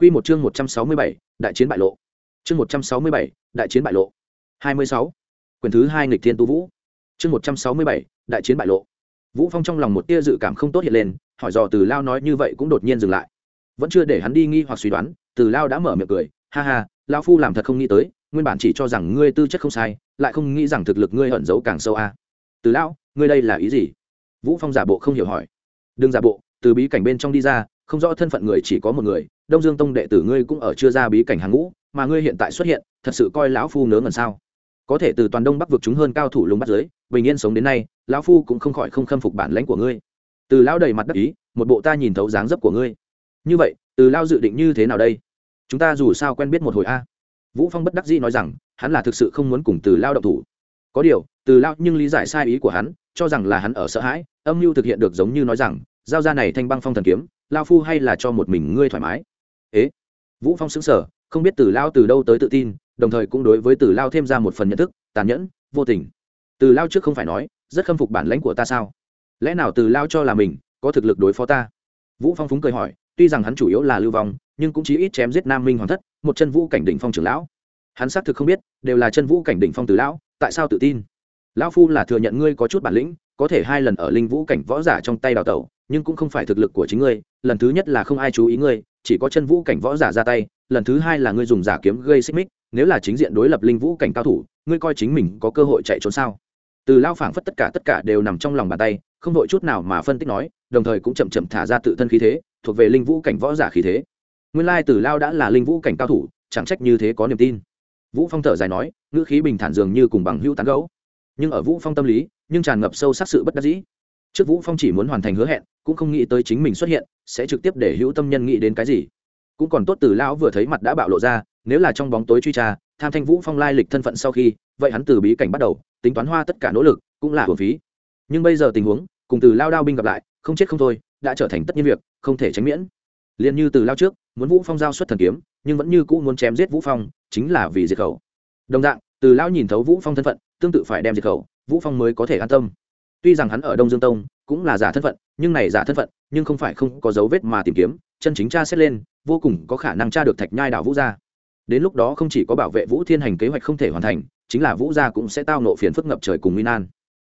Quy một chương 167, đại chiến bại lộ. Chương 167, đại chiến bại lộ. 26. Quyển thứ 2 nghịch thiên tu vũ. Chương 167, đại chiến bại lộ. Vũ Phong trong lòng một tia dự cảm không tốt hiện lên, hỏi dò Từ Lao nói như vậy cũng đột nhiên dừng lại. Vẫn chưa để hắn đi nghi hoặc suy đoán, Từ Lao đã mở miệng cười, ha ha, lão phu làm thật không nghĩ tới, nguyên bản chỉ cho rằng ngươi tư chất không sai, lại không nghĩ rằng thực lực ngươi ẩn giấu càng sâu a. Từ Lao, ngươi đây là ý gì? Vũ Phong giả bộ không hiểu hỏi. Đừng giả bộ, từ bí cảnh bên trong đi ra, không rõ thân phận người chỉ có một người, đông dương tông đệ tử ngươi cũng ở chưa ra bí cảnh hàng ngũ, mà ngươi hiện tại xuất hiện, thật sự coi lão phu nớ ngần sao? Có thể từ toàn đông bắc vực chúng hơn cao thủ lùng bắt giới bình yên sống đến nay, lão phu cũng không khỏi không khâm phục bản lãnh của ngươi. Từ lão đầy mặt đắc ý, một bộ ta nhìn thấu dáng dấp của ngươi. Như vậy, từ lao dự định như thế nào đây? Chúng ta dù sao quen biết một hồi a. Vũ phong bất đắc dĩ nói rằng, hắn là thực sự không muốn cùng từ lao động thủ. Có điều, từ lao nhưng lý giải sai ý của hắn, cho rằng là hắn ở sợ hãi, âm mưu thực hiện được giống như nói rằng, giao ra này thanh băng phong thần kiếm lao phu hay là cho một mình ngươi thoải mái ế? Vũ phong xứng sở không biết từ lao từ đâu tới tự tin, đồng thời cũng đối với từ lao thêm ra một phần nhận thức, tàn nhẫn, vô tình. Từ lao trước không phải nói, rất khâm phục bản lãnh của ta sao? Lẽ nào từ lao cho là mình có thực lực đối phó ta? Vũ phong phúng cười hỏi, tuy rằng hắn chủ yếu là lưu vong, nhưng cũng chí ít chém giết nam minh hoàng thất, một chân vũ cảnh đỉnh phong trưởng lão. Hắn xác thực không biết, đều là chân vũ cảnh đỉnh phong từ lão tại sao tự tin? Lão phu là thừa nhận ngươi có chút bản lĩnh, có thể hai lần ở linh vũ cảnh võ giả trong tay đào tẩu, nhưng cũng không phải thực lực của chính ngươi, lần thứ nhất là không ai chú ý ngươi chỉ có chân vũ cảnh võ giả ra tay, lần thứ hai là ngươi dùng giả kiếm gây xích mích, nếu là chính diện đối lập linh vũ cảnh cao thủ, ngươi coi chính mình có cơ hội chạy trốn sao? Từ lao phảng phất tất cả tất cả đều nằm trong lòng bàn tay, không đội chút nào mà phân tích nói, đồng thời cũng chậm chậm thả ra tự thân khí thế, thuộc về linh vũ cảnh võ giả khí thế. Nguyên lai từ lao đã là linh vũ cảnh cao thủ, chẳng trách như thế có niềm tin. Vũ phong thở dài nói, ngữ khí bình thản dường như cùng bằng hữu tán gấu nhưng ở vũ phong tâm lý, nhưng tràn ngập sâu sắc sự bất đắc dĩ trước vũ phong chỉ muốn hoàn thành hứa hẹn, cũng không nghĩ tới chính mình xuất hiện, sẽ trực tiếp để hữu tâm nhân nghĩ đến cái gì. Cũng còn tốt từ lão vừa thấy mặt đã bạo lộ ra, nếu là trong bóng tối truy tra, tham thanh vũ phong lai lịch thân phận sau khi, vậy hắn từ bí cảnh bắt đầu, tính toán hoa tất cả nỗ lực, cũng là hưởng phí. Nhưng bây giờ tình huống, cùng từ lao đao binh gặp lại, không chết không thôi, đã trở thành tất nhiên việc, không thể tránh miễn. Liền như từ lao trước, muốn vũ phong giao xuất thần kiếm, nhưng vẫn như cũ muốn chém giết vũ phong, chính là vì diệt khẩu. Đồng dạng, từ lao nhìn thấu vũ phong thân phận, tương tự phải đem diệt khẩu, vũ phong mới có thể an tâm tuy rằng hắn ở đông dương tông cũng là giả thân phận, nhưng này giả thân phận, nhưng không phải không có dấu vết mà tìm kiếm, chân chính cha xét lên, vô cùng có khả năng tra được thạch nhai đảo vũ gia. Đến lúc đó không chỉ có bảo vệ vũ thiên hành kế hoạch không thể hoàn thành, chính là vũ gia cũng sẽ tao nộ phiền phức ngập trời cùng nguy nan.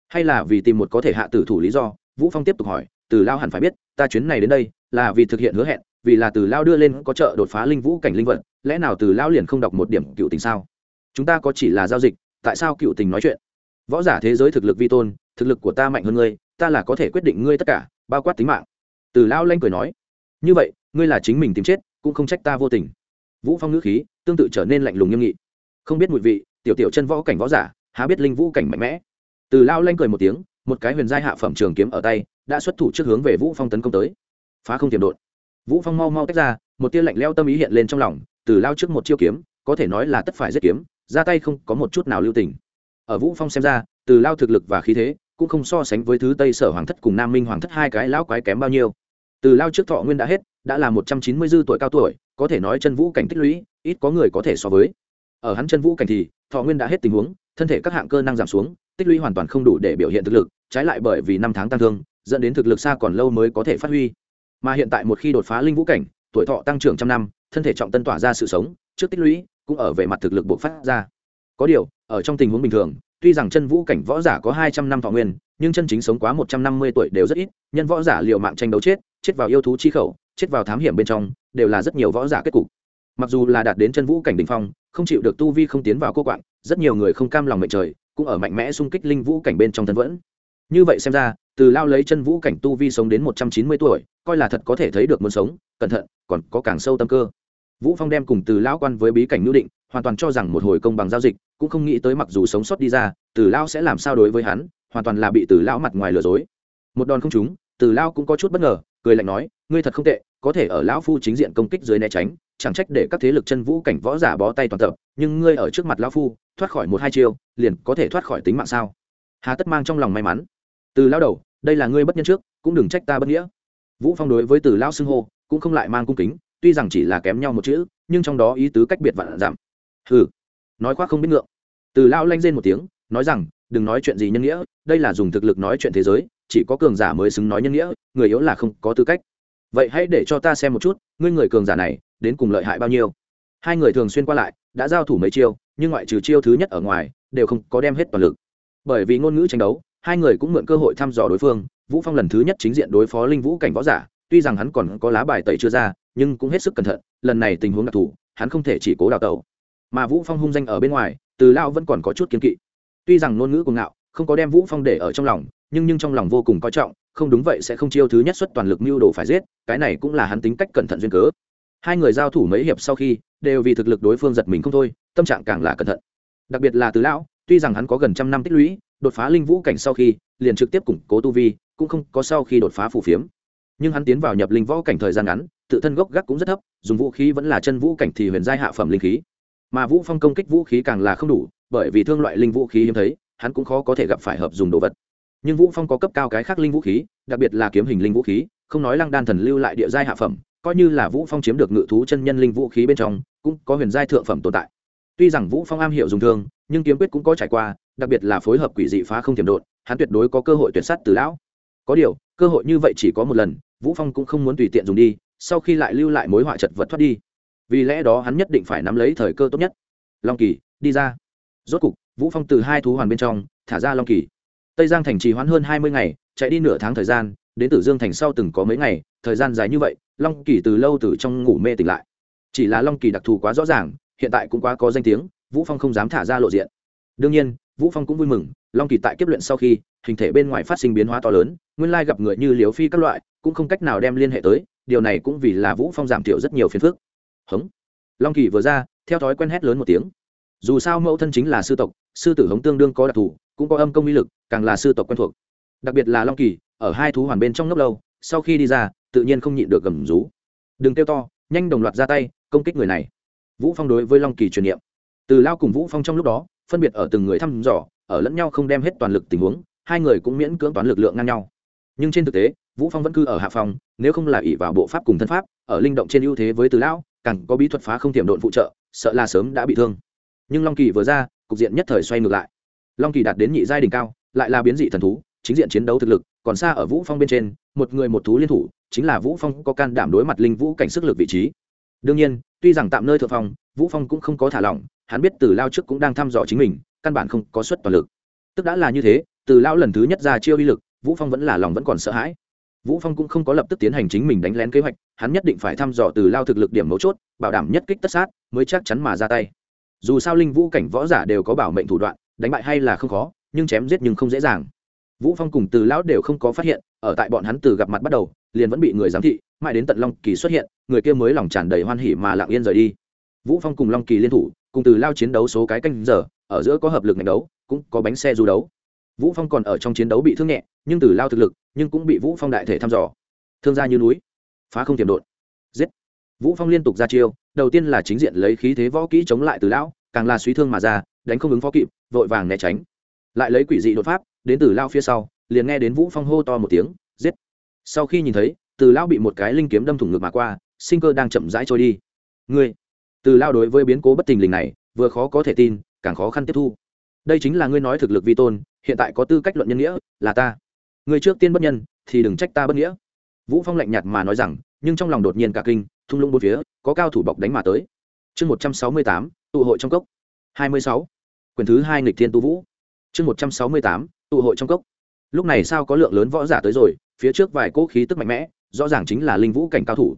Hay là vì tìm một có thể hạ tử thủ lý do, vũ phong tiếp tục hỏi, từ lao hẳn phải biết, ta chuyến này đến đây là vì thực hiện hứa hẹn, vì là từ lao đưa lên có trợ đột phá linh vũ cảnh linh vật, lẽ nào từ lao liền không đọc một điểm cựu tình sao? Chúng ta có chỉ là giao dịch, tại sao cựu tình nói chuyện? Võ giả thế giới thực lực vi tôn thực lực của ta mạnh hơn ngươi, ta là có thể quyết định ngươi tất cả, bao quát tính mạng. Từ Lão lanh cười nói, như vậy, ngươi là chính mình tìm chết, cũng không trách ta vô tình. Vũ phong ngữ khí tương tự trở nên lạnh lùng nghiêm nghị. Không biết mùi vị, tiểu tiểu chân võ cảnh võ giả, há biết linh vũ cảnh mạnh mẽ. Từ Lão lanh cười một tiếng, một cái huyền giai hạ phẩm trường kiếm ở tay, đã xuất thủ trước hướng về vũ phong tấn công tới. Phá không tiềm đột vũ phong mau mau tách ra, một tia lạnh leo tâm ý hiện lên trong lòng, từ lao trước một chiêu kiếm, có thể nói là tất phải giết kiếm, ra tay không có một chút nào lưu tình. Ở vũ phong xem ra, từ lao thực lực và khí thế cũng không so sánh với thứ tây sở hoàng thất cùng nam minh hoàng thất hai cái lão quái kém bao nhiêu. Từ lao trước thọ nguyên đã hết, đã là một trăm chín mươi dư tuổi cao tuổi, có thể nói chân vũ cảnh tích lũy, ít có người có thể so với. Ở hắn chân vũ cảnh thì, thọ nguyên đã hết tình huống, thân thể các hạng cơ năng giảm xuống, tích lũy hoàn toàn không đủ để biểu hiện thực lực, trái lại bởi vì năm tháng tăng thương, dẫn đến thực lực xa còn lâu mới có thể phát huy. Mà hiện tại một khi đột phá linh vũ cảnh, tuổi thọ tăng trưởng trăm năm, thân thể trọng tân tỏa ra sự sống, trước tích lũy cũng ở về mặt thực lực buộc phát ra. Có điều, ở trong tình huống bình thường tuy rằng chân vũ cảnh võ giả có hai trăm năm thọ nguyên, nhưng chân chính sống quá một trăm năm mươi tuổi đều rất ít, nhân võ giả liều mạng tranh đấu chết chết vào yêu thú chi khẩu, chết vào thám hiểm bên trong, đều là rất nhiều võ giả kết cục. Mặc dù là đạt đến chân vũ cảnh đ ỉ n h phong, không chịu được tu vi không tiến vào cô quạng, rất nhiều người không cam lòng mệnh trời, cũng ở mạnh mẽ xung kích linh vũ cảnh bên trong thân vẫn. Như vậy xem ra, từ lao lấy chân vũ cảnh tu vi sống đến một trăm chín mươi tuổi, coi là thật có thể thấy được muốn sống, cẩn thận, còn có càng sâu tâm cơ. Vũ phong đem cùng từ lão quan với bí cảnh nữ định, hoàn toàn cho rằng một hồi công bằng giao dịch cũng không nghĩ tới mặc dù sống sót đi ra, từ lao sẽ làm sao đối với hắn, hoàn toàn là bị từ lão mặt ngoài lừa dối. Một đòn không trúng, từ lao cũng có chút bất ngờ, cười lạnh nói, ngươi thật không tệ, có thể ở lão phu chính diện công kích dưới né tránh, chẳng trách để các thế lực chân vũ cảnh võ giả bó tay toàn tập, nhưng ngươi ở trước mặt lão phu, thoát khỏi một hai chiêu, liền có thể thoát khỏi tính mạng sao? Hà tất mang trong lòng may mắn. Từ lao đầu, đây là ngươi bất nhân trước, cũng đừng trách ta bất nghĩa. Vũ phong đối với từ lao xưng hô, cũng không lại mang cung kính, tuy rằng chỉ là kém nhau một chữ, nhưng trong đó ý tứ cách biệt vạn giảm. Hừ nói khoác không biết ngượng. Từ Lão lanh rên một tiếng, nói rằng, đừng nói chuyện gì nhân nghĩa, đây là dùng thực lực nói chuyện thế giới, chỉ có cường giả mới xứng nói nhân nghĩa, người yếu là không có tư cách. Vậy hãy để cho ta xem một chút, ngươi người cường giả này, đến cùng lợi hại bao nhiêu? Hai người thường xuyên qua lại, đã giao thủ mấy chiêu, nhưng ngoại trừ chiêu thứ nhất ở ngoài, đều không có đem hết toàn lực. Bởi vì ngôn ngữ tranh đấu, hai người cũng mượn cơ hội thăm dò đối phương, vũ phong lần thứ nhất chính diện đối phó linh vũ cảnh võ giả, tuy rằng hắn còn có lá bài tẩy chưa ra, nhưng cũng hết sức cẩn thận, lần này tình huống đặc thù, hắn không thể chỉ cố đào tẩu mà vũ phong hung danh ở bên ngoài từ lao vẫn còn có chút kiên kỵ tuy rằng ngôn ngữ của ngạo không có đem vũ phong để ở trong lòng nhưng nhưng trong lòng vô cùng coi trọng không đúng vậy sẽ không chiêu thứ nhất xuất toàn lực mưu đồ phải giết cái này cũng là hắn tính cách cẩn thận duyên cớ hai người giao thủ mấy hiệp sau khi đều vì thực lực đối phương giật mình không thôi tâm trạng càng là cẩn thận đặc biệt là từ lão tuy rằng hắn có gần trăm năm tích lũy đột phá linh vũ cảnh sau khi liền trực tiếp củng cố tu vi cũng không có sau khi đột phá phù phiếm nhưng hắn tiến vào nhập linh võ cảnh thời gian ngắn tự thân gốc gác cũng rất thấp dùng vũ khí vẫn là chân vũ cảnh thì huyền giai hạ phẩm linh khí mà vũ phong công kích vũ khí càng là không đủ, bởi vì thương loại linh vũ khí hiếm thấy, hắn cũng khó có thể gặp phải hợp dùng đồ vật. Nhưng vũ phong có cấp cao cái khác linh vũ khí, đặc biệt là kiếm hình linh vũ khí, không nói lăng đan thần lưu lại địa giai hạ phẩm, coi như là vũ phong chiếm được ngự thú chân nhân linh vũ khí bên trong, cũng có huyền giai thượng phẩm tồn tại. Tuy rằng vũ phong am hiểu dùng thương, nhưng kiếm quyết cũng có trải qua, đặc biệt là phối hợp quỷ dị phá không tiềm đột hắn tuyệt đối có cơ hội tuyệt sát từ lão. Có điều, cơ hội như vậy chỉ có một lần, vũ phong cũng không muốn tùy tiện dùng đi, sau khi lại lưu lại mối họa chật vật thoát đi vì lẽ đó hắn nhất định phải nắm lấy thời cơ tốt nhất. Long kỳ, đi ra. Rốt cục, vũ phong từ hai thú hoàn bên trong, thả ra long kỳ. Tây giang thành trì hoãn hơn hai mươi ngày, chạy đi nửa tháng thời gian, đến tử dương thành sau từng có mấy ngày, thời gian dài như vậy, long kỳ từ lâu từ trong ngủ mê tỉnh lại. Chỉ là long kỳ đặc thù quá rõ ràng, hiện tại cũng quá có danh tiếng, vũ phong không dám thả ra lộ diện. Đương nhiên, vũ phong cũng vui mừng, long kỳ tại kiếp luyện sau khi, hình thể bên ngoài phát sinh biến hóa to lớn, nguyên lai gặp người như liều phi các loại, cũng không cách nào đem liên hệ tới, điều này cũng vì là vũ phong giảm thiểu rất nhiều phiền phức hống. Long kỳ vừa ra, theo thói quen hét lớn một tiếng. Dù sao mẫu thân chính là sư tộc, sư tử hống tương đương có đặc thù, cũng có âm công uy lực, càng là sư tộc quen thuộc. Đặc biệt là long kỳ, ở hai thú hoàn bên trong ngốc lâu, sau khi đi ra, tự nhiên không nhịn được gầm rú. Đừng kêu to, nhanh đồng loạt ra tay, công kích người này. Vũ phong đối với long kỳ truyền niệm. Từ lao cùng vũ phong trong lúc đó, phân biệt ở từng người thăm dò, ở lẫn nhau không đem hết toàn lực tình huống, hai người cũng miễn cưỡng toán lực lượng ngang nhau. Nhưng trên thực tế, vũ phong vẫn cư ở hạ phòng, nếu không là ỷ vào bộ pháp cùng thân pháp, ở linh động trên ưu thế với từ lão càng có bí thuật phá không tiềm độn phụ trợ, sợ là sớm đã bị thương. Nhưng long kỳ vừa ra, cục diện nhất thời xoay ngược lại. Long kỳ đạt đến nhị giai đỉnh cao, lại là biến dị thần thú, chính diện chiến đấu thực lực, còn xa ở vũ phong bên trên, một người một thú liên thủ, chính là vũ phong có can đảm đối mặt linh vũ cảnh sức lực vị trí. Đương nhiên, tuy rằng tạm nơi thượng phong, vũ phong cũng không có thả lỏng, hắn biết từ lao trước cũng đang thăm dò chính mình, căn bản không có suất toàn lực. Tức đã là như thế, từ lao lần thứ nhất ra chiêu uy lực, vũ phong vẫn là lòng vẫn còn sợ hãi vũ phong cũng không có lập tức tiến hành chính mình đánh lén kế hoạch, hắn nhất định phải thăm dò từ lao thực lực điểm mấu chốt, bảo đảm nhất kích tất sát, mới chắc chắn mà ra tay. Dù sao linh vũ cảnh võ giả đều có bảo mệnh thủ đoạn, đánh bại hay là không khó, nhưng chém giết nhưng không dễ dàng. Vũ phong cùng từ lão đều không có phát hiện, ở tại bọn hắn từ gặp mặt bắt đầu, liền vẫn bị người giám thị, mãi đến tận long kỳ xuất hiện, người kia mới lòng tràn đầy hoan hỉ mà lặng yên rời đi. Vũ phong cùng long kỳ liên thủ, cùng từ lao chiến đấu số cái canh giờ, ở giữa có hợp lực ngành đấu, cũng có bánh xe du đấu vũ phong còn ở trong chiến đấu bị thương nhẹ, nhưng từ lao thực lực, nhưng cũng bị vũ phong đại thể thăm dò. Thương gia như núi, phá không tiềm đột giết. Vũ phong liên tục ra chiêu, đầu tiên là chính diện lấy khí thế võ kỹ chống lại từ lão, càng là suy thương mà ra, đánh không ứng phó kịp, vội vàng né tránh. Lại lấy quỷ dị đột pháp, đến từ lao phía sau, liền nghe đến vũ phong hô to một tiếng, giết. Sau khi nhìn thấy, từ lao bị một cái linh kiếm đâm thủng ngực mà qua, sinh cơ đang chậm rãi trôi đi. Ngươi, từ lao đối với biến cố bất tình lình này, vừa khó có thể tin, càng khó khăn tiếp thu. Đây chính là ngươi nói thực lực vi tôn hiện tại có tư cách luận nhân nghĩa, là ta. Người trước tiên bất nhân, thì đừng trách ta bất nghĩa. Vũ phong lạnh nhạt mà nói rằng, nhưng trong lòng đột nhiên cả kinh, thung lũng bốn phía, có cao thủ bọc đánh mà tới. Chương một trăm sáu mươi tám, tụ hội trong cốc. hai mươi sáu. Quyền thứ hai nghịch thiên tu vũ. Chương một trăm sáu mươi tám, tụ hội trong cốc. Lúc này sao có lượng lớn võ giả tới rồi, phía trước vài cỗ khí tức mạnh mẽ, rõ ràng chính là linh vũ cảnh cao thủ.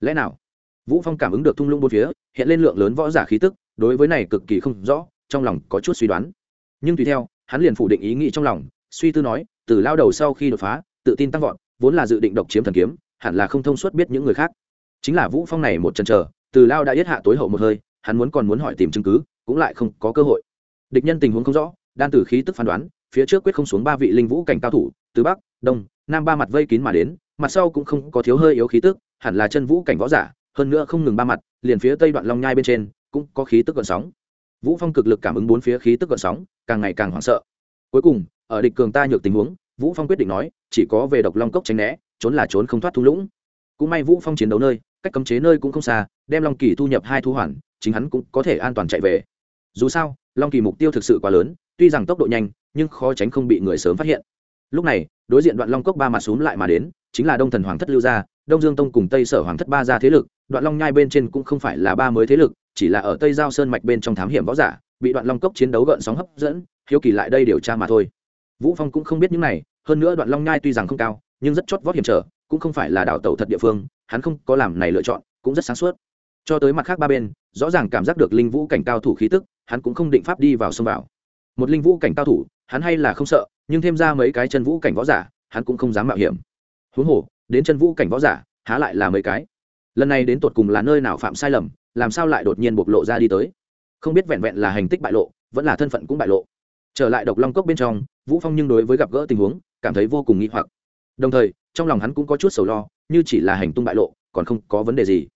Lẽ nào? Vũ phong cảm ứng được thung lũng bốn phía, hiện lên lượng lớn võ giả khí tức, đối với này cực kỳ không rõ, trong lòng có chút suy đoán. Nhưng tùy theo hắn liền phủ định ý nghĩ trong lòng, suy tư nói, từ lao đầu sau khi đột phá, tự tin tăng vọt, vốn là dự định độc chiếm thần kiếm, hẳn là không thông suốt biết những người khác. Chính là vũ phong này một chân chờ, từ lao đã yết hạ tối hậu một hơi, hắn muốn còn muốn hỏi tìm chứng cứ, cũng lại không có cơ hội. Địch nhân tình huống không rõ, đan từ khí tức phán đoán, phía trước quyết không xuống ba vị linh vũ cảnh cao thủ, từ bắc, đông, nam ba mặt vây kín mà đến, mặt sau cũng không có thiếu hơi yếu khí tức, hẳn là chân vũ cảnh võ giả, hơn nữa không ngừng ba mặt, liền phía tây đoạn long nhai bên trên, cũng có khí tức gợn sóng vũ phong cực lực cảm ứng bốn phía khí tức gợn sóng, càng ngày càng hoảng sợ. Cuối cùng, ở địch cường ta nhược tình huống, vũ phong quyết định nói, chỉ có về độc long cốc tránh né, trốn là trốn không thoát thung lũng. Cũng may vũ phong chiến đấu nơi, cách cấm chế nơi cũng không xa, đem long kỳ thu nhập hai thu hoàn, chính hắn cũng có thể an toàn chạy về. Dù sao, long kỳ mục tiêu thực sự quá lớn, tuy rằng tốc độ nhanh, nhưng khó tránh không bị người sớm phát hiện. Lúc này, đối diện đoạn long cốc ba mặt xuống lại mà đến, chính là đông thần hoàng thất lưu gia, đông dương tông cùng tây sở hoàng thất ba gia thế lực, đoạn long nhai bên trên cũng không phải là ba mới thế lực chỉ là ở tây giao sơn mạch bên trong thám hiểm võ giả, bị đoạn long cốc chiến đấu gợn sóng hấp dẫn, hiếu kỳ lại đây điều tra mà thôi. Vũ phong cũng không biết những này, hơn nữa đoạn long nhai tuy rằng không cao, nhưng rất chót vót hiểm trở, cũng không phải là đảo tàu thật địa phương, hắn không có làm này lựa chọn, cũng rất sáng suốt. Cho tới mặt khác ba bên, rõ ràng cảm giác được linh vũ cảnh cao thủ khí tức, hắn cũng không định pháp đi vào sông vào. Một linh vũ cảnh cao thủ, hắn hay là không sợ, nhưng thêm ra mấy cái chân vũ cảnh võ giả, hắn cũng không dám mạo hiểm. Huống hồ, đến chân vũ cảnh võ giả, há lại là mấy cái. Lần này đến tột cùng là nơi nào phạm sai lầm làm sao lại đột nhiên bộc lộ ra đi tới? Không biết vẹn vẹn là hành tích bại lộ, vẫn là thân phận cũng bại lộ. Trở lại độc long cốc bên trong, vũ phong nhưng đối với gặp gỡ tình huống, cảm thấy vô cùng nghi hoặc. Đồng thời, trong lòng hắn cũng có chút sầu lo, như chỉ là hành tung bại lộ, còn không có vấn đề gì.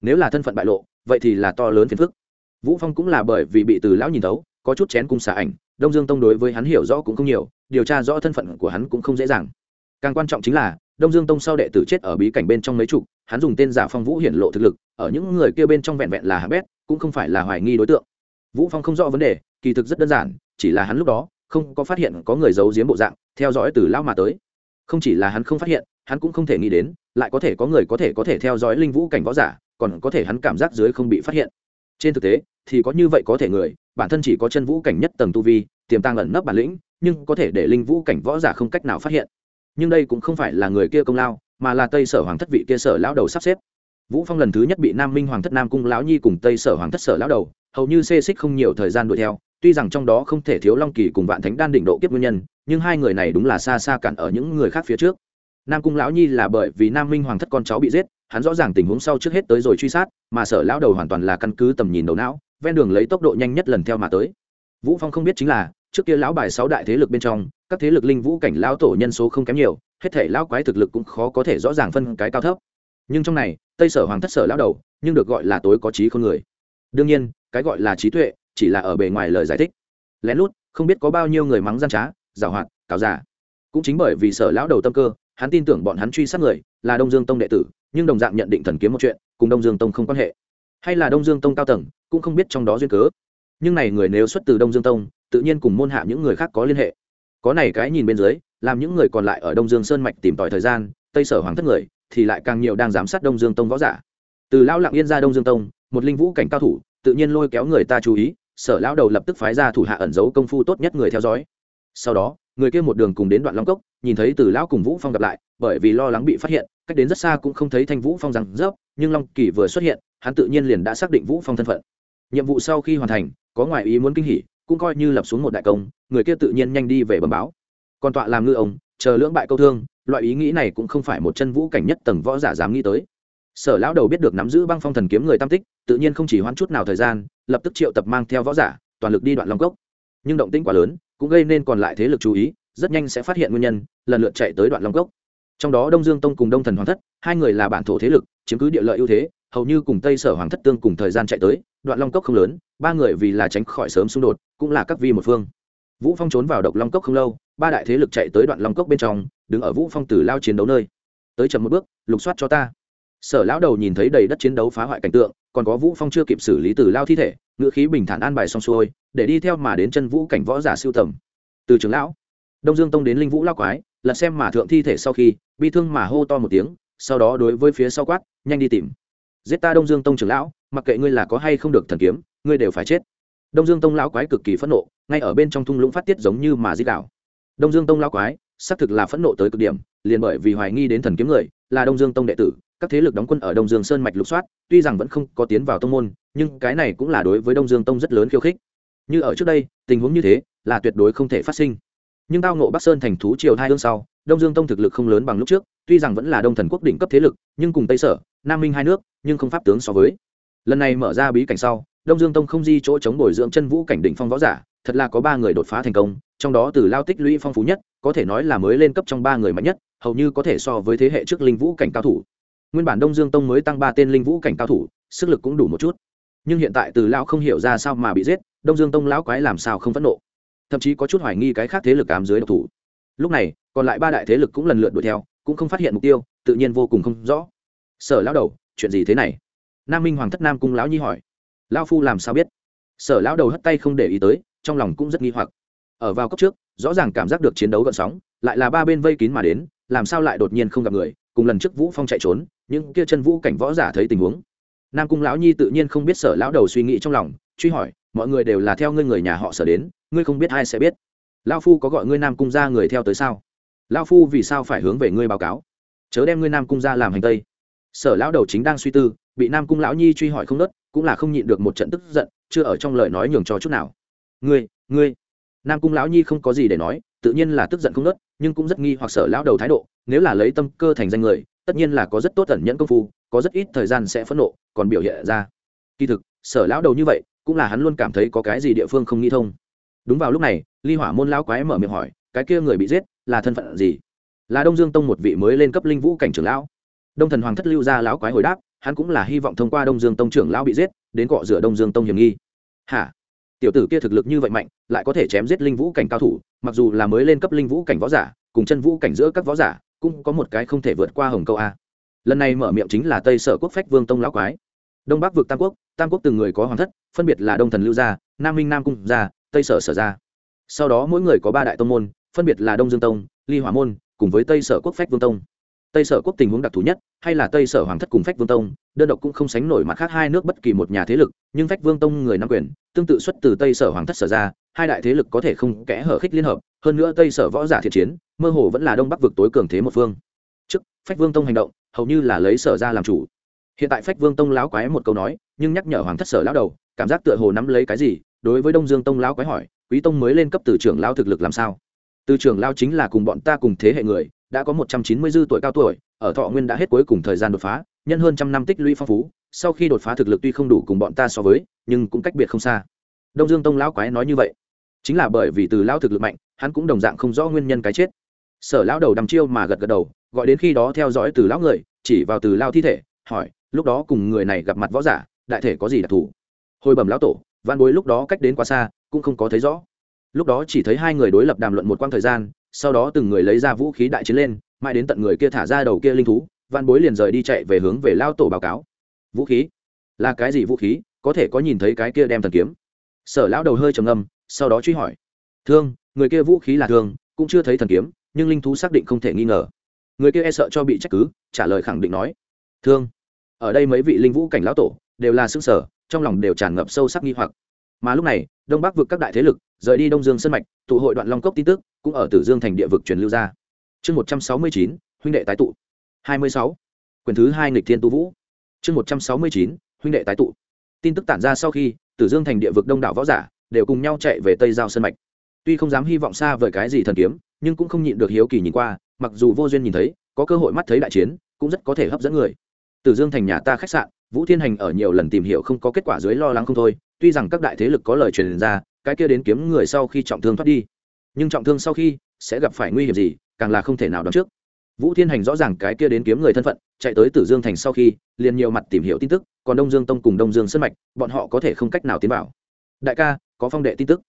Nếu là thân phận bại lộ, vậy thì là to lớn phiền phức. Vũ phong cũng là bởi vì bị từ lão nhìn thấu, có chút chén cung xả ảnh, đông dương tông đối với hắn hiểu rõ cũng không nhiều, điều tra rõ thân phận của hắn cũng không dễ dàng. Càng quan trọng chính là, đông dương tông sau đệ tử chết ở bí cảnh bên trong mấy chục hắn dùng tên giả phong vũ hiển lộ thực lực, ở những người kia bên trong vẹn vẹn là hạ bét, cũng không phải là hoài nghi đối tượng. Vũ phong không rõ vấn đề, kỳ thực rất đơn giản, chỉ là hắn lúc đó không có phát hiện có người giấu giếm bộ dạng, theo dõi từ lao mà tới. Không chỉ là hắn không phát hiện, hắn cũng không thể nghĩ đến, lại có thể có người có thể có thể theo dõi linh vũ cảnh võ giả, còn có thể hắn cảm giác dưới không bị phát hiện. Trên thực tế, thì có như vậy có thể người, bản thân chỉ có chân vũ cảnh nhất tầng tu vi, tiềm tàng ẩn nấp bản lĩnh, nhưng có thể để linh vũ cảnh võ giả không cách nào phát hiện. Nhưng đây cũng không phải là người kia công lao mà là tây sở hoàng thất vị kia sở lão đầu sắp xếp. Vũ phong lần thứ nhất bị nam minh hoàng thất nam cung lão nhi cùng tây sở hoàng thất sở lão đầu, hầu như xê xích không nhiều thời gian đuổi theo, tuy rằng trong đó không thể thiếu long kỳ cùng vạn thánh đan đỉnh độ kiếp nguyên nhân, nhưng hai người này đúng là xa xa cản ở những người khác phía trước. Nam cung lão nhi là bởi vì nam minh hoàng thất con cháu bị giết, hắn rõ ràng tình huống sau trước hết tới rồi truy sát, mà sở lão đầu hoàn toàn là căn cứ tầm nhìn đầu não, ven đường lấy tốc độ nhanh nhất lần theo mà tới. Vũ phong không biết chính là trước kia lão bài sáu đại thế lực bên trong, các thế lực linh vũ cảnh lão tổ nhân số không kém nhiều, hết thể lão quái thực lực cũng khó có thể rõ ràng phân cái cao thấp. Nhưng trong này, tây sở hoàng thất sở lão đầu, nhưng được gọi là tối có trí không người. Đương nhiên, cái gọi là trí tuệ, chỉ là ở bề ngoài lời giải thích. Lén lút, không biết có bao nhiêu người mắng gian trá, giảo hoạt, cáo giả. Cũng chính bởi vì sở lão đầu tâm cơ, hắn tin tưởng bọn hắn truy sát người là đông dương tông đệ tử, nhưng đồng dạng nhận định thần kiếm một chuyện, cùng đông dương tông không quan hệ. Hay là đông dương tông cao tầng, cũng không biết trong đó duyên cớ. Nhưng này người nếu xuất từ đông dương tông tự nhiên cùng môn hạ những người khác có liên hệ. Có này cái nhìn bên dưới, làm những người còn lại ở đông dương sơn mạch tìm tòi thời gian, tây sở hoàng thất người, thì lại càng nhiều đang giám sát đông dương tông võ giả. Từ lão lặng yên ra đông dương tông, một linh vũ cảnh cao thủ, tự nhiên lôi kéo người ta chú ý, sở lão đầu lập tức phái ra thủ hạ ẩn giấu công phu tốt nhất người theo dõi. Sau đó, người kia một đường cùng đến đoạn long cốc, nhìn thấy từ lão cùng vũ phong gặp lại, bởi vì lo lắng bị phát hiện, cách đến rất xa cũng không thấy thanh vũ phong rằng rớp, nhưng long kỳ vừa xuất hiện, hắn tự nhiên liền đã xác định vũ phong thân phận. Nhiệm vụ sau khi hoàn thành, có ngoại ý muốn kinh hỉ cũng coi như lập xuống một đại công, người kia tự nhiên nhanh đi về bẩm báo. Còn tọa làm ngư ông, chờ lưỡng bại câu thương, loại ý nghĩ này cũng không phải một chân vũ cảnh nhất tầng võ giả dám nghĩ tới. Sở lão đầu biết được nắm giữ băng phong thần kiếm người tam tích, tự nhiên không chỉ hoãn chút nào thời gian, lập tức triệu tập mang theo võ giả, toàn lực đi đoạn long cốc. Nhưng động tĩnh quá lớn, cũng gây nên còn lại thế lực chú ý, rất nhanh sẽ phát hiện nguyên nhân, lần lượt chạy tới đoạn long cốc. Trong đó đông dương tông cùng đông thần hoàng thất, hai người là bản thổ thế lực, chiếm cứ địa lợi ưu thế, hầu như cùng tây sở hoàng thất tương cùng thời gian chạy tới, đoạn long cốc không lớn, ba người vì là tránh khỏi sớm xung đột cũng là các vi một phương. Vũ phong trốn vào độc long cốc không lâu, ba đại thế lực chạy tới đoạn long cốc bên trong, đứng ở vũ phong tử lao chiến đấu nơi. Tới chậm một bước, lục soát cho ta. Sở lão đầu nhìn thấy đầy đất chiến đấu phá hoại cảnh tượng, còn có vũ phong chưa kịp xử lý từ lao thi thể, ngựa khí bình thản an bài xong xuôi, để đi theo mà đến chân vũ cảnh võ giả siêu tầm. Từ trưởng lão, đông dương tông đến linh vũ lao quái, lật xem mà thượng thi thể sau khi, bi thương mà hô to một tiếng, sau đó đối với phía sau quát, nhanh đi tìm. Giết ta đông dương tông trưởng lão, mặc kệ ngươi là có hay không được thần kiếm, ngươi đều phải chết đông dương tông lão quái cực kỳ phẫn nộ, ngay ở bên trong thung lũng phát tiết giống như mà dích đảo. đông dương tông lão quái, xác thực là phẫn nộ tới cực điểm, liền bởi vì hoài nghi đến thần kiếm người, là đông dương tông đệ tử, các thế lực đóng quân ở đông dương sơn mạch lục soát, tuy rằng vẫn không có tiến vào tông môn, nhưng cái này cũng là đối với đông dương tông rất lớn khiêu khích. Như ở trước đây, tình huống như thế, là tuyệt đối không thể phát sinh. Nhưng tao ngộ bắc sơn thành thú triều hai hương sau, đông dương tông thực lực không lớn bằng lúc trước, tuy rằng vẫn là đông thần quốc đỉnh cấp thế lực, nhưng cùng tây sở, nam minh hai nước, nhưng không pháp tướng so với. Lần này mở ra bí cảnh sau đông dương tông không di chỗ chống bồi dưỡng chân vũ cảnh đỉnh phong võ giả, thật là có ba người đột phá thành công, trong đó từ lao tích lũy phong phú nhất, có thể nói là mới lên cấp trong ba người mạnh nhất, hầu như có thể so với thế hệ trước linh vũ cảnh cao thủ. Nguyên bản đông dương tông mới tăng ba tên linh vũ cảnh cao thủ, sức lực cũng đủ một chút. Nhưng hiện tại từ lão không hiểu ra sao mà bị giết, đông dương tông lão quái làm sao không phẫn nộ. Thậm chí có chút hoài nghi cái khác thế lực ám dưới độc thủ. Lúc này, còn lại ba đại thế lực cũng lần lượt đuổi theo, cũng không phát hiện mục tiêu, tự nhiên vô cùng không rõ. Sở lão đầu, chuyện gì thế này? Nam minh hoàng thất nam cung lão nhi hỏi lão phu làm sao biết? Sở lão đầu hất tay không để ý tới, trong lòng cũng rất nghi hoặc. Ở vào cốc trước, rõ ràng cảm giác được chiến đấu gợn sóng, lại là ba bên vây kín mà đến, làm sao lại đột nhiên không gặp người, cùng lần trước vũ phong chạy trốn, những kia chân vũ cảnh võ giả thấy tình huống. Nam cung lão nhi tự nhiên không biết sở lão đầu suy nghĩ trong lòng, truy hỏi, mọi người đều là theo ngươi người nhà họ sở đến, ngươi không biết ai sẽ biết. Lao phu có gọi ngươi nam cung ra người theo tới sao? Lao phu vì sao phải hướng về ngươi báo cáo? Chớ đem ngươi nam cung ra làm hành tây. Sở lão đầu chính đang suy tư bị nam cung lão nhi truy hỏi không nớt, cũng là không nhịn được một trận tức giận, chưa ở trong lời nói nhường cho chút nào. Ngươi ngươi. Nam cung lão nhi không có gì để nói, tự nhiên là tức giận không nớt, nhưng cũng rất nghi hoặc sở lão đầu thái độ, nếu là lấy tâm cơ thành danh người, tất nhiên là có rất tốt tẩn nhẫn công phu, có rất ít thời gian sẽ phẫn nộ, còn biểu hiện ra. Kỳ thực, sở lão đầu như vậy, cũng là hắn luôn cảm thấy có cái gì địa phương không nghĩ thông. Đúng vào lúc này, ly hỏa môn lão quái mở miệng hỏi, cái kia người bị giết, là thân phận gì? Là đông dương tông một vị mới lên cấp linh vũ cảnh trưởng lão đông thần hoàng thất lưu ra lão quái hồi đáp, hắn cũng là hy vọng thông qua đông dương tông trưởng lão bị giết, đến cọ rửa đông dương tông hiểm nghi. Hả? Tiểu tử kia thực lực như vậy mạnh, lại có thể chém giết linh vũ cảnh cao thủ, mặc dù là mới lên cấp linh vũ cảnh võ giả, cùng chân vũ cảnh giữa các võ giả, cũng có một cái không thể vượt qua hồng câu a. Lần này mở miệng chính là tây sở quốc phách vương tông lão quái. Đông bắc vực tam quốc tam quốc từng người có hoàng thất, phân biệt là đông thần lưu gia, nam minh nam cung gia, tây sở sở gia. Sau đó mỗi người có ba đại tông môn, phân biệt là đông dương tông, ly hỏa môn, cùng với tây sở quốc phách vương tông tây sở quốc tình huống đặc thù nhất, hay là tây sở hoàng thất cùng phách vương tông, đơn độc cũng không sánh nổi mặt khác hai nước bất kỳ một nhà thế lực, nhưng phách vương tông người nắm quyền, tương tự xuất từ tây sở hoàng thất sở ra, hai đại thế lực có thể không kẽ hở khích liên hợp, hơn nữa tây sở võ giả thiện chiến, mơ hồ vẫn là đông bắc vực tối cường thế một phương. Trước, phách vương tông hành động, hầu như là lấy sở ra làm chủ. Hiện tại phách vương tông lão quái một câu nói, nhưng nhắc nhở hoàng thất sở lão đầu, cảm giác tựa hồ nắm lấy cái gì, đối với đông dương tông lão quái hỏi, quý tông mới lên cấp từ trưởng lao thực lực làm sao? Từ trưởng lao chính là cùng bọn ta cùng thế hệ người đã có một trăm chín mươi dư tuổi cao tuổi, ở thọ nguyên đã hết cuối cùng thời gian đột phá, nhân hơn trăm năm tích lũy phong phú, sau khi đột phá thực lực tuy không đủ cùng bọn ta so với, nhưng cũng cách biệt không xa. Đông dương tông lão quái nói như vậy. Chính là bởi vì từ lão thực lực mạnh, hắn cũng đồng dạng không rõ nguyên nhân cái chết. Sở lão đầu đăm chiêu mà gật gật đầu, gọi đến khi đó theo dõi từ lão người, chỉ vào từ lao thi thể, hỏi, lúc đó cùng người này gặp mặt võ giả, đại thể có gì đặc thù? Hồi bẩm lão tổ, văn bối lúc đó cách đến quá xa, cũng không có thấy rõ. Lúc đó chỉ thấy hai người đối lập đàm luận một quãng thời gian sau đó từng người lấy ra vũ khí đại chiến lên, mãi đến tận người kia thả ra đầu kia linh thú, văn bối liền rời đi chạy về hướng về lao tổ báo cáo. Vũ khí? Là cái gì vũ khí? Có thể có nhìn thấy cái kia đem thần kiếm? Sở lão đầu hơi trầm ngâm, sau đó truy hỏi. Thương, người kia vũ khí là thương, cũng chưa thấy thần kiếm, nhưng linh thú xác định không thể nghi ngờ. Người kia e sợ cho bị trách cứ, trả lời khẳng định nói. Thương, ở đây mấy vị linh vũ cảnh lão tổ, đều là xương sở trong lòng đều tràn ngập sâu sắc nghi hoặc mà lúc này, đông bắc vực các đại thế lực rời đi đông dương sân mạch, tụ hội đoạn long cốc tin tức cũng ở tử dương thành địa vực truyền lưu ra. Chương một trăm sáu mươi chín, huynh đệ tái tụ. hai mươi sáu, quyền thứ hai nghịch thiên tu vũ. Chương một trăm sáu mươi chín, huynh đệ tái tụ. Tin tức tản ra sau khi, tử dương thành địa vực đông đảo võ giả đều cùng nhau chạy về tây giao sân mạch. Tuy không dám hy vọng xa vời cái gì thần kiếm, nhưng cũng không nhịn được hiếu kỳ nhìn qua, mặc dù vô duyên nhìn thấy, có cơ hội mắt thấy đại chiến, cũng rất có thể hấp dẫn người. Tử dương thành nhà ta khách sạn, vũ thiên hành ở nhiều lần tìm hiểu không có kết quả dưới lo lắng không thôi tuy rằng các đại thế lực có lời truyền ra, cái kia đến kiếm người sau khi trọng thương thoát đi. Nhưng trọng thương sau khi sẽ gặp phải nguy hiểm gì, càng là không thể nào đoán trước. Vũ thiên hành rõ ràng cái kia đến kiếm người thân phận, chạy tới tử dương thành sau khi, liền nhiều mặt tìm hiểu tin tức, còn đông dương tông cùng đông dương sân mạch, bọn họ có thể không cách nào tiến vào. Đại ca, có phong đệ tin tức.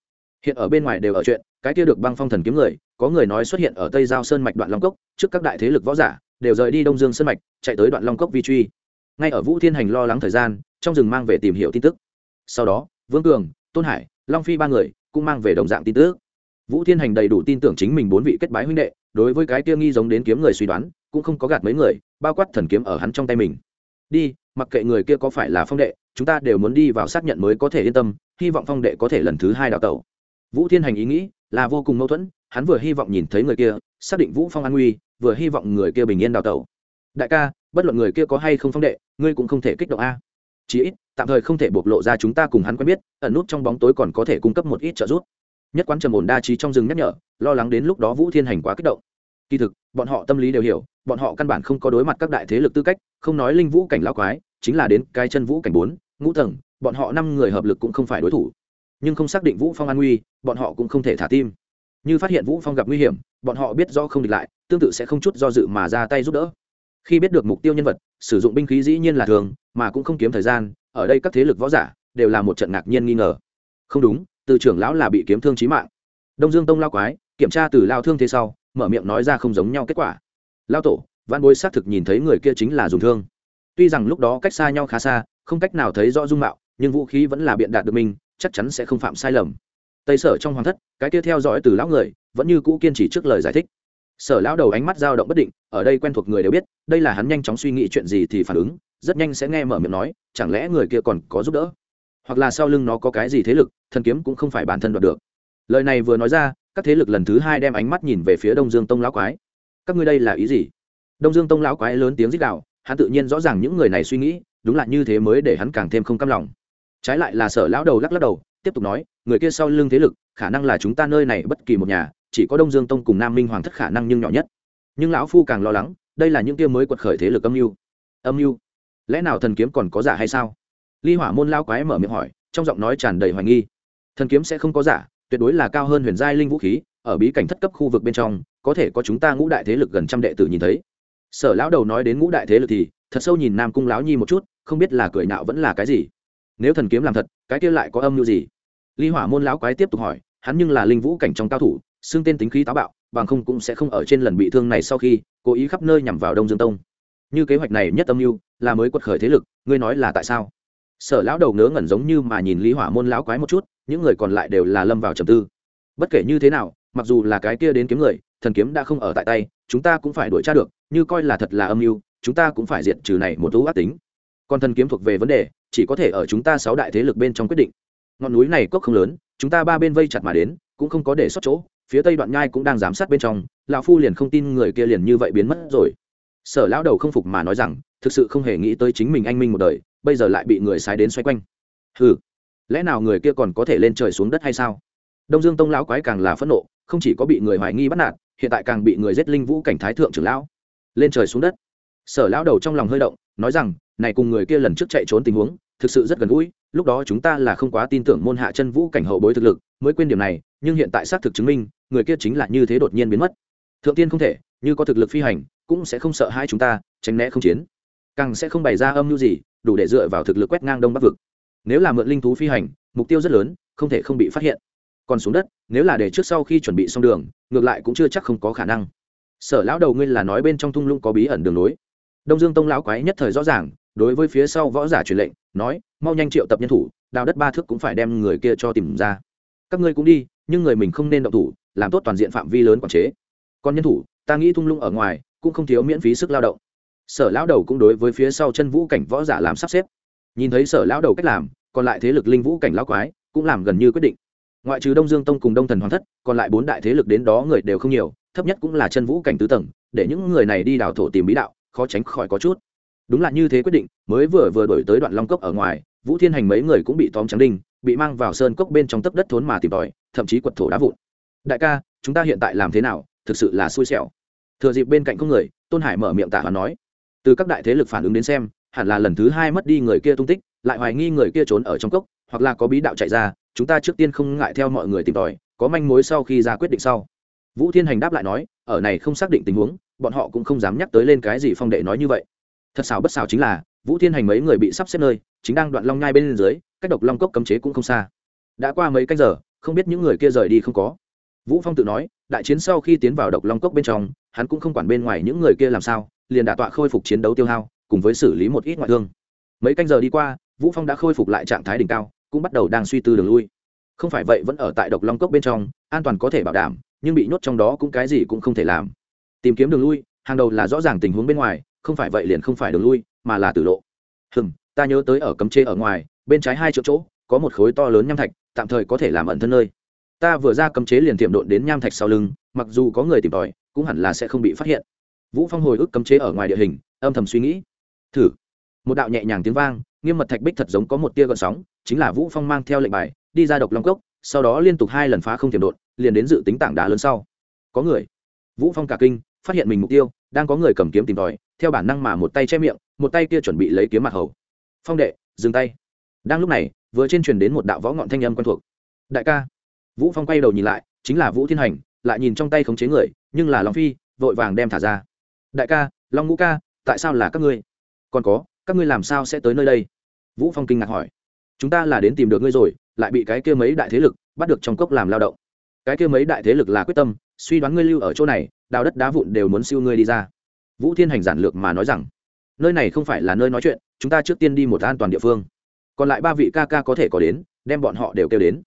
Hiện ở bên ngoài đều ở chuyện, cái kia được băng phong thần kiếm người, có người nói xuất hiện ở tây giao sơn mạch đoạn long cốc, trước các đại thế lực võ giả, đều rời đi đông dương sơn mạch, chạy tới đoạn long cốc vi truy. Ngay ở vũ thiên hành lo lắng thời gian, trong rừng mang về tìm hiểu tin tức sau đó, vương cường, tôn hải, long phi ba người cũng mang về đồng dạng tin tức. Vũ thiên hành đầy đủ tin tưởng chính mình bốn vị kết bái huynh đệ, đối với cái tiêu nghi giống đến kiếm người suy đoán, cũng không có gạt mấy người, bao quát thần kiếm ở hắn trong tay mình. Đi, mặc kệ người kia có phải là phong đệ, chúng ta đều muốn đi vào xác nhận mới có thể yên tâm, hy vọng phong đệ có thể lần thứ hai đào tẩu. Vũ thiên hành ý nghĩ là vô cùng mâu thuẫn, hắn vừa hy vọng nhìn thấy người kia, xác định vũ phong an nguy, vừa hy vọng người kia bình yên đào tẩu. Đại ca, bất luận người kia có hay không phong đệ, ngươi cũng không thể kích động a chí ít, tạm thời không thể bộc lộ ra chúng ta cùng hắn quen biết, ẩn nút trong bóng tối còn có thể cung cấp một ít trợ giúp. Nhất quán trầm ổn đa trí trong rừng nhắc nhở, lo lắng đến lúc đó vũ thiên hành quá kích động. Kỳ thực, bọn họ tâm lý đều hiểu, bọn họ căn bản không có đối mặt các đại thế lực tư cách, không nói linh vũ cảnh lao quái, chính là đến cái chân vũ cảnh bốn, ngũ tầng, bọn họ năm người hợp lực cũng không phải đối thủ. Nhưng không xác định vũ phong an nguy, bọn họ cũng không thể thả tim. Như phát hiện vũ phong gặp nguy hiểm, bọn họ biết do không địch lại, tương tự sẽ không chút do dự mà ra tay giúp đỡ. Khi biết được mục tiêu nhân vật, sử dụng binh khí dĩ nhiên là thường mà cũng không kiếm thời gian, ở đây các thế lực võ giả đều là một trận ngạc nhiên nghi ngờ. Không đúng, từ trưởng lão là bị kiếm thương chí mạng. Đông dương tông lao quái, kiểm tra từ lao thương thế sau, mở miệng nói ra không giống nhau kết quả. Lao tổ văn bối xác thực nhìn thấy người kia chính là dùng thương. Tuy rằng lúc đó cách xa nhau khá xa, không cách nào thấy rõ dung mạo, nhưng vũ khí vẫn là biện đạt được mình, chắc chắn sẽ không phạm sai lầm. Tây sở trong hoàng thất, cái kia theo dõi từ lão người, vẫn như cũ kiên trì trước lời giải thích. Sở lão đầu ánh mắt dao động bất định, ở đây quen thuộc người đều biết, đây là hắn nhanh chóng suy nghĩ chuyện gì thì phản ứng rất nhanh sẽ nghe mở miệng nói, chẳng lẽ người kia còn có giúp đỡ? Hoặc là sau lưng nó có cái gì thế lực, thần kiếm cũng không phải bản thân đoạt được. Lời này vừa nói ra, các thế lực lần thứ hai đem ánh mắt nhìn về phía đông dương tông lão quái. Các ngươi đây là ý gì? Đông dương tông lão quái lớn tiếng rít đạo hắn tự nhiên rõ ràng những người này suy nghĩ, đúng là như thế mới để hắn càng thêm không căm lòng. Trái lại là sở lão đầu lắc lắc đầu, tiếp tục nói, người kia sau lưng thế lực, khả năng là chúng ta nơi này bất kỳ một nhà, chỉ có đông dương tông cùng nam minh hoàng thất khả năng nhưng nhỏ nhất. Nhưng lão phu càng lo lắng, đây là những kia mới quật khởi thế lực âm mưu. Âm mưu? Lẽ nào thần kiếm còn có giả hay sao? Ly hỏa môn lao quái mở miệng hỏi, trong giọng nói tràn đầy hoài nghi. Thần kiếm sẽ không có giả, tuyệt đối là cao hơn huyền giai linh vũ khí, ở bí cảnh thất cấp khu vực bên trong, có thể có chúng ta ngũ đại thế lực gần trăm đệ tử nhìn thấy. Sở lão đầu nói đến ngũ đại thế lực thì, thật sâu nhìn nam cung lão nhi một chút, không biết là cười nạo vẫn là cái gì. Nếu thần kiếm làm thật, cái kia lại có âm mưu gì? Ly hỏa môn lão quái tiếp tục hỏi, hắn nhưng là linh vũ cảnh trong cao thủ, xưng tên tính khí táo bạo, bằng không cũng sẽ không ở trên lần bị thương này sau khi, cố ý khắp nơi nhằm vào đông dương tông như kế hoạch này nhất âm mưu, là mới quật khởi thế lực, ngươi nói là tại sao? Sở lão đầu ngớ ngẩn giống như mà nhìn lý hỏa môn lão quái một chút, những người còn lại đều là lâm vào trầm tư. Bất kể như thế nào, mặc dù là cái kia đến kiếm người, thần kiếm đã không ở tại tay, chúng ta cũng phải đuổi tra được, như coi là thật là âm mưu, chúng ta cũng phải diệt trừ này một thú ác tính. Còn thần kiếm thuộc về vấn đề, chỉ có thể ở chúng ta sáu đại thế lực bên trong quyết định. Ngọn núi này cốc không lớn, chúng ta ba bên vây chặt mà đến, cũng không có để sót chỗ, phía tây đoạn nhai cũng đang giám sát bên trong, lão phu liền không tin người kia liền như vậy biến mất rồi sở lão đầu không phục mà nói rằng, thực sự không hề nghĩ tới chính mình anh minh một đời, bây giờ lại bị người sai đến xoay quanh. Ừ lẽ nào người kia còn có thể lên trời xuống đất hay sao? Đông dương tông lão quái càng là phẫn nộ, không chỉ có bị người hoài nghi bắt nạt, hiện tại càng bị người giết linh vũ cảnh thái thượng trưởng lão. Lên trời xuống đất. Sở lão đầu trong lòng hơi động, nói rằng, này cùng người kia lần trước chạy trốn tình huống, thực sự rất gần gũi, lúc đó chúng ta là không quá tin tưởng môn hạ chân vũ cảnh hậu bối thực lực, mới quên điểm này, nhưng hiện tại xác thực chứng minh, người kia chính là như thế đột nhiên biến mất. Thượng tiên không thể, như có thực lực phi hành cũng sẽ không sợ hai chúng ta, tránh né không chiến. Càng sẽ không bày ra âm mưu gì, đủ để dựa vào thực lực quét ngang đông bắc vực. Nếu là mượn linh thú phi hành, mục tiêu rất lớn, không thể không bị phát hiện. Còn xuống đất, nếu là để trước sau khi chuẩn bị xong đường, ngược lại cũng chưa chắc không có khả năng. Sở lão đầu ngươi là nói bên trong thung lũng có bí ẩn đường lối đông dương tông lão quái nhất thời rõ ràng, đối với phía sau võ giả truyền lệnh, nói, mau nhanh triệu tập nhân thủ, đào đất ba thước cũng phải đem người kia cho tìm ra. Các ngươi cũng đi, nhưng người mình không nên động thủ, làm tốt toàn diện phạm vi lớn quản chế. Còn nhân thủ, ta nghĩ thung lũng ở ngoài cũng không thiếu miễn phí sức lao động. Sở lão đầu cũng đối với phía sau chân vũ cảnh võ giả làm sắp xếp. Nhìn thấy sở lão đầu cách làm, còn lại thế lực linh vũ cảnh lão quái, cũng làm gần như quyết định. Ngoại trừ đông dương tông cùng đông thần hoàng thất, còn lại bốn đại thế lực đến đó người đều không nhiều, thấp nhất cũng là chân vũ cảnh tứ tầng, để những người này đi đào thổ tìm bí đạo, khó tránh khỏi có chút. Đúng là như thế quyết định, mới vừa vừa đổi tới đoạn long cốc ở ngoài, vũ thiên hành mấy người cũng bị tóm trắng đinh, bị mang vào sơn cốc bên trong tấp đất thốn mà tìm tòi, thậm chí quật thổ đá vụn. Đại ca, chúng ta hiện tại làm thế nào? Thực sự là xui xẻo thừa dịp bên cạnh có người, tôn hải mở miệng tả và nói, từ các đại thế lực phản ứng đến xem, hẳn là lần thứ hai mất đi người kia tung tích, lại hoài nghi người kia trốn ở trong cốc, hoặc là có bí đạo chạy ra, chúng ta trước tiên không ngại theo mọi người tìm tòi, có manh mối sau khi ra quyết định sau. Vũ thiên hành đáp lại nói, ở này không xác định tình huống, bọn họ cũng không dám nhắc tới lên cái gì phong đệ nói như vậy. Thật xảo bất xảo chính là, vũ thiên hành mấy người bị sắp xếp nơi, chính đang đoạn long nhai bên dưới, cách độc long cốc cấm chế cũng không xa. Đã qua mấy canh giờ, không biết những người kia rời đi không có. Vũ phong tự nói đại chiến sau khi tiến vào độc long cốc bên trong, hắn cũng không quản bên ngoài những người kia làm sao, liền đả tọa khôi phục chiến đấu tiêu hao, cùng với xử lý một ít ngoại thương. Mấy canh giờ đi qua, vũ phong đã khôi phục lại trạng thái đỉnh cao, cũng bắt đầu đang suy tư đường lui. Không phải vậy vẫn ở tại độc long cốc bên trong, an toàn có thể bảo đảm, nhưng bị nhốt trong đó cũng cái gì cũng không thể làm. Tìm kiếm đường lui, hàng đầu là rõ ràng tình huống bên ngoài, không phải vậy liền không phải đường lui, mà là tử lộ. Hừm, ta nhớ tới ở cấm chế ở ngoài, bên trái hai chỗ chỗ, có một khối to lớn nham thạch, tạm thời có thể làm ẩn thân nơi ta vừa ra cấm chế liền tiệm độn đến nham thạch sau lưng, mặc dù có người tìm tòi, cũng hẳn là sẽ không bị phát hiện. Vũ phong hồi ức cấm chế ở ngoài địa hình, âm thầm suy nghĩ. Thử. Một đạo nhẹ nhàng tiếng vang, nghiêm mật thạch bích thật giống có một tia gợn sóng, chính là vũ phong mang theo lệnh bài, đi ra độc long cốc, sau đó liên tục hai lần phá không tiềm đột liền đến dự tính tảng đá lớn sau. Có người. Vũ phong cả kinh, phát hiện mình mục tiêu, đang có người cầm kiếm tìm tòi, theo bản năng mà một tay che miệng, một tay kia chuẩn bị lấy kiếm mặt hầu. Phong đệ, dừng tay. Đang lúc này, vừa trên truyền đến một đạo võ ngọn thanh âm quen thuộc. Đại ca vũ phong quay đầu nhìn lại, chính là vũ thiên hành, lại nhìn trong tay khống chế người, nhưng là long phi, vội vàng đem thả ra. Đại ca, long ngũ ca, tại sao là các ngươi? Còn có, các ngươi làm sao sẽ tới nơi đây? Vũ phong kinh ngạc hỏi. Chúng ta là đến tìm được ngươi rồi, lại bị cái kia mấy đại thế lực bắt được trong cốc làm lao động. Cái kia mấy đại thế lực là quyết tâm, suy đoán ngươi lưu ở chỗ này, đào đất đá vụn đều muốn siêu ngươi đi ra. Vũ thiên hành giản lược mà nói rằng, nơi này không phải là nơi nói chuyện, chúng ta trước tiên đi một an toàn địa phương. Còn lại ba vị ca ca có thể có đến, đem bọn họ đều kêu đến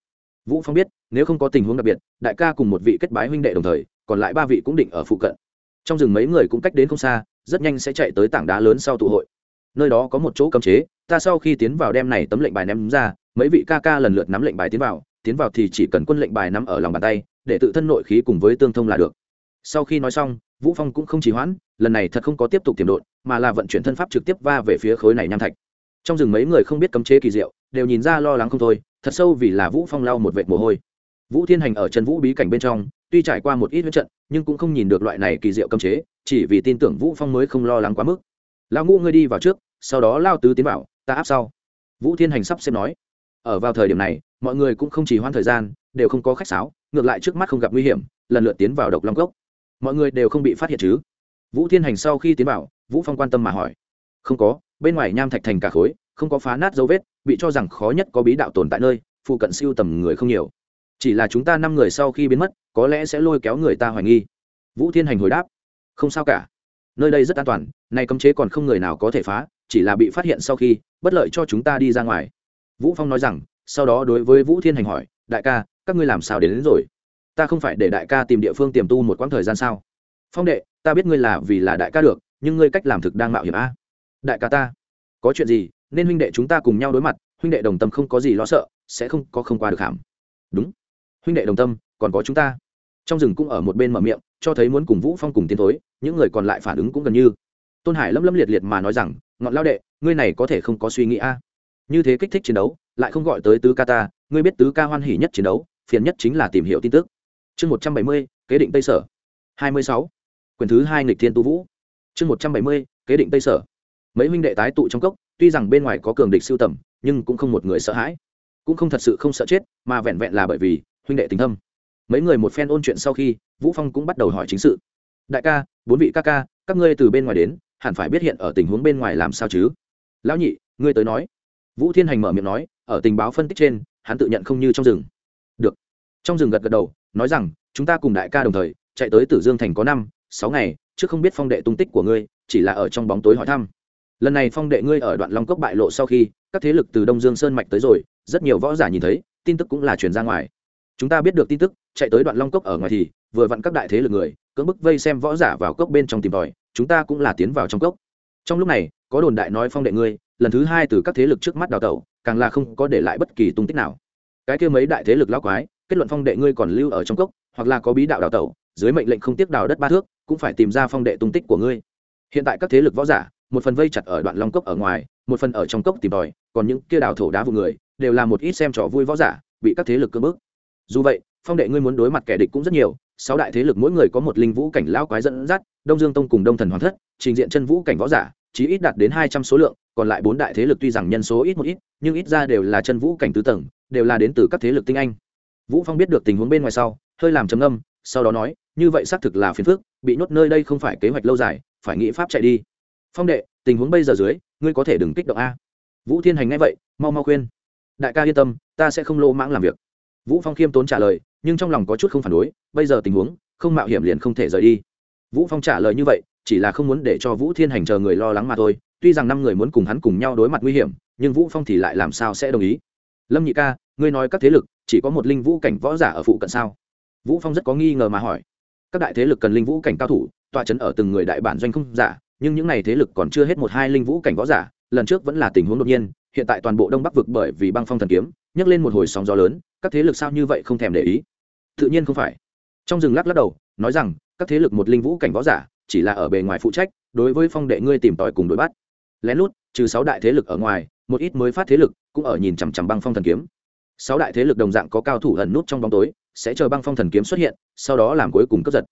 vũ phong biết, nếu không có tình huống đặc biệt, đại ca cùng một vị kết bái huynh đệ đồng thời, còn lại ba vị cũng định ở phụ cận. Trong rừng mấy người cũng cách đến không xa, rất nhanh sẽ chạy tới tảng đá lớn sau tụ hội. Nơi đó có một chỗ cấm chế, ta sau khi tiến vào đem này tấm lệnh bài ném ra, mấy vị ca ca lần lượt nắm lệnh bài tiến vào tiến vào thì chỉ cần quân lệnh bài nắm ở lòng bàn tay, để tự thân nội khí cùng với tương thông là được. Sau khi nói xong, vũ phong cũng không chỉ hoãn, lần này thật không có tiếp tục tiềm độn, mà là vận chuyển thân pháp trực tiếp va về phía khối này nham thạch. Trong rừng mấy người không biết cấm chế kỳ diệu, đều nhìn ra lo lắng không thôi thật sâu vì là vũ phong lau một vệt mồ hôi. Vũ thiên hành ở chân vũ bí cảnh bên trong, tuy trải qua một ít huyết trận, nhưng cũng không nhìn được loại này kỳ diệu cấm chế, chỉ vì tin tưởng vũ phong mới không lo lắng quá mức. Lão ngũ ngươi đi vào trước, sau đó lao tứ tiến vào, ta áp sau. Vũ thiên hành sắp xếp nói. Ở vào thời điểm này, mọi người cũng không chỉ hoãn thời gian, đều không có khách sáo, ngược lại trước mắt không gặp nguy hiểm, lần lượt tiến vào độc long cốc. Mọi người đều không bị phát hiện chứ? Vũ thiên hành sau khi tiến vào, vũ phong quan tâm mà hỏi. Không có, bên ngoài nham thạch thành cả khối, không có phá nát dấu vết bị cho rằng khó nhất có bí đạo tồn tại nơi phụ cận siêu tầm người không nhiều. Chỉ là chúng ta năm người sau khi biến mất có lẽ sẽ lôi kéo người ta hoài nghi. Vũ thiên hành hồi đáp không sao cả. Nơi đây rất an toàn nay cấm chế còn không người nào có thể phá chỉ là bị phát hiện sau khi bất lợi cho chúng ta đi ra ngoài. Vũ phong nói rằng sau đó đối với vũ thiên hành hỏi đại ca các ngươi làm sao đến, đến rồi? Ta không phải để đại ca tìm địa phương tiềm tu một quãng thời gian sao? Phong đệ ta biết ngươi là vì là đại ca được nhưng ngươi cách làm thực đang mạo hiểm a. Đại ca ta có chuyện gì nên huynh đệ chúng ta cùng nhau đối mặt, huynh đệ đồng tâm không có gì lo sợ, sẽ không có không qua được hàm. Đúng. Huynh đệ đồng tâm, còn có chúng ta. Trong rừng cũng ở một bên mở miệng, cho thấy muốn cùng vũ phong cùng tiến thối, những người còn lại phản ứng cũng gần như. Tôn hải lâm lâm liệt liệt mà nói rằng, ngọn lao đệ, ngươi này có thể không có suy nghĩ a. Như thế kích thích chiến đấu, lại không gọi tới tứ ca ta, ngươi biết tứ ca hoan hỉ nhất chiến đấu, phiền nhất chính là tìm hiểu tin tức. Chương một trăm bảy mươi, kế định tây sở. Hai mươi sáu. Quyển thứ hai nghịch thiên tu vũ. Chương một trăm bảy mươi, kế định tây sở. Mấy huynh đệ tái tụ trong cốc tuy rằng bên ngoài có cường địch siêu tầm, nhưng cũng không một người sợ hãi. Cũng không thật sự không sợ chết, mà vẹn vẹn là bởi vì huynh đệ tình thâm. Mấy người một phen ôn chuyện sau khi, vũ phong cũng bắt đầu hỏi chính sự. Đại ca, bốn vị ca ca, các ngươi từ bên ngoài đến, hẳn phải biết hiện ở tình huống bên ngoài làm sao chứ? Lão nhị, ngươi tới nói. Vũ thiên hành mở miệng nói, ở tình báo phân tích trên, hắn tự nhận không như trong rừng. Được. Trong rừng gật gật đầu, nói rằng, chúng ta cùng đại ca đồng thời, chạy tới tử dương thành có năm, sáu ngày, trước không biết phong đệ tung tích của ngươi, chỉ là ở trong bóng tối hỏi thăm lần này phong đệ ngươi ở đoạn long cốc bại lộ sau khi, các thế lực từ đông dương sơn mạch tới rồi, rất nhiều võ giả nhìn thấy, tin tức cũng là truyền ra ngoài. Chúng ta biết được tin tức, chạy tới đoạn long cốc ở ngoài thì, vừa vặn các đại thế lực người, cưỡng bức vây xem võ giả vào cốc bên trong tìm tòi, chúng ta cũng là tiến vào trong cốc. Trong lúc này, có đồn đại nói phong đệ ngươi, lần thứ hai từ các thế lực trước mắt đào tẩu, càng là không có để lại bất kỳ tung tích nào. Cái kia mấy đại thế lực lao quái, kết luận phong đệ ngươi còn lưu ở trong cốc, hoặc là có bí đạo đào tẩu, dưới mệnh lệnh không tiếc đào đất ba thước, cũng phải tìm ra phong đệ tung tích của ngươi. Hiện tại các thế lực võ giả một phần vây chặt ở đoạn long cốc ở ngoài, một phần ở trong cốc tìm tòi, còn những kia đào thổ đá vụ người, đều là một ít xem trò vui võ giả, bị các thế lực cưỡng bức. Dù vậy, phong đệ ngươi muốn đối mặt kẻ địch cũng rất nhiều, sáu đại thế lực mỗi người có một linh vũ cảnh lão quái dẫn dắt, đông dương tông cùng đông thần hoàng thất, trình diện chân vũ cảnh võ giả chỉ ít đạt đến hai trăm số lượng, còn lại bốn đại thế lực tuy rằng nhân số ít một ít, nhưng ít ra đều là chân vũ cảnh tứ tầng, đều là đến từ các thế lực tinh anh. Vũ phong biết được tình huống bên ngoài sau, hơi làm trầm âm sau đó nói, như vậy xác thực là phiền phức, bị nhốt nơi đây không phải kế hoạch lâu dài, phải nghĩ pháp chạy đi phong đệ, tình huống bây giờ dưới, ngươi có thể đừng kích động a. Vũ thiên hành nghe vậy, mau mau khuyên. Đại ca yên tâm, ta sẽ không lô mãng làm việc. Vũ phong khiêm tốn trả lời, nhưng trong lòng có chút không phản đối, bây giờ tình huống, không mạo hiểm liền không thể rời đi. Vũ phong trả lời như vậy, chỉ là không muốn để cho vũ thiên hành chờ người lo lắng mà thôi, tuy rằng năm người muốn cùng hắn cùng nhau đối mặt nguy hiểm, nhưng vũ phong thì lại làm sao sẽ đồng ý? Lâm nhị ca, ngươi nói các thế lực, chỉ có một linh vũ cảnh võ giả ở phụ cận sao? Vũ phong rất có nghi ngờ mà hỏi. Các đại thế lực cần linh vũ cảnh cao thủ, tọa chấn ở từng người đại bản doanh không giả nhưng những này thế lực còn chưa hết một hai linh vũ cảnh võ giả, lần trước vẫn là tình huống đột nhiên, hiện tại toàn bộ đông bắc vực bởi vì băng phong thần kiếm, nhấc lên một hồi sóng gió lớn, các thế lực sao như vậy không thèm để ý? Tự nhiên không phải. Trong rừng lắc lắc đầu, nói rằng, các thế lực một linh vũ cảnh võ giả, chỉ là ở bề ngoài phụ trách, đối với phong đệ ngươi tìm tòi cùng đối bắt. Lén lút, trừ sáu đại thế lực ở ngoài, một ít mới phát thế lực cũng ở nhìn chằm chằm băng phong thần kiếm. Sáu đại thế lực đồng dạng có cao thủ ẩn nút trong bóng tối, sẽ chờ băng phong thần kiếm xuất hiện, sau đó làm cuối cùng cướp giật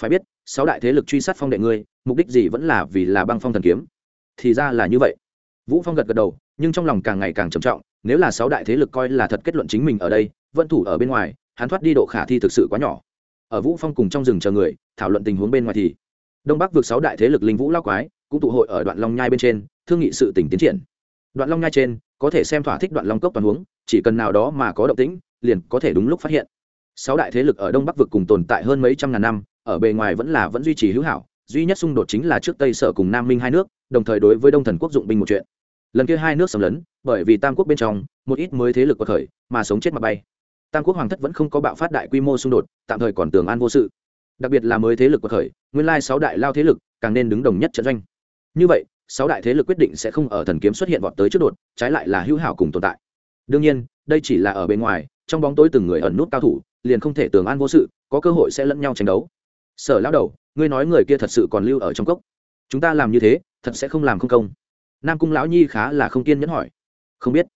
phải biết, sáu đại thế lực truy sát phong đệ ngươi, mục đích gì vẫn là vì là băng phong thần kiếm. Thì ra là như vậy. Vũ phong gật gật đầu, nhưng trong lòng càng ngày càng trầm trọng, nếu là sáu đại thế lực coi là thật kết luận chính mình ở đây vận thủ ở bên ngoài, hắn thoát đi độ khả thi thực sự quá nhỏ. Ở vũ phong cùng trong rừng chờ người, thảo luận tình huống bên ngoài thì, đông bắc vượt sáu đại thế lực linh vũ lao quái, cũng tụ hội ở đoạn long nhai bên trên, thương nghị sự tỉnh tiến triển. Đoạn long nhai trên, có thể xem thỏa thích đoạn long cốc toàn huống, chỉ cần nào đó mà có động tĩnh, liền có thể đúng lúc phát hiện sáu đại thế lực ở đông bắc vực cùng tồn tại hơn mấy trăm ngàn năm, ở bề ngoài vẫn là vẫn duy trì hữu hảo, duy nhất xung đột chính là trước tây sở cùng nam minh hai nước, đồng thời đối với đông thần quốc dụng binh một chuyện. Lần kia hai nước xâm lấn, bởi vì tam quốc bên trong, một ít mới thế lực có khởi, mà sống chết mà bay. Tam quốc hoàng thất vẫn không có bạo phát đại quy mô xung đột, tạm thời còn tường an vô sự. Đặc biệt là mới thế lực có khởi, nguyên lai sáu đại lao thế lực càng nên đứng đồng nhất trận doanh. Như vậy, sáu đại thế lực quyết định sẽ không ở thần kiếm xuất hiện vọt tới trước đột, trái lại là hữu hảo cùng tồn tại. Đương nhiên, đây chỉ là ở bên ngoài, trong bóng tối từng người ẩn nút cao thủ liền không thể tưởng an vô sự, có cơ hội sẽ lẫn nhau tranh đấu. Sở lão đầu, ngươi nói người kia thật sự còn lưu ở trong cốc. Chúng ta làm như thế, thật sẽ không làm không công. Nam cung lão nhi khá là không kiên nhẫn hỏi. Không biết.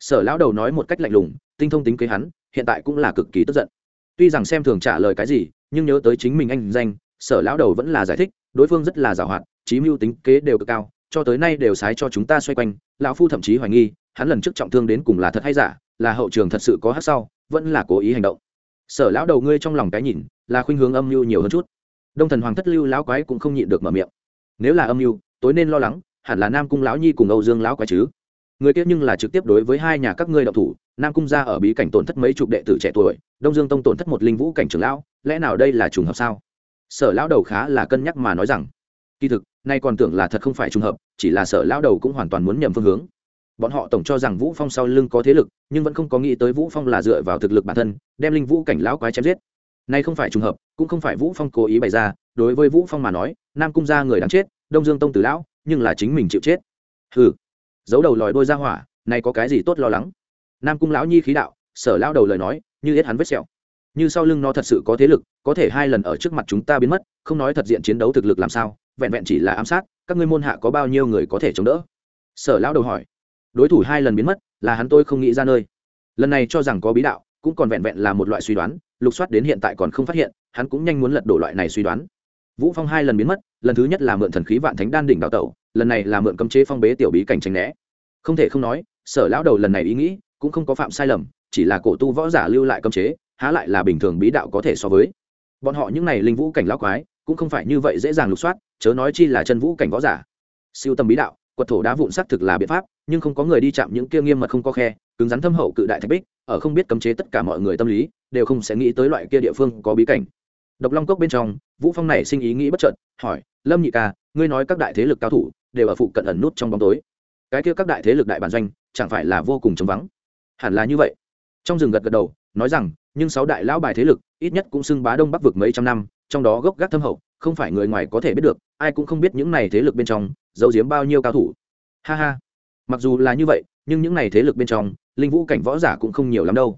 Sở lão đầu nói một cách lạnh lùng, tinh thông tính kế hắn, hiện tại cũng là cực kỳ tức giận. Tuy rằng xem thường trả lời cái gì, nhưng nhớ tới chính mình anh danh, sở lão đầu vẫn là giải thích, đối phương rất là giàu hoạt trí mưu tính kế đều cực cao, cho tới nay đều sái cho chúng ta xoay quanh, lão phu thậm chí hoài nghi, hắn lần trước trọng thương đến cùng là thật hay giả, là hậu trường thật sự có hát sau, vẫn là cố ý hành động sở lão đầu ngươi trong lòng cái nhìn, là khuynh hướng âm mưu nhiều hơn chút. Đông thần hoàng thất lưu lão quái cũng không nhịn được mở miệng. Nếu là âm mưu, tối nên lo lắng, hẳn là nam cung lão nhi cùng âu dương lão quái chứ. Người kia nhưng là trực tiếp đối với hai nhà các ngươi đạo thủ, nam cung gia ở bí cảnh tổn thất mấy chục đệ tử trẻ tuổi, đông dương tông tổn thất một linh vũ cảnh trưởng lão, lẽ nào đây là trùng hợp sao? Sở lão đầu khá là cân nhắc mà nói rằng, kỳ thực, nay còn tưởng là thật không phải trùng hợp, chỉ là sở lão đầu cũng hoàn toàn muốn nhầm phương hướng bọn họ tổng cho rằng vũ phong sau lưng có thế lực, nhưng vẫn không có nghĩ tới vũ phong là dựa vào thực lực bản thân, đem linh vũ cảnh lão quái chém giết. Nay không phải trùng hợp, cũng không phải vũ phong cố ý bày ra, đối với vũ phong mà nói, nam cung gia người đáng chết, đông dương tông tử lão, nhưng là chính mình chịu chết. Hừ, giấu đầu lòi đôi ra hỏa này có cái gì tốt lo lắng? Nam cung lão nhi khí đạo, sở lao đầu lời nói, như hết hắn vết sẹo. Như sau lưng nó thật sự có thế lực, có thể hai lần ở trước mặt chúng ta biến mất, không nói thật diện chiến đấu thực lực làm sao, vẹn vẹn chỉ là ám sát, các ngươi môn hạ có bao nhiêu người có thể chống đỡ? Sở lão đầu hỏi đối thủ hai lần biến mất, là hắn tôi không nghĩ ra nơi. Lần này cho rằng có bí đạo, cũng còn vẹn vẹn là một loại suy đoán, lục soát đến hiện tại còn không phát hiện, hắn cũng nhanh muốn lật đổ loại này suy đoán. Vũ phong hai lần biến mất, lần thứ nhất là mượn thần khí vạn thánh đan đỉnh đào tẩu, lần này là mượn cấm chế phong bế tiểu bí cảnh tránh né. Không thể không nói, sở lão đầu lần này ý nghĩ, cũng không có phạm sai lầm, chỉ là cổ tu võ giả lưu lại cấm chế, há lại là bình thường bí đạo có thể so với. Bọn họ những này linh vũ cảnh lão quái, cũng không phải như vậy dễ dàng lục soát, chớ nói chi là chân vũ cảnh võ giả. Siêu tâm bí đạo, quật thổ đá vụn xác thực là biện pháp nhưng không có người đi chạm những kia nghiêm mật không có khe, cứng rắn thâm hậu cự đại thạch bích, ở không biết cấm chế tất cả mọi người tâm lý, đều không sẽ nghĩ tới loại kia địa phương có bí cảnh. Độc long cốc bên trong, vũ phong này sinh ý nghĩ bất chợt, hỏi, lâm nhị ca, ngươi nói các đại thế lực cao thủ đều ở phụ cận ẩn nút trong bóng tối. Cái kia các đại thế lực đại bản doanh, chẳng phải là vô cùng trống vắng? Hẳn là như vậy. Trong rừng gật gật đầu, nói rằng, nhưng sáu đại lão bài thế lực, ít nhất cũng xưng bá đông bắc vực mấy trăm năm, trong đó gốc gác thâm hậu, không phải người ngoài có thể biết được, ai cũng không biết những này thế lực bên trong, giấu giếm bao nhiêu cao thủ. Ha ha mặc dù là như vậy, nhưng những này thế lực bên trong, linh vũ cảnh võ giả cũng không nhiều lắm đâu.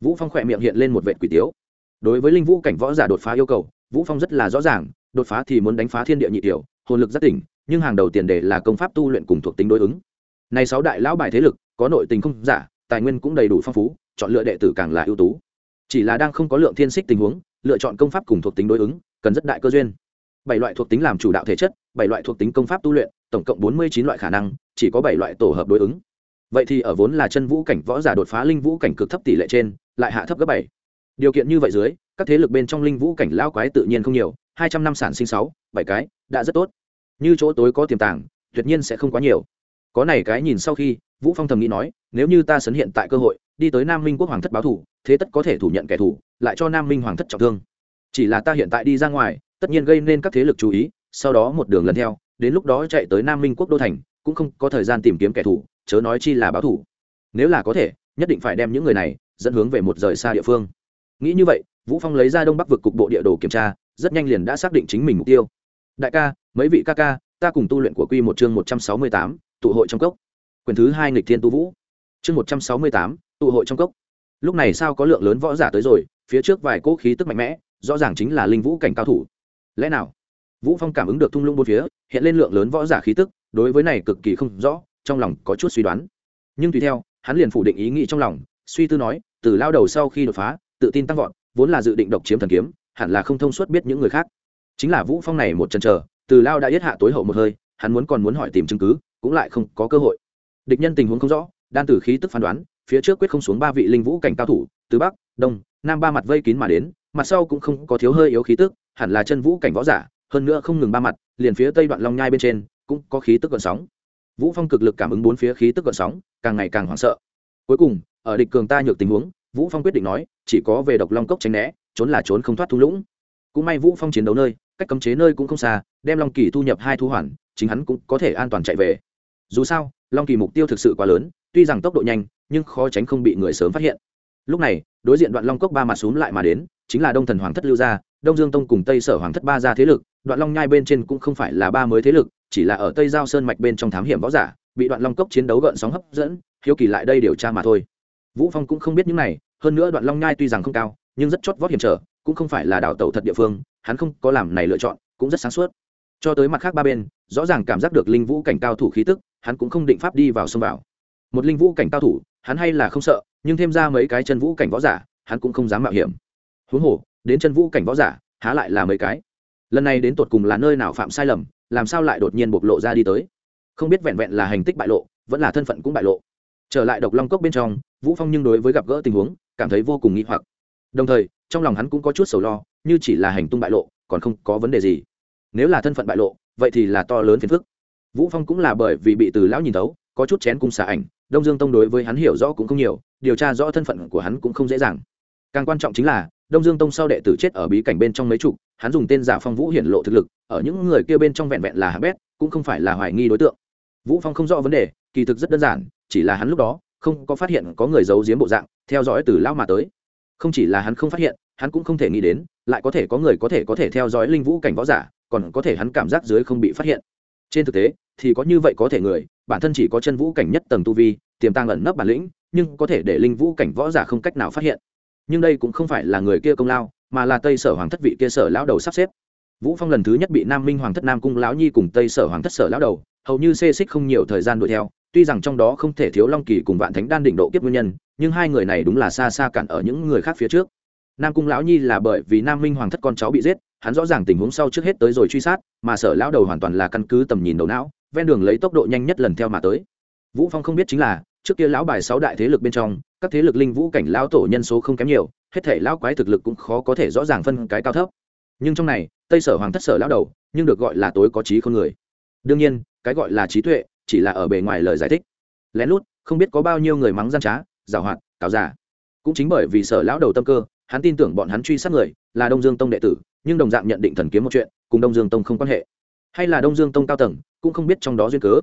Vũ phong khỏe miệng hiện lên một vệ quỷ tiếu. Đối với linh vũ cảnh võ giả đột phá yêu cầu, vũ phong rất là rõ ràng, đột phá thì muốn đánh phá thiên địa nhị tiểu, hồn lực rất tỉnh nhưng hàng đầu tiền đề là công pháp tu luyện cùng thuộc tính đối ứng. Này sáu đại lão bài thế lực, có nội tình không giả, tài nguyên cũng đầy đủ phong phú, chọn lựa đệ tử càng là ưu tú. Chỉ là đang không có lượng thiên xích tình huống, lựa chọn công pháp cùng thuộc tính đối ứng, cần rất đại cơ duyên bảy loại thuộc tính làm chủ đạo thể chất, bảy loại thuộc tính công pháp tu luyện, tổng cộng bốn mươi chín loại khả năng, chỉ có bảy loại tổ hợp đối ứng. Vậy thì ở vốn là chân vũ cảnh võ giả đột phá linh vũ cảnh cực thấp tỷ lệ trên, lại hạ thấp gấp bảy. Điều kiện như vậy dưới, các thế lực bên trong linh vũ cảnh lao quái tự nhiên không nhiều, hai trăm năm sản sinh sáu, bảy cái, đã rất tốt. Như chỗ tối có tiềm tàng, tuyệt nhiên sẽ không quá nhiều. Có này cái nhìn sau khi, vũ phong thầm nghĩ nói, nếu như ta sấn hiện tại cơ hội, đi tới nam minh quốc hoàng thất báo thủ, thế tất có thể thủ nhận kẻ thù, lại cho nam minh hoàng thất trọng thương. Chỉ là ta hiện tại đi ra ngoài tất nhiên gây nên các thế lực chú ý sau đó một đường lần theo đến lúc đó chạy tới nam minh quốc đô thành cũng không có thời gian tìm kiếm kẻ thù chớ nói chi là báo thù. nếu là có thể nhất định phải đem những người này dẫn hướng về một rời xa địa phương. Nghĩ như vậy vũ phong lấy ra đông bắc vực cục bộ địa đồ kiểm tra rất nhanh liền đã xác định chính mình mục tiêu. Đại ca mấy vị ca ca ta cùng tu luyện của quy một chương một trăm sáu mươi tám, tụ hội trong cốc. Quyền thứ hai nghịch thiên tu vũ. Chương một trăm sáu mươi tám, tụ hội trong cốc. Lúc này sao có lượng lớn võ giả tới rồi phía trước vài cỗ khí tức mạnh mẽ rõ ràng chính là linh vũ cảnh cao thủ lẽ nào? Vũ phong cảm ứng được thung lũng bốn phía, hiện lên lượng lớn võ giả khí tức, đối với này cực kỳ không rõ, trong lòng có chút suy đoán. Nhưng tùy theo, hắn liền phủ định ý nghĩ trong lòng, suy tư nói, từ lao đầu sau khi đột phá, tự tin tăng vọt, vốn là dự định độc chiếm thần kiếm, hẳn là không thông suốt biết những người khác. Chính là vũ phong này một chân chờ, từ lao đã yết hạ tối hậu một hơi, hắn muốn còn muốn hỏi tìm chứng cứ, cũng lại không có cơ hội. Địch nhân tình huống không rõ, đan từ khí tức phán đoán, phía trước quyết không xuống ba vị linh vũ cảnh cao thủ, từ bắc, đông, nam ba mặt vây kín mà đến, mặt sau cũng không có thiếu hơi yếu khí tức hẳn là chân vũ cảnh võ giả, hơn nữa không ngừng ba mặt, liền phía tây đoạn long nhai bên trên cũng có khí tức gợn sóng. Vũ phong cực lực cảm ứng bốn phía khí tức gợn sóng, càng ngày càng hoảng sợ. Cuối cùng, ở địch cường ta nhược tình huống, vũ phong quyết định nói, chỉ có về độc long cốc tránh né, trốn là trốn không thoát thung lũng. Cũng may vũ phong chiến đấu nơi, cách cấm chế nơi cũng không xa, đem long kỳ thu nhập hai thu hoàn, chính hắn cũng có thể an toàn chạy về. Dù sao, long kỳ mục tiêu thực sự quá lớn, tuy rằng tốc độ nhanh, nhưng khó tránh không bị người sớm phát hiện. Lúc này, đối diện đoạn long cốc ba mặt xuống lại mà đến, chính là đông thần hoàng thất lưu gia đông dương tông cùng tây sở hoàng thất ba gia thế lực, đoạn long nhai bên trên cũng không phải là ba mới thế lực, chỉ là ở tây giao sơn mạch bên trong thám hiểm võ giả, bị đoạn long cốc chiến đấu gợn sóng hấp dẫn, hiếu kỳ lại đây điều tra mà thôi. Vũ phong cũng không biết những này, hơn nữa đoạn long nhai tuy rằng không cao, nhưng rất chót vót hiểm trở, cũng không phải là đảo tẩu thật địa phương, hắn không có làm này lựa chọn, cũng rất sáng suốt. Cho tới mặt khác ba bên, rõ ràng cảm giác được linh vũ cảnh cao thủ khí tức, hắn cũng không định pháp đi vào xông vào. Một linh vũ cảnh cao thủ, hắn hay là không sợ, nhưng thêm ra mấy cái chân vũ cảnh võ giả, hắn cũng không dám mạo hiểm. Huống hồ đến chân vũ cảnh võ giả, há lại là mấy cái. Lần này đến tột cùng là nơi nào phạm sai lầm, làm sao lại đột nhiên bộc lộ ra đi tới? Không biết vẹn vẹn là hành tích bại lộ, vẫn là thân phận cũng bại lộ. Trở lại độc long cốc bên trong, vũ phong nhưng đối với gặp gỡ tình huống, cảm thấy vô cùng nghi hoặc. Đồng thời, trong lòng hắn cũng có chút sầu lo, như chỉ là hành tung bại lộ, còn không có vấn đề gì. Nếu là thân phận bại lộ, vậy thì là to lớn phiền phức. Vũ phong cũng là bởi vì bị từ lão nhìn thấu, có chút chén cung xả ảnh, đông dương tông đối với hắn hiểu rõ cũng không nhiều, điều tra rõ thân phận của hắn cũng không dễ dàng. Càng quan trọng chính là đông dương tông sau đệ tử chết ở bí cảnh bên trong mấy chục, hắn dùng tên giả phong vũ hiển lộ thực lực, ở những người kia bên trong vẹn vẹn là hạng bét, cũng không phải là hoài nghi đối tượng. Vũ phong không rõ vấn đề, kỳ thực rất đơn giản, chỉ là hắn lúc đó không có phát hiện có người giấu giếm bộ dạng, theo dõi từ lao mà tới. Không chỉ là hắn không phát hiện, hắn cũng không thể nghĩ đến, lại có thể có người có thể có thể theo dõi linh vũ cảnh võ giả, còn có thể hắn cảm giác dưới không bị phát hiện. Trên thực tế, thì có như vậy có thể người, bản thân chỉ có chân vũ cảnh nhất tầng tu vi, tiềm tàng ẩn nấp bản lĩnh, nhưng có thể để linh vũ cảnh võ giả không cách nào phát hiện nhưng đây cũng không phải là người kia công lao, mà là tây sở hoàng thất vị kia sở lão đầu sắp xếp. Vũ phong lần thứ nhất bị nam minh hoàng thất nam cung lão nhi cùng tây sở hoàng thất sở lão đầu, hầu như xê xích không nhiều thời gian đuổi theo, tuy rằng trong đó không thể thiếu long kỳ cùng vạn thánh đan đỉnh độ kiếp nguyên nhân, nhưng hai người này đúng là xa xa cản ở những người khác phía trước. Nam cung lão nhi là bởi vì nam minh hoàng thất con cháu bị giết, hắn rõ ràng tình huống sau trước hết tới rồi truy sát, mà sở lão đầu hoàn toàn là căn cứ tầm nhìn đầu não, ven đường lấy tốc độ nhanh nhất lần theo mà tới. Vũ phong không biết chính là trước kia lão bài sáu đại thế lực bên trong, các thế lực linh vũ cảnh lão tổ nhân số không kém nhiều, hết thể lão quái thực lực cũng khó có thể rõ ràng phân cái cao thấp. Nhưng trong này, tây sở hoàng thất sở lão đầu, nhưng được gọi là tối có trí không người. Đương nhiên, cái gọi là trí tuệ, chỉ là ở bề ngoài lời giải thích. Lén lút, không biết có bao nhiêu người mắng gian trá, giảo hoạt, cáo giả. Cũng chính bởi vì sở lão đầu tâm cơ, hắn tin tưởng bọn hắn truy sát người là đông dương tông đệ tử, nhưng đồng dạng nhận định thần kiếm một chuyện, cùng đông dương tông không quan hệ. Hay là đông dương tông cao tầng, cũng không biết trong đó duyên cớ.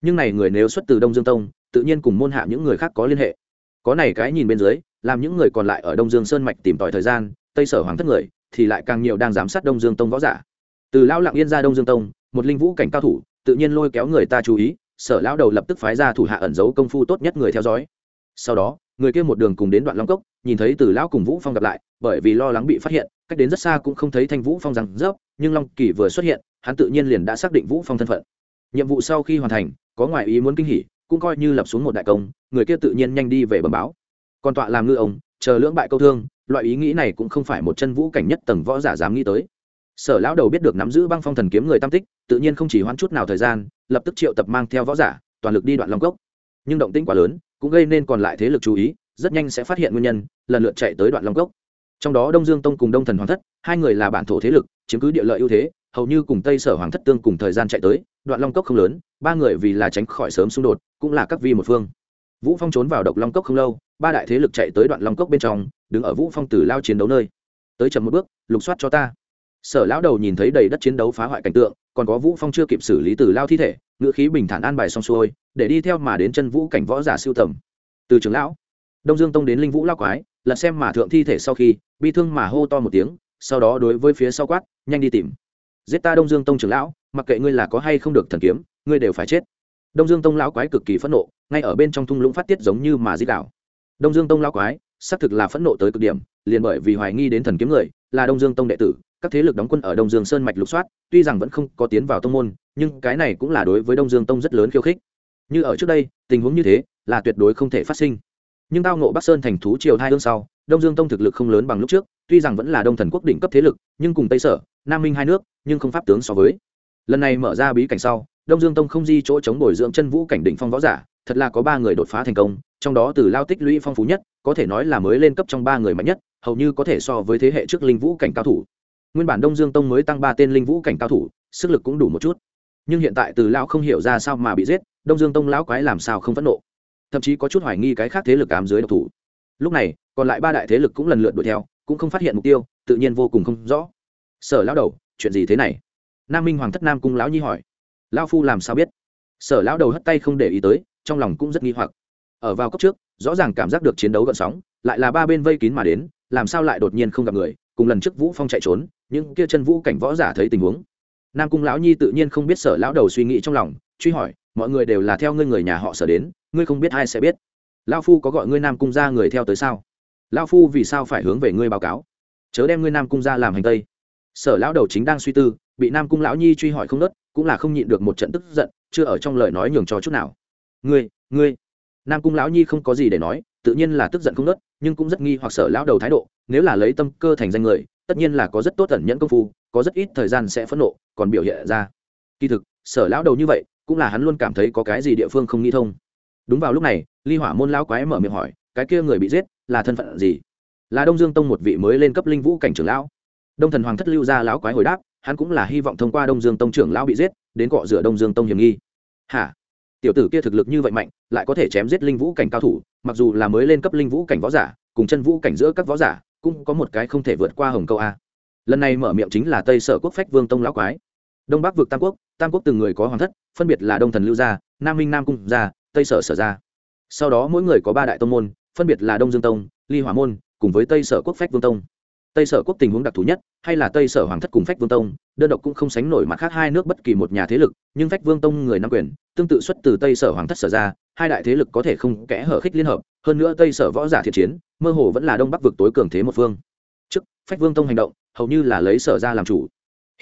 Nhưng này người nếu xuất từ đông dương tông tự nhiên cùng môn hạ những người khác có liên hệ. Có này cái nhìn bên dưới, làm những người còn lại ở đông dương sơn mạch tìm tòi thời gian, tây sở hoàng thất người, thì lại càng nhiều đang giám sát đông dương tông võ giả. Từ lão lặng yên ra đông dương tông, một linh vũ cảnh cao thủ, tự nhiên lôi kéo người ta chú ý, sở lão đầu lập tức phái ra thủ hạ ẩn giấu công phu tốt nhất người theo dõi. Sau đó, người kia một đường cùng đến đoạn long cốc, nhìn thấy từ lão cùng vũ phong gặp lại, bởi vì lo lắng bị phát hiện, cách đến rất xa cũng không thấy thanh vũ phong rằng rớp, nhưng long kỳ vừa xuất hiện, hắn tự nhiên liền đã xác định vũ phong thân phận. Nhiệm vụ sau khi hoàn thành, có ngoại ý muốn kinh hỉ cũng coi như lập xuống một đại công, người kia tự nhiên nhanh đi về bẩm báo. Còn tọa làm ngư ông, chờ lưỡng bại câu thương, loại ý nghĩ này cũng không phải một chân vũ cảnh nhất tầng võ giả dám nghĩ tới. Sở lão đầu biết được nắm giữ băng phong thần kiếm người tam tích, tự nhiên không chỉ hoãn chút nào thời gian, lập tức triệu tập mang theo võ giả, toàn lực đi đoạn long cốc. Nhưng động tĩnh quá lớn, cũng gây nên còn lại thế lực chú ý, rất nhanh sẽ phát hiện nguyên nhân, lần lượt chạy tới đoạn long cốc. Trong đó đông dương tông cùng đông thần hoàng thất, hai người là bản thổ thế lực, chiếm cứ địa lợi ưu thế hầu như cùng tây sở hoàng thất tương cùng thời gian chạy tới, đoạn long cốc không lớn, ba người vì là tránh khỏi sớm xung đột, cũng là các vi một phương. Vũ phong trốn vào độc long cốc không lâu, ba đại thế lực chạy tới đoạn long cốc bên trong, đứng ở vũ phong tử lao chiến đấu nơi. Tới chậm một bước, lục soát cho ta. Sở lão đầu nhìn thấy đầy đất chiến đấu phá hoại cảnh tượng, còn có vũ phong chưa kịp xử lý từ lao thi thể, ngựa khí bình thản an bài xong xuôi, để đi theo mà đến chân vũ cảnh võ giả siêu tầm. Từ trường lão. Đông dương tông đến linh vũ lao quái, lật xem mà thượng thi thể sau khi, bi thương mà hô to một tiếng, sau đó đối với phía sau quát, nhanh đi tìm giết ta đông dương tông trưởng lão, mặc kệ ngươi là có hay không được thần kiếm, ngươi đều phải chết. Đông dương tông lão quái cực kỳ phẫn nộ, ngay ở bên trong thung lũng phát tiết giống như mà giết đảo đông dương tông lão quái, xác thực là phẫn nộ tới cực điểm, liền bởi vì hoài nghi đến thần kiếm người, là đông dương tông đệ tử, các thế lực đóng quân ở đông dương sơn mạch lục soát, tuy rằng vẫn không có tiến vào tông môn, nhưng cái này cũng là đối với đông dương tông rất lớn khiêu khích. Như ở trước đây, tình huống như thế, là tuyệt đối không thể phát sinh. Nhưng tao ngộ bắc sơn thành thú triều hai hương sau đông dương tông thực lực không lớn bằng lúc trước, tuy rằng vẫn là đông thần quốc đỉnh cấp thế lực, nhưng cùng tây sở, nam minh hai nước, nhưng không pháp tướng so với. Lần này mở ra bí cảnh sau, đông dương tông không di chỗ chống bồi dưỡng chân vũ cảnh đỉnh phong võ giả, thật là có ba người đột phá thành công, trong đó từ lao tích lũy phong phú nhất, có thể nói là mới lên cấp trong ba người mạnh nhất, hầu như có thể so với thế hệ trước linh vũ cảnh cao thủ. Nguyên bản đông dương tông mới tăng ba tên linh vũ cảnh cao thủ, sức lực cũng đủ một chút. Nhưng hiện tại từ lão không hiểu ra sao mà bị giết, đông dương tông lão quái làm sao không phẫn nộ. Thậm chí có chút hoài nghi cái khác thế lực ám dưới độc thủ lúc này, còn lại ba đại thế lực cũng lần lượt đuổi theo, cũng không phát hiện mục tiêu, tự nhiên vô cùng không rõ. Sở lão đầu, chuyện gì thế này? Nam minh hoàng thất nam cung lão nhi hỏi. Lão phu làm sao biết? Sở lão đầu hất tay không để ý tới, trong lòng cũng rất nghi hoặc. Ở vào cấp trước, rõ ràng cảm giác được chiến đấu gợn sóng, lại là ba bên vây kín mà đến, làm sao lại đột nhiên không gặp người, cùng lần trước vũ phong chạy trốn, những kia chân vũ cảnh võ giả thấy tình huống. Nam cung lão nhi tự nhiên không biết sở lão đầu suy nghĩ trong lòng, truy hỏi, mọi người đều là theo ngươi người nhà họ sở đến, ngươi không biết ai sẽ biết lao phu có gọi ngươi nam cung ra người theo tới sao? Lao phu vì sao phải hướng về ngươi báo cáo? Chớ đem ngươi nam cung ra làm hành tây. Sở lão đầu chính đang suy tư, bị nam cung lão nhi truy hỏi không nớt, cũng là không nhịn được một trận tức giận, chưa ở trong lời nói nhường cho chút nào. Ngươi ngươi. Nam cung lão nhi không có gì để nói, tự nhiên là tức giận không nớt, nhưng cũng rất nghi hoặc sở lão đầu thái độ, nếu là lấy tâm cơ thành danh người, tất nhiên là có rất tốt tẩn nhẫn công phu, có rất ít thời gian sẽ phẫn nộ, còn biểu hiện ra. Kỳ thực, sở lão đầu như vậy, cũng là hắn luôn cảm thấy có cái gì địa phương không nghi thông đúng vào lúc này, ly hỏa môn lão quái mở miệng hỏi, cái kia người bị giết là thân phận gì? Là đông dương tông một vị mới lên cấp linh vũ cảnh trưởng lão. Đông thần hoàng thất lưu ra lão quái hồi đáp, hắn cũng là hy vọng thông qua đông dương tông trưởng lão bị giết, đến cọ rửa đông dương tông hiểm nghi. Hả? Tiểu tử kia thực lực như vậy mạnh, lại có thể chém giết linh vũ cảnh cao thủ, mặc dù là mới lên cấp linh vũ cảnh võ giả, cùng chân vũ cảnh giữa các võ giả, cũng có một cái không thể vượt qua hồng câu a. Lần này mở miệng chính là tây sở quốc phách vương tông lão quái. Đông bắc vực tam quốc tam quốc từng người có hoàng thất, phân biệt là đông thần lưu gia, nam minh nam cung gia tây sở sở ra, sau đó mỗi người có ba đại tông môn phân biệt là đông dương tông ly hỏa môn cùng với tây sở quốc phách vương tông. Tây sở quốc tình huống đặc thù nhất hay là tây sở hoàng thất cùng phách vương tông đơn độc cũng không sánh nổi mặt khác hai nước bất kỳ một nhà thế lực nhưng phách vương tông người nắm quyền tương tự xuất từ tây sở hoàng thất sở ra hai đại thế lực có thể không kẽ hở khích liên hợp hơn nữa tây sở võ giả thiện chiến mơ hồ vẫn là đông bắc vực tối cường thế một phương. Trước phách vương tông hành động hầu như là lấy sở ra làm chủ.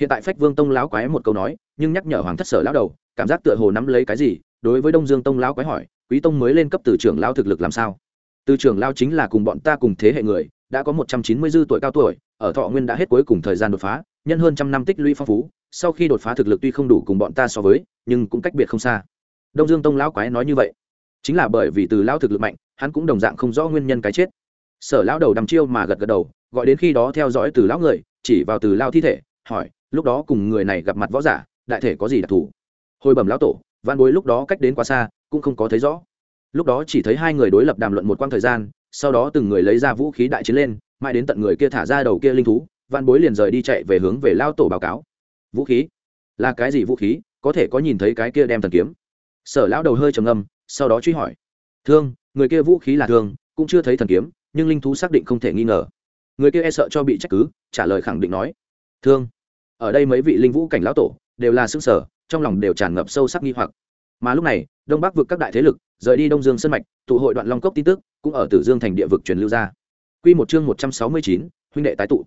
Hiện tại phách vương tông láo quái một câu nói nhưng nhắc nhở hoàng thất sở lão đầu cảm giác tựa hồ nắm lấy cái gì đối với đông dương tông Lão quái hỏi, quý tông mới lên cấp từ trưởng lao thực lực làm sao? Từ trưởng lao chính là cùng bọn ta cùng thế hệ người, đã có một trăm chín mươi dư tuổi cao tuổi, ở thọ nguyên đã hết cuối cùng thời gian đột phá, nhân hơn trăm năm tích lũy phong phú, sau khi đột phá thực lực tuy không đủ cùng bọn ta so với, nhưng cũng cách biệt không xa. Đông dương tông lão quái nói như vậy, chính là bởi vì từ lão thực lực mạnh, hắn cũng đồng dạng không rõ nguyên nhân cái chết. Sở lão đầu đăm chiêu mà gật gật đầu, gọi đến khi đó theo dõi từ lão người, chỉ vào từ lão thi thể, hỏi, lúc đó cùng người này gặp mặt võ giả, đại thể có gì đặc thù? Hồi bẩm lão tổ văn bối lúc đó cách đến quá xa, cũng không có thấy rõ. Lúc đó chỉ thấy hai người đối lập đàm luận một quãng thời gian, sau đó từng người lấy ra vũ khí đại chiến lên, mãi đến tận người kia thả ra đầu kia linh thú, văn bối liền rời đi chạy về hướng về lao tổ báo cáo. Vũ khí? Là cái gì vũ khí? Có thể có nhìn thấy cái kia đem thần kiếm? Sở lão đầu hơi trầm ngâm, sau đó truy hỏi. Thương, người kia vũ khí là thương, cũng chưa thấy thần kiếm, nhưng linh thú xác định không thể nghi ngờ. Người kia e sợ cho bị trách cứ, trả lời khẳng định nói. Thương, ở đây mấy vị linh vũ cảnh lão tổ, đều là xương sở trong lòng đều tràn ngập sâu sắc nghi hoặc. Mà lúc này, đông bắc vực các đại thế lực rời đi đông dương sân mạch, tụ hội đoạn long cốc tin tức cũng ở tử dương thành địa vực truyền lưu ra. Quy một chương một trăm sáu mươi chín, huynh đệ tái tụ.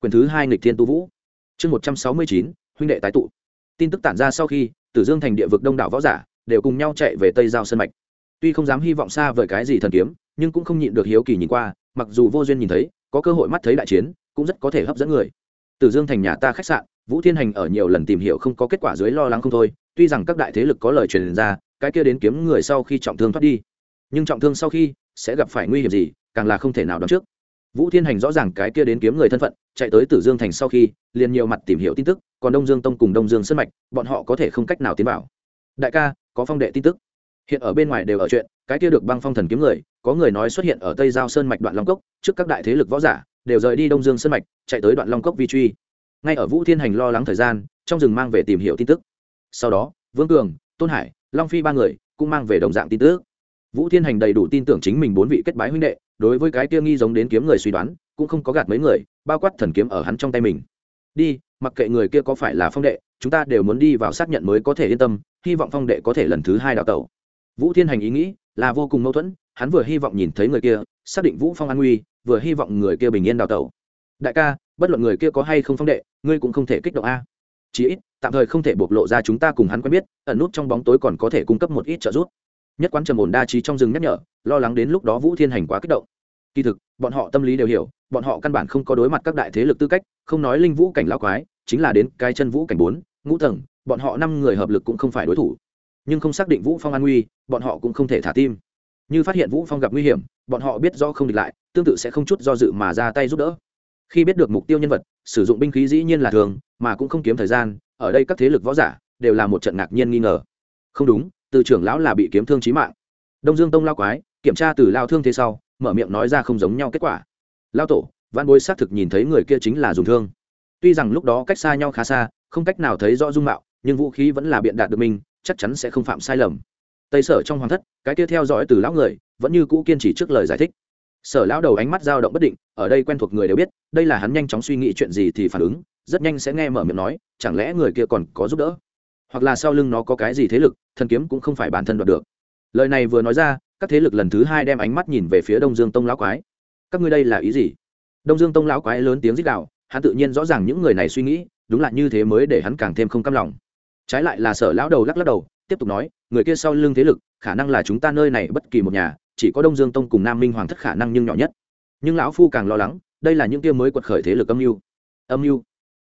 Quyền thứ hai nghịch thiên tu vũ. Chương một trăm sáu mươi chín, huynh đệ tái tụ. Tin tức tản ra sau khi, tử dương thành địa vực đông đảo võ giả đều cùng nhau chạy về tây giao sân mạch. Tuy không dám hy vọng xa vời cái gì thần kiếm, nhưng cũng không nhịn được hiếu kỳ nhìn qua, mặc dù vô duyên nhìn thấy, có cơ hội mắt thấy đại chiến, cũng rất có thể hấp dẫn người. Tử dương thành nhà ta khách sạn vũ thiên hành ở nhiều lần tìm hiểu không có kết quả dưới lo lắng không thôi, tuy rằng các đại thế lực có lời truyền ra, cái kia đến kiếm người sau khi trọng thương thoát đi. Nhưng trọng thương sau khi sẽ gặp phải nguy hiểm gì, càng là không thể nào đoán trước. Vũ thiên hành rõ ràng cái kia đến kiếm người thân phận, chạy tới tử dương thành sau khi, liền nhiều mặt tìm hiểu tin tức, còn đông dương tông cùng đông dương sân mạch, bọn họ có thể không cách nào tiến vào. Đại ca, có phong đệ tin tức. Hiện ở bên ngoài đều ở chuyện, cái kia được băng phong thần kiếm người, có người nói xuất hiện ở tây giao sơn mạch đoạn long cốc, trước các đại thế lực võ giả, đều rời đi đông dương sơn mạch, chạy tới đoạn long cốc vi truy ngay ở vũ thiên hành lo lắng thời gian, trong rừng mang về tìm hiểu tin tức. Sau đó, vương cường, tôn hải, long phi ba người cũng mang về đồng dạng tin tức. Vũ thiên hành đầy đủ tin tưởng chính mình bốn vị kết bái huynh đệ, đối với cái kia nghi giống đến kiếm người suy đoán, cũng không có gạt mấy người, bao quát thần kiếm ở hắn trong tay mình. Đi, mặc kệ người kia có phải là phong đệ, chúng ta đều muốn đi vào xác nhận mới có thể yên tâm, hy vọng phong đệ có thể lần thứ hai đào tẩu. Vũ thiên hành ý nghĩ là vô cùng mâu thuẫn, hắn vừa hy vọng nhìn thấy người kia, xác định vũ phong an nguy, vừa hy vọng người kia bình yên đào tẩu. Đại ca bất luận người kia có hay không phong đệ, ngươi cũng không thể kích động a. Chí ít, tạm thời không thể bộc lộ ra chúng ta cùng hắn quen biết, ẩn nút trong bóng tối còn có thể cung cấp một ít trợ giúp. Nhất quán trầm ổn đa trí trong rừng nhắc nhở, lo lắng đến lúc đó vũ thiên hành quá kích động. Kỳ thực, bọn họ tâm lý đều hiểu, bọn họ căn bản không có đối mặt các đại thế lực tư cách, không nói linh vũ cảnh lao quái, chính là đến cái chân vũ cảnh bốn, ngũ tầng, bọn họ năm người hợp lực cũng không phải đối thủ. Nhưng không xác định vũ phong an nguy, bọn họ cũng không thể thả tim. Như phát hiện vũ phong gặp nguy hiểm, bọn họ biết do không địch lại, tương tự sẽ không chút do dự mà ra tay giúp đỡ khi biết được mục tiêu nhân vật, sử dụng binh khí dĩ nhiên là thường, mà cũng không kiếm thời gian, ở đây các thế lực võ giả đều là một trận ngạc nhiên nghi ngờ. Không đúng, từ trưởng lão là bị kiếm thương chí mạng. Đông dương tông lao quái, kiểm tra từ lao thương thế sau, mở miệng nói ra không giống nhau kết quả. Lao tổ văn bối xác thực nhìn thấy người kia chính là dùng thương. Tuy rằng lúc đó cách xa nhau khá xa, không cách nào thấy rõ dung mạo, nhưng vũ khí vẫn là biện đạt được mình, chắc chắn sẽ không phạm sai lầm. Tây sở trong hoàng thất, cái kia theo dõi từ lão người, vẫn như cũ kiên trì trước lời giải thích sở lão đầu ánh mắt dao động bất định, ở đây quen thuộc người đều biết, đây là hắn nhanh chóng suy nghĩ chuyện gì thì phản ứng, rất nhanh sẽ nghe mở miệng nói, chẳng lẽ người kia còn có giúp đỡ? Hoặc là sau lưng nó có cái gì thế lực, thần kiếm cũng không phải bản thân đoạt được. Lời này vừa nói ra, các thế lực lần thứ hai đem ánh mắt nhìn về phía đông dương tông lão quái. Các ngươi đây là ý gì? Đông dương tông lão quái lớn tiếng rít đạo hắn tự nhiên rõ ràng những người này suy nghĩ, đúng là như thế mới để hắn càng thêm không căm lòng. Trái lại là sở lão đầu lắc lắc đầu, tiếp tục nói, người kia sau lưng thế lực, khả năng là chúng ta nơi này bất kỳ một nhà chỉ có đông dương tông cùng nam minh hoàng thất khả năng nhưng nhỏ nhất. Nhưng lão phu càng lo lắng, đây là những kia mới quật khởi thế lực âm mưu. Âm mưu?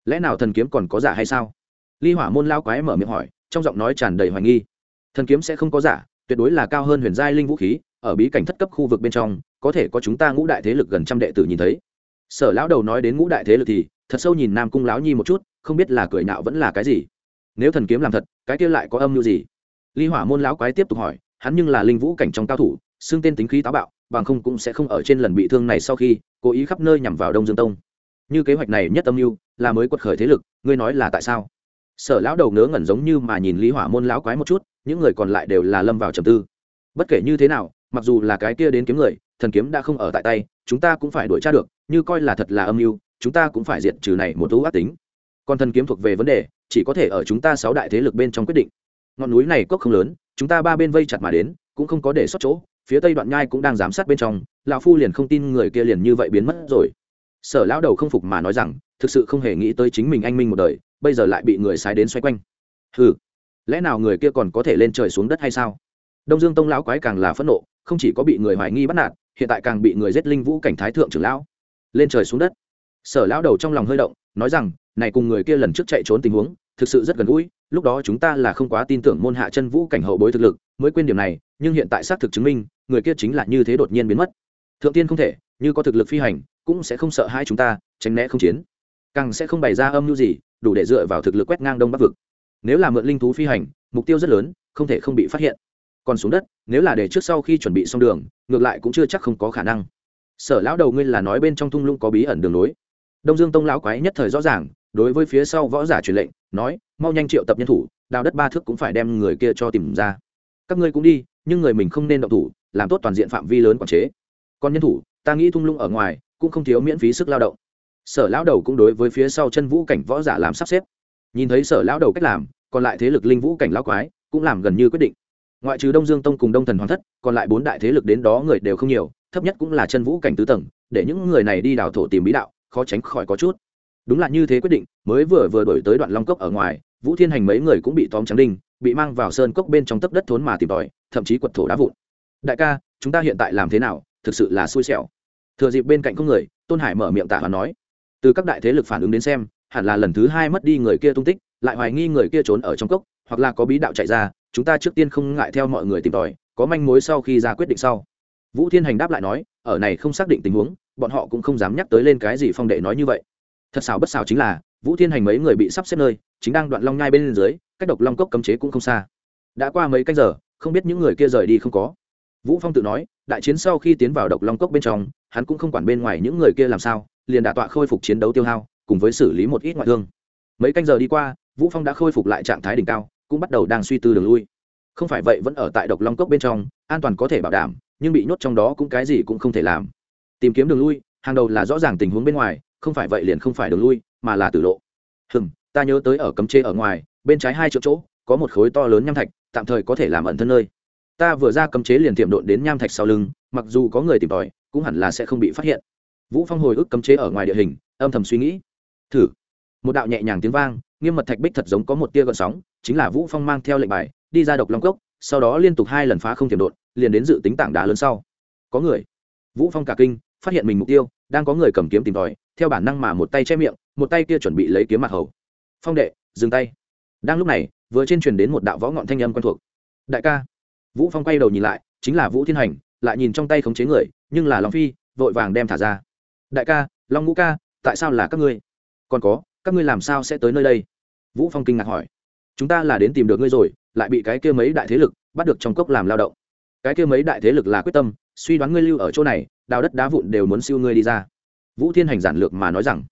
Lẽ nào thần kiếm còn có giả hay sao? Ly hỏa môn lao quái mở miệng hỏi, trong giọng nói tràn đầy hoài nghi. Thần kiếm sẽ không có giả, tuyệt đối là cao hơn huyền giai linh vũ khí, ở bí cảnh thất cấp khu vực bên trong, có thể có chúng ta ngũ đại thế lực gần trăm đệ tử nhìn thấy. Sở lão đầu nói đến ngũ đại thế lực thì, thật sâu nhìn nam cung lão nhi một chút, không biết là cười nạo vẫn là cái gì. Nếu thần kiếm làm thật, cái kia lại có âm mưu gì? Ly hỏa môn lão quái tiếp tục hỏi, hắn nhưng là linh vũ cảnh trong cao thủ xưng tên tính khí táo bạo, bằng không cũng sẽ không ở trên lần bị thương này sau khi cố ý khắp nơi nhằm vào đông dương tông. Như kế hoạch này nhất âm mưu, là mới quật khởi thế lực, ngươi nói là tại sao? Sở lão đầu ngớ ngẩn giống như mà nhìn lý hỏa môn lão quái một chút, những người còn lại đều là lâm vào trầm tư. Bất kể như thế nào, mặc dù là cái kia đến kiếm người, thần kiếm đã không ở tại tay, chúng ta cũng phải đuổi tra được, như coi là thật là âm mưu, chúng ta cũng phải diệt trừ này một thú ác tính. Còn thần kiếm thuộc về vấn đề, chỉ có thể ở chúng ta sáu đại thế lực bên trong quyết định. Ngọn núi này cốc không lớn, chúng ta ba bên vây chặt mà đến, cũng không có để sót chỗ phía tây đoạn nhai cũng đang giám sát bên trong, lão phu liền không tin người kia liền như vậy biến mất rồi. Sở lão đầu không phục mà nói rằng, thực sự không hề nghĩ tới chính mình anh minh một đời, bây giờ lại bị người sai đến xoay quanh. Ừ lẽ nào người kia còn có thể lên trời xuống đất hay sao? Đông dương tông lão quái càng là phẫn nộ, không chỉ có bị người hoài nghi bắt nạt, hiện tại càng bị người giết linh vũ cảnh thái thượng trưởng lão. Lên trời xuống đất. Sở lão đầu trong lòng hơi động, nói rằng, này cùng người kia lần trước chạy trốn tình huống, thực sự rất gần gũi, lúc đó chúng ta là không quá tin tưởng môn hạ chân vũ cảnh hậu bối thực lực mới quên điểm này, nhưng hiện tại xác thực chứng minh, người kia chính là như thế đột nhiên biến mất. Thượng tiên không thể, như có thực lực phi hành, cũng sẽ không sợ hai chúng ta, tránh né không chiến. Càng sẽ không bày ra âm mưu gì, đủ để dựa vào thực lực quét ngang đông bắc vực. Nếu là mượn linh thú phi hành, mục tiêu rất lớn, không thể không bị phát hiện. Còn xuống đất, nếu là để trước sau khi chuẩn bị xong đường, ngược lại cũng chưa chắc không có khả năng. Sở lão đầu ngươi là nói bên trong thung lũng có bí ẩn đường lối đông dương tông lão quái nhất thời rõ ràng, đối với phía sau võ giả truyền lệnh, nói, mau nhanh triệu tập nhân thủ, đào đất ba thước cũng phải đem người kia cho tìm ra các ngươi cũng đi, nhưng người mình không nên động thủ, làm tốt toàn diện phạm vi lớn quản chế. Còn nhân thủ, ta nghĩ thung lũng ở ngoài, cũng không thiếu miễn phí sức lao động. Sở lão đầu cũng đối với phía sau chân vũ cảnh võ giả làm sắp xếp. Nhìn thấy sở lão đầu cách làm, còn lại thế lực linh vũ cảnh lão quái, cũng làm gần như quyết định. Ngoại trừ đông dương tông cùng đông thần hoàng thất, còn lại bốn đại thế lực đến đó người đều không nhiều, thấp nhất cũng là chân vũ cảnh tứ tầng, để những người này đi đào thổ tìm bí đạo, khó tránh khỏi có chút. Đúng là như thế quyết định, mới vừa vừa đổi tới đoạn long cốc ở ngoài, vũ thiên hành mấy người cũng bị tóm trắng đinh bị mang vào sơn cốc bên trong tấp đất thốn mà tìm tòi, thậm chí quật thổ đá vụn. Đại ca, chúng ta hiện tại làm thế nào? Thực sự là xui xẻo. Thừa dịp bên cạnh có người, tôn hải mở miệng tạ và nói. Từ các đại thế lực phản ứng đến xem, hẳn là lần thứ hai mất đi người kia tung tích, lại hoài nghi người kia trốn ở trong cốc, hoặc là có bí đạo chạy ra, chúng ta trước tiên không ngại theo mọi người tìm tòi, có manh mối sau khi ra quyết định sau. Vũ thiên hành đáp lại nói, ở này không xác định tình huống, bọn họ cũng không dám nhắc tới lên cái gì phong đệ nói như vậy. Thật xảo bất xảo chính là, vũ thiên hành mấy người bị sắp xếp nơi chính đang đoạn long nhai bên dưới, cách độc long cốc cấm chế cũng không xa. Đã qua mấy canh giờ, không biết những người kia rời đi không có. Vũ phong tự nói, đại chiến sau khi tiến vào độc long cốc bên trong, hắn cũng không quản bên ngoài những người kia làm sao, liền đả tọa khôi phục chiến đấu tiêu hao, cùng với xử lý một ít ngoại thương. Mấy canh giờ đi qua, vũ phong đã khôi phục lại trạng thái đỉnh cao, cũng bắt đầu đang suy tư đường lui. Không phải vậy vẫn ở tại độc long cốc bên trong, an toàn có thể bảo đảm, nhưng bị nhốt trong đó cũng cái gì cũng không thể làm. Tìm kiếm đường lui, hàng đầu là rõ ràng tình huống bên ngoài, không phải vậy liền không phải đường lui, mà là tử lộ. Hừng ta nhớ tới ở cấm chế ở ngoài, bên trái hai chỗ chỗ, có một khối to lớn nham thạch, tạm thời có thể làm ẩn thân nơi. Ta vừa ra cấm chế liền tiệm độn đến nham thạch sau lưng, mặc dù có người tìm tòi, cũng hẳn là sẽ không bị phát hiện. Vũ phong hồi ức cấm chế ở ngoài địa hình, âm thầm suy nghĩ. Thử. Một đạo nhẹ nhàng tiếng vang, nghiêm mật thạch bích thật giống có một tia gợn sóng, chính là vũ phong mang theo lệnh bài, đi ra độc long cốc, sau đó liên tục hai lần phá không tiềm đột liền đến dự tính tảng đá lớn sau. Có người. Vũ phong cả kinh, phát hiện mình mục tiêu, đang có người cầm kiếm tìm tòi, theo bản năng mà một tay che miệng, một tay kia chuẩn bị lấy kiếm mặt hầu phong đệ, dừng tay. Đang lúc này, vừa trên truyền đến một đạo võ ngọn thanh âm quen thuộc. Đại ca. Vũ phong quay đầu nhìn lại, chính là vũ thiên hành, lại nhìn trong tay khống chế người, nhưng là long phi, vội vàng đem thả ra. Đại ca, long ngũ ca, tại sao là các ngươi? Còn có, các ngươi làm sao sẽ tới nơi đây? Vũ phong kinh ngạc hỏi. Chúng ta là đến tìm được ngươi rồi, lại bị cái kia mấy đại thế lực bắt được trong cốc làm lao động. Cái kia mấy đại thế lực là quyết tâm, suy đoán ngươi lưu ở chỗ này, đào đất đá vụn đều muốn siêu ngươi đi ra. Vũ thiên hành giản lược mà nói rằng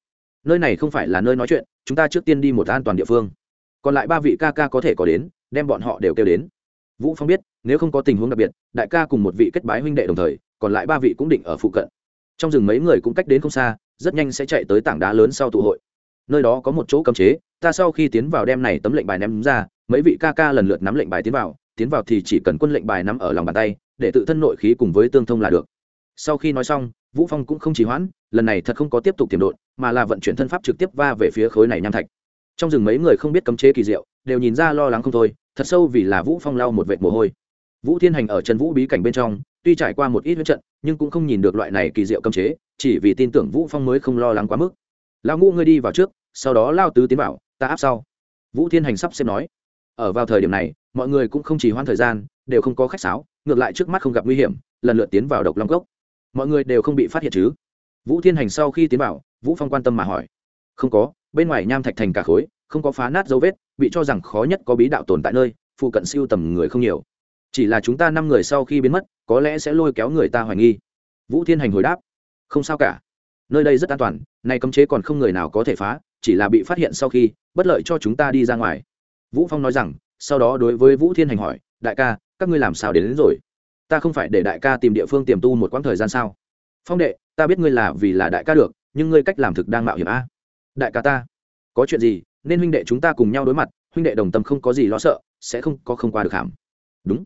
nơi này không phải là nơi nói chuyện, chúng ta trước tiên đi một an toàn địa phương. Còn lại ba vị ca ca có thể có đến, đem bọn họ đều kêu đến. Vũ phong biết, nếu không có tình huống đặc biệt, đại ca cùng một vị kết bái huynh đệ đồng thời, còn lại ba vị cũng định ở phụ cận. Trong rừng mấy người cũng cách đến không xa, rất nhanh sẽ chạy tới tảng đá lớn sau tụ hội. Nơi đó có một chỗ cấm chế, ta sau khi tiến vào đem này tấm lệnh bài ném ra, mấy vị ca ca lần lượt nắm lệnh bài tiến vào tiến vào thì chỉ cần quân lệnh bài nắm ở lòng bàn tay, để tự thân nội khí cùng với tương thông là được sau khi nói xong, vũ phong cũng không chỉ hoãn, lần này thật không có tiếp tục tiềm độn, mà là vận chuyển thân pháp trực tiếp va về phía khối này nham thạch. Trong rừng mấy người không biết cấm chế kỳ diệu, đều nhìn ra lo lắng không thôi, thật sâu vì là vũ phong lau một vệt mồ hôi. Vũ thiên hành ở chân vũ bí cảnh bên trong, tuy trải qua một ít huyết trận, nhưng cũng không nhìn được loại này kỳ diệu cấm chế, chỉ vì tin tưởng vũ phong mới không lo lắng quá mức. Lão ngũ ngươi đi vào trước, sau đó lao tứ tiến vào, ta áp sau. Vũ thiên hành sắp xếp nói. Ở vào thời điểm này, mọi người cũng không chỉ hoãn thời gian, đều không có khách sáo, ngược lại trước mắt không gặp nguy hiểm, lần lượt tiến vào độc long cốc mọi người đều không bị phát hiện chứ? Vũ thiên hành sau khi tiến vào vũ phong quan tâm mà hỏi. Không có bên ngoài nham thạch thành cả khối không có phá nát dấu vết bị cho rằng khó nhất có bí đạo tồn tại nơi phụ cận siêu tầm người không nhiều. Chỉ là chúng ta năm người sau khi biến mất có lẽ sẽ lôi kéo người ta hoài nghi. Vũ thiên hành hồi đáp. Không sao cả. Nơi đây rất an toàn nay cấm chế còn không người nào có thể phá chỉ là bị phát hiện sau khi bất lợi cho chúng ta đi ra ngoài. Vũ phong nói rằng sau đó đối với vũ thiên hành hỏi đại ca các ngươi làm sao đến, đến rồi? Ta không phải để đại ca tìm địa phương tiềm tu một quãng thời gian sao? Phong đệ, ta biết ngươi là vì là đại ca được, nhưng ngươi cách làm thực đang mạo hiểm a. Đại ca ta, có chuyện gì, nên huynh đệ chúng ta cùng nhau đối mặt, huynh đệ đồng tâm không có gì lo sợ, sẽ không có không qua được hàm. Đúng.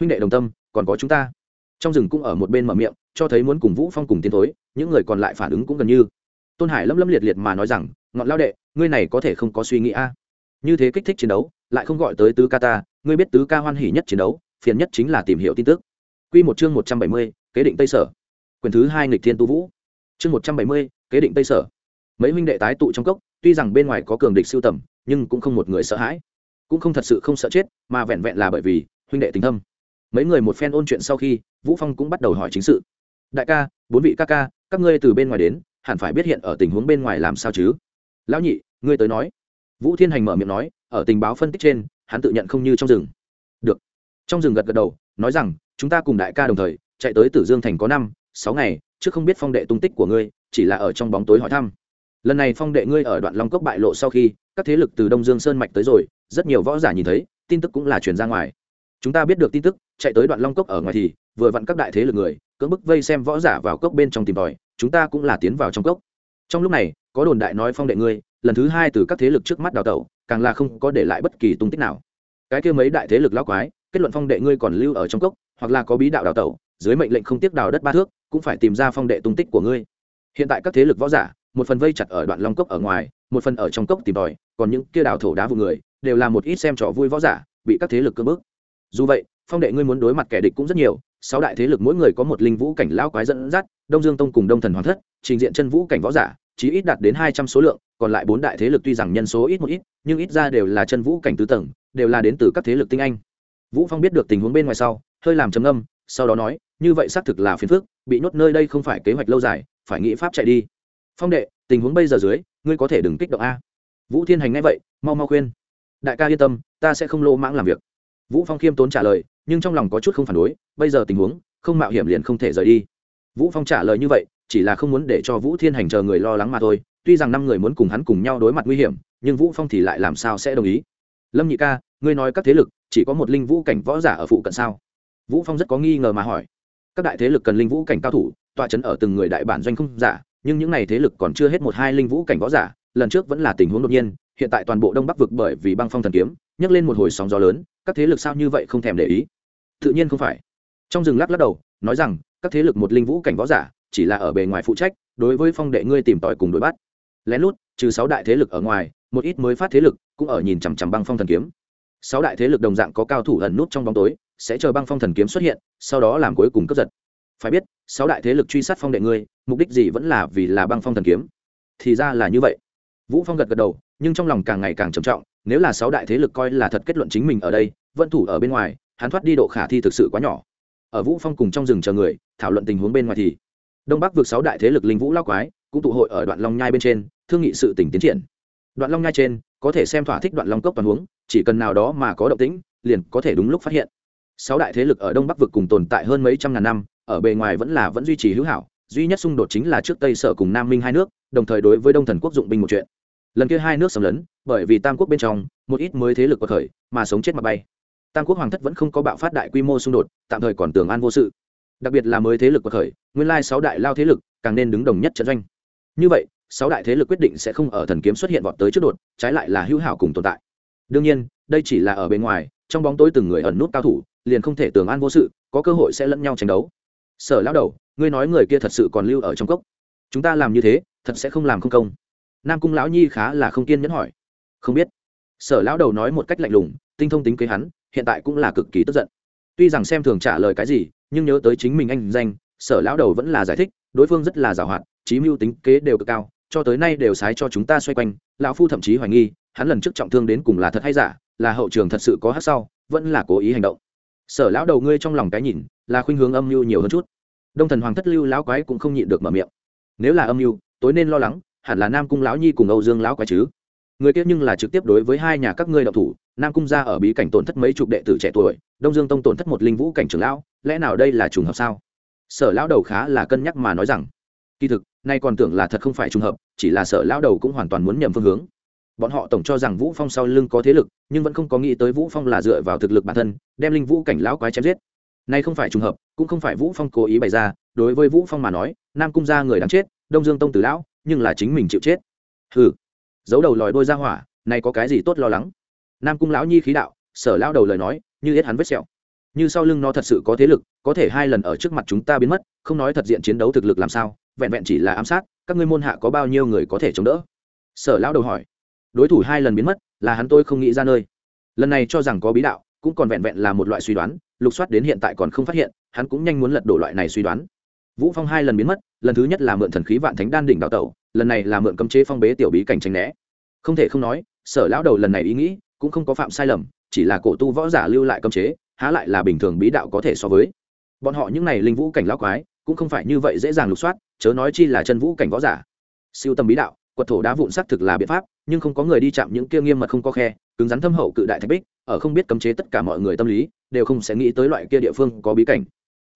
Huynh đệ đồng tâm, còn có chúng ta. Trong rừng cũng ở một bên mở miệng, cho thấy muốn cùng vũ phong cùng tiến thối, những người còn lại phản ứng cũng gần như. Tôn hải lâm lâm liệt liệt mà nói rằng, ngọn lao đệ, ngươi này có thể không có suy nghĩ a. Như thế kích thích chiến đấu, lại không gọi tới tứ ca ta, ngươi biết tứ ca hoan hỉ nhất chiến đấu, phiền nhất chính là tìm hiểu tin tức quy một chương một trăm bảy mươi, kế định tây sở. Quyền thứ hai nghịch thiên tu vũ. Chương một trăm bảy mươi, kế định tây sở. Mấy huynh đệ tái tụ trong cốc tuy rằng bên ngoài có cường địch siêu tầm nhưng cũng không một người sợ hãi. Cũng không thật sự không sợ chết mà vẹn vẹn là bởi vì huynh đệ tình thâm. Mấy người một phen ôn chuyện sau khi vũ phong cũng bắt đầu hỏi chính sự. Đại ca bốn vị ca ca các ngươi từ bên ngoài đến hẳn phải biết hiện ở tình huống bên ngoài làm sao chứ? Lão nhị ngươi tới nói. Vũ thiên hành mở miệng nói ở tình báo phân tích trên hắn tự nhận không như trong rừng. Được. Trong rừng gật gật đầu nói rằng chúng ta cùng đại ca đồng thời, chạy tới tử dương thành có năm, sáu ngày trước không biết phong đệ tung tích của ngươi, chỉ là ở trong bóng tối hỏi thăm. Lần này phong đệ ngươi ở đoạn long cốc bại lộ sau khi, các thế lực từ đông dương sơn mạch tới rồi, rất nhiều võ giả nhìn thấy, tin tức cũng là truyền ra ngoài. Chúng ta biết được tin tức, chạy tới đoạn long cốc ở ngoài thì, vừa vặn các đại thế lực người, cưỡng bức vây xem võ giả vào cốc bên trong tìm tòi, chúng ta cũng là tiến vào trong cốc. Trong lúc này, có đồn đại nói phong đệ ngươi, lần thứ hai từ các thế lực trước mắt đào tẩu, càng là không có để lại bất kỳ tung tích nào. Cái kia mấy đại thế lực lao quái kết luận phong đệ ngươi còn lưu ở trong cốc, hoặc là có bí đạo đào tẩu, dưới mệnh lệnh không tiếc đào đất ba thước, cũng phải tìm ra phong đệ tung tích của ngươi. Hiện tại các thế lực võ giả, một phần vây chặt ở đoạn long cốc ở ngoài, một phần ở trong cốc tìm tòi, còn những kia đào thổ đá vụ người, đều là một ít xem trò vui võ giả, bị các thế lực cưỡng bức. Dù vậy, phong đệ ngươi muốn đối mặt kẻ địch cũng rất nhiều, sáu đại thế lực mỗi người có một linh vũ cảnh lão quái dẫn dắt, đông dương tông cùng đông thần hoàng thất, trình diện chân vũ cảnh võ giả chỉ ít đạt đến hai trăm số lượng, còn lại bốn đại thế lực tuy rằng nhân số ít một ít, nhưng ít ra đều là chân vũ cảnh tứ tầng, đều là đến từ các thế lực tinh anh vũ phong biết được tình huống bên ngoài sau, hơi làm trầm âm sau đó nói, như vậy xác thực là phiền phức, bị nhốt nơi đây không phải kế hoạch lâu dài, phải nghĩ pháp chạy đi. Phong đệ, tình huống bây giờ dưới, ngươi có thể đừng kích động a. Vũ thiên hành nghe vậy, mau mau khuyên, đại ca yên tâm, ta sẽ không lô mãng làm việc. Vũ phong khiêm tốn trả lời, nhưng trong lòng có chút không phản đối, bây giờ tình huống, không mạo hiểm liền không thể rời đi. Vũ phong trả lời như vậy, chỉ là không muốn để cho vũ thiên hành chờ người lo lắng mà thôi, tuy rằng năm người muốn cùng hắn cùng nhau đối mặt nguy hiểm, nhưng vũ phong thì lại làm sao sẽ đồng ý. Lâm nhị ca, ngươi nói các thế lực chỉ có một linh vũ cảnh võ giả ở phụ cận sao? Vũ phong rất có nghi ngờ mà hỏi. Các đại thế lực cần linh vũ cảnh cao thủ, tọa chấn ở từng người đại bản doanh không giả, nhưng những này thế lực còn chưa hết một hai linh vũ cảnh võ giả, lần trước vẫn là tình huống đột nhiên, hiện tại toàn bộ đông bắc vực bởi vì băng phong thần kiếm, nhấc lên một hồi sóng gió lớn, các thế lực sao như vậy không thèm để ý? Tự nhiên không phải. Trong rừng lắc lắc đầu, nói rằng, các thế lực một linh vũ cảnh võ giả, chỉ là ở bề ngoài phụ trách, đối với phong đệ ngươi tìm tòi cùng đối bắt. Lén lút, trừ sáu đại thế lực ở ngoài, một ít mới phát thế lực cũng ở nhìn chằm chằm băng phong thần kiếm sáu đại thế lực đồng dạng có cao thủ ẩn nút trong bóng tối, sẽ chờ băng phong thần kiếm xuất hiện, sau đó làm cuối cùng cướp giật. Phải biết, sáu đại thế lực truy sát phong đệ ngươi, mục đích gì vẫn là vì là băng phong thần kiếm. Thì ra là như vậy. Vũ phong gật gật đầu, nhưng trong lòng càng ngày càng trầm trọng, nếu là sáu đại thế lực coi là thật kết luận chính mình ở đây vẫn thủ ở bên ngoài, hắn thoát đi độ khả thi thực sự quá nhỏ. Ở vũ phong cùng trong rừng chờ người, thảo luận tình huống bên ngoài thì, đông bắc vượt sáu đại thế lực linh vũ lao quái, cũng tụ hội ở đoạn long nhai bên trên, thương nghị sự tỉnh tiến triển. Đoạn long nhai trên có thể xem thỏa thích đoạn long cốc toàn huống, chỉ cần nào đó mà có động tĩnh, liền có thể đúng lúc phát hiện. Sáu đại thế lực ở đông bắc vực cùng tồn tại hơn mấy trăm ngàn năm, ở bề ngoài vẫn là vẫn duy trì hữu hảo, duy nhất xung đột chính là trước tây sở cùng nam minh hai nước, đồng thời đối với đông thần quốc dụng binh một chuyện. Lần kia hai nước xâm lấn, bởi vì tam quốc bên trong, một ít mới thế lực có khởi, mà sống chết mà bay. Tam quốc hoàng thất vẫn không có bạo phát đại quy mô xung đột, tạm thời còn tường an vô sự. Đặc biệt là mới thế lực của khởi, nguyên lai sáu đại lao thế lực càng nên đứng đồng nhất trận doanh. Như vậy sáu đại thế lực quyết định sẽ không ở thần kiếm xuất hiện vọt tới trước đột, trái lại là hữu hảo cùng tồn tại. Đương nhiên, đây chỉ là ở bên ngoài, trong bóng tối từng người ẩn nút cao thủ, liền không thể tưởng an vô sự, có cơ hội sẽ lẫn nhau tranh đấu. Sở lão đầu, ngươi nói người kia thật sự còn lưu ở trong cốc. Chúng ta làm như thế, thật sẽ không làm không công. Nam cung lão nhi khá là không kiên nhẫn hỏi. Không biết. Sở lão đầu nói một cách lạnh lùng, tinh thông tính kế hắn, hiện tại cũng là cực kỳ tức giận. Tuy rằng xem thường trả lời cái gì, nhưng nhớ tới chính mình anh danh, sở lão đầu vẫn là giải thích, đối phương rất là giàu hoạt trí mưu tính kế đều cực cao cho tới nay đều sái cho chúng ta xoay quanh, lão phu thậm chí hoài nghi, hắn lần trước trọng thương đến cùng là thật hay giả, là hậu trường thật sự có hát sau, vẫn là cố ý hành động. Sở lão đầu ngươi trong lòng cái nhìn, là khuynh hướng âm mưu nhiều hơn chút. Đông thần hoàng thất lưu lão quái cũng không nhịn được mở miệng. Nếu là âm mưu, tối nên lo lắng, hẳn là nam cung lão nhi cùng âu dương lão quái chứ. Người kia nhưng là trực tiếp đối với hai nhà các ngươi đạo thủ, nam cung gia ở bí cảnh tổn thất mấy chục đệ tử trẻ tuổi, đông dương tông tổn thất một linh vũ cảnh trưởng lão, lẽ nào đây là trùng hợp sao? Sở lão đầu khá là cân nhắc mà nói rằng kỳ thực, nay còn tưởng là thật không phải trùng hợp, chỉ là sở lão đầu cũng hoàn toàn muốn nhầm phương hướng. Bọn họ tổng cho rằng vũ phong sau lưng có thế lực, nhưng vẫn không có nghĩ tới vũ phong là dựa vào thực lực bản thân, đem linh vũ cảnh lão quái chém giết. Nay không phải trùng hợp, cũng không phải vũ phong cố ý bày ra, đối với vũ phong mà nói, nam cung gia người đáng chết, đông dương tông tử lão, nhưng là chính mình chịu chết. Hừ, giấu đầu lòi đôi ra hỏa này có cái gì tốt lo lắng? Nam cung lão nhi khí đạo, sở lão đầu lời nói, như yết hắn vết sẹo. Như sau lưng nó thật sự có thế lực, có thể hai lần ở trước mặt chúng ta biến mất, không nói thật diện chiến đấu thực lực làm sao vẹn vẹn chỉ là ám sát, các ngươi môn hạ có bao nhiêu người có thể chống đỡ? Sở lão đầu hỏi. Đối thủ hai lần biến mất, là hắn tôi không nghĩ ra nơi. Lần này cho rằng có bí đạo, cũng còn vẹn vẹn là một loại suy đoán, lục soát đến hiện tại còn không phát hiện, hắn cũng nhanh muốn lật đổ loại này suy đoán. Vũ phong hai lần biến mất, lần thứ nhất là mượn thần khí vạn thánh đan đỉnh đào tẩu, lần này là mượn cấm chế phong bế tiểu bí cảnh tranh né. Không thể không nói, sở lão đầu lần này ý nghĩ cũng không có phạm sai lầm, chỉ là cổ tu võ giả lưu lại cấm chế, há lại là bình thường bí đạo có thể so với. Bọn họ những này linh vũ cảnh lão quái cũng không phải như vậy dễ dàng lục soát, chớ nói chi là chân vũ cảnh võ giả. Siêu tâm bí đạo, quật thổ đá vụn xác thực là biện pháp, nhưng không có người đi chạm những kia nghiêm mật không có khe, cứng rắn thâm hậu cự đại thạch bích, ở không biết cấm chế tất cả mọi người tâm lý, đều không sẽ nghĩ tới loại kia địa phương có bí cảnh.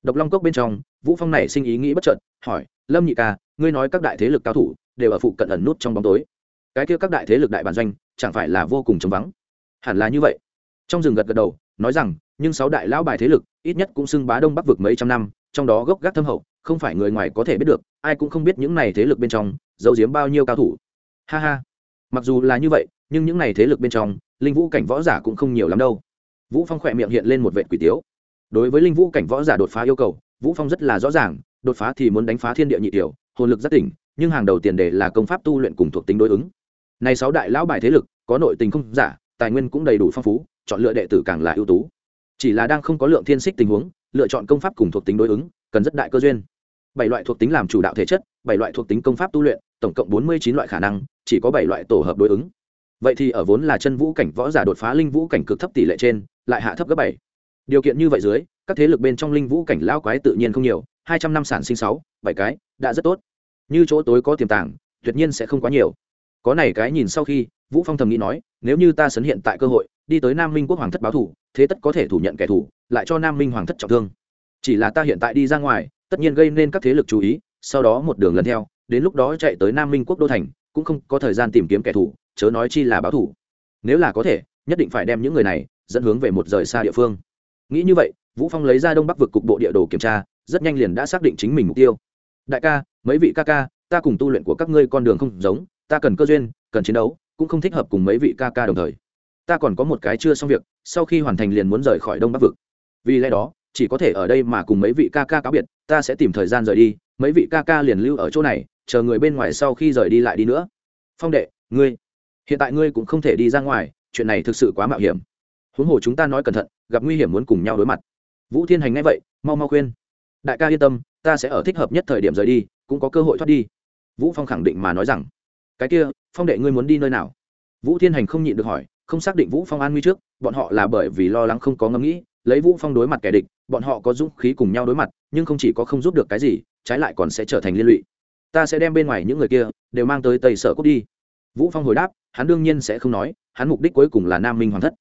Độc long cốc bên trong, vũ phong này sinh ý nghĩ bất chợt, hỏi, lâm nhị ca, ngươi nói các đại thế lực cao thủ đều ở phụ cận ẩn nút trong bóng tối. Cái kia các đại thế lực đại bản doanh, chẳng phải là vô cùng trống vắng? Hẳn là như vậy. Trong rừng gật gật đầu, nói rằng, nhưng sáu đại lão bài thế lực, ít nhất cũng xưng bá đông bắc vực mấy trăm năm trong đó gốc gác thâm hậu, không phải người ngoài có thể biết được, ai cũng không biết những này thế lực bên trong, giấu giếm bao nhiêu cao thủ. Ha ha. Mặc dù là như vậy, nhưng những này thế lực bên trong, linh vũ cảnh võ giả cũng không nhiều lắm đâu. Vũ phong khỏe miệng hiện lên một vệ quỷ tiếu. Đối với linh vũ cảnh võ giả đột phá yêu cầu, vũ phong rất là rõ ràng, đột phá thì muốn đánh phá thiên địa nhị tiểu, hồn lực rất tỉnh, nhưng hàng đầu tiền đề là công pháp tu luyện cùng thuộc tính đối ứng. Này sáu đại lão bài thế lực, có nội tình không giả, tài nguyên cũng đầy đủ phong phú, chọn lựa đệ tử càng là ưu tú. Chỉ là đang không có lượng thiên xích tình huống lựa chọn công pháp cùng thuộc tính đối ứng, cần rất đại cơ duyên. Bảy loại thuộc tính làm chủ đạo thể chất, bảy loại thuộc tính công pháp tu luyện, tổng cộng bốn mươi chín loại khả năng, chỉ có bảy loại tổ hợp đối ứng. Vậy thì ở vốn là chân vũ cảnh võ giả đột phá linh vũ cảnh cực thấp tỷ lệ trên, lại hạ thấp gấp bảy. Điều kiện như vậy dưới, các thế lực bên trong linh vũ cảnh lao quái tự nhiên không nhiều, hai trăm năm sản sinh sáu, bảy cái, đã rất tốt. Như chỗ tối có tiềm tàng, tuyệt nhiên sẽ không quá nhiều. Có này cái nhìn sau khi, vũ phong thầm nghĩ nói, nếu như ta sấn hiện tại cơ hội, đi tới nam minh quốc hoàng thất báo thủ, thế tất có thể thủ nhận kẻ thù lại cho nam minh hoàng thất trọng thương. Chỉ là ta hiện tại đi ra ngoài, tất nhiên gây nên các thế lực chú ý, sau đó một đường lần theo, đến lúc đó chạy tới nam minh quốc đô thành, cũng không có thời gian tìm kiếm kẻ thù, chớ nói chi là báo thù. nếu là có thể, nhất định phải đem những người này dẫn hướng về một rời xa địa phương. Nghĩ như vậy, vũ phong lấy ra đông bắc vực cục bộ địa đồ kiểm tra, rất nhanh liền đã xác định chính mình mục tiêu. Đại ca, mấy vị ca ca, ta cùng tu luyện của các ngươi con đường không giống, ta cần cơ duyên, cần chiến đấu, cũng không thích hợp cùng mấy vị ca ca đồng thời. Ta còn có một cái chưa xong việc, sau khi hoàn thành liền muốn rời khỏi đông bắc vực vì lẽ đó, chỉ có thể ở đây mà cùng mấy vị ca ca cáo biệt, ta sẽ tìm thời gian rời đi, mấy vị ca ca liền lưu ở chỗ này, chờ người bên ngoài sau khi rời đi lại đi nữa. Phong đệ, ngươi, hiện tại ngươi cũng không thể đi ra ngoài, chuyện này thực sự quá mạo hiểm. Huống hồ chúng ta nói cẩn thận, gặp nguy hiểm muốn cùng nhau đối mặt. Vũ thiên hành ngay vậy, mau mau khuyên. Đại ca yên tâm, ta sẽ ở thích hợp nhất thời điểm rời đi, cũng có cơ hội thoát đi. Vũ phong khẳng định mà nói rằng. Cái kia, phong đệ ngươi muốn đi nơi nào? Vũ thiên hành không nhịn được hỏi, không xác định vũ phong an nguy trước, bọn họ là bởi vì lo lắng không có ngẫm nghĩ lấy vũ phong đối mặt kẻ địch, bọn họ có dũng khí cùng nhau đối mặt, nhưng không chỉ có không giúp được cái gì, trái lại còn sẽ trở thành liên lụy. Ta sẽ đem bên ngoài những người kia đều mang tới tây sở quốc đi. Vũ phong hồi đáp, hắn đương nhiên sẽ không nói, hắn mục đích cuối cùng là nam minh hoàng thất.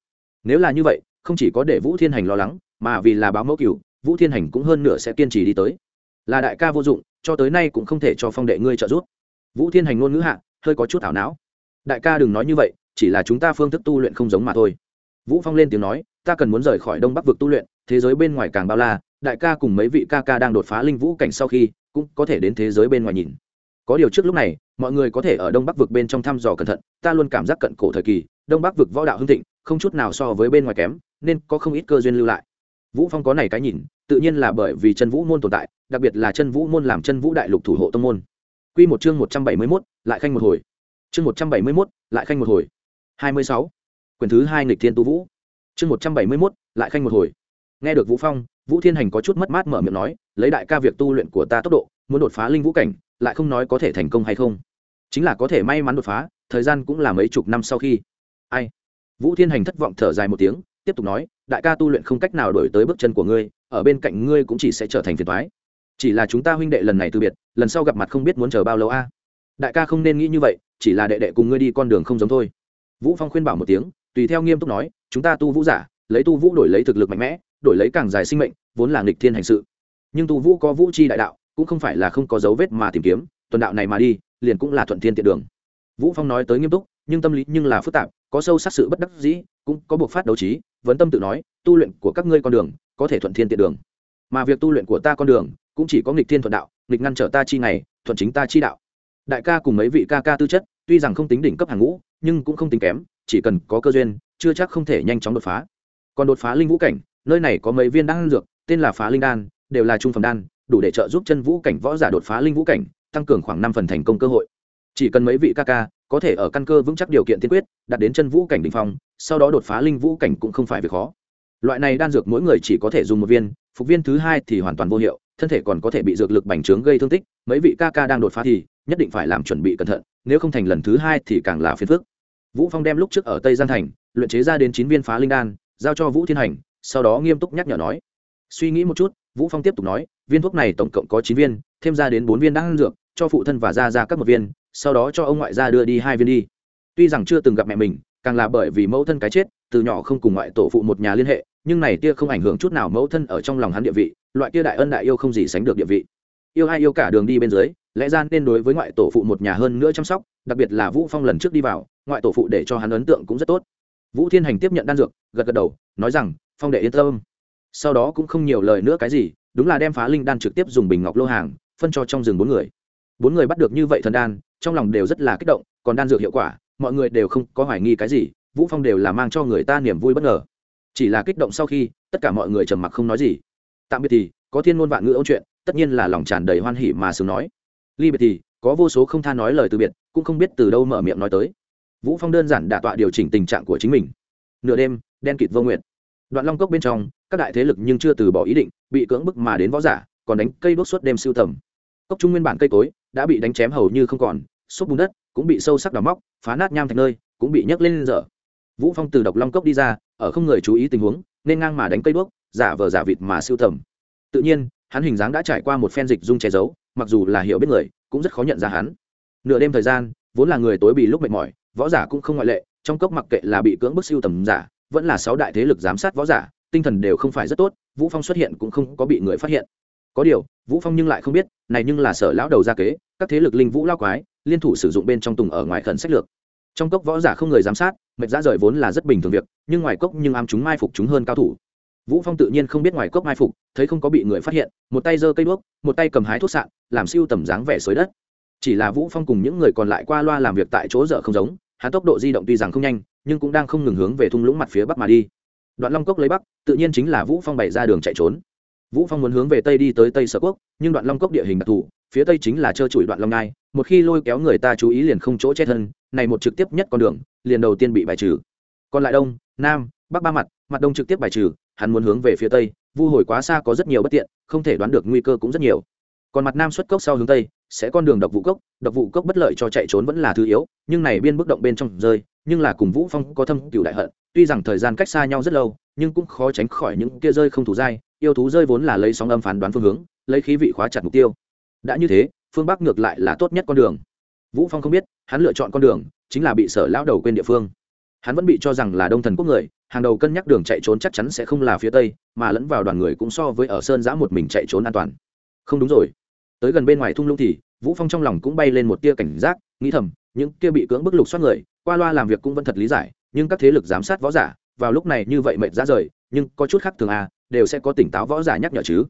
Nếu là như vậy, không chỉ có để vũ thiên hành lo lắng, mà vì là báo mẫu cửu, vũ thiên hành cũng hơn nửa sẽ kiên trì đi tới. Là đại ca vô dụng, cho tới nay cũng không thể cho phong đệ ngươi trợ giúp. Vũ thiên hành ngôn ngữ hạ, hơi có chút ảo não. Đại ca đừng nói như vậy, chỉ là chúng ta phương thức tu luyện không giống mà thôi. Vũ phong lên tiếng nói ta cần muốn rời khỏi đông bắc vực tu luyện thế giới bên ngoài càng bao la đại ca cùng mấy vị ca ca đang đột phá linh vũ cảnh sau khi cũng có thể đến thế giới bên ngoài nhìn. Có điều trước lúc này mọi người có thể ở đông bắc vực bên trong thăm dò cẩn thận ta luôn cảm giác cận cổ thời kỳ đông bắc vực võ đạo hưng thịnh không chút nào so với bên ngoài kém nên có không ít cơ duyên lưu lại. Vũ phong có này cái nhìn tự nhiên là bởi vì chân vũ môn tồn tại đặc biệt là chân vũ môn làm chân vũ đại lục thủ hộ tông môn. Quy một chương 171, lại khanh một hồi. Chương 171, lại khanh một hồi. 26. quyển thứ hai nghịch thiên tu vũ chương 171, lại khanh một hồi. Nghe được vũ phong vũ thiên hành có chút mất mát mở miệng nói lấy đại ca việc tu luyện của ta tốc độ muốn đột phá linh vũ cảnh lại không nói có thể thành công hay không. Chính là có thể may mắn đột phá thời gian cũng là mấy chục năm sau khi. Ai? Vũ thiên hành thất vọng thở dài một tiếng tiếp tục nói đại ca tu luyện không cách nào đổi tới bước chân của ngươi ở bên cạnh ngươi cũng chỉ sẽ trở thành phiền toái. Chỉ là chúng ta huynh đệ lần này từ biệt lần sau gặp mặt không biết muốn chờ bao lâu a. Đại ca không nên nghĩ như vậy chỉ là đệ đệ cùng ngươi đi con đường không giống thôi. Vũ phong khuyên bảo một tiếng tùy theo nghiêm túc nói, chúng ta tu vũ giả, lấy tu vũ đổi lấy thực lực mạnh mẽ, đổi lấy càng dài sinh mệnh, vốn là nghịch thiên hành sự. Nhưng tu vũ có vũ chi đại đạo, cũng không phải là không có dấu vết mà tìm kiếm, tuần đạo này mà đi, liền cũng là thuận thiên tiện đường. Vũ phong nói tới nghiêm túc, nhưng tâm lý nhưng là phức tạp, có sâu sắc sự bất đắc dĩ, cũng có buộc phát đấu trí vấn tâm tự nói, tu luyện của các ngươi con đường, có thể thuận thiên tiện đường. Mà việc tu luyện của ta con đường, cũng chỉ có nghịch thiên thuận đạo, nghịch ngăn trở ta chi ngày, thuận chính ta chi đạo. Đại ca cùng mấy vị ca ca tư chất, tuy rằng không tính đỉnh cấp hàng ngũ, nhưng cũng không tính kém chỉ cần có cơ duyên, chưa chắc không thể nhanh chóng đột phá. Còn đột phá linh vũ cảnh, nơi này có mấy viên đan dược, tên là phá linh đan, đều là trung phẩm đan, đủ để trợ giúp chân vũ cảnh võ giả đột phá linh vũ cảnh, tăng cường khoảng năm phần thành công cơ hội. Chỉ cần mấy vị ca ca, có thể ở căn cơ vững chắc điều kiện tiên quyết, đạt đến chân vũ cảnh đỉnh phong, sau đó đột phá linh vũ cảnh cũng không phải việc khó. Loại này đan dược mỗi người chỉ có thể dùng một viên, phục viên thứ hai thì hoàn toàn vô hiệu, thân thể còn có thể bị dược lực bành trướng gây thương tích, mấy vị ca ca đang đột phá thì nhất định phải làm chuẩn bị cẩn thận, nếu không thành lần thứ hai thì càng là phiền phức vũ phong đem lúc trước ở tây giang thành, luyện chế ra đến chín viên phá linh đan, giao cho vũ thiên hành, sau đó nghiêm túc nhắc nhở nói. Suy nghĩ một chút, vũ phong tiếp tục nói, viên thuốc này tổng cộng có chín viên, thêm ra đến bốn viên đan dược, cho phụ thân và ra ra các một viên, sau đó cho ông ngoại gia đưa đi hai viên đi. Tuy rằng chưa từng gặp mẹ mình, càng là bởi vì mẫu thân cái chết, từ nhỏ không cùng ngoại tổ phụ một nhà liên hệ, nhưng này tia không ảnh hưởng chút nào mẫu thân ở trong lòng hắn địa vị, loại tia đại ân đại yêu không gì sánh được địa vị yêu ai yêu cả đường đi bên dưới, lẽ ra nên đối với ngoại tổ phụ một nhà hơn nữa chăm sóc, đặc biệt là vũ phong lần trước đi vào, ngoại tổ phụ để cho hắn ấn tượng cũng rất tốt. Vũ thiên hành tiếp nhận đan dược, gật gật đầu, nói rằng, phong đệ yên tâm. Sau đó cũng không nhiều lời nữa cái gì, đúng là đem phá linh đan trực tiếp dùng bình ngọc lô hàng, phân cho trong rừng bốn người. Bốn người bắt được như vậy thần đan, trong lòng đều rất là kích động, còn đan dược hiệu quả, mọi người đều không có hoài nghi cái gì, vũ phong đều là mang cho người ta niềm vui bất ngờ. Chỉ là kích động sau khi, tất cả mọi người trầm mặc không nói gì. Tạm biệt thì, có thiên ngôn vạn ngữ ôn chuyện tất nhiên là lòng tràn đầy hoan hỉ mà sướng nói. Ly biệt thì có vô số không tha nói lời từ biệt, cũng không biết từ đâu mở miệng nói tới. Vũ phong đơn giản đả tọa điều chỉnh tình trạng của chính mình. Nửa đêm, đen kịt vô nguyện đoạn long cốc bên trong, các đại thế lực nhưng chưa từ bỏ ý định, bị cưỡng bức mà đến võ giả, còn đánh cây đốt suốt đêm siêu tầm. Cốc trung nguyên bản cây cối, đã bị đánh chém hầu như không còn xúc bùn đất cũng bị sâu sắc đào móc, phá nát nham thành nơi, cũng bị nhấc lên dở vũ phong từ độc long cốc đi ra, ở không người chú ý tình huống, nên ngang mà đánh cây đuốc, giả vờ giả vịt mà siêu tầm. Tự nhiên hắn hình dáng đã trải qua một phen dịch dung che giấu, mặc dù là hiểu biết người, cũng rất khó nhận ra hắn. Nửa đêm thời gian, vốn là người tối bị lúc mệt mỏi, võ giả cũng không ngoại lệ, trong cốc mặc kệ là bị cưỡng bức siêu tầm giả, vẫn là sáu đại thế lực giám sát võ giả, tinh thần đều không phải rất tốt, vũ phong xuất hiện cũng không có bị người phát hiện. Có điều, vũ phong nhưng lại không biết, này nhưng là sở lão đầu ra kế, các thế lực linh vũ lao quái, liên thủ sử dụng bên trong tùng ở ngoài khẩn sách lược. Trong cốc võ giả không người giám sát, mệt ra rời vốn là rất bình thường việc, nhưng ngoài cốc nhưng am chúng mai phục chúng hơn cao thủ vũ phong tự nhiên không biết ngoài cốc mai phục, thấy không có bị người phát hiện, một tay giơ cây đuốc, một tay cầm hái thuốc sạn, làm siêu tầm dáng vẻ xới đất. Chỉ là vũ phong cùng những người còn lại qua loa làm việc tại chỗ dở không giống, hắn tốc độ di động tuy rằng không nhanh, nhưng cũng đang không ngừng hướng về thung lũng mặt phía bắc mà đi. Đoạn long cốc lấy bắc, tự nhiên chính là vũ phong bày ra đường chạy trốn. Vũ phong muốn hướng về tây đi tới tây sở quốc, nhưng đoạn long cốc địa hình đặc thù, phía tây chính là trơ trụi đoạn long ngai, một khi lôi kéo người ta chú ý liền không chỗ chết thân, này một trực tiếp nhất con đường, liền đầu tiên bị bài trừ. Còn lại đông, nam, bắc ba mặt mặt đông trực tiếp bài trừ hắn muốn hướng về phía tây, vu hồi quá xa có rất nhiều bất tiện, không thể đoán được nguy cơ cũng rất nhiều. Còn mặt nam xuất cốc sau hướng tây, sẽ con đường độc vụ cốc, độc vụ cốc bất lợi cho chạy trốn vẫn là thứ yếu, nhưng này biên bức động bên trong rơi, nhưng là cùng vũ phong có thâm cửu đại hận, tuy rằng thời gian cách xa nhau rất lâu, nhưng cũng khó tránh khỏi những kia rơi không thủ dai, yêu thú rơi vốn là lấy sóng âm phán đoán phương hướng, lấy khí vị khóa chặt mục tiêu. Đã như thế, phương bắc ngược lại là tốt nhất con đường. Vũ phong không biết, hắn lựa chọn con đường, chính là bị sở lão đầu quên địa phương. Hắn vẫn bị cho rằng là đông thần quốc người hàng đầu cân nhắc đường chạy trốn chắc chắn sẽ không là phía tây, mà lẫn vào đoàn người cũng so với ở sơn giã một mình chạy trốn an toàn. Không đúng rồi. Tới gần bên ngoài thung lũng thì, vũ phong trong lòng cũng bay lên một tia cảnh giác, nghĩ thầm, những kia bị cưỡng bức lục soát người, qua loa làm việc cũng vẫn thật lý giải, nhưng các thế lực giám sát võ giả, vào lúc này như vậy mệt ra rời, nhưng có chút khác thường à đều sẽ có tỉnh táo võ giả nhắc nhở chứ.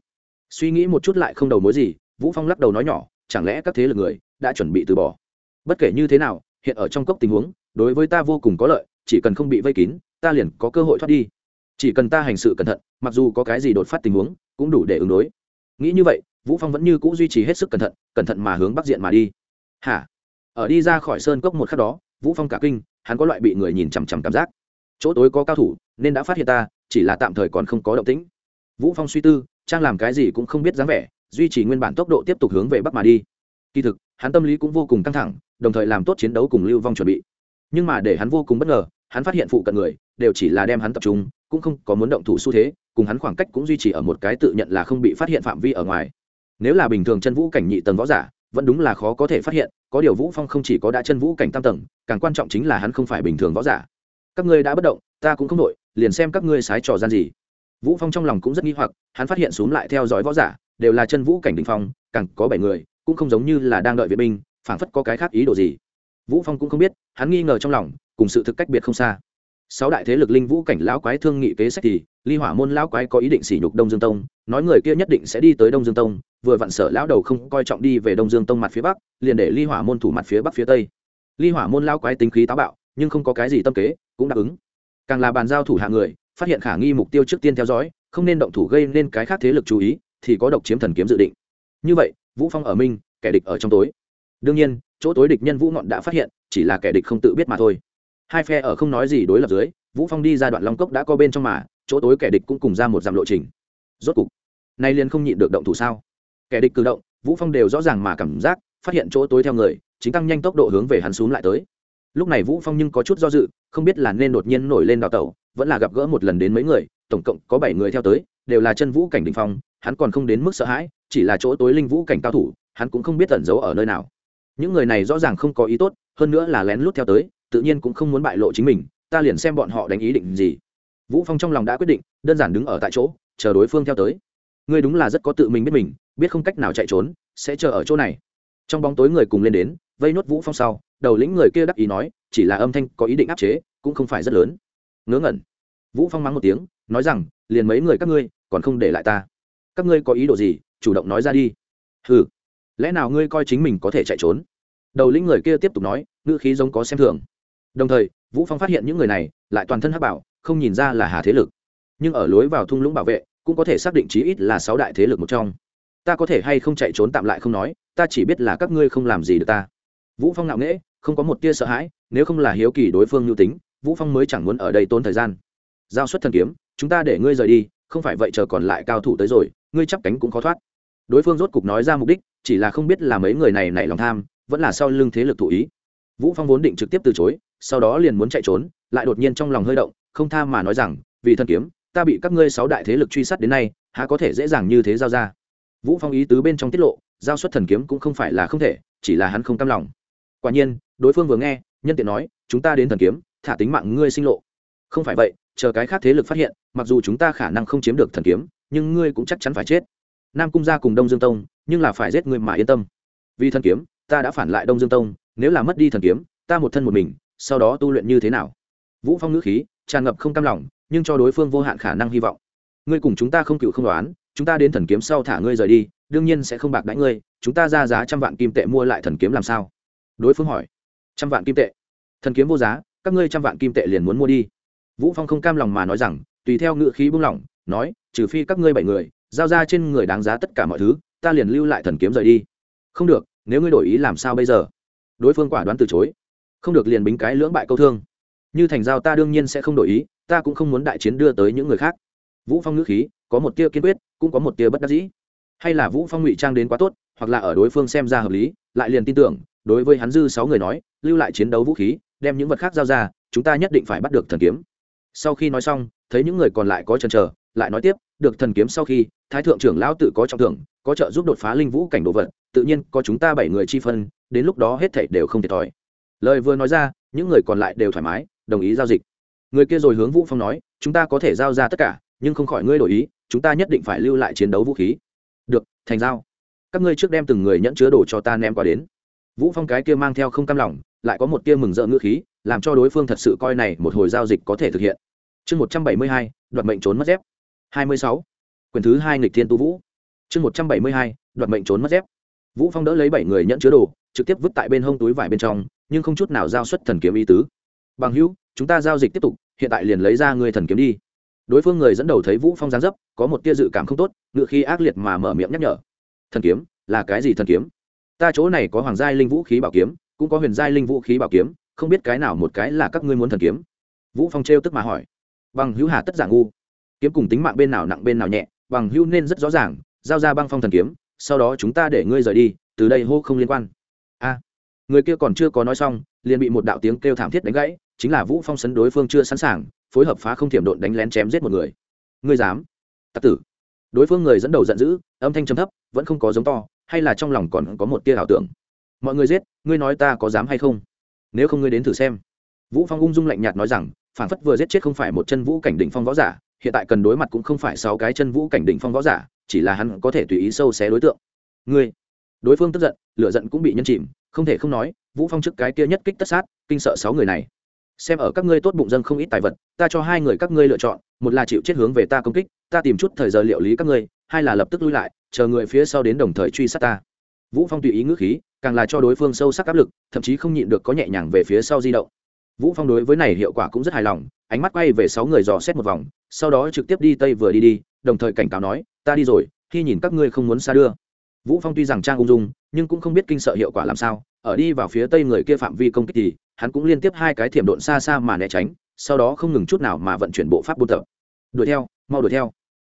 Suy nghĩ một chút lại không đầu mối gì, vũ phong lắc đầu nói nhỏ, chẳng lẽ các thế lực người đã chuẩn bị từ bỏ? Bất kể như thế nào, hiện ở trong cốc tình huống, đối với ta vô cùng có lợi, chỉ cần không bị vây kín ta liền có cơ hội thoát đi. Chỉ cần ta hành sự cẩn thận, mặc dù có cái gì đột phát tình huống, cũng đủ để ứng đối. Nghĩ như vậy, vũ phong vẫn như cũ duy trì hết sức cẩn thận cẩn thận mà hướng bắc diện mà đi. Hả? Ở đi ra khỏi sơn cốc một khắc đó, vũ phong cả kinh, hắn có loại bị người nhìn chằm chằm cảm giác. Chỗ tối có cao thủ, nên đã phát hiện ta, chỉ là tạm thời còn không có động tĩnh. Vũ phong suy tư, trang làm cái gì cũng không biết dáng vẻ, duy trì nguyên bản tốc độ tiếp tục hướng về bắc mà đi. Kỳ thực, hắn tâm lý cũng vô cùng căng thẳng, đồng thời làm tốt chiến đấu cùng lưu vong chuẩn bị. Nhưng mà để hắn vô cùng bất ngờ hắn phát hiện phụ cận người đều chỉ là đem hắn tập trung, cũng không có muốn động thủ xu thế, cùng hắn khoảng cách cũng duy trì ở một cái tự nhận là không bị phát hiện phạm vi ở ngoài. Nếu là bình thường chân vũ cảnh nhị tầng võ giả, vẫn đúng là khó có thể phát hiện, có điều vũ phong không chỉ có đã chân vũ cảnh tam tầng, càng quan trọng chính là hắn không phải bình thường võ giả. Các ngươi đã bất động, ta cũng không đội liền xem các ngươi sái trò gian gì. Vũ phong trong lòng cũng rất nghi hoặc, hắn phát hiện xuống lại theo dõi võ giả, đều là chân vũ cảnh đỉnh phong, càng có bảy người, cũng không giống như là đang đợi viện binh, phảng phất có cái khác ý đồ gì. Vũ phong cũng không biết, hắn nghi ngờ trong lòng cùng sự thực cách biệt không xa. Sáu đại thế lực linh vũ cảnh lão quái thương nghị kế sách thì, ly hỏa môn lão quái có ý định sỉ nhục đông dương tông, nói người kia nhất định sẽ đi tới đông dương tông, vừa vặn sở lão đầu không coi trọng đi về đông dương tông mặt phía bắc, liền để ly hỏa môn thủ mặt phía bắc phía tây. Ly hỏa môn lão quái tính khí táo bạo, nhưng không có cái gì tâm kế, cũng đáp ứng. Càng là bàn giao thủ hạ người, phát hiện khả nghi mục tiêu trước tiên theo dõi, không nên động thủ gây nên cái khác thế lực chú ý, thì có độc chiếm thần kiếm dự định. Như vậy, vũ phong ở minh, kẻ địch ở trong tối. Đương nhiên, chỗ tối địch nhân vũ ngọn đã phát hiện, chỉ là kẻ địch không tự biết mà thôi hai phe ở không nói gì đối lập dưới, vũ phong đi ra đoạn long cốc đã có bên trong mà, chỗ tối kẻ địch cũng cùng ra một dặm lộ trình. Rốt cục, nay liền không nhịn được động thủ sao? Kẻ địch cử động, vũ phong đều rõ ràng mà cảm giác, phát hiện chỗ tối theo người, chính tăng nhanh tốc độ hướng về hắn xuống lại tới. Lúc này vũ phong nhưng có chút do dự, không biết là nên đột nhiên nổi lên đào tẩu, vẫn là gặp gỡ một lần đến mấy người, tổng cộng có bảy người theo tới, đều là chân vũ cảnh đỉnh phong, hắn còn không đến mức sợ hãi, chỉ là chỗ tối linh vũ cảnh cao thủ, hắn cũng không biết tẩn giấu ở nơi nào. Những người này rõ ràng không có ý tốt, hơn nữa là lén lút theo tới tự nhiên cũng không muốn bại lộ chính mình, ta liền xem bọn họ đánh ý định gì. Vũ phong trong lòng đã quyết định, đơn giản đứng ở tại chỗ, chờ đối phương theo tới. Ngươi đúng là rất có tự mình biết mình, biết không cách nào chạy trốn, sẽ chờ ở chỗ này. Trong bóng tối người cùng lên đến, vây nốt vũ phong sau, đầu lĩnh người kia đắc ý nói, chỉ là âm thanh có ý định áp chế, cũng không phải rất lớn. Ngớ ngẩn. Vũ phong mắng một tiếng, nói rằng, liền mấy người các ngươi, còn không để lại ta. Các ngươi có ý đồ gì, chủ động nói ra đi. Ừ lẽ nào ngươi coi chính mình có thể chạy trốn? Đầu lĩnh người kia tiếp tục nói, ngữ khí giống có xem thường đồng thời, vũ phong phát hiện những người này lại toàn thân hắc bảo không nhìn ra là hà thế lực. Nhưng ở lối vào thung lũng bảo vệ, cũng có thể xác định chí ít là sáu đại thế lực một trong. Ta có thể hay không chạy trốn tạm lại không nói, ta chỉ biết là các ngươi không làm gì được ta. Vũ phong ngạo nghễ, không có một tia sợ hãi, nếu không là hiếu kỳ đối phương nhu tính, vũ phong mới chẳng muốn ở đây tốn thời gian. Giao xuất thần kiếm, chúng ta để ngươi rời đi, không phải vậy chờ còn lại cao thủ tới rồi, ngươi chắp cánh cũng khó thoát. Đối phương rốt cục nói ra mục đích, chỉ là không biết là mấy người này nảy lòng tham, vẫn là sau lưng thế lực thủ ý vũ phong vốn định trực tiếp từ chối, sau đó liền muốn chạy trốn, lại đột nhiên trong lòng hơi động, không tha mà nói rằng, vì thần kiếm, ta bị các ngươi sáu đại thế lực truy sát đến nay, há có thể dễ dàng như thế giao ra? Vũ phong ý tứ bên trong tiết lộ, giao xuất thần kiếm cũng không phải là không thể, chỉ là hắn không cam lòng. Quả nhiên, đối phương vừa nghe, nhân tiện nói, chúng ta đến thần kiếm, thả tính mạng ngươi sinh lộ. Không phải vậy, chờ cái khác thế lực phát hiện, mặc dù chúng ta khả năng không chiếm được thần kiếm, nhưng ngươi cũng chắc chắn phải chết. Nam cung gia cùng đông dương tông, nhưng là phải giết ngươi mà yên tâm. Vì thần kiếm, ta đã phản lại đông dương tông nếu là mất đi thần kiếm, ta một thân một mình, sau đó tu luyện như thế nào? Vũ phong ngữ khí, tràn ngập không cam lòng, nhưng cho đối phương vô hạn khả năng hy vọng. Ngươi cùng chúng ta không cựu không đoán, chúng ta đến thần kiếm sau thả ngươi rời đi, đương nhiên sẽ không bạc đãi ngươi, chúng ta ra giá trăm vạn kim tệ mua lại thần kiếm làm sao? Đối phương hỏi. Trăm vạn kim tệ. Thần kiếm vô giá, các ngươi trăm vạn kim tệ liền muốn mua đi. Vũ phong không cam lòng mà nói rằng, tùy theo ngữ khí buông lỏng, nói, trừ phi các ngươi bảy người, giao ra trên người đáng giá tất cả mọi thứ, ta liền lưu lại thần kiếm rời đi. Không được, nếu ngươi đổi ý làm sao bây giờ? Đối phương quả đoán từ chối, không được liền bính cái lưỡng bại câu thương. Như thành giao ta đương nhiên sẽ không đổi ý, ta cũng không muốn đại chiến đưa tới những người khác. Vũ phong ngữ khí, có một tia kiên quyết, cũng có một tia bất đắc dĩ. Hay là vũ phong ngụy trang đến quá tốt, hoặc là ở đối phương xem ra hợp lý, lại liền tin tưởng, đối với hắn dư sáu người nói, lưu lại chiến đấu vũ khí, đem những vật khác giao ra, chúng ta nhất định phải bắt được thần kiếm. Sau khi nói xong, thấy những người còn lại có chần chờ, lại nói tiếp, được thần kiếm sau khi, thái thượng trưởng lão tự có trọng thưởng, có trợ giúp đột phá linh vũ cảnh đồ vật, tự nhiên có chúng ta bảy người chi phân đến lúc đó hết thảy đều không thiệt thòi. Lời vừa nói ra, những người còn lại đều thoải mái, đồng ý giao dịch. Người kia rồi hướng vũ phong nói, chúng ta có thể giao ra tất cả, nhưng không khỏi ngươi đổi ý, chúng ta nhất định phải lưu lại chiến đấu vũ khí. Được, thành giao. Các ngươi trước đem từng người nhẫn chứa đồ cho ta ném qua đến. Vũ phong cái kia mang theo không cam lòng, lại có một tia mừng rỡ ngữ khí, làm cho đối phương thật sự coi này một hồi giao dịch có thể thực hiện. Chương một trăm bảy mươi hai, đoạt mệnh trốn mất dép. hai mươi sáu. Quyển thứ hai nghịch thiên tu vũ. Chương một trăm bảy mươi hai, đoạt mệnh trốn mất dép. Vũ phong đỡ lấy bảy người nhẫn chứa đồ trực tiếp vứt tại bên hông túi vải bên trong, nhưng không chút nào giao xuất thần kiếm ý tứ. Bằng hữu, chúng ta giao dịch tiếp tục, hiện tại liền lấy ra người thần kiếm đi. Đối phương người dẫn đầu thấy vũ phong giáng dấp, có một tia dự cảm không tốt, ngựa khi ác liệt mà mở miệng nhắc nhở. Thần kiếm? Là cái gì thần kiếm? Ta chỗ này có hoàng giai linh vũ khí bảo kiếm, cũng có huyền giai linh vũ khí bảo kiếm, không biết cái nào một cái là các ngươi muốn thần kiếm. Vũ phong trêu tức mà hỏi. Bằng hữu hà tất giả ngu. Kiếm cùng tính mạng bên nào nặng bên nào nhẹ, bằng hữu nên rất rõ ràng, giao ra băng phong thần kiếm, sau đó chúng ta để ngươi rời đi, từ đây hô không liên quan người kia còn chưa có nói xong, liền bị một đạo tiếng kêu thảm thiết đánh gãy, chính là vũ phong sấn đối phương chưa sẵn sàng, phối hợp phá không thiểm độn đánh lén chém giết một người. Ngươi dám? Tặc tử. Đối phương người dẫn đầu giận dữ, âm thanh trầm thấp, vẫn không có giống to, hay là trong lòng còn có một tia ảo tưởng. Mọi người giết, ngươi nói ta có dám hay không? Nếu không ngươi đến thử xem. Vũ phong ung dung lạnh nhạt nói rằng, phản phất vừa giết chết không phải một chân vũ cảnh đỉnh phong võ giả, hiện tại cần đối mặt cũng không phải sáu cái chân vũ cảnh đỉnh phong võ giả, chỉ là hắn có thể tùy ý sâu xé đối tượng. Ngươi. Đối phương tức giận, lửa giận cũng bị nhân chìm không thể không nói, vũ phong trước cái kia nhất kích tất sát, kinh sợ sáu người này. Xem ở các ngươi tốt bụng dân không ít tài vật, ta cho hai người các ngươi lựa chọn, một là chịu chết hướng về ta công kích, ta tìm chút thời giờ liệu lý các ngươi, hai là lập tức lui lại, chờ người phía sau đến đồng thời truy sát ta. Vũ phong tùy ý ngữ khí, càng là cho đối phương sâu sắc áp lực, thậm chí không nhịn được có nhẹ nhàng về phía sau di động. Vũ phong đối với này hiệu quả cũng rất hài lòng, ánh mắt quay về sáu người dò xét một vòng, sau đó trực tiếp đi tây vừa đi đi, đồng thời cảnh cáo nói, ta đi rồi, khi nhìn các ngươi không muốn xa đưa vũ phong tuy rằng trang ung dung, nhưng cũng không biết kinh sợ hiệu quả làm sao. Ở đi vào phía tây người kia phạm vi công kích thì, hắn cũng liên tiếp hai cái thiểm độn xa xa mà né tránh, sau đó không ngừng chút nào mà vận chuyển bộ pháp buôn tập. Đuổi theo, mau đuổi theo.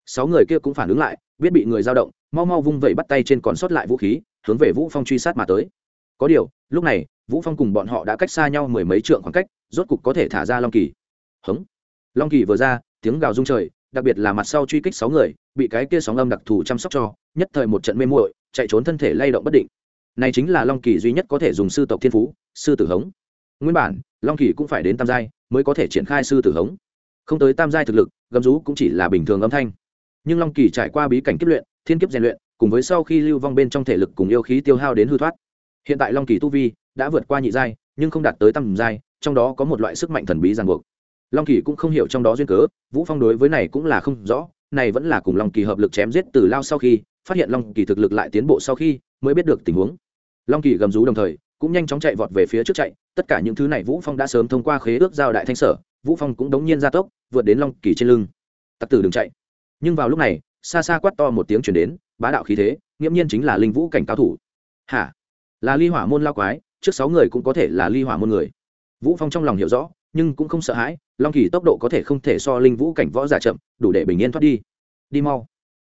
Sáu người kia cũng phản ứng lại, biết bị người giao động, mau mau vung vẩy bắt tay trên còn sót lại vũ khí, hướng về vũ phong truy sát mà tới. Có điều, lúc này, vũ phong cùng bọn họ đã cách xa nhau mười mấy trượng khoảng cách, rốt cục có thể thả ra long kỳ. Hống. Long kỳ vừa ra, tiếng gào rung trời, đặc biệt là mặt sau truy kích sáu người, bị cái kia sóng âm đặc thù chăm sóc cho, nhất thời một trận mê muội chạy trốn thân thể lay động bất định. Này chính là long kỳ duy nhất có thể dùng sư tộc thiên phú, sư tử hống. Nguyên bản, long kỳ cũng phải đến tam giai mới có thể triển khai sư tử hống. Không tới tam giai thực lực, gầm rú cũng chỉ là bình thường âm thanh. Nhưng long kỳ trải qua bí cảnh kiếp luyện, thiên kiếp rèn luyện, cùng với sau khi lưu vong bên trong thể lực cùng yêu khí tiêu hao đến hư thoát. Hiện tại long kỳ tu vi đã vượt qua nhị giai, nhưng không đạt tới tam giai, trong đó có một loại sức mạnh thần bí ràng buộc. Long kỳ cũng không hiểu trong đó duyên cớ, vũ phong đối với này cũng là không rõ, này vẫn là cùng long kỳ hợp lực chém giết từ lao sau khi phát hiện long kỳ thực lực lại tiến bộ sau khi mới biết được tình huống. Long kỳ gầm rú đồng thời, cũng nhanh chóng chạy vọt về phía trước chạy, tất cả những thứ này vũ phong đã sớm thông qua khế ước giao đại thanh sở, vũ phong cũng đống nhiên ra tốc, vượt đến long kỳ trên lưng. Tặc tử đừng chạy. Nhưng vào lúc này, xa xa quát to một tiếng chuyển đến, bá đạo khí thế, nghiễm nhiên chính là linh vũ cảnh cao thủ. Hả? Là ly hỏa môn lao quái, trước sáu người cũng có thể là ly hỏa môn người. Vũ phong trong lòng hiểu rõ, nhưng cũng không sợ hãi, long kỳ tốc độ có thể không thể so linh vũ cảnh võ giả chậm, đủ để bình yên thoát đi. Đi mau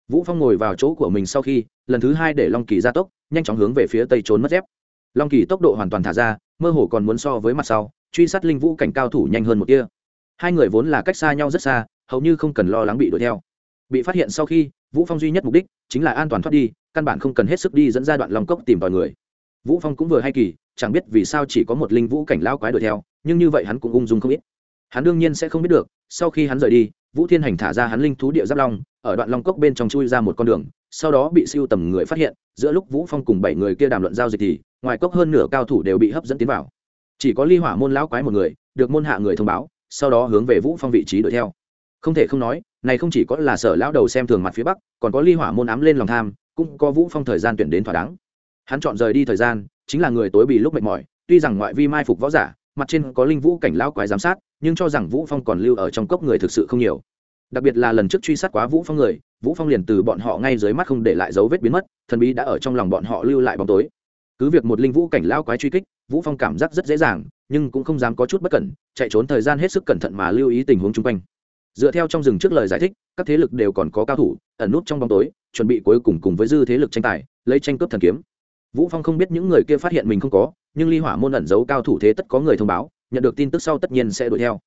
vũ phong ngồi vào chỗ của mình sau khi, lần thứ hai để long kỳ ra tốc, nhanh chóng hướng về phía tây trốn mất dép. Long kỳ tốc độ hoàn toàn thả ra, mơ hồ còn muốn so với mặt sau, truy sát linh vũ cảnh cao thủ nhanh hơn một kia hai người vốn là cách xa nhau rất xa, hầu như không cần lo lắng bị đuổi theo. Bị phát hiện sau khi, vũ phong duy nhất mục đích chính là an toàn thoát đi, căn bản không cần hết sức đi dẫn ra đoạn long cốc tìm tòi người. Vũ phong cũng vừa hay kỳ, chẳng biết vì sao chỉ có một linh vũ cảnh lao quái đuổi theo, nhưng như vậy hắn cũng ung dung không biết hắn đương nhiên sẽ không biết được, sau khi hắn rời đi vũ thiên hành thả ra hắn linh thú địa giáp long, ở đoạn long cốc bên trong chui ra một con đường, sau đó bị siêu tầm người phát hiện, giữa lúc vũ phong cùng bảy người kia đàm luận giao dịch thì, ngoài cốc hơn nửa cao thủ đều bị hấp dẫn tiến vào. Chỉ có ly hỏa môn lão quái một người, được môn hạ người thông báo, sau đó hướng về vũ phong vị trí đuổi theo. Không thể không nói, này không chỉ có là sở lão đầu xem thường mặt phía bắc, còn có ly hỏa môn ám lên lòng tham, cũng có vũ phong thời gian tuyển đến thỏa đáng. Hắn chọn rời đi thời gian, chính là người tối bị lúc mệt mỏi, tuy rằng ngoại vi mai phục võ giả mặt trên có linh vũ cảnh lão quái giám sát, nhưng cho rằng vũ phong còn lưu ở trong cốc người thực sự không nhiều. Đặc biệt là lần trước truy sát quá vũ phong người, vũ phong liền từ bọn họ ngay dưới mắt không để lại dấu vết biến mất, thần bí đã ở trong lòng bọn họ lưu lại bóng tối. Cứ việc một linh vũ cảnh lão quái truy kích, vũ phong cảm giác rất dễ dàng, nhưng cũng không dám có chút bất cẩn, chạy trốn thời gian hết sức cẩn thận mà lưu ý tình huống chung quanh. Dựa theo trong rừng trước lời giải thích, các thế lực đều còn có cao thủ, ẩn nút trong bóng tối, chuẩn bị cuối cùng cùng với dư thế lực tranh tài, lấy tranh cướp thần kiếm vũ phong không biết những người kia phát hiện mình không có, nhưng ly hỏa môn ẩn giấu cao thủ thế tất có người thông báo, nhận được tin tức sau tất nhiên sẽ đuổi theo.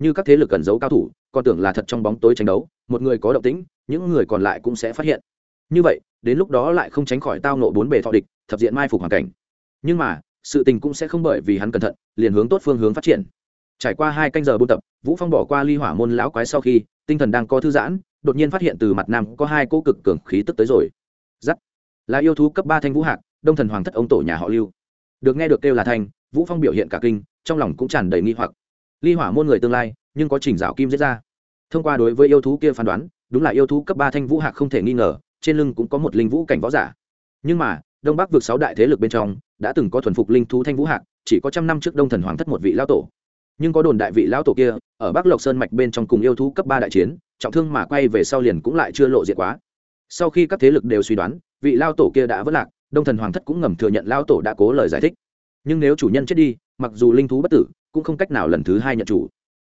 Như các thế lực ẩn giấu cao thủ, còn tưởng là thật trong bóng tối tranh đấu, một người có động tĩnh, những người còn lại cũng sẽ phát hiện. Như vậy, đến lúc đó lại không tránh khỏi tao nộ bốn bề thọ địch, thập diện mai phục hoàn cảnh. Nhưng mà, sự tình cũng sẽ không bởi vì hắn cẩn thận, liền hướng tốt phương hướng phát triển. Trải qua hai canh giờ buôn tập, vũ phong bỏ qua ly hỏa môn lão quái sau khi, tinh thần đang có thư giãn, đột nhiên phát hiện từ mặt nam có hai cô cực cường khí tức tới rồi. Giắt. Là yêu thú cấp ba thanh vũ hạc đông thần hoàng thất ông tổ nhà họ lưu. Được nghe được kêu là thanh, vũ phong biểu hiện cả kinh, trong lòng cũng tràn đầy nghi hoặc. Ly hỏa môn người tương lai, nhưng có chỉnh rào kim diễn ra. Thông qua đối với yêu thú kia phán đoán, đúng là yêu thú cấp ba thanh vũ hạc không thể nghi ngờ, trên lưng cũng có một linh vũ cảnh võ giả. Nhưng mà, đông bắc vượt sáu đại thế lực bên trong, đã từng có thuần phục linh thú thanh vũ hạc, chỉ có trăm năm trước đông thần hoàng thất một vị lão tổ. Nhưng có đồn đại vị lão tổ kia, ở bắc lộc sơn mạch bên trong cùng yêu thú cấp ba đại chiến, trọng thương mà quay về sau liền cũng lại chưa lộ diện quá. Sau khi các thế lực đều suy đoán, vị lao tổ kia đã vất lạc đông thần hoàng thất cũng ngầm thừa nhận lao tổ đã cố lời giải thích. Nhưng nếu chủ nhân chết đi, mặc dù linh thú bất tử, cũng không cách nào lần thứ hai nhận chủ.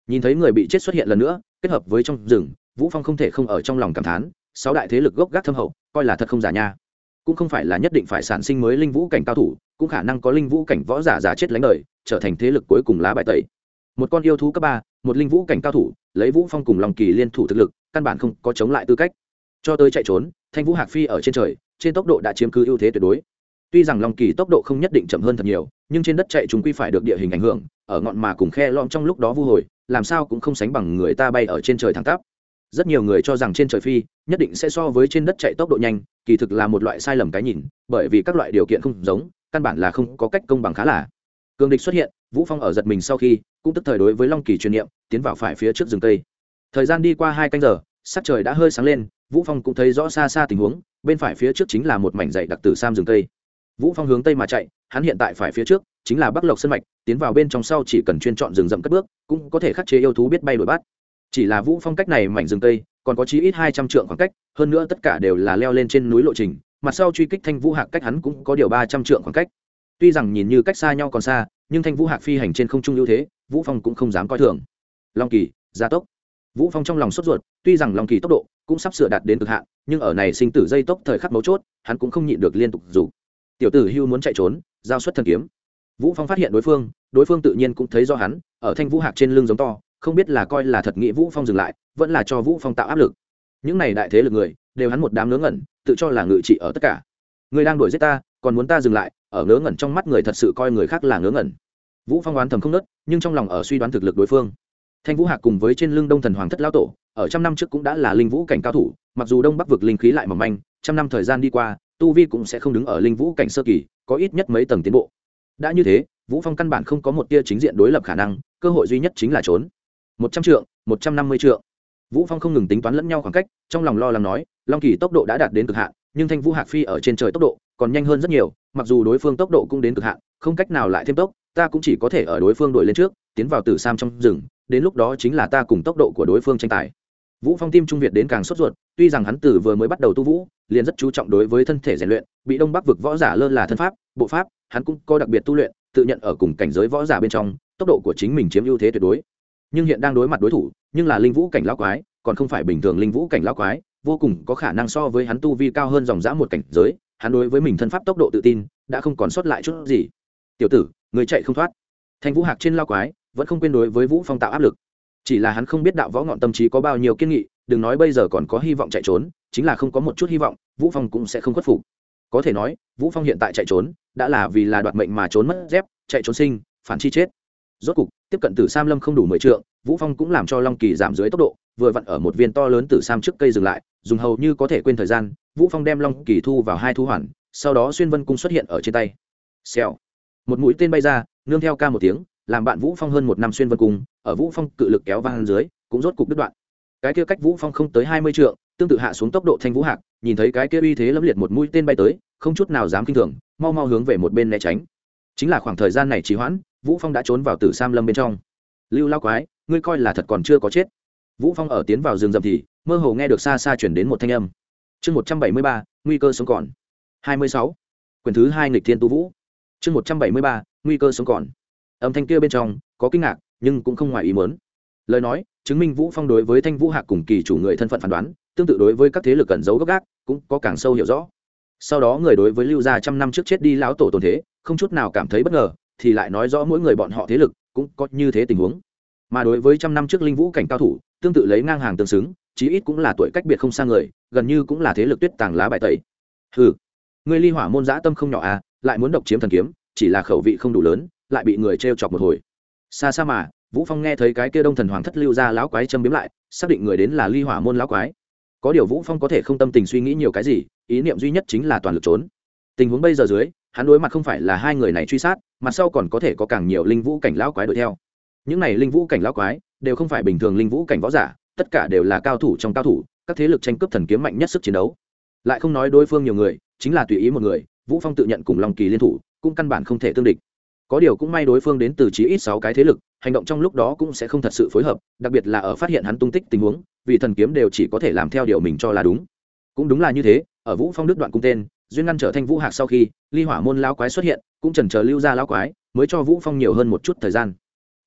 Nhìn thấy người bị chết xuất hiện lần nữa, kết hợp với trong rừng, vũ phong không thể không ở trong lòng cảm thán, sáu đại thế lực gốc gác thâm hậu, coi là thật không giả nha. Cũng không phải là nhất định phải sản sinh mới linh vũ cảnh cao thủ, cũng khả năng có linh vũ cảnh võ giả giả chết lánh đời, trở thành thế lực cuối cùng lá bài tẩy. Một con yêu thú cấp ba, một linh vũ cảnh cao thủ, lấy vũ phong cùng lòng kỳ liên thủ thực lực, căn bản không có chống lại tư cách. Cho tới chạy trốn thanh vũ hạc phi ở trên trời, trên tốc độ đã chiếm cứ ưu thế tuyệt đối. Tuy rằng long kỳ tốc độ không nhất định chậm hơn thật nhiều, nhưng trên đất chạy chúng quy phải được địa hình ảnh hưởng, ở ngọn mà cùng khe lom trong lúc đó vu hồi, làm sao cũng không sánh bằng người ta bay ở trên trời thẳng tắp. Rất nhiều người cho rằng trên trời phi, nhất định sẽ so với trên đất chạy tốc độ nhanh, kỳ thực là một loại sai lầm cái nhìn, bởi vì các loại điều kiện không giống, căn bản là không có cách công bằng khá là. Cường địch xuất hiện, vũ phong ở giật mình sau khi, cũng tức thời đối với long kỳ truyền niệm, tiến vào phải phía trước rừng cây. Thời gian đi qua hai canh giờ, sắc trời đã hơi sáng lên vũ phong cũng thấy rõ xa xa tình huống, bên phải phía trước chính là một mảnh dậy đặc tử sam rừng cây. Vũ phong hướng tây mà chạy, hắn hiện tại phải phía trước, chính là bắc lộc sân mạch, tiến vào bên trong sau chỉ cần chuyên chọn rừng rậm cất bước, cũng có thể khắc chế yêu thú biết bay đuổi bắt. Chỉ là vũ phong cách này mảnh rừng tây còn có chí ít hai trăm trượng khoảng cách, hơn nữa tất cả đều là leo lên trên núi lộ trình mặt sau truy kích thanh vũ hạc cách hắn cũng có điều ba trăm trượng khoảng cách. Tuy rằng nhìn như cách xa nhau còn xa, nhưng thanh vũ hạc phi hành trên không trung ưu thế, vũ phong cũng không dám coi thường. Long kỳ, gia tốc. Vũ phong trong lòng sốt ruột, tuy rằng long kỳ tốc độ cũng sắp sửa đạt đến cực hạn, nhưng ở này sinh tử dây tốc thời khắc mấu chốt, hắn cũng không nhịn được liên tục dù tiểu tử hưu muốn chạy trốn, giao xuất thần kiếm. Vũ phong phát hiện đối phương đối phương tự nhiên cũng thấy do hắn, ở thanh vũ hạc trên lưng giống to, không biết là coi là thật nghĩ vũ phong dừng lại, vẫn là cho vũ phong tạo áp lực. Những này đại thế lực người, đều hắn một đám ngớ ngẩn, tự cho là ngự trị ở tất cả. Người đang đuổi giết ta, còn muốn ta dừng lại, ở ngớ ngẩn trong mắt người thật sự coi người khác là ngớ ngẩn. Vũ phong đoán thầm không nớt, nhưng trong lòng ở suy đoán thực lực đối phương. Thanh vũ hạc cùng với trên lưng đông thần hoàng thất lão tổ ở trăm năm trước cũng đã là linh vũ cảnh cao thủ, mặc dù đông bắc vực linh khí lại mỏng manh, trăm năm thời gian đi qua, tu vi cũng sẽ không đứng ở linh vũ cảnh sơ kỳ, có ít nhất mấy tầng tiến bộ. Đã như thế, vũ phong căn bản không có một tia chính diện đối lập khả năng, cơ hội duy nhất chính là trốn. Một trăm trượng, một trăm năm mươi trượng. Vũ phong không ngừng tính toán lẫn nhau khoảng cách, trong lòng lo lắng nói, long kỳ tốc độ đã đạt đến cực hạn, nhưng thanh vũ hạc phi ở trên trời tốc độ còn nhanh hơn rất nhiều, mặc dù đối phương tốc độ cũng đến cực hạn, không cách nào lại thêm tốc, ta cũng chỉ có thể ở đối phương đuổi lên trước, tiến vào tử sam trong rừng, đến lúc đó chính là ta cùng tốc độ của đối phương tranh tài vũ phong tim trung việt đến càng sốt ruột, tuy rằng hắn tử vừa mới bắt đầu tu vũ, liền rất chú trọng đối với thân thể rèn luyện, bị đông bắc vực võ giả lơ là thân pháp, bộ pháp, hắn cũng có đặc biệt tu luyện, tự nhận ở cùng cảnh giới võ giả bên trong, tốc độ của chính mình chiếm ưu thế tuyệt đối. Nhưng hiện đang đối mặt đối thủ, nhưng là linh vũ cảnh lão quái, còn không phải bình thường linh vũ cảnh lão quái, vô cùng có khả năng so với hắn tu vi cao hơn dòng dã một cảnh giới, hắn đối với mình thân pháp tốc độ tự tin, đã không còn sót lại chút gì. Tiểu tử, người chạy không thoát. Thanh vũ hạc trên lao quái, vẫn không quên đối với vũ phong tạo áp lực chỉ là hắn không biết đạo võ ngọn tâm trí có bao nhiêu kiên nghị, đừng nói bây giờ còn có hy vọng chạy trốn, chính là không có một chút hy vọng, vũ phong cũng sẽ không khuất phục. Có thể nói, vũ phong hiện tại chạy trốn, đã là vì là đoạt mệnh mà trốn mất dép, chạy trốn sinh, phản chi chết. Rốt cục, tiếp cận tử sam lâm không đủ mười trượng, vũ phong cũng làm cho long kỳ giảm dưới tốc độ, vừa vặn ở một viên to lớn tử sam trước cây dừng lại, dùng hầu như có thể quên thời gian, vũ phong đem long kỳ thu vào hai thu hoàn, sau đó xuyên vân cung xuất hiện ở trên tay. Xèo. Một mũi tên bay ra, nương theo ca một tiếng làm bạn vũ phong hơn một năm xuyên vân cung, ở vũ phong cự lực kéo vang dưới, cũng rốt cục đứt đoạn. Cái kia cách vũ phong không tới hai mươi trượng, tương tự hạ xuống tốc độ thanh vũ hạc, nhìn thấy cái kia uy thế lẫm liệt một mũi tên bay tới, không chút nào dám kinh thường, mau mau hướng về một bên né tránh. Chính là khoảng thời gian này trì hoãn, vũ phong đã trốn vào tử sam lâm bên trong. Lưu lao quái, ngươi coi là thật còn chưa có chết. Vũ phong ở tiến vào rừng rậm thì, mơ hồ nghe được xa xa chuyển đến một thanh âm. Chương một trăm bảy mươi ba, nguy cơ sống còn. Hai mươi sáu. Quyển thứ hai nghịch thiên tu vũ. Chương một trăm bảy mươi ba, nguy cơ sống còn âm thanh kia bên trong có kinh ngạc, nhưng cũng không ngoài ý muốn. Lời nói, chứng minh vũ phong đối với thanh vũ hạc cùng kỳ chủ người thân phận phán đoán, tương tự đối với các thế lực cẩn giấu gốc gác, cũng có càng sâu hiểu rõ. Sau đó người đối với lưu gia trăm năm trước chết đi lão tổ tồn thế, không chút nào cảm thấy bất ngờ, thì lại nói rõ mỗi người bọn họ thế lực cũng có như thế tình huống. Mà đối với trăm năm trước linh vũ cảnh cao thủ, tương tự lấy ngang hàng tương xứng, chí ít cũng là tuổi cách biệt không xa người, gần như cũng là thế lực tuyết tàng lá bài tẩy. Hừ người ly hỏa môn giã tâm không nhỏ à lại muốn độc chiếm thần kiếm, chỉ là khẩu vị không đủ lớn lại bị người t chọc một hồi. Xa xa mà, vũ phong nghe thấy cái kia đông thần hoàng thất lưu ra lão quái châm biếm lại, xác định người đến là ly hỏa môn lão quái. Có điều vũ phong có thể không tâm tình suy nghĩ nhiều cái gì, ý niệm duy nhất chính là toàn lực trốn. Tình huống bây giờ dưới, hắn đối mặt không phải là hai người này truy sát mặt sau còn có thể có càng nhiều linh vũ cảnh lão quái đuổi theo. Những này linh vũ cảnh lão quái, đều không phải bình thường linh vũ cảnh võ giả, tất cả đều là cao thủ trong cao thủ, các thế lực tranh cướp thần kiếm mạnh nhất sức chiến đấu. Lại không nói đối phương nhiều người, chính là tùy ý một người, vũ phong tự nhận cùng long kỳ liên thủ, cũng căn bản không thể tương địch có điều cũng may đối phương đến từ chí ít sáu cái thế lực, hành động trong lúc đó cũng sẽ không thật sự phối hợp, đặc biệt là ở phát hiện hắn tung tích tình huống, vì thần kiếm đều chỉ có thể làm theo điều mình cho là đúng. Cũng đúng là như thế, ở vũ phong đức đoạn cung tên, duyên ngăn trở thanh vũ hạc sau khi, ly hỏa môn lao quái xuất hiện, cũng trần chờ lưu ra lao quái, mới cho vũ phong nhiều hơn một chút thời gian.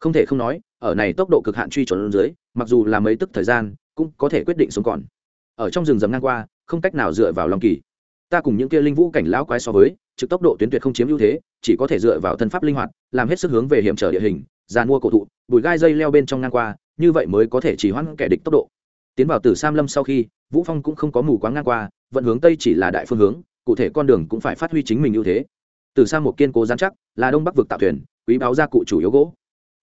Không thể không nói, ở này tốc độ cực hạn truy chuẩn dưới, mặc dù là mấy tức thời gian, cũng có thể quyết định sống còn. Ở trong rừng rầm ngang qua, không cách nào dựa vào lòng kỳ. Ta cùng những kia linh vũ cảnh lão quái so với trực tốc độ tuyến tuyệt không chiếm ưu thế, chỉ có thể dựa vào thân pháp linh hoạt, làm hết sức hướng về hiểm trở địa hình giàn mua cổ thụ bùi gai dây leo bên trong ngang qua, như vậy mới có thể chỉ hoãn kẻ địch tốc độ. Tiến vào tử sam lâm sau khi, vũ phong cũng không có mù quáng ngang qua, vận hướng tây chỉ là đại phương hướng, cụ thể con đường cũng phải phát huy chính mình ưu thế. Từ sam một kiên cố rắn chắc, là đông bắc vực tạo thuyền, quý báo gia cụ chủ yếu gỗ.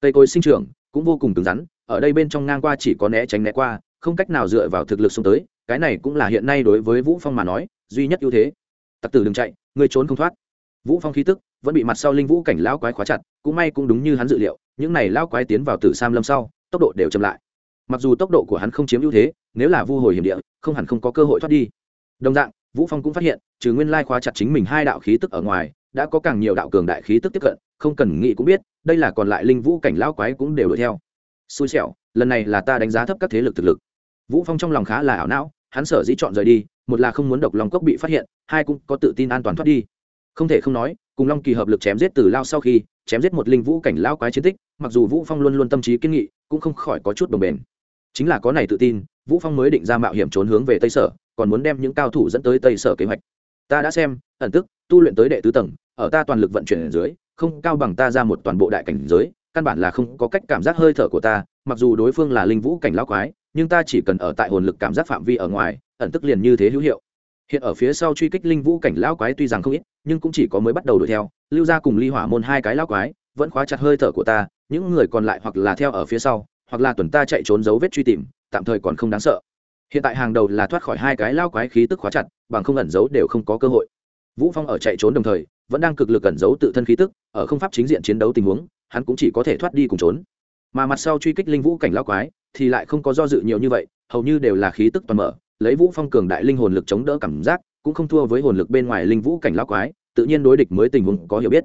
Cây cối sinh trưởng, cũng vô cùng cứng rắn, ở đây bên trong ngang qua chỉ có né tránh né qua, không cách nào dựa vào thực lực xung tới, cái này cũng là hiện nay đối với vũ phong mà nói, duy nhất ưu thế tặc tử đừng chạy người trốn không thoát. Vũ phong khí tức vẫn bị mặt sau linh vũ cảnh lão quái khóa chặt, cũng may cũng đúng như hắn dự liệu, những này lão quái tiến vào tử sam lâm sau, tốc độ đều chậm lại. Mặc dù tốc độ của hắn không chiếm ưu thế, nếu là vu hồi hiểm địa, không hẳn không có cơ hội thoát đi. Đồng dạng, vũ phong cũng phát hiện, trừ nguyên lai khóa chặt chính mình hai đạo khí tức ở ngoài, đã có càng nhiều đạo cường đại khí tức tiếp cận, không cần nghĩ cũng biết, đây là còn lại linh vũ cảnh lão quái cũng đều đuổi theo. Xui xẻo, lần này là ta đánh giá thấp các thế lực thực lực. Vũ phong trong lòng khá là ảo não hắn sở dĩ chọn rời đi, một là không muốn độc long cốc bị phát hiện, hai cũng có tự tin an toàn thoát đi. Không thể không nói, cùng long kỳ hợp lực chém giết từ lao sau khi, chém giết một linh vũ cảnh lao quái chiến tích, mặc dù vũ phong luôn luôn tâm trí kiên nghị, cũng không khỏi có chút đồng bền. Chính là có này tự tin, vũ phong mới định ra mạo hiểm trốn hướng về tây sở, còn muốn đem những cao thủ dẫn tới tây sở kế hoạch. Ta đã xem, ẩn tức, tu luyện tới đệ tứ tầng, ở ta toàn lực vận chuyển ở dưới, không cao bằng ta ra một toàn bộ đại cảnh giới, căn bản là không có cách cảm giác hơi thở của ta, mặc dù đối phương là linh vũ cảnh lao quái nhưng ta chỉ cần ở tại hồn lực cảm giác phạm vi ở ngoài, ẩn tức liền như thế hữu hiệu. Hiện ở phía sau truy kích linh vũ cảnh lão quái tuy rằng không ít, nhưng cũng chỉ có mới bắt đầu đuổi theo, lưu ra cùng ly hỏa môn hai cái lão quái, vẫn khóa chặt hơi thở của ta, những người còn lại hoặc là theo ở phía sau, hoặc là tuần ta chạy trốn dấu vết truy tìm, tạm thời còn không đáng sợ. Hiện tại hàng đầu là thoát khỏi hai cái lao quái khí tức khóa chặt, bằng không ẩn giấu đều không có cơ hội. Vũ phong ở chạy trốn đồng thời, vẫn đang cực lực ẩn giấu tự thân khí tức, ở không pháp chính diện chiến đấu tình huống, hắn cũng chỉ có thể thoát đi cùng trốn. Mà mặt sau truy kích linh vũ cảnh lao quái thì lại không có do dự nhiều như vậy, hầu như đều là khí tức toàn mở, lấy vũ phong cường đại linh hồn lực chống đỡ cảm giác, cũng không thua với hồn lực bên ngoài linh vũ cảnh lão quái, tự nhiên đối địch mới tình huống có hiểu biết.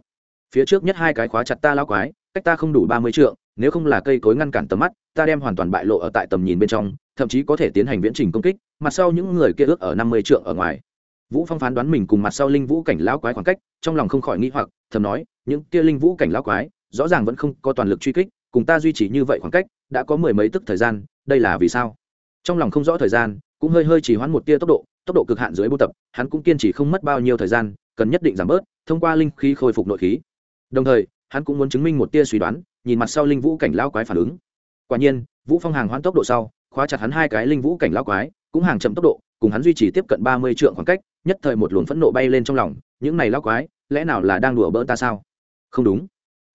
Phía trước nhất hai cái khóa chặt ta lão quái, cách ta không đủ ba mươi trượng, nếu không là cây cối ngăn cản tầm mắt, ta đem hoàn toàn bại lộ ở tại tầm nhìn bên trong, thậm chí có thể tiến hành viễn trình công kích, mặt sau những người kia ước ở năm mươi trượng ở ngoài. Vũ phong phán đoán mình cùng mặt sau linh vũ cảnh lão quái khoảng cách, trong lòng không khỏi nghĩ hoặc, thầm nói, những kia linh vũ cảnh lão quái, rõ ràng vẫn không có toàn lực truy kích, cùng ta duy trì như vậy khoảng cách đã có mười mấy tức thời gian, đây là vì sao? Trong lòng không rõ thời gian, cũng hơi hơi chỉ hoãn một tia tốc độ tốc độ cực hạn dưới buôn tập, hắn cũng kiên trì không mất bao nhiêu thời gian, cần nhất định giảm bớt, thông qua linh khí khôi phục nội khí. Đồng thời, hắn cũng muốn chứng minh một tia suy đoán, nhìn mặt sau linh vũ cảnh lao quái phản ứng. Quả nhiên, vũ phong hàng hoãn tốc độ sau, khóa chặt hắn hai cái linh vũ cảnh lao quái, cũng hàng chậm tốc độ, cùng hắn duy trì tiếp cận ba mươi trượng khoảng cách, nhất thời một luồng phẫn nộ bay lên trong lòng, những này lao quái, lẽ nào là đang đùa bỡn ta sao? Không đúng.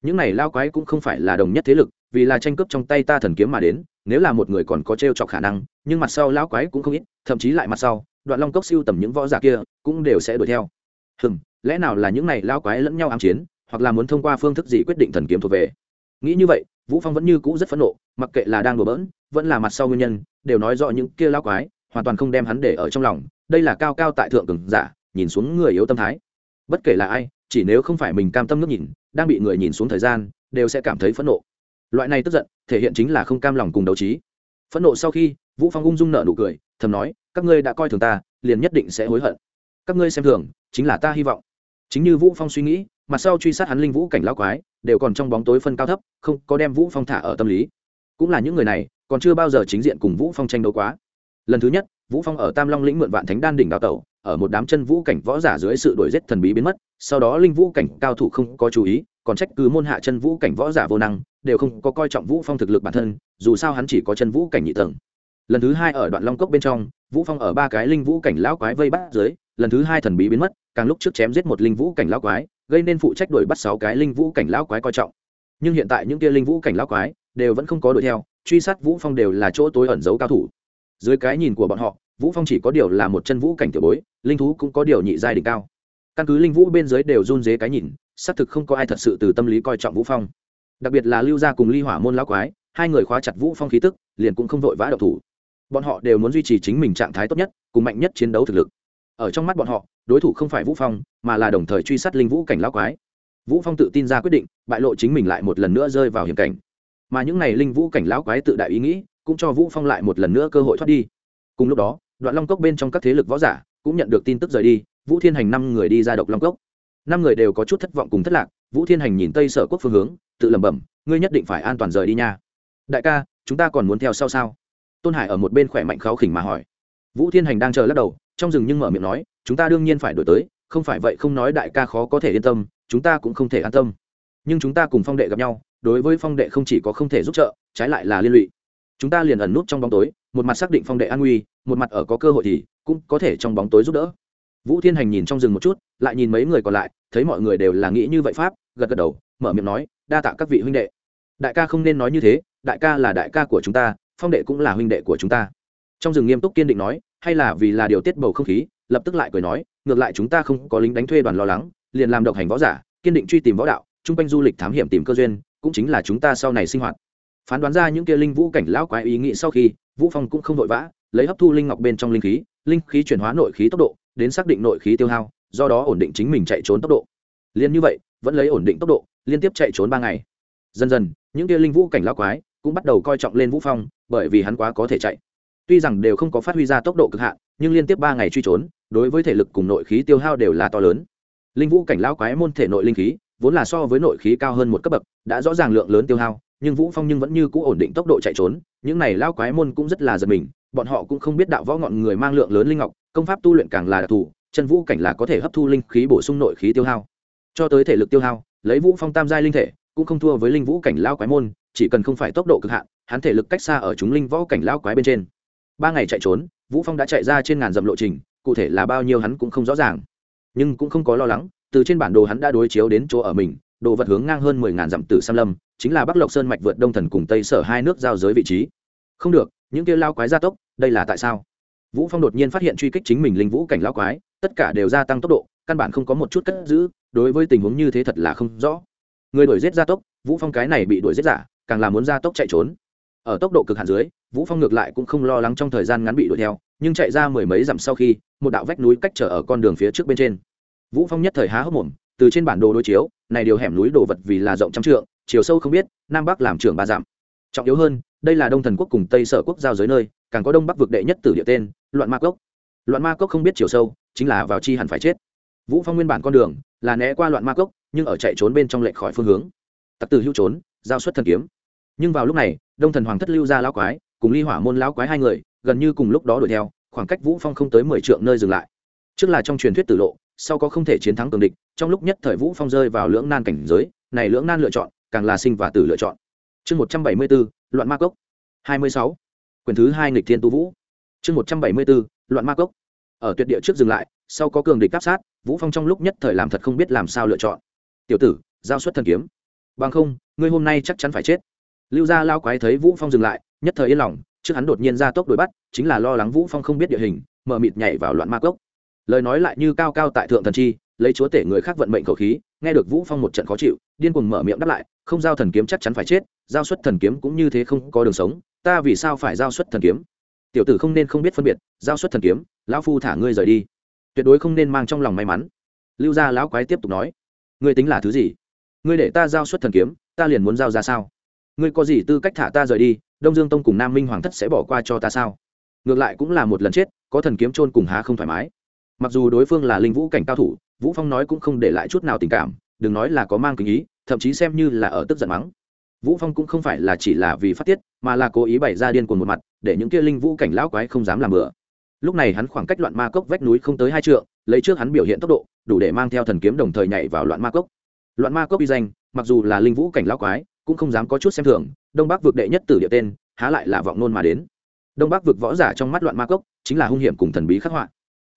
Những này lao quái cũng không phải là đồng nhất thế lực vì là tranh cướp trong tay ta thần kiếm mà đến, nếu là một người còn có t r e o chọc khả năng, nhưng mặt sau lão quái cũng không ít, thậm chí lại mặt sau, đoạn long cốc siêu tầm những võ giả kia cũng đều sẽ đuổi theo. Hừm, lẽ nào là những này lão quái lẫn nhau ám chiến, hoặc là muốn thông qua phương thức gì quyết định thần kiếm thuộc về? Nghĩ như vậy, vũ phong vẫn như cũ rất phẫn nộ, mặc kệ là đang đùa bỡn, vẫn là mặt sau nguyên nhân, đều nói rõ những kia lão quái, hoàn toàn không đem hắn để ở trong lòng, đây là cao cao tại thượng cường giả, nhìn xuống người yếu tâm thái. Bất kể là ai, chỉ nếu không phải mình cam tâm nước nhìn, đang bị người nhìn xuống thời gian, đều sẽ cảm thấy phẫn nộ loại này tức giận, thể hiện chính là không cam lòng cùng đấu trí. Phẫn nộ sau khi, vũ phong ung dung nở nụ cười, thầm nói, các ngươi đã coi thường ta, liền nhất định sẽ hối hận. Các ngươi xem thường, chính là ta hy vọng. Chính như vũ phong suy nghĩ, mặt sau truy sát hắn linh vũ cảnh lão quái, đều còn trong bóng tối phân cao thấp, không có đem vũ phong thả ở tâm lý. Cũng là những người này, còn chưa bao giờ chính diện cùng vũ phong tranh đấu quá. Lần thứ nhất, vũ phong ở tam long lĩnh mượn vạn thánh đan đỉnh đào tẩu, ở một đám chân vũ cảnh võ giả dưới sự đuổi giết thần bí biến mất, sau đó linh vũ cảnh cao thủ không có chú ý còn trách cứ môn hạ chân vũ cảnh võ giả vô năng, đều không có coi trọng vũ phong thực lực bản thân, dù sao hắn chỉ có chân vũ cảnh nhị tầng. Lần thứ hai ở đoạn long cốc bên trong, vũ phong ở ba cái linh vũ cảnh lão quái vây bắt dưới, lần thứ hai thần bí biến mất, càng lúc trước chém giết một linh vũ cảnh lão quái, gây nên phụ trách đuổi bắt sáu cái linh vũ cảnh lão quái coi trọng. Nhưng hiện tại những kia linh vũ cảnh lão quái, đều vẫn không có đuổi theo, truy sát vũ phong đều là chỗ tối ẩn giấu cao thủ. Dưới cái nhìn của bọn họ, vũ phong chỉ có điều là một chân vũ cảnh tiểu bối, linh thú cũng có điều nhị giai đỉnh cao. Căn cứ linh vũ bên dưới đều run dế cái nhìn xác thực không có ai thật sự từ tâm lý coi trọng vũ phong. Đặc biệt là lưu gia cùng ly hỏa môn lão quái, hai người khóa chặt vũ phong khí tức, liền cũng không vội vã độc thủ. Bọn họ đều muốn duy trì chính mình trạng thái tốt nhất, cùng mạnh nhất chiến đấu thực lực. Ở trong mắt bọn họ, đối thủ không phải vũ phong, mà là đồng thời truy sát linh vũ cảnh lão quái. Vũ phong tự tin ra quyết định, bại lộ chính mình lại một lần nữa rơi vào hiểm cảnh. Mà những này linh vũ cảnh lão quái tự đại ý nghĩ, cũng cho vũ phong lại một lần nữa cơ hội thoát đi. Cùng lúc đó, đoạn long cốc bên trong các thế lực võ giả cũng nhận được tin tức rời đi, vũ thiên hành năm người đi ra độc long cốc năm người đều có chút thất vọng cùng thất lạc, vũ thiên hành nhìn tây sở quốc phương hướng, tự lẩm bẩm, ngươi nhất định phải an toàn rời đi nha. Đại ca, chúng ta còn muốn theo sau sao? Tôn hải ở một bên khỏe mạnh kháo khỉnh mà hỏi. Vũ thiên hành đang chờ lắc đầu, trong rừng nhưng mở miệng nói, chúng ta đương nhiên phải đổi tới, không phải vậy không nói đại ca khó có thể yên tâm, chúng ta cũng không thể an tâm. Nhưng chúng ta cùng phong đệ gặp nhau, đối với phong đệ không chỉ có không thể giúp trợ, trái lại là liên lụy. Chúng ta liền ẩn nút trong bóng tối, một mặt xác định phong đệ an nguy, một mặt ở có cơ hội thì cũng có thể trong bóng tối giúp đỡ vũ thiên hành nhìn trong rừng một chút, lại nhìn mấy người còn lại, thấy mọi người đều là nghĩ như vậy pháp, gật gật đầu, mở miệng nói, đa tạ các vị huynh đệ. Đại ca không nên nói như thế, đại ca là đại ca của chúng ta, phong đệ cũng là huynh đệ của chúng ta. Trong rừng nghiêm túc kiên định nói, hay là vì là điều tiết bầu không khí, lập tức lại cười nói, ngược lại chúng ta không có lính đánh thuê đoàn lo lắng, liền làm độc hành võ giả, kiên định truy tìm võ đạo, chung quanh du lịch thám hiểm tìm cơ duyên, cũng chính là chúng ta sau này sinh hoạt. Phán đoán ra những kia linh vũ cảnh lão quái ý nghĩ sau khi, vũ phong cũng không vội vã, lấy hấp thu linh ngọc bên trong linh khí linh khí chuyển hóa nội khí tốc độ đến xác định nội khí tiêu hao, do đó ổn định chính mình chạy trốn tốc độ. Liên như vậy, vẫn lấy ổn định tốc độ, liên tiếp chạy trốn ba ngày. Dần dần, những kia linh vũ cảnh lão quái cũng bắt đầu coi trọng lên vũ phong, bởi vì hắn quá có thể chạy. Tuy rằng đều không có phát huy ra tốc độ cực hạn, nhưng liên tiếp ba ngày truy trốn, đối với thể lực cùng nội khí tiêu hao đều là to lớn. Linh vũ cảnh lão quái môn thể nội linh khí, vốn là so với nội khí cao hơn một cấp bậc, đã rõ ràng lượng lớn tiêu hao, nhưng vũ phong nhưng vẫn như cũ ổn định tốc độ chạy trốn, những này lão quái môn cũng rất là giật mình, bọn họ cũng không biết đạo võ ngọn người mang lượng lớn linh ngọc công pháp tu luyện càng là đặc thù, chân vũ cảnh là có thể hấp thu linh khí bổ sung nội khí tiêu hao. Cho tới thể lực tiêu hao, lấy vũ phong tam giai linh thể, cũng không thua với linh vũ cảnh lao quái môn, chỉ cần không phải tốc độ cực hạn, hắn thể lực cách xa ở chúng linh võ cảnh lao quái bên trên. Ba ngày chạy trốn, vũ phong đã chạy ra trên ngàn dặm lộ trình, cụ thể là bao nhiêu hắn cũng không rõ ràng. Nhưng cũng không có lo lắng, từ trên bản đồ hắn đã đối chiếu đến chỗ ở mình, đồ vật hướng ngang hơn mười ngàn dặm từ sam lâm, chính là bắc lộc sơn mạch vượt đông thần cùng tây sở hai nước giao giới vị trí. Không được, những kia lao quái gia tốc, đây là tại sao? Vũ phong đột nhiên phát hiện truy kích chính mình linh vũ cảnh lão quái, tất cả đều gia tăng tốc độ, căn bản không có một chút cất giữ, đối với tình huống như thế thật là không rõ. Người đuổi giết gia tốc, vũ phong cái này bị đuổi giết giả, càng là muốn gia tốc chạy trốn. Ở tốc độ cực hạn dưới, vũ phong ngược lại cũng không lo lắng trong thời gian ngắn bị đuổi theo, nhưng chạy ra mười mấy dặm sau khi, một đạo vách núi cách trở ở con đường phía trước bên trên. Vũ phong nhất thời há hốc mồm, từ trên bản đồ đối chiếu, này điều hẻm núi đồ vật vì là rộng trăm trượng, chiều sâu không biết, nam bắc làm trưởng ba dặm. Trọng yếu hơn đây là đông thần quốc cùng tây sở quốc giao giới nơi, càng có đông bắc vực đệ nhất tử địa tên, loạn ma cốc. Loạn ma cốc không biết chiều sâu, chính là vào chi hẳn phải chết. Vũ phong nguyên bản con đường là né qua loạn ma cốc, nhưng ở chạy trốn bên trong lệch khỏi phương hướng. Tặc tử hưu trốn, giao xuất thần kiếm. Nhưng vào lúc này, đông thần hoàng thất lưu ra lão quái, cùng ly hỏa môn lão quái hai người, gần như cùng lúc đó đuổi theo, khoảng cách vũ phong không tới mười trượng nơi dừng lại. Trước là trong truyền thuyết tử lộ, sau có không thể chiến thắng cường địch, trong lúc nhất thời vũ phong rơi vào lưỡng nan cảnh giới, này lưỡng nan lựa chọn, càng là sinh và tử lựa chọn chương một trăm bảy mươi 174, loạn ma cốc. hai mươi sáu. Quyển thứ hai nghịch thiên tu vũ. Chương một trăm bảy mươi 174, loạn ma cốc. Ở tuyệt địa trước dừng lại sau có cường địch áp sát vũ phong trong lúc nhất thời làm thật không biết làm sao lựa chọn. Tiểu tử giao xuất thần kiếm. Bằng không ngươi hôm nay chắc chắn phải chết. Lưu gia lao quái thấy vũ phong dừng lại nhất thời yên lòng trước hắn đột nhiên ra tốc đuổi bắt chính là lo lắng vũ phong không biết địa hình mờ mịt nhảy vào loạn ma cốc. Lời nói lại như cao cao tại thượng thần chi lấy chúa tể người khác vận mệnh khẩu khí nghe được vũ phong một trận khó chịu, điên cuồng mở miệng đáp lại, không giao thần kiếm chắc chắn phải chết, giao xuất thần kiếm cũng như thế không có đường sống, ta vì sao phải giao xuất thần kiếm? Tiểu tử không nên không biết phân biệt, giao xuất thần kiếm, lão phu thả ngươi rời đi. Tuyệt đối không nên mang trong lòng may mắn. Lưu gia lão quái tiếp tục nói, ngươi tính là thứ gì? Ngươi để ta giao xuất thần kiếm, ta liền muốn giao ra sao? Ngươi có gì tư cách thả ta rời đi, đông dương tông cùng nam minh hoàng thất sẽ bỏ qua cho ta sao? Ngược lại cũng là một lần chết, có thần kiếm trôn cùng há không thoải mái. Mặc dù đối phương là linh vũ cảnh cao thủ vũ phong nói cũng không để lại chút nào tình cảm, đừng nói là có mang kính ý, thậm chí xem như là ở tức giận mắng. Vũ phong cũng không phải là chỉ là vì phát tiết, mà là cố ý bày ra điên cuồng một mặt, để những kia linh vũ cảnh lão quái không dám làm bừa. Lúc này hắn khoảng cách loạn ma cốc vách núi không tới hai trượng, lấy trước hắn biểu hiện tốc độ, đủ để mang theo thần kiếm đồng thời nhảy vào loạn ma cốc. Loạn ma cốc uy danh, mặc dù là linh vũ cảnh lão quái, cũng không dám có chút xem thường, đông bắc vực đệ nhất tử địa tên, há lại là vọng nôn mà đến. Đông bắc vực võ giả trong mắt loạn ma cốc, chính là hung hiểm cùng thần bí khắc họa.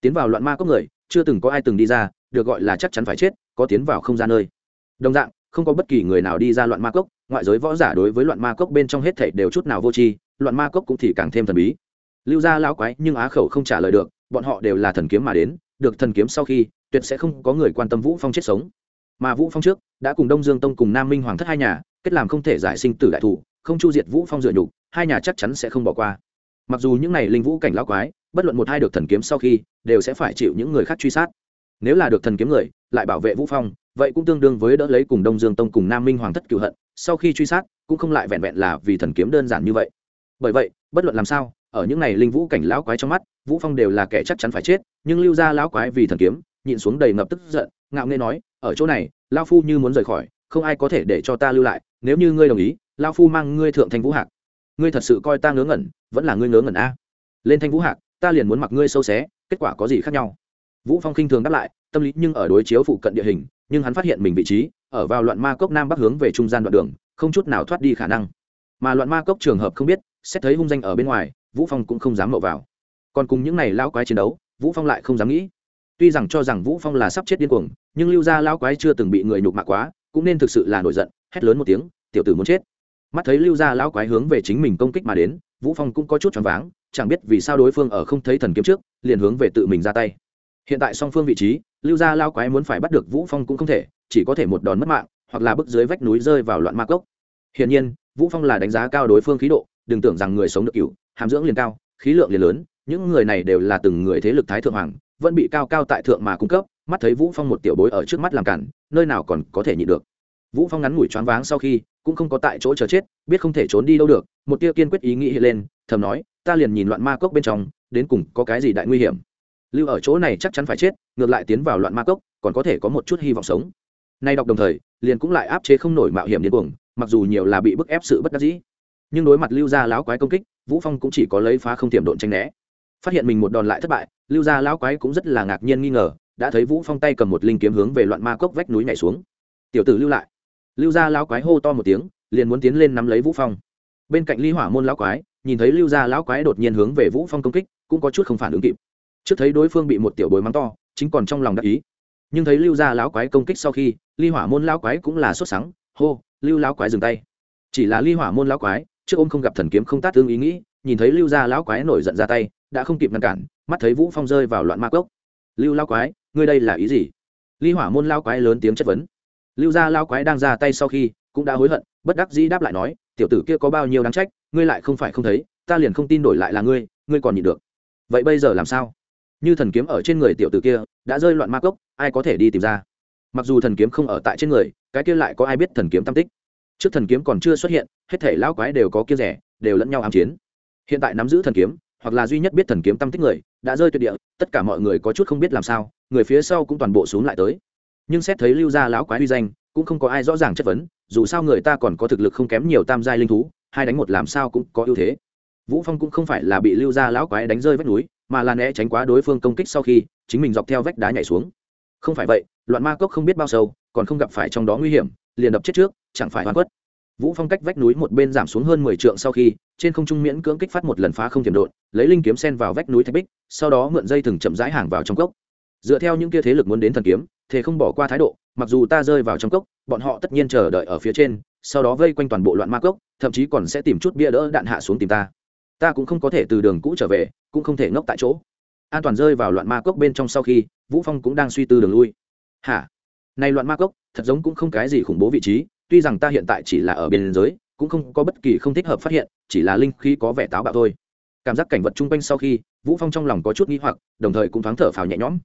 Tiến vào loạn ma cốc người chưa từng có ai từng đi ra, được gọi là chắc chắn phải chết, có tiến vào không ra nơi. Đồng dạng, không có bất kỳ người nào đi ra loạn ma cốc, ngoại giới võ giả đối với loạn ma cốc bên trong hết thảy đều chút nào vô tri, loạn ma cốc cũng thì càng thêm thần bí. Lưu gia lão quái nhưng á khẩu không trả lời được, bọn họ đều là thần kiếm mà đến, được thần kiếm sau khi, tuyệt sẽ không có người quan tâm vũ phong chết sống. Mà vũ phong trước, đã cùng đông dương tông cùng nam minh hoàng thất hai nhà, kết làm không thể giải sinh tử đại thủ, không chu diệt vũ phong dựa nhục, hai nhà chắc chắn sẽ không bỏ qua mặc dù những này linh vũ cảnh lão quái, bất luận một hai được thần kiếm sau khi, đều sẽ phải chịu những người khác truy sát. Nếu là được thần kiếm người, lại bảo vệ vũ phong, vậy cũng tương đương với đỡ lấy cùng đông dương tông cùng nam minh hoàng thất cựu hận, sau khi truy sát, cũng không lại vẹn vẹn là vì thần kiếm đơn giản như vậy. Bởi vậy, bất luận làm sao, ở những này linh vũ cảnh lão quái trong mắt, vũ phong đều là kẻ chắc chắn phải chết, nhưng lưu ra lão quái vì thần kiếm, nhịn xuống đầy ngập tức giận, ngạo nghê nói, ở chỗ này lao phu như muốn rời khỏi, không ai có thể để cho ta lưu lại, nếu như ngươi đồng ý lao phu mang ngươi thượng thanh vũ hạc. Ngươi thật sự coi ta ngớ ngẩn vẫn là ngươi ngớ ngẩn a. Lên thanh vũ hạc, ta liền muốn mặc ngươi sâu xé, kết quả có gì khác nhau? Vũ phong khinh thường đáp lại, tâm lý nhưng ở đối chiếu phụ cận địa hình, nhưng hắn phát hiện mình vị trí, ở vào loạn ma cốc nam bắc hướng về trung gian đoạn đường, không chút nào thoát đi khả năng. Mà loạn ma cốc trường hợp không biết, xét thấy hung danh ở bên ngoài, vũ phong cũng không dám mậu vào. Còn cùng những này lão quái chiến đấu, vũ phong lại không dám nghĩ. Tuy rằng cho rằng vũ phong là sắp chết điên cuồng, nhưng lưu gia lão quái chưa từng bị người nhục mạ quá, cũng nên thực sự là nổi giận, hét lớn một tiếng, tiểu tử muốn chết mắt thấy lưu gia lão quái hướng về chính mình công kích mà đến, vũ phong cũng có chút choáng váng, chẳng biết vì sao đối phương ở không thấy thần kiếm trước, liền hướng về tự mình ra tay. Hiện tại song phương vị trí, lưu gia lao quái muốn phải bắt được vũ phong cũng không thể, chỉ có thể một đòn mất mạng, hoặc là bước dưới vách núi rơi vào loạn ma cốc. Hiển nhiên, vũ phong là đánh giá cao đối phương khí độ, đừng tưởng rằng người sống được cửu, hàm dưỡng liền cao, khí lượng liền lớn, những người này đều là từng người thế lực thái thượng hoàng, vẫn bị cao cao tại thượng mà cung cấp, mắt thấy vũ phong một tiểu bối ở trước mắt làm cản, nơi nào còn có thể nhịn được. Vũ phong ngắn ngủi choáng váng sau khi cũng không có tại chỗ chờ chết, biết không thể trốn đi đâu được, một tia kiên quyết ý nghĩ hiện lên, thầm nói, ta liền nhìn loạn ma cốc bên trong, đến cùng có cái gì đại nguy hiểm? Lưu ở chỗ này chắc chắn phải chết, ngược lại tiến vào loạn ma cốc, còn có thể có một chút hy vọng sống. Nay đọc đồng thời, liền cũng lại áp chế không nổi mạo hiểm điên cuồng, mặc dù nhiều là bị bức ép sự bất đắc dĩ. Nhưng đối mặt lưu gia lão quái công kích, vũ phong cũng chỉ có lấy phá không tiềm độn tranh né. Phát hiện mình một đòn lại thất bại, lưu gia lão quái cũng rất là ngạc nhiên nghi ngờ, đã thấy vũ phong tay cầm một linh kiếm hướng về loạn ma cốc vách núi nhảy xuống. Tiểu tử lưu lại lưu gia lão quái hô to một tiếng, liền muốn tiến lên nắm lấy vũ phong. Bên cạnh ly hỏa môn lão quái, nhìn thấy lưu gia lão quái đột nhiên hướng về vũ phong công kích, cũng có chút không phản ứng kịp. Trước thấy đối phương bị một tiểu bối mắng to, chính còn trong lòng đắc ý. Nhưng thấy lưu gia lão quái công kích sau khi ly hỏa môn lão quái cũng là sốt sắng, hô, lưu lão quái dừng tay. Chỉ là ly hỏa môn lão quái, trước ôm không gặp thần kiếm không tát tương ý nghĩ, nhìn thấy lưu gia lão quái nổi giận ra tay, đã không kịp ngăn cản, mắt thấy vũ phong rơi vào loạn ma cốc. Lưu lão quái, ngươi đây là ý gì? Ly hỏa môn lão quái lớn tiếng chất vấn lưu gia lão quái đang ra tay sau khi, cũng đã hối hận, bất đắc dĩ đáp lại nói, tiểu tử kia có bao nhiêu đáng trách, ngươi lại không phải không thấy, ta liền không tin đổi lại là ngươi ngươi còn nhịn được. Vậy bây giờ làm sao? Như thần kiếm ở trên người tiểu tử kia, đã rơi loạn ma cốc, ai có thể đi tìm ra? Mặc dù thần kiếm không ở tại trên người, cái kia lại có ai biết thần kiếm tam tích? Trước thần kiếm còn chưa xuất hiện, hết thể lão quái đều có kia rẻ, đều lẫn nhau ám chiến. Hiện tại nắm giữ thần kiếm, hoặc là duy nhất biết thần kiếm tam tích người, đã rơi tuyệt địa, tất cả mọi người có chút không biết làm sao, người phía sau cũng toàn bộ xuống lại tới nhưng xét thấy lưu gia lão quái uy danh, cũng không có ai rõ ràng chất vấn, dù sao người ta còn có thực lực không kém nhiều tam giai linh thú, hai đánh một làm sao cũng có ưu thế. Vũ phong cũng không phải là bị lưu gia lão quái đánh rơi vách núi, mà là né tránh quá đối phương công kích sau khi chính mình dọc theo vách đá nhảy xuống. Không phải vậy, loạn ma cốc không biết bao sâu, còn không gặp phải trong đó nguy hiểm, liền đập chết trước, chẳng phải hoàn quất vũ phong cách vách núi một bên giảm xuống hơn 10 trượng sau khi, trên không trung miễn cưỡng kích phát một lần phá không tiềm độn, lấy linh kiếm sen vào vách núi thạch bích, sau đó mượn dây thừng chậm rãi hàng vào trong cốc. Dựa theo những kia thế lực muốn đến thần kiếm thế không bỏ qua thái độ, mặc dù ta rơi vào trong cốc, bọn họ tất nhiên chờ đợi ở phía trên, sau đó vây quanh toàn bộ loạn ma cốc, thậm chí còn sẽ tìm chút bia đỡ đạn hạ xuống tìm ta. Ta cũng không có thể từ đường cũ trở về, cũng không thể ngốc tại chỗ. An toàn rơi vào loạn ma cốc bên trong sau khi, vũ phong cũng đang suy tư đường lui. Hả? Này loạn ma cốc, thật giống cũng không cái gì khủng bố vị trí, tuy rằng ta hiện tại chỉ là ở biên giới, cũng không có bất kỳ không thích hợp phát hiện, chỉ là linh khí có vẻ táo bạo thôi. Cảm giác cảnh vật chung quanh sau khi, vũ phong trong lòng có chút nghi hoặc, đồng thời cũng thoáng thở phào nhẹ nhõm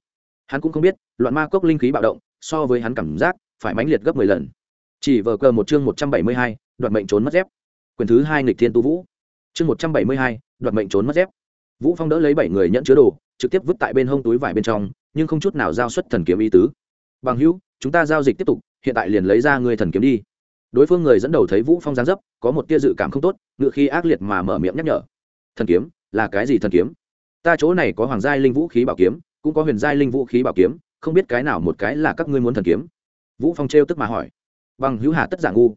hắn cũng không biết loạn ma cốc linh khí bạo động so với hắn cảm giác phải mãnh liệt gấp 10 lần. Chỉ vờ cờ một chương 172, đoạn mệnh trốn mất dép. Quyền thứ hai nghịch thiên tu vũ. Chương 172, đoạn mệnh trốn mất dép. Vũ phong đỡ lấy bảy người nhận chứa đồ trực tiếp vứt tại bên hông túi vải bên trong nhưng không chút nào giao xuất thần kiếm ý tứ. Bằng hữu chúng ta giao dịch tiếp tục hiện tại liền lấy ra người thần kiếm đi. Đối phương người dẫn đầu thấy vũ phong giáng dấp có một tia dự cảm không tốt ngựa khi ác liệt mà mở miệng nhắc nhở. Thần kiếm? Là cái gì thần kiếm? Ta chỗ này có hoàng gia linh vũ khí bảo kiếm cũng có huyền giai linh vũ khí bảo kiếm, không biết cái nào một cái là các ngươi muốn thần kiếm. Vũ phong trêu tức mà hỏi. Bằng hữu hà tất giả ngu.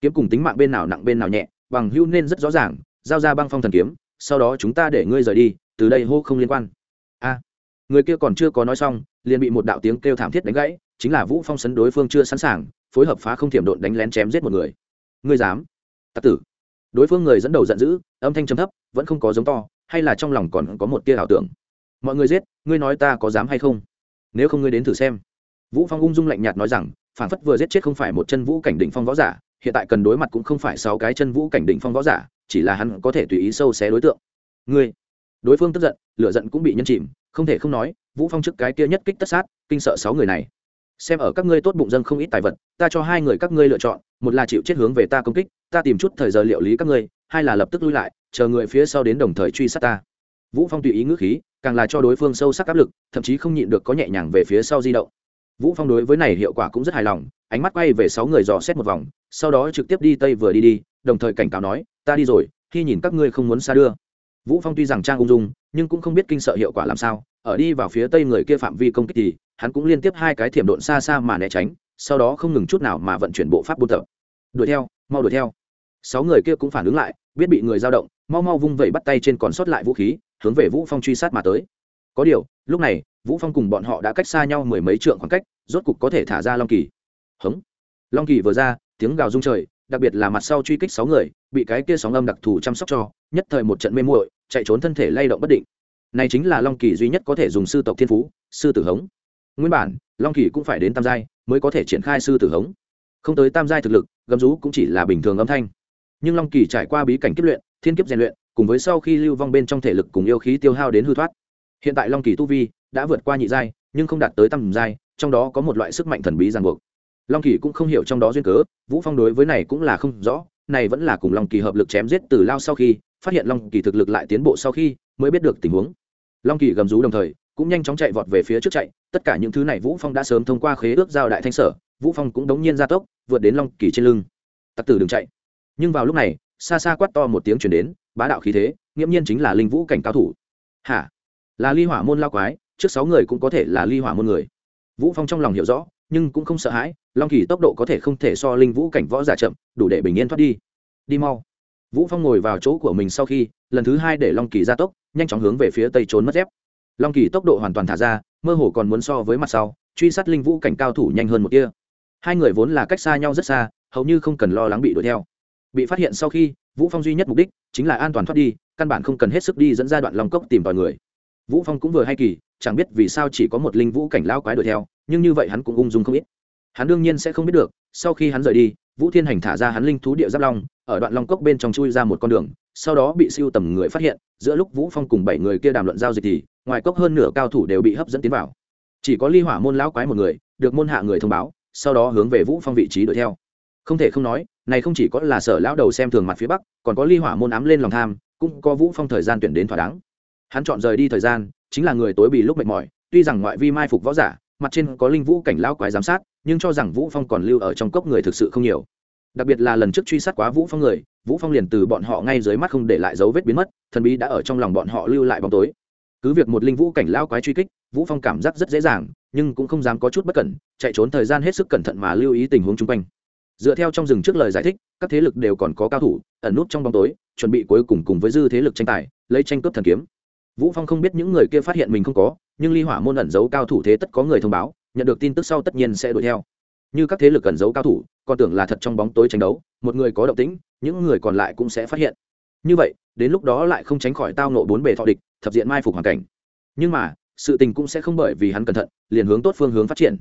Kiếm cùng tính mạng bên nào nặng bên nào nhẹ, bằng hữu nên rất rõ ràng, giao ra băng phong thần kiếm, sau đó chúng ta để ngươi rời đi, từ đây hô không liên quan. A. Người kia còn chưa có nói xong, liền bị một đạo tiếng kêu thảm thiết đánh gãy, chính là vũ phong sấn đối phương chưa sẵn sàng, phối hợp phá không thiểm độn đánh lén chém giết một người. Ngươi dám? Tặc tử. Đối phương người dẫn đầu giận dữ, âm thanh trầm thấp, vẫn không có giống to, hay là trong lòng còn có một tia ảo tưởng mọi người giết, ngươi nói ta có dám hay không? Nếu không ngươi đến thử xem. Vũ phong ung dung lạnh nhạt nói rằng, phản phất vừa giết chết không phải một chân vũ cảnh đỉnh phong võ giả, hiện tại cần đối mặt cũng không phải sáu cái chân vũ cảnh đỉnh phong võ giả, chỉ là hắn có thể tùy ý sâu xé đối tượng. Ngươi? Đối phương tức giận, lửa giận cũng bị nhân chìm, không thể không nói, vũ phong trước cái kia nhất kích tất sát, kinh sợ sáu người này. Xem ở các ngươi tốt bụng dân không ít tài vật, ta cho hai người các ngươi lựa chọn, một là chịu chết hướng về ta công kích, ta tìm chút thời giờ liệu lý các ngươi, hai là lập tức lui lại, chờ người phía sau đến đồng thời truy sát ta vũ phong tùy ý ngữ khí, càng là cho đối phương sâu sắc áp lực, thậm chí không nhịn được có nhẹ nhàng về phía sau di động. Vũ phong đối với này hiệu quả cũng rất hài lòng, ánh mắt quay về sáu người dò xét một vòng, sau đó trực tiếp đi tây vừa đi đi, đồng thời cảnh cáo nói, ta đi rồi, khi nhìn các ngươi không muốn xa đưa. Vũ phong tuy rằng trang ung dung, nhưng cũng không biết kinh sợ hiệu quả làm sao, ở đi vào phía tây người kia phạm vi công kích thì, hắn cũng liên tiếp hai cái thiểm độn xa xa mà né tránh, sau đó không ngừng chút nào mà vận chuyển bộ pháp buôn tập. Đuổi theo, mau đuổi theo. Sáu người kia cũng phản ứng lại, biết bị người dao động, mau mau vung vẩy bắt tay trên còn sót lại vũ khí hướng về vũ phong truy sát mà tới. Có điều, lúc này, vũ phong cùng bọn họ đã cách xa nhau mười mấy trượng khoảng cách, rốt cục có thể thả ra long kỳ. Hống. Long kỳ vừa ra, tiếng gào rung trời, đặc biệt là mặt sau truy kích sáu người, bị cái kia sóng âm đặc thù chăm sóc cho, nhất thời một trận mê muội, chạy trốn thân thể lay động bất định. Này chính là long kỳ duy nhất có thể dùng sư tộc thiên phú, sư tử hống. Nguyên bản, long kỳ cũng phải đến tam giai, mới có thể triển khai sư tử hống. Không tới tam giai thực lực, gầm rú cũng chỉ là bình thường âm thanh. Nhưng long kỳ trải qua bí cảnh kiếp luyện, thiên kiếp rèn luyện cùng với sau khi lưu vong bên trong thể lực cùng yêu khí tiêu hao đến hư thoát. Hiện tại long kỳ tu vi đã vượt qua nhị giai, nhưng không đạt tới tam giai, trong đó có một loại sức mạnh thần bí ràng buộc. Long kỳ cũng không hiểu trong đó duyên cớ, vũ phong đối với này cũng là không rõ, này vẫn là cùng long kỳ hợp lực chém giết từ lao sau khi, phát hiện long kỳ thực lực lại tiến bộ sau khi mới biết được tình huống. Long kỳ gầm rú đồng thời, cũng nhanh chóng chạy vọt về phía trước chạy, tất cả những thứ này vũ phong đã sớm thông qua khế ước giao đại thanh sở, vũ phong cũng đống nhiên ra tốc, vượt đến long kỳ trên lưng. Tặc tử đừng chạy. Nhưng vào lúc này xa xa quát to một tiếng chuyển đến, bá đạo khí thế, nghiễm nhiên chính là linh vũ cảnh cao thủ. Hả? Là ly hỏa môn lao quái, trước sáu người cũng có thể là ly hỏa môn người. Vũ phong trong lòng hiểu rõ, nhưng cũng không sợ hãi, long kỳ tốc độ có thể không thể so linh vũ cảnh võ giả chậm, đủ để bình yên thoát đi. Đi mau. Vũ phong ngồi vào chỗ của mình sau khi, lần thứ hai để long kỳ ra tốc, nhanh chóng hướng về phía tây trốn mất dép. Long kỳ tốc độ hoàn toàn thả ra, mơ hồ còn muốn so với mặt sau, truy sát linh vũ cảnh cao thủ nhanh hơn một kia hai người vốn là cách xa nhau rất xa, hầu như không cần lo lắng bị đuổi theo bị phát hiện sau khi vũ phong duy nhất mục đích chính là an toàn thoát đi, căn bản không cần hết sức đi dẫn ra đoạn long cốc tìm tòi người. Vũ phong cũng vừa hay kỳ, chẳng biết vì sao chỉ có một linh vũ cảnh lao quái đuổi theo, nhưng như vậy hắn cũng ung dung không ít. Hắn đương nhiên sẽ không biết được, sau khi hắn rời đi, vũ thiên hành thả ra hắn linh thú địa giáp long, ở đoạn long cốc bên trong chui ra một con đường, sau đó bị siêu tầm người phát hiện, giữa lúc vũ phong cùng bảy người kia đàm luận giao dịch thì, ngoài cốc hơn nửa cao thủ đều bị hấp dẫn tiến vào. Chỉ có ly hỏa môn lão quái một người, được môn hạ người thông báo, sau đó hướng về vũ phong vị trí đuổi theo không thể không nói, này không chỉ có là sở lão đầu xem thường mặt phía bắc, còn có ly hỏa môn ám lên lòng tham, cũng có vũ phong thời gian tuyển đến thỏa đáng. Hắn chọn rời đi thời gian, chính là người tối bị lúc mệt mỏi, tuy rằng ngoại vi mai phục võ giả, mặt trên có linh vũ cảnh lão quái giám sát, nhưng cho rằng vũ phong còn lưu ở trong cốc người thực sự không nhiều. Đặc biệt là lần trước truy sát quá vũ phong người, vũ phong liền từ bọn họ ngay dưới mắt không để lại dấu vết biến mất, thần bí đã ở trong lòng bọn họ lưu lại bóng tối. Cứ việc một linh vũ cảnh lão quái truy kích, vũ phong cảm giác rất dễ dàng, nhưng cũng không dám có chút bất cẩn, chạy trốn thời gian hết sức cẩn thận mà lưu ý tình huống chung quanh dựa theo trong rừng trước lời giải thích, các thế lực đều còn có cao thủ, ẩn nút trong bóng tối, chuẩn bị cuối cùng cùng với dư thế lực tranh tài, lấy tranh cướp thần kiếm. Vũ phong không biết những người kia phát hiện mình không có, nhưng ly hỏa môn ẩn giấu cao thủ thế tất có người thông báo, nhận được tin tức sau tất nhiên sẽ đuổi theo. Như các thế lực ẩn giấu cao thủ, còn tưởng là thật trong bóng tối tranh đấu, một người có động tĩnh, những người còn lại cũng sẽ phát hiện. Như vậy, đến lúc đó lại không tránh khỏi tao nộ bốn bề thọ địch, thập diện mai phục hoàn cảnh. Nhưng mà, sự tình cũng sẽ không bởi vì hắn cẩn thận, liền hướng tốt phương hướng phát triển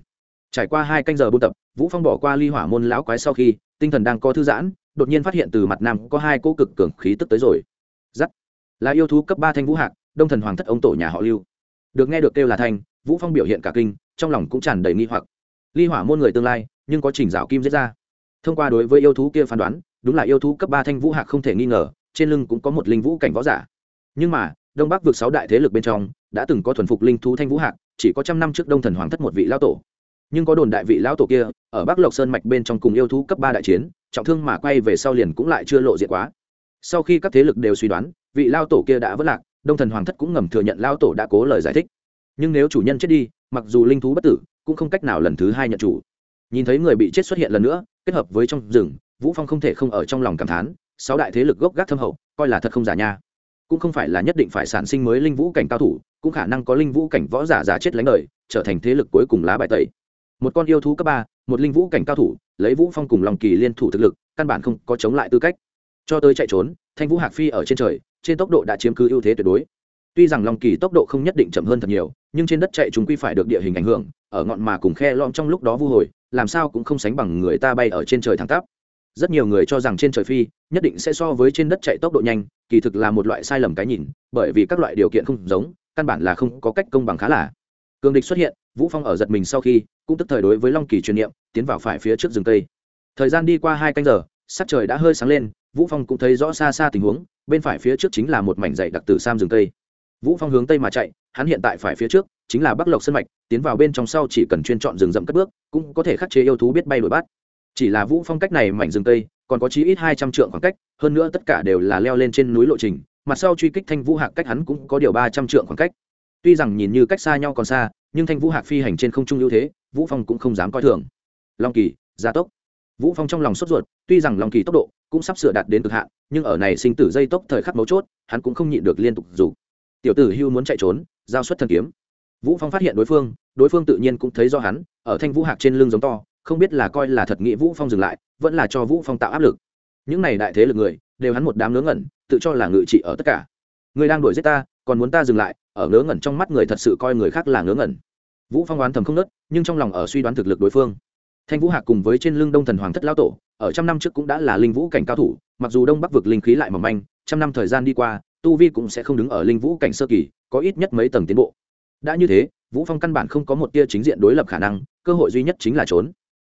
trải qua hai canh giờ buôn tập, vũ phong bỏ qua ly hỏa môn lão quái sau khi, tinh thần đang có thư giãn, đột nhiên phát hiện từ mặt nam có hai cỗ cực cường khí tức tới rồi. Giắt. Là yêu thú cấp ba thanh vũ hạc, đông thần hoàng thất ông tổ nhà họ lưu. Được nghe được kêu là thanh, vũ phong biểu hiện cả kinh, trong lòng cũng tràn đầy nghi hoặc. Ly hỏa môn người tương lai, nhưng có chỉnh rào kim giết ra. Thông qua đối với yêu thú kia phán đoán, đúng là yêu thú cấp ba thanh vũ hạc không thể nghi ngờ, trên lưng cũng có một linh vũ cảnh võ giả. Nhưng mà, đông bắc vượt sáu đại thế lực bên trong, đã từng có thuần phục linh thú thanh vũ hạc, chỉ có trăm năm trước đông thần hoàng thất một vị lão tổ nhưng có đồn đại vị lão tổ kia, ở bắc lộc sơn mạch bên trong cùng yêu thú cấp ba đại chiến, trọng thương mà quay về sau liền cũng lại chưa lộ diện quá. Sau khi các thế lực đều suy đoán, vị lao tổ kia đã vất lạc, đông thần hoàng thất cũng ngầm thừa nhận lao tổ đã cố lời giải thích. Nhưng nếu chủ nhân chết đi, mặc dù linh thú bất tử, cũng không cách nào lần thứ hai nhận chủ. Nhìn thấy người bị chết xuất hiện lần nữa, kết hợp với trong rừng, vũ phong không thể không ở trong lòng cảm thán, sáu đại thế lực gốc gác thâm hậu, coi là thật không giả nha. Cũng không phải là nhất định phải sản sinh mới linh vũ cảnh cao thủ, cũng khả năng có linh vũ cảnh võ giả giả chết lánh đời, trở thành thế lực cuối cùng lá bài tẩy một con yêu thú cấp ba, một linh vũ cảnh cao thủ, lấy vũ phong cùng lòng kỳ liên thủ thực lực, căn bản không có chống lại tư cách. Cho tới chạy trốn, thanh vũ hạc phi ở trên trời, trên tốc độ đã chiếm cứ ưu thế tuyệt đối. Tuy rằng long kỳ tốc độ không nhất định chậm hơn thật nhiều, nhưng trên đất chạy chúng quy phải được địa hình ảnh hưởng, ở ngọn mà cùng khe lom trong lúc đó vu hồi, làm sao cũng không sánh bằng người ta bay ở trên trời thẳng tắp. Rất nhiều người cho rằng trên trời phi, nhất định sẽ so với trên đất chạy tốc độ nhanh, kỳ thực là một loại sai lầm cái nhìn, bởi vì các loại điều kiện không giống, căn bản là không có cách công bằng khá là. Cường địch xuất hiện vũ phong ở giật mình sau khi, cũng tức thời đối với long kỳ truyền niệm, tiến vào phải phía trước rừng cây. Thời gian đi qua hai canh giờ, sắc trời đã hơi sáng lên, vũ phong cũng thấy rõ xa xa tình huống, bên phải phía trước chính là một mảnh dãy đặc tử sam rừng cây. Vũ phong hướng tây mà chạy, hắn hiện tại phải phía trước, chính là bắc lộc sân mạch, tiến vào bên trong sau chỉ cần chuyên chọn rừng rậm cất bước, cũng có thể khắc chế yêu thú biết bay đuổi bắt. Chỉ là vũ phong cách này mảnh rừng tây còn có chí ít hai trăm trượng khoảng cách, hơn nữa tất cả đều là leo lên trên núi lộ trình mặt sau truy kích thanh vũ hạc cách hắn cũng có điều ba trăm trượng khoảng cách. Tuy rằng nhìn như cách xa nhau còn xa nhưng thanh vũ hạc phi hành trên không trung ưu thế, vũ phong cũng không dám coi thường. Long kỳ, gia tốc. Vũ phong trong lòng sốt ruột, tuy rằng long kỳ tốc độ cũng sắp sửa đạt đến cực hạn, nhưng ở này sinh tử dây tốc thời khắc mấu chốt, hắn cũng không nhịn được liên tục dù. Tiểu tử hưu muốn chạy trốn, giao xuất thần kiếm. Vũ phong phát hiện đối phương đối phương tự nhiên cũng thấy do hắn, ở thanh vũ hạc trên lưng giống to, không biết là coi là thật nghĩ vũ phong dừng lại, vẫn là cho vũ phong tạo áp lực. Những này đại thế lực người, đều hắn một đám ngớ ngẩn, tự cho là ngự trị ở tất cả. Người đang đuổi giết ta, còn muốn ta dừng lại ở ngớ ngẩn trong mắt người thật sự coi người khác là ngớ ngẩn. Vũ phong oán thầm không nớt, nhưng trong lòng ở suy đoán thực lực đối phương. Thanh vũ hạc cùng với trên lưng đông thần hoàng thất lao tổ, ở trăm năm trước cũng đã là linh vũ cảnh cao thủ, mặc dù đông bắc vực linh khí lại mỏng manh, trăm năm thời gian đi qua, tu vi cũng sẽ không đứng ở linh vũ cảnh sơ kỳ, có ít nhất mấy tầng tiến bộ. Đã như thế, vũ phong căn bản không có một tia chính diện đối lập khả năng, cơ hội duy nhất chính là trốn.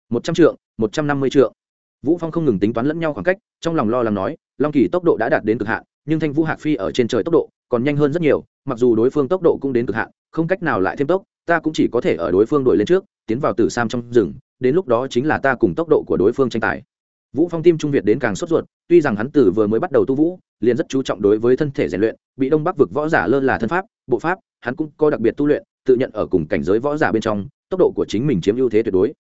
Một trăm trượng, một trăm năm mươi trượng. Vũ phong không ngừng tính toán lẫn nhau khoảng cách, trong lòng lo lắng nói, long kỳ tốc độ đã đạt đến cực hạn nhưng thanh vũ hạc phi ở trên trời tốc độ còn nhanh hơn rất nhiều, mặc dù đối phương tốc độ cũng đến cực hạn, không cách nào lại thêm tốc, ta cũng chỉ có thể ở đối phương đuổi lên trước, tiến vào tử sam trong rừng, đến lúc đó chính là ta cùng tốc độ của đối phương tranh tài. Vũ phong tim trung việt đến càng sốt ruột, tuy rằng hắn tử vừa mới bắt đầu tu vũ, liền rất chú trọng đối với thân thể rèn luyện, bị đông bắc vực võ giả lơ là thân pháp, bộ pháp, hắn cũng có đặc biệt tu luyện, tự nhận ở cùng cảnh giới võ giả bên trong, tốc độ của chính mình chiếm ưu thế tuyệt đối.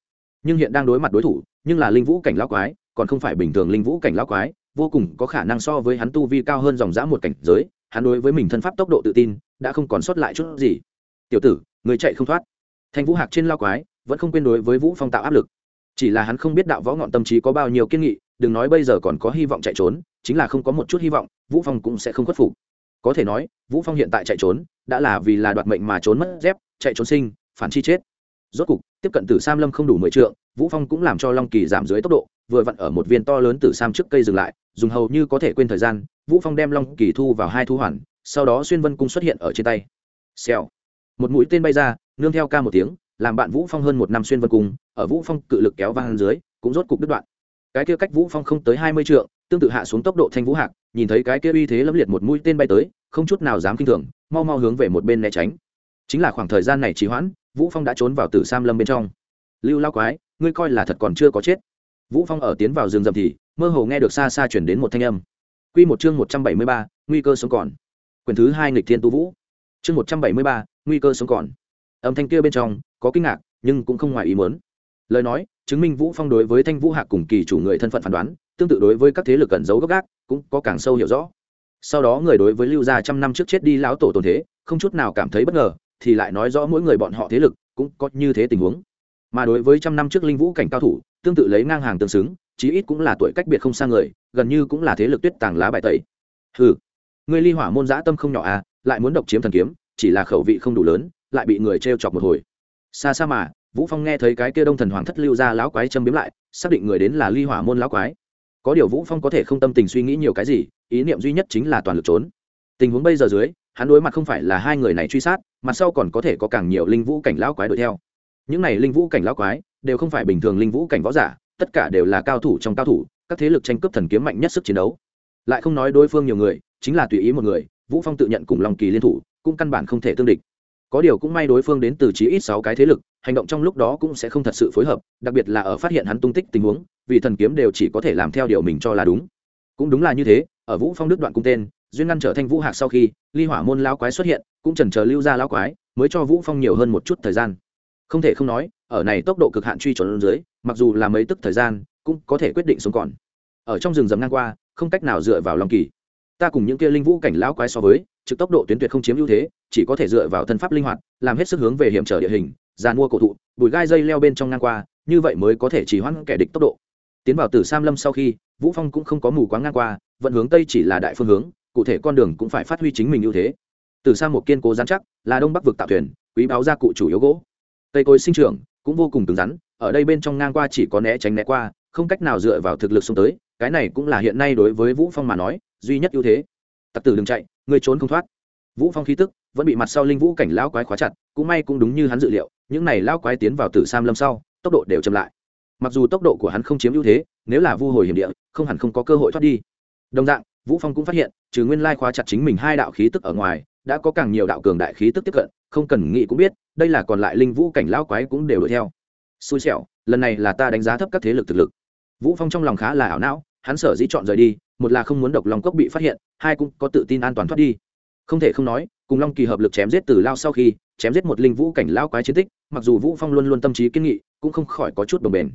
Nhưng hiện đang đối mặt đối thủ, nhưng là linh vũ cảnh lão quái, còn không phải bình thường linh vũ cảnh lão quái vô cùng có khả năng so với hắn tu vi cao hơn dòng dã một cảnh giới, hắn đối với mình thân pháp tốc độ tự tin, đã không còn sót lại chút gì. Tiểu tử, người chạy không thoát. Thanh vũ hạc trên lao quái, vẫn không quên đối với vũ phong tạo áp lực. Chỉ là hắn không biết đạo võ ngọn tâm trí có bao nhiêu kiên nghị, đừng nói bây giờ còn có hy vọng chạy trốn, chính là không có một chút hy vọng, vũ phong cũng sẽ không khuất phục. Có thể nói, vũ phong hiện tại chạy trốn, đã là vì là đoạt mệnh mà trốn mất dép, chạy trốn sinh, phản chi chết rốt cục, tiếp cận tử sam lâm không đủ mười trượng, vũ phong cũng làm cho long kỳ giảm dưới tốc độ, vừa vặn ở một viên to lớn tử sam trước cây dừng lại, dùng hầu như có thể quên thời gian, vũ phong đem long kỳ thu vào hai thu hoàn, sau đó xuyên vân cung xuất hiện ở trên tay. Xèo. Một mũi tên bay ra, nương theo ca một tiếng, làm bạn vũ phong hơn một năm xuyên vân cung, ở vũ phong cự lực kéo vang dưới, cũng rốt cục đứt đoạn. Cái kia cách vũ phong không tới hai mươi trượng, tương tự hạ xuống tốc độ thanh vũ hạc, nhìn thấy cái kia uy thế lẫm liệt một mũi tên bay tới, không chút nào dám kinh thường, mau mau hướng về một bên né tránh. Chính là khoảng thời gian này trì hoãn vũ phong đã trốn vào tử sam lâm bên trong. Lưu lao quái ngươi coi là thật còn chưa có chết. Vũ phong ở tiến vào rừng rậm thì mơ hồ nghe được xa xa chuyển đến một thanh âm. Quy một chương 173, nguy cơ sống còn. Quyển thứ hai nghịch thiên tu vũ. Chương 173, nguy cơ sống còn. Âm thanh kia bên trong có kinh ngạc nhưng cũng không ngoài ý muốn. Lời nói chứng minh vũ phong đối với thanh vũ hạc cùng kỳ chủ người thân phận phán đoán tương tự đối với các thế lực cẩn giấu gốc gác cũng có càng sâu hiểu rõ. Sau đó người đối với lưu gia trăm năm trước chết đi lão tổ tồn thế không chút nào cảm thấy bất ngờ thì lại nói rõ mỗi người bọn họ thế lực cũng có như thế tình huống. Mà đối với trăm năm trước linh vũ cảnh cao thủ, tương tự lấy ngang hàng tương xứng, chí ít cũng là tuổi cách biệt không xa người, gần như cũng là thế lực tuyết tàng lá bài tẩy. Hừ người ly hỏa môn giã tâm không nhỏ à lại muốn độc chiếm thần kiếm, chỉ là khẩu vị không đủ lớn, lại bị người t chọc một hồi. Xa xa mà, vũ phong nghe thấy cái kia đông thần hoàng thất lưu ra lão quái châm biếm lại, xác định người đến là ly hỏa môn lão quái. Có điều vũ phong có thể không tâm tình suy nghĩ nhiều cái gì, ý niệm duy nhất chính là toàn lực trốn. Tình huống bây giờ dưới, hắn đối mặt không phải là hai người này truy sát mặt sau còn có thể có càng nhiều linh vũ cảnh lão quái đuổi theo. Những này linh vũ cảnh lão quái đều không phải bình thường linh vũ cảnh võ giả, tất cả đều là cao thủ trong cao thủ, các thế lực tranh cướp thần kiếm mạnh nhất sức chiến đấu. Lại không nói đối phương nhiều người, chính là tùy ý một người, vũ phong tự nhận cùng long kỳ liên thủ, cũng căn bản không thể tương địch. Có điều cũng may đối phương đến từ chí ít sáu cái thế lực, hành động trong lúc đó cũng sẽ không thật sự phối hợp, đặc biệt là ở phát hiện hắn tung tích tình huống, vì thần kiếm đều chỉ có thể làm theo điều mình cho là đúng. Cũng đúng là như thế, ở vũ phong đức đoạn cung tên duyên ngăn trở thanh vũ hạc sau khi, ly hỏa môn lao quái xuất hiện, cũng trần chờ lưu ra lao quái, mới cho vũ phong nhiều hơn một chút thời gian. Không thể không nói, ở này tốc độ cực hạn truy trốn dưới, mặc dù là mấy tức thời gian, cũng có thể quyết định sống còn. Ở trong rừng dầm ngang qua, không cách nào dựa vào lòng kỳ. Ta cùng những kia linh vũ cảnh lão quái so với, trực tốc độ tuyến tuyệt không chiếm ưu thế, chỉ có thể dựa vào thân pháp linh hoạt, làm hết sức hướng về hiểm trở địa hình, giàn mua cổ thụ bùi gai dây leo bên trong ngang qua, như vậy mới có thể chỉ hoãn kẻ địch tốc độ. Tiến vào tử sam lâm sau khi, vũ phong cũng không có mù quáng ngang qua, vận hướng tây chỉ là đại phương hướng cụ thể con đường cũng phải phát huy chính mình ưu thế. Từ sang một kiên cố rắn chắc, là đông bắc vực tạo thuyền, quý báo gia cụ chủ yếu gỗ. Cây cối sinh trưởng, cũng vô cùng cứng rắn, ở đây bên trong ngang qua chỉ có né tránh né qua, không cách nào dựa vào thực lực xuống tới, cái này cũng là hiện nay đối với vũ phong mà nói, duy nhất ưu thế. Tặc tử đừng chạy, người trốn không thoát. Vũ phong khí tức, vẫn bị mặt sau linh vũ cảnh lão quái khóa chặt, cũng may cũng đúng như hắn dự liệu, những này lão quái tiến vào tử sam lâm sau, tốc độ đều chậm lại. Mặc dù tốc độ của hắn không chiếm ưu thế, nếu là vu hồi hiểm địa, không hẳn không có cơ hội thoát đi. Đồng dạng vũ phong cũng phát hiện, trừ nguyên lai khóa chặt chính mình hai đạo khí tức ở ngoài, đã có càng nhiều đạo cường đại khí tức tiếp cận, không cần nghĩ cũng biết, đây là còn lại linh vũ cảnh lão quái cũng đều đuổi theo. Xui xẻo, lần này là ta đánh giá thấp các thế lực thực lực. Vũ phong trong lòng khá là ảo não, hắn sở dĩ chọn rời đi, một là không muốn độc long cốc bị phát hiện, hai cũng có tự tin an toàn thoát đi. Không thể không nói, cùng long kỳ hợp lực chém giết từ lao sau khi, chém giết một linh vũ cảnh lao quái chiến tích, mặc dù vũ phong luôn luôn tâm trí kiên nghị, cũng không khỏi có chút đồng bền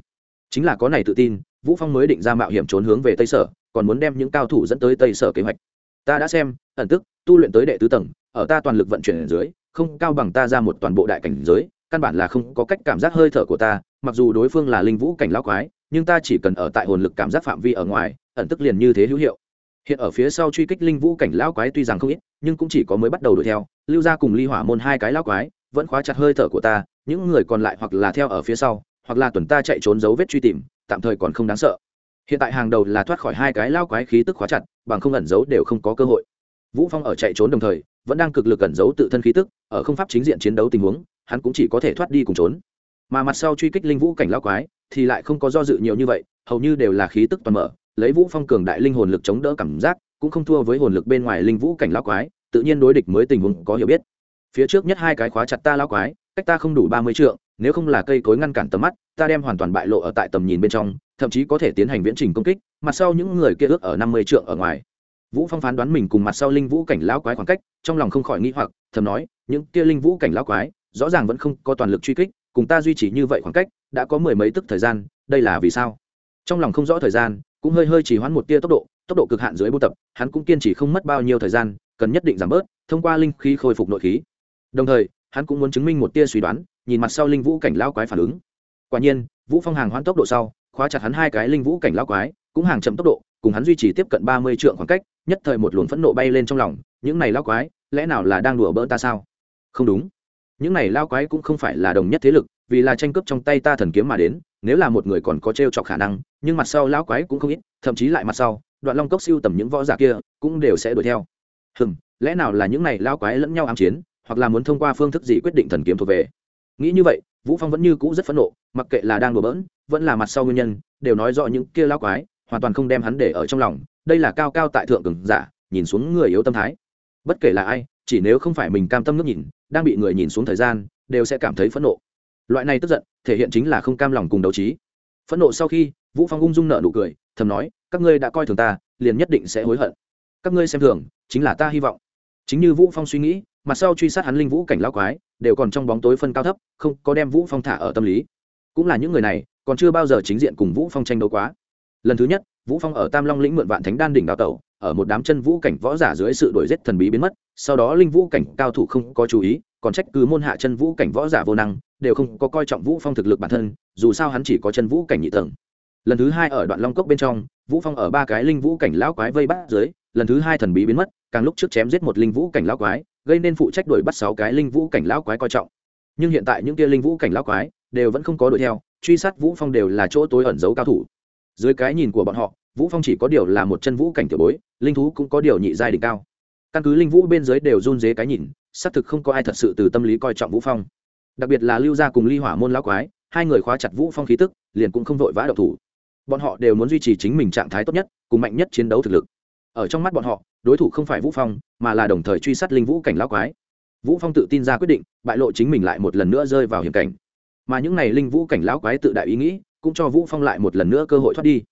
chính là có này tự tin, vũ phong mới định ra mạo hiểm trốn hướng về tây sở còn muốn đem những cao thủ dẫn tới tây sở kế hoạch. Ta đã xem, ẩn tức, tu luyện tới đệ tứ tầng, ở ta toàn lực vận chuyển ở dưới, không cao bằng ta ra một toàn bộ đại cảnh giới, căn bản là không có cách cảm giác hơi thở của ta, mặc dù đối phương là linh vũ cảnh lao quái, nhưng ta chỉ cần ở tại hồn lực cảm giác phạm vi ở ngoài, ẩn tức liền như thế hữu hiệu. Hiện ở phía sau truy kích linh vũ cảnh lão quái tuy rằng không ít, nhưng cũng chỉ có mới bắt đầu đuổi theo, lưu ra cùng ly hỏa môn hai cái lão quái, vẫn khóa chặt hơi thở của ta, những người còn lại hoặc là theo ở phía sau, hoặc là tuần ta chạy trốn dấu vết truy tìm, tạm thời còn không đáng sợ hiện tại hàng đầu là thoát khỏi hai cái lao quái khí tức khóa chặt, bằng không ẩn giấu đều không có cơ hội. Vũ phong ở chạy trốn đồng thời, vẫn đang cực lực ẩn giấu tự thân khí tức, ở không pháp chính diện chiến đấu tình huống, hắn cũng chỉ có thể thoát đi cùng trốn. Mà mặt sau truy kích linh vũ cảnh lao quái, thì lại không có do dự nhiều như vậy, hầu như đều là khí tức toàn mở, lấy vũ phong cường đại linh hồn lực chống đỡ cảm giác, cũng không thua với hồn lực bên ngoài linh vũ cảnh lao quái, tự nhiên đối địch mới tình huống có hiểu biết. Phía trước nhất hai cái khóa chặt ta lao quái, cách ta không đủ ba mươi trượng, nếu không là cây cối ngăn cản tầm mắt, ta đem hoàn toàn bại lộ ở tại tầm nhìn bên trong thậm chí có thể tiến hành viễn trình công kích, mặt sau những người kia ước ở năm mươi trượng ở ngoài. Vũ phong phán đoán mình cùng mặt sau linh vũ cảnh lão quái khoảng cách, trong lòng không khỏi nghĩ hoặc, thầm nói, những kia linh vũ cảnh lão quái, rõ ràng vẫn không có toàn lực truy kích, cùng ta duy trì như vậy khoảng cách, đã có mười mấy tức thời gian, đây là vì sao? Trong lòng không rõ thời gian, cũng hơi hơi chỉ hoãn một tia tốc độ tốc độ cực hạn dưới buôn tập, hắn cũng kiên trì không mất bao nhiêu thời gian, cần nhất định giảm bớt, thông qua linh khí khôi phục nội khí. Đồng thời, hắn cũng muốn chứng minh một tia suy đoán, nhìn mặt sau linh vũ cảnh lão quái phản ứng. Quả nhiên, vũ phong hàng hoãn tốc độ sau khóa chặt hắn hai cái linh vũ cảnh lao quái, cũng hàng chậm tốc độ, cùng hắn duy trì tiếp cận ba mươi trượng khoảng cách, nhất thời một luồng phẫn nộ bay lên trong lòng, những này lao quái, lẽ nào là đang đùa bỡn ta sao? Không đúng. Những này lao quái cũng không phải là đồng nhất thế lực, vì là tranh cướp trong tay ta thần kiếm mà đến, nếu là một người còn có t r e o trọc khả năng, nhưng mặt sau lao quái cũng không ít, thậm chí lại mặt sau, đoạn long cốc siêu tầm những võ giả kia, cũng đều sẽ đuổi theo. Hừm, lẽ nào là những này lao quái lẫn nhau ám chiến, hoặc là muốn thông qua phương thức gì quyết định thần kiếm thuộc về? Nghĩ như vậy vũ phong vẫn như cũ rất phẫn nộ, mặc kệ là đang đùa bỡn, vẫn là mặt sau nguyên nhân, đều nói rõ những kia lao quái, hoàn toàn không đem hắn để ở trong lòng. Đây là cao cao tại thượng cường giả, nhìn xuống người yếu tâm thái. Bất kể là ai, chỉ nếu không phải mình cam tâm nước nhìn, đang bị người nhìn xuống thời gian, đều sẽ cảm thấy phẫn nộ. Loại này tức giận, thể hiện chính là không cam lòng cùng đấu trí. Phẫn nộ sau khi, vũ phong ung dung nợ nụ cười, thầm nói, các ngươi đã coi thường ta, liền nhất định sẽ hối hận. Các ngươi xem thường, chính là ta hy vọng. Chính như vũ phong suy nghĩ mặt sau truy sát hắn linh vũ cảnh lão quái, đều còn trong bóng tối phân cao thấp, không có đem vũ phong thả ở tâm lý. Cũng là những người này, còn chưa bao giờ chính diện cùng vũ phong tranh đấu quá. Lần thứ nhất, vũ phong ở tam long lĩnh mượn vạn thánh đan đỉnh đào tẩu, ở một đám chân vũ cảnh võ giả dưới sự đổi giết thần bí biến mất, sau đó linh vũ cảnh cao thủ không có chú ý, còn trách cứ môn hạ chân vũ cảnh võ giả vô năng, đều không có coi trọng vũ phong thực lực bản thân, dù sao hắn chỉ có chân vũ cảnh nhị tầng. Lần thứ hai ở đoạn long cốc bên trong, vũ phong ở ba cái linh vũ cảnh lão quái vây bắt dưới, lần thứ hai thần bí biến mất, càng lúc trước chém giết một linh vũ cảnh lão quái gây nên phụ trách đuổi bắt sáu cái linh vũ cảnh lão quái coi trọng. Nhưng hiện tại những kia linh vũ cảnh lão quái đều vẫn không có đuổi theo, truy sát vũ phong đều là chỗ tối ẩn giấu cao thủ. Dưới cái nhìn của bọn họ, vũ phong chỉ có điều là một chân vũ cảnh tiểu bối, linh thú cũng có điều nhị giai đỉnh cao. Căn cứ linh vũ bên dưới đều run dế cái nhìn, xác thực không có ai thật sự từ tâm lý coi trọng vũ phong. Đặc biệt là lưu gia cùng ly hỏa môn lão quái, hai người khóa chặt vũ phong khí tức, liền cũng không vội vã độc thủ. Bọn họ đều muốn duy trì chính mình trạng thái tốt nhất, cùng mạnh nhất chiến đấu thực lực ở trong mắt bọn họ, đối thủ không phải vũ phong, mà là đồng thời truy sát linh vũ cảnh lão quái. Vũ phong tự tin ra quyết định, bại lộ chính mình lại một lần nữa rơi vào hiểm cảnh. Mà những này linh vũ cảnh lão quái tự đại ý nghĩ, cũng cho vũ phong lại một lần nữa cơ hội thoát đi.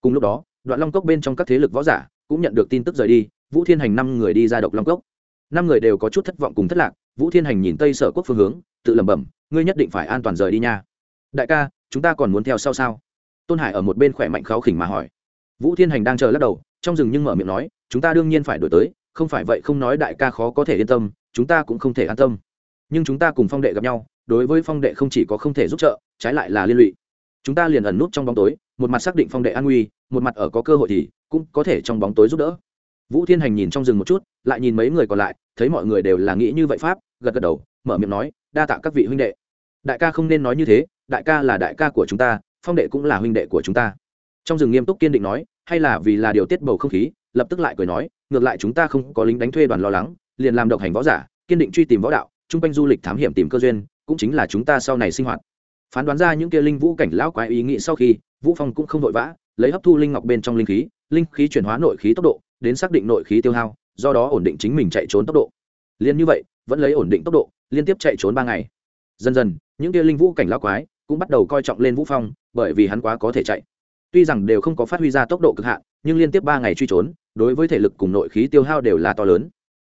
Cùng lúc đó, đoạn long cốc bên trong các thế lực võ giả cũng nhận được tin tức rời đi, vũ thiên hành năm người đi ra độc long cốc. Năm người đều có chút thất vọng cùng thất lạc, vũ thiên hành nhìn tây sở quốc phương hướng, tự lẩm bẩm, ngươi nhất định phải an toàn rời đi nha. Đại ca, chúng ta còn muốn theo sau sao? Tôn hải ở một bên khỏe mạnh kháo khỉnh mà hỏi. Vũ thiên hành đang chờ lắc đầu trong rừng nhưng mở miệng nói, chúng ta đương nhiên phải đổi tới, không phải vậy không nói đại ca khó có thể yên tâm, chúng ta cũng không thể an tâm. Nhưng chúng ta cùng phong đệ gặp nhau, đối với phong đệ không chỉ có không thể giúp trợ, trái lại là liên lụy. Chúng ta liền ẩn nút trong bóng tối, một mặt xác định phong đệ an nguy, một mặt ở có cơ hội thì cũng có thể trong bóng tối giúp đỡ. Vũ thiên hành nhìn trong rừng một chút, lại nhìn mấy người còn lại, thấy mọi người đều là nghĩ như vậy pháp, gật gật đầu, mở miệng nói, đa tạ các vị huynh đệ. Đại ca không nên nói như thế, đại ca là đại ca của chúng ta, phong đệ cũng là huynh đệ của chúng ta. Trong rừng nghiêm túc kiên định nói hay là vì là điều tiết bầu không khí, lập tức lại cười nói, ngược lại chúng ta không có lính đánh thuê đoàn lo lắng, liền làm độc hành võ giả, kiên định truy tìm võ đạo, chung quanh du lịch thám hiểm tìm cơ duyên, cũng chính là chúng ta sau này sinh hoạt. Phán đoán ra những kia linh vũ cảnh lão quái ý nghĩ sau khi, vũ phong cũng không vội vã, lấy hấp thu linh ngọc bên trong linh khí linh khí chuyển hóa nội khí tốc độ, đến xác định nội khí tiêu hao, do đó ổn định chính mình chạy trốn tốc độ. Liên như vậy, vẫn lấy ổn định tốc độ, liên tiếp chạy trốn ba ngày. Dần dần, những kia linh vũ cảnh lão quái cũng bắt đầu coi trọng lên vũ phong, bởi vì hắn quá có thể chạy tuy rằng đều không có phát huy ra tốc độ cực hạn, nhưng liên tiếp ba ngày truy trốn, đối với thể lực cùng nội khí tiêu hao đều là to lớn.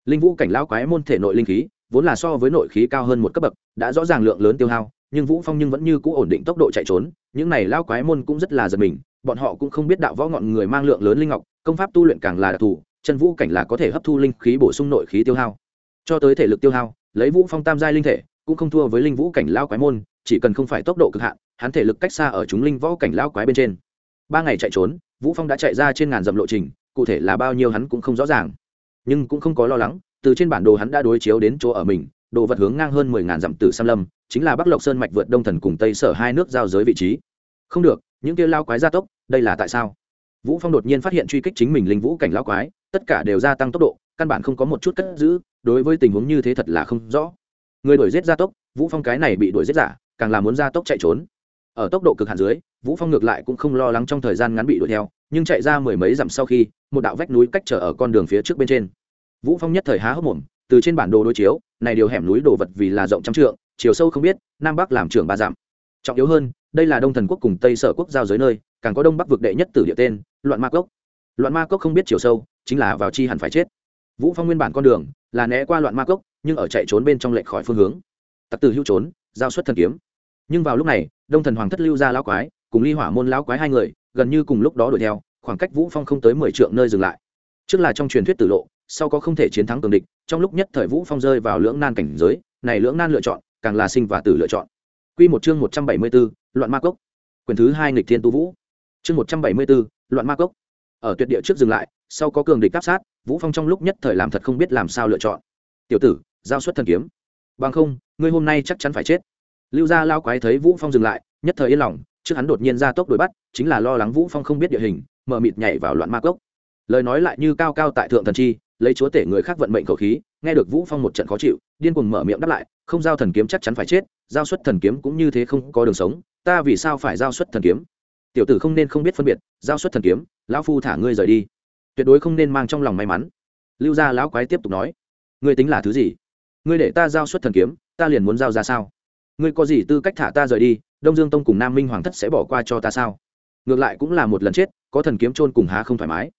Linh vũ cảnh lão quái môn thể nội linh khí, vốn là so với nội khí cao hơn một cấp bậc, đã rõ ràng lượng lớn tiêu hao, nhưng vũ phong nhưng vẫn như cũ ổn định tốc độ chạy trốn, những này lão quái môn cũng rất là giật mình, bọn họ cũng không biết đạo võ ngọn người mang lượng lớn linh ngọc, công pháp tu luyện càng là đặc thù, chân vũ cảnh là có thể hấp thu linh khí bổ sung nội khí tiêu hao. Cho tới thể lực tiêu hao, lấy vũ phong tam giai linh thể, cũng không thua với linh vũ cảnh lão quái môn, chỉ cần không phải tốc độ cực hạn, hắn thể lực cách xa ở chúng linh võ cảnh lão quái bên trên ba ngày chạy trốn, vũ phong đã chạy ra trên ngàn dặm lộ trình, cụ thể là bao nhiêu hắn cũng không rõ ràng. Nhưng cũng không có lo lắng, từ trên bản đồ hắn đã đối chiếu đến chỗ ở mình, đồ vật hướng ngang hơn mười ngàn dặm từ sam lâm, chính là bắc lộc sơn mạch vượt đông thần cùng tây sở hai nước giao giới vị trí. Không được, những kia lao quái gia tốc, đây là tại sao? Vũ phong đột nhiên phát hiện truy kích chính mình linh vũ cảnh lao quái, tất cả đều gia tăng tốc độ, căn bản không có một chút cất giữ, đối với tình huống như thế thật là không rõ. Người đuổi giết gia tốc, vũ phong cái này bị đuổi giết giả, càng là muốn gia tốc chạy trốn ở tốc độ cực hạn dưới, vũ phong ngược lại cũng không lo lắng trong thời gian ngắn bị đuổi theo, nhưng chạy ra mười mấy dặm sau khi, một đạo vách núi cách trở ở con đường phía trước bên trên. Vũ phong nhất thời há hốc mồm, từ trên bản đồ đối chiếu, này điều hẻm núi đồ vật vì là rộng trăm trượng, chiều sâu không biết, nam bắc làm trưởng ba dặm. Trọng yếu hơn, đây là đông thần quốc cùng tây sở quốc giao giới nơi, càng có đông bắc vực đệ nhất tử địa tên, loạn ma cốc. Loạn ma cốc không biết chiều sâu, chính là vào chi hẳn phải chết. Vũ phong nguyên bản con đường là né qua loạn ma cốc, nhưng ở chạy trốn bên trong lệch khỏi phương hướng. Tặc tử hưu trốn, giao xuất thần kiếm. Nhưng vào lúc này đông thần hoàng thất lưu ra lão quái cùng ly hỏa môn lão quái hai người gần như cùng lúc đó đuổi theo khoảng cách vũ phong không tới mười trượng nơi dừng lại. Trước là trong truyền thuyết tử lộ sau có không thể chiến thắng cường địch trong lúc nhất thời vũ phong rơi vào lưỡng nan cảnh giới này lưỡng nan lựa chọn càng là sinh và tử lựa chọn. Quy một chương 174, loạn ma cốc. Quyền thứ hai nghịch thiên tu vũ. Chương 174, loạn ma cốc. Ở tuyệt địa trước dừng lại sau có cường địch áp sát vũ phong trong lúc nhất thời làm thật không biết làm sao lựa chọn. Tiểu tử giao xuất thần kiếm. Bằng không ngươi hôm nay chắc chắn phải chết lưu gia lao quái thấy vũ phong dừng lại, nhất thời yên lòng, trước hắn đột nhiên ra tốc đuổi bắt, chính là lo lắng vũ phong không biết địa hình, mở mịt nhảy vào loạn ma cốc. Lời nói lại như cao cao tại thượng thần chi, lấy chúa tể người khác vận mệnh khẩu khí, nghe được vũ phong một trận khó chịu, điên cuồng mở miệng đáp lại, không giao thần kiếm chắc chắn phải chết, giao xuất thần kiếm cũng như thế không có đường sống, ta vì sao phải giao xuất thần kiếm? Tiểu tử không nên không biết phân biệt, giao xuất thần kiếm, lão phu thả ngươi rời đi. Tuyệt đối không nên mang trong lòng may mắn. Lưu gia lão quái tiếp tục nói. Ngươi tính là thứ gì? Ngươi để ta giao xuất thần kiếm, ta liền muốn giao ra sao? Ngươi có gì tư cách thả ta rời đi, đông dương tông cùng nam minh hoàng thất sẽ bỏ qua cho ta sao? Ngược lại cũng là một lần chết, có thần kiếm trôn cùng há không thoải mái.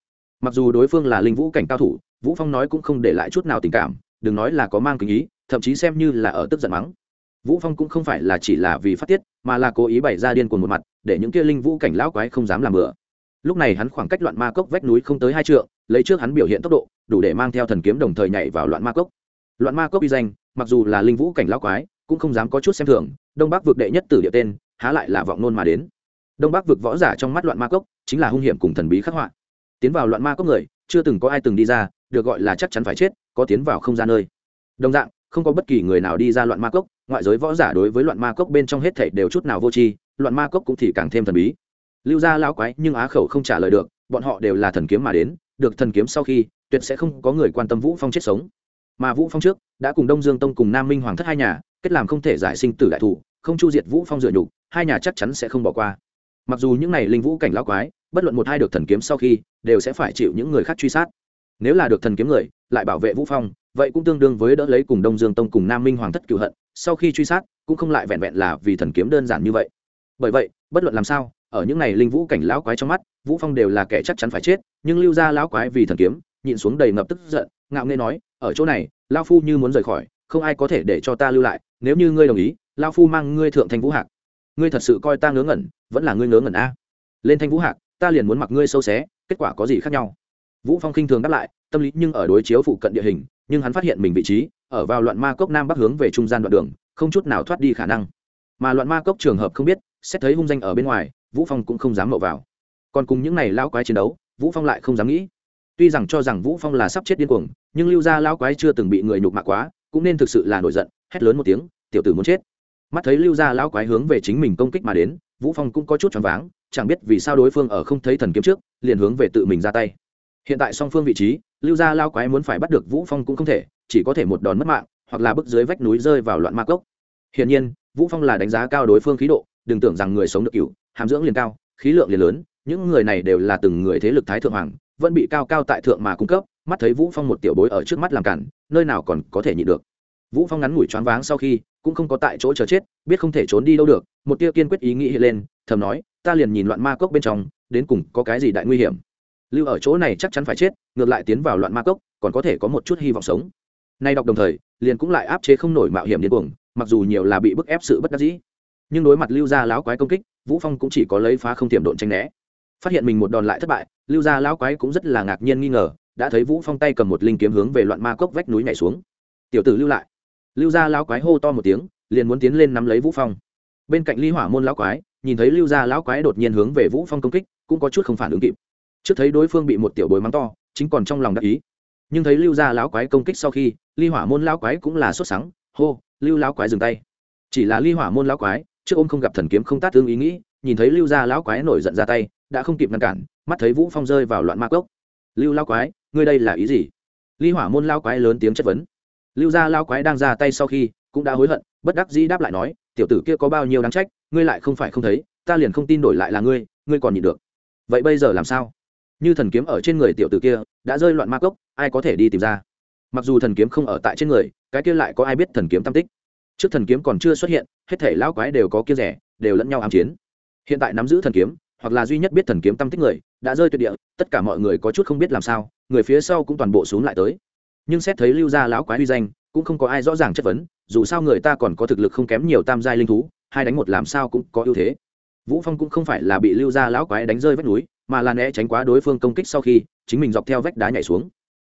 Mặc dù đối phương là linh vũ cảnh cao thủ, vũ phong nói cũng không để lại chút nào tình cảm, đừng nói là có mang kính ý, thậm chí xem như là ở tức giận mắng. Vũ phong cũng không phải là chỉ là vì phát tiết, mà là cố ý bày ra điên cuồng một mặt, để những kia linh vũ cảnh lão quái không dám làm bừa. Lúc này hắn khoảng cách loạn ma cốc vách núi không tới hai trượng, lấy trước hắn biểu hiện tốc độ, đủ để mang theo thần kiếm đồng thời nhảy vào loạn ma cốc. Loạn ma cốc uy danh, mặc dù là linh vũ cảnh lão quái cũng không dám có chút xem thường, đông bắc vực đệ nhất tử địa tên, há lại là vọng nôn mà đến. Đông bắc vực võ giả trong mắt loạn ma cốc, chính là hung hiểm cùng thần bí khắc họa. Tiến vào loạn ma cốc người, chưa từng có ai từng đi ra, được gọi là chắc chắn phải chết, có tiến vào không ra nơi. Đồng dạng, không có bất kỳ người nào đi ra loạn ma cốc, ngoại giới võ giả đối với loạn ma cốc bên trong hết thảy đều chút nào vô tri, loạn ma cốc cũng thì càng thêm thần bí. Lưu gia lão quái, nhưng á khẩu không trả lời được, bọn họ đều là thần kiếm mà đến, được thần kiếm sau khi, tuyệt sẽ không có người quan tâm vũ phong chết sống. Mà vũ phong trước, đã cùng đông dương tông cùng nam minh hoàng thất hai nhà kết làm không thể giải sinh tử đại thủ, không chu diệt vũ phong dựa nhục, hai nhà chắc chắn sẽ không bỏ qua. Mặc dù những này linh vũ cảnh lão quái, bất luận một hai được thần kiếm sau khi, đều sẽ phải chịu những người khác truy sát. Nếu là được thần kiếm người, lại bảo vệ vũ phong, vậy cũng tương đương với đỡ lấy cùng đông dương tông cùng nam minh hoàng thất cựu hận, sau khi truy sát, cũng không lại vẹn vẹn là vì thần kiếm đơn giản như vậy. Bởi vậy, bất luận làm sao, ở những này linh vũ cảnh lão quái trong mắt, vũ phong đều là kẻ chắc chắn phải chết, nhưng lưu ra lão quái vì thần kiếm, nhịn xuống đầy ngập tức giận, ngạo nghễ nói, ở chỗ này lao phu như muốn rời khỏi, không ai có thể để cho ta lưu lại nếu như ngươi đồng ý lao phu mang ngươi thượng thanh vũ hạc. Ngươi thật sự coi ta ngớ ngẩn, vẫn là ngươi ngớ ngẩn a. Lên thanh vũ hạc, ta liền muốn mặc ngươi sâu xé, kết quả có gì khác nhau? Vũ phong khinh thường đáp lại, tâm lý nhưng ở đối chiếu phụ cận địa hình, nhưng hắn phát hiện mình vị trí, ở vào loạn ma cốc nam bắc hướng về trung gian đoạn đường, không chút nào thoát đi khả năng. Mà loạn ma cốc trường hợp không biết, xét thấy hung danh ở bên ngoài, vũ phong cũng không dám mậu vào. Còn cùng những này lão quái chiến đấu, vũ phong lại không dám nghĩ. Tuy rằng cho rằng vũ phong là sắp chết điên cuồng, nhưng lưu gia lão quái chưa từng bị người nhục mạ quá cũng nên thực sự là nổi giận, hét lớn một tiếng, tiểu tử muốn chết. Mắt thấy lưu gia lão quái hướng về chính mình công kích mà đến, vũ phong cũng có chút choáng váng, chẳng biết vì sao đối phương ở không thấy thần kiếm trước, liền hướng về tự mình ra tay. Hiện tại song phương vị trí, lưu gia lao quái muốn phải bắt được vũ phong cũng không thể, chỉ có thể một đòn mất mạng, hoặc là bước dưới vách núi rơi vào loạn ma cốc. Hiển nhiên, vũ phong là đánh giá cao đối phương khí độ, đừng tưởng rằng người sống được cửu, hàm dưỡng liền cao, khí lượng liền lớn, những người này đều là từng người thế lực thái thượng hoàng, vẫn bị cao cao tại thượng mà cung cấp, mắt thấy vũ phong một tiểu bối ở trước mắt làm cản nơi nào còn có thể nhịn được. Vũ phong ngắn ngủi choáng váng sau khi, cũng không có tại chỗ chờ chết, biết không thể trốn đi đâu được, một tia kiên quyết ý nghĩ hiện lên, thầm nói, ta liền nhìn loạn ma cốc bên trong, đến cùng có cái gì đại nguy hiểm. Lưu ở chỗ này chắc chắn phải chết, ngược lại tiến vào loạn ma cốc, còn có thể có một chút hy vọng sống. Nay đọc đồng thời, liền cũng lại áp chế không nổi mạo hiểm điên cuồng, mặc dù nhiều là bị bức ép sự bất đắc dĩ. Nhưng đối mặt lưu gia lão quái công kích, vũ phong cũng chỉ có lấy phá không tiềm độn tranh né. Phát hiện mình một đòn lại thất bại, lưu gia lão quái cũng rất là ngạc nhiên nghi ngờ đã thấy vũ phong tay cầm một linh kiếm hướng về loạn ma cốc vách núi nhảy xuống tiểu tử lưu lại lưu gia lão quái hô to một tiếng liền muốn tiến lên nắm lấy vũ phong bên cạnh ly hỏa môn lão quái nhìn thấy lưu gia lão quái đột nhiên hướng về vũ phong công kích cũng có chút không phản ứng kịp trước thấy đối phương bị một tiểu bối mắng to chính còn trong lòng đắc ý nhưng thấy lưu gia lão quái công kích sau khi ly hỏa môn lão quái cũng là xuất sáng hô lưu lão quái dừng tay chỉ là ly hỏa môn lão quái trước ôm không gặp thần kiếm không tát tương ý nghĩ nhìn thấy lưu gia lão quái nổi giận ra tay đã không kịp ngăn cản mắt thấy vũ phong rơi vào loạn ma cốc lưu lão quái, ngươi đây là ý gì? Ly hỏa môn lão quái lớn tiếng chất vấn. Lưu gia lão quái đang ra tay sau khi, cũng đã hối hận, bất đắc dĩ đáp lại nói, tiểu tử kia có bao nhiêu đáng trách, ngươi lại không phải không thấy, ta liền không tin đổi lại là ngươi ngươi còn nhịn được. Vậy bây giờ làm sao? Như thần kiếm ở trên người tiểu tử kia, đã rơi loạn ma cốc, ai có thể đi tìm ra? Mặc dù thần kiếm không ở tại trên người, cái kia lại có ai biết thần kiếm tam tích? Trước thần kiếm còn chưa xuất hiện, hết thể lão quái đều có kia rẻ, đều lẫn nhau ám chiến. Hiện tại nắm giữ thần kiếm hoặc là duy nhất biết thần kiếm tâm tích người, đã rơi tuyệt địa, tất cả mọi người có chút không biết làm sao, người phía sau cũng toàn bộ xuống lại tới. Nhưng xét thấy lưu gia lão quái uy danh, cũng không có ai rõ ràng chất vấn, dù sao người ta còn có thực lực không kém nhiều tam giai linh thú, hai đánh một làm sao cũng có ưu thế. Vũ phong cũng không phải là bị lưu gia lão quái đánh rơi vách núi, mà là né tránh quá đối phương công kích sau khi, chính mình dọc theo vách đá nhảy xuống.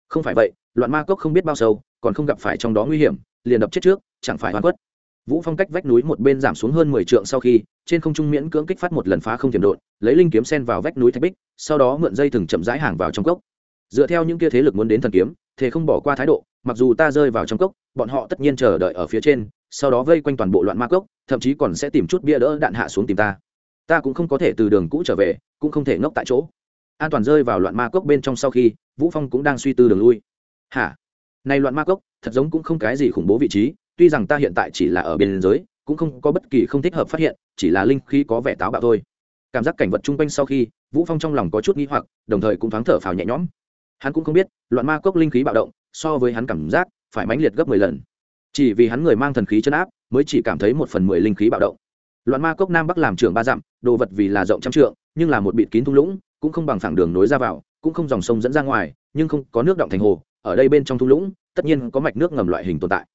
Không phải vậy, loạn ma cốc không biết bao sâu, còn không gặp phải trong đó nguy hiểm, liền đập chết trước, chẳng phải hoàn quất vũ phong cách vách núi một bên giảm xuống hơn 10 trượng sau khi, trên không trung miễn cưỡng kích phát một lần phá không tiềm đột lấy linh kiếm sen vào vách núi thạch bích, sau đó mượn dây thừng chậm rãi hàng vào trong cốc. Dựa theo những kia thế lực muốn đến thần kiếm thế không bỏ qua thái độ, mặc dù ta rơi vào trong cốc, bọn họ tất nhiên chờ đợi ở phía trên, sau đó vây quanh toàn bộ loạn ma cốc, thậm chí còn sẽ tìm chút bia đỡ đạn hạ xuống tìm ta. Ta cũng không có thể từ đường cũ trở về, cũng không thể ngốc tại chỗ. An toàn rơi vào loạn ma cốc bên trong sau khi, vũ phong cũng đang suy tư đường lui. Hả? Này loạn ma cốc, thật giống cũng không cái gì khủng bố vị trí tuy rằng ta hiện tại chỉ là ở biên giới, cũng không có bất kỳ không thích hợp phát hiện, chỉ là linh khí có vẻ táo bạo thôi. Cảm giác cảnh vật chung quanh sau khi, vũ phong trong lòng có chút nghi hoặc, đồng thời cũng thoáng thở phào nhẹ nhõm. Hắn cũng không biết, loạn ma cốc linh khí bạo động, so với hắn cảm giác, phải mãnh liệt gấp 10 lần. Chỉ vì hắn người mang thần khí chân áp, mới chỉ cảm thấy một phần mười linh khí bạo động. Loạn ma cốc nam bắc làm trưởng ba dặm, đồ vật vì là rộng trăm trượng, nhưng là một bịt kín thung lũng, cũng không bằng phẳng đường nối ra vào, cũng không dòng sông dẫn ra ngoài, nhưng không có nước động thành hồ, ở đây bên trong thung lũng, tất nhiên có mạch nước ngầm loại hình tồn tại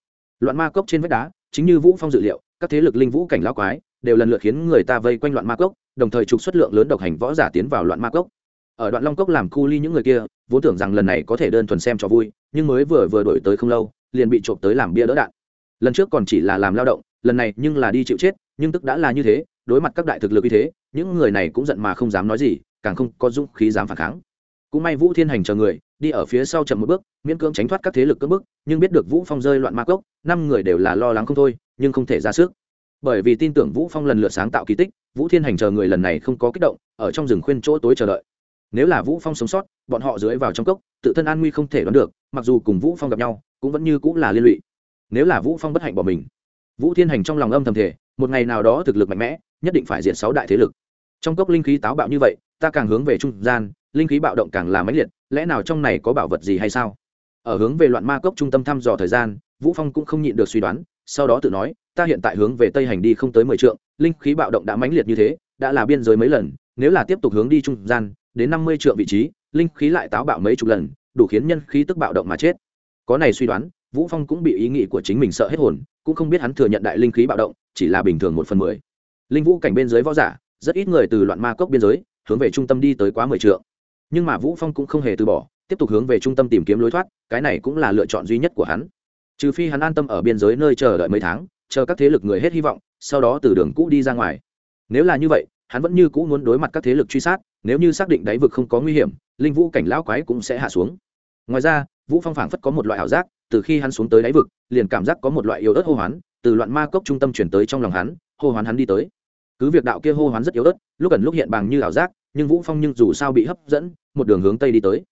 loạn ma cốc trên vách đá, chính như vũ phong dự liệu, các thế lực linh vũ cảnh lão quái đều lần lượt khiến người ta vây quanh loạn ma cốc, đồng thời trục xuất lượng lớn độc hành võ giả tiến vào loạn ma cốc. Ở đoạn long cốc làm cu ly những người kia, vốn tưởng rằng lần này có thể đơn thuần xem cho vui, nhưng mới vừa vừa đổi tới không lâu, liền bị trộm tới làm bia đỡ đạn. Lần trước còn chỉ là làm lao động, lần này nhưng là đi chịu chết, nhưng tức đã là như thế, đối mặt các đại thực lực như thế, những người này cũng giận mà không dám nói gì, càng không có dũng khí dám phản kháng. Cũng may vũ thiên hành chờ người đi ở phía sau chậm một bước, miễn cưỡng tránh thoát các thế lực cưỡng bức, nhưng biết được vũ phong rơi loạn ma cốc, năm người đều là lo lắng không thôi, nhưng không thể ra sức. Bởi vì tin tưởng vũ phong lần lượt sáng tạo kỳ tích, vũ thiên hành chờ người lần này không có kích động, ở trong rừng khuyên chỗ tối chờ đợi. Nếu là vũ phong sống sót, bọn họ dưới vào trong cốc, tự thân an nguy không thể đoán được, mặc dù cùng vũ phong gặp nhau, cũng vẫn như cũng là liên lụy. Nếu là vũ phong bất hạnh bỏ mình, vũ thiên hành trong lòng âm thầm thể một ngày nào đó thực lực mạnh mẽ, nhất định phải diện sáu đại thế lực. Trong cốc linh khí táo bạo như vậy, ta càng hướng về trung gian linh khí bạo động càng là mãnh liệt, lẽ nào trong này có bảo vật gì hay sao? Ở hướng về loạn ma cốc trung tâm thăm dò thời gian, vũ phong cũng không nhịn được suy đoán, sau đó tự nói, ta hiện tại hướng về tây hành đi không tới mười trượng, linh khí bạo động đã mãnh liệt như thế, đã là biên giới mấy lần, nếu là tiếp tục hướng đi trung gian, đến năm mươi trượng vị trí, linh khí lại táo bạo mấy chục lần, đủ khiến nhân khí tức bạo động mà chết. Có này suy đoán, vũ phong cũng bị ý nghĩ của chính mình sợ hết hồn, cũng không biết hắn thừa nhận đại linh khí bạo động, chỉ là bình thường một phần mười. Linh vũ cảnh bên dưới võ giả, rất ít người từ loạn ma cốc biên giới, hướng về trung tâm đi tới quá mười trượng nhưng mà vũ phong cũng không hề từ bỏ, tiếp tục hướng về trung tâm tìm kiếm lối thoát, cái này cũng là lựa chọn duy nhất của hắn. Trừ phi hắn an tâm ở biên giới nơi chờ đợi mấy tháng, chờ các thế lực người hết hy vọng, sau đó từ đường cũ đi ra ngoài. Nếu là như vậy, hắn vẫn như cũ muốn đối mặt các thế lực truy sát, nếu như xác định đáy vực không có nguy hiểm, linh vũ cảnh lão quái cũng sẽ hạ xuống. Ngoài ra, vũ phong phảng phất có một loại ảo giác, từ khi hắn xuống tới đáy vực, liền cảm giác có một loại yếu ớt hô hoán, từ loạn ma cốc trung tâm chuyển tới trong lòng hắn, hô hoán hắn đi tới. Cứ việc đạo kia hô hoán rất yếu ớt, lúc gần lúc hiện bằng như ảo giác nhưng vũ phong nhưng dù sao bị hấp dẫn, một đường hướng tây đi tới.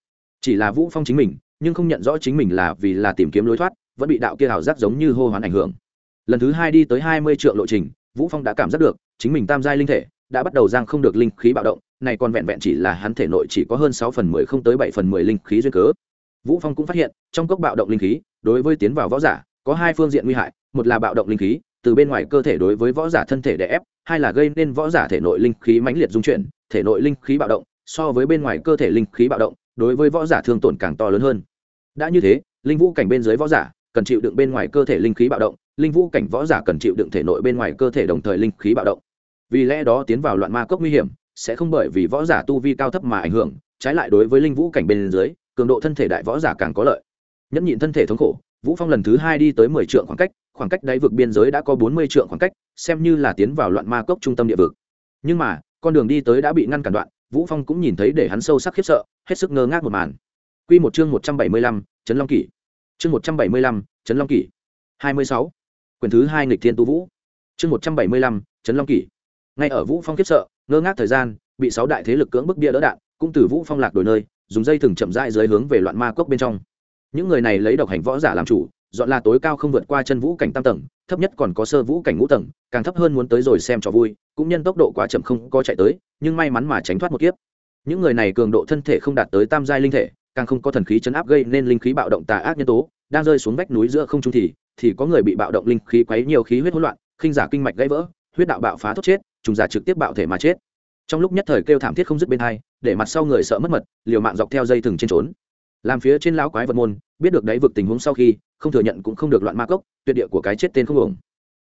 Chỉ là vũ phong chính mình, nhưng không nhận rõ chính mình là vì là tìm kiếm lối thoát, vẫn bị đạo kia hào giác giống như hô hoán ảnh hưởng. Lần thứ hai đi tới hai mươi triệu lộ trình, vũ phong đã cảm giác được, chính mình tam giai linh thể đã bắt đầu giang không được linh khí bạo động, này còn vẹn vẹn chỉ là hắn thể nội chỉ có hơn sáu phần mười không tới bảy phần mười linh khí duyên cớ. Vũ phong cũng phát hiện, trong cốc bạo động linh khí, đối với tiến vào võ giả, có hai phương diện nguy hại, một là bạo động linh khí, từ bên ngoài cơ thể đối với võ giả thân thể đè ép, hai là gây nên võ giả thể nội linh khí mãnh liệt dung chuyển thể nội linh khí bạo động, so với bên ngoài cơ thể linh khí bạo động, đối với võ giả thương tổn càng to lớn hơn. Đã như thế, linh vũ cảnh bên dưới võ giả cần chịu đựng bên ngoài cơ thể linh khí bạo động, linh vũ cảnh võ giả cần chịu đựng thể nội bên ngoài cơ thể đồng thời linh khí bạo động. Vì lẽ đó tiến vào loạn ma cốc nguy hiểm, sẽ không bởi vì võ giả tu vi cao thấp mà ảnh hưởng, trái lại đối với linh vũ cảnh bên dưới, cường độ thân thể đại võ giả càng có lợi. Nhẫn nhịn thân thể thống khổ, vũ phong lần thứ hai đi tới mười trượng khoảng cách khoảng cách đáy vực biên giới đã có bốn mươi trượng khoảng cách, xem như là tiến vào loạn ma cốc trung tâm địa vực. Nhưng mà con đường đi tới đã bị ngăn cản đoạn vũ phong cũng nhìn thấy để hắn sâu sắc khiếp sợ hết sức ngơ ngác một màn. Quy một chương một trăm bảy mươi lăm, trấn long kỷ. Chương một trăm bảy mươi lăm, trấn long kỷ. Hai mươi sáu, quyển thứ hai nghịch thiên tu vũ. Chương một trăm bảy mươi lăm, trấn long kỷ. Ngay ở vũ phong khiếp sợ ngơ ngác thời gian bị sáu đại thế lực cưỡng bức bia đỡ đạn cũng từ vũ phong lạc đổi nơi dùng dây thừng chậm rãi dưới hướng về loạn ma cốc bên trong. Những người này lấy độc hành võ giả làm chủ dọn là tối cao không vượt qua chân vũ cảnh tam tầng, thấp nhất còn có sơ vũ cảnh ngũ tầng, càng thấp hơn muốn tới rồi xem cho vui, cũng nhân tốc độ quá chậm không có chạy tới, nhưng may mắn mà tránh thoát một kiếp. Những người này cường độ thân thể không đạt tới tam giai linh thể, càng không có thần khí chấn áp gây nên linh khí bạo động tà ác nhân tố, đang rơi xuống vách núi giữa không trung thì thì có người bị bạo động linh khí quấy nhiều khí huyết hỗn loạn, khinh giả kinh mạch gãy vỡ, huyết đạo bạo phá thốt chết, trùng giả trực tiếp bạo thể mà chết. Trong lúc nhất thời kêu thảm thiết không dứt bên hai, để mặt sau người sợ mất mật, liều mạng dọc theo dây thừng trên trốn làm phía trên lão quái vật môn, biết được đáy vực tình huống sau khi, không thừa nhận cũng không được loạn ma cốc, tuyệt địa của cái chết tên không ổng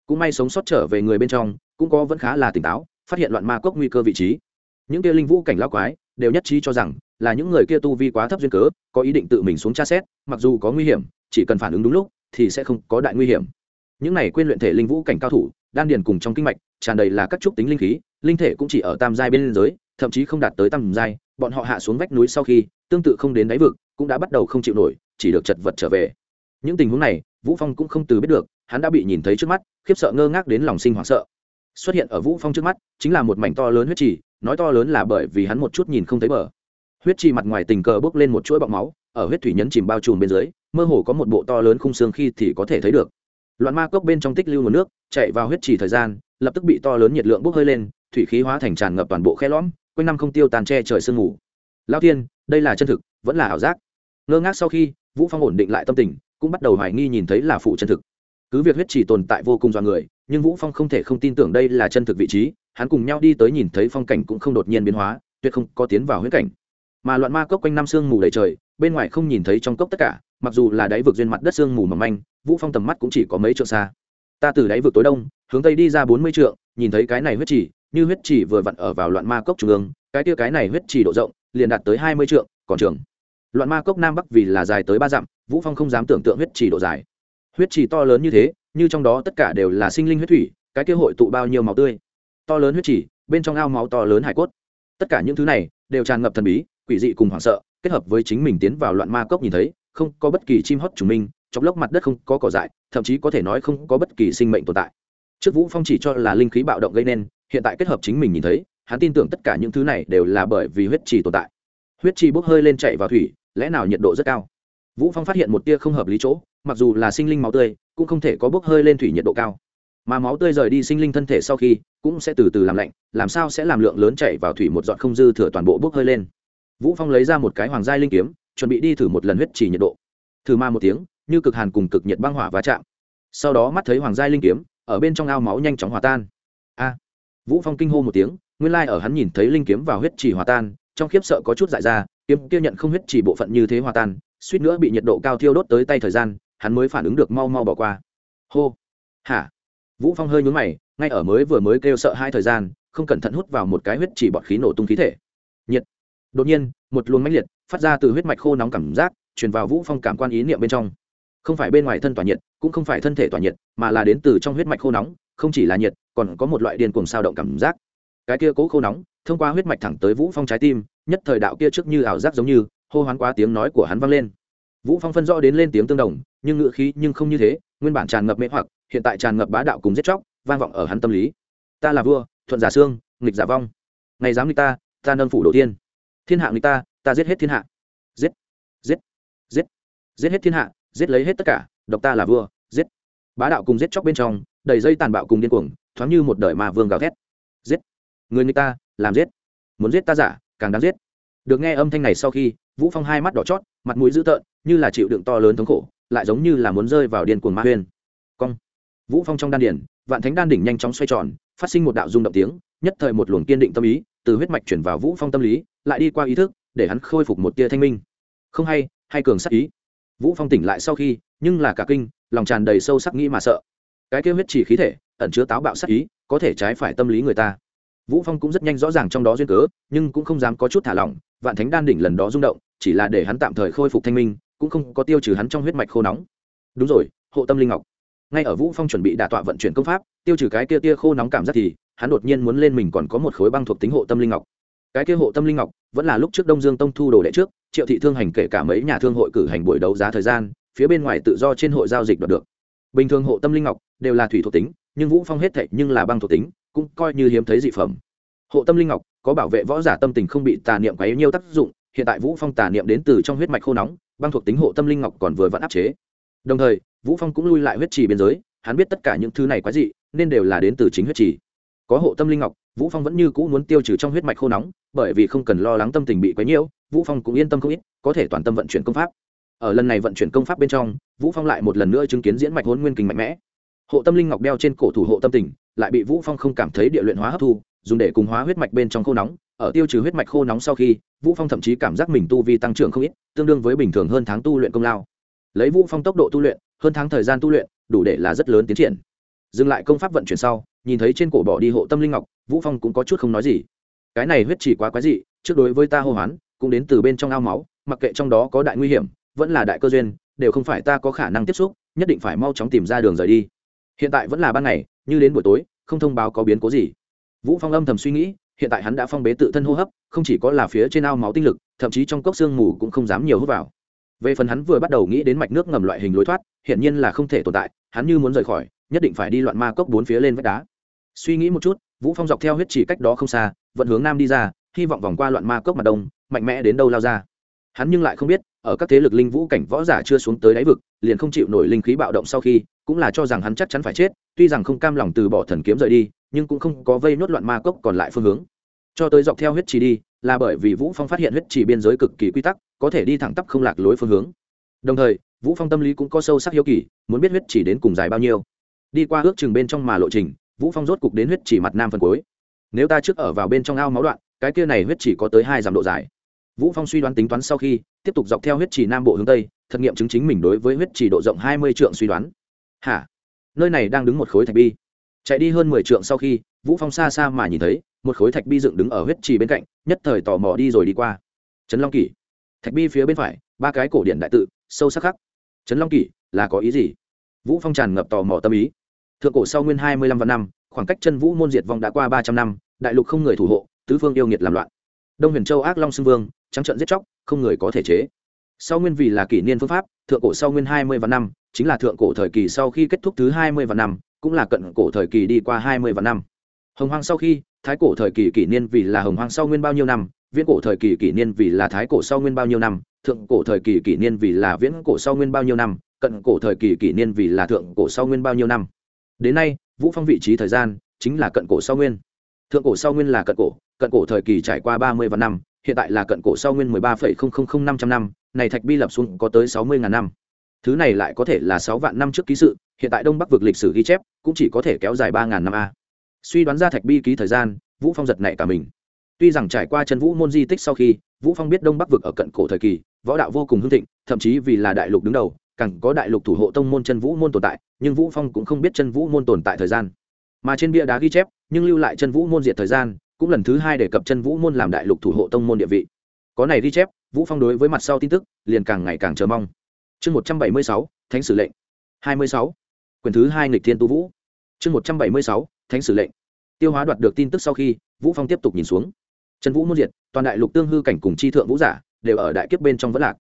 cũng may sống sót trở về người bên trong, cũng có vẫn khá là tỉnh táo, phát hiện loạn ma cốc nguy cơ vị trí. Những kia linh vũ cảnh lão quái, đều nhất trí cho rằng là những người kia tu vi quá thấp duyên cớ, có ý định tự mình xuống tra xét, mặc dù có nguy hiểm, chỉ cần phản ứng đúng lúc, thì sẽ không có đại nguy hiểm. Những này quên luyện thể linh vũ cảnh cao thủ, đan điền cùng trong kinh mạch, tràn đầy là các trúc tính linh khí, linh thể cũng chỉ ở tam giai bên giới thậm chí không đạt tới tam giai bọn họ hạ xuống vách núi sau khi, tương tự không đến đáy vực, cũng đã bắt đầu không chịu nổi, chỉ được chật vật trở về. Những tình huống này, vũ phong cũng không từ biết được, hắn đã bị nhìn thấy trước mắt, khiếp sợ ngơ ngác đến lòng sinh hoảng sợ. Xuất hiện ở vũ phong trước mắt, chính là một mảnh to lớn huyết trì, nói to lớn là bởi vì hắn một chút nhìn không thấy bờ. Huyết trì mặt ngoài tình cờ bốc lên một chuỗi bọng máu, ở huyết thủy nhấn chìm bao trùm bên dưới, mơ hồ có một bộ to lớn khung xương khi thì có thể thấy được. Loạn ma cốc bên trong tích lưu nguồn nước, chạy vào huyết trì thời gian, lập tức bị to lớn nhiệt lượng bốc hơi lên, thủy khí hóa thành tràn ngập toàn bộ khe lõm quanh năm không tiêu tàn tre trời sương ngủ lao thiên, đây là chân thực, vẫn là ảo giác. Ngơ ngác sau khi, vũ phong ổn định lại tâm tình, cũng bắt đầu hoài nghi nhìn thấy là phụ chân thực. Cứ việc huyết chỉ tồn tại vô cùng do người, nhưng vũ phong không thể không tin tưởng đây là chân thực vị trí, hắn cùng nhau đi tới nhìn thấy phong cảnh cũng không đột nhiên biến hóa, tuyệt không có tiến vào huyết cảnh. Mà loạn ma cốc quanh năm sương mù đầy trời, bên ngoài không nhìn thấy trong cốc tất cả, mặc dù là đáy vực duyên mặt đất sương mù mỏng manh, vũ phong tầm mắt cũng chỉ có mấy trượng xa. Ta từ đáy vực tối đông, hướng tây đi ra bốn mươi trượng, nhìn thấy cái này huyết chỉ như huyết chỉ vừa vặn ở vào loạn ma cốc trung ương, cái kia cái này huyết chỉ độ rộng, liền đạt tới hai mươi trượng, còn trường. Loạn ma cốc nam bắc vì là dài tới ba dặm, vũ phong không dám tưởng tượng huyết chỉ độ dài. Huyết chỉ to lớn như thế, như trong đó tất cả đều là sinh linh huyết thủy, cái kia hội tụ bao nhiêu máu tươi. To lớn huyết chỉ bên trong ao máu to lớn hải cốt. Tất cả những thứ này đều tràn ngập thần bí, quỷ dị cùng hoảng sợ, kết hợp với chính mình tiến vào loạn ma cốc nhìn thấy, không có bất kỳ chim hót chủ minh, chọc lốc mặt đất không có cỏ dại, thậm chí có thể nói không có bất kỳ sinh mệnh tồn tại. Trước vũ phong chỉ cho là linh khí bạo động gây nên hiện tại kết hợp chính mình nhìn thấy, hắn tin tưởng tất cả những thứ này đều là bởi vì huyết trì tồn tại. Huyết trì bốc hơi lên chạy vào thủy, lẽ nào nhiệt độ rất cao? Vũ phong phát hiện một tia không hợp lý chỗ, mặc dù là sinh linh máu tươi, cũng không thể có bốc hơi lên thủy nhiệt độ cao. Mà máu tươi rời đi sinh linh thân thể sau khi, cũng sẽ từ từ làm lạnh, làm sao sẽ làm lượng lớn chảy vào thủy một giọt không dư thừa toàn bộ bốc hơi lên. Vũ phong lấy ra một cái hoàng giai linh kiếm, chuẩn bị đi thử một lần huyết trì nhiệt độ. Thử ma một tiếng, như cực hàn cùng cực nhiệt băng hỏa va chạm. Sau đó mắt thấy hoàng giai linh kiếm, ở bên trong ao máu nhanh chóng hòa tan. A! Vũ phong kinh hô một tiếng, nguyên lai ở hắn nhìn thấy linh kiếm vào huyết trì hòa tan, trong khiếp sợ có chút dại ra, kiếm kia nhận không huyết chỉ bộ phận như thế hòa tan, suýt nữa bị nhiệt độ cao thiêu đốt tới tay thời gian, hắn mới phản ứng được mau mau bỏ qua. Hô. Hả? Vũ phong hơi nhún mày, ngay ở mới vừa mới kêu sợ hai thời gian, không cẩn thận hút vào một cái huyết chỉ bọt khí nổ tung khí thể. Nhiệt. Đột nhiên, một luồng mãnh liệt phát ra từ huyết mạch khô nóng cảm giác, truyền vào vũ phong cảm quan ý niệm bên trong. Không phải bên ngoài thân tỏa nhiệt, cũng không phải thân thể tỏa nhiệt, mà là đến từ trong huyết mạch khô nóng không chỉ là nhiệt, còn có một loại điên cuồng sao động cảm giác. Cái kia cố khô nóng, thông qua huyết mạch thẳng tới vũ phong trái tim, nhất thời đạo kia trước như ảo giác giống như, hô hoán quá tiếng nói của hắn vang lên. Vũ phong phân rõ đến lên tiếng tương đồng, nhưng ngựa khí nhưng không như thế, nguyên bản tràn ngập mê hoặc, hiện tại tràn ngập bá đạo cùng giết chóc, vang vọng ở hắn tâm lý. Ta là vua, thuận giả xương, nghịch giả vong. Ngày dám nghịch ta ta nâng phủ đầu tiên. Thiên hạ nghịch ta ta giết hết thiên hạ. Giết giết giết giết hết thiên hạ, giết lấy hết tất cả, độc ta là vua, giết. Bá đạo cùng giết chóc bên trong đầy dây tàn bạo cùng điên cuồng, thoáng như một đời ma vương gào thét. Giết! Người người ta, làm giết! Muốn giết ta giả, càng đáng giết! Được nghe âm thanh này sau khi, vũ phong hai mắt đỏ chót, mặt mũi dữ tợn, như là chịu đựng to lớn thống khổ, lại giống như là muốn rơi vào điên cuồng ma huyên. Cong! Vũ phong trong đan điển vạn thánh đan đỉnh nhanh chóng xoay tròn, phát sinh một đạo rung động tiếng, nhất thời một luồng kiên định tâm ý, từ huyết mạch chuyển vào vũ phong tâm lý, lại đi qua ý thức, để hắn khôi phục một tia thanh minh. Không hay hay cường sắc ý. Vũ phong tỉnh lại sau khi, nhưng là cả kinh, lòng tràn đầy sâu sắc nghĩ mà sợ cái kêu huyết chỉ khí thể, ẩn chứa táo bạo sắc ý, có thể trái phải tâm lý người ta. Vũ phong cũng rất nhanh rõ ràng trong đó duyên cớ, nhưng cũng không dám có chút thả lỏng, vạn thánh đan đỉnh lần đó rung động, chỉ là để hắn tạm thời khôi phục thanh minh, cũng không có tiêu trừ hắn trong huyết mạch khô nóng. Đúng rồi, hộ tâm linh ngọc. Ngay ở vũ phong chuẩn bị đả tọa vận chuyển công pháp, tiêu trừ cái kia tia khô nóng cảm giác thì, hắn đột nhiên muốn lên mình còn có một khối băng thuộc tính hộ tâm linh ngọc. Cái kia hộ tâm linh ngọc, vẫn là lúc trước đông dương tông thu đồ đệ trước, triệu thị thương hành kể cả mấy nhà thương hội cử hành buổi đấu giá thời gian, phía bên ngoài tự do trên hội giao dịch đoạt được bình thường hộ tâm linh ngọc đều là thủy thuộc tính, nhưng vũ phong hết thệ nhưng là băng thuộc tính, cũng coi như hiếm thấy dị phẩm. Hộ tâm linh ngọc có bảo vệ võ giả tâm tình không bị tà niệm quá nhiều tác dụng, hiện tại vũ phong tà niệm đến từ trong huyết mạch khô nóng, băng thuộc tính hộ tâm linh ngọc còn vừa vẫn áp chế. Đồng thời, vũ phong cũng lui lại huyết trì biên giới, hắn biết tất cả những thứ này quá dị, nên đều là đến từ chính huyết trì. Có hộ tâm linh ngọc, vũ phong vẫn như cũ muốn tiêu trừ trong huyết mạch khô nóng, bởi vì không cần lo lắng tâm tình bị quấy nhiễu vũ phong cũng yên tâm không ít, có thể toàn tâm vận chuyển công pháp ở lần này vận chuyển công pháp bên trong, vũ phong lại một lần nữa chứng kiến diễn mạch hôn nguyên kinh mạnh mẽ. Hộ tâm linh ngọc đeo trên cổ thủ hộ tâm tình, lại bị vũ phong không cảm thấy địa luyện hóa hấp thu, dùng để cùng hóa huyết mạch bên trong khô nóng. Ở tiêu trừ huyết mạch khô nóng sau khi, vũ phong thậm chí cảm giác mình tu vi tăng trưởng không ít, tương đương với bình thường hơn tháng tu luyện công lao. Lấy vũ phong tốc độ tu luyện, hơn tháng thời gian tu luyện, đủ để là rất lớn tiến triển. Dừng lại công pháp vận chuyển sau, nhìn thấy trên cổ bỏ đi hộ tâm linh ngọc, vũ phong cũng có chút không nói gì. Cái này huyết chỉ quá quái dị, trước đối với ta hô hoán, cũng đến từ bên trong ao máu, mặc kệ trong đó có đại nguy hiểm vẫn là đại cơ duyên, đều không phải ta có khả năng tiếp xúc, nhất định phải mau chóng tìm ra đường rời đi. Hiện tại vẫn là ban ngày, như đến buổi tối, không thông báo có biến cố gì. Vũ phong âm thầm suy nghĩ, hiện tại hắn đã phong bế tự thân hô hấp, không chỉ có là phía trên ao máu tinh lực, thậm chí trong cốc xương mù cũng không dám nhiều hút vào. Về phần hắn vừa bắt đầu nghĩ đến mạch nước ngầm loại hình lối thoát hiện nhiên là không thể tồn tại, hắn như muốn rời khỏi, nhất định phải đi loạn ma cốc bốn phía lên vách đá. Suy nghĩ một chút, vũ phong dọc theo huyết chỉ cách đó không xa, vận hướng nam đi ra, hy vọng vòng qua loạn ma cốc mặt đông, mạnh mẽ đến đâu lao ra hắn nhưng lại không biết, ở các thế lực linh vũ cảnh võ giả chưa xuống tới đáy vực, liền không chịu nổi linh khí bạo động sau khi, cũng là cho rằng hắn chắc chắn phải chết, tuy rằng không cam lòng từ bỏ thần kiếm rời đi, nhưng cũng không có vây nốt loạn ma cốc còn lại phương hướng. Cho tới dọc theo huyết trì đi, là bởi vì vũ phong phát hiện huyết trì biên giới cực kỳ quy tắc, có thể đi thẳng tắp không lạc lối phương hướng. Đồng thời, vũ phong tâm lý cũng có sâu sắc hiếu kỳ, muốn biết huyết trì đến cùng dài bao nhiêu. Đi qua ước chừng bên trong mà lộ trình, vũ phong rốt cục đến huyết trì mặt nam phần cuối. Nếu ta trước ở vào bên trong ao máu đoạn, cái kia này huyết chỉ có tới hai dặm độ dài vũ phong suy đoán tính toán sau khi, tiếp tục dọc theo huyết trì nam bộ hướng tây thực nghiệm chứng chính mình đối với huyết trì độ rộng 20 trượng suy đoán. Hả? Nơi này đang đứng một khối thạch bi. Chạy đi hơn 10 trượng sau khi, vũ phong xa xa mà nhìn thấy, một khối thạch bi dựng đứng ở huyết trì bên cạnh, nhất thời tò mò đi rồi đi qua. Trấn long kỷ. Thạch bi phía bên phải, ba cái cổ điện đại tự, sâu sắc khắc. Trấn long kỷ, là có ý gì? Vũ phong tràn ngập tò mò tâm ý. Thượng cổ sau nguyên 25 vạn năm, khoảng cách chân vũ môn diệt vong đã qua 300 năm, đại lục không người thủ hộ, tứ phương yêu nghiệt làm loạn đông huyền châu ác long xưng vương, trắng trận giết chóc, không người có thể chế. Sau nguyên vì là kỷ niên phương pháp, thượng cổ sau nguyên hai mươi vạn năm, chính là thượng cổ thời kỳ sau khi kết thúc thứ hai mươi vạn năm, cũng là cận cổ thời kỳ đi qua hai mươi vạn năm. Hồng hoang sau khi, thái cổ thời kỳ kỷ niên vì là hồng hoang sau nguyên bao nhiêu năm, viễn cổ thời kỳ kỷ niên vì là thái cổ sau nguyên bao nhiêu năm, thượng cổ thời kỳ kỷ niên vì là viễn cổ sau nguyên bao nhiêu năm, cận cổ thời kỳ kỷ niên vì là thượng cổ sau nguyên bao nhiêu năm. Đến nay, vũ phong vị trí thời gian chính là cận cổ sau nguyên thượng cổ sau nguyên là cận cổ cận cổ thời kỳ trải qua ba mươi vạn năm, hiện tại là cận cổ sau nguyên mười ba phẩy không không không năm trăm năm, này thạch bi lập xuống có tới sáu mươi ngàn năm. Thứ này lại có thể là sáu vạn năm trước ký sự, hiện tại đông bắc vực lịch sử ghi chép, cũng chỉ có thể kéo dài ba ngàn năm a. Suy đoán ra thạch bi ký thời gian, vũ phong giật nảy cả mình. Tuy rằng trải qua chân vũ môn di tích sau khi, vũ phong biết đông bắc vực ở cận cổ thời kỳ, võ đạo vô cùng hưng thịnh, thậm chí vì là đại lục đứng đầu, càng có đại lục thủ hộ tông môn chân vũ môn tồn tại, nhưng vũ phong cũng không biết chân vũ môn tồn tại thời gian mà trên bia đá ghi chép, nhưng lưu lại chân vũ môn diệt thời gian, cũng lần thứ hai đề cập chân vũ môn làm đại lục thủ hộ tông môn địa vị. Có này ghi chép, vũ phong đối với mặt sau tin tức, liền càng ngày càng chờ mong. Chương một trăm bảy mươi sáu, thánh sử lệnh. hai mươi sáu. Quyển thứ hai nghịch thiên tu vũ. Chương một trăm bảy mươi sáu, thánh sử lệnh. Tiêu hóa đoạt được tin tức sau khi, vũ phong tiếp tục nhìn xuống. Trần vũ môn diệt, toàn đại lục tương hư cảnh cùng chi thượng vũ giả, đều ở đại kiếp bên trong vẫn lạc.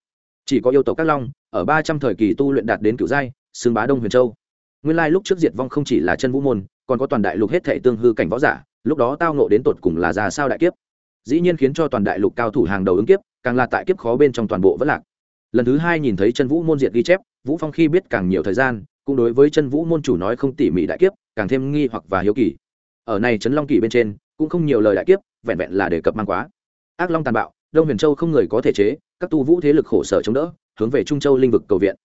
Chỉ có yêu tộc các long, ở ba trăm thời kỳ tu luyện đạt đến cửu giai xương bá đông huyền châu nguyên lai lúc trước diệt vong không chỉ là chân vũ môn, còn có toàn đại lục hết thệ tương hư cảnh võ giả, lúc đó tao nộ đến tột cùng là ra sao đại kiếp. Dĩ nhiên khiến cho toàn đại lục cao thủ hàng đầu ứng kiếp, càng là tại kiếp khó bên trong toàn bộ vẫn lạc. Lần thứ hai nhìn thấy chân vũ môn diệt ghi chép, vũ phong khi biết càng nhiều thời gian, cũng đối với chân vũ môn chủ nói không tỉ mỉ đại kiếp, càng thêm nghi hoặc và hiếu kỳ. Ở này trấn long kỳ bên trên, cũng không nhiều lời đại kiếp, vẹn vẹn là đề cập mang quá. Ác long tàn bạo, đông huyền châu không người có thể chế, các tu vũ thế lực khổ sở chống đỡ, hướng về trung châu linh vực cầu viện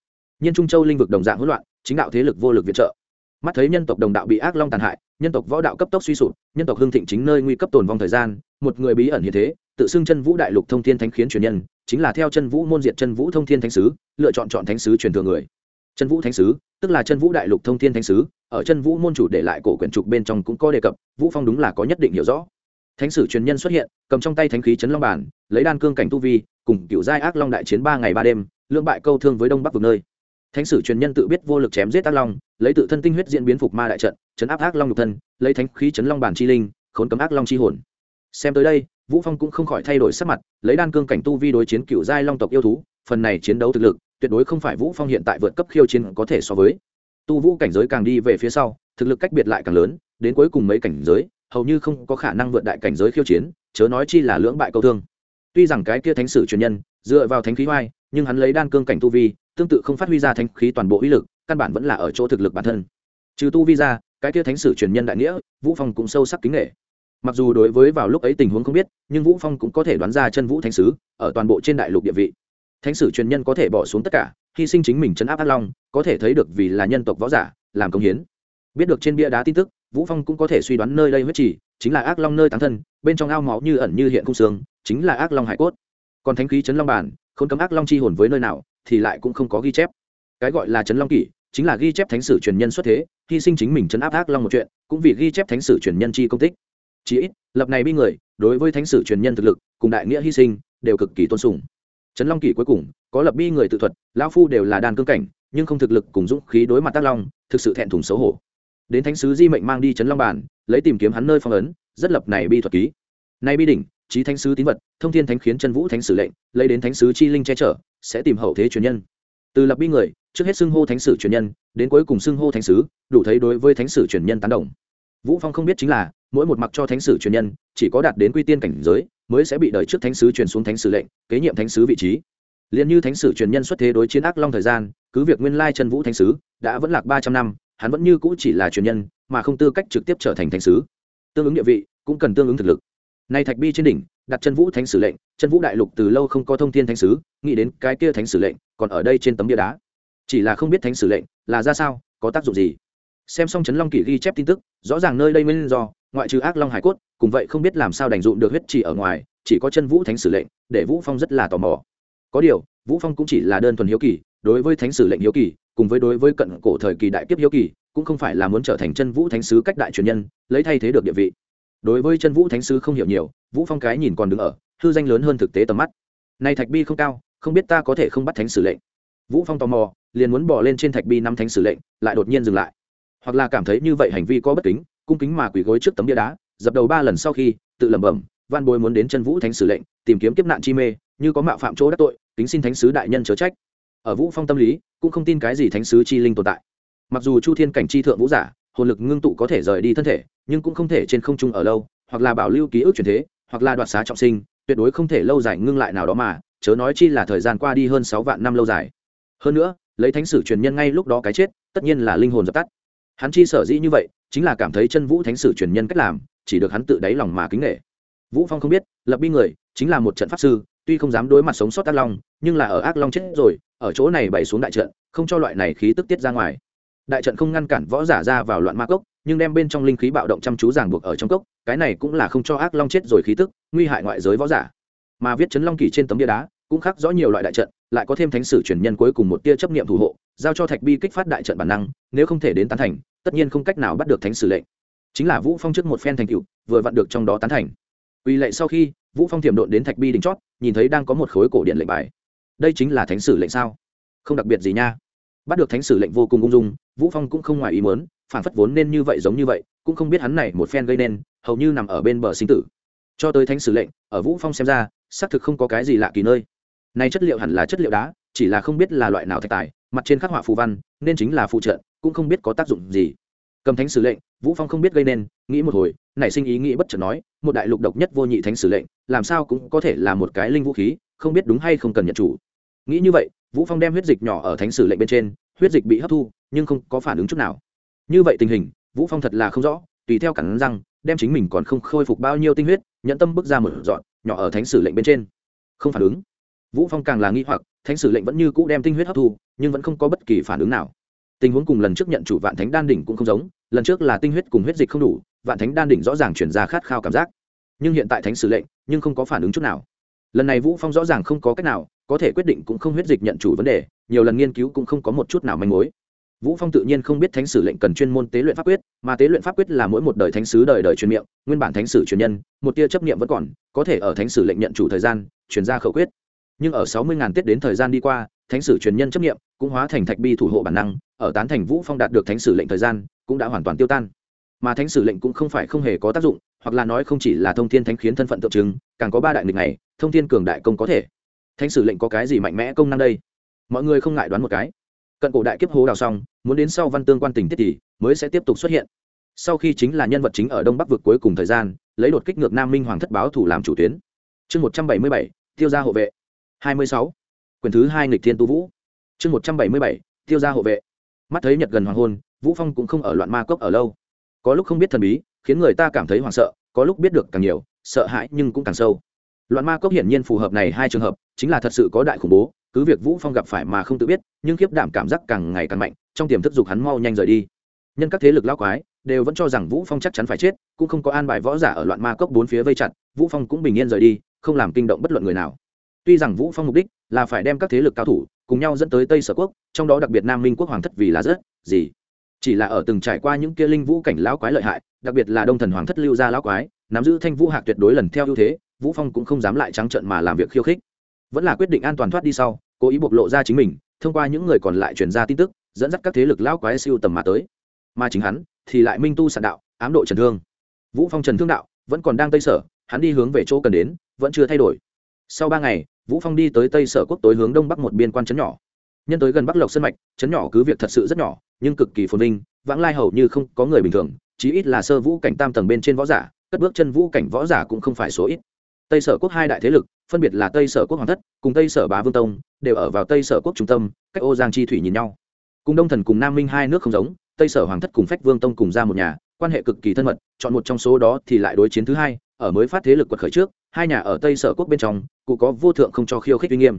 nhân trung châu linh vực đồng dạng hỗn loạn, chính đạo thế lực vô lực viện trợ. Mắt thấy nhân tộc đồng đạo bị ác long tàn hại, nhân tộc võ đạo cấp tốc suy sụp, nhân tộc hưng thịnh chính nơi nguy cấp tồn vong thời gian, một người bí ẩn như thế, tự xưng chân vũ đại lục thông thiên thánh khiến truyền nhân, chính là theo chân vũ môn diệt chân vũ thông thiên thánh sứ, lựa chọn chọn thánh sứ truyền thừa người. Chân vũ thánh sứ, tức là chân vũ đại lục thông thiên thánh sứ, ở chân vũ môn chủ để lại cổ quyển trục bên trong cũng có đề cập, vũ phong đúng là có nhất định hiểu rõ. Thánh sử truyền nhân xuất hiện, cầm trong tay thánh khí chấn long bản, lấy đan cương cảnh tu vi, cùng cựu giai ác long đại chiến ba ngày ba đêm lương bại câu thương với đông bắc vực nơi thánh sử truyền nhân tự biết vô lực chém giết ác long, lấy tự thân tinh huyết diễn biến phục ma đại trận, chấn áp ác long nhục thân, lấy thánh khí chấn long bản chi linh, khốn cấm ác long chi hồn. Xem tới đây, vũ phong cũng không khỏi thay đổi sắc mặt, lấy đan cương cảnh tu vi đối chiến cựu giai long tộc yêu thú, phần này chiến đấu thực lực, tuyệt đối không phải vũ phong hiện tại vượt cấp khiêu chiến có thể so với. Tu vũ cảnh giới càng đi về phía sau, thực lực cách biệt lại càng lớn, đến cuối cùng mấy cảnh giới, hầu như không có khả năng vượt đại cảnh giới khiêu chiến, chớ nói chi là lưỡng bại câu thương. Tuy rằng cái kia thánh sử truyền nhân, dựa vào thánh khí oai, nhưng hắn lấy đan cương cảnh tu vi tương tự không phát huy ra thánh khí toàn bộ uy lực căn bản vẫn là ở chỗ thực lực bản thân. Trừ tu vi ra cái kia thánh sử truyền nhân đại nghĩa vũ phong cũng sâu sắc kính nghệ mặc dù đối với vào lúc ấy tình huống không biết nhưng vũ phong cũng có thể đoán ra chân vũ thánh sứ ở toàn bộ trên đại lục địa vị. Thánh sử truyền nhân có thể bỏ xuống tất cả hy sinh chính mình chấn áp ác long có thể thấy được vì là nhân tộc võ giả làm công hiến. Biết được trên bia đá tin tức vũ phong cũng có thể suy đoán nơi đây huyết chỉ chính là ác long nơi táng thân bên trong ao máu như ẩn như hiện cung sương, chính là ác long hải cốt. Còn thánh khí chấn long bản không cấm ác long chi hồn với nơi nào thì lại cũng không có ghi chép. Cái gọi là chấn long kỷ chính là ghi chép thánh sử truyền nhân xuất thế, hy sinh chính mình chấn áp ác long một chuyện, cũng vì ghi chép thánh sử truyền nhân chi công tích. Chí ít, lập này bi người, đối với thánh sử truyền nhân thực lực, cùng đại nghĩa hy sinh, đều cực kỳ tôn sùng. Trấn long kỷ cuối cùng, có lập bi người tự thuật, lão phu đều là đàn cương cảnh, nhưng không thực lực cùng dũng khí đối mặt tác long, thực sự thẹn thùng xấu hổ. Đến thánh sứ di mệnh mang đi trấn long bản lấy tìm kiếm hắn nơi phong ấn, rất lập này bi thuật ký. Nay bi đỉnh trí thánh sứ tín vật, thông thiên thánh khiến chân vũ thánh sử lệnh, lấy đến thánh sứ chi linh che chở, sẽ tìm hậu thế truyền nhân. Từ lập bi người, trước hết xưng hô thánh sử truyền nhân, đến cuối cùng xưng hô thánh sứ, đủ thấy đối với thánh sử truyền nhân tán đồng. Vũ phong không biết chính là, mỗi một mặc cho thánh sử truyền nhân, chỉ có đạt đến quy tiên cảnh giới, mới sẽ bị đợi trước thánh sứ truyền xuống thánh sử lệnh, kế nhiệm thánh sứ vị trí. Liền như thánh sử truyền nhân xuất thế đối chiến ác long thời gian, cứ việc nguyên lai chân vũ thánh sứ đã vẫn lạc ba trăm năm, hắn vẫn như cũ chỉ là truyền nhân, mà không tư cách trực tiếp trở thành thánh sứ. Tương ứng địa vị, cũng cần tương ứng thực lực nay thạch bi trên đỉnh, đặt chân vũ thánh sử lệnh, chân vũ đại lục từ lâu không có thông thiên thánh sứ, nghĩ đến cái kia thánh sử lệnh, còn ở đây trên tấm bia đá. Chỉ là không biết thánh sử lệnh là ra sao, có tác dụng gì. Xem xong chấn long kỷ ghi chép tin tức, rõ ràng nơi đây nguyên do, ngoại trừ ác long hải cốt, cùng vậy không biết làm sao đành dụng được huyết chỉ ở ngoài, chỉ có chân vũ thánh sử lệnh, để vũ phong rất là tò mò. Có điều, vũ phong cũng chỉ là đơn thuần hiếu kỳ, đối với thánh sử lệnh hiếu kỳ, cùng với đối với cận cổ thời kỳ đại kiếp hiếu kỳ, cũng không phải là muốn trở thành chân vũ thánh sứ cách đại truyền nhân, lấy thay thế được địa vị đối với chân vũ thánh sứ không hiểu nhiều, vũ phong cái nhìn còn đứng ở, hư danh lớn hơn thực tế tầm mắt. Nay thạch bi không cao, không biết ta có thể không bắt thánh sử lệnh. Vũ phong tò mò, liền muốn bỏ lên trên thạch bi năm thánh sử lệnh, lại đột nhiên dừng lại. Hoặc là cảm thấy như vậy hành vi có bất kính, cung kính mà quỳ gối trước tấm bia đá, dập đầu ba lần sau khi, tự lẩm bẩm, văn bối muốn đến chân vũ thánh sử lệnh, tìm kiếm kiếp nạn chi mê, như có mạo phạm chỗ đắc tội tính xin thánh sứ đại nhân chớ trách. Ở vũ phong tâm lý, cũng không tin cái gì thánh sứ chi linh tồn tại. Mặc dù chu thiên cảnh chi thượng vũ giả hồn lực ngưng tụ có thể rời đi thân thể, nhưng cũng không thể trên không trung ở lâu, hoặc là bảo lưu ký ức truyền thế, hoặc là đoạt xá trọng sinh, tuyệt đối không thể lâu dài ngưng lại nào đó mà, chớ nói chi là thời gian qua đi hơn sáu vạn năm lâu dài. Hơn nữa, lấy thánh sử truyền nhân ngay lúc đó cái chết, tất nhiên là linh hồn dập tắt. Hắn chi sở dĩ như vậy, chính là cảm thấy chân vũ thánh sử truyền nhân cách làm, chỉ được hắn tự đáy lòng mà kính nghệ vũ phong không biết, lập bi người, chính là một trận pháp sư, tuy không dám đối mặt sống sót ác long, nhưng là ở ác long chết rồi, ở chỗ này bày xuống đại trận, không cho loại này khí tức tiết ra ngoài đại trận không ngăn cản võ giả ra vào loạn ma cốc, nhưng đem bên trong linh khí bạo động chăm chú ràng buộc ở trong cốc, cái này cũng là không cho ác long chết rồi khí tức, nguy hại ngoại giới võ giả. Mà viết chấn long kỳ trên tấm bia đá, cũng khác rõ nhiều loại đại trận, lại có thêm thánh sử truyền nhân cuối cùng một tia chấp niệm thủ hộ, giao cho thạch bi kích phát đại trận bản năng, nếu không thể đến tán thành, tất nhiên không cách nào bắt được thánh sử lệnh. Chính là vũ phong trước một phen thành cựu vừa vặn được trong đó tán thành. Uy lệ sau khi, vũ phong thiểm độn đến thạch bi đỉnh chót, nhìn thấy đang có một khối cổ điện lệnh bài. Đây chính là thánh sử lệnh sao? Không đặc biệt gì nha bắt được thánh sử lệnh vô cùng ung dung, vũ phong cũng không ngoài ý muốn, phản phất vốn nên như vậy giống như vậy, cũng không biết hắn này một phen gây nên, hầu như nằm ở bên bờ sinh tử. Cho tới thánh sử lệnh, ở vũ phong xem ra, xác thực không có cái gì lạ kỳ nơi. Này chất liệu hẳn là chất liệu đá, chỉ là không biết là loại nào thạch tài, mặt trên khắc họa phù văn, nên chính là phụ trợ, cũng không biết có tác dụng gì. Cầm thánh sử lệnh, vũ phong không biết gây nên, nghĩ một hồi, nảy sinh ý nghĩ bất chợt nói, một đại lục độc nhất vô nhị thánh sử lệnh, làm sao cũng có thể là một cái linh vũ khí, không biết đúng hay không cần nhận chủ. Nghĩ như vậy vũ phong đem huyết dịch nhỏ ở thánh sử lệnh bên trên, huyết dịch bị hấp thu, nhưng không có phản ứng chút nào. Như vậy tình hình, vũ phong thật là không rõ, tùy theo cản răng, đem chính mình còn không khôi phục bao nhiêu tinh huyết, nhẫn tâm bước ra một dọn, nhỏ ở thánh sử lệnh bên trên. Không phản ứng. Vũ phong càng là nghi hoặc, thánh sử lệnh vẫn như cũ đem tinh huyết hấp thu, nhưng vẫn không có bất kỳ phản ứng nào. Tình huống cùng lần trước nhận chủ vạn thánh đan đỉnh cũng không giống, lần trước là tinh huyết cùng huyết dịch không đủ, vạn thánh đan đỉnh rõ ràng chuyển ra khát khao cảm giác. Nhưng hiện tại thánh sử lệnh, nhưng không có phản ứng chút nào lần này vũ phong rõ ràng không có cách nào, có thể quyết định cũng không huyết dịch nhận chủ vấn đề, nhiều lần nghiên cứu cũng không có một chút nào manh mối. Vũ phong tự nhiên không biết thánh sử lệnh cần chuyên môn tế luyện pháp quyết, mà tế luyện pháp quyết là mỗi một đời thánh sứ đời đời truyền miệng, nguyên bản thánh sử truyền nhân, một tia chấp niệm vẫn còn, có thể ở thánh sử lệnh nhận chủ thời gian, truyền ra khẩu quyết. Nhưng ở sáu mươi ngàn tiết đến thời gian đi qua, thánh sử truyền nhân chấp niệm cũng hóa thành thạch bi thủ hộ bản năng, ở tán thành vũ phong đạt được thánh sử lệnh thời gian, cũng đã hoàn toàn tiêu tan mà thánh sử lệnh cũng không phải không hề có tác dụng, hoặc là nói không chỉ là thông thiên thánh khiến thân phận tượng trưng, càng có ba đại nghịch này, thông thiên cường đại công có thể. Thánh sử lệnh có cái gì mạnh mẽ công năng đây? Mọi người không ngại đoán một cái. Cận cổ đại kiếp hố đào xong, muốn đến sau văn tương quan tình tiết thì mới sẽ tiếp tục xuất hiện. Sau khi chính là nhân vật chính ở đông bắc vực cuối cùng thời gian, lấy đột kích ngược nam minh hoàng thất báo thủ làm chủ tuyến. Chương một trăm bảy mươi bảy, tiêu gia hộ vệ. Hai mươi sáu, quyền thứ hai nghịch thiên tu vũ. Chương một trăm bảy mươi bảy, tiêu gia hộ vệ. Mắt thấy nhật gần hoàng hôn, vũ phong cũng không ở loạn ma cốc ở lâu có lúc không biết thần bí, khiến người ta cảm thấy hoảng sợ, có lúc biết được càng nhiều, sợ hãi nhưng cũng càng sâu. Loạn ma cốc hiển nhiên phù hợp này hai trường hợp, chính là thật sự có đại khủng bố, cứ việc vũ phong gặp phải mà không tự biết, nhưng khiếp đảm cảm giác càng ngày càng mạnh, trong tiềm thức dục hắn mau nhanh rời đi. Nhân các thế lực lao quái đều vẫn cho rằng vũ phong chắc chắn phải chết, cũng không có an bài võ giả ở loạn ma cốc bốn phía vây chặt, vũ phong cũng bình yên rời đi, không làm kinh động bất luận người nào. Tuy rằng vũ phong mục đích là phải đem các thế lực cao thủ cùng nhau dẫn tới tây sở quốc, trong đó đặc biệt nam minh quốc hoàng thất vì là rất gì? Chỉ là ở từng trải qua những kia linh vũ cảnh lão quái lợi hại, đặc biệt là đông thần hoàng thất lưu gia lão quái, nắm giữ thanh vũ hạc tuyệt đối lần theo ưu thế, vũ phong cũng không dám lại trắng trợn mà làm việc khiêu khích. Vẫn là quyết định an toàn thoát đi sau, cố ý bộc lộ ra chính mình, thông qua những người còn lại truyền ra tin tức, dẫn dắt các thế lực lão quái siêu tầm mà tới. Mà chính hắn, thì lại minh tu sạn đạo, ám độ trần thương. Vũ phong trần thương đạo, vẫn còn đang tây sở, hắn đi hướng về chỗ cần đến, vẫn chưa thay đổi. Sau ba ngày, vũ phong đi tới tây sở quốc tối hướng đông bắc một biên quan trấn nhỏ nhân tới gần bắc lộc sân mạch chấn nhỏ cứ việc thật sự rất nhỏ, nhưng cực kỳ phồn vinh, vãng lai hầu như không có người bình thường, chí ít là sơ vũ cảnh tam tầng bên trên võ giả, cất bước chân vũ cảnh võ giả cũng không phải số ít. Tây sở quốc hai đại thế lực, phân biệt là tây sở quốc hoàng thất cùng tây sở bá vương tông, đều ở vào tây sở quốc trung tâm, cách ô giang chi thủy nhìn nhau. Cùng đông thần cùng nam minh hai nước không giống, tây sở hoàng thất cùng phách vương tông cùng ra một nhà, quan hệ cực kỳ thân mật, chọn một trong số đó thì lại đối chiến thứ hai, ở mới phát thế lực quật khởi trước, hai nhà ở tây sở quốc bên trong, cụ có vô thượng không cho khiêu khích uy nghiêm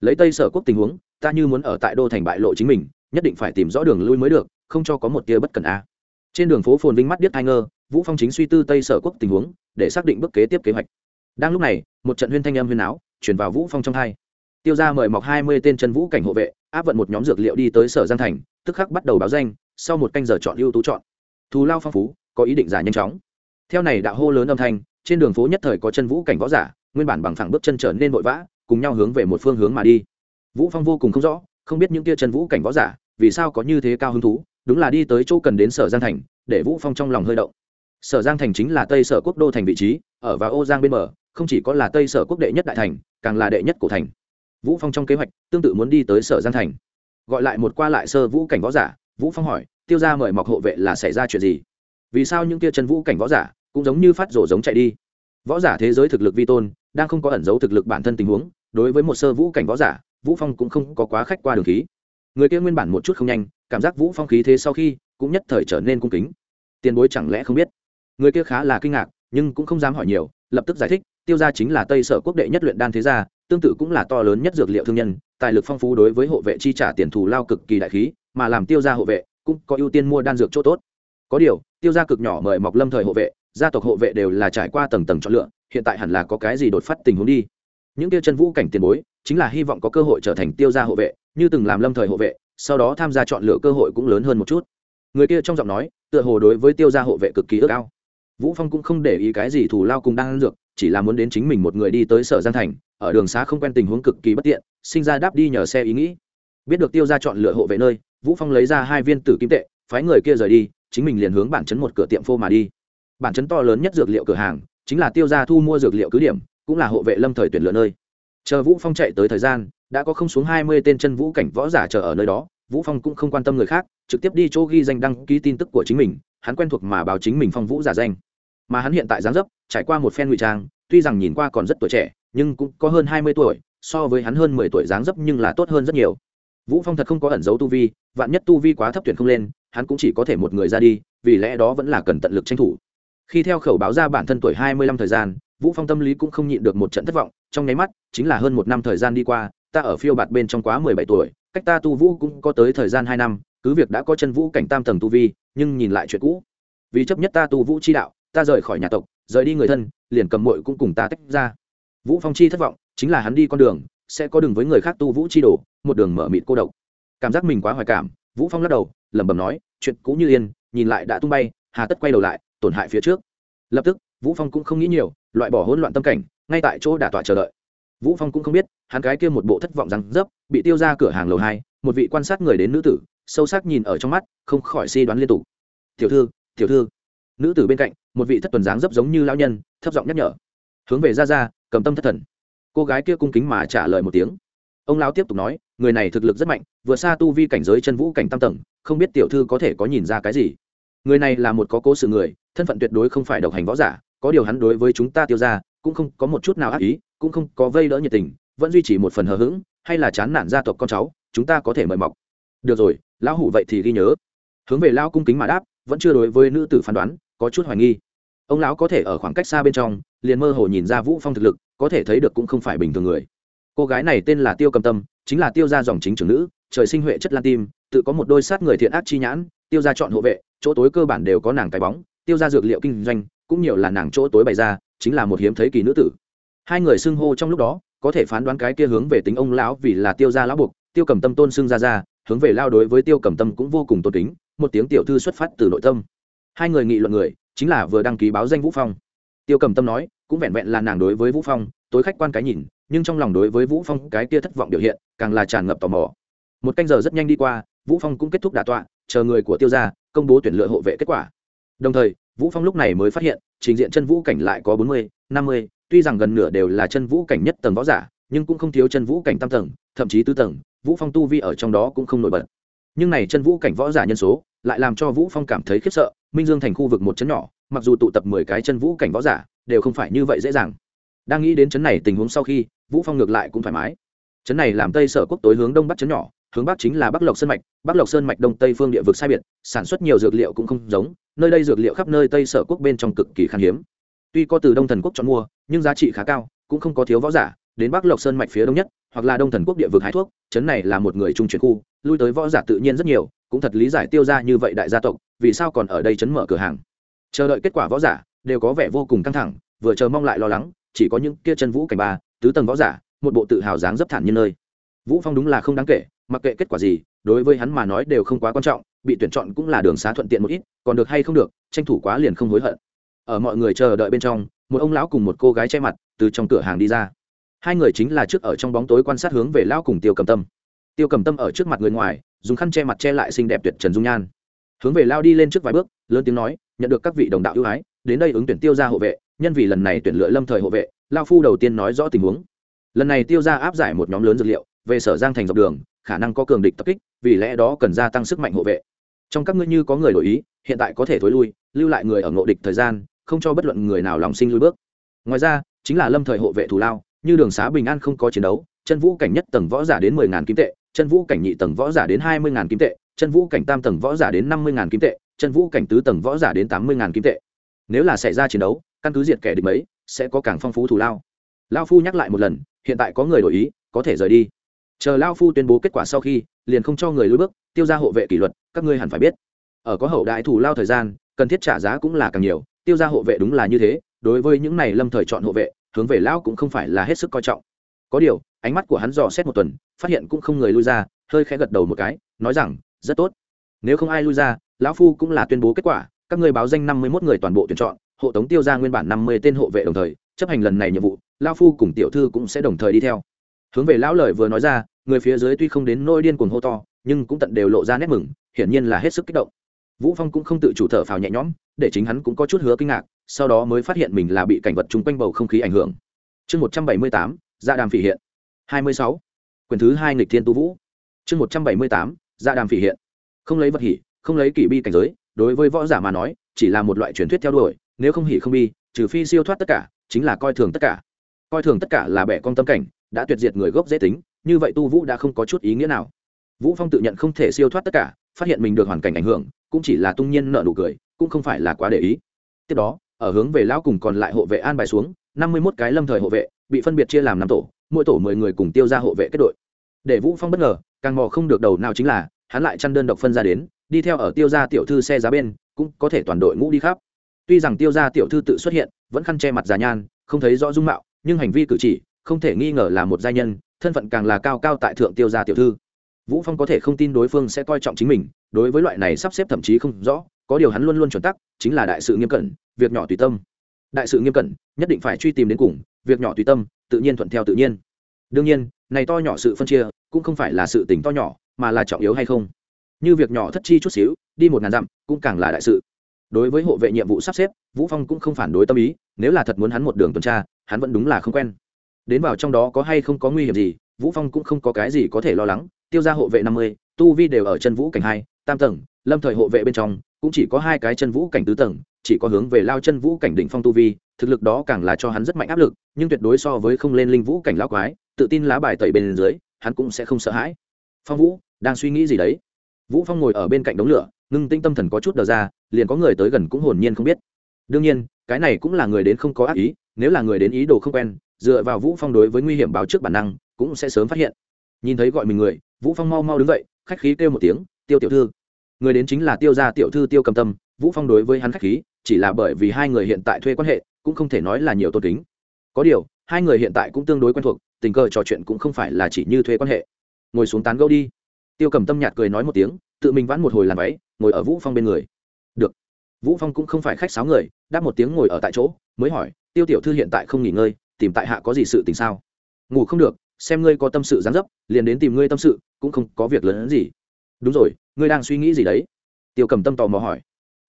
lấy tây sở quốc tình huống, ta như muốn ở tại đô thành bại lộ chính mình, nhất định phải tìm rõ đường lui mới được, không cho có một tia bất cần a. Trên đường phố phồn vinh mắt điếc thai ngơ, vũ phong chính suy tư tây sở quốc tình huống, để xác định bước kế tiếp kế hoạch. Đang lúc này, một trận huyên thanh âm huyên áo chuyển vào vũ phong trong hai. Tiêu ra mời mọc hai mươi tên chân vũ cảnh hộ vệ, áp vận một nhóm dược liệu đi tới sở giang thành, tức khắc bắt đầu báo danh, sau một canh giờ chọn ưu tú chọn. Thù lao phong phú, có ý định giả nhanh chóng. Theo này đạo hô lớn âm thanh, trên đường phố nhất thời có chân vũ cảnh võ giả, nguyên bản bằng phẳng bước chân trở nên vội vã cùng nhau hướng về một phương hướng mà đi. Vũ phong vô cùng không rõ, không biết những kia chân vũ cảnh võ giả, vì sao có như thế cao hứng thú, đúng là đi tới chỗ cần đến sở giang thành, để vũ phong trong lòng hơi động. Sở giang thành chính là tây sở quốc đô thành vị trí, ở và ô giang bên bờ, không chỉ có là tây sở quốc đệ nhất đại thành, càng là đệ nhất cổ thành. Vũ phong trong kế hoạch, tương tự muốn đi tới sở giang thành. Gọi lại một qua lại sơ vũ cảnh võ giả, vũ phong hỏi, tiêu ra mời mọc hộ vệ là xảy ra chuyện gì? Vì sao những kia chân vũ cảnh võ giả cũng giống như phát rổ giống chạy đi? Võ giả thế giới thực lực vi tôn, đang không có ẩn giấu thực lực bản thân tình huống đối với một sơ vũ cảnh võ giả, vũ phong cũng không có quá khách qua đường khí. Người kia nguyên bản một chút không nhanh, cảm giác vũ phong khí thế sau khi cũng nhất thời trở nên cung kính. Tiền bối chẳng lẽ không biết? Người kia khá là kinh ngạc, nhưng cũng không dám hỏi nhiều, lập tức giải thích, tiêu gia chính là tây sở quốc đệ nhất luyện đan thế gia, tương tự cũng là to lớn nhất dược liệu thương nhân, tài lực phong phú đối với hộ vệ chi trả tiền thù lao cực kỳ đại khí, mà làm tiêu gia hộ vệ cũng có ưu tiên mua đan dược chỗ tốt. Có điều, tiêu gia cực nhỏ mời mọc lâm thời hộ vệ, gia tộc hộ vệ đều là trải qua tầng tầng chọn lựa, hiện tại hẳn là có cái gì đột phát tình huống đi? Những tiêu chân vũ cảnh tiền bối, chính là hy vọng có cơ hội trở thành tiêu gia hộ vệ, như từng làm lâm thời hộ vệ, sau đó tham gia chọn lựa cơ hội cũng lớn hơn một chút. Người kia trong giọng nói, tựa hồ đối với tiêu gia hộ vệ cực kỳ ước ao. Vũ phong cũng không để ý cái gì thù lao cùng đang ăn dược, chỉ là muốn đến chính mình một người đi tới sở giang thành, ở đường xá không quen tình huống cực kỳ bất tiện, sinh ra đáp đi nhờ xe ý nghĩ. Biết được tiêu gia chọn lựa hộ vệ nơi, vũ phong lấy ra hai viên tử kim tệ, phái người kia rời đi, chính mình liền hướng bản chấn một cửa tiệm phô mà đi. Bản chấn to lớn nhất dược liệu cửa hàng, chính là tiêu gia thu mua dược liệu cứ điểm cũng là hộ vệ lâm thời tuyển lựa nơi. Chờ vũ phong chạy tới thời gian, đã có không xuống hai mươi tên chân vũ cảnh võ giả chờ ở nơi đó, vũ phong cũng không quan tâm người khác, trực tiếp đi chỗ ghi danh đăng ký tin tức của chính mình, hắn quen thuộc mà báo chính mình phong vũ giả danh. Mà hắn hiện tại dáng dấp, trải qua một phen ngụy trang, tuy rằng nhìn qua còn rất tuổi trẻ, nhưng cũng có hơn hai mươi tuổi, so với hắn hơn mười tuổi dáng dấp nhưng là tốt hơn rất nhiều. Vũ phong thật không có ẩn giấu tu vi, vạn nhất tu vi quá thấp tuyển không lên, hắn cũng chỉ có thể một người ra đi, vì lẽ đó vẫn là cần tận lực tranh thủ. Khi theo khẩu báo ra bản thân tuổi hai mươi lăm thời gian vũ phong tâm lý cũng không nhịn được một trận thất vọng, trong nháy mắt, chính là hơn một năm thời gian đi qua, ta ở phiêu bạt bên trong quá mười bảy tuổi, cách ta tu vũ cũng có tới thời gian hai năm, cứ việc đã có chân vũ cảnh tam tầng tu vi, nhưng nhìn lại chuyện cũ. Vì chấp nhất ta tu vũ chi đạo, ta rời khỏi nhà tộc, rời đi người thân, liền cầm muội cũng cùng ta tách ra. Vũ phong chi thất vọng, chính là hắn đi con đường, sẽ có đường với người khác tu vũ chi đổ một đường mở mịt cô độc. Cảm giác mình quá hoài cảm, vũ phong lắc đầu, lẩm bẩm nói, chuyện cũ như yên, nhìn lại đã tung bay, hà tất quay đầu lại, tổn hại phía trước. Lập tức, vũ phong cũng không nghĩ nhiều loại bỏ hỗn loạn tâm cảnh, ngay tại chỗ đả tọa chờ đợi. Vũ phong cũng không biết, hắn cái kia một bộ thất vọng răng dấp, bị tiêu ra cửa hàng lầu hai, một vị quan sát người đến nữ tử, sâu sắc nhìn ở trong mắt, không khỏi suy đoán liên tục. Tiểu thư tiểu thư. Nữ tử bên cạnh, một vị thất tuần dáng dấp giống như lão nhân, thấp giọng nhắc nhở. Hướng về ra ra, cầm tâm thất thần. Cô gái kia cung kính mà trả lời một tiếng. Ông lão tiếp tục nói, người này thực lực rất mạnh, vừa xa tu vi cảnh giới chân vũ cảnh tam tầng, không biết tiểu thư có thể có nhìn ra cái gì. Người này là một có cố sự người, thân phận tuyệt đối không phải độc hành võ giả có điều hắn đối với chúng ta tiêu ra, cũng không có một chút nào ác ý, cũng không có vây đỡ nhiệt tình, vẫn duy trì một phần hờ hững, hay là chán nản gia tộc con cháu, chúng ta có thể mời mọc. Được rồi, lão hủ vậy thì ghi nhớ. Hướng về lão cung kính mà đáp, vẫn chưa đối với nữ tử phán đoán, có chút hoài nghi. Ông lão có thể ở khoảng cách xa bên trong, liền mơ hồ nhìn ra vũ phong thực lực, có thể thấy được cũng không phải bình thường người. Cô gái này tên là tiêu cầm tâm, chính là tiêu gia dòng chính trưởng nữ, trời sinh huệ chất lan tim, tự có một đôi sát người thiện ác chi nhãn, tiêu gia chọn hộ vệ, chỗ tối cơ bản đều có nàng cái bóng tiêu gia dược liệu kinh doanh, cũng nhiều là nàng chỗ tối bày ra, chính là một hiếm thấy kỳ nữ tử. Hai người xưng hô trong lúc đó, có thể phán đoán cái kia hướng về tính ông lão vì là tiêu gia lão buộc, tiêu cầm tâm tôn xưng ra ra, hướng về lao đối với tiêu cầm tâm cũng vô cùng tôn kính, một tiếng tiểu thư xuất phát từ nội tâm. Hai người nghị luận người, chính là vừa đăng ký báo danh vũ phong. Tiêu cầm tâm nói, cũng vẹn vẹn là nàng đối với vũ phong, tối khách quan cái nhìn, nhưng trong lòng đối với vũ phong cái kia thất vọng biểu hiện, càng là tràn ngập tò mò. Một canh giờ rất nhanh đi qua, vũ phong cũng kết thúc đả tọa, chờ người của tiêu gia công bố tuyển lựa hộ vệ kết quả đồng thời vũ phong lúc này mới phát hiện trình diện chân vũ cảnh lại có 40, 50, tuy rằng gần nửa đều là chân vũ cảnh nhất tầng võ giả nhưng cũng không thiếu chân vũ cảnh tam tầng thậm chí tứ tầng vũ phong tu vi ở trong đó cũng không nổi bật. Nhưng này chân vũ cảnh võ giả nhân số lại làm cho vũ phong cảm thấy khiếp sợ minh dương thành khu vực một chấn nhỏ mặc dù tụ tập 10 cái chân vũ cảnh võ giả đều không phải như vậy dễ dàng. Đang nghĩ đến chấn này tình huống sau khi vũ phong ngược lại cũng thoải mái. Chấn này làm tây sở quốc tối hướng đông bắc chấn nhỏ hướng bắc chính là bắc lộc sơn mạch, bắc lộc sơn mạch đông tây phương địa vực sai biệt, sản xuất nhiều dược liệu cũng không giống, nơi đây dược liệu khắp nơi tây sở quốc bên trong cực kỳ khan hiếm. Tuy có từ đông thần quốc chọn mua, nhưng giá trị khá cao, cũng không có thiếu võ giả, đến bắc lộc sơn mạch phía đông nhất, hoặc là đông thần quốc địa vực hái thuốc chấn này là một người trung chuyển khu, lui tới võ giả tự nhiên rất nhiều, cũng thật lý giải tiêu ra như vậy đại gia tộc, vì sao còn ở đây chấn mở cửa hàng. Chờ đợi kết quả võ giả, đều có vẻ vô cùng căng thẳng, vừa chờ mong lại lo lắng, chỉ có những kia chân vũ cảnh ba, tứ tầng võ giả, một bộ tự hào dáng dấp thản như nơi. Vũ phong đúng là không đáng kể mặc kệ kết quả gì, đối với hắn mà nói đều không quá quan trọng, bị tuyển chọn cũng là đường xá thuận tiện một ít, còn được hay không được, tranh thủ quá liền không hối hận. Ở mọi người chờ đợi bên trong, một ông lão cùng một cô gái che mặt, từ trong cửa hàng đi ra. Hai người chính là trước ở trong bóng tối quan sát hướng về lão cùng tiêu cầm tâm. Tiêu cầm tâm ở trước mặt người ngoài, dùng khăn che mặt che lại xinh đẹp tuyệt trần dung nhan. Hướng về lao đi lên trước vài bước, lớn tiếng nói, nhận được các vị đồng đạo ưu ái, đến đây ứng tuyển tiêu ra hộ vệ, nhân vì lần này tuyển lựa lâm thời hộ vệ lao phu đầu tiên nói rõ tình huống. Lần này tiêu ra áp giải một nhóm lớn dược liệu, về sở giang thành dọc đường khả năng có cường địch tập kích, vì lẽ đó cần gia tăng sức mạnh hộ vệ. Trong các ngươi như có người đổi ý, hiện tại có thể thối lui, lưu lại người ở ngộ địch thời gian, không cho bất luận người nào lòng sinh lui bước. Ngoài ra, chính là lâm thời hộ vệ thù lao, như đường xá bình an không có chiến đấu, chân vũ cảnh nhất tầng võ giả đến mười ngàn kim tệ, chân vũ cảnh nhị tầng võ giả đến hai mươi ngàn kim tệ, chân vũ cảnh tam tầng võ giả đến năm mươi ngàn kim tệ, chân vũ cảnh tứ tầng võ giả đến tám mươi ngàn kim tệ. Nếu là xảy ra chiến đấu, căn cứ diệt kẻ địch mấy, sẽ có càng phong phú thù lao. Lao phu nhắc lại một lần, hiện tại có người đổi ý, có thể rời đi chờ lao phu tuyên bố kết quả sau khi, liền không cho người lùi bước, tiêu ra hộ vệ kỷ luật, các ngươi hẳn phải biết. Ở có hậu đại thủ lao thời gian, cần thiết trả giá cũng là càng nhiều, tiêu ra hộ vệ đúng là như thế, đối với những này lâm thời chọn hộ vệ, hướng về lão cũng không phải là hết sức coi trọng. Có điều, ánh mắt của hắn dò xét một tuần, phát hiện cũng không người lui ra, hơi khẽ gật đầu một cái, nói rằng, rất tốt. Nếu không ai lui ra, lão phu cũng là tuyên bố kết quả, các ngươi báo danh năm mươi một người toàn bộ tuyển chọn, hộ tống tiêu ra nguyên bản năm mươi tên hộ vệ đồng thời, chấp hành lần này nhiệm vụ, lão phu cùng tiểu thư cũng sẽ đồng thời đi theo. Hướng về lão lời vừa nói ra người phía dưới tuy không đến nôi điên cuồng hô to, nhưng cũng tận đều lộ ra nét mừng, hiển nhiên là hết sức kích động. Vũ phong cũng không tự chủ thở phào nhẹ nhõm, để chính hắn cũng có chút hứa kinh ngạc, sau đó mới phát hiện mình là bị cảnh vật chung quanh bầu không khí ảnh hưởng. Chương một trăm bảy mươi tám dạ đàm phỉ hiện. hai mươi sáu. Quyền thứ hai nghịch thiên tu vũ. Chương một trăm bảy mươi tám dạ đàm phỉ hiện. Không lấy vật hỉ, không lấy kỷ bi cảnh giới, đối với võ giả mà nói, chỉ là một loại truyền thuyết theo đuổi, nếu không hỉ không bi, trừ phi siêu thoát tất cả, chính là coi thường tất cả. Coi thường tất cả là bẻ con tâm cảnh, đã tuyệt diệt người gốc dễ tính như vậy tu vũ đã không có chút ý nghĩa nào. Vũ phong tự nhận không thể siêu thoát tất cả, phát hiện mình được hoàn cảnh ảnh hưởng, cũng chỉ là tung nhiên nợ nụ cười, cũng không phải là quá để ý. Tiếp đó, ở hướng về lão cùng còn lại hộ vệ an bài xuống, năm mươi 51 cái lâm thời hộ vệ, bị phân biệt chia làm năm tổ, mỗi tổ mười người cùng tiêu ra hộ vệ kết đội. Để vũ phong bất ngờ, càng mò không được đầu nào chính là, hắn lại chăn đơn độc phân ra đến, đi theo ở tiêu gia tiểu thư xe giá bên, cũng có thể toàn đội ngũ đi khắp. Tuy rằng tiêu gia tiểu thư tự xuất hiện, vẫn khăn che mặt già nhan, không thấy rõ dung mạo, nhưng hành vi cử chỉ, không thể nghi ngờ là một gia nhân thân phận càng là cao cao tại thượng tiêu gia tiểu thư. Vũ phong có thể không tin đối phương sẽ coi trọng chính mình, đối với loại này sắp xếp thậm chí không rõ, có điều hắn luôn luôn chuẩn tắc, chính là đại sự nghiêm cẩn, việc nhỏ tùy tâm. Đại sự nghiêm cẩn, nhất định phải truy tìm đến cùng, việc nhỏ tùy tâm, tự nhiên thuận theo tự nhiên. Đương nhiên, này to nhỏ sự phân chia, cũng không phải là sự tình to nhỏ, mà là trọng yếu hay không? Như việc nhỏ thất chi chút xíu, đi một ngàn dặm, cũng càng là đại sự. Đối với hộ vệ nhiệm vụ sắp xếp, vũ phong cũng không phản đối tâm ý, nếu là thật muốn hắn một đường tuần tra, hắn vẫn đúng là không quen đến vào trong đó có hay không có nguy hiểm gì, vũ phong cũng không có cái gì có thể lo lắng, tiêu ra hộ vệ năm mươi, tu vi đều ở chân vũ cảnh hai, tam tầng, lâm thời hộ vệ bên trong, cũng chỉ có hai cái chân vũ cảnh tứ tầng, chỉ có hướng về lao chân vũ cảnh đỉnh phong tu vi, thực lực đó càng là cho hắn rất mạnh áp lực, nhưng tuyệt đối so với không lên linh vũ cảnh lão quái, tự tin lá bài tẩy bên dưới, hắn cũng sẽ không sợ hãi. Phong vũ, đang suy nghĩ gì đấy? Vũ phong ngồi ở bên cạnh đống lửa, ngưng tinh tâm thần có chút đờ ra, liền có người tới gần cũng hồn nhiên không biết. Đương nhiên cái này cũng là người đến không có ác ý, nếu là người đến ý đồ không quen, dựa vào vũ phong đối với nguy hiểm báo trước bản năng, cũng sẽ sớm phát hiện. Nhìn thấy gọi mình người, vũ phong mau mau đứng dậy, khách khí kêu một tiếng, tiêu tiểu thư. Người đến chính là tiêu gia tiểu thư tiêu cầm tâm, vũ phong đối với hắn khách khí, chỉ là bởi vì hai người hiện tại thuê quan hệ, cũng không thể nói là nhiều tôn kính. Có điều, hai người hiện tại cũng tương đối quen thuộc, tình cờ trò chuyện cũng không phải là chỉ như thuê quan hệ. Ngồi xuống tán gẫu đi. Tiêu cầm tâm nhạt cười nói một tiếng, tự mình vãn một hồi làm váy, ngồi ở vũ phong bên người vũ phong cũng không phải khách sáo người, đáp một tiếng ngồi ở tại chỗ, mới hỏi, tiêu tiểu thư hiện tại không nghỉ ngơi, tìm tại hạ có gì sự tình sao? Ngủ không được, xem ngươi có tâm sự gián dấp, liền đến tìm ngươi tâm sự, cũng không có việc lớn hơn gì. Đúng rồi, ngươi đang suy nghĩ gì đấy? Tiêu cầm tâm tò mò hỏi.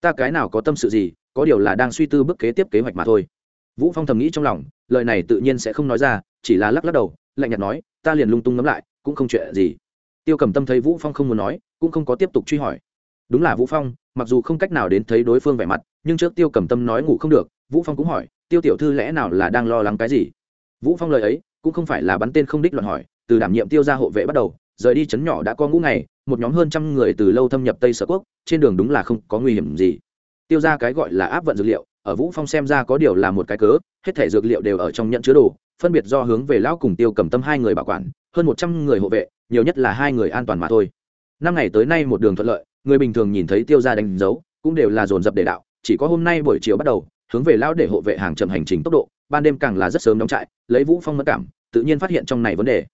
Ta cái nào có tâm sự gì, có điều là đang suy tư bước kế tiếp kế hoạch mà thôi. Vũ phong thầm nghĩ trong lòng, lời này tự nhiên sẽ không nói ra, chỉ là lắc lắc đầu, lạnh nhạt nói, ta liền lung tung ngấm lại, cũng không chuyện gì. Tiêu cầm tâm thấy vũ phong không muốn nói, cũng không có tiếp tục truy hỏi đúng là vũ phong, mặc dù không cách nào đến thấy đối phương vẻ mặt, nhưng trước tiêu cầm tâm nói ngủ không được, vũ phong cũng hỏi, tiêu tiểu thư lẽ nào là đang lo lắng cái gì? Vũ phong lời ấy, cũng không phải là bắn tên không đích luận hỏi, từ đảm nhiệm tiêu gia hộ vệ bắt đầu, rời đi chấn nhỏ đã có ngũ ngày, một nhóm hơn trăm người từ lâu thâm nhập tây sở quốc, trên đường đúng là không có nguy hiểm gì. Tiêu ra cái gọi là áp vận dược liệu, ở vũ phong xem ra có điều là một cái cớ, hết thể dược liệu đều ở trong nhận chứa đồ, phân biệt do hướng về lão cùng tiêu cầm tâm hai người bảo quản, hơn một trăm người hộ vệ, nhiều nhất là hai người an toàn mà thôi. Năm ngày tới nay một đường thuận lợi người bình thường nhìn thấy tiêu ra đánh dấu, cũng đều là dồn dập để đạo, chỉ có hôm nay buổi chiều bắt đầu, hướng về lão để hộ vệ hàng chậm hành trình tốc độ, ban đêm càng là rất sớm đóng trại, lấy vũ phong mất cảm, tự nhiên phát hiện trong này vấn đề.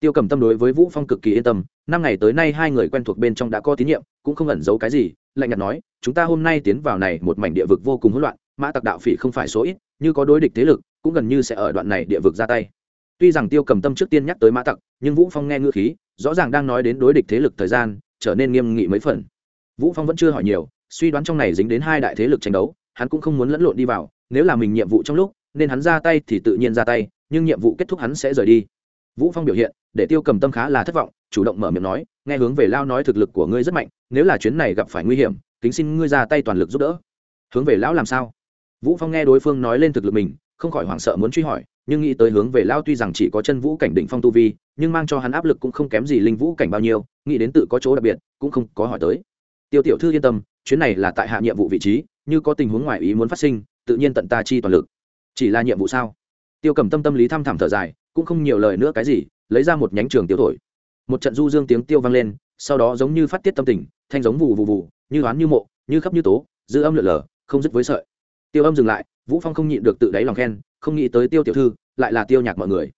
Tiêu cầm tâm đối với vũ phong cực kỳ yên tâm, năm ngày tới nay hai người quen thuộc bên trong đã có tín nhiệm, cũng không ẩn giấu cái gì, lạnh nhạt nói, chúng ta hôm nay tiến vào này, một mảnh địa vực vô cùng hỗn loạn, mã tặc đạo phỉ không phải số ít, như có đối địch thế lực, cũng gần như sẽ ở đoạn này địa vực ra tay. Tuy rằng tiêu cầm tâm trước tiên nhắc tới mã tặc, nhưng vũ phong nghe ngữ khí, rõ ràng đang nói đến đối địch thế lực thời gian, trở nên nghiêm nghị mấy phần vũ phong vẫn chưa hỏi nhiều, suy đoán trong này dính đến hai đại thế lực tranh đấu, hắn cũng không muốn lẫn lộn đi vào, nếu là mình nhiệm vụ trong lúc, nên hắn ra tay thì tự nhiên ra tay, nhưng nhiệm vụ kết thúc hắn sẽ rời đi. Vũ phong biểu hiện, để tiêu cầm tâm khá là thất vọng, chủ động mở miệng nói, nghe hướng về lao nói thực lực của ngươi rất mạnh, nếu là chuyến này gặp phải nguy hiểm, kính xin ngươi ra tay toàn lực giúp đỡ. Hướng về lão làm sao? Vũ phong nghe đối phương nói lên thực lực mình, không khỏi hoảng sợ muốn truy hỏi, nhưng nghĩ tới hướng về lao tuy rằng chỉ có chân vũ cảnh đỉnh phong tu vi, nhưng mang cho hắn áp lực cũng không kém gì linh vũ cảnh bao nhiêu, nghĩ đến tự có chỗ đặc biệt, cũng không có hỏi tới tiêu tiểu thư yên tâm, chuyến này là tại hạ nhiệm vụ vị trí, như có tình huống ngoài ý muốn phát sinh, tự nhiên tận ta chi toàn lực. Chỉ là nhiệm vụ sao? Tiêu cầm tâm tâm lý thăm thẳm thở dài, cũng không nhiều lời nữa cái gì, lấy ra một nhánh trường tiêu thổi. Một trận du dương tiếng tiêu vang lên, sau đó giống như phát tiết tâm tình, thanh giống vù vù vù, như oán như mộ, như khắp như tố, dư âm lượn lờ, không dứt với sợi. Tiêu âm dừng lại, vũ phong không nhịn được tự đáy lòng khen, không nghĩ tới tiêu tiểu thư, lại là tiêu nhạc mọi người.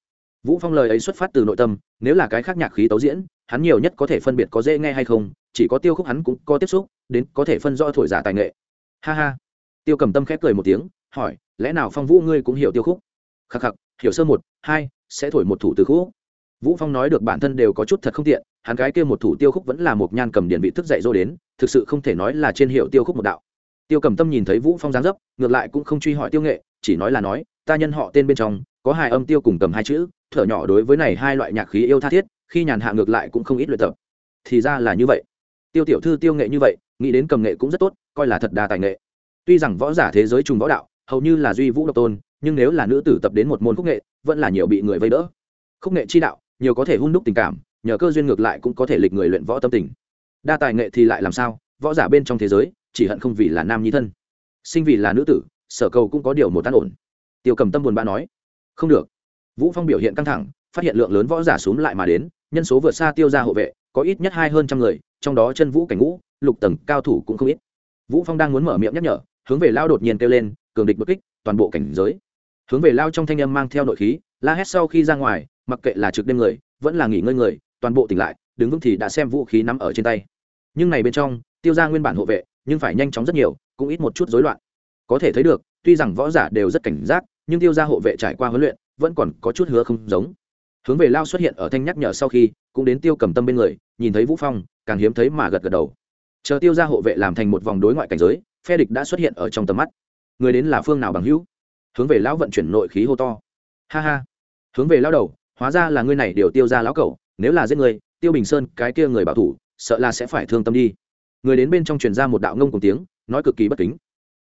Vũ phong lời ấy xuất phát từ nội tâm, nếu là cái khác nhạc khí tấu diễn hắn nhiều nhất có thể phân biệt có dễ nghe hay không, chỉ có tiêu khúc hắn cũng có tiếp xúc, đến có thể phân rõ thổi giả tài nghệ. Ha ha. Tiêu cầm tâm khép cười một tiếng, hỏi, lẽ nào phong vũ ngươi cũng hiểu tiêu khúc? Khắc khắc, hiểu sơ một, hai, sẽ thổi một thủ từ khúc. Vũ phong nói được bản thân đều có chút thật không tiện, hắn gái kia một thủ tiêu khúc vẫn là một nhan cầm điện vị thức dậy dỗ đến, thực sự không thể nói là trên hiệu tiêu khúc một đạo. Tiêu cầm tâm nhìn thấy vũ phong dáng dấp, ngược lại cũng không truy hỏi tiêu nghệ, chỉ nói là nói, ta nhân họ tên bên trong, có hai âm tiêu cùng cầm hai chữ, thở nhỏ đối với này hai loại nhạc khí yêu tha thiết khi nhàn hạ ngược lại cũng không ít luyện tập. Thì ra là như vậy. Tiêu tiểu thư tiêu nghệ như vậy, nghĩ đến cầm nghệ cũng rất tốt, coi là thật đa tài nghệ. Tuy rằng võ giả thế giới trùng võ đạo, hầu như là duy vũ độc tôn, nhưng nếu là nữ tử tập đến một môn khúc nghệ, vẫn là nhiều bị người vây đỡ. Khúc nghệ chi đạo, nhiều có thể hung đúc tình cảm, nhờ cơ duyên ngược lại cũng có thể lịch người luyện võ tâm tình. Đa tài nghệ thì lại làm sao? Võ giả bên trong thế giới, chỉ hận không vì là nam nhi thân. Sinh vì là nữ tử, sở cầu cũng có điều một tán ổn. Tiêu cầm tâm buồn bã nói, không được. Vũ phong biểu hiện căng thẳng, phát hiện lượng lớn võ giả xuống lại mà đến nhân số vượt xa tiêu gia hộ vệ, có ít nhất hai hơn trăm người, trong đó chân vũ cảnh ngũ, lục tầng cao thủ cũng không ít. Vũ phong đang muốn mở miệng nhắc nhở, hướng về lao đột nhiên kêu lên, cường địch bất kích, toàn bộ cảnh giới. Hướng về lao trong thanh âm mang theo nội khí, la hét sau khi ra ngoài, mặc kệ là trực đêm người, vẫn là nghỉ ngơi người, toàn bộ tỉnh lại, đứng vững thì đã xem vũ khí nắm ở trên tay. Nhưng này bên trong, tiêu ra nguyên bản hộ vệ, nhưng phải nhanh chóng rất nhiều, cũng ít một chút rối loạn. Có thể thấy được, tuy rằng võ giả đều rất cảnh giác, nhưng tiêu ra hộ vệ trải qua huấn luyện, vẫn còn có chút hứa không giống hướng về lao xuất hiện ở thanh nhắc nhở sau khi, cũng đến tiêu cầm tâm bên người, nhìn thấy vũ phong, càng hiếm thấy mà gật gật đầu. Chờ tiêu ra hộ vệ làm thành một vòng đối ngoại cảnh giới, phe địch đã xuất hiện ở trong tầm mắt. Người đến là phương nào bằng hữu. Hướng về lão vận chuyển nội khí hô to. Ha ha. Hướng về lão đầu, hóa ra là ngươi này điều tiêu ra lão cẩu, nếu là giết người, tiêu bình sơn, cái kia người bảo thủ, sợ là sẽ phải thương tâm đi. Người đến bên trong truyền ra một đạo ngông cùng tiếng, nói cực kỳ bất kính.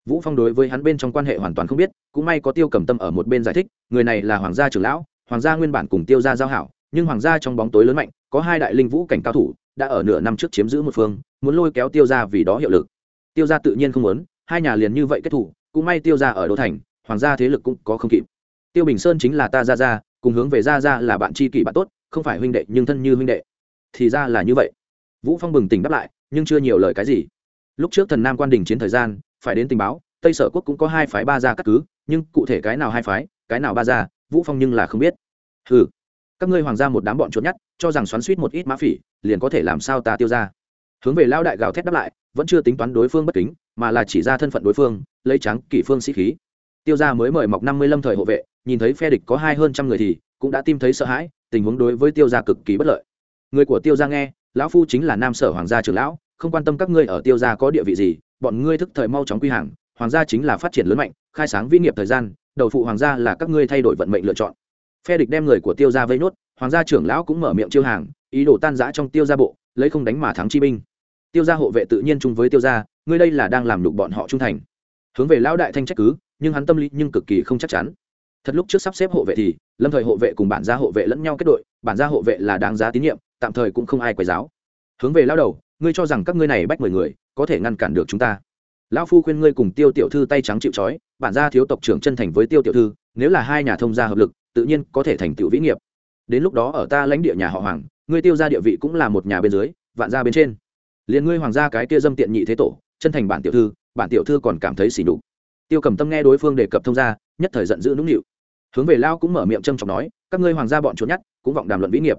Vũ phong đối với hắn bên trong quan hệ hoàn toàn không biết, cũng may có tiêu cầm tâm ở một bên giải thích, người này là hoàng gia trưởng lão hoàng gia nguyên bản cùng tiêu gia giao hảo, nhưng hoàng gia trong bóng tối lớn mạnh, có hai đại linh vũ cảnh cao thủ, đã ở nửa năm trước chiếm giữ một phương, muốn lôi kéo tiêu gia vì đó hiệu lực. Tiêu gia tự nhiên không muốn, hai nhà liền như vậy kết thủ, cũng may tiêu gia ở đô thành, hoàng gia thế lực cũng có không kịp. Tiêu bình sơn chính là ta gia gia, cùng hướng về gia gia là bạn tri kỷ bạn tốt, không phải huynh đệ nhưng thân như huynh đệ. Thì ra là như vậy. Vũ phong bừng tỉnh đáp lại, nhưng chưa nhiều lời cái gì. Lúc trước thần nam quan đình chiến thời gian, phải đến tình báo, tây sở quốc cũng có hai phái ba gia cắt cứ, nhưng cụ thể cái nào hai phái, cái nào ba gia vũ phong nhưng là không biết. Hừ, các ngươi hoàng gia một đám bọn trốn nhát cho rằng xoắn suýt một ít mã phỉ, liền có thể làm sao ta tiêu ra. Hướng về lao đại gào thét đáp lại, vẫn chưa tính toán đối phương bất kính, mà là chỉ ra thân phận đối phương, lấy trắng kỷ phương sĩ khí. Tiêu ra mới mời mọc năm mươi lâm thời hộ vệ, nhìn thấy phe địch có hai hơn trăm người thì cũng đã tìm thấy sợ hãi, tình huống đối với tiêu gia cực kỳ bất lợi. Người của tiêu gia nghe, lão phu chính là nam sở hoàng gia trưởng lão, không quan tâm các ngươi ở tiêu gia có địa vị gì, bọn ngươi thức thời mau chóng quy hàng, hoàng gia chính là phát triển lớn mạnh, khai sáng vi nghiệp thời gian đầu phụ hoàng gia là các ngươi thay đổi vận mệnh lựa chọn. Phe địch đem người của tiêu gia vây nốt, hoàng gia trưởng lão cũng mở miệng chiêu hàng, ý đồ tan giã trong tiêu gia bộ, lấy không đánh mà thắng chi binh. Tiêu gia hộ vệ tự nhiên chung với tiêu gia, ngươi đây là đang làm nhục bọn họ trung thành. Hướng về lão đại thanh trách cứ, nhưng hắn tâm lý nhưng cực kỳ không chắc chắn. Thật lúc trước sắp xếp hộ vệ thì, lâm thời hộ vệ cùng bản gia hộ vệ lẫn nhau kết đội, bản gia hộ vệ là đáng giá tín nhiệm, tạm thời cũng không ai quấy giáo hướng về lao đầu, ngươi cho rằng các ngươi này bách mười người, có thể ngăn cản được chúng ta lão phu khuyên ngươi cùng tiêu tiểu thư tay trắng chịu chói, bản gia thiếu tộc trưởng chân thành với tiêu tiểu thư nếu là hai nhà thông gia hợp lực tự nhiên có thể thành tựu vĩ nghiệp. Đến lúc đó ở ta lãnh địa nhà họ hoàng ngươi tiêu ra địa vị cũng là một nhà bên dưới vạn gia bên trên. Liền ngươi hoàng gia cái kia dâm tiện nhị thế tổ chân thành bản tiểu thư bản tiểu thư còn cảm thấy xỉ nhục. Tiêu cầm tâm nghe đối phương đề cập thông gia nhất thời giận dữ nũng nịu. Hướng về lao cũng mở miệng trâm trọng nói các ngươi hoàng gia bọn trốn nhát cũng vọng đàm luận vĩ nghiệp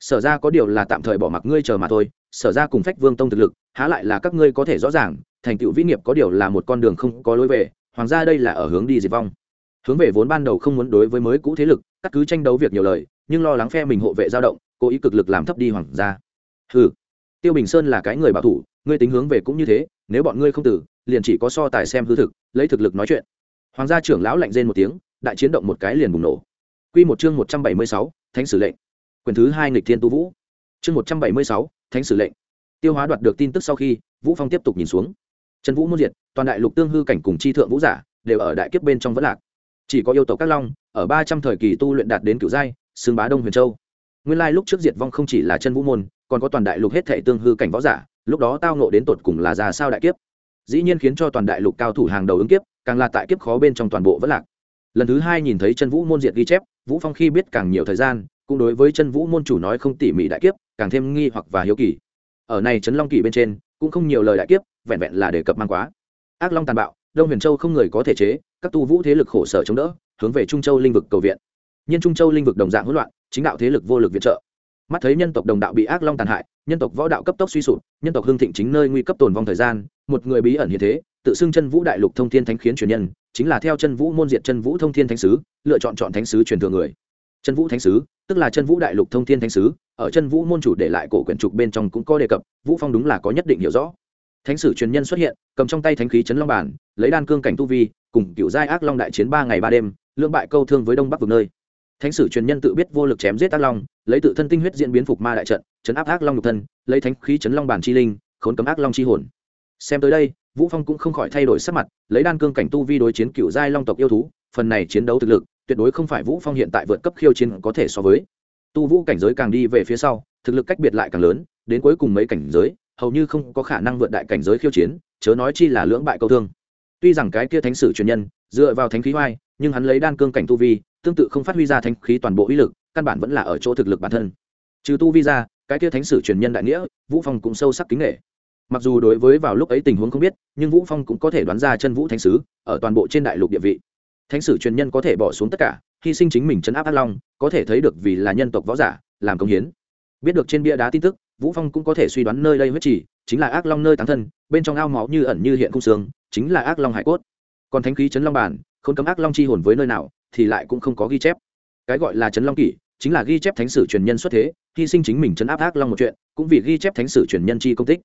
sở ra có điều là tạm thời bỏ mặc ngươi chờ mà thôi, sở ra cùng phách vương tông thực lực, há lại là các ngươi có thể rõ ràng, thành tựu vĩ nghiệp có điều là một con đường không có lối về, hoàng gia đây là ở hướng đi diệt vong. Hướng về vốn ban đầu không muốn đối với mới cũ thế lực các cứ tranh đấu việc nhiều lời, nhưng lo lắng phe mình hộ vệ dao động, cố ý cực lực làm thấp đi hoàng gia. Ừ tiêu bình sơn là cái người bảo thủ, ngươi tính hướng về cũng như thế, nếu bọn ngươi không tử, liền chỉ có so tài xem hư thực, lấy thực lực nói chuyện. Hoàng gia trưởng lão lạnh rên một tiếng, đại chiến động một cái liền bùng nổ. Quy một chương một trăm bảy mươi sáu, thánh sử lệnh quyền thứ hai nghịch thiên tu vũ. Chương một trăm bảy mươi sáu, thánh sử lệnh. Tiêu hóa đoạt được tin tức sau khi, vũ phong tiếp tục nhìn xuống. Trần vũ môn diệt, toàn đại lục tương hư cảnh cùng chi thượng vũ giả đều ở đại kiếp bên trong vẫn lạc. Chỉ có yêu tộc các long, ở ba trăm thời kỳ tu luyện đạt đến cửu giai xương bá đông huyền châu. Nguyên lai lúc trước diệt vong không chỉ là chân vũ môn, còn có toàn đại lục hết thể tương hư cảnh võ giả, lúc đó tao nộ đến tột cùng là ra sao đại kiếp. Dĩ nhiên khiến cho toàn đại lục cao thủ hàng đầu ứng kiếp, càng là tại kiếp khó bên trong toàn bộ vẫn lạc. Lần thứ hai nhìn thấy chân vũ môn diệt ghi chép, vũ phong khi biết càng nhiều thời gian cũng đối với chân vũ môn chủ nói không tỉ mỉ đại kiếp, càng thêm nghi hoặc và hiếu kỳ. Ở này trấn long kỳ bên trên, cũng không nhiều lời đại kiếp, vẹn vẹn là đề cập mang quá. Ác long tàn bạo, đông huyền châu không người có thể chế, các tu vũ thế lực khổ sở chống đỡ, hướng về trung châu linh vực cầu viện. Nhân trung châu linh vực đồng dạng hỗn loạn, chính đạo thế lực vô lực viện trợ. Mắt thấy nhân tộc đồng đạo bị ác long tàn hại, nhân tộc võ đạo cấp tốc suy sụp, nhân tộc hương thịnh chính nơi nguy cấp tồn vong thời gian, một người bí ẩn như thế, tự xưng chân vũ đại lục thông thiên thánh khiến truyền nhân, chính là theo chân vũ môn diệt chân vũ thông thiên thánh sứ, lựa chọn chọn thánh sứ truyền thừa người chân vũ thánh sứ, tức là chân vũ đại lục thông thiên thánh sứ, ở chân vũ môn chủ để lại cổ quyển trục bên trong cũng có đề cập, vũ phong đúng là có nhất định hiểu rõ. Thánh sử truyền nhân xuất hiện, cầm trong tay thánh khí chấn long bản lấy đan cương cảnh tu vi, cùng cựu giai ác long đại chiến ba ngày ba đêm, lưỡng bại câu thương với đông bắc vực nơi. Thánh sử truyền nhân tự biết vô lực chém giết ác long, lấy tự thân tinh huyết diễn biến phục ma đại trận, chấn áp ác long nhục thân, lấy thánh khí chấn long bản chi linh, khốn cấm ác long chi hồn. Xem tới đây, vũ phong cũng không khỏi thay đổi sắc mặt, lấy đan cương cảnh tu vi đối chiến cựu giai long tộc yêu thú, phần này chiến đấu thực lực tuyệt đối không phải vũ phong hiện tại vượt cấp khiêu chiến có thể so với. Tu vũ cảnh giới càng đi về phía sau, thực lực cách biệt lại càng lớn, đến cuối cùng mấy cảnh giới, hầu như không có khả năng vượt đại cảnh giới khiêu chiến, chớ nói chi là lưỡng bại câu thương. Tuy rằng cái kia thánh sử truyền nhân, dựa vào thánh khí hoai nhưng hắn lấy đan cương cảnh tu vi, tương tự không phát huy ra thánh khí toàn bộ uy lực, căn bản vẫn là ở chỗ thực lực bản thân. Trừ tu vi ra, cái kia thánh sử truyền nhân đại nghĩa, vũ phong cũng sâu sắc kính nghệ mặc dù đối với vào lúc ấy tình huống không biết, nhưng vũ phong cũng có thể đoán ra chân vũ thánh sứ, ở toàn bộ trên đại lục địa vị thánh sử truyền nhân có thể bỏ xuống tất cả hy sinh chính mình chấn áp ác long có thể thấy được vì là nhân tộc võ giả làm công hiến. Biết được trên bia đá tin tức vũ phong cũng có thể suy đoán nơi đây huyết trì chính là ác long nơi tán thân bên trong ao máu như ẩn như hiện cung sương, chính là ác long hải cốt. Còn thánh khí chấn long bản không cấm ác long chi hồn với nơi nào thì lại cũng không có ghi chép. Cái gọi là chấn long kỷ chính là ghi chép thánh sử truyền nhân xuất thế hy sinh chính mình chấn áp ác long một chuyện cũng vì ghi chép thánh sử truyền nhân chi công tích.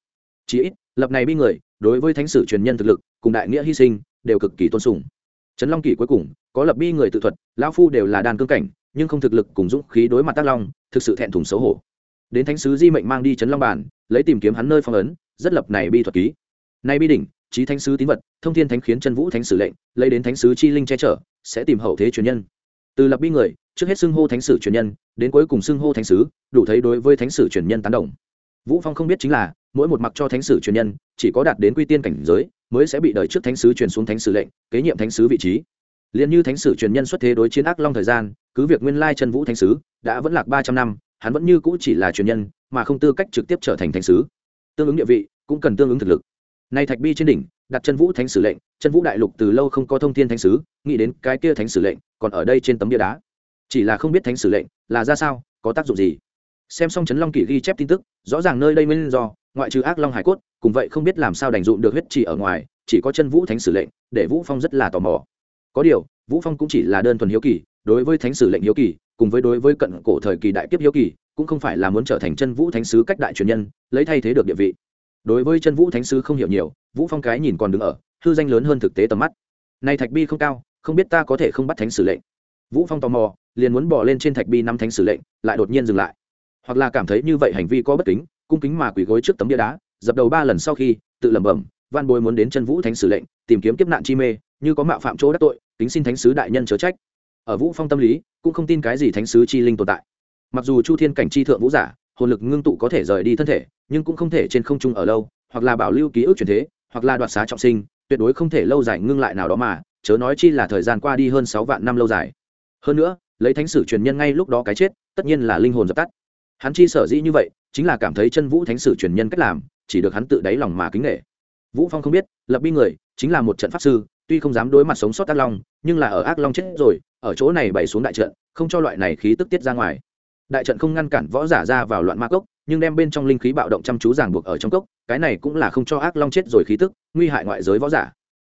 Chỉ ít lập này bi người đối với thánh sử truyền nhân thực lực cùng đại nghĩa hy sinh đều cực kỳ tôn sùng trấn long kỷ cuối cùng, có lập bi người tự thuật, lão phu đều là đàn cương cảnh, nhưng không thực lực cùng dũng khí đối mặt tác long, thực sự thẹn thùng xấu hổ. Đến thánh sứ di mệnh mang đi trấn long bản lấy tìm kiếm hắn nơi phong ấn, rất lập này bi thuật ký. Nay bi đỉnh, trí thánh sứ tín vật, thông thiên thánh khiến chân vũ thánh sử lệnh, lấy đến thánh sứ chi linh che chở, sẽ tìm hậu thế truyền nhân. Từ lập bi người, trước hết xưng hô thánh sử truyền nhân, đến cuối cùng xưng hô thánh sứ, đủ thấy đối với thánh sử truyền nhân tán đồng. Vũ phong không biết chính là, mỗi một mặc cho thánh sử truyền nhân, chỉ có đạt đến quy tiên cảnh giới mới sẽ bị đợi trước thánh sứ truyền xuống thánh sứ lệnh, kế nhiệm thánh sứ vị trí. Liền như thánh sử truyền nhân xuất thế đối chiến ác long thời gian, cứ việc nguyên lai chân vũ thánh sứ đã vẫn lạc ba trăm năm, hắn vẫn như cũ chỉ là truyền nhân, mà không tư cách trực tiếp trở thành thánh sứ. Tương ứng địa vị, cũng cần tương ứng thực lực. Nay thạch bi trên đỉnh, đặt chân vũ thánh sử lệnh, chân vũ đại lục từ lâu không có thông tin thánh sứ, nghĩ đến cái kia thánh sử lệnh, còn ở đây trên tấm bia đá. Chỉ là không biết thánh sử lệnh là ra sao, có tác dụng gì. Xem xong chấn long kỷ ghi chép tin tức, rõ ràng nơi đây nguyên do ngoại trừ ác long hải cốt, cùng vậy không biết làm sao đành dụng được huyết chỉ ở ngoài, chỉ có chân vũ thánh sử lệnh, để vũ phong rất là tò mò. Có điều, vũ phong cũng chỉ là đơn thuần hiếu kỳ, đối với thánh sử lệnh hiếu kỳ, cùng với đối với cận cổ thời kỳ đại kiếp hiếu kỳ, cũng không phải là muốn trở thành chân vũ thánh sứ cách đại truyền nhân, lấy thay thế được địa vị. Đối với chân vũ thánh sứ không hiểu nhiều, vũ phong cái nhìn còn đứng ở, hư danh lớn hơn thực tế tầm mắt. Này thạch bi không cao, không biết ta có thể không bắt thánh sử lệnh. Vũ phong tò mò, liền muốn bỏ lên trên thạch bi năm thánh sử lệnh, lại đột nhiên dừng lại. Hoặc là cảm thấy như vậy hành vi có bất kính cung kính mà quỳ gối trước tấm bia đá, dập đầu ba lần sau khi, tự lẩm bẩm văn bối muốn đến chân vũ thánh sử lệnh, tìm kiếm kiếp nạn chi mê, như có mạo phạm chỗ đắc tội tính xin thánh sứ đại nhân chớ trách. Ở vũ phong tâm lý, cũng không tin cái gì thánh sứ chi linh tồn tại. Mặc dù chu thiên cảnh chi thượng vũ giả, hồn lực ngưng tụ có thể rời đi thân thể, nhưng cũng không thể trên không trung ở lâu, hoặc là bảo lưu ký ức truyền thế, hoặc là đoạt xá trọng sinh, tuyệt đối không thể lâu dài ngưng lại nào đó mà, chớ nói chi là thời gian qua đi hơn sáu vạn năm lâu dài. Hơn nữa, lấy thánh sử truyền nhân ngay lúc đó cái chết, tất nhiên là linh hồn dập tắt hắn chi sở dĩ như vậy, chính là cảm thấy chân vũ thánh sử truyền nhân cách làm, chỉ được hắn tự đáy lòng mà kính nghệ vũ phong không biết, lập bi người, chính là một trận pháp sư, tuy không dám đối mặt sống sót ác long, nhưng là ở ác long chết rồi, ở chỗ này bày xuống đại trận, không cho loại này khí tức tiết ra ngoài. Đại trận không ngăn cản võ giả ra vào loạn ma cốc, nhưng đem bên trong linh khí bạo động chăm chú ràng buộc ở trong cốc, cái này cũng là không cho ác long chết rồi khí tức, nguy hại ngoại giới võ giả.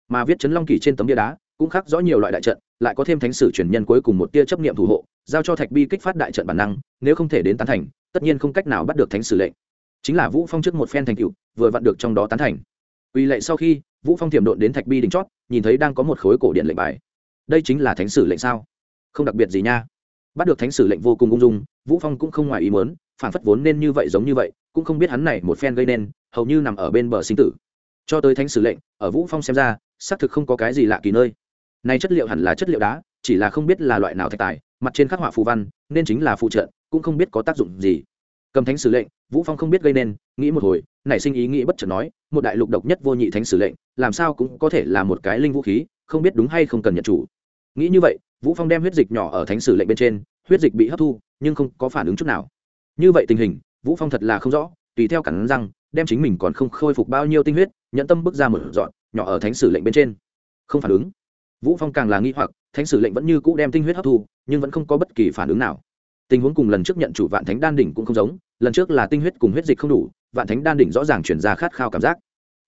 Mà viết chấn long kỳ trên tấm bia đá, cũng khắc rõ nhiều loại đại trận, lại có thêm thánh sử truyền nhân cuối cùng một tia chấp niệm thủ hộ, giao cho thạch bi kích phát đại trận bản năng, nếu không thể đến tán thành tất nhiên không cách nào bắt được thánh sử lệnh. Chính là vũ phong trước một phen thành cựu vừa vặn được trong đó tán thành. Uy lệ sau khi, vũ phong tiềm độn đến thạch bi đỉnh chót, nhìn thấy đang có một khối cổ điện lệnh bài. Đây chính là thánh sử lệnh sao? Không đặc biệt gì nha. Bắt được thánh sử lệnh vô cùng ung dung, vũ phong cũng không ngoài ý muốn, phản phất vốn nên như vậy giống như vậy, cũng không biết hắn này một phen gây nên, hầu như nằm ở bên bờ sinh tử. Cho tới thánh sử lệnh, ở vũ phong xem ra, xác thực không có cái gì lạ kỳ nơi. Này chất liệu hẳn là chất liệu đá, chỉ là không biết là loại nào thạch tài, mặt trên khắc họa phù văn, nên chính là phụ trợ cũng không biết có tác dụng gì. Cầm thánh sử lệnh, vũ phong không biết gây nên, nghĩ một hồi, nảy sinh ý nghĩ bất chợt nói, một đại lục độc nhất vô nhị thánh sử lệnh, làm sao cũng có thể là một cái linh vũ khí, không biết đúng hay không cần nhận chủ. Nghĩ như vậy, vũ phong đem huyết dịch nhỏ ở thánh sử lệnh bên trên, huyết dịch bị hấp thu, nhưng không có phản ứng chút nào. Như vậy tình hình, vũ phong thật là không rõ, tùy theo cản răng, đem chính mình còn không khôi phục bao nhiêu tinh huyết nhận tâm bước ra một dọn, nhỏ ở thánh sử lệnh bên trên. Không phản ứng. Vũ phong càng là nghi hoặc, thánh sử lệnh vẫn như cũ đem tinh huyết hấp thu, nhưng vẫn không có bất kỳ phản ứng nào tình huống cùng lần trước nhận chủ vạn thánh đan đỉnh cũng không giống, lần trước là tinh huyết cùng huyết dịch không đủ, vạn thánh đan đỉnh rõ ràng chuyển ra khát khao cảm giác.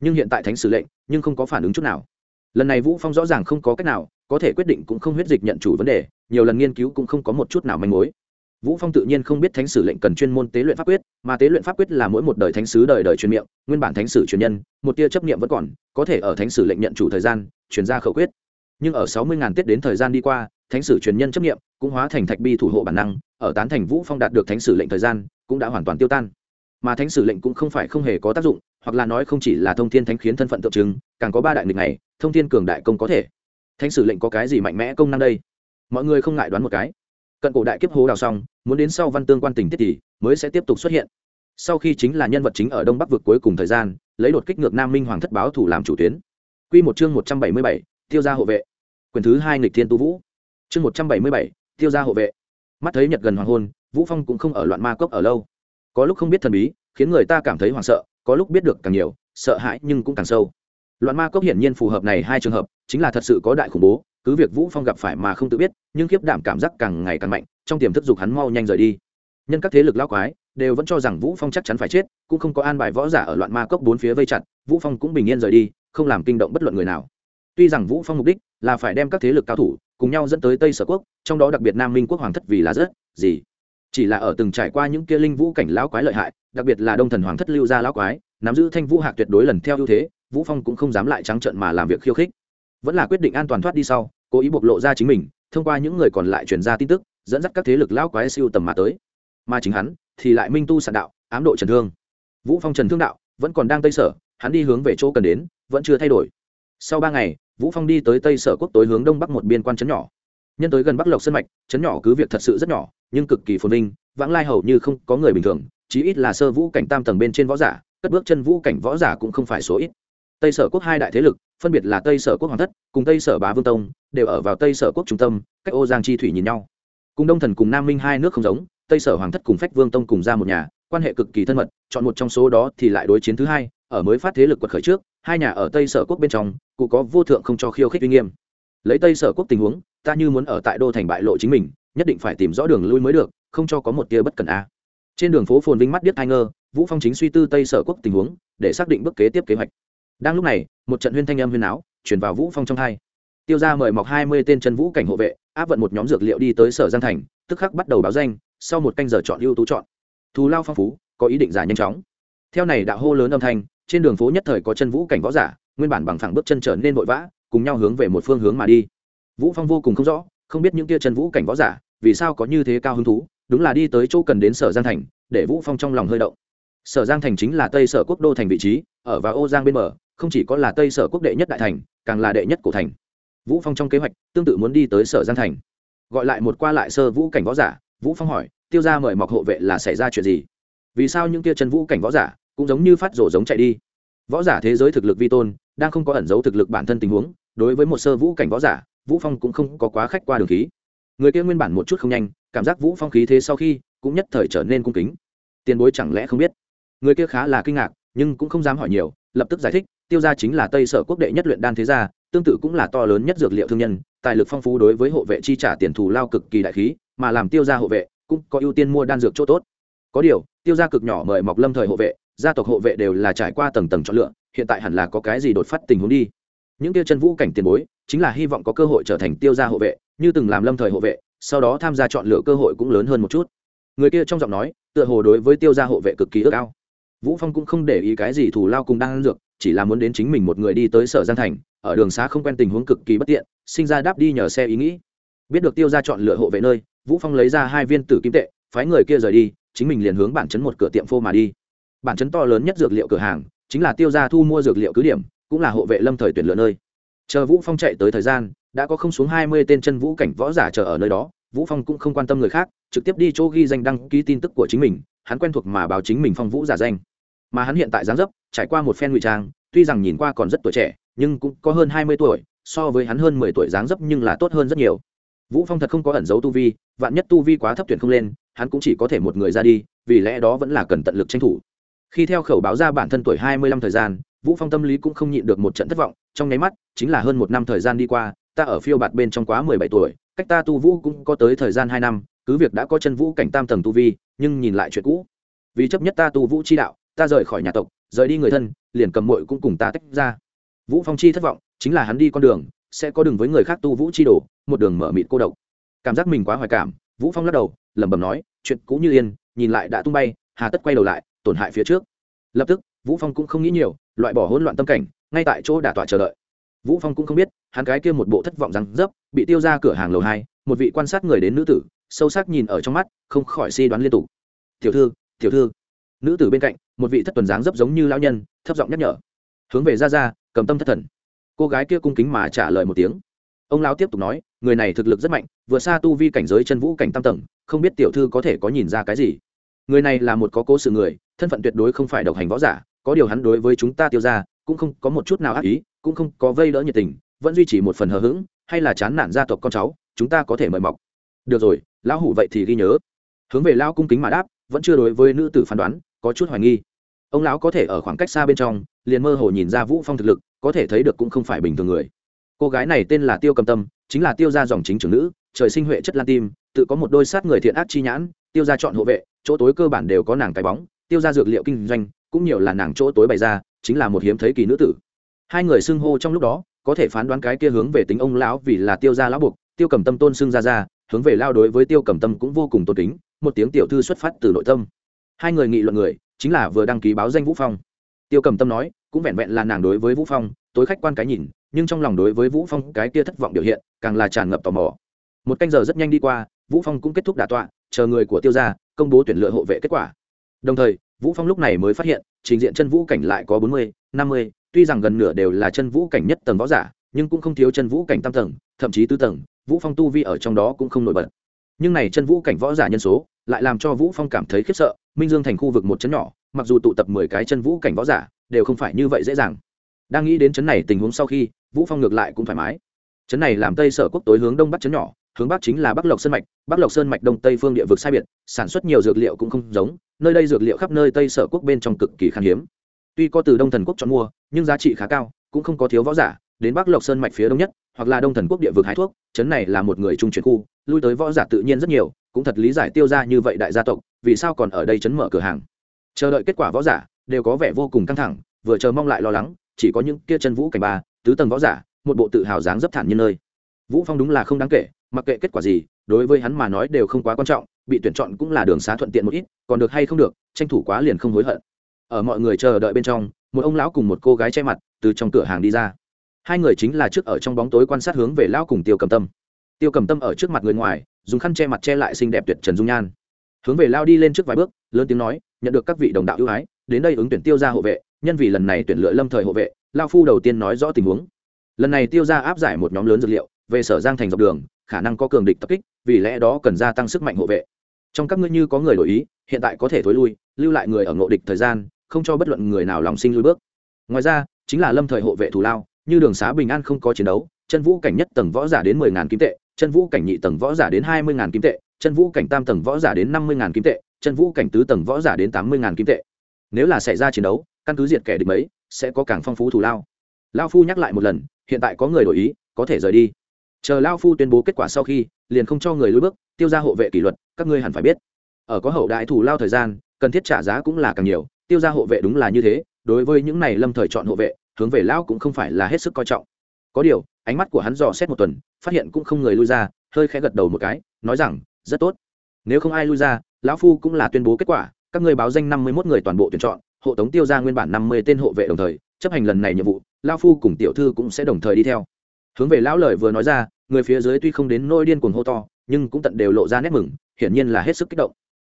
Nhưng hiện tại thánh sử lệnh, nhưng không có phản ứng chút nào. Lần này vũ phong rõ ràng không có cách nào, có thể quyết định cũng không huyết dịch nhận chủ vấn đề, nhiều lần nghiên cứu cũng không có một chút nào manh mối. Vũ phong tự nhiên không biết thánh sử lệnh cần chuyên môn tế luyện pháp quyết, mà tế luyện pháp quyết là mỗi một đời thánh sứ đời đời truyền miệng, nguyên bản thánh sử truyền nhân, một tia chấp niệm vẫn còn, có thể ở thánh sử lệnh nhận chủ thời gian, truyền ra khẩu quyết. Nhưng ở sáu mươi ngàn tiết đến thời gian đi qua, thánh sử truyền nhân chấp niệm cũng hóa thành thạch bi thủ hộ bản năng ở tán thành vũ phong đạt được thánh sử lệnh thời gian, cũng đã hoàn toàn tiêu tan. Mà thánh sử lệnh cũng không phải không hề có tác dụng, hoặc là nói không chỉ là thông thiên thánh khiến thân phận tượng trưng, càng có ba đại nghịch này, thông thiên cường đại công có thể. Thánh sử lệnh có cái gì mạnh mẽ công năng đây? Mọi người không ngại đoán một cái. Cận cổ đại kiếp hố đào xong, muốn đến sau văn tương quan tình tiết thì mới sẽ tiếp tục xuất hiện. Sau khi chính là nhân vật chính ở đông bắc vực cuối cùng thời gian, lấy đột kích ngược nam minh hoàng thất báo thủ làm chủ tuyến. Q một chương một trăm bảy mươi bảy, tiêu gia hộ vệ. Quyền thứ hai nghịch thiên tu vũ. Chương một trăm bảy mươi bảy, tiêu gia hộ vệ mắt thấy nhật gần hoàng hôn, vũ phong cũng không ở loạn ma cốc ở lâu. Có lúc không biết thần bí, khiến người ta cảm thấy hoảng sợ, có lúc biết được càng nhiều, sợ hãi nhưng cũng càng sâu. Loạn ma cốc hiển nhiên phù hợp này hai trường hợp, chính là thật sự có đại khủng bố, cứ việc vũ phong gặp phải mà không tự biết, nhưng khiếp đảm cảm giác càng ngày càng mạnh, trong tiềm thức dục hắn mau nhanh rời đi. Nhân các thế lực lao quái, đều vẫn cho rằng vũ phong chắc chắn phải chết, cũng không có an bài võ giả ở loạn ma cốc bốn phía vây chặt, vũ phong cũng bình yên rời đi, không làm kinh động bất luận người nào. Tuy rằng vũ phong mục đích là phải đem các thế lực cao thủ cùng nhau dẫn tới tây sở quốc, trong đó đặc biệt nam minh quốc hoàng thất vì là rất gì? Chỉ là ở từng trải qua những kia linh vũ cảnh lão quái lợi hại, đặc biệt là đông thần hoàng thất lưu gia lão quái, nắm giữ thanh vũ hạc tuyệt đối lần theo ưu thế, vũ phong cũng không dám lại trắng trợn mà làm việc khiêu khích. Vẫn là quyết định an toàn thoát đi sau, cố ý bộc lộ ra chính mình, thông qua những người còn lại truyền ra tin tức, dẫn dắt các thế lực lão quái siêu tầm mà tới. Mà chính hắn, thì lại minh tu sạn đạo, ám độ trần thương. Vũ phong trần thương đạo, vẫn còn đang tây sở, hắn đi hướng về chỗ cần đến, vẫn chưa thay đổi sau ba ngày, vũ phong đi tới tây sở quốc tối hướng đông bắc một biên quan trấn nhỏ. Nhân tới gần bắc lộc sân mạch, trấn nhỏ cứ việc thật sự rất nhỏ, nhưng cực kỳ phồn vinh, vãng lai hầu như không có người bình thường, chí ít là sơ vũ cảnh tam tầng bên trên võ giả, cất bước chân vũ cảnh võ giả cũng không phải số ít. Tây sở quốc hai đại thế lực, phân biệt là tây sở quốc hoàng thất cùng tây sở bá vương tông, đều ở vào tây sở quốc trung tâm, cách ô giang chi thủy nhìn nhau. Cùng đông thần cùng nam minh hai nước không giống, tây sở hoàng thất cùng phách vương tông cùng ra một nhà, quan hệ cực kỳ thân mật, chọn một trong số đó thì lại đối chiến thứ hai, ở mới phát thế lực quật khởi trước hai nhà ở tây sở quốc bên trong, cụ có vô thượng không cho khiêu khích uy nghiêm. Lấy tây sở quốc tình huống, ta như muốn ở tại đô thành bại lộ chính mình, nhất định phải tìm rõ đường lui mới được, không cho có một tia bất cần a. Trên đường phố phồn vinh mắt điếc hai ngơ, vũ phong chính suy tư tây sở quốc tình huống, để xác định bước kế tiếp kế hoạch. Đang lúc này, một trận huyên thanh âm huyên áo chuyển vào vũ phong trong hai. Tiêu ra mời mọc hai mươi tên chân vũ cảnh hộ vệ, áp vận một nhóm dược liệu đi tới sở giang thành, tức khắc bắt đầu báo danh, sau một canh giờ chọn ưu tú chọn. Thù lao phong phú, có ý định giả nhanh chóng. Theo này đạo hô lớn âm thanh trên đường phố nhất thời có chân vũ cảnh võ giả, nguyên bản bằng phẳng bước chân trở nên vội vã, cùng nhau hướng về một phương hướng mà đi. Vũ phong vô cùng không rõ, không biết những kia chân vũ cảnh võ giả, vì sao có như thế cao hứng thú, đúng là đi tới chỗ cần đến sở giang thành, để vũ phong trong lòng hơi động. Sở giang thành chính là tây sở quốc đô thành vị trí, ở và ô giang bên bờ, không chỉ có là tây sở quốc đệ nhất đại thành, càng là đệ nhất cổ thành. Vũ phong trong kế hoạch, tương tự muốn đi tới sở giang thành. Gọi lại một qua lại sơ vũ cảnh võ giả, vũ phong hỏi, tiêu ra mời mọc hộ vệ là xảy ra chuyện gì? Vì sao những kia chân vũ cảnh võ giả cũng giống như phát rổ giống chạy đi. Võ giả thế giới thực lực vi tôn, đang không có ẩn giấu thực lực bản thân tình huống, đối với một sơ vũ cảnh võ giả, vũ phong cũng không có quá khách qua đường khí. Người kia nguyên bản một chút không nhanh, cảm giác vũ phong khí thế sau khi cũng nhất thời trở nên cung kính. Tiền bối chẳng lẽ không biết? Người kia khá là kinh ngạc, nhưng cũng không dám hỏi nhiều, lập tức giải thích, tiêu gia chính là tây sở quốc đệ nhất luyện đan thế gia, tương tự cũng là to lớn nhất dược liệu thương nhân, tài lực phong phú đối với hộ vệ chi trả tiền thù lao cực kỳ đại khí, mà làm tiêu gia hộ vệ, cũng có ưu tiên mua đan dược chỗ tốt. Có điều, tiêu gia cực nhỏ mời mọc lâm thời hộ vệ gia tộc hộ vệ đều là trải qua tầng tầng chọn lựa, hiện tại hẳn là có cái gì đột phát tình huống đi. Những tiêu chân vũ cảnh tiền bối, chính là hy vọng có cơ hội trở thành tiêu gia hộ vệ, như từng làm lâm thời hộ vệ, sau đó tham gia chọn lựa cơ hội cũng lớn hơn một chút. Người kia trong giọng nói, tựa hồ đối với tiêu gia hộ vệ cực kỳ ước ao. Vũ phong cũng không để ý cái gì thủ lao cùng đang ăn dược, chỉ là muốn đến chính mình một người đi tới sở giang thành, ở đường xá không quen tình huống cực kỳ bất tiện, sinh ra đáp đi nhờ xe ý nghĩ. Biết được tiêu gia chọn lựa hộ vệ nơi, vũ phong lấy ra hai viên tử kim tệ, phái người kia rời đi, chính mình liền hướng bản chấn một cửa tiệm phô mà đi bản chấn to lớn nhất dược liệu cửa hàng, chính là tiêu gia thu mua dược liệu cứ điểm, cũng là hộ vệ lâm thời tuyển lựa nơi. Chờ vũ phong chạy tới thời gian, đã có không xuống hai mươi tên chân vũ cảnh võ giả chờ ở nơi đó, vũ phong cũng không quan tâm người khác, trực tiếp đi chỗ ghi danh đăng ký tin tức của chính mình, hắn quen thuộc mà báo chính mình phong vũ giả danh. Mà hắn hiện tại dáng dấp, trải qua một phen ngụy trang, tuy rằng nhìn qua còn rất tuổi trẻ, nhưng cũng có hơn hai mươi tuổi, so với hắn hơn mười tuổi dáng dấp nhưng là tốt hơn rất nhiều. Vũ phong thật không có ẩn giấu tu vi, vạn nhất tu vi quá thấp tuyển không lên, hắn cũng chỉ có thể một người ra đi, vì lẽ đó vẫn là cần tận lực tranh thủ khi theo khẩu báo ra bản thân tuổi hai mươi lăm thời gian, vũ phong tâm lý cũng không nhịn được một trận thất vọng, trong nháy mắt, chính là hơn một năm thời gian đi qua, ta ở phiêu bạt bên trong quá mười bảy tuổi, cách ta tu vũ cũng có tới thời gian hai năm, cứ việc đã có chân vũ cảnh tam tầng tu vi, nhưng nhìn lại chuyện cũ. Vì chấp nhất ta tu vũ chi đạo, ta rời khỏi nhà tộc, rời đi người thân, liền cầm muội cũng cùng ta tách ra. Vũ phong chi thất vọng, chính là hắn đi con đường, sẽ có đường với người khác tu vũ chi đổ một đường mở mịt cô độc. Cảm giác mình quá hoài cảm, vũ phong lắc đầu, lẩm bẩm nói, chuyện cũ như yên, nhìn lại đã tung bay, hà tất quay đầu lại tổn hại phía trước. Lập tức, vũ phong cũng không nghĩ nhiều, loại bỏ hỗn loạn tâm cảnh, ngay tại chỗ đả tọa chờ đợi. Vũ phong cũng không biết, hắn cái kia một bộ thất vọng răng dấp, bị tiêu ra cửa hàng lầu hai, một vị quan sát người đến nữ tử, sâu sắc nhìn ở trong mắt, không khỏi suy đoán liên tục. Tiểu thư tiểu thư. Nữ tử bên cạnh, một vị thất tuần dáng dấp giống như lão nhân, thấp giọng nhắc nhở. Hướng về ra ra, cầm tâm thất thần. Cô gái kia cung kính mà trả lời một tiếng. Ông lão tiếp tục nói, người này thực lực rất mạnh, vượt xa tu vi cảnh giới chân vũ cảnh tam tầng, không biết tiểu thư có thể có nhìn ra cái gì. Người này là một có cố sự người thân phận tuyệt đối không phải độc hành võ giả, có điều hắn đối với chúng ta tiêu ra cũng không có một chút nào ác ý, cũng không có vây đỡ nhiệt tình, vẫn duy trì một phần hờ hững, hay là chán nản gia tộc con cháu, chúng ta có thể mời mọc. Được rồi, lão hủ vậy thì ghi nhớ. Hướng về lao cung kính mà đáp, vẫn chưa đối với nữ tử phán đoán, có chút hoài nghi. Ông lão có thể ở khoảng cách xa bên trong, liền mơ hồ nhìn ra vũ phong thực lực, có thể thấy được cũng không phải bình thường người. Cô gái này tên là tiêu cầm tâm, chính là tiêu gia dòng chính trưởng nữ, trời sinh huệ chất lan tim, tự có một đôi sát người thiện ác chi nhãn, tiêu gia chọn hộ vệ, chỗ tối cơ bản đều có nàng cái bóng tiêu gia dược liệu kinh doanh, cũng nhiều là nàng chỗ tối bày ra, chính là một hiếm thấy kỳ nữ tử. Hai người xưng hô trong lúc đó, có thể phán đoán cái kia hướng về tính ông lão vì là tiêu gia lão buộc, tiêu cầm tâm tôn xưng ra ra, hướng về lao đối với tiêu cầm tâm cũng vô cùng tôn kính, một tiếng tiểu thư xuất phát từ nội tâm. Hai người nghị luận người, chính là vừa đăng ký báo danh vũ phong. Tiêu cầm tâm nói, cũng vẹn vẹn là nàng đối với vũ phong, tối khách quan cái nhìn, nhưng trong lòng đối với vũ phong cái kia thất vọng biểu hiện, càng là tràn ngập tò mò. Một canh giờ rất nhanh đi qua, vũ phong cũng kết thúc đả tọa, chờ người của tiêu gia công bố tuyển lựa hộ vệ kết quả đồng thời vũ phong lúc này mới phát hiện trình diện chân vũ cảnh lại có 40, 50, tuy rằng gần nửa đều là chân vũ cảnh nhất tầng võ giả nhưng cũng không thiếu chân vũ cảnh tam tầng thậm chí tứ tầng vũ phong tu vi ở trong đó cũng không nổi bật. Nhưng này chân vũ cảnh võ giả nhân số lại làm cho vũ phong cảm thấy khiếp sợ minh dương thành khu vực một chấn nhỏ mặc dù tụ tập 10 cái chân vũ cảnh võ giả đều không phải như vậy dễ dàng. Đang nghĩ đến chấn này tình huống sau khi vũ phong ngược lại cũng thoải mái. Chấn này làm tây sở quốc tối hướng đông bắc chấn nhỏ hướng bắc chính là bắc lộc sơn mạch, bắc lộc sơn mạch đông tây phương địa vực sai biệt, sản xuất nhiều dược liệu cũng không giống, nơi đây dược liệu khắp nơi tây sở quốc bên trong cực kỳ khan hiếm. Tuy có từ đông thần quốc chọn mua, nhưng giá trị khá cao, cũng không có thiếu võ giả, đến bắc lộc sơn mạch phía đông nhất, hoặc là đông thần quốc địa vực hái thuốc chấn này là một người trung chuyển khu, lui tới võ giả tự nhiên rất nhiều, cũng thật lý giải tiêu ra như vậy đại gia tộc, vì sao còn ở đây chấn mở cửa hàng. Chờ đợi kết quả võ giả đều có vẻ vô cùng căng thẳng, vừa chờ mong lại lo lắng, chỉ có những kia chân vũ cảnh ba, tứ tầng võ giả, một bộ tự hào dáng dấp thản như nơi. Vũ phong đúng là không đáng kể mặc kệ kết quả gì, đối với hắn mà nói đều không quá quan trọng, bị tuyển chọn cũng là đường xá thuận tiện một ít, còn được hay không được, tranh thủ quá liền không hối hận. Ở mọi người chờ đợi bên trong, một ông lão cùng một cô gái che mặt, từ trong cửa hàng đi ra. Hai người chính là trước ở trong bóng tối quan sát hướng về lão cùng tiêu cầm tâm. Tiêu cầm tâm ở trước mặt người ngoài, dùng khăn che mặt che lại xinh đẹp tuyệt trần dung nhan. Hướng về lao đi lên trước vài bước, lớn tiếng nói, nhận được các vị đồng đạo ưu ái, đến đây ứng tuyển tiêu ra hộ vệ, nhân vì lần này tuyển lựa lâm thời hộ vệ lao phu đầu tiên nói rõ tình huống. Lần này tiêu ra áp giải một nhóm lớn dược liệu, về sở giang thành dọc đường khả năng có cường địch tập kích, vì lẽ đó cần gia tăng sức mạnh hộ vệ. Trong các ngươi như có người đổi ý, hiện tại có thể thối lui, lưu lại người ở ngộ địch thời gian, không cho bất luận người nào lòng sinh lui bước. Ngoài ra, chính là lâm thời hộ vệ thù lao, như đường xá bình an không có chiến đấu, chân vũ cảnh nhất tầng võ giả đến mười ngàn kim tệ, chân vũ cảnh nhị tầng võ giả đến hai mươi ngàn kim tệ, chân vũ cảnh tam tầng võ giả đến năm mươi ngàn kim tệ, chân vũ cảnh tứ tầng võ giả đến tám mươi ngàn kim tệ. Nếu là xảy ra chiến đấu, căn cứ diệt kẻ địch mấy, sẽ có càng phong phú thù lao. Lao phu nhắc lại một lần, hiện tại có người đổi ý, có thể rời đi chờ lao phu tuyên bố kết quả sau khi, liền không cho người lùi bước, tiêu ra hộ vệ kỷ luật, các ngươi hẳn phải biết. Ở có hậu đại thủ lao thời gian, cần thiết trả giá cũng là càng nhiều, tiêu ra hộ vệ đúng là như thế, đối với những này lâm thời chọn hộ vệ, hướng về lão cũng không phải là hết sức coi trọng. Có điều, ánh mắt của hắn dò xét một tuần, phát hiện cũng không người lui ra, hơi khẽ gật đầu một cái, nói rằng, rất tốt. Nếu không ai lui ra, lão phu cũng là tuyên bố kết quả, các người báo danh năm mươi một người toàn bộ tuyển chọn, hộ tống tiêu ra nguyên bản năm mươi tên hộ vệ đồng thời, chấp hành lần này nhiệm vụ, lão phu cùng tiểu thư cũng sẽ đồng thời đi theo hướng về lão lời vừa nói ra người phía dưới tuy không đến nôi điên cuồng hô to nhưng cũng tận đều lộ ra nét mừng hiển nhiên là hết sức kích động.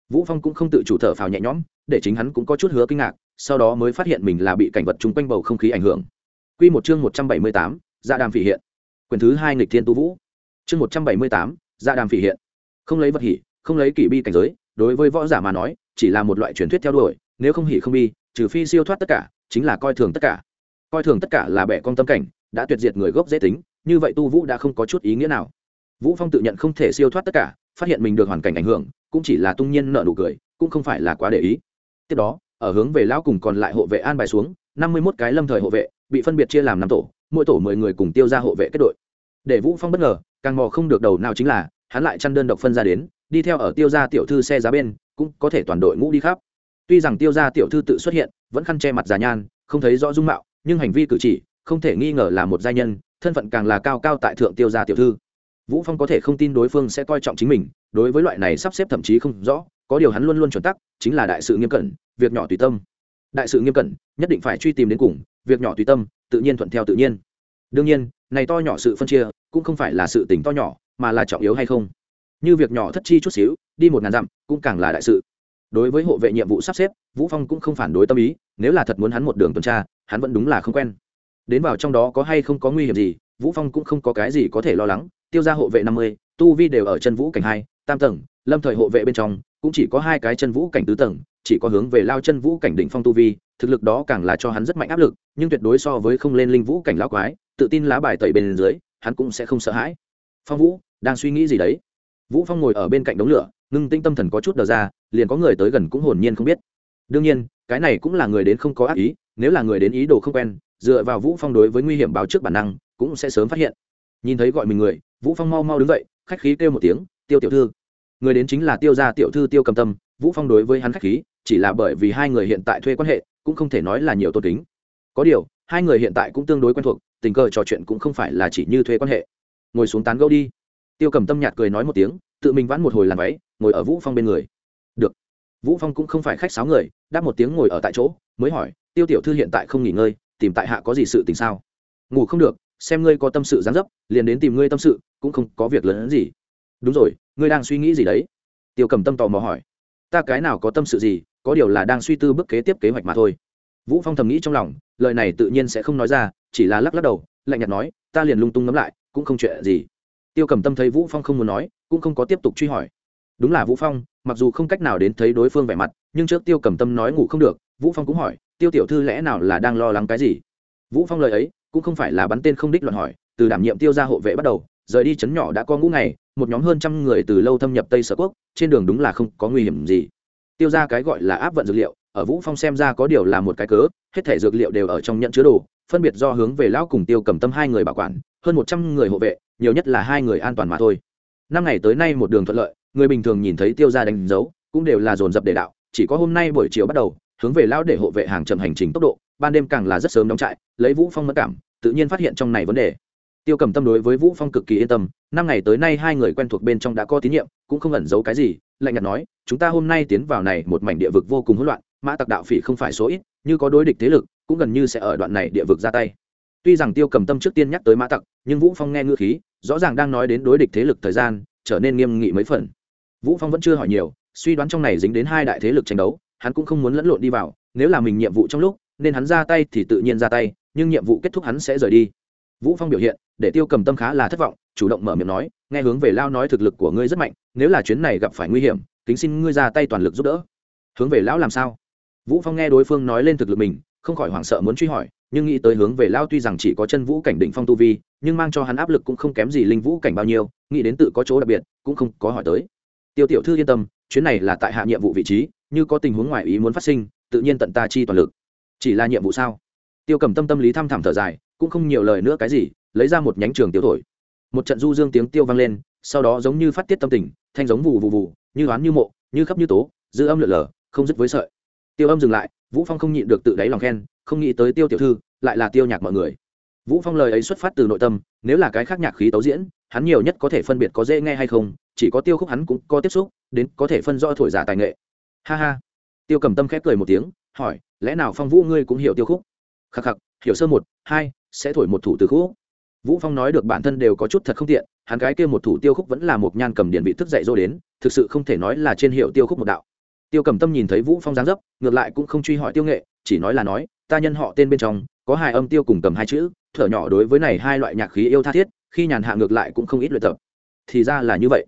Vũ phong cũng không tự chủ thở phào nhẹ nhõm để chính hắn cũng có chút hứa kinh ngạc sau đó mới phát hiện mình là bị cảnh vật chung quanh bầu không khí ảnh hưởng. Quy một chương 178, dạ đàm phỉ hiện. Quyền thứ hai nghịch thiên tu vũ. Chương 178, dạ đàm phỉ hiện. Không lấy vật hỉ không lấy kỷ bi cảnh giới đối với võ giả mà nói chỉ là một loại truyền thuyết theo đuổi nếu không hỉ không bi trừ phi siêu thoát tất cả chính là coi thường tất cả. Coi thường tất cả là bẻ con tâm cảnh đã tuyệt diệt người gốc dễ tính như vậy tu vũ đã không có chút ý nghĩa nào. Vũ phong tự nhận không thể siêu thoát tất cả, phát hiện mình được hoàn cảnh ảnh hưởng, cũng chỉ là tung nhiên nợ nụ cười, cũng không phải là quá để ý. Tiếp đó, ở hướng về lão cùng còn lại hộ vệ an bài xuống, năm mươi 51 cái lâm thời hộ vệ, bị phân biệt chia làm năm tổ, mỗi tổ mười người cùng tiêu ra hộ vệ kết đội. Để vũ phong bất ngờ, càng mò không được đầu nào chính là, hắn lại chăn đơn độc phân ra đến, đi theo ở tiêu gia tiểu thư xe giá bên, cũng có thể toàn đội ngũ đi khắp. Tuy rằng tiêu gia tiểu thư tự xuất hiện, vẫn khăn che mặt già nhan, không thấy rõ dung mạo, nhưng hành vi cử chỉ, không thể nghi ngờ là một gia nhân thân phận càng là cao cao tại thượng tiêu gia tiểu thư. Vũ phong có thể không tin đối phương sẽ coi trọng chính mình, đối với loại này sắp xếp thậm chí không rõ, có điều hắn luôn luôn chuẩn tắc, chính là đại sự nghiêm cẩn, việc nhỏ tùy tâm. Đại sự nghiêm cẩn, nhất định phải truy tìm đến cùng, việc nhỏ tùy tâm, tự nhiên thuận theo tự nhiên. Đương nhiên, này to nhỏ sự phân chia, cũng không phải là sự tình to nhỏ, mà là trọng yếu hay không? Như việc nhỏ thất chi chút xíu, đi một ngàn dặm, cũng càng là đại sự. Đối với hộ vệ nhiệm vụ sắp xếp, vũ phong cũng không phản đối tâm ý, nếu là thật muốn hắn một đường tuần tra, hắn vẫn đúng là không quen đến vào trong đó có hay không có nguy hiểm gì, vũ phong cũng không có cái gì có thể lo lắng, tiêu ra hộ vệ năm mươi, tu vi đều ở chân vũ cảnh hai, tam tầng, lâm thời hộ vệ bên trong, cũng chỉ có hai cái chân vũ cảnh tứ tầng, chỉ có hướng về lao chân vũ cảnh đỉnh phong tu vi, thực lực đó càng là cho hắn rất mạnh áp lực, nhưng tuyệt đối so với không lên linh vũ cảnh lão quái, tự tin lá bài tẩy bên dưới, hắn cũng sẽ không sợ hãi. Phong vũ, đang suy nghĩ gì đấy? Vũ phong ngồi ở bên cạnh đống lửa, ngưng tinh tâm thần có chút đờ ra, liền có người tới gần cũng hồn nhiên không biết. Đương nhiên, cái này cũng là người đến không có ác ý, nếu là người đến ý đồ không quen dựa vào vũ phong đối với nguy hiểm báo trước bản năng, cũng sẽ sớm phát hiện. Nhìn thấy gọi mình người, vũ phong mau mau đứng dậy, khách khí kêu một tiếng, tiêu tiểu thư. Người đến chính là tiêu gia tiểu thư tiêu cầm tâm, vũ phong đối với hắn khách khí, chỉ là bởi vì hai người hiện tại thuê quan hệ, cũng không thể nói là nhiều tôn kính. Có điều, hai người hiện tại cũng tương đối quen thuộc, tình cờ trò chuyện cũng không phải là chỉ như thuê quan hệ. Ngồi xuống tán gẫu đi. Tiêu cầm tâm nhạt cười nói một tiếng, tự mình vãn một hồi làm váy, ngồi ở vũ phong bên người. Được. Vũ phong cũng không phải khách sáo người, đáp một tiếng ngồi ở tại chỗ, mới hỏi, tiêu tiểu thư hiện tại không nghỉ ngơi tìm tại hạ có gì sự tình sao? Ngủ không được, xem ngươi có tâm sự gián dấp, liền đến tìm ngươi tâm sự, cũng không có việc lớn hơn gì. Đúng rồi, ngươi đang suy nghĩ gì đấy? Tiêu cầm tâm tò mò hỏi. Ta cái nào có tâm sự gì, có điều là đang suy tư bước kế tiếp kế hoạch mà thôi. Vũ phong thầm nghĩ trong lòng, lời này tự nhiên sẽ không nói ra, chỉ là lắc lắc đầu, lạnh nhạt nói, ta liền lung tung ngấm lại, cũng không chuyện gì. Tiêu cầm tâm thấy vũ phong không muốn nói, cũng không có tiếp tục truy hỏi. Đúng là vũ phong, mặc dù không cách nào đến thấy đối phương vẻ mặt, nhưng trước tiêu cầm tâm nói ngủ không được, vũ phong cũng hỏi tiêu tiểu thư lẽ nào là đang lo lắng cái gì? Vũ phong lời ấy, cũng không phải là bắn tên không đích luận hỏi, từ đảm nhiệm tiêu gia hộ vệ bắt đầu, rời đi chấn nhỏ đã có ngũ ngày, một nhóm hơn trăm người từ lâu thâm nhập tây sở quốc, trên đường đúng là không có nguy hiểm gì. Tiêu ra cái gọi là áp vận dược liệu, ở vũ phong xem ra có điều là một cái cớ, hết thể dược liệu đều ở trong nhận chứa đồ, phân biệt do hướng về lão cùng tiêu cầm tâm hai người bảo quản, hơn một trăm người hộ vệ, nhiều nhất là hai người an toàn mà thôi. Năm ngày tới nay một đường thuận lợi, người bình thường nhìn thấy tiêu ra đánh dấu, cũng đều là dồn dập để đạo, chỉ có hôm nay buổi chiều bắt đầu hướng về lão để hộ vệ hàng chậm hành trình tốc độ, ban đêm càng là rất sớm đóng trại, lấy vũ phong mất cảm, tự nhiên phát hiện trong này vấn đề. Tiêu cầm tâm đối với vũ phong cực kỳ yên tâm, năm ngày tới nay hai người quen thuộc bên trong đã có tín nhiệm, cũng không ẩn giấu cái gì, lạnh nhạt nói, chúng ta hôm nay tiến vào này một mảnh địa vực vô cùng hỗn loạn, mã tặc đạo phỉ không phải số ít, như có đối địch thế lực, cũng gần như sẽ ở đoạn này địa vực ra tay. Tuy rằng tiêu cầm tâm trước tiên nhắc tới mã tặc, nhưng vũ phong nghe ngữ khí, rõ ràng đang nói đến đối địch thế lực thời gian, trở nên nghiêm nghị mấy phần. Vũ phong vẫn chưa hỏi nhiều, suy đoán trong này dính đến hai đại thế lực tranh đấu hắn cũng không muốn lẫn lộn đi vào, nếu là mình nhiệm vụ trong lúc, nên hắn ra tay thì tự nhiên ra tay, nhưng nhiệm vụ kết thúc hắn sẽ rời đi. Vũ phong biểu hiện, để tiêu cầm tâm khá là thất vọng, chủ động mở miệng nói, nghe hướng về lao nói thực lực của ngươi rất mạnh, nếu là chuyến này gặp phải nguy hiểm, kính xin ngươi ra tay toàn lực giúp đỡ. Hướng về lão làm sao? Vũ phong nghe đối phương nói lên thực lực mình, không khỏi hoảng sợ muốn truy hỏi, nhưng nghĩ tới hướng về lao tuy rằng chỉ có chân vũ cảnh đỉnh phong tu vi, nhưng mang cho hắn áp lực cũng không kém gì linh vũ cảnh bao nhiêu, nghĩ đến tự có chỗ đặc biệt, cũng không có hỏi tới. Tiêu tiểu thư yên tâm, chuyến này là tại hạ nhiệm vụ vị trí như có tình huống ngoài ý muốn phát sinh, tự nhiên tận ta chi toàn lực. Chỉ là nhiệm vụ sao? Tiêu cầm tâm tâm lý thăm thẳm thở dài, cũng không nhiều lời nữa cái gì, lấy ra một nhánh trường tiêu thổi. Một trận du dương tiếng tiêu vang lên, sau đó giống như phát tiết tâm tình, thanh giống vù vù vù, như oán như mộ, như khắp như tố, dư âm lượn lờ, không dứt với sợi. Tiêu âm dừng lại, vũ phong không nhịn được tự đáy lòng khen, không nghĩ tới tiêu tiểu thư, lại là tiêu nhạc mọi người. Vũ phong lời ấy xuất phát từ nội tâm, nếu là cái khác nhạc khí tấu diễn, hắn nhiều nhất có thể phân biệt có dễ nghe hay không, chỉ có tiêu khúc hắn cũng có tiếp xúc, đến có thể phân rõ thổi giả tài nghệ ha ha. Tiêu cầm tâm khép cười một tiếng, hỏi, lẽ nào phong vũ ngươi cũng hiểu tiêu khúc? Khắc khắc, hiểu sơ một, hai, sẽ thổi một thủ từ khúc. Vũ phong nói được bản thân đều có chút thật không tiện, hắn gái kia một thủ tiêu khúc vẫn là một nhan cầm điện vị thức dậy dỗ đến, thực sự không thể nói là trên hiệu tiêu khúc một đạo. Tiêu cầm tâm nhìn thấy vũ phong giáng dấp, ngược lại cũng không truy hỏi tiêu nghệ, chỉ nói là nói, ta nhân họ tên bên trong, có hai âm tiêu cùng cầm hai chữ, thở nhỏ đối với này hai loại nhạc khí yêu tha thiết, khi nhàn hạ ngược lại cũng không ít luyện tập. Thì ra là như vậy.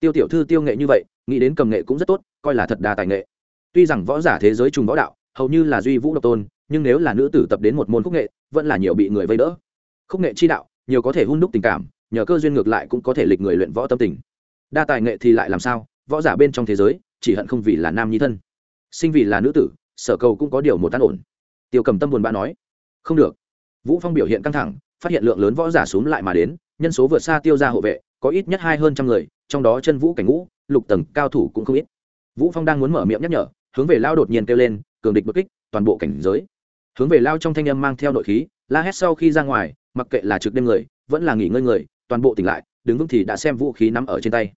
Tiêu tiểu thư tiêu nghệ như vậy, nghĩ đến cầm nghệ cũng rất tốt coi là thật đa tài nghệ. Tuy rằng võ giả thế giới trùng võ đạo, hầu như là duy vũ độc tôn, nhưng nếu là nữ tử tập đến một môn khúc nghệ, vẫn là nhiều bị người vây đỡ. Khúc nghệ chi đạo, nhiều có thể hung đúc tình cảm, nhờ cơ duyên ngược lại cũng có thể lịch người luyện võ tâm tình. Đa tài nghệ thì lại làm sao? Võ giả bên trong thế giới, chỉ hận không vì là nam nhi thân. Sinh vì là nữ tử, sở cầu cũng có điều một tan ổn. Tiêu cầm tâm buồn bã nói, không được. Vũ phong biểu hiện căng thẳng, phát hiện lượng lớn võ giả xuống lại mà đến, nhân số vượt xa tiêu gia hộ vệ, có ít nhất hai hơn trăm người, trong đó chân vũ cảnh ngũ, lục tầng cao thủ cũng không ít vũ phong đang muốn mở miệng nhắc nhở, hướng về lao đột nhiên kêu lên, cường địch bất kích, toàn bộ cảnh giới. Hướng về lao trong thanh âm mang theo nội khí, la hét sau khi ra ngoài, mặc kệ là trực đêm người, vẫn là nghỉ ngơi người, toàn bộ tỉnh lại, đứng vững thì đã xem vũ khí nắm ở trên tay.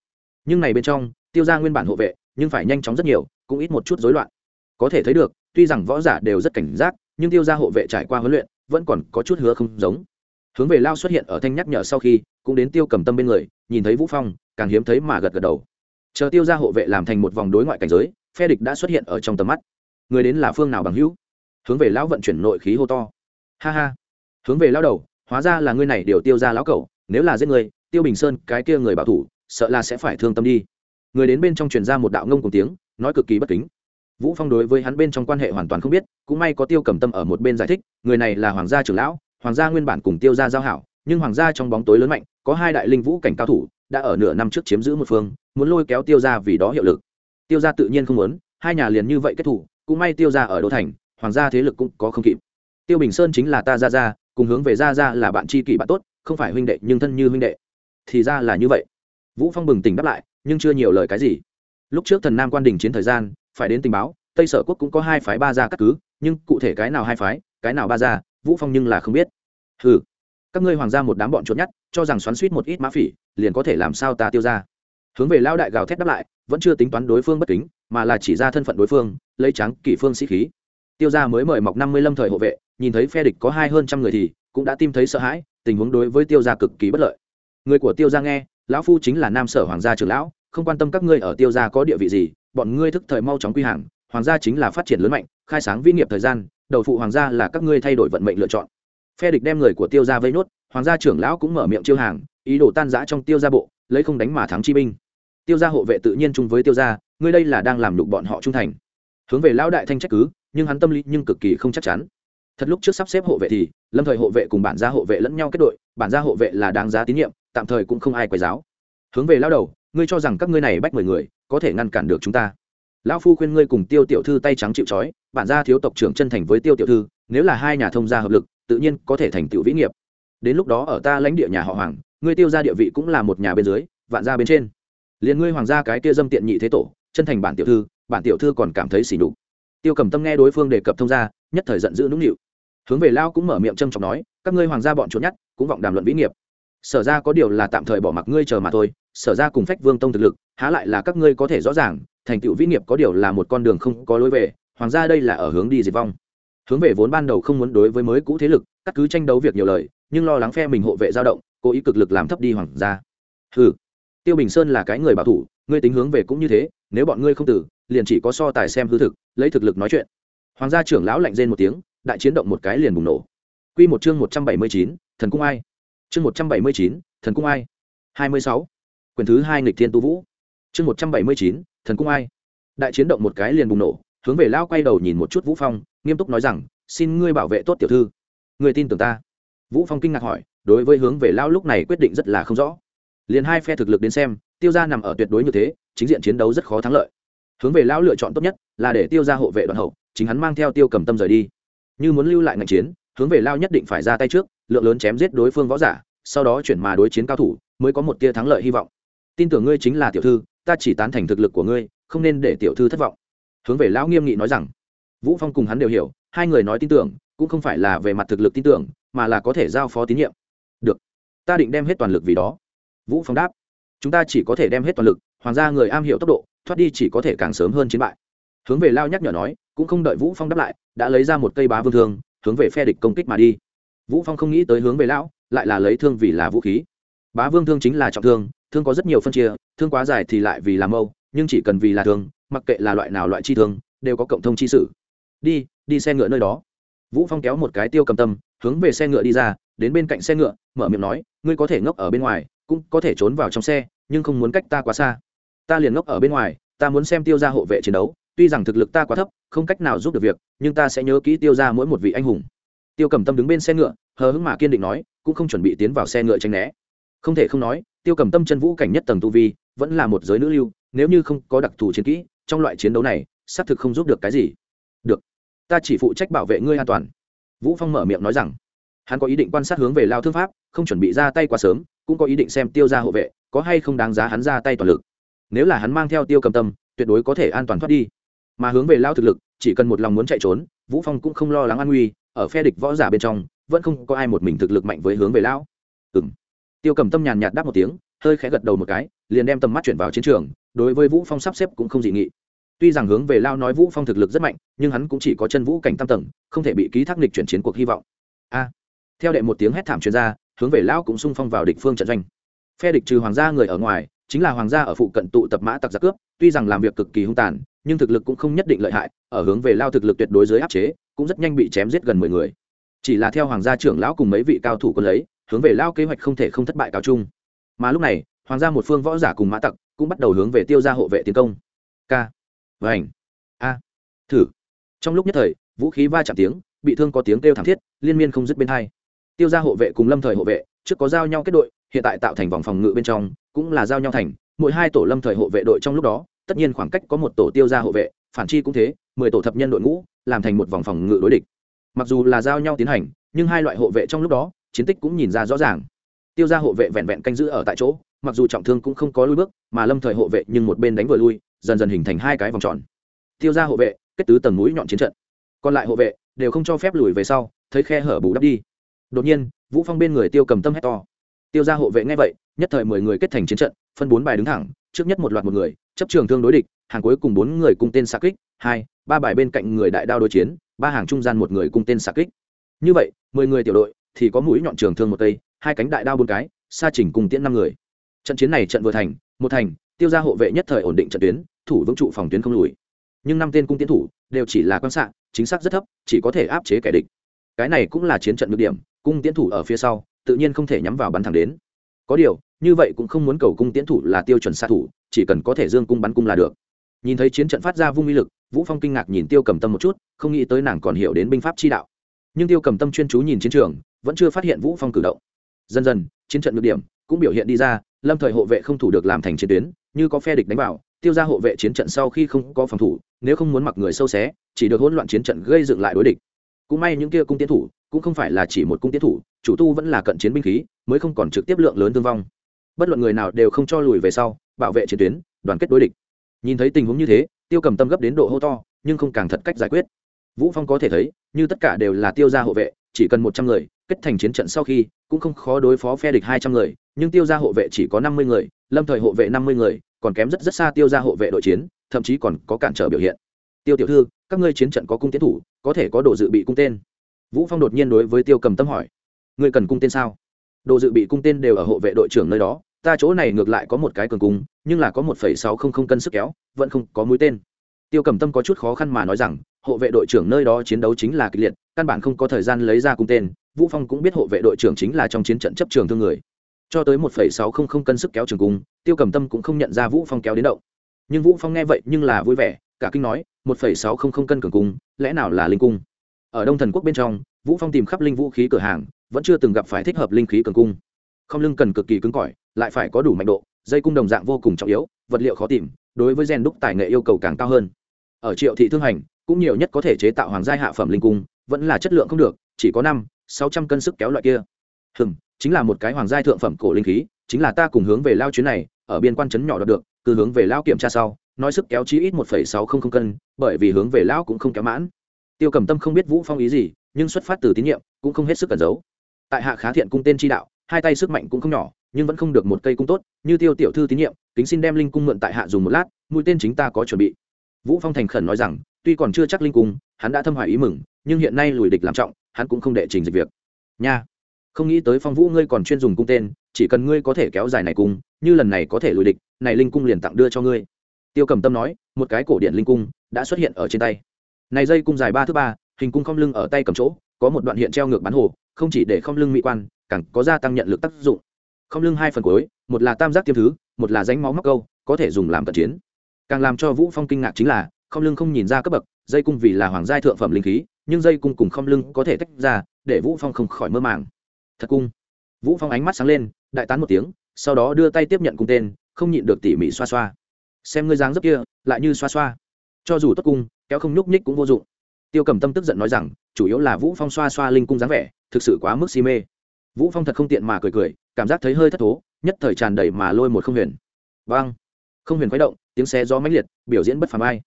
Nhưng này bên trong, tiêu ra nguyên bản hộ vệ, nhưng phải nhanh chóng rất nhiều, cũng ít một chút rối loạn. Có thể thấy được, tuy rằng võ giả đều rất cảnh giác, nhưng tiêu ra hộ vệ trải qua huấn luyện, vẫn còn có chút hứa không giống. Hướng về lao xuất hiện ở thanh nhắc nhở sau khi, cũng đến tiêu cầm tâm bên người, nhìn thấy vũ phong, càng hiếm thấy mà gật gật đầu chờ tiêu ra hộ vệ làm thành một vòng đối ngoại cảnh giới, phe địch đã xuất hiện ở trong tầm mắt. Người đến là phương nào bằng hữu? Hướng về lão vận chuyển nội khí hô to. Ha ha. Hướng về lão đầu, hóa ra là ngươi này điều tiêu ra lão cẩu, nếu là giết người tiêu bình sơn, cái kia người bảo thủ, sợ là sẽ phải thương tâm đi. Người đến bên trong truyền ra một đạo ngông cùng tiếng, nói cực kỳ bất kính. Vũ phong đối với hắn bên trong quan hệ hoàn toàn không biết, cũng may có tiêu cầm tâm ở một bên giải thích, người này là hoàng gia trưởng lão, hoàng gia nguyên bản cùng tiêu gia giao hảo, nhưng hoàng gia trong bóng tối lớn mạnh, có hai đại linh vũ cảnh cao thủ đã ở nửa năm trước chiếm giữ một phương, muốn lôi kéo tiêu gia vì đó hiệu lực. Tiêu gia tự nhiên không muốn, hai nhà liền như vậy kết thủ, cũng may tiêu gia ở đô thành, hoàng gia thế lực cũng có không kịp. Tiêu bình sơn chính là ta gia gia, cùng hướng về gia gia là bạn tri kỷ bạn tốt, không phải huynh đệ nhưng thân như huynh đệ. Thì ra là như vậy. Vũ phong bừng tỉnh đáp lại, nhưng chưa nhiều lời cái gì. Lúc trước thần nam quan đình chiến thời gian, phải đến tình báo, tây sở quốc cũng có hai phái ba gia cắt cứ, nhưng cụ thể cái nào hai phái, cái nào ba gia, vũ phong nhưng là không biết. Ừ các ngươi hoàng gia một đám bọn chuột nhất cho rằng xoắn suýt một ít mã phỉ, liền có thể làm sao ta tiêu ra? Hướng về lao đại gào thét đáp lại, vẫn chưa tính toán đối phương bất kính, mà là chỉ ra thân phận đối phương, lấy trắng kỷ phương sĩ khí. Tiêu ra mới mời mọc năm mươi lâm thời hộ vệ, nhìn thấy phe địch có hai hơn trăm người thì cũng đã tim thấy sợ hãi, tình huống đối với tiêu gia cực kỳ bất lợi. Người của tiêu gia nghe, lão phu chính là nam sở hoàng gia trưởng lão, không quan tâm các ngươi ở tiêu gia có địa vị gì, bọn ngươi thức thời mau chóng quy hàng, hoàng gia chính là phát triển lớn mạnh, khai sáng vi nghiệp thời gian, đầu phụ hoàng gia là các ngươi thay đổi vận mệnh lựa chọn phe địch đem người của tiêu gia vây nốt, hoàng gia trưởng lão cũng mở miệng chiêu hàng, ý đồ tan giã trong tiêu gia bộ, lấy không đánh mà thắng chi binh. Tiêu gia hộ vệ tự nhiên chung với tiêu gia ngươi đây là đang làm lục bọn họ trung thành. Hướng về lão đại thanh trách cứ, nhưng hắn tâm lý nhưng cực kỳ không chắc chắn. Thật lúc trước sắp xếp hộ vệ thì, lâm thời hộ vệ cùng bản gia hộ vệ lẫn nhau kết đội, bản gia hộ vệ là đáng giá tín nhiệm, tạm thời cũng không ai quay giáo hướng về lao đầu, ngươi cho rằng các ngươi này bách mười người, có thể ngăn cản được chúng ta. Lão phu khuyên ngươi cùng tiêu tiểu thư tay trắng chịu trói, bản gia thiếu tộc trưởng chân thành với tiêu tiểu thư, nếu là hai nhà thông gia hợp lực tự nhiên có thể thành tựu vĩ nghiệp. Đến lúc đó ở ta lãnh địa nhà họ hoàng, ngươi tiêu ra địa vị cũng là một nhà bên dưới, vạn gia bên trên. Liền ngươi hoàng gia cái kia dâm tiện nhị thế tổ, chân thành bản tiểu thư, bản tiểu thư còn cảm thấy xỉ nhục. Tiêu cầm tâm nghe đối phương đề cập thông gia, nhất thời giận dữ nũng nịu. Hướng về lao cũng mở miệng trâm trọng nói, các ngươi hoàng gia bọn trốn nhát cũng vọng đàm luận vĩ nghiệp. Sở ra có điều là tạm thời bỏ mặc ngươi chờ mà thôi, sở ra cùng phách vương tông thực lực, há lại là các ngươi có thể rõ ràng, thành tựu vĩ nghiệp có điều là một con đường không có lối về, hoàng gia đây là ở hướng đi diệt vong hướng về vốn ban đầu không muốn đối với mới cũ thế lực, cắt cứ tranh đấu việc nhiều lời, nhưng lo lắng phe mình hộ vệ dao động, cố ý cực lực làm thấp đi hoàng gia. Ừ tiêu bình sơn là cái người bảo thủ, ngươi tính hướng về cũng như thế, nếu bọn ngươi không tử, liền chỉ có so tài xem hư thực, lấy thực lực nói chuyện. Hoàng gia trưởng lão lạnh rên một tiếng, đại chiến động một cái liền bùng nổ. Quy một chương một trăm bảy mươi chín, thần cung ai? Chương một trăm bảy mươi chín, thần cung ai? Hai mươi sáu. Quyền thứ hai nghịch thiên tu vũ. Chương một trăm bảy mươi chín, thần cung ai? Đại chiến động một cái liền bùng nổ hướng về lao quay đầu nhìn một chút vũ phong, nghiêm túc nói rằng, xin ngươi bảo vệ tốt tiểu thư. Người tin tưởng ta? Vũ phong kinh ngạc hỏi, đối với hướng về lao lúc này quyết định rất là không rõ. Liền hai phe thực lực đến xem, tiêu gia nằm ở tuyệt đối như thế, chính diện chiến đấu rất khó thắng lợi. Hướng về lão lựa chọn tốt nhất là để tiêu gia hộ vệ đoạn hậu, chính hắn mang theo tiêu cầm tâm rời đi. Như muốn lưu lại ngành chiến, hướng về lao nhất định phải ra tay trước, lượng lớn chém giết đối phương võ giả, sau đó chuyển mà đối chiến cao thủ, mới có một tia thắng lợi hy vọng. Tin tưởng ngươi chính là tiểu thư, ta chỉ tán thành thực lực của ngươi, không nên để tiểu thư thất vọng hướng về lão nghiêm nghị nói rằng, vũ phong cùng hắn đều hiểu, hai người nói tin tưởng, cũng không phải là về mặt thực lực tin tưởng, mà là có thể giao phó tín nhiệm. Được, ta định đem hết toàn lực vì đó. Vũ phong đáp, chúng ta chỉ có thể đem hết toàn lực, hoàng gia người am hiểu tốc độ, thoát đi chỉ có thể càng sớm hơn chiến bại. Hướng về lao nhắc nhở nói, cũng không đợi vũ phong đáp lại, đã lấy ra một cây bá vương thương, hướng về phe địch công kích mà đi. Vũ phong không nghĩ tới hướng về lão, lại là lấy thương vì là vũ khí. Bá vương thương chính là trọng thương thương có rất nhiều phân chia, thương quá dài thì lại vì làm mâu, nhưng chỉ cần vì là thương mặc kệ là loại nào loại chi thương, đều có cộng thông chi sử đi đi xe ngựa nơi đó. Vũ phong kéo một cái tiêu cầm tâm, hướng về xe ngựa đi ra, đến bên cạnh xe ngựa, mở miệng nói, ngươi có thể ngốc ở bên ngoài, cũng có thể trốn vào trong xe, nhưng không muốn cách ta quá xa. Ta liền ngốc ở bên ngoài, ta muốn xem tiêu ra hộ vệ chiến đấu, tuy rằng thực lực ta quá thấp, không cách nào giúp được việc, nhưng ta sẽ nhớ kỹ tiêu ra mỗi một vị anh hùng. Tiêu cầm tâm đứng bên xe ngựa, hờ hững mà kiên định nói, cũng không chuẩn bị tiến vào xe ngựa tranh né. Không thể không nói, tiêu cầm tâm chân vũ cảnh nhất tầng tu vi, vẫn là một giới nữ lưu, nếu như không có đặc thù chiến kỹ trong loại chiến đấu này, xác thực không giúp được cái gì. Được, ta chỉ phụ trách bảo vệ ngươi an toàn. Vũ phong mở miệng nói rằng, hắn có ý định quan sát hướng về lao thương pháp, không chuẩn bị ra tay quá sớm, cũng có ý định xem tiêu ra hộ vệ, có hay không đáng giá hắn ra tay toàn lực. Nếu là hắn mang theo tiêu cầm tâm, tuyệt đối có thể an toàn thoát đi. Mà hướng về lao thực lực, chỉ cần một lòng muốn chạy trốn, vũ phong cũng không lo lắng an nguy, ở phe địch võ giả bên trong, vẫn không có ai một mình thực lực mạnh với hướng về lão ừm. Tiêu cầm tâm nhàn nhạt đáp một tiếng, hơi khẽ gật đầu một cái liền đem tầm mắt chuyển vào chiến trường, đối với vũ phong sắp xếp cũng không dị nghị. Tuy rằng hướng về lao nói vũ phong thực lực rất mạnh, nhưng hắn cũng chỉ có chân vũ cảnh tam tầng, không thể bị ký thác địch chuyển chiến cuộc hy vọng. A. Theo đệ một tiếng hét thảm chuyên gia hướng về lao cũng xung phong vào địch phương trận doanh. Phe địch trừ hoàng gia người ở ngoài, chính là hoàng gia ở phụ cận tụ tập mã tặc giặc cướp, tuy rằng làm việc cực kỳ hung tàn, nhưng thực lực cũng không nhất định lợi hại, ở hướng về lao thực lực tuyệt đối dưới áp chế, cũng rất nhanh bị chém giết gần mười người. Chỉ là theo hoàng gia trưởng lão cùng mấy vị cao thủ quân lấy, hướng về lao kế hoạch không thể không thất bại cao chung. Mà lúc này hoàng gia một phương võ giả cùng mã tặc cũng bắt đầu hướng về tiêu gia hộ vệ tiến công. K. Vành. A. Thử. Trong lúc nhất thời, vũ khí va chạm tiếng, bị thương có tiếng kêu thảm thiết, liên miên không dứt bên hai. Tiêu gia hộ vệ cùng lâm thời hộ vệ, trước có giao nhau kết đội, hiện tại tạo thành vòng phòng ngự bên trong, cũng là giao nhau thành. Mỗi hai tổ lâm thời hộ vệ đội trong lúc đó, tất nhiên khoảng cách có một tổ tiêu gia hộ vệ, phản chi cũng thế, mười tổ thập nhân đội ngũ, làm thành một vòng phòng ngự đối địch. Mặc dù là giao nhau tiến hành, nhưng hai loại hộ vệ trong lúc đó, chiến tích cũng nhìn ra rõ ràng. Tiêu gia hộ vệ vẹn vẹn canh giữ ở tại chỗ mặc dù trọng thương cũng không có lui bước, mà lâm thời hộ vệ nhưng một bên đánh vừa lui, dần dần hình thành hai cái vòng tròn. Tiêu gia hộ vệ, kết tứ tầng núi nhọn chiến trận. Còn lại hộ vệ đều không cho phép lùi về sau, thấy khe hở bù đắp đi. Đột nhiên, vũ phong bên người tiêu cầm tâm hét to. Tiêu gia hộ vệ nghe vậy, nhất thời mười người kết thành chiến trận, phân bốn bài đứng thẳng, trước nhất một loạt một người, chấp trường thương đối địch, hàng cuối cùng bốn người cùng tên xạ kích, hai, ba bài bên cạnh người đại đao đối chiến, ba hàng trung gian một người cùng tên xạ kích. Như vậy, mười người tiểu đội thì có mũi nhọn trường thương một cây hai cánh đại đao bốn cái xa chỉnh cùng tiễn năm người trận chiến này trận vừa thành, một thành, tiêu gia hộ vệ nhất thời ổn định trận tuyến, thủ vững trụ phòng tuyến không lùi. Nhưng năm tên cung tiến thủ đều chỉ là quan xạ chính xác rất thấp, chỉ có thể áp chế kẻ địch. Cái này cũng là chiến trận nhược điểm, cung tiến thủ ở phía sau, tự nhiên không thể nhắm vào bắn thẳng đến. Có điều, như vậy cũng không muốn cầu cung tiến thủ là tiêu chuẩn xạ thủ, chỉ cần có thể dương cung bắn cung là được. Nhìn thấy chiến trận phát ra vung uy lực, vũ phong kinh ngạc nhìn tiêu cầm tâm một chút, không nghĩ tới nàng còn hiểu đến binh pháp chi đạo. Nhưng tiêu cầm tâm chuyên chú nhìn chiến trường, vẫn chưa phát hiện vũ phong cử động. Dần dần, chiến trận nhược điểm cũng biểu hiện đi ra lâm thời hộ vệ không thủ được làm thành chiến tuyến, như có phe địch đánh vào, tiêu ra hộ vệ chiến trận sau khi không có phòng thủ, nếu không muốn mặc người sâu xé, chỉ được hỗn loạn chiến trận gây dựng lại đối địch. Cũng may những kia cung tiến thủ, cũng không phải là chỉ một cung tiến thủ, chủ tu vẫn là cận chiến binh khí, mới không còn trực tiếp lượng lớn thương vong. Bất luận người nào đều không cho lùi về sau, bảo vệ chiến tuyến, đoàn kết đối địch. Nhìn thấy tình huống như thế, tiêu cầm tâm gấp đến độ hô to, nhưng không càng thật cách giải quyết. Vũ phong có thể thấy, như tất cả đều là tiêu gia hộ vệ, chỉ cần một trăm người, kết thành chiến trận sau khi, cũng không khó đối phó phe địch hai trăm người nhưng tiêu gia hộ vệ chỉ có năm mươi người, lâm thời hộ vệ năm mươi người, còn kém rất rất xa tiêu gia hộ vệ đội chiến, thậm chí còn có cản trở biểu hiện. Tiêu tiểu thư, các ngươi chiến trận có cung tiến thủ, có thể có đồ dự bị cung tên. Vũ phong đột nhiên đối với tiêu cầm tâm hỏi, ngươi cần cung tên sao? Đồ dự bị cung tên đều ở hộ vệ đội trưởng nơi đó, ta chỗ này ngược lại có một cái cường cung, nhưng là có một phẩy sáu không không cân sức kéo, vẫn không có mũi tên. Tiêu cầm tâm có chút khó khăn mà nói rằng, hộ vệ đội trưởng nơi đó chiến đấu chính là kịch liệt, căn bản không có thời gian lấy ra cung tên. Vũ phong cũng biết hộ vệ đội trưởng chính là trong chiến trận chấp trường thương người cho tới một phẩy sáu không không cân sức kéo trường cung, tiêu cầm tâm cũng không nhận ra vũ phong kéo đến động. Nhưng vũ phong nghe vậy nhưng là vui vẻ, cả kinh nói, một phẩy sáu không không cân cường cung, lẽ nào là linh cung? Ở đông thần quốc bên trong, vũ phong tìm khắp linh vũ khí cửa hàng, vẫn chưa từng gặp phải thích hợp linh khí cường cung. Không lưng cần cực kỳ cứng cỏi, lại phải có đủ mạnh độ, dây cung đồng dạng vô cùng trọng yếu, vật liệu khó tìm, đối với gen đúc tài nghệ yêu cầu càng cao hơn. Ở triệu thị thương hành, cũng nhiều nhất có thể chế tạo hoàng gia hạ phẩm linh cung, vẫn là chất lượng không được, chỉ có năm, sáu trăm cân sức kéo loại kia. Hừm chính là một cái hoàng gia thượng phẩm cổ linh khí, chính là ta cùng hướng về lao chuyến này, ở biên quan trấn nhỏ đọc được, cứ hướng về lao kiểm tra sau, nói sức kéo chí ít một phẩy sáu không không cân, bởi vì hướng về lão cũng không kéo mãn. Tiêu cầm tâm không biết vũ phong ý gì, nhưng xuất phát từ tín nhiệm, cũng không hết sức cẩn giấu. Tại hạ khá thiện cung tên chi đạo, hai tay sức mạnh cũng không nhỏ, nhưng vẫn không được một cây cung tốt, như tiêu tiểu thư tín nhiệm, kính xin đem linh cung mượn tại hạ dùng một lát, mũi tên chính ta có chuẩn bị. Vũ phong thành khẩn nói rằng, tuy còn chưa chắc linh cung, hắn đã thâm hoài ý mừng, nhưng hiện nay lùi địch làm trọng, hắn cũng không đệ trình dịch việc. Nha không nghĩ tới phong vũ ngươi còn chuyên dùng cung tên, chỉ cần ngươi có thể kéo dài này cung, như lần này có thể lùi địch, này linh cung liền tặng đưa cho ngươi. Tiêu cầm tâm nói, một cái cổ điện linh cung đã xuất hiện ở trên tay. Này dây cung dài ba thứ ba, hình cung không lưng ở tay cầm chỗ, có một đoạn hiện treo ngược bán hồ, không chỉ để không lưng mỹ quan, càng có gia tăng nhận lực tác dụng. Không lưng hai phần cuối, một là tam giác tiêm thứ, một là ránh máu móc câu, có thể dùng làm cận chiến. Càng làm cho vũ phong kinh ngạc chính là, không lưng không nhìn ra cấp bậc, dây cung vì là hoàng giai thượng phẩm linh khí, nhưng dây cung cùng không lưng có thể tách ra, để vũ phong không khỏi mơ màng thật cung. Vũ phong ánh mắt sáng lên, đại tán một tiếng, sau đó đưa tay tiếp nhận cung tên, không nhịn được tỉ mỉ xoa xoa. Xem ngươi dáng dấp kia, lại như xoa xoa. Cho dù tốt cung, kéo không nhúc nhích cũng vô dụng. Tiêu cầm tâm tức giận nói rằng, chủ yếu là vũ phong xoa xoa linh cung dáng vẻ, thực sự quá mức si mê. Vũ phong thật không tiện mà cười cười, cảm giác thấy hơi thất thố, nhất thời tràn đầy mà lôi một không huyền. Vang. Không huyền khuấy động, tiếng xe gió mãnh liệt, biểu diễn bất phàm ai.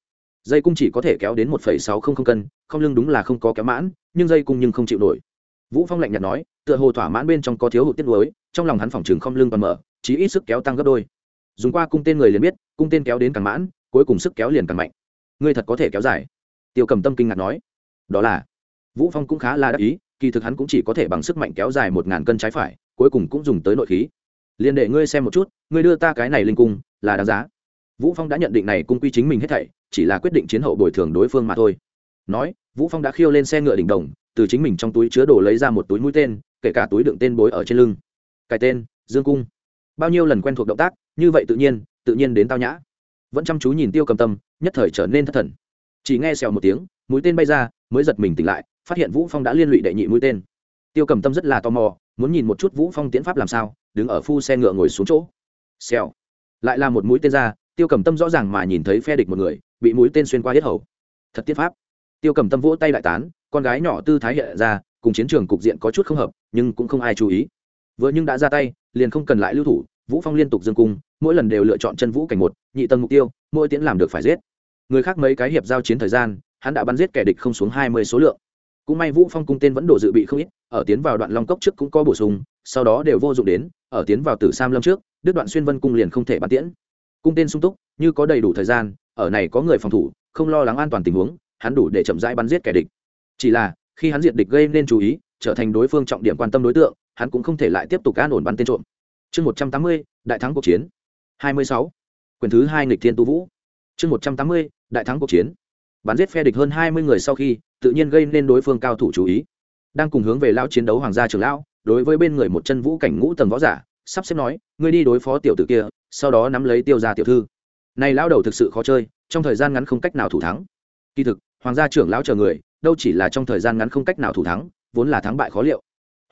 Dây cung chỉ có thể kéo đến một sáu không không cân, không lưng đúng là không có kéo mãn, nhưng dây cung nhưng không chịu nổi vũ phong lạnh nhạt nói, tựa hồ thỏa mãn bên trong có thiếu hụt tiết lối trong lòng hắn phòng trường không lưng còn mở, chí ít sức kéo tăng gấp đôi. Dùng qua cung tên người liền biết, cung tên kéo đến càng mãn, cuối cùng sức kéo liền càng mạnh. Ngươi thật có thể kéo dài. Tiêu cầm tâm kinh ngạc nói. Đó là, vũ phong cũng khá là đắc ý, kỳ thực hắn cũng chỉ có thể bằng sức mạnh kéo dài một ngàn cân trái phải, cuối cùng cũng dùng tới nội khí. Liền để ngươi xem một chút, ngươi đưa ta cái này linh cung, là đáng giá. Vũ phong đã nhận định này cung quy chính mình hết thảy, chỉ là quyết định chiến hậu bồi thường đối phương mà thôi. Nói, vũ phong đã khiêu lên xe ngựa đỉnh đồng từ chính mình trong túi chứa đồ lấy ra một túi mũi tên, kể cả túi đựng tên bối ở trên lưng. Cái tên, dương cung. Bao nhiêu lần quen thuộc động tác, như vậy tự nhiên tự nhiên đến tao nhã. Vẫn chăm chú nhìn tiêu cầm tâm, nhất thời trở nên thất thần. Chỉ nghe xèo một tiếng, mũi tên bay ra, mới giật mình tỉnh lại, phát hiện vũ phong đã liên lụy đệ nhị mũi tên. Tiêu cầm tâm rất là tò mò, muốn nhìn một chút vũ phong tiễn pháp làm sao, đứng ở phu xe ngựa ngồi xuống chỗ. Xèo. Lại là một mũi tên ra, tiêu cầm tâm rõ ràng mà nhìn thấy phe địch một người, bị mũi tên xuyên qua hết hầu. Thật tiết pháp. Tiêu cầm tâm vỗ tay đại tán con gái nhỏ tư thái hiện ra, cùng chiến trường cục diện có chút không hợp, nhưng cũng không ai chú ý. Vừa nhưng đã ra tay, liền không cần lại lưu thủ, vũ phong liên tục dương cung, mỗi lần đều lựa chọn chân vũ cảnh một, nhị tầng mục tiêu, mỗi tiễn làm được phải giết. Người khác mấy cái hiệp giao chiến thời gian, hắn đã bắn giết kẻ địch không xuống hai mươi số lượng. Cũng may vũ phong cung tên vẫn đổ dự bị không ít, ở tiến vào đoạn long cốc trước cũng có bổ sung, sau đó đều vô dụng đến, ở tiến vào tử sam lâm trước, đứt đoạn xuyên vân cung liền không thể bắn tiễn. Cung tên sung túc, như có đầy đủ thời gian, ở này có người phòng thủ, không lo lắng an toàn tình huống, hắn đủ để chậm rãi bắn giết kẻ địch chỉ là, khi hắn diệt địch gây nên chú ý, trở thành đối phương trọng điểm quan tâm đối tượng, hắn cũng không thể lại tiếp tục an ổn bắn tên trộm. Chương một trăm tám mươi, đại thắng cuộc chiến. Hai mươi sáu. Quyền thứ hai nghịch thiên tu vũ. Chương một trăm tám mươi, đại thắng cuộc chiến. Bắn giết phe địch hơn hai mươi người sau khi, tự nhiên gây nên đối phương cao thủ chú ý. Đang cùng hướng về lao chiến đấu hoàng gia trường lão, đối với bên người một chân vũ cảnh ngũ tầng võ giả, sắp xếp nói, ngươi đi đối phó tiểu tử kia, sau đó nắm lấy tiêu gia tiểu thư. Này lão đầu thực sự khó chơi, trong thời gian ngắn không cách nào thủ thắng. Kỳ thực, hoàng gia trưởng lão chờ người đâu chỉ là trong thời gian ngắn không cách nào thủ thắng, vốn là thắng bại khó liệu.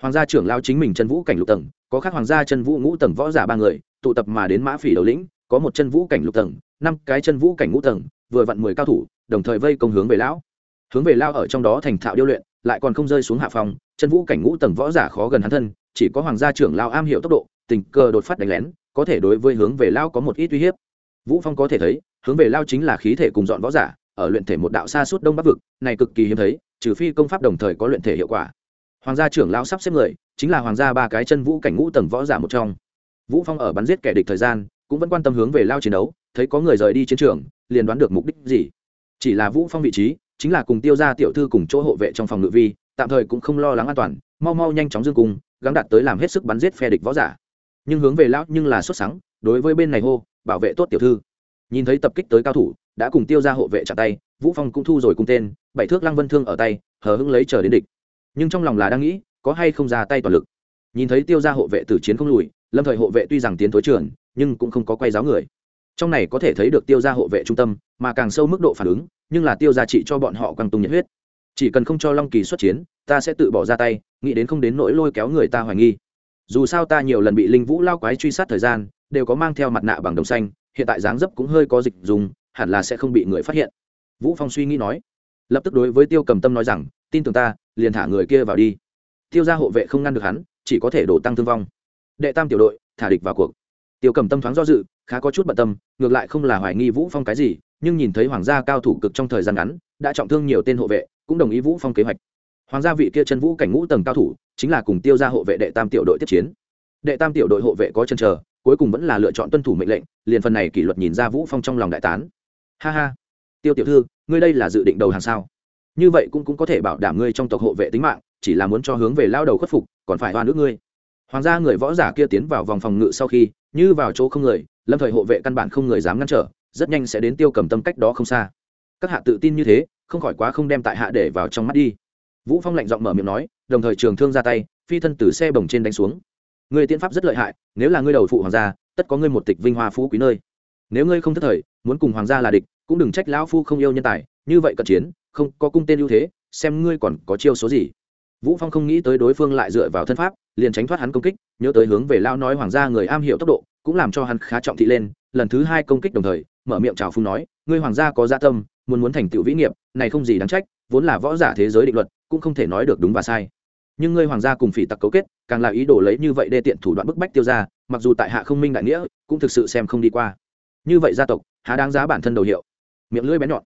Hoàng gia trưởng lão chính mình chân vũ cảnh lục tầng, có khác hoàng gia chân vũ ngũ tầng võ giả ba người, tụ tập mà đến mã phỉ đầu lĩnh, có một chân vũ cảnh lục tầng, năm cái chân vũ cảnh ngũ tầng, vừa vặn mười cao thủ, đồng thời vây công hướng về lão. Hướng về lao ở trong đó thành thạo điêu luyện, lại còn không rơi xuống hạ phòng chân vũ cảnh ngũ tầng võ giả khó gần hắn thân, chỉ có hoàng gia trưởng lao am hiểu tốc độ, tình cờ đột phát đánh lén, có thể đối với hướng về lao có một ít uy hiếp. Vũ phong có thể thấy, hướng về lao chính là khí thể cùng dọn võ giả ở luyện thể một đạo xa suốt đông bắc vực, này cực kỳ hiếm thấy, trừ phi công pháp đồng thời có luyện thể hiệu quả. Hoàng gia trưởng lão sắp xếp người, chính là hoàng gia ba cái chân vũ cảnh ngũ tầng võ giả một trong. Vũ phong ở bắn giết kẻ địch thời gian, cũng vẫn quan tâm hướng về lao chiến đấu, thấy có người rời đi chiến trường, liền đoán được mục đích gì. Chỉ là vũ phong vị trí, chính là cùng tiêu gia tiểu thư cùng chỗ hộ vệ trong phòng ngự vi, tạm thời cũng không lo lắng an toàn, mau mau nhanh chóng dương cung, gắng đạt tới làm hết sức bắn giết phe địch võ giả. Nhưng hướng về lão nhưng là xuất sáng đối với bên này hô, bảo vệ tốt tiểu thư. Nhìn thấy tập kích tới cao thủ đã cùng tiêu gia hộ vệ chặt tay, vũ phong cũng thu rồi cung tên, bảy thước lăng vân thương ở tay, hờ hững lấy chờ đến địch. Nhưng trong lòng là đang nghĩ, có hay không ra tay toàn lực. Nhìn thấy tiêu gia hộ vệ tử chiến không lùi, lâm thời hộ vệ tuy rằng tiến thối trường nhưng cũng không có quay giáo người. Trong này có thể thấy được tiêu gia hộ vệ trung tâm, mà càng sâu mức độ phản ứng, nhưng là tiêu gia trị cho bọn họ càng tung nhiệt huyết. Chỉ cần không cho long kỳ xuất chiến, ta sẽ tự bỏ ra tay, nghĩ đến không đến nỗi lôi kéo người ta hoài nghi. Dù sao ta nhiều lần bị linh vũ lao quái truy sát thời gian, đều có mang theo mặt nạ bằng đồng xanh, hiện tại dáng dấp cũng hơi có dịch dùng hẳn là sẽ không bị người phát hiện. Vũ phong suy nghĩ nói, lập tức đối với tiêu cầm tâm nói rằng, tin tưởng ta, liền thả người kia vào đi. Tiêu gia hộ vệ không ngăn được hắn, chỉ có thể đổ tăng thương vong. Đệ tam tiểu đội, thả địch vào cuộc. Tiêu cầm tâm thoáng do dự, khá có chút bận tâm, ngược lại không là hoài nghi vũ phong cái gì, nhưng nhìn thấy hoàng gia cao thủ cực trong thời gian ngắn, đã trọng thương nhiều tên hộ vệ, cũng đồng ý vũ phong kế hoạch. Hoàng gia vị kia chân vũ cảnh ngũ tầng cao thủ, chính là cùng tiêu gia hộ vệ đệ tam tiểu đội tiếp chiến. Đệ tam tiểu đội hộ vệ có chân chờ, cuối cùng vẫn là lựa chọn tuân thủ mệnh lệnh, liền phần này kỷ luật nhìn ra vũ phong trong lòng đại tán ha ha. Tiêu tiểu thư, ngươi đây là dự định đầu hàng sao? Như vậy cũng cũng có thể bảo đảm ngươi trong tộc hộ vệ tính mạng, chỉ là muốn cho hướng về lao đầu khuất phục, còn phải oan nước ngươi. Hoàng gia người võ giả kia tiến vào vòng phòng ngự sau khi, như vào chỗ không người, lâm thời hộ vệ căn bản không người dám ngăn trở, rất nhanh sẽ đến tiêu cầm tâm cách đó không xa. Các hạ tự tin như thế, không khỏi quá không đem tại hạ để vào trong mắt đi. Vũ phong lạnh giọng mở miệng nói, đồng thời trường thương ra tay, phi thân từ xe bồng trên đánh xuống. Người tiên pháp rất lợi hại, nếu là ngươi đầu phụ hoàng gia, tất có ngươi một tịch vinh hoa phú quý nơi nếu ngươi không thất thời, muốn cùng hoàng gia là địch, cũng đừng trách lão phu không yêu nhân tài, như vậy cận chiến, không có cung tên ưu thế, xem ngươi còn có chiêu số gì. Vũ phong không nghĩ tới đối phương lại dựa vào thân pháp, liền tránh thoát hắn công kích, nhớ tới hướng về lao nói hoàng gia người am hiểu tốc độ, cũng làm cho hắn khá trọng thị lên. Lần thứ hai công kích đồng thời, mở miệng chào phung nói, ngươi hoàng gia có gia dạ tâm, muốn muốn thành tựu vĩ nghiệp, này không gì đáng trách, vốn là võ giả thế giới định luật, cũng không thể nói được đúng và sai. Nhưng ngươi hoàng gia cùng phỉ tặc cấu kết, càng là ý đồ lấy như vậy đê tiện thủ đoạn bức bách tiêu ra mặc dù tại hạ không minh đại nghĩa, cũng thực sự xem không đi qua như vậy gia tộc, há đáng giá bản thân đầu hiệu? Miệng lưỡi bén nhọn.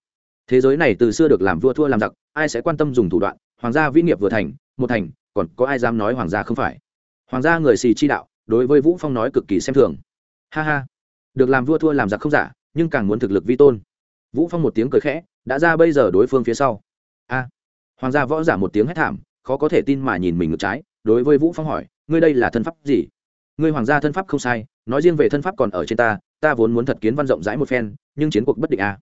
Thế giới này từ xưa được làm vua thua làm giặc, ai sẽ quan tâm dùng thủ đoạn? Hoàng gia vĩ nghiệp vừa thành, một thành, còn có ai dám nói hoàng gia không phải? Hoàng gia người xì chi đạo, đối với vũ phong nói cực kỳ xem thường. Ha ha. Được làm vua thua làm giặc không giả, nhưng càng muốn thực lực vi tôn. Vũ phong một tiếng cười khẽ, đã ra bây giờ đối phương phía sau. A. Hoàng gia võ giả một tiếng hét thảm, khó có thể tin mà nhìn mình ngược trái, đối với vũ phong hỏi, ngươi đây là thân pháp gì? Ngươi hoàng gia thân pháp không sai, nói riêng về thân pháp còn ở trên ta ta vốn muốn thật kiến văn rộng rãi một phen, nhưng chiến cuộc bất định a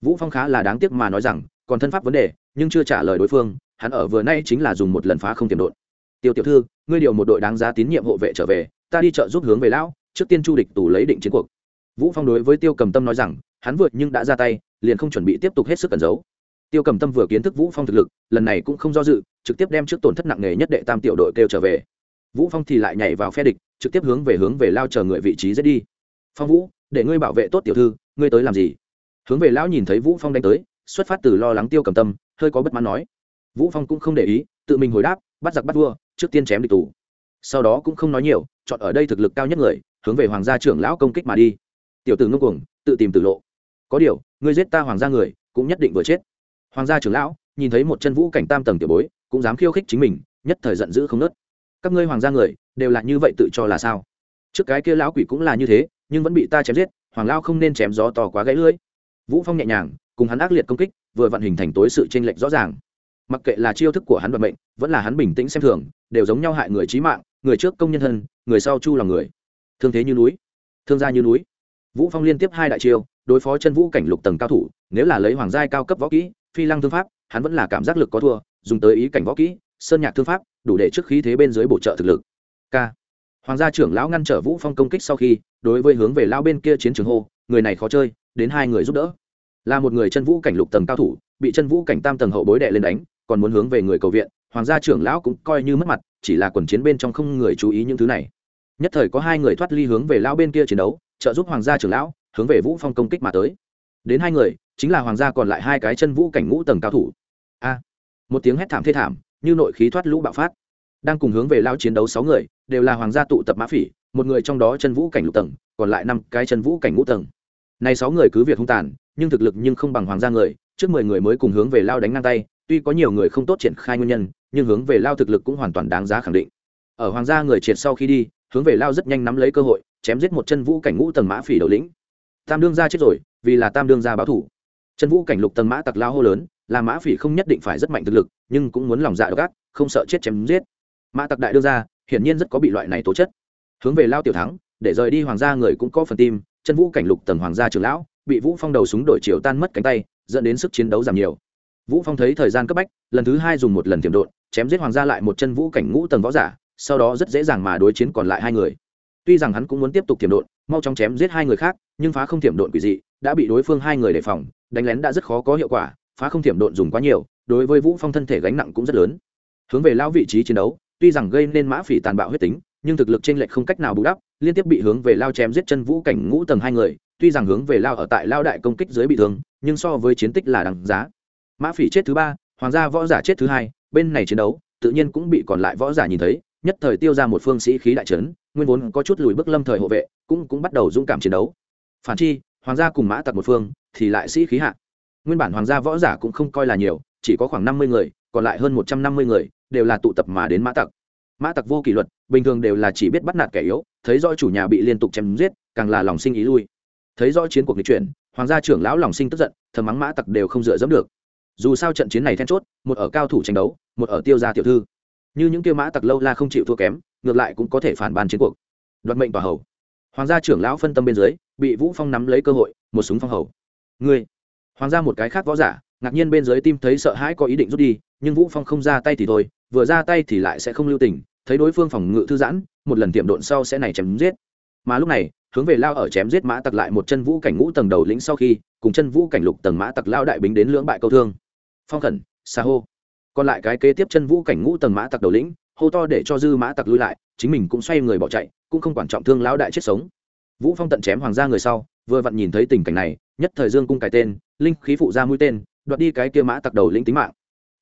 vũ phong khá là đáng tiếc mà nói rằng, còn thân pháp vấn đề, nhưng chưa trả lời đối phương, hắn ở vừa nay chính là dùng một lần phá không tiềm đột tiêu tiểu thư, ngươi điều một đội đáng giá tín nhiệm hộ vệ trở về, ta đi chợ giúp hướng về lão, trước tiên chu địch tù lấy định chiến cuộc. Vũ phong đối với tiêu cầm tâm nói rằng, hắn vượt nhưng đã ra tay, liền không chuẩn bị tiếp tục hết sức cẩn giấu. Tiêu cầm tâm vừa kiến thức vũ phong thực lực, lần này cũng không do dự, trực tiếp đem trước tổn thất nặng nề nhất đệ tam tiểu đội kêu trở về. Vũ phong thì lại nhảy vào phe địch, trực tiếp hướng về hướng về lao chờ người vị trí dễ đi. Phong vũ để ngươi bảo vệ tốt tiểu thư, ngươi tới làm gì? Hướng về lão nhìn thấy vũ phong đánh tới, xuất phát từ lo lắng tiêu cầm tâm, hơi có bất mãn nói. Vũ phong cũng không để ý, tự mình hồi đáp, bắt giặc bắt vua, trước tiên chém địch tù. Sau đó cũng không nói nhiều, chọn ở đây thực lực cao nhất người, hướng về hoàng gia trưởng lão công kích mà đi. Tiểu tử ngông cuồng, tự tìm tử lộ. Có điều, ngươi giết ta hoàng gia người, cũng nhất định vừa chết. Hoàng gia trưởng lão, nhìn thấy một chân vũ cảnh tam tầng tiểu bối, cũng dám khiêu khích chính mình, nhất thời giận dữ không nớt. Các ngươi hoàng gia người, đều là như vậy tự cho là sao? Trước cái kia lão quỷ cũng là như thế nhưng vẫn bị ta chém giết, hoàng lao không nên chém gió to quá gãy lưỡi. Vũ phong nhẹ nhàng, cùng hắn ác liệt công kích, vừa vận hình thành tối sự chênh lệch rõ ràng. Mặc kệ là chiêu thức của hắn vận mệnh, vẫn là hắn bình tĩnh xem thường, đều giống nhau hại người trí mạng, người trước công nhân thân, người sau chu lòng người. Thương thế như núi, thương gia như núi. Vũ phong liên tiếp hai đại chiêu, đối phó chân vũ cảnh lục tầng cao thủ, nếu là lấy hoàng giai cao cấp võ kỹ, phi lăng thương pháp, hắn vẫn là cảm giác lực có thua, dùng tới ý cảnh võ kỹ, sơn nhạc thương pháp, đủ để trước khí thế bên dưới bổ trợ thực lực. K hoàng gia trưởng lão ngăn trở vũ phong công kích sau khi, đối với hướng về lao bên kia chiến trường hô, người này khó chơi, đến hai người giúp đỡ. Là một người chân vũ cảnh lục tầng cao thủ, bị chân vũ cảnh tam tầng hậu bối đệ lên đánh, còn muốn hướng về người cầu viện, hoàng gia trưởng lão cũng coi như mất mặt, chỉ là quần chiến bên trong không người chú ý những thứ này. Nhất thời có hai người thoát ly hướng về lao bên kia chiến đấu, trợ giúp hoàng gia trưởng lão hướng về vũ phong công kích mà tới. Đến hai người, chính là hoàng gia còn lại hai cái chân vũ cảnh ngũ tầng cao thủ. A! Một tiếng hét thảm thê thảm, như nội khí thoát lũ bạo phát đang cùng hướng về lao chiến đấu sáu người, đều là hoàng gia tụ tập mã phỉ, một người trong đó chân vũ cảnh lục tầng, còn lại năm cái chân vũ cảnh ngũ tầng. Này sáu người cứ việc hung tàn, nhưng thực lực nhưng không bằng hoàng gia người, trước mười người mới cùng hướng về lao đánh ngang tay, tuy có nhiều người không tốt triển khai nguyên nhân, nhưng hướng về lao thực lực cũng hoàn toàn đáng giá khẳng định. Ở hoàng gia người triệt sau khi đi, hướng về lao rất nhanh nắm lấy cơ hội, chém giết một chân vũ cảnh ngũ tầng mã phỉ đầu lĩnh. Tam đương gia chết rồi, vì là tam đương gia báo thủ. Chân vũ cảnh lục tầng mã tặc lao hô lớn, là mã phỉ không nhất định phải rất mạnh thực lực, nhưng cũng muốn lòng dạ độc ác, không sợ chết chém giết mã tặc đại đưa ra, hiển nhiên rất có bị loại này tố chất. Hướng về lao tiểu thắng để rời đi hoàng gia người cũng có phần tim chân vũ cảnh lục tầng hoàng gia trưởng lão bị vũ phong đầu súng đổi chiều tan mất cánh tay dẫn đến sức chiến đấu giảm nhiều. Vũ phong thấy thời gian cấp bách lần thứ hai dùng một lần tiềm đột chém giết hoàng gia lại một chân vũ cảnh ngũ tầng võ giả sau đó rất dễ dàng mà đối chiến còn lại hai người. Tuy rằng hắn cũng muốn tiếp tục tiềm đột mau chóng chém giết hai người khác nhưng phá không tiềm đột quỷ dị đã bị đối phương hai người đề phòng đánh lén đã rất khó có hiệu quả phá không tiềm đột dùng quá nhiều đối với vũ phong thân thể gánh nặng cũng rất lớn. Hướng về lao vị trí chiến đấu tuy rằng gây nên mã phỉ tàn bạo huyết tính, nhưng thực lực trên lệch không cách nào bù đắp, liên tiếp bị hướng về lao chém giết chân vũ cảnh ngũ tầng hai người, tuy rằng hướng về lao ở tại lao đại công kích dưới bị thương, nhưng so với chiến tích là đằng giá. Mã phỉ chết thứ ba, hoàng gia võ giả chết thứ hai, bên này chiến đấu, tự nhiên cũng bị còn lại võ giả nhìn thấy, nhất thời tiêu ra một phương sĩ khí đại trấn, nguyên vốn có chút lùi bước lâm thời hộ vệ, cũng cũng bắt đầu dũng cảm chiến đấu. Phản chi, hoàng gia cùng mã tặc một phương, thì lại sĩ khí hạ. Nguyên bản hoàng gia võ giả cũng không coi là nhiều, chỉ có khoảng năm mươi người, còn lại hơn một trăm năm mươi người đều là tụ tập mà đến mã tặc. Mã tặc vô kỷ luật, bình thường đều là chỉ biết bắt nạt kẻ yếu, thấy rõ chủ nhà bị liên tục chém giết, càng là lòng sinh ý lui. Thấy rõ chiến cuộc lịch chuyển, hoàng gia trưởng lão lòng sinh tức giận, thầm mắng mã tặc đều không dựa dẫm được. Dù sao trận chiến này then chốt, một ở cao thủ tranh đấu, một ở tiêu gia tiểu thư. Như những kêu mã tặc lâu la không chịu thua kém, ngược lại cũng có thể phản bàn chiến cuộc. Đoạt mệnh tòa hầu. Hoàng gia trưởng lão phân tâm bên dưới, bị vũ phong nắm lấy cơ hội, một súng phong hầu. Ngươi! Hoàng gia một cái khác võ giả, ngạc nhiên bên dưới tim thấy sợ hãi có ý định rút đi nhưng vũ phong không ra tay thì thôi, vừa ra tay thì lại sẽ không lưu tình, thấy đối phương phòng ngự thư giãn, một lần tiệm độn sau sẽ này chém giết. Mà lúc này, hướng về lao ở chém giết mã tặc lại một chân vũ cảnh ngũ tầng đầu lĩnh sau khi, cùng chân vũ cảnh lục tầng mã tặc lao đại bính đến lưỡng bại câu thương. Phong khẩn, xa hô. Còn lại cái kế tiếp chân vũ cảnh ngũ tầng mã tặc đầu lĩnh, hô to để cho dư mã tặc lui lại, chính mình cũng xoay người bỏ chạy, cũng không quản trọng thương lão đại chết sống. Vũ phong tận chém hoàng gia người sau, vừa vặn nhìn thấy tình cảnh này, nhất thời dương cung cài tên, linh khí phụ ra mũi tên, đoạt đi cái kia mã tặc đầu lĩnh tính mạng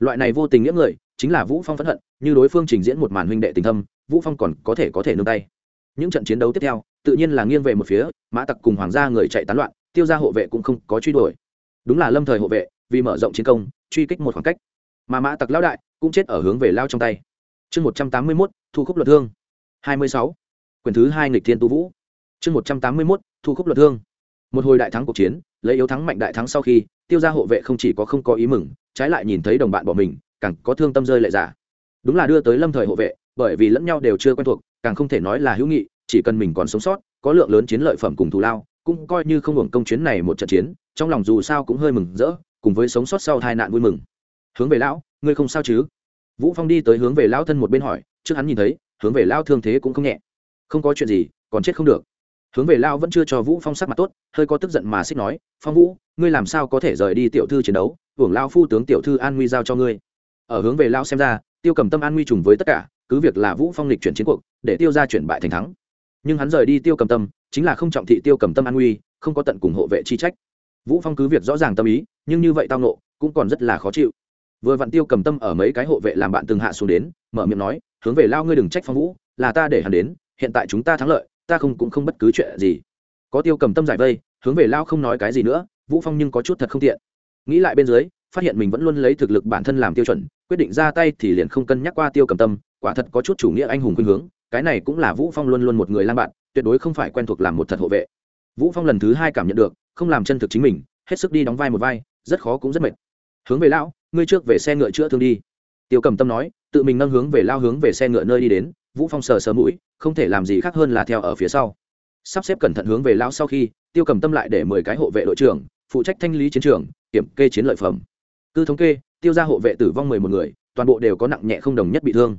loại này vô tình nghĩa người chính là vũ phong phẫn hận như đối phương trình diễn một màn huynh đệ tình thâm vũ phong còn có thể có thể nương tay. Những trận chiến đấu tiếp theo tự nhiên là nghiêng về một phía mã tặc cùng hoàng gia người chạy tán loạn tiêu gia hộ vệ cũng không có truy đuổi. Đúng là lâm thời hộ vệ vì mở rộng chiến công truy kích một khoảng cách. Mà mã tặc lão đại cũng chết ở hướng về lao trong tay. Chương một trăm tám mươi 181, thu khúc luật thương hai mươi sáu. Quyển thứ hai nghịch thiên tu vũ. Chương một trăm tám mươi 181, thu khúc luật thương một hồi đại thắng cuộc chiến lấy yếu thắng mạnh đại thắng sau khi tiêu gia hộ vệ không chỉ có không có ý mừng trái lại nhìn thấy đồng bạn bỏ mình, càng có thương tâm rơi lệ giả. Đúng là đưa tới lâm thời hộ vệ, bởi vì lẫn nhau đều chưa quen thuộc, càng không thể nói là hữu nghị, chỉ cần mình còn sống sót, có lượng lớn chiến lợi phẩm cùng thù lao, cũng coi như không hưởng công chuyến này một trận chiến, trong lòng dù sao cũng hơi mừng rỡ, cùng với sống sót sau tai nạn vui mừng. Hướng về lão, ngươi không sao chứ? Vũ phong đi tới hướng về lão thân một bên hỏi, trước hắn nhìn thấy, hướng về lão thương thế cũng không nhẹ. Không có chuyện gì, còn chết không được. Hướng về lão vẫn chưa cho vũ phong sắc mặt tốt, hơi có tức giận mà xích nói, phong vũ, ngươi làm sao có thể rời đi tiểu thư chiến đấu? Hưởng lão phu tướng tiểu thư an nguy giao cho ngươi. Ở hướng về lão xem ra, tiêu cầm tâm an nguy trùng với tất cả, cứ việc là vũ phong lịch chuyển chiến cuộc, để tiêu ra chuyển bại thành thắng. Nhưng hắn rời đi tiêu cầm tâm, chính là không trọng thị tiêu cầm tâm an nguy, không có tận cùng hộ vệ chi trách. Vũ phong cứ việc rõ ràng tâm ý, nhưng như vậy tao nộ, cũng còn rất là khó chịu. Vừa vặn tiêu cầm tâm ở mấy cái hộ vệ làm bạn từng hạ xuống đến, mở miệng nói, hướng về lao ngươi đừng trách phong vũ, là ta để hắn đến, hiện tại chúng ta thắng lợi, ta không cũng không bất cứ chuyện gì. Có tiêu cầm tâm giải vây, hướng về lao không nói cái gì nữa, vũ phong nhưng có chút thật không tiện nghĩ lại bên dưới, phát hiện mình vẫn luôn lấy thực lực bản thân làm tiêu chuẩn, quyết định ra tay thì liền không cân nhắc qua tiêu cầm tâm, quả thật có chút chủ nghĩa anh hùng khuynh hướng, cái này cũng là vũ phong luôn luôn một người lang bạn, tuyệt đối không phải quen thuộc làm một thật hộ vệ. Vũ phong lần thứ hai cảm nhận được, không làm chân thực chính mình, hết sức đi đóng vai một vai, rất khó cũng rất mệt. Hướng về lão, ngươi trước về xe ngựa chữa thương đi. Tiêu cầm tâm nói, tự mình nâng hướng về lao hướng về xe ngựa nơi đi đến, vũ phong sờ sờ mũi, không thể làm gì khác hơn là theo ở phía sau. Sắp xếp cẩn thận hướng về lao sau khi, tiêu cầm tâm lại để mười cái hộ vệ đội trưởng, phụ trách thanh lý chiến trường kiểm kê chiến lợi phẩm. Cứ thống kê, tiêu ra hộ vệ tử vong mười một người, toàn bộ đều có nặng nhẹ không đồng nhất bị thương.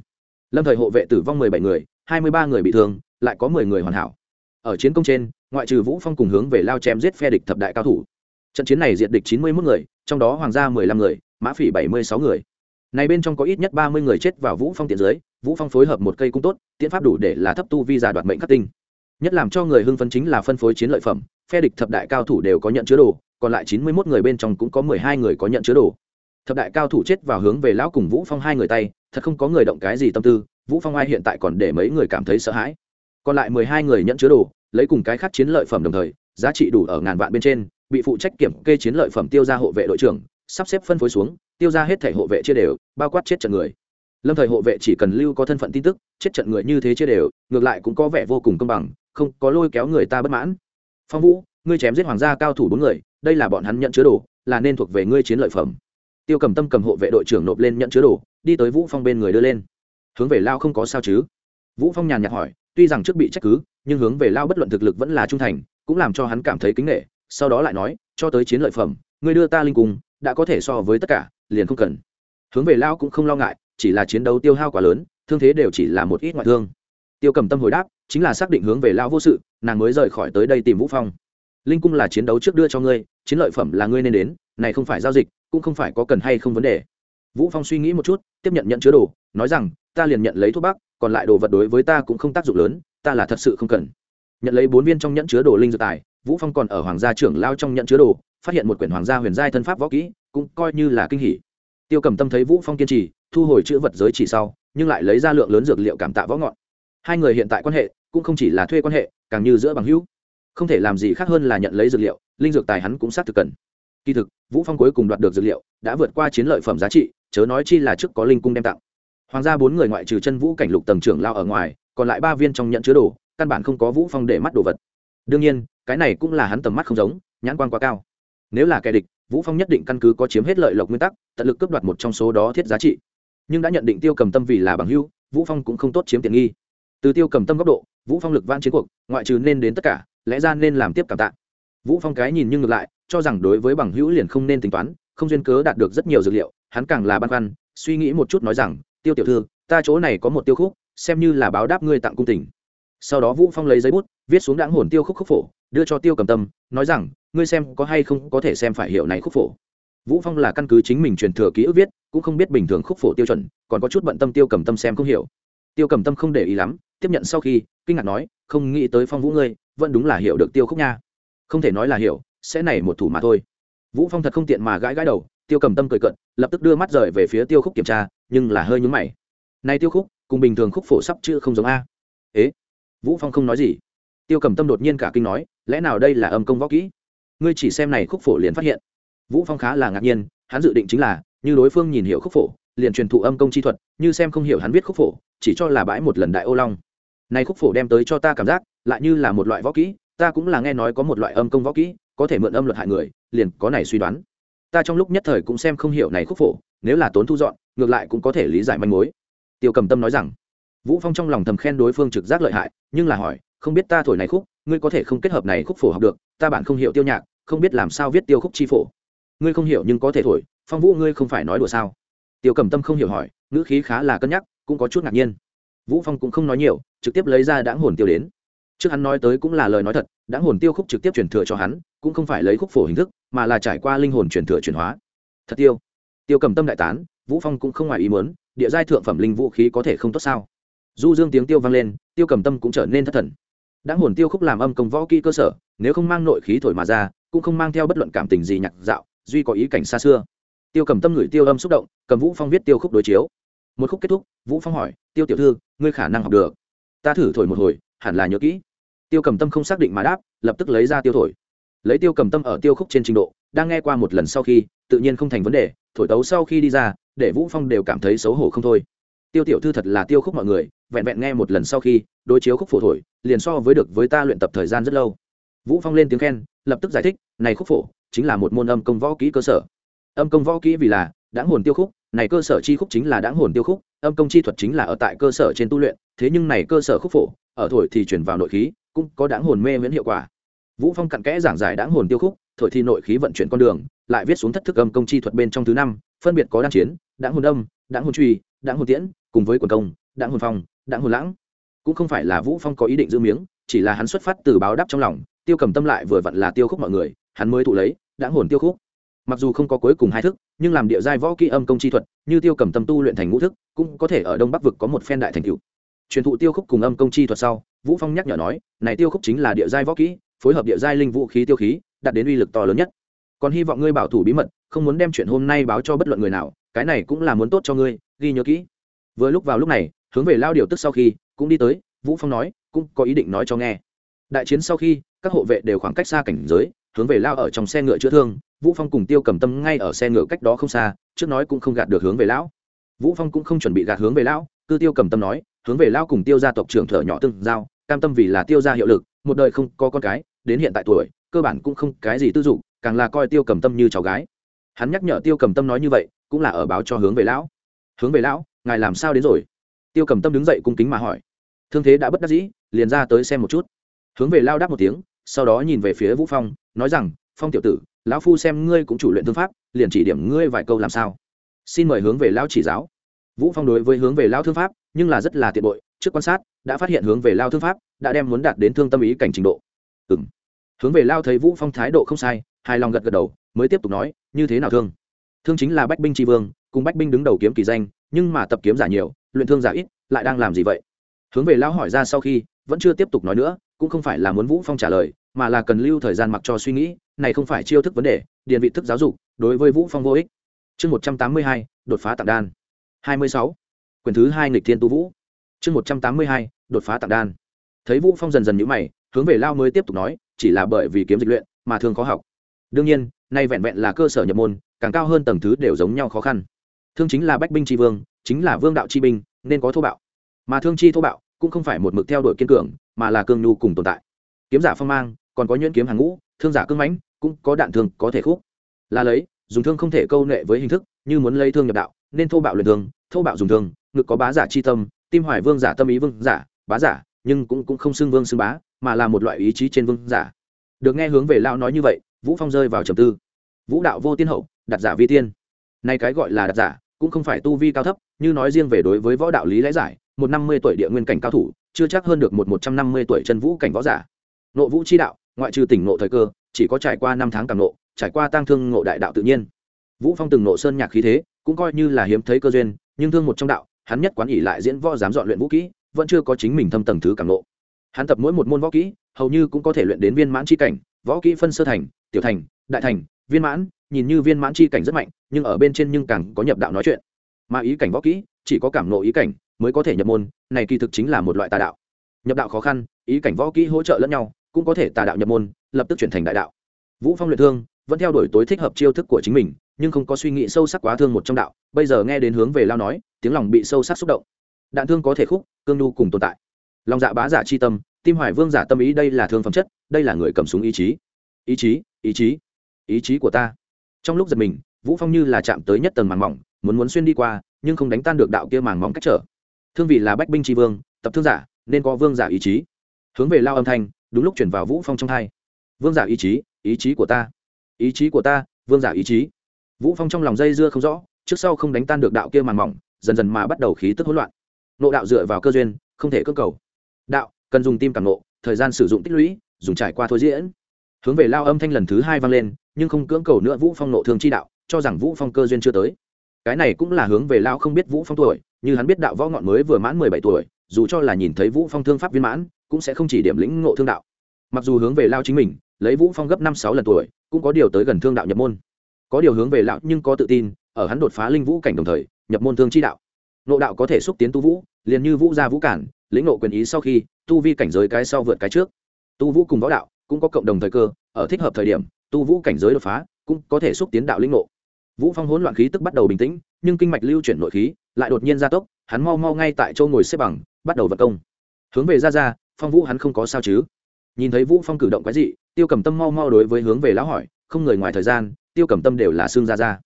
Lâm thời hộ vệ tử vong mười bảy người, hai mươi ba người bị thương, lại có mười người hoàn hảo. Ở chiến công trên, ngoại trừ vũ phong cùng hướng về lao chém giết phe địch thập đại cao thủ. Trận chiến này diệt địch chín mươi 91 người, trong đó hoàng gia mười lăm người, mã phỉ bảy mươi sáu người. Này bên trong có ít nhất ba mươi người chết vào vũ phong tiện dưới, vũ phong phối hợp một cây cung tốt, tiễn pháp đủ để là thấp tu vi giả đoạt mệnh khắc tinh. Nhất làm cho người hưng phấn chính là phân phối chiến lợi phẩm, phe địch thập đại cao thủ đều có nhận chứa đồ còn lại chín mươi 91 người bên trong cũng có mười hai người có nhận chứa đồ. Thập đại cao thủ chết vào hướng về lão cùng vũ phong hai người tay, thật không có người động cái gì tâm tư, vũ phong ai hiện tại còn để mấy người cảm thấy sợ hãi. Còn lại mười hai người nhận chứa đồ, lấy cùng cái khác chiến lợi phẩm đồng thời, giá trị đủ ở ngàn vạn bên trên, bị phụ trách kiểm kê chiến lợi phẩm tiêu ra hộ vệ đội trưởng, sắp xếp phân phối xuống, tiêu ra hết thể hộ vệ chia đều, bao quát chết trận người. Lâm thời hộ vệ chỉ cần lưu có thân phận tin tức, chết trận người như thế chia đều, ngược lại cũng có vẻ vô cùng công bằng, không có lôi kéo người ta bất mãn. Phong vũ, ngươi chém giết hoàng gia cao thủ bốn người đây là bọn hắn nhận chứa đồ, là nên thuộc về ngươi chiến lợi phẩm. Tiêu cầm tâm cầm hộ vệ đội trưởng nộp lên nhận chứa đồ, đi tới vũ phong bên người đưa lên. Hướng về lao không có sao chứ? Vũ phong nhàn nhạt hỏi, tuy rằng trước bị trách cứ, nhưng hướng về lao bất luận thực lực vẫn là trung thành, cũng làm cho hắn cảm thấy kính nghệ sau đó lại nói, cho tới chiến lợi phẩm, ngươi đưa ta linh cung, đã có thể so với tất cả, liền không cần. Hướng về lao cũng không lo ngại, chỉ là chiến đấu tiêu hao quá lớn, thương thế đều chỉ là một ít ngoại thương. Tiêu cầm tâm hồi đáp, chính là xác định hướng về lao vô sự, nàng mới rời khỏi tới đây tìm vũ phong linh cung là chiến đấu trước đưa cho ngươi, chiến lợi phẩm là ngươi nên đến, này không phải giao dịch, cũng không phải có cần hay không vấn đề. Vũ phong suy nghĩ một chút, tiếp nhận nhận chứa đồ, nói rằng, ta liền nhận lấy thuốc bắc, còn lại đồ vật đối với ta cũng không tác dụng lớn, ta là thật sự không cần. Nhận lấy bốn viên trong nhẫn chứa đồ linh dược tài, vũ phong còn ở hoàng gia trưởng lao trong nhẫn chứa đồ, phát hiện một quyển hoàng gia huyền giai thân pháp võ kỹ, cũng coi như là kinh hỉ. Tiêu cầm tâm thấy vũ phong kiên trì, thu hồi chữ vật giới chỉ sau, nhưng lại lấy ra lượng lớn dược liệu cảm tạ võ ngọn. Hai người hiện tại quan hệ, cũng không chỉ là thuê quan hệ, càng như giữa bằng hữu không thể làm gì khác hơn là nhận lấy dược liệu, linh dược tài hắn cũng xác thực cần. Kỳ thực, vũ phong cuối cùng đoạt được dược liệu, đã vượt qua chiến lợi phẩm giá trị, chớ nói chi là trước có linh cung đem tặng. Hoàng gia bốn người ngoại trừ chân vũ cảnh lục tầng trưởng lao ở ngoài, còn lại ba viên trong nhận chứa đồ, căn bản không có vũ phong để mắt đồ vật. Đương nhiên, cái này cũng là hắn tầm mắt không giống, nhãn quan quá cao. Nếu là kẻ địch, vũ phong nhất định căn cứ có chiếm hết lợi lộc nguyên tắc, tận lực cướp đoạt một trong số đó thiết giá trị. Nhưng đã nhận định tiêu cầm tâm vì là bằng hưu vũ phong cũng không tốt chiếm tiện nghi. Từ tiêu cầm tâm góc độ, vũ phong lực van chiến cuộc, ngoại trừ nên đến tất cả lẽ ra nên làm tiếp cảm tạ. Vũ phong cái nhìn nhưng ngược lại, cho rằng đối với bằng hữu liền không nên tính toán, không duyên cớ đạt được rất nhiều dược liệu, hắn càng là băn khoăn, suy nghĩ một chút nói rằng, tiêu tiểu thư, ta chỗ này có một tiêu khúc, xem như là báo đáp ngươi tặng cung tình. Sau đó vũ phong lấy giấy bút, viết xuống đáng hồn tiêu khúc khúc phổ, đưa cho tiêu cầm tâm, nói rằng, ngươi xem có hay không có thể xem phải hiệu này khúc phổ. Vũ phong là căn cứ chính mình truyền thừa ký ức viết, cũng không biết bình thường khúc phổ tiêu chuẩn, còn có chút bận tâm tiêu cầm tâm xem không hiểu. Tiêu cầm tâm không để ý lắm, tiếp nhận sau khi, kinh ngạc nói, không nghĩ tới phong vũ ngươi vẫn đúng là hiểu được tiêu khúc nha. Không thể nói là hiểu, sẽ này một thủ mà thôi. Vũ phong thật không tiện mà gãi gãi đầu, tiêu cầm tâm cười cận lập tức đưa mắt rời về phía tiêu khúc kiểm tra, nhưng là hơi nhúng mày. Nay tiêu khúc, cùng bình thường khúc phổ sắp chữ không giống a. Ế? Vũ phong không nói gì. Tiêu cầm tâm đột nhiên cả kinh nói, lẽ nào đây là âm công võ kỹ? Ngươi chỉ xem này khúc phổ liền phát hiện. Vũ phong khá là ngạc nhiên, hắn dự định chính là, như đối phương nhìn hiểu khúc phổ, liền truyền thụ âm công chi thuật, như xem không hiểu hắn viết khúc phổ, chỉ cho là bãi một lần đại ô long. Này khúc phổ đem tới cho ta cảm giác lại như là một loại võ kỹ, ta cũng là nghe nói có một loại âm công võ kỹ, có thể mượn âm luật hại người, liền có này suy đoán. Ta trong lúc nhất thời cũng xem không hiểu này khúc phổ, nếu là tốn thu dọn, ngược lại cũng có thể lý giải manh mối. Tiêu cầm tâm nói rằng, vũ phong trong lòng thầm khen đối phương trực giác lợi hại, nhưng là hỏi, không biết ta thổi này khúc, ngươi có thể không kết hợp này khúc phổ học được, ta bản không hiểu tiêu nhạc, không biết làm sao viết tiêu khúc chi phổ. Ngươi không hiểu nhưng có thể thổi, phong vũ ngươi không phải nói đùa sao? Tiêu cầm tâm không hiểu hỏi, ngữ khí khá là cân nhắc, cũng có chút ngạc nhiên. Vũ phong cũng không nói nhiều, trực tiếp lấy ra đáng hồn tiêu đến trước hắn nói tới cũng là lời nói thật, đã hồn tiêu khúc trực tiếp truyền thừa cho hắn, cũng không phải lấy khúc phổ hình thức, mà là trải qua linh hồn truyền thừa chuyển hóa. Thật tiêu. Tiêu cầm tâm đại tán, vũ phong cũng không ngoài ý muốn, địa giai thượng phẩm linh vũ khí có thể không tốt sao? Du dương tiếng tiêu vang lên, tiêu cầm tâm cũng trở nên thất thần. Đã hồn tiêu khúc làm âm công võ kỹ cơ sở, nếu không mang nội khí thổi mà ra, cũng không mang theo bất luận cảm tình gì nhạc dạo, duy có ý cảnh xa xưa. Tiêu cầm tâm ngửi tiêu âm xúc động, cầm vũ phong viết tiêu khúc đối chiếu. Một khúc kết thúc, vũ phong hỏi, tiêu tiểu thư, ngươi khả năng học được. Ta thử thổi một hồi, hẳn là nhớ kỹ tiêu cầm tâm không xác định mà đáp, lập tức lấy ra tiêu thổi. Lấy tiêu cầm tâm ở tiêu khúc trên trình độ, đang nghe qua một lần sau khi, tự nhiên không thành vấn đề, thổi tấu sau khi đi ra, để vũ phong đều cảm thấy xấu hổ không thôi. Tiêu tiểu thư thật là tiêu khúc mọi người, vẹn vẹn nghe một lần sau khi, đối chiếu khúc phổ thổi, liền so với được với ta luyện tập thời gian rất lâu. Vũ phong lên tiếng khen, lập tức giải thích, này khúc phổ, chính là một môn âm công võ kỹ cơ sở. Âm công võ kỹ vì là, đáng hồn tiêu khúc, này cơ sở chi khúc chính là đáng hồn tiêu khúc, âm công chi thuật chính là ở tại cơ sở trên tu luyện, thế nhưng này cơ sở khúc phổ, ở thổi thì chuyển vào nội khí cũng có đáng hồn mê miễn hiệu quả. Vũ phong cặn kẽ giảng giải đáng hồn tiêu khúc, thổi thi nội khí vận chuyển con đường, lại viết xuống thất thức âm công chi thuật bên trong thứ năm, phân biệt có đan chiến, đáng hồn âm, đáng hồn truy, đáng hồn tiễn, cùng với quần công, đáng hồn phong, đáng hồn lãng. Cũng không phải là vũ phong có ý định giữ miếng, chỉ là hắn xuất phát từ báo đáp trong lòng, tiêu cầm tâm lại vừa vặn là tiêu khúc mọi người, hắn mới thụ lấy, đáng hồn tiêu khúc. Mặc dù không có cuối cùng hai thức, nhưng làm địa giai võ kỹ âm công chi thuật, như tiêu cầm tâm tu luyện thành ngũ thức, cũng có thể ở đông bắc vực có một phen đại thành cựu truyền thụ tiêu khúc cùng âm công chi thuật sau vũ phong nhắc nhở nói, này tiêu khúc chính là địa giai võ kỹ, phối hợp địa giai linh vũ khí tiêu khí, đạt đến uy lực to lớn nhất. Còn hy vọng ngươi bảo thủ bí mật, không muốn đem chuyện hôm nay báo cho bất luận người nào, cái này cũng là muốn tốt cho ngươi, ghi nhớ kỹ. Vừa lúc vào lúc này, hướng về lao điều tức sau khi, cũng đi tới, vũ phong nói, cũng có ý định nói cho nghe. Đại chiến sau khi, các hộ vệ đều khoảng cách xa cảnh giới, hướng về lao ở trong xe ngựa chữa thương, vũ phong cùng tiêu cầm tâm ngay ở xe ngựa cách đó không xa, trước nói cũng không gạt được hướng về lão. Vũ phong cũng không chuẩn bị gạt hướng về lão cư tiêu cầm tâm nói, hướng về lao cùng tiêu gia tộc trưởng thở nhỏ từng giao cam tâm vì là tiêu gia hiệu lực, một đời không có con cái, đến hiện tại tuổi, cơ bản cũng không cái gì tư dụng càng là coi tiêu cầm tâm như cháu gái. Hắn nhắc nhở tiêu cầm tâm nói như vậy, cũng là ở báo cho hướng về lão. Hướng về lão, ngài làm sao đến rồi? Tiêu cầm tâm đứng dậy cung kính mà hỏi. Thương thế đã bất đắc dĩ, liền ra tới xem một chút. Hướng về lao đáp một tiếng, sau đó nhìn về phía vũ phong, nói rằng, phong tiểu tử, lão phu xem ngươi cũng chủ luyện thương pháp, liền chỉ điểm ngươi vài câu làm sao. Xin mời hướng về lão chỉ giáo. Vũ phong đối với hướng về lão thương pháp, nhưng là rất là tiện bội trước quan sát, đã phát hiện hướng về lao thương pháp đã đem muốn đạt đến thương tâm ý cảnh trình độ. Ừ m hướng về lao thấy vũ phong thái độ không sai, hài lòng gật gật đầu, mới tiếp tục nói, như thế nào thương? Thương chính là bách binh tri vương, cùng bách binh đứng đầu kiếm kỳ danh, nhưng mà tập kiếm giả nhiều, luyện thương giả ít, lại đang làm gì vậy? Hướng về lao hỏi ra sau khi, vẫn chưa tiếp tục nói nữa, cũng không phải là muốn vũ phong trả lời, mà là cần lưu thời gian mặc cho suy nghĩ, này không phải chiêu thức vấn đề, điền vị thức giáo dục, đối với vũ phong vô ích. Chương một trăm tám mươi hai, đột phá tặng đan. Hai mươi sáu. Quyền thứ hai nghịch thiên tu vũ chương một trăm tám mươi hai, đột phá tặng đan. Thấy vũ phong dần dần nhũ mày, hướng về lao mới tiếp tục nói, chỉ là bởi vì kiếm dịch luyện mà thường khó học. Đương nhiên, nay vẹn vẹn là cơ sở nhập môn, càng cao hơn tầng thứ đều giống nhau khó khăn. Thương chính là bách binh tri vương, chính là vương đạo chi binh, nên có thô bạo. Mà thương chi thô bạo, cũng không phải một mực theo đuổi kiên cường, mà là cương nhu cùng tồn tại. Kiếm giả phong mang, còn có nhuyễn kiếm hàng ngũ, thương giả cương mãnh, cũng có đạn thương, có thể khúc. Là lấy, dùng thương không thể câu nệ với hình thức, như muốn lấy thương nhập đạo, nên thô bạo luyện thương, thô bạo dùng thương, ngực có bá giả chi tâm tim hoài vương giả tâm ý vương giả, bá giả, nhưng cũng cũng không xưng vương xưng bá, mà là một loại ý chí trên vương giả. Được nghe hướng về lao nói như vậy, vũ phong rơi vào trầm tư. Vũ đạo vô tiên hậu, đặt giả vi tiên. Nay cái gọi là đặt giả, cũng không phải tu vi cao thấp, như nói riêng về đối với võ đạo lý lẽ giải, một năm mươi tuổi địa nguyên cảnh cao thủ, chưa chắc hơn được một một trăm năm mươi tuổi chân vũ cảnh võ giả. Nộ vũ chi đạo, ngoại trừ tỉnh nộ thời cơ, chỉ có trải qua năm tháng càng nộ trải qua tang thương ngộ đại đạo tự nhiên. Vũ phong từng nộ sơn nhạc khí thế, cũng coi như là hiếm thấy cơ duyên, nhưng thương một trong đạo hắn nhất quán ỉ lại diễn võ dám dọn luyện vũ kỹ, vẫn chưa có chính mình thâm tầng thứ càng nộ hắn tập mỗi một môn võ kỹ, hầu như cũng có thể luyện đến viên mãn chi cảnh, võ kỹ phân sơ thành, tiểu thành, đại thành, viên mãn, nhìn như viên mãn chi cảnh rất mạnh, nhưng ở bên trên nhưng càng có nhập đạo nói chuyện. Mà ý cảnh võ kỹ, chỉ có cảm nộ ý cảnh mới có thể nhập môn, này kỳ thực chính là một loại tà đạo. Nhập đạo khó khăn, ý cảnh võ kỹ hỗ trợ lẫn nhau, cũng có thể tà đạo nhập môn, lập tức chuyển thành đại đạo. Vũ phong luyện thương vẫn theo đuổi tối thích hợp chiêu thức của chính mình, nhưng không có suy nghĩ sâu sắc quá thương một trong đạo, bây giờ nghe đến hướng về lao nói tiếng lòng bị sâu sắc xúc động. Đạn thương có thể khúc, cương nhu cùng tồn tại. Lòng dạ bá giả chi tâm, tim hoài vương giả tâm ý đây là thương phẩm chất, đây là người cầm súng ý chí. Ý chí ý chí ý chí của ta. Trong lúc giật mình, vũ phong như là chạm tới nhất tầng màng mỏng, muốn muốn xuyên đi qua, nhưng không đánh tan được đạo kia màng mỏng cách trở. Thương vị là bách binh tri vương, tập thương giả, nên có vương giả ý chí. Hướng về lao âm thanh, đúng lúc chuyển vào vũ phong trong thai vương giả ý chí ý chí của ta. Ý chí của ta, vương giả ý chí. Vũ phong trong lòng dây dưa không rõ, trước sau không đánh tan được đạo kia màn mỏng dần dần mà bắt đầu khí tức hỗn loạn. Nộ đạo dựa vào cơ duyên, không thể cơ cầu. Đạo, cần dùng tim cảm nộ thời gian sử dụng tích lũy, dùng trải qua thôi diễn. Hướng về lao âm thanh lần thứ hai vang lên, nhưng không cưỡng cầu nữa vũ phong nộ thường chi đạo, cho rằng vũ phong cơ duyên chưa tới. Cái này cũng là hướng về lao không biết vũ phong tuổi, như hắn biết đạo võ ngọn mới vừa mãn mười bảy tuổi, dù cho là nhìn thấy vũ phong thương pháp viên mãn, cũng sẽ không chỉ điểm lĩnh ngộ thương đạo. Mặc dù hướng về lao chính mình, lấy vũ phong gấp năm sáu lần tuổi, cũng có điều tới gần thương đạo nhập môn. Có điều hướng về lão nhưng có tự tin, ở hắn đột phá linh vũ cảnh đồng thời nhập môn thương chi đạo. Nộ đạo có thể xúc tiến tu vũ, liền như vũ gia vũ cản, lĩnh nộ quyền ý sau khi, tu vi cảnh giới cái sau vượt cái trước. Tu vũ cùng võ đạo cũng có cộng đồng thời cơ, ở thích hợp thời điểm, tu vũ cảnh giới đột phá, cũng có thể xúc tiến đạo lĩnh nộ. Vũ phong hỗn loạn khí tức bắt đầu bình tĩnh, nhưng kinh mạch lưu chuyển nội khí lại đột nhiên gia tốc, hắn mau mau ngay tại chỗ ngồi xếp bằng, bắt đầu vật công. Hướng về ra ra, phong vũ hắn không có sao chứ? Nhìn thấy vũ phong cử động cái gì tiêu cầm tâm mau mau đối với hướng về lão hỏi, không người ngoài thời gian, tiêu cầm tâm đều là xương ra ra.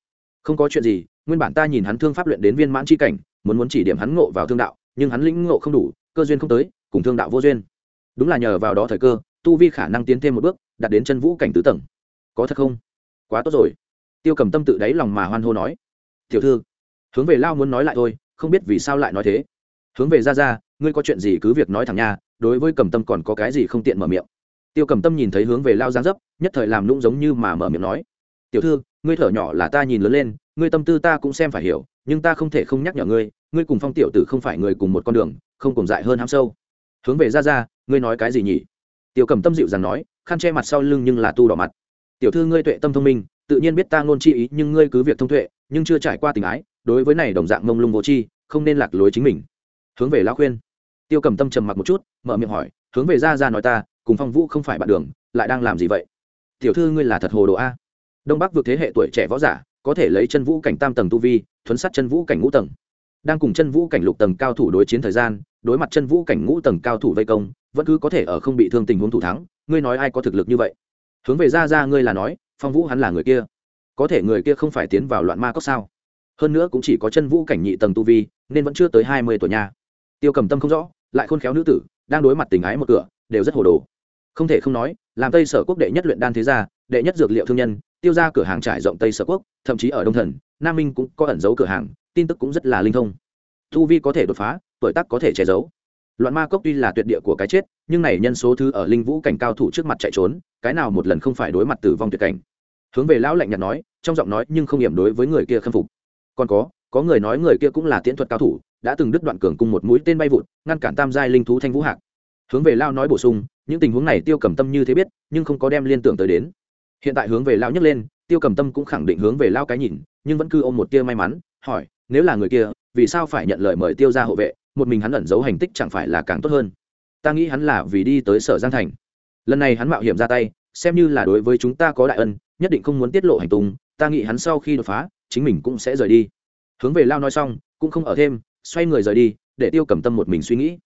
Không có chuyện gì nguyên bản ta nhìn hắn thương pháp luyện đến viên mãn chi cảnh, muốn muốn chỉ điểm hắn ngộ vào thương đạo, nhưng hắn lĩnh ngộ không đủ, cơ duyên không tới, cùng thương đạo vô duyên. Đúng là nhờ vào đó thời cơ, tu vi khả năng tiến thêm một bước, đạt đến chân vũ cảnh tứ tầng. Có thật không? Quá tốt rồi. Tiêu cầm tâm tự đáy lòng mà hoan hô nói. Tiểu thư, hướng về lao muốn nói lại thôi, không biết vì sao lại nói thế. Hướng về ra ra ngươi có chuyện gì cứ việc nói thẳng nha, đối với cầm tâm còn có cái gì không tiện mở miệng. Tiêu cầm tâm nhìn thấy hướng về lao giang dấp, nhất thời làm lũng giống như mà mở miệng nói. Tiểu thư, ngươi thở nhỏ là ta nhìn lớn lên ngươi tâm tư ta cũng xem phải hiểu, nhưng ta không thể không nhắc nhở ngươi ngươi cùng phong tiểu tử không phải người cùng một con đường, không cùng dại hơn ham sâu. Hướng về ra ra, ngươi nói cái gì nhỉ? Tiểu cầm tâm dịu rằng nói, khăn che mặt sau lưng nhưng là tu đỏ mặt. Tiểu thư ngươi tuệ tâm thông minh, tự nhiên biết ta ngôn chi ý, nhưng ngươi cứ việc thông tuệ, nhưng chưa trải qua tình ái, đối với này đồng dạng mông lung vô chi không nên lạc lối chính mình. Hướng về lão khuyên. Tiêu cầm tâm trầm mặc một chút, mở miệng hỏi, hướng về ra ra nói ta, cùng phong vũ không phải bạn đường, lại đang làm gì vậy? Tiểu thư ngươi là thật hồ đồ a. Đông bắc vượt thế hệ tuổi trẻ võ giả có thể lấy chân vũ cảnh tam tầng tu vi, thuấn sát chân vũ cảnh ngũ tầng. Đang cùng chân vũ cảnh lục tầng cao thủ đối chiến thời gian, đối mặt chân vũ cảnh ngũ tầng cao thủ vây công, vẫn cứ có thể ở không bị thương tình huống thủ thắng, ngươi nói ai có thực lực như vậy? Hướng về ra ra ngươi là nói, phong vũ hắn là người kia. Có thể người kia không phải tiến vào loạn ma cốc sao? Hơn nữa cũng chỉ có chân vũ cảnh nhị tầng tu vi, nên vẫn chưa tới hai mươi tuổi nha. Tiêu cầm tâm không rõ, lại khôn khéo nữ tử, đang đối mặt tình ái một cửa, đều rất hồ đồ. Không thể không nói, làm tây sở quốc đệ nhất luyện đan thế gia, đệ nhất dược liệu thương nhân tiêu ra cửa hàng trải rộng tây sở quốc, thậm chí ở đông thần, nam minh cũng có ẩn giấu cửa hàng, tin tức cũng rất là linh thông. Thu vi có thể đột phá, tuổi tác có thể che giấu. Loạn ma cốc tuy là tuyệt địa của cái chết, nhưng này nhân số thứ ở linh vũ cảnh cao thủ trước mặt chạy trốn, cái nào một lần không phải đối mặt tử vong tuyệt cảnh. Hướng về lão lạnh nhạt nói, trong giọng nói nhưng không hiểm đối với người kia khâm phục. Còn có có người nói người kia cũng là tiễn thuật cao thủ, đã từng đứt đoạn cường cùng một mũi tên bay vụt, ngăn cản tam giai linh thú thanh vũ hạc. Hướng về lao nói bổ sung, những tình huống này tiêu cầm tâm như thế biết, nhưng không có đem liên tưởng tới đến hiện tại hướng về lao nhấc lên, tiêu cầm tâm cũng khẳng định hướng về lao cái nhìn, nhưng vẫn cứ ôm một tia may mắn, hỏi, nếu là người kia, vì sao phải nhận lời mời tiêu ra hộ vệ? Một mình hắn ẩn giấu hành tích chẳng phải là càng tốt hơn? Ta nghĩ hắn là vì đi tới sở giang thành. Lần này hắn mạo hiểm ra tay, xem như là đối với chúng ta có đại ân, nhất định không muốn tiết lộ hành tung, ta nghĩ hắn sau khi đột phá, chính mình cũng sẽ rời đi. Hướng về lao nói xong, cũng không ở thêm, xoay người rời đi, để tiêu cầm tâm một mình suy nghĩ.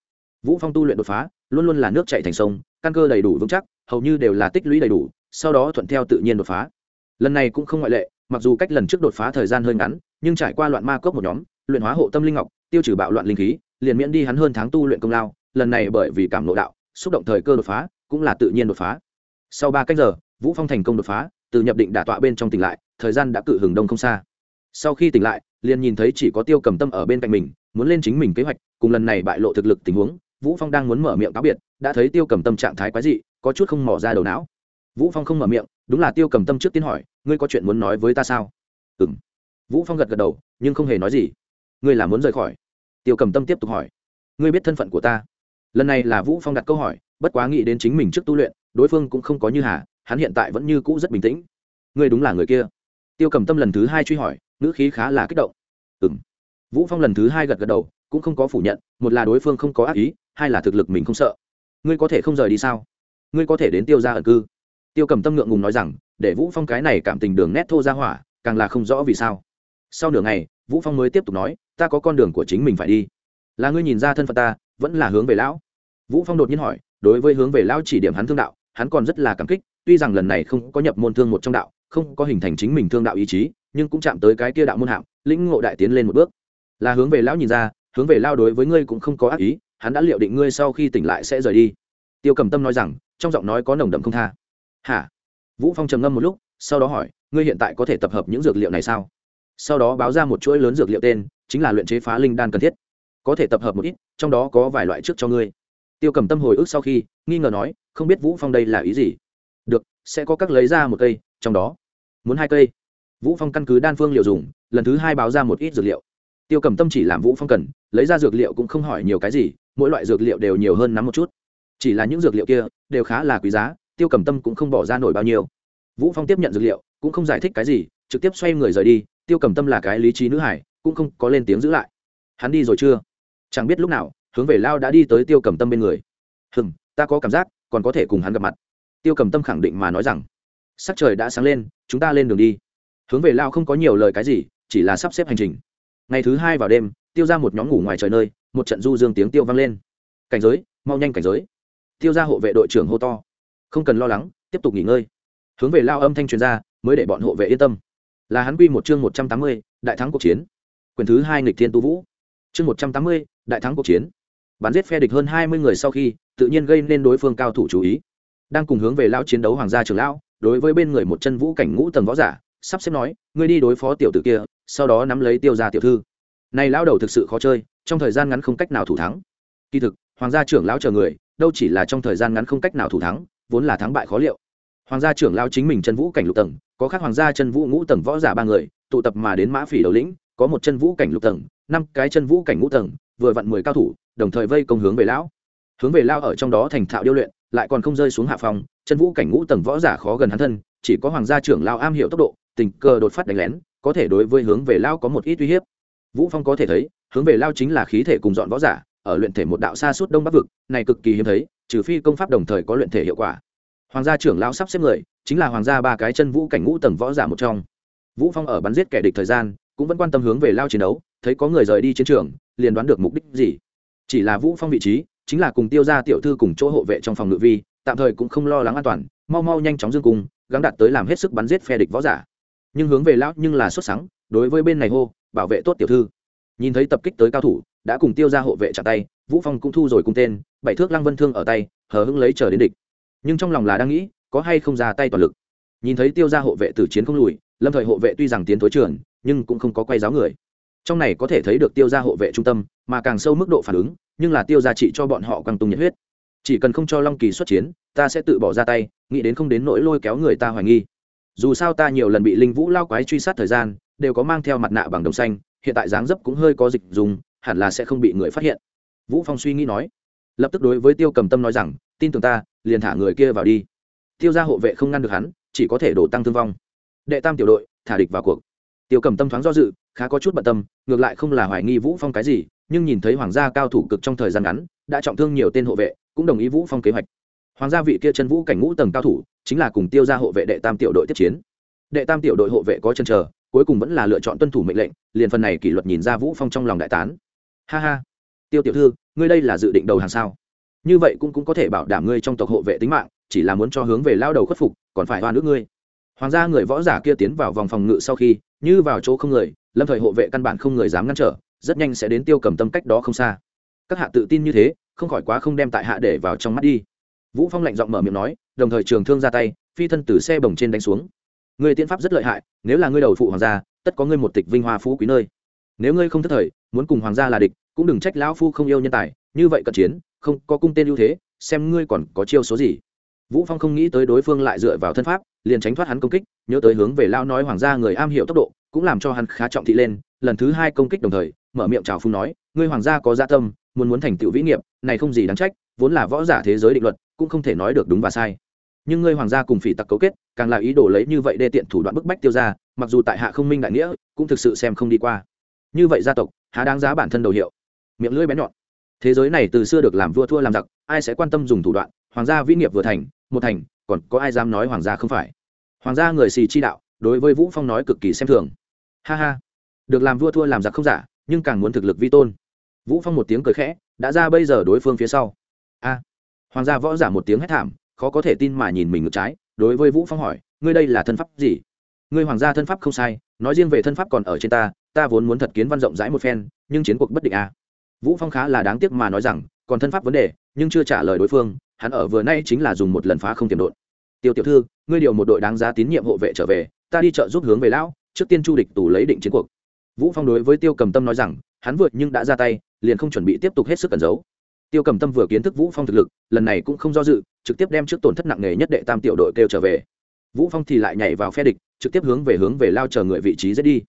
Vũ phong tu luyện đột phá, luôn luôn là nước chạy thành sông, căn cơ đầy đủ vững chắc, hầu như đều là tích lũy đầy đủ sau đó thuận theo tự nhiên đột phá. Lần này cũng không ngoại lệ, mặc dù cách lần trước đột phá thời gian hơi ngắn, nhưng trải qua loạn ma cốc một nhóm, luyện hóa hộ tâm linh ngọc, tiêu trừ bạo loạn linh khí, liền miễn đi hắn hơn tháng tu luyện công lao, lần này bởi vì cảm ngộ đạo, xúc động thời cơ đột phá, cũng là tự nhiên đột phá. Sau ba cách giờ, vũ phong thành công đột phá, từ nhập định đả tọa bên trong tỉnh lại, thời gian đã cự hừng đông không xa. Sau khi tỉnh lại, liền nhìn thấy chỉ có tiêu cầm tâm ở bên cạnh mình, muốn lên chính mình kế hoạch, cùng lần này bại lộ thực lực tình huống, vũ phong đang muốn mở miệng cáo biệt, đã thấy tiêu cầm tâm trạng thái quái dị, có chút không mỏ ra đầu não vũ phong không mở miệng, đúng là tiêu cầm tâm trước tiên hỏi, ngươi có chuyện muốn nói với ta sao? Ừm. Vũ phong gật gật đầu, nhưng không hề nói gì. Ngươi là muốn rời khỏi? Tiêu cầm tâm tiếp tục hỏi. Ngươi biết thân phận của ta. Lần này là vũ phong đặt câu hỏi, bất quá nghĩ đến chính mình trước tu luyện, đối phương cũng không có như hà, hắn hiện tại vẫn như cũ rất bình tĩnh. Ngươi đúng là người kia. Tiêu cầm tâm lần thứ hai truy hỏi, ngữ khí khá là kích động. Ừm. Vũ phong lần thứ hai gật gật đầu, cũng không có phủ nhận, một là đối phương không có ác ý, hai là thực lực mình không sợ. Ngươi có thể không rời đi sao? Ngươi có thể đến tiêu ra ẩn cư? Tiêu cầm tâm ngượng ngùng nói rằng, để vũ phong cái này cảm tình đường nét thô ra hỏa, càng là không rõ vì sao. Sau nửa ngày, vũ phong mới tiếp tục nói, ta có con đường của chính mình phải đi. Là ngươi nhìn ra thân phận ta, vẫn là hướng về lão. Vũ phong đột nhiên hỏi, đối với hướng về lão chỉ điểm hắn thương đạo, hắn còn rất là cảm kích, tuy rằng lần này không có nhập môn thương một trong đạo, không có hình thành chính mình thương đạo ý chí, nhưng cũng chạm tới cái kia đạo môn hạng, lĩnh ngộ đại tiến lên một bước. Là hướng về lão nhìn ra, hướng về lao đối với ngươi cũng không có ác ý, hắn đã liệu định ngươi sau khi tỉnh lại sẽ rời đi. Tiêu cầm tâm nói rằng, trong giọng nói có nồng đậm không tha hả? Vũ phong trầm ngâm một lúc, sau đó hỏi, ngươi hiện tại có thể tập hợp những dược liệu này sao? Sau đó báo ra một chuỗi lớn dược liệu tên, chính là luyện chế phá linh đan cần thiết. Có thể tập hợp một ít, trong đó có vài loại trước cho ngươi. Tiêu cầm tâm hồi ức sau khi, nghi ngờ nói, không biết vũ phong đây là ý gì? Được, sẽ có các lấy ra một cây, trong đó, muốn hai cây. Vũ phong căn cứ đan phương liệu dùng, lần thứ hai báo ra một ít dược liệu. Tiêu cầm tâm chỉ làm vũ phong cần, lấy ra dược liệu cũng không hỏi nhiều cái gì, mỗi loại dược liệu đều nhiều hơn nắm một chút. Chỉ là những dược liệu kia, đều khá là quý giá tiêu cầm tâm cũng không bỏ ra nổi bao nhiêu. Vũ phong tiếp nhận dược liệu, cũng không giải thích cái gì, trực tiếp xoay người rời đi, tiêu cầm tâm là cái lý trí nữ hải, cũng không có lên tiếng giữ lại. Hắn đi rồi chưa? Chẳng biết lúc nào, hướng về lao đã đi tới tiêu cầm tâm bên người. Hừm, ta có cảm giác, còn có thể cùng hắn gặp mặt. Tiêu cầm tâm khẳng định mà nói rằng, sắc trời đã sáng lên, chúng ta lên đường đi. Hướng về lao không có nhiều lời cái gì, chỉ là sắp xếp hành trình. Ngày thứ hai vào đêm, tiêu ra một nhóm ngủ ngoài trời nơi, một trận du dương tiếng tiêu vang lên. Cảnh giới, mau nhanh cảnh giới. Tiêu ra hộ vệ đội trưởng hô to không cần lo lắng, tiếp tục nghỉ ngơi. Hướng về lao âm thanh truyền ra, mới để bọn hộ vệ yên tâm. Là hắn quy một chương một trăm tám mươi, đại thắng cuộc chiến. Quyền thứ hai nghịch thiên tu vũ. Chương một trăm tám mươi, đại thắng cuộc chiến. Bắn giết phe địch hơn hai mươi người sau khi, tự nhiên gây nên đối phương cao thủ chú ý. Đang cùng hướng về lao chiến đấu hoàng gia trường lão, đối với bên người một chân vũ cảnh ngũ tầng võ giả, sắp xếp nói, ngươi đi đối phó tiểu tử kia, sau đó nắm lấy tiêu gia tiểu thư. Này lão đầu thực sự khó chơi, trong thời gian ngắn không cách nào thủ thắng. Kỳ thực, hoàng gia trưởng lão chờ người, đâu chỉ là trong thời gian ngắn không cách nào thủ thắng vốn là thắng bại khó liệu. Hoàng gia trưởng lao chính mình chân vũ cảnh lục tầng, có khác hoàng gia chân vũ ngũ tầng võ giả ba người, tụ tập mà đến mã phỉ đầu lĩnh, có một chân vũ cảnh lục tầng, năm cái chân vũ cảnh ngũ tầng, vừa vặn mười cao thủ, đồng thời vây công hướng về lão. Hướng về lao ở trong đó thành thạo điêu luyện, lại còn không rơi xuống hạ phòng chân vũ cảnh ngũ tầng võ giả khó gần hắn thân, chỉ có hoàng gia trưởng lao am hiểu tốc độ, tình cờ đột phát đánh lén, có thể đối với hướng về lao có một ít uy hiếp. Vũ phong có thể thấy, hướng về lao chính là khí thể cùng dọn võ giả ở luyện thể một đạo xa suốt đông bắc vực, này cực kỳ hiếm thấy, trừ phi công pháp đồng thời có luyện thể hiệu quả. Hoàng gia trưởng lão sắp xếp người, chính là hoàng gia ba cái chân vũ cảnh ngũ tầng võ giả một trong. Vũ phong ở bắn giết kẻ địch thời gian, cũng vẫn quan tâm hướng về lao chiến đấu, thấy có người rời đi chiến trường, liền đoán được mục đích gì. Chỉ là vũ phong vị trí, chính là cùng tiêu gia tiểu thư cùng chỗ hộ vệ trong phòng ngự vi, tạm thời cũng không lo lắng an toàn, mau mau nhanh chóng dương cung, gắng đạt tới làm hết sức bắn giết phe địch võ giả. Nhưng hướng về lão nhưng là xuất sáng đối với bên này hô, bảo vệ tốt tiểu thư. Nhìn thấy tập kích tới cao thủ đã cùng tiêu gia hộ vệ chặt tay, vũ phong cũng thu rồi cung tên, bảy thước lăng vân thương ở tay, hờ hững lấy chờ đến địch. Nhưng trong lòng là đang nghĩ, có hay không ra tay toàn lực. Nhìn thấy tiêu gia hộ vệ tử chiến không lùi, lâm thời hộ vệ tuy rằng tiến thối trường nhưng cũng không có quay giáo người. Trong này có thể thấy được tiêu gia hộ vệ trung tâm, mà càng sâu mức độ phản ứng, nhưng là tiêu gia trị cho bọn họ càng tung nhiệt huyết. Chỉ cần không cho long kỳ xuất chiến, ta sẽ tự bỏ ra tay, nghĩ đến không đến nỗi lôi kéo người ta hoài nghi. Dù sao ta nhiều lần bị linh vũ lao quái truy sát thời gian, đều có mang theo mặt nạ bằng đồng xanh, hiện tại dáng dấp cũng hơi có dịch dùng hẳn là sẽ không bị người phát hiện. Vũ phong suy nghĩ nói, lập tức đối với tiêu cầm tâm nói rằng, tin tưởng ta, liền thả người kia vào đi. Tiêu gia hộ vệ không ngăn được hắn, chỉ có thể đổ tăng thương vong. Đệ tam tiểu đội, thả địch vào cuộc. Tiêu cầm tâm thoáng do dự, khá có chút bận tâm, ngược lại không là hoài nghi vũ phong cái gì, nhưng nhìn thấy hoàng gia cao thủ cực trong thời gian ngắn, đã trọng thương nhiều tên hộ vệ, cũng đồng ý vũ phong kế hoạch. Hoàng gia vị kia chân vũ cảnh ngũ tầng cao thủ, chính là cùng tiêu gia hộ vệ đệ tam tiểu đội tiếp chiến. Đệ tam tiểu đội hộ vệ có chân chờ, cuối cùng vẫn là lựa chọn tuân thủ mệnh lệnh, liền phần này kỷ luật nhìn ra vũ phong trong lòng đại tán ha ha. Tiêu tiểu thư, ngươi đây là dự định đầu hàng sao? Như vậy cũng cũng có thể bảo đảm ngươi trong tộc hộ vệ tính mạng, chỉ là muốn cho hướng về lao đầu khuất phục, còn phải oan nước ngươi. Hoàng gia người võ giả kia tiến vào vòng phòng ngự sau khi, như vào chỗ không người, lâm thời hộ vệ căn bản không người dám ngăn trở, rất nhanh sẽ đến tiêu cầm tâm cách đó không xa. Các hạ tự tin như thế, không khỏi quá không đem tại hạ để vào trong mắt đi. Vũ phong lạnh giọng mở miệng nói, đồng thời trường thương ra tay, phi thân từ xe bồng trên đánh xuống. Người tiên pháp rất lợi hại, nếu là ngươi đầu phụ hoàng gia, tất có ngươi một tịch vinh hoa phú quý nơi. Nếu ngươi không thất thời, muốn cùng hoàng gia là địch cũng đừng trách lão phu không yêu nhân tài, như vậy cận chiến, không có cung tên ưu thế, xem ngươi còn có chiêu số gì. Vũ phong không nghĩ tới đối phương lại dựa vào thân pháp, liền tránh thoát hắn công kích, nhớ tới hướng về lao nói hoàng gia người am hiểu tốc độ, cũng làm cho hắn khá trọng thị lên, lần thứ hai công kích đồng thời, mở miệng chào phung nói, ngươi hoàng gia có gia tâm, muốn muốn thành tựu vĩ nghiệp, này không gì đáng trách, vốn là võ giả thế giới định luật, cũng không thể nói được đúng và sai. Nhưng ngươi hoàng gia cùng phỉ tặc cấu kết, càng là ý đồ lấy như vậy đê tiện thủ đoạn bức bách tiêu ra mặc dù tại hạ không minh đại nghĩa, cũng thực sự xem không đi qua. Như vậy gia tộc, há đáng giá bản thân đầu hiệu miệng lưỡi bén nhọn. Thế giới này từ xưa được làm vua thua làm giặc, ai sẽ quan tâm dùng thủ đoạn? Hoàng gia vĩ nghiệp vừa thành, một thành, còn có ai dám nói hoàng gia không phải? Hoàng gia người xì chi đạo, đối với vũ phong nói cực kỳ xem thường. Ha ha, được làm vua thua làm giặc không giả, nhưng càng muốn thực lực vi tôn. Vũ phong một tiếng cười khẽ, đã ra bây giờ đối phương phía sau. A, hoàng gia võ giả một tiếng hét thảm, khó có thể tin mà nhìn mình ngược trái, đối với vũ phong hỏi, ngươi đây là thân pháp gì? Ngươi hoàng gia thân pháp không sai, nói riêng về thân pháp còn ở trên ta ta vốn muốn thật kiến văn rộng rãi một phen, nhưng chiến cuộc bất định a vũ phong khá là đáng tiếc mà nói rằng, còn thân pháp vấn đề, nhưng chưa trả lời đối phương, hắn ở vừa nay chính là dùng một lần phá không tiềm đột tiêu tiểu thư, ngươi điều một đội đáng giá tín nhiệm hộ vệ trở về, ta đi chợ giúp hướng về lão, trước tiên chu địch tù lấy định chiến cuộc. Vũ phong đối với tiêu cầm tâm nói rằng, hắn vượt nhưng đã ra tay, liền không chuẩn bị tiếp tục hết sức cẩn giấu. Tiêu cầm tâm vừa kiến thức vũ phong thực lực, lần này cũng không do dự, trực tiếp đem trước tổn thất nặng nề nhất đệ tam tiểu đội kêu trở về. Vũ phong thì lại nhảy vào phe địch, trực tiếp hướng về hướng về lao chờ người vị trí dễ đi.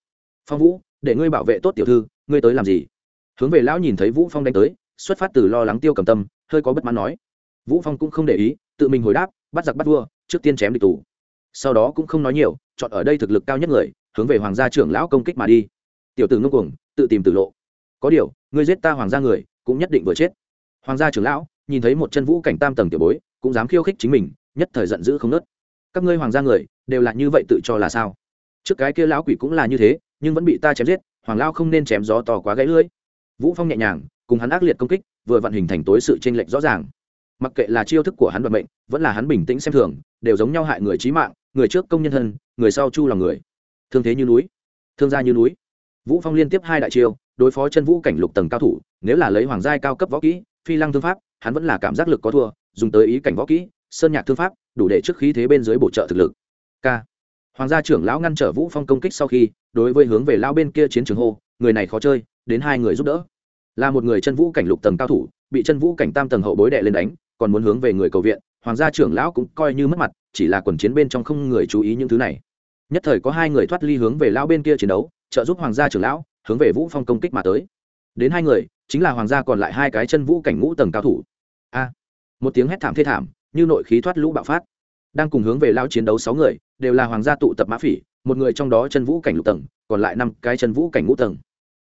Phong vũ, để ngươi bảo vệ tốt tiểu thư, ngươi tới làm gì? Hướng về lão nhìn thấy vũ phong đánh tới, xuất phát từ lo lắng tiêu cầm tâm, hơi có bất mãn nói. Vũ phong cũng không để ý, tự mình hồi đáp, bắt giặc bắt vua, trước tiên chém địch tù. Sau đó cũng không nói nhiều, chọn ở đây thực lực cao nhất người, hướng về hoàng gia trưởng lão công kích mà đi. Tiểu tử ngông cuồng, tự tìm tử lộ. Có điều, ngươi giết ta hoàng gia người, cũng nhất định vừa chết. Hoàng gia trưởng lão, nhìn thấy một chân vũ cảnh tam tầng tiểu bối, cũng dám khiêu khích chính mình, nhất thời giận dữ không nớt. Các ngươi hoàng gia người, đều là như vậy tự cho là sao? Trước cái kia lão quỷ cũng là như thế, nhưng vẫn bị ta chém giết, hoàng lao không nên chém gió to quá gãy lưỡi vũ phong nhẹ nhàng, cùng hắn ác liệt công kích, vừa vận hình thành tối sự chênh lệch rõ ràng. Mặc kệ là chiêu thức của hắn vận mệnh, vẫn là hắn bình tĩnh xem thường, đều giống nhau hại người trí mạng, người trước công nhân thân, người sau chu lòng người. Thương thế như núi, thương gia như núi. Vũ phong liên tiếp hai đại chiêu, đối phó chân vũ cảnh lục tầng cao thủ, nếu là lấy hoàng giai cao cấp võ kỹ, phi lăng thương pháp, hắn vẫn là cảm giác lực có thua, dùng tới ý cảnh võ kỹ, sơn nhạc thương pháp, đủ để trước khí thế bên dưới bổ trợ thực lực. K. Hoàng gia trưởng lão ngăn trở vũ phong công kích sau khi, đối với hướng về lao bên kia chiến trường hô, người này khó chơi, đến hai người giúp đỡ là một người chân vũ cảnh lục tầng cao thủ, bị chân vũ cảnh tam tầng hậu bối đệ lên đánh, còn muốn hướng về người cầu viện, hoàng gia trưởng lão cũng coi như mất mặt, chỉ là quần chiến bên trong không người chú ý những thứ này. Nhất thời có hai người thoát ly hướng về lao bên kia chiến đấu, trợ giúp hoàng gia trưởng lão, hướng về vũ phong công kích mà tới. Đến hai người, chính là hoàng gia còn lại hai cái chân vũ cảnh ngũ tầng cao thủ. A, một tiếng hét thảm thê thảm, như nội khí thoát lũ bạo phát. Đang cùng hướng về lao chiến đấu sáu người, đều là hoàng gia tụ tập mã phỉ, một người trong đó chân vũ cảnh lục tầng, còn lại năm cái chân vũ cảnh ngũ tầng.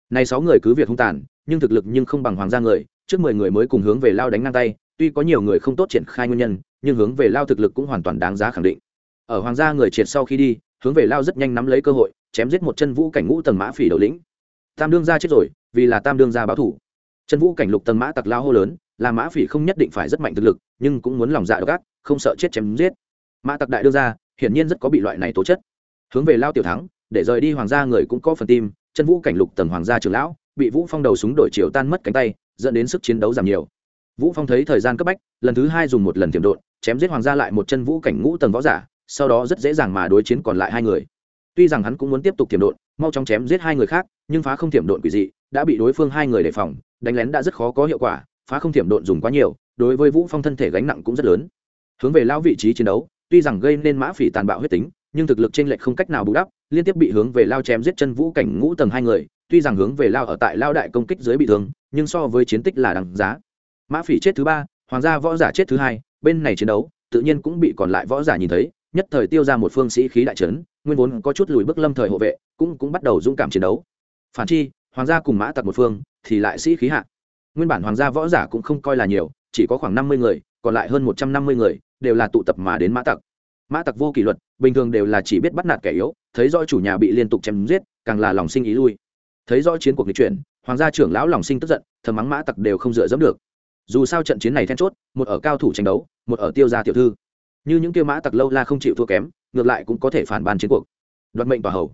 Này sáu người cứ việc hung tàn nhưng thực lực nhưng không bằng hoàng gia người, trước mười người mới cùng hướng về lao đánh ngang tay, tuy có nhiều người không tốt triển khai nguyên nhân, nhưng hướng về lao thực lực cũng hoàn toàn đáng giá khẳng định. Ở hoàng gia người triệt sau khi đi, hướng về lao rất nhanh nắm lấy cơ hội, chém giết một chân vũ cảnh ngũ tầng mã phỉ đầu lĩnh. Tam đương gia chết rồi, vì là tam đương gia báo thủ. Chân vũ cảnh lục tầng mã tặc lao hô lớn, là mã phỉ không nhất định phải rất mạnh thực lực, nhưng cũng muốn lòng dạ độc ác, không sợ chết chém giết. Mã tặc đại đương gia, hiển nhiên rất có bị loại này tố chất. Hướng về lao tiểu thắng, để rời đi hoàng gia người cũng có phần tim, chân vũ cảnh lục tầng hoàng gia trường lão bị vũ phong đầu súng đổi chiều tan mất cánh tay, dẫn đến sức chiến đấu giảm nhiều. Vũ phong thấy thời gian cấp bách, lần thứ hai dùng một lần tiềm độn, chém giết hoàng gia lại một chân vũ cảnh ngũ tầng võ giả, sau đó rất dễ dàng mà đối chiến còn lại hai người. Tuy rằng hắn cũng muốn tiếp tục tiềm độn, mau chóng chém giết hai người khác, nhưng phá không tiềm độn quỷ dị, đã bị đối phương hai người đề phòng, đánh lén đã rất khó có hiệu quả, phá không tiềm độn dùng quá nhiều, đối với vũ phong thân thể gánh nặng cũng rất lớn. Hướng về lao vị trí chiến đấu, tuy rằng gây nên mã phỉ tàn bạo huyết tính nhưng thực lực trên lệch không cách nào bù đắp, liên tiếp bị hướng về lao chém giết chân vũ cảnh ngũ tầng hai người, tuy rằng hướng về lao ở tại lao đại công kích dưới bị thương, nhưng so với chiến tích là đằng giá. Mã phỉ chết thứ ba, hoàng gia võ giả chết thứ hai, bên này chiến đấu, tự nhiên cũng bị còn lại võ giả nhìn thấy, nhất thời tiêu ra một phương sĩ khí đại trấn, nguyên vốn có chút lùi bước lâm thời hộ vệ, cũng cũng bắt đầu dũng cảm chiến đấu. Phản chi, hoàng gia cùng mã tặc một phương, thì lại sĩ khí hạ. Nguyên bản hoàng gia võ giả cũng không coi là nhiều, chỉ có khoảng năm mươi người, còn lại hơn một trăm năm mươi người, đều là tụ tập mà đến mã tặc mã tặc vô kỷ luật, bình thường đều là chỉ biết bắt nạt kẻ yếu, thấy do chủ nhà bị liên tục chém giết, càng là lòng sinh ý lui. Thấy rõ chiến cuộc lịch chuyển, hoàng gia trưởng lão lòng sinh tức giận, thầm mắng mã tặc đều không dựa dẫm được. Dù sao trận chiến này then chốt, một ở cao thủ tranh đấu, một ở tiêu gia tiểu thư. Như những kia mã tặc lâu la không chịu thua kém, ngược lại cũng có thể phản bàn chiến cuộc. Đoạt mệnh tòa hầu.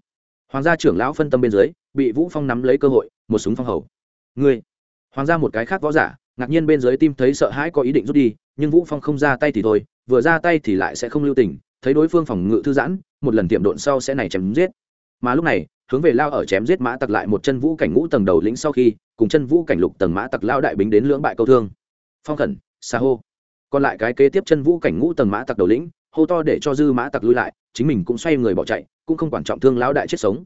Hoàng gia trưởng lão phân tâm bên dưới, bị vũ phong nắm lấy cơ hội, một súng phong hầu. Ngươi! Hoàng gia một cái khác võ giả, ngạc nhiên bên dưới tim thấy sợ hãi có ý định rút đi, nhưng vũ phong không ra tay thì thôi, vừa ra tay thì lại sẽ không lưu tình thấy đối phương phòng ngự thư giãn, một lần tiệm độn sau sẽ này chém giết. Mà lúc này, hướng về lao ở chém giết mã tặc lại một chân vũ cảnh ngũ tầng đầu lĩnh sau khi, cùng chân vũ cảnh lục tầng mã tặc lao đại bính đến lưỡng bại câu thương. Phong khẩn xa hô. Còn lại cái kế tiếp chân vũ cảnh ngũ tầng mã tặc đầu lĩnh, hô to để cho dư mã tặc lui lại, chính mình cũng xoay người bỏ chạy, cũng không quản trọng thương lão đại chết sống.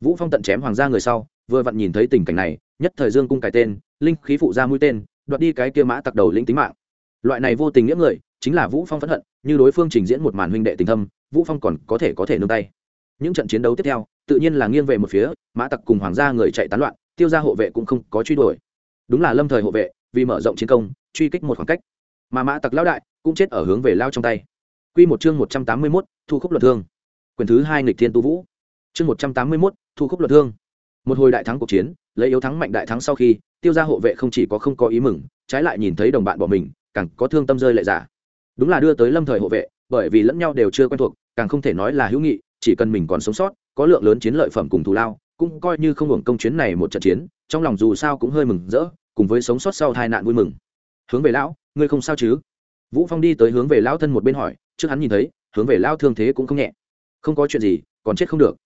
Vũ phong tận chém hoàng gia người sau, vừa vặn nhìn thấy tình cảnh này, nhất thời dương cung cái tên, linh khí phụ ra mũi tên, đoạt đi cái kia mã tặc đầu lĩnh tính mạng. Loại này vô tình nghĩa người chính là vũ phong phẫn hận như đối phương trình diễn một màn huynh đệ tình thâm vũ phong còn có thể có thể nương tay. Những trận chiến đấu tiếp theo tự nhiên là nghiêng về một phía mã tặc cùng hoàng gia người chạy tán loạn tiêu gia hộ vệ cũng không có truy đuổi. Đúng là lâm thời hộ vệ vì mở rộng chiến công truy kích một khoảng cách. Mà mã tặc lão đại cũng chết ở hướng về lao trong tay. Quy một chương một trăm tám mươi 181, thu khúc luật thương. Quyền thứ hai nghịch thiên tu vũ. Chương một trăm tám mươi 181, thu khúc luật thương. Một hồi đại thắng cuộc chiến lấy yếu thắng mạnh đại thắng sau khi tiêu gia hộ vệ không chỉ có không có ý mừng trái lại nhìn thấy đồng bạn bỏ mình càng có thương tâm rơi lệ giả đúng là đưa tới lâm thời hộ vệ, bởi vì lẫn nhau đều chưa quen thuộc, càng không thể nói là hữu nghị, chỉ cần mình còn sống sót, có lượng lớn chiến lợi phẩm cùng thù lao, cũng coi như không hưởng công chuyến này một trận chiến, trong lòng dù sao cũng hơi mừng rỡ, cùng với sống sót sau tai nạn vui mừng. Hướng về lão, ngươi không sao chứ? Vũ phong đi tới hướng về lão thân một bên hỏi, trước hắn nhìn thấy, hướng về Lão thương thế cũng không nhẹ. Không có chuyện gì, còn chết không được.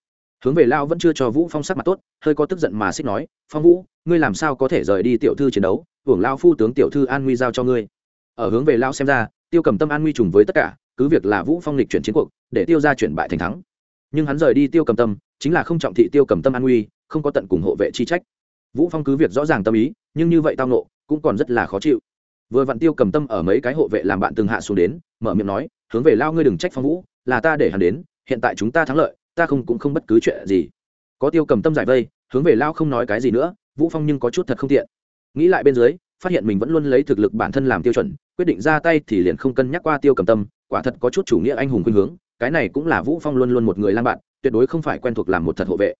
Hướng về Lão vẫn chưa cho vũ phong sắc mặt tốt, hơi có tức giận mà xích nói, phong vũ, ngươi làm sao có thể rời đi tiểu thư chiến đấu, hưởng Lão phu tướng tiểu thư an nguy giao cho ngươi? Ở hướng về Lão xem ra tiêu cầm tâm an nguy trùng với tất cả, cứ việc là vũ phong lịch chuyển chiến cuộc, để tiêu ra chuyển bại thành thắng. Nhưng hắn rời đi tiêu cầm tâm, chính là không trọng thị tiêu cầm tâm an nguy, không có tận cùng hộ vệ chi trách. Vũ phong cứ việc rõ ràng tâm ý, nhưng như vậy tao nộ cũng còn rất là khó chịu. Vừa vặn tiêu cầm tâm ở mấy cái hộ vệ làm bạn từng hạ xuống đến, mở miệng nói, hướng về lao ngươi đừng trách phong vũ, là ta để hắn đến, hiện tại chúng ta thắng lợi, ta không, cũng không bất cứ chuyện gì. Có tiêu cầm tâm giải vây, hướng về lao không nói cái gì nữa, vũ phong nhưng có chút thật không tiện. Nghĩ lại bên dưới phát hiện mình vẫn luôn lấy thực lực bản thân làm tiêu chuẩn, quyết định ra tay thì liền không cân nhắc qua tiêu cầm tâm, quả thật có chút chủ nghĩa anh hùng khuynh hướng, cái này cũng là vũ phong luôn luôn một người lang bạn, tuyệt đối không phải quen thuộc làm một thật hộ vệ.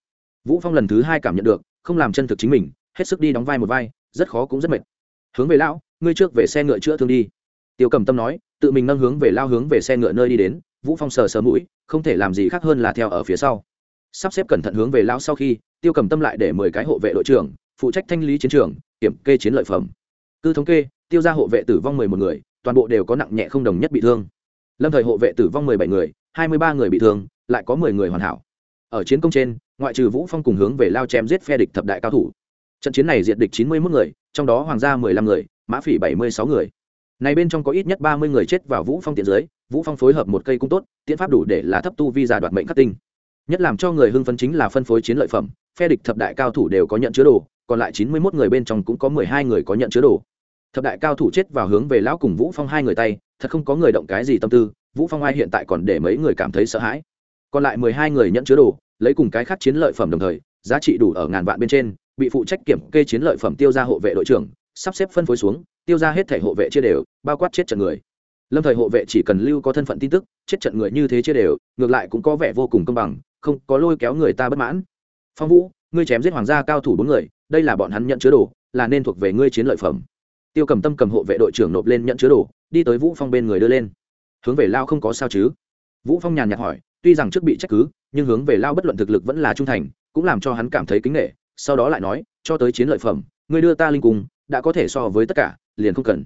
Vũ phong lần thứ hai cảm nhận được, không làm chân thực chính mình, hết sức đi đóng vai một vai, rất khó cũng rất mệt. Hướng về lão, ngươi trước về xe ngựa chữa thương đi. Tiêu cầm tâm nói, tự mình nâng hướng về lao hướng về xe ngựa nơi đi đến, vũ phong sờ sờ mũi, không thể làm gì khác hơn là theo ở phía sau. Sắp xếp cẩn thận hướng về lão sau khi, tiêu cầm tâm lại để mười cái hộ vệ đội trưởng, phụ trách thanh lý chiến trường, kiểm kê chiến lợi phẩm cứ thống kê, tiêu ra hộ vệ tử vong mười một người, toàn bộ đều có nặng nhẹ không đồng nhất bị thương. Lâm thời hộ vệ tử vong mười bảy người, hai mươi ba người bị thương, lại có mười người hoàn hảo. Ở chiến công trên, ngoại trừ vũ phong cùng hướng về lao chém giết phe địch thập đại cao thủ. Trận chiến này diệt địch chín mươi 91 người, trong đó hoàng gia mười lăm người, mã phỉ bảy mươi sáu người. Này bên trong có ít nhất ba mươi người chết vào vũ phong tiện dưới, vũ phong phối hợp một cây cung tốt, tiễn pháp đủ để là thấp tu vi giả đoạt mệnh khắc tinh. Nhất làm cho người hưng phấn chính là phân phối chiến lợi phẩm, phe địch thập đại cao thủ đều có nhận chứa đồ còn lại chín mươi 91 người bên trong cũng có mười hai người có nhận chứa đồ. Thập đại cao thủ chết vào hướng về lão cùng vũ phong hai người tay, thật không có người động cái gì tâm tư, vũ phong ai hiện tại còn để mấy người cảm thấy sợ hãi. Còn lại mười hai người nhận chứa đồ, lấy cùng cái khác chiến lợi phẩm đồng thời, giá trị đủ ở ngàn vạn bên trên, bị phụ trách kiểm kê chiến lợi phẩm tiêu ra hộ vệ đội trưởng, sắp xếp phân phối xuống, tiêu ra hết thể hộ vệ chia đều, bao quát chết trận người. Lâm thời hộ vệ chỉ cần lưu có thân phận tin tức, chết trận người như thế chia đều, ngược lại cũng có vẻ vô cùng công bằng, không có lôi kéo người ta bất mãn. Phong vũ, ngươi chém giết hoàng gia cao thủ bốn người đây là bọn hắn nhận chứa đồ, là nên thuộc về ngươi chiến lợi phẩm. Tiêu cầm tâm cầm hộ vệ đội trưởng nộp lên nhận chứa đồ, đi tới vũ phong bên người đưa lên. Hướng về lao không có sao chứ? Vũ phong nhàn nhạt hỏi, tuy rằng trước bị trách cứ, nhưng hướng về lao bất luận thực lực vẫn là trung thành, cũng làm cho hắn cảm thấy kính nghệ sau đó lại nói, cho tới chiến lợi phẩm, ngươi đưa ta linh cung đã có thể so với tất cả, liền không cần.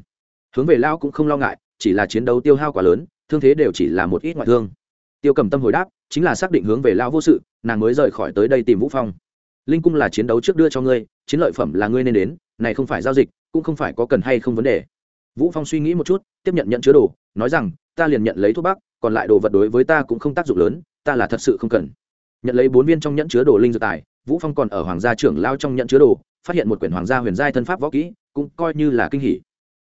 Hướng về lao cũng không lo ngại, chỉ là chiến đấu tiêu hao quá lớn, thương thế đều chỉ là một ít ngoại thương. Tiêu cầm tâm hồi đáp, chính là xác định hướng về lao vô sự, nàng mới rời khỏi tới đây tìm vũ phong linh cung là chiến đấu trước đưa cho ngươi, chiến lợi phẩm là ngươi nên đến, này không phải giao dịch, cũng không phải có cần hay không vấn đề. Vũ phong suy nghĩ một chút, tiếp nhận nhận chứa đồ, nói rằng, ta liền nhận lấy thuốc bắc, còn lại đồ vật đối với ta cũng không tác dụng lớn, ta là thật sự không cần. Nhận lấy bốn viên trong nhẫn chứa đồ linh dược tài, vũ phong còn ở hoàng gia trưởng lao trong nhận chứa đồ, phát hiện một quyển hoàng gia huyền giai thân pháp võ kỹ, cũng coi như là kinh hỉ.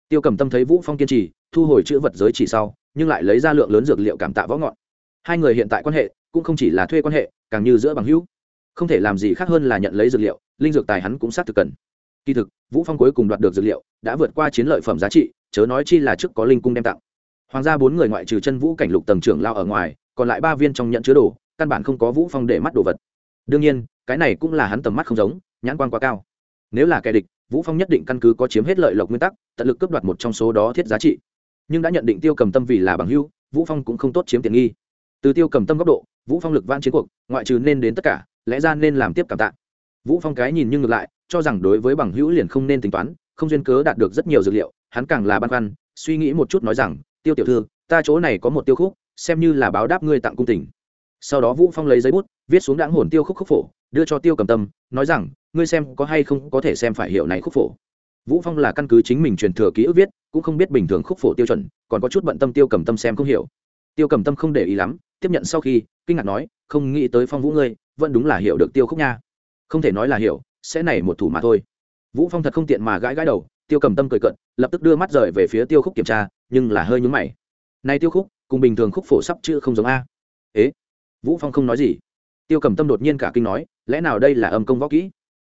Tiêu cầm tâm thấy vũ phong kiên trì, thu hồi chữ vật giới chỉ sau, nhưng lại lấy ra lượng lớn dược liệu cảm tạ võ ngọn. Hai người hiện tại quan hệ, cũng không chỉ là thuê quan hệ, càng như giữa bằng hữu không thể làm gì khác hơn là nhận lấy dược liệu, linh dược tài hắn cũng xác thực cần. Kỳ thực, vũ phong cuối cùng đoạt được dược liệu, đã vượt qua chiến lợi phẩm giá trị, chớ nói chi là trước có linh cung đem tặng. Hoàng gia bốn người ngoại trừ chân vũ cảnh lục tầng trưởng lao ở ngoài, còn lại ba viên trong nhận chứa đồ, căn bản không có vũ phong để mắt đồ vật. Đương nhiên, cái này cũng là hắn tầm mắt không giống, nhãn quan quá cao. Nếu là kẻ địch, vũ phong nhất định căn cứ có chiếm hết lợi lộc nguyên tắc, tận lực cướp đoạt một trong số đó thiết giá trị. Nhưng đã nhận định tiêu cầm tâm vì là bằng hưu vũ phong cũng không tốt chiếm tiện nghi. Từ tiêu cầm tâm góc độ, vũ phong lực van chiến cuộc, ngoại trừ nên đến tất cả lẽ ra nên làm tiếp cảm tạ. Vũ phong cái nhìn nhưng ngược lại, cho rằng đối với bằng hữu liền không nên tính toán, không duyên cớ đạt được rất nhiều dược liệu, hắn càng là băn khoăn, suy nghĩ một chút nói rằng, tiêu tiểu thư, ta chỗ này có một tiêu khúc, xem như là báo đáp ngươi tặng cung tình. Sau đó vũ phong lấy giấy bút, viết xuống đáng hồn tiêu khúc khúc phổ, đưa cho tiêu cầm tâm, nói rằng, ngươi xem có hay không có thể xem phải hiểu này khúc phổ. Vũ phong là căn cứ chính mình truyền thừa ký ức viết, cũng không biết bình thường khúc phổ tiêu chuẩn, còn có chút bận tâm tiêu cầm tâm xem không hiểu. Tiêu cầm tâm không để ý lắm, tiếp nhận sau khi, kinh ngạc nói, không nghĩ tới phong vũ ngươi vẫn đúng là hiểu được tiêu khúc nha. Không thể nói là hiểu, sẽ này một thủ mà thôi. Vũ phong thật không tiện mà gãi gãi đầu, tiêu cầm tâm cười cận lập tức đưa mắt rời về phía tiêu khúc kiểm tra, nhưng là hơi nhướng mày. Này tiêu khúc, cùng bình thường khúc phổ sắp chữ không giống a. Ế? Vũ phong không nói gì. Tiêu cầm tâm đột nhiên cả kinh nói, lẽ nào đây là âm công võ kỹ?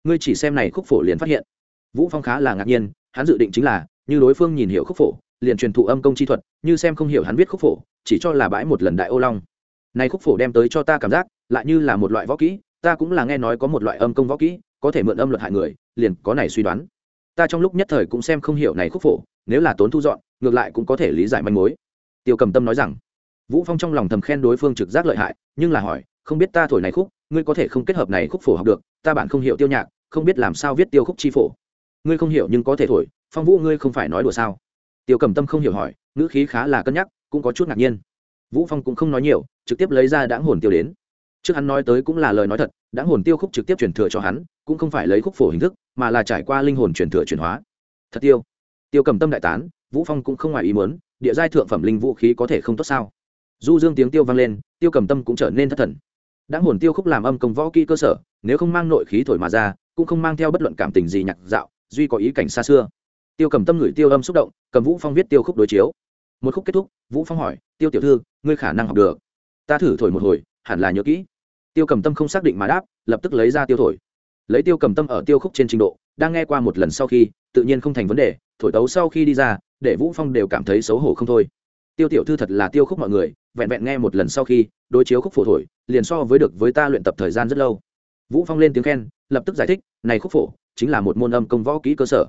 Ngươi chỉ xem này khúc phổ liền phát hiện. Vũ phong khá là ngạc nhiên, hắn dự định chính là, như đối phương nhìn hiểu khúc phổ, liền truyền thụ âm công chi thuật, như xem không hiểu hắn viết khúc phổ, chỉ cho là bãi một lần đại ô long. Này khúc phổ đem tới cho ta cảm giác lại như là một loại võ kỹ, ta cũng là nghe nói có một loại âm công võ kỹ, có thể mượn âm luật hại người, liền có này suy đoán. Ta trong lúc nhất thời cũng xem không hiểu này khúc phổ, nếu là tốn thu dọn, ngược lại cũng có thể lý giải manh mối. Tiêu cầm tâm nói rằng, vũ phong trong lòng thầm khen đối phương trực giác lợi hại, nhưng là hỏi, không biết ta thổi này khúc, ngươi có thể không kết hợp này khúc phổ học được, ta bản không hiểu tiêu nhạc, không biết làm sao viết tiêu khúc chi phổ. Ngươi không hiểu nhưng có thể thổi, phong vũ ngươi không phải nói đùa sao? Tiêu cầm tâm không hiểu hỏi, ngữ khí khá là cân nhắc, cũng có chút ngạc nhiên. Vũ phong cũng không nói nhiều, trực tiếp lấy ra đáng hồn tiêu đến trước hắn nói tới cũng là lời nói thật, đã hồn tiêu khúc trực tiếp truyền thừa cho hắn, cũng không phải lấy khúc phổ hình thức, mà là trải qua linh hồn truyền thừa chuyển hóa. Thật tiêu. Tiêu cầm tâm đại tán, vũ phong cũng không ngoài ý muốn, địa giai thượng phẩm linh vũ khí có thể không tốt sao? Du dương tiếng tiêu vang lên, tiêu cầm tâm cũng trở nên thất thần. Đã hồn tiêu khúc làm âm công võ kỹ cơ sở, nếu không mang nội khí thổi mà ra, cũng không mang theo bất luận cảm tình gì nhạc dạo, duy có ý cảnh xa xưa. Tiêu cầm tâm ngửi tiêu âm xúc động, cầm vũ phong viết tiêu khúc đối chiếu. Một khúc kết thúc, vũ phong hỏi, tiêu tiểu thư, ngươi khả năng học được. Ta thử thổi một hồi, hẳn là nhớ kỹ tiêu cầm tâm không xác định mà đáp, lập tức lấy ra tiêu thổi. Lấy tiêu cầm tâm ở tiêu khúc trên trình độ, đang nghe qua một lần sau khi, tự nhiên không thành vấn đề, thổi tấu sau khi đi ra, để vũ phong đều cảm thấy xấu hổ không thôi. Tiêu tiểu thư thật là tiêu khúc mọi người, vẹn vẹn nghe một lần sau khi, đối chiếu khúc phổ thổi, liền so với được với ta luyện tập thời gian rất lâu. Vũ phong lên tiếng khen, lập tức giải thích, này khúc phổ, chính là một môn âm công võ kỹ cơ sở.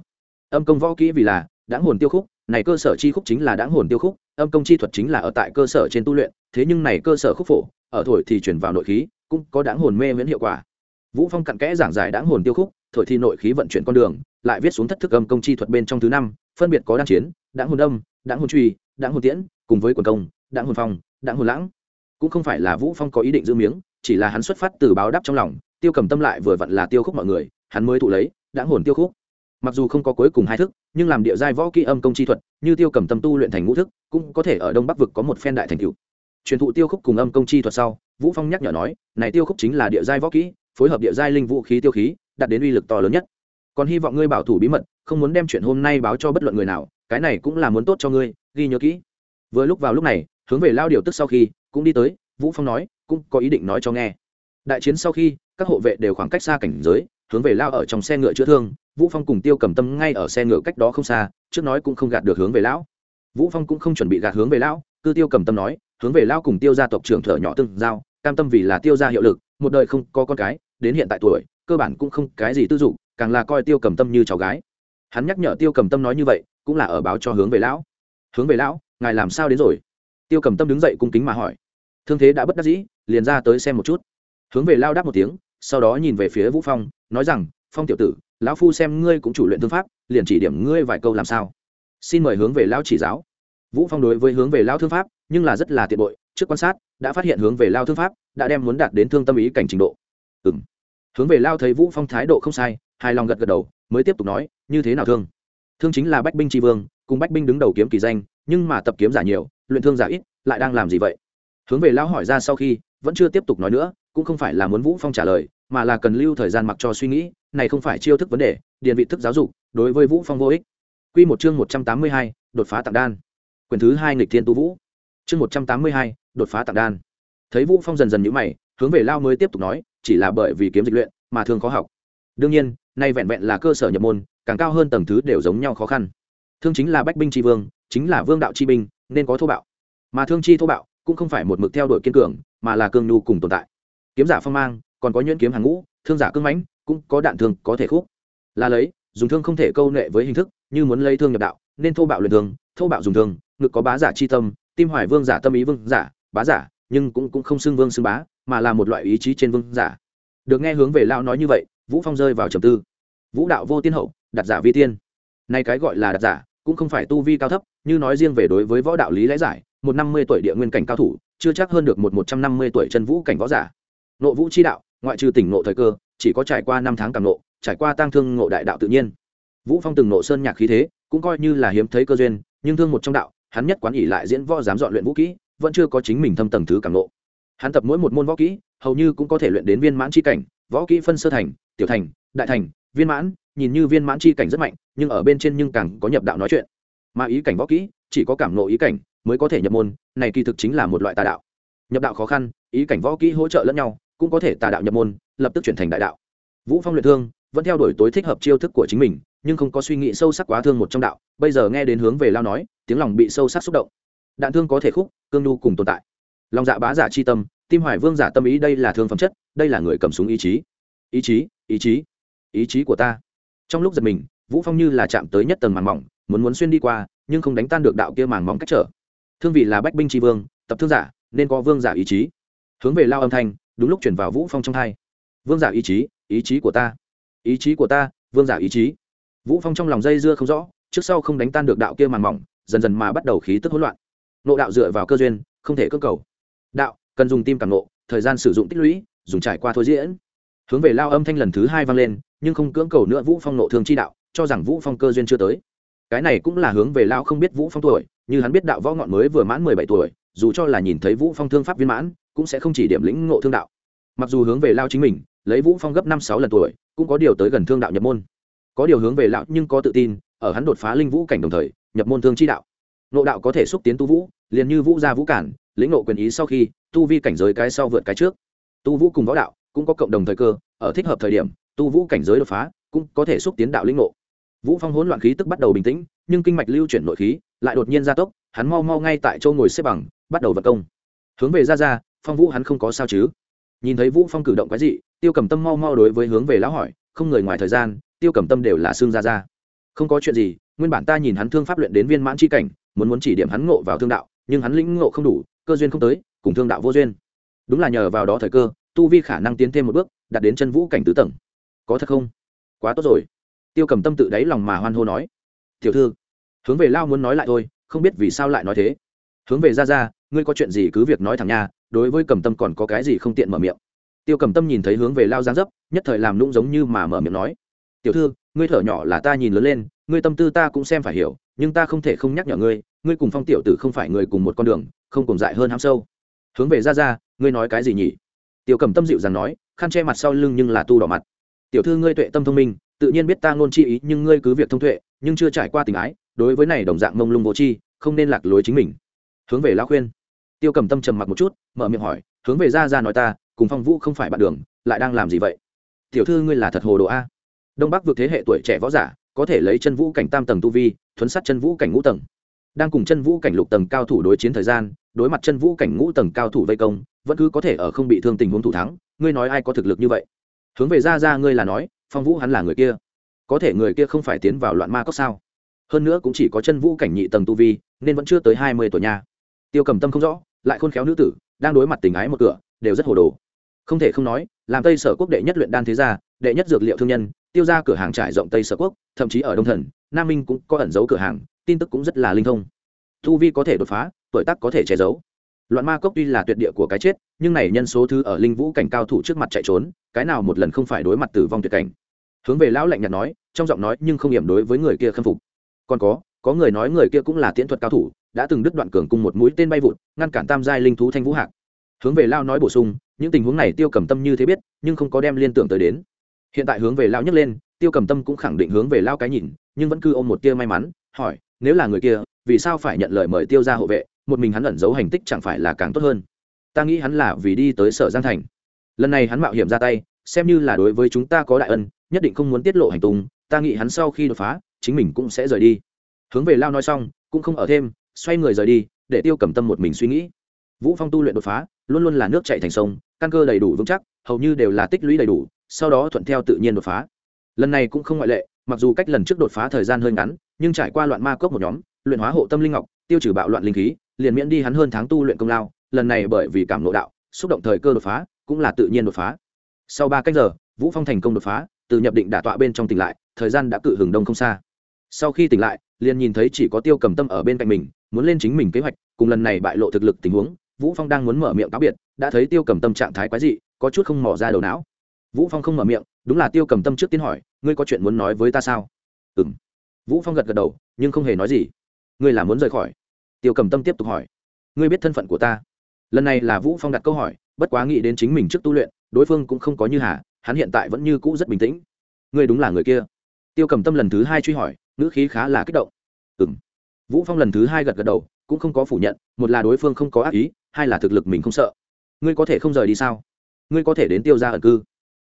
Âm công võ kỹ vì là, đáng hồn tiêu khúc, này cơ sở chi khúc chính là đáng hồn tiêu khúc, âm công chi thuật chính là ở tại cơ sở trên tu luyện, thế nhưng này cơ sở khúc phổ, ở thổi thì chuyển vào nội khí cũng có đáng hồn mê miễn hiệu quả. Vũ phong cặn kẽ giảng giải đáng hồn tiêu khúc, thổi thi nội khí vận chuyển con đường, lại viết xuống thất thức âm công chi thuật bên trong thứ năm, phân biệt có đan chiến, đáng hồn âm, đáng hồn truy, đáng hồn tiễn, cùng với quần công, đáng hồn phong, đáng hồn lãng. Cũng không phải là vũ phong có ý định giữ miếng, chỉ là hắn xuất phát từ báo đáp trong lòng, tiêu cầm tâm lại vừa vặn là tiêu khúc mọi người, hắn mới thụ lấy, đáng hồn tiêu khúc. Mặc dù không có cuối cùng hai thức, nhưng làm địa giai võ kỹ âm công chi thuật, như tiêu cầm tâm tu luyện thành ngũ thức, cũng có thể ở đông bắc vực có một phen đại thành cựu truyền thụ tiêu khúc cùng âm công chi thuật sau, vũ phong nhắc nhở nói, này tiêu khúc chính là địa giai võ kỹ, phối hợp địa giai linh vũ khí tiêu khí, đạt đến uy lực to lớn nhất. Còn hy vọng ngươi bảo thủ bí mật, không muốn đem chuyện hôm nay báo cho bất luận người nào, cái này cũng là muốn tốt cho ngươi, ghi nhớ kỹ. Vừa lúc vào lúc này, hướng về lao điều tức sau khi, cũng đi tới, vũ phong nói, cũng có ý định nói cho nghe. Đại chiến sau khi, các hộ vệ đều khoảng cách xa cảnh giới, hướng về lao ở trong xe ngựa chữa thương, vũ phong cùng tiêu cầm tâm ngay ở xe ngựa cách đó không xa, trước nói cũng không gạt được hướng về lão. Vũ phong cũng không chuẩn bị gạt hướng về lão cư tiêu cầm tâm nói hướng về lao cùng tiêu gia tộc trưởng thở nhỏ tương giao, cam tâm vì là tiêu gia hiệu lực, một đời không có con cái, đến hiện tại tuổi, cơ bản cũng không cái gì tư dụng càng là coi tiêu cầm tâm như cháu gái. Hắn nhắc nhở tiêu cầm tâm nói như vậy, cũng là ở báo cho hướng về lão. Hướng về lão, ngài làm sao đến rồi? Tiêu cầm tâm đứng dậy cung kính mà hỏi. Thương thế đã bất đắc dĩ, liền ra tới xem một chút. Hướng về lao đáp một tiếng, sau đó nhìn về phía vũ phong, nói rằng, phong tiểu tử, lão phu xem ngươi cũng chủ luyện thương pháp, liền chỉ điểm ngươi vài câu làm sao. Xin mời hướng về lao chỉ giáo. Vũ phong đối với hướng về lao thương pháp nhưng là rất là tiện bội trước quan sát đã phát hiện hướng về lao thương pháp đã đem muốn đạt đến thương tâm ý cảnh trình độ. Ừm. Hướng về lao thấy vũ phong thái độ không sai hài lòng gật gật đầu mới tiếp tục nói như thế nào thương? Thương chính là bách binh tri vương cùng bách binh đứng đầu kiếm kỳ danh nhưng mà tập kiếm giả nhiều luyện thương giả ít lại đang làm gì vậy? Hướng về lao hỏi ra sau khi vẫn chưa tiếp tục nói nữa cũng không phải là muốn vũ phong trả lời mà là cần lưu thời gian mặc cho suy nghĩ này không phải chiêu thức vấn đề điền vị thức giáo dục đối với vũ phong vô ích. Quy một chương 182, đột phá tặng đan. Quyển thứ hai nghịch thiên tu vũ chương 182, đột phá tạng đan. Thấy vũ phong dần dần nhữ mày hướng về lao mới tiếp tục nói chỉ là bởi vì kiếm dịch luyện mà thường khó học. Đương nhiên nay vẹn vẹn là cơ sở nhập môn càng cao hơn tầng thứ đều giống nhau khó khăn. Thương chính là bách binh tri vương chính là vương đạo chi binh nên có thô bạo. Mà thương chi thô bạo cũng không phải một mực theo đuổi kiên cường mà là cương nhu cùng tồn tại. Kiếm giả phong mang còn có nhuyễn kiếm hàng ngũ thương giả cương mãnh cũng có đạn thương có thể khúc. Là lấy dùng thương không thể câu nệ với hình thức như muốn lấy thương nhập đạo nên thô bạo luyện thương thô bạo dùng thương ngực có bá giả chi tâm tim hoài vương giả, tâm ý vương giả, bá giả, nhưng cũng cũng không xưng vương xưng bá, mà là một loại ý chí trên vương giả. Được nghe hướng về lao nói như vậy, vũ phong rơi vào trầm tư. Vũ đạo vô tiên hậu đặt giả vi tiên. Nay cái gọi là đặt giả, cũng không phải tu vi cao thấp, như nói riêng về đối với võ đạo lý lẽ giải, một năm mươi tuổi địa nguyên cảnh cao thủ, chưa chắc hơn được một một trăm năm mươi tuổi chân vũ cảnh võ giả. Nộ vũ chi đạo, ngoại trừ tỉnh nộ thời cơ, chỉ có trải qua năm tháng càng nộ, trải qua tang thương ngộ đại đạo tự nhiên. Vũ phong từng nộ sơn nhạc khí thế, cũng coi như là hiếm thấy cơ duyên, nhưng thương một trong đạo hắn nhất quán ỉ lại diễn võ dám dọn luyện vũ kỹ, vẫn chưa có chính mình thâm tầng thứ càng nộ hắn tập mỗi một môn võ kỹ, hầu như cũng có thể luyện đến viên mãn chi cảnh, võ kỹ phân sơ thành, tiểu thành, đại thành, viên mãn, nhìn như viên mãn chi cảnh rất mạnh, nhưng ở bên trên nhưng càng có nhập đạo nói chuyện. Mà ý cảnh võ kỹ, chỉ có cảm nộ ý cảnh mới có thể nhập môn, này kỳ thực chính là một loại tà đạo. Nhập đạo khó khăn, ý cảnh võ kỹ hỗ trợ lẫn nhau, cũng có thể tà đạo nhập môn, lập tức chuyển thành đại đạo. Vũ phong luyện thương vẫn theo đuổi tối thích hợp chiêu thức của chính mình nhưng không có suy nghĩ sâu sắc quá thương một trong đạo, bây giờ nghe đến hướng về lao nói, tiếng lòng bị sâu sắc xúc động. Đạn thương có thể khúc, cương nhu cùng tồn tại. Lòng dạ bá giả chi tâm, tim hoài vương giả tâm ý đây là thương phẩm chất, đây là người cầm súng ý chí. Ý chí ý chí ý chí của ta. Trong lúc giật mình, vũ phong như là chạm tới nhất tầng màn mỏng, muốn muốn xuyên đi qua, nhưng không đánh tan được đạo kia màn mỏng cách trở. Thương vị là bách binh tri vương, tập thương giả, nên có vương giả ý chí. Hướng về lao âm thanh, đúng lúc chuyển vào vũ phong trong thai vương giả ý chí ý chí của ta. Ý chí của ta, vương giả ý chí vũ phong trong lòng dây dưa không rõ, trước sau không đánh tan được đạo kia màn mỏng, dần dần mà bắt đầu khí tức hỗn loạn. Nộ đạo dựa vào cơ duyên, không thể cơ cầu. Đạo, cần dùng tim cảm nộ thời gian sử dụng tích lũy, dùng trải qua thôi diễn. Hướng về lao âm thanh lần thứ hai vang lên, nhưng không cưỡng cầu nữa vũ phong nộ thương chi đạo, cho rằng vũ phong cơ duyên chưa tới. Cái này cũng là hướng về lao không biết vũ phong tuổi, như hắn biết đạo võ ngọn mới vừa mãn mười bảy tuổi, dù cho là nhìn thấy vũ phong thương pháp viên mãn, cũng sẽ không chỉ điểm lĩnh ngộ thương đạo. Mặc dù hướng về lao chính mình, lấy vũ phong gấp năm sáu lần tuổi, cũng có điều tới gần thương đạo nhập môn có điều hướng về lão nhưng có tự tin, ở hắn đột phá linh vũ cảnh đồng thời, nhập môn thương chi đạo. Nộ đạo có thể xúc tiến tu vũ, liền như vũ gia vũ cản, lĩnh nộ quyền ý sau khi, tu vi cảnh giới cái sau vượt cái trước. Tu vũ cùng võ đạo cũng có cộng đồng thời cơ, ở thích hợp thời điểm, tu vũ cảnh giới đột phá cũng có thể xúc tiến đạo lĩnh nộ vũ phong hỗn loạn khí tức bắt đầu bình tĩnh, nhưng kinh mạch lưu chuyển nội khí, lại đột nhiên gia tốc, hắn mau mau ngay tại châu ngồi xếp bằng, bắt đầu vận công. Hướng về ra ra, phong vũ hắn không có sao chứ? Nhìn thấy vũ phong cử động cái gì tiêu cầm tâm mau mau đối với hướng về lão hỏi, không người ngoài thời gian tiêu cầm tâm đều là xương ra ra. Không có chuyện gì, nguyên bản ta nhìn hắn thương pháp luyện đến viên mãn chi cảnh, muốn muốn chỉ điểm hắn ngộ vào thương đạo, nhưng hắn lĩnh ngộ không đủ, cơ duyên không tới, cùng thương đạo vô duyên. Đúng là nhờ vào đó thời cơ, tu vi khả năng tiến thêm một bước, đạt đến chân vũ cảnh tứ tầng. Có thật không? Quá tốt rồi. Tiêu cầm tâm tự đáy lòng mà hoan hô nói. Tiểu thư, hướng về lao muốn nói lại thôi, không biết vì sao lại nói thế. Hướng về ra ra, ngươi có chuyện gì cứ việc nói thẳng nha, đối với cầm tâm còn có cái gì không tiện mở miệng. Tiêu cầm tâm nhìn thấy hướng về lao giang dấp, nhất thời làm nũng giống như mà mở miệng nói tiểu thư, ngươi thở nhỏ là ta nhìn lớn lên, ngươi tâm tư ta cũng xem phải hiểu, nhưng ta không thể không nhắc nhở ngươi ngươi cùng phong tiểu tử không phải người cùng một con đường, không cùng dại hơn hám sâu. Hướng về ra ra, ngươi nói cái gì nhỉ? Tiểu cầm tâm dịu dàng nói, khăn che mặt sau lưng nhưng là tu đỏ mặt. Tiểu thư ngươi tuệ tâm thông minh, tự nhiên biết ta ngôn chi ý, nhưng ngươi cứ việc thông tuệ, nhưng chưa trải qua tình ái, đối với này đồng dạng mông lung vô chi không nên lạc lối chính mình. Hướng về lão khuyên. Tiêu cầm tâm trầm mặc một chút, mở miệng hỏi, hướng về ra ra nói ta, cùng phong vũ không phải bạn đường, lại đang làm gì vậy? Tiểu thư ngươi là thật hồ đồ a? Đông bắc vượt thế hệ tuổi trẻ võ giả, có thể lấy chân vũ cảnh tam tầng tu vi, thuấn sát chân vũ cảnh ngũ tầng. Đang cùng chân vũ cảnh lục tầng cao thủ đối chiến thời gian, đối mặt chân vũ cảnh ngũ tầng cao thủ vây công, vẫn cứ có thể ở không bị thương tình huống thủ thắng. Ngươi nói ai có thực lực như vậy? Hướng về ra ra ngươi là nói, phong vũ hắn là người kia. Có thể người kia không phải tiến vào loạn ma cốc sao? Hơn nữa cũng chỉ có chân vũ cảnh nhị tầng tu vi, nên vẫn chưa tới hai mươi tuổi nha. Tiêu cầm tâm không rõ, lại khôn khéo nữ tử, đang đối mặt tình ái một cửa, đều rất hồ đồ. Không thể không nói, làm tây sở quốc đệ nhất luyện đan thế gia đệ nhất dược liệu thương nhân, tiêu ra cửa hàng trải rộng tây sở quốc, thậm chí ở đông thần, nam minh cũng có ẩn giấu cửa hàng, tin tức cũng rất là linh thông. Thu vi có thể đột phá, tuổi tác có thể che giấu. Loạn ma cốc tuy là tuyệt địa của cái chết, nhưng này nhân số thứ ở linh vũ cảnh cao thủ trước mặt chạy trốn, cái nào một lần không phải đối mặt tử vong tuyệt cảnh. Hướng về lão lạnh nhạt nói, trong giọng nói nhưng không hiểm đối với người kia khâm phục. Còn có có người nói người kia cũng là tiễn thuật cao thủ, đã từng đứt đoạn cường cùng một mũi tên bay vụt, ngăn cản tam giai linh thú thanh vũ hạc. Hướng về lao nói bổ sung, những tình huống này tiêu cầm tâm như thế biết, nhưng không có đem liên tưởng tới đến hiện tại hướng về lao nhấc lên, tiêu cầm tâm cũng khẳng định hướng về lao cái nhìn, nhưng vẫn cứ ôm một tia may mắn, hỏi, nếu là người kia, vì sao phải nhận lời mời tiêu ra hộ vệ? Một mình hắn ẩn giấu hành tích chẳng phải là càng tốt hơn? Ta nghĩ hắn là vì đi tới sở giang thành. Lần này hắn mạo hiểm ra tay, xem như là đối với chúng ta có đại ân, nhất định không muốn tiết lộ hành tung, ta nghĩ hắn sau khi đột phá, chính mình cũng sẽ rời đi. Hướng về lao nói xong, cũng không ở thêm, xoay người rời đi, để tiêu cầm tâm một mình suy nghĩ. Vũ phong tu luyện đột phá, luôn luôn là nước chạy thành sông, căn cơ đầy đủ vững chắc, hầu như đều là tích lũy đầy đủ sau đó thuận theo tự nhiên đột phá. Lần này cũng không ngoại lệ, mặc dù cách lần trước đột phá thời gian hơi ngắn, nhưng trải qua loạn ma cốc một nhóm, luyện hóa hộ tâm linh ngọc, tiêu trừ bạo loạn linh khí, liền miễn đi hắn hơn tháng tu luyện công lao, lần này bởi vì cảm lộ đạo, xúc động thời cơ đột phá, cũng là tự nhiên đột phá. Sau ba cách giờ, vũ phong thành công đột phá, từ nhập định đả tọa bên trong tỉnh lại, thời gian đã cự hừng đông không xa. Sau khi tỉnh lại, liền nhìn thấy chỉ có tiêu cầm tâm ở bên cạnh mình, muốn lên chính mình kế hoạch, cùng lần này bại lộ thực lực tình huống, vũ phong đang muốn mở miệng cáo biệt, đã thấy tiêu cầm tâm trạng thái quái dị, có chút không mò ra đầu não vũ phong không mở miệng, đúng là tiêu cầm tâm trước tiên hỏi, ngươi có chuyện muốn nói với ta sao? Ừm. Vũ phong gật gật đầu, nhưng không hề nói gì. Ngươi là muốn rời khỏi? Tiêu cầm tâm tiếp tục hỏi. Ngươi biết thân phận của ta. Lần này là vũ phong đặt câu hỏi, bất quá nghĩ đến chính mình trước tu luyện, đối phương cũng không có như hà, hắn hiện tại vẫn như cũ rất bình tĩnh. Ngươi đúng là người kia. Tiêu cầm tâm lần thứ hai truy hỏi, ngữ khí khá là kích động. Ừm. Vũ phong lần thứ hai gật gật đầu, cũng không có phủ nhận, một là đối phương không có ác ý, hai là thực lực mình không sợ. Ngươi có thể không rời đi sao? Ngươi có thể đến tiêu ra ẩn cư?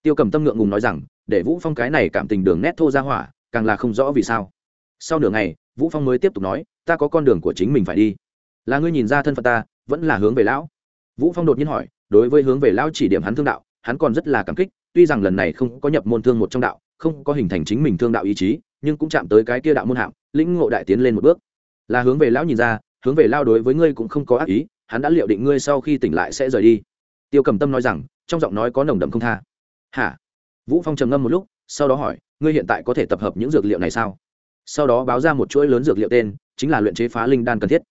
Tiêu cầm tâm ngượng ngùng nói rằng, để vũ phong cái này cảm tình đường nét thô ra hỏa, càng là không rõ vì sao. Sau nửa ngày, vũ phong mới tiếp tục nói, ta có con đường của chính mình phải đi. Là ngươi nhìn ra thân phận ta, vẫn là hướng về lão. Vũ phong đột nhiên hỏi, đối với hướng về lão chỉ điểm hắn thương đạo, hắn còn rất là cảm kích, tuy rằng lần này không có nhập môn thương một trong đạo, không có hình thành chính mình thương đạo ý chí, nhưng cũng chạm tới cái kia đạo môn hạng, lĩnh ngộ đại tiến lên một bước. Là hướng về lão nhìn ra, hướng về lao đối với ngươi cũng không có ác ý, hắn đã liệu định ngươi sau khi tỉnh lại sẽ rời đi. Tiêu cầm tâm nói rằng, trong giọng nói có nồng đậm không tha hả? Vũ phong trầm ngâm một lúc, sau đó hỏi, ngươi hiện tại có thể tập hợp những dược liệu này sao? Sau đó báo ra một chuỗi lớn dược liệu tên, chính là luyện chế phá linh đan cần thiết.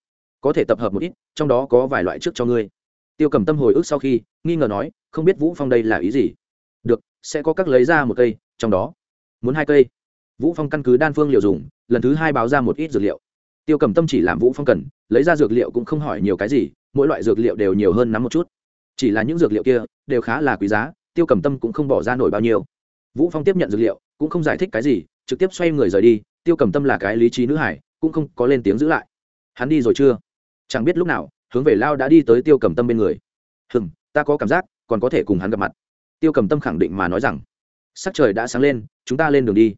Có thể tập hợp một ít, trong đó có vài loại trước cho ngươi. Tiêu cầm tâm hồi ức sau khi, nghi ngờ nói, không biết vũ phong đây là ý gì? Được, sẽ có các lấy ra một cây, trong đó. Muốn hai cây? Vũ phong căn cứ đan phương liệu dùng, lần thứ hai báo ra một ít dược liệu. Tiêu cầm tâm chỉ làm vũ phong cần, lấy ra dược liệu cũng không hỏi nhiều cái gì, mỗi loại dược liệu đều nhiều hơn nắm một chút. Chỉ là những dược liệu kia, đều khá là quý giá tiêu cầm tâm cũng không bỏ ra nổi bao nhiêu. Vũ phong tiếp nhận dược liệu, cũng không giải thích cái gì, trực tiếp xoay người rời đi, tiêu cầm tâm là cái lý trí nữ hải, cũng không có lên tiếng giữ lại. Hắn đi rồi chưa? Chẳng biết lúc nào, hướng về lao đã đi tới tiêu cầm tâm bên người. Hừng ta có cảm giác, còn có thể cùng hắn gặp mặt. Tiêu cầm tâm khẳng định mà nói rằng, sắc trời đã sáng lên, chúng ta lên đường đi.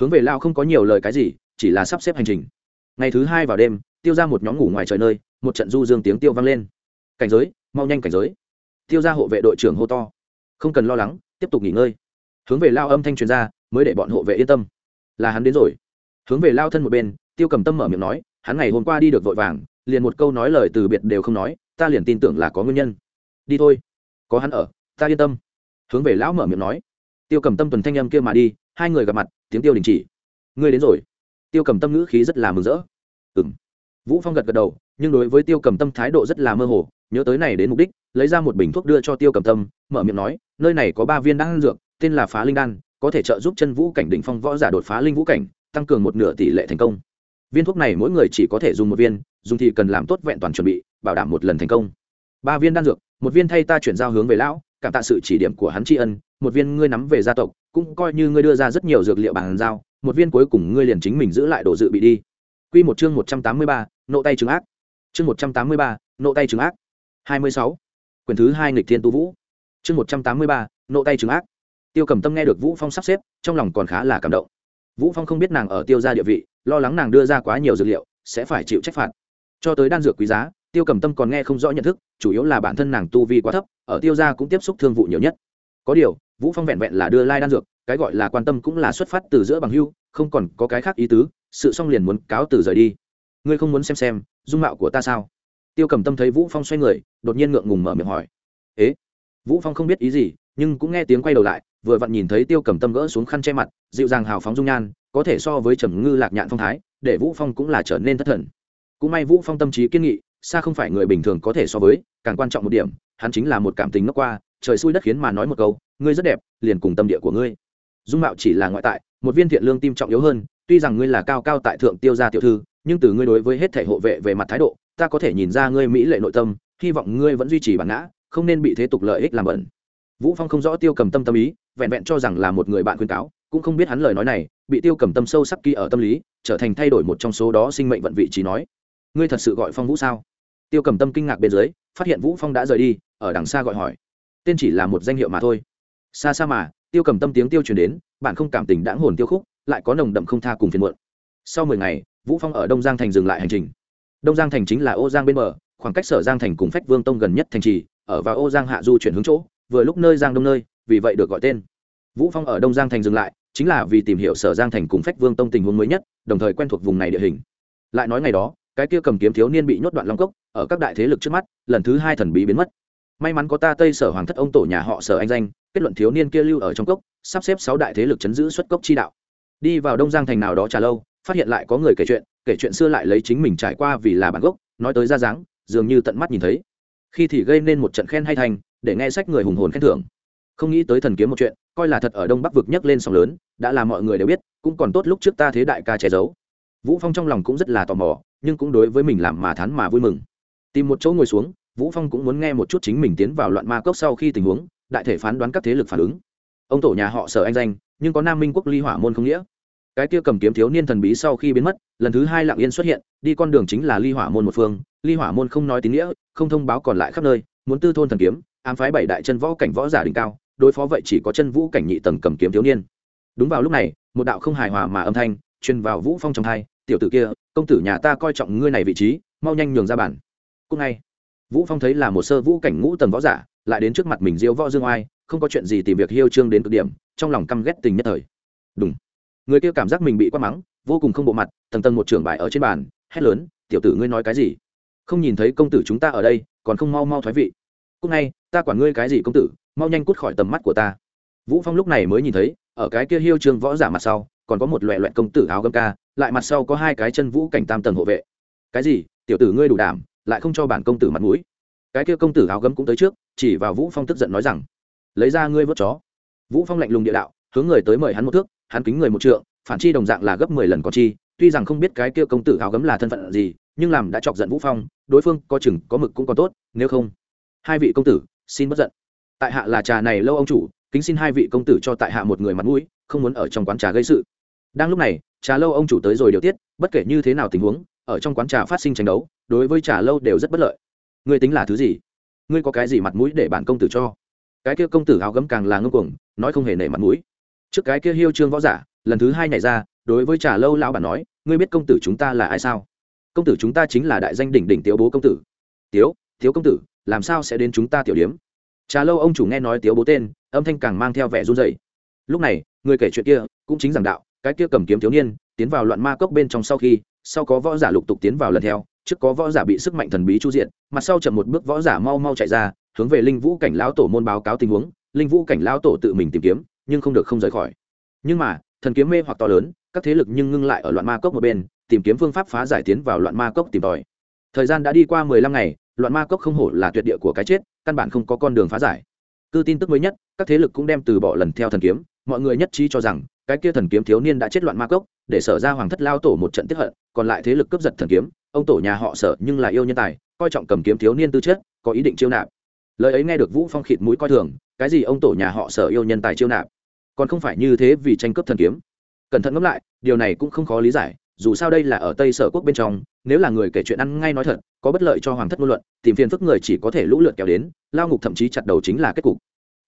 Hướng về lao không có nhiều lời cái gì, chỉ là sắp xếp hành trình. Ngày thứ hai vào đêm, tiêu ra một nhóm ngủ ngoài trời nơi, một trận du dương tiếng tiêu vang lên. Cảnh giới, mau nhanh cảnh giới. Tiêu ra hộ vệ đội trưởng hô to không cần lo lắng, tiếp tục nghỉ ngơi. Hướng về lao âm thanh truyền ra, mới để bọn hộ vệ yên tâm. Là hắn đến rồi. Hướng về lao thân một bên, tiêu cầm tâm mở miệng nói, hắn ngày hôm qua đi được vội vàng, liền một câu nói lời từ biệt đều không nói, ta liền tin tưởng là có nguyên nhân. Đi thôi. Có hắn ở, ta yên tâm. Hướng về lão mở miệng nói. Tiêu cầm tâm tuần thanh âm kia mà đi, hai người gặp mặt, tiếng tiêu đình chỉ. Ngươi đến rồi. Tiêu cầm tâm ngữ khí rất là mừng rỡ. Ừng vũ phong gật gật đầu, nhưng đối với tiêu cầm tâm thái độ rất là mơ hồ, nhớ tới này đến mục đích, lấy ra một bình thuốc đưa cho tiêu cầm tâm, mở miệng nói, nơi này có ba viên đan dược, tên là phá linh đan, có thể trợ giúp chân vũ cảnh đỉnh phong võ giả đột phá linh vũ cảnh, tăng cường một nửa tỷ lệ thành công. Viên thuốc này mỗi người chỉ có thể dùng một viên, dùng thì cần làm tốt vẹn toàn chuẩn bị, bảo đảm một lần thành công. Ba viên đan dược, một viên thay ta chuyển giao hướng về lão, cảm tạ sự chỉ điểm của hắn tri ân, một viên ngươi nắm về gia tộc, cũng coi như ngươi đưa ra rất nhiều dược liệu bàn giao, một viên cuối cùng ngươi liền chính mình giữ lại đồ dự bị đi. Quy một chương một trăm tám mươi ba, nộ tay trừng ác. Chương một trăm tám mươi ba, nộ tay trừng ác. Hai mươi sáu, Quyển thứ hai nghịch thiên tu vũ. Chương một trăm tám mươi ba, nộ tay trừng ác. Tiêu Cẩm Tâm nghe được Vũ Phong sắp xếp, trong lòng còn khá là cảm động. Vũ Phong không biết nàng ở Tiêu gia địa vị, lo lắng nàng đưa ra quá nhiều dược liệu, sẽ phải chịu trách phạt. Cho tới đan dược quý giá, Tiêu Cẩm Tâm còn nghe không rõ nhận thức, chủ yếu là bản thân nàng tu vi quá thấp, ở Tiêu gia cũng tiếp xúc thương vụ nhiều nhất. Có điều, Vũ Phong vẹn vẹn là đưa lai đan dược, cái gọi là quan tâm cũng là xuất phát từ giữa bằng hữu, không còn có cái khác ý tứ, sự xong liền muốn cáo từ rời đi. Ngươi không muốn xem xem, dung mạo của ta sao? Tiêu cầm tâm thấy vũ phong xoay người, đột nhiên ngượng ngùng mở miệng hỏi. Ế? Vũ phong không biết ý gì, nhưng cũng nghe tiếng quay đầu lại, vừa vặn nhìn thấy tiêu cầm tâm gỡ xuống khăn che mặt, dịu dàng hào phóng dung nhan, có thể so với trầm ngư lạc nhạn phong thái, để vũ phong cũng là trở nên thất thần. Cũng may vũ phong tâm trí kiên nghị, xa không phải người bình thường có thể so với, càng quan trọng một điểm, hắn chính là một cảm tình ngốc qua, trời xui đất khiến mà nói một câu, ngươi rất đẹp, liền cùng tâm địa của ngươi. Dung mạo chỉ là ngoại tại, một viên thiện lương tim trọng yếu hơn tuy rằng ngươi là cao cao tại thượng tiêu gia tiểu thư, nhưng từ ngươi đối với hết thể hộ vệ về mặt thái độ, ta có thể nhìn ra ngươi mỹ lệ nội tâm, hy vọng ngươi vẫn duy trì bản ngã, không nên bị thế tục lợi ích làm bẩn. Vũ phong không rõ tiêu cầm tâm tâm ý, vẹn vẹn cho rằng là một người bạn khuyên cáo, cũng không biết hắn lời nói này, bị tiêu cầm tâm sâu sắc kỳ ở tâm lý, trở thành thay đổi một trong số đó sinh mệnh vận vị trí nói. Ngươi thật sự gọi phong vũ sao? Tiêu cầm tâm kinh ngạc bên dưới, phát hiện vũ phong đã rời đi, ở đằng xa gọi hỏi. Tên chỉ là một danh hiệu mà thôi. Xa xa mà, tiêu cầm tâm tiếng tiêu truyền đến, bạn không cảm tình đãng hồn tiêu khúc lại có nồng đậm không tha cùng phiền muộn. Sau mười ngày, vũ phong ở đông giang thành dừng lại hành trình. Đông giang thành chính là ô giang bên bờ, khoảng cách sở giang thành cùng phách vương tông gần nhất thành trì, ở vào ô giang hạ du chuyển hướng chỗ, vừa lúc nơi giang đông nơi, vì vậy được gọi tên. Vũ phong ở đông giang thành dừng lại, chính là vì tìm hiểu sở giang thành cùng phách vương tông tình huống mới nhất, đồng thời quen thuộc vùng này địa hình. Lại nói ngày đó, cái kia cầm kiếm thiếu niên bị nhốt đoạn long cốc, ở các đại thế lực trước mắt, lần thứ hai thần bí biến mất. May mắn có ta tây sở hoàng thất ông tổ nhà họ sở anh danh, kết luận thiếu niên kia lưu ở trong cốc, sắp xếp sáu đại thế lực chấn giữ xuất cốc chi đạo đi vào đông giang thành nào đó trà lâu, phát hiện lại có người kể chuyện kể chuyện xưa lại lấy chính mình trải qua vì là bản gốc, nói tới ra dáng, dường như tận mắt nhìn thấy. Khi thì gây nên một trận khen hay thành, để nghe sách người hùng hồn khen thưởng. Không nghĩ tới thần kiếm một chuyện, coi là thật ở đông bắc vực nhấc lên sóng lớn, đã là mọi người đều biết, cũng còn tốt lúc trước ta thế đại ca che giấu. Vũ phong trong lòng cũng rất là tò mò, nhưng cũng đối với mình làm mà thán mà vui mừng. Tìm một chỗ ngồi xuống, vũ phong cũng muốn nghe một chút chính mình tiến vào loạn ma cốc sau khi tình huống, đại thể phán đoán các thế lực phản ứng. Ông tổ nhà họ sở anh danh nhưng có nam minh quốc ly hỏa môn không nghĩa. Cái kia cầm kiếm thiếu niên thần bí sau khi biến mất, lần thứ hai lặng yên xuất hiện, đi con đường chính là ly hỏa môn một phương. Ly hỏa môn không nói tín nghĩa, không thông báo còn lại khắp nơi, muốn tư thôn thần kiếm, ám phái bảy đại chân võ cảnh võ giả đỉnh cao, đối phó vậy chỉ có chân vũ cảnh nhị tầng cầm kiếm thiếu niên. Đúng vào lúc này, một đạo không hài hòa mà âm thanh truyền vào vũ phong trong thai, tiểu tử kia, công tử nhà ta coi trọng ngươi này vị trí, mau nhanh nhường ra bản. Cũng ngay, vũ phong thấy là một sơ vũ cảnh ngũ tầng võ giả, lại đến trước mặt mình diêu võ dương oai, không có chuyện gì tìm việc hiêu trương đến cực điểm trong lòng căm ghét tình nhất thời. Đúng người kia cảm giác mình bị quát mắng, vô cùng không bộ mặt, tầng tầng một trưởng bài ở trên bàn, hét lớn, tiểu tử ngươi nói cái gì? Không nhìn thấy công tử chúng ta ở đây, còn không mau mau thoái vị. Cúc ngay, ta quản ngươi cái gì công tử, mau nhanh cút khỏi tầm mắt của ta. Vũ phong lúc này mới nhìn thấy, ở cái kia hiêu trương võ giả mặt sau, còn có một loẹ loẹt công tử áo gấm ca, lại mặt sau có hai cái chân vũ cảnh tam tầng hộ vệ. Cái gì? Tiểu tử ngươi đủ đảm, lại không cho bản công tử mặt mũi. Cái kia công tử áo gấm cũng tới trước, chỉ vào vũ phong tức giận nói rằng, lấy ra ngươi vớt chó vũ phong lạnh lùng địa đạo, hướng người tới mời hắn một thước, hắn kính người một trượng, phản chi đồng dạng là gấp 10 lần có chi, tuy rằng không biết cái kia công tử áo gấm là thân phận gì, nhưng làm đã chọc giận vũ phong, đối phương có chừng, có mực cũng còn tốt, nếu không, hai vị công tử, xin bất giận. Tại hạ là trà này lâu ông chủ, kính xin hai vị công tử cho tại hạ một người mặt mũi, không muốn ở trong quán trà gây sự. Đang lúc này, trà lâu ông chủ tới rồi điều tiết, bất kể như thế nào tình huống, ở trong quán trà phát sinh tranh đấu, đối với trà lâu đều rất bất lợi. Ngươi tính là thứ gì? Ngươi có cái gì mặt mũi để bản công tử cho? Cái kia công tử áo gấm càng là ngưng cuồng nói không hề nể mặt mũi. Trước cái kia hiêu trương võ giả, lần thứ hai nhảy ra, đối với trà lâu lão bản nói, ngươi biết công tử chúng ta là ai sao? Công tử chúng ta chính là đại danh đỉnh đỉnh tiếu bố công tử. Tiếu thiếu công tử, làm sao sẽ đến chúng ta tiểu điếm? Trà lâu ông chủ nghe nói tiếu bố tên, âm thanh càng mang theo vẻ run dày lúc này, người kể chuyện kia, cũng chính giảng đạo, cái kia cầm kiếm thiếu niên, tiến vào loạn ma cốc bên trong sau khi, sau có võ giả lục tục tiến vào lần theo, trước có võ giả bị sức mạnh thần bí chu diện, mặt sau chậm một bước võ giả mau mau chạy ra, hướng về linh vũ cảnh lão tổ môn báo cáo tình huống linh vũ cảnh lão tổ tự mình tìm kiếm, nhưng không được không rời khỏi. Nhưng mà, thần kiếm mê hoặc to lớn, các thế lực nhưng ngưng lại ở loạn ma cốc một bên, tìm kiếm phương pháp phá giải tiến vào loạn ma cốc tìm tòi. Thời gian đã đi qua mười lăm ngày, loạn ma cốc không hổ là tuyệt địa của cái chết, căn bản không có con đường phá giải. Cứ tin tức mới nhất, các thế lực cũng đem từ bỏ lần theo thần kiếm, mọi người nhất trí cho rằng, cái kia thần kiếm thiếu niên đã chết loạn ma cốc, để sở ra hoàng thất lao tổ một trận tiếp hận, còn lại thế lực cướp giật thần kiếm, ông tổ nhà họ sở nhưng là yêu nhân tài, coi trọng cầm kiếm thiếu niên tư chất, có ý định chiêu nạp. Lời ấy nghe được vũ phong khịt mũi coi thường cái gì ông tổ nhà họ sở yêu nhân tài chiêu nạp? Còn không phải như thế vì tranh cướp thần kiếm. Cẩn thận ngẫm lại, điều này cũng không khó lý giải, dù sao đây là ở tây sở quốc bên trong, nếu là người kể chuyện ăn ngay nói thật, có bất lợi cho hoàng thất ngôn luận, tìm phiền phức người chỉ có thể lũ lượt kéo đến, lao ngục thậm chí chặt đầu chính là kết cục.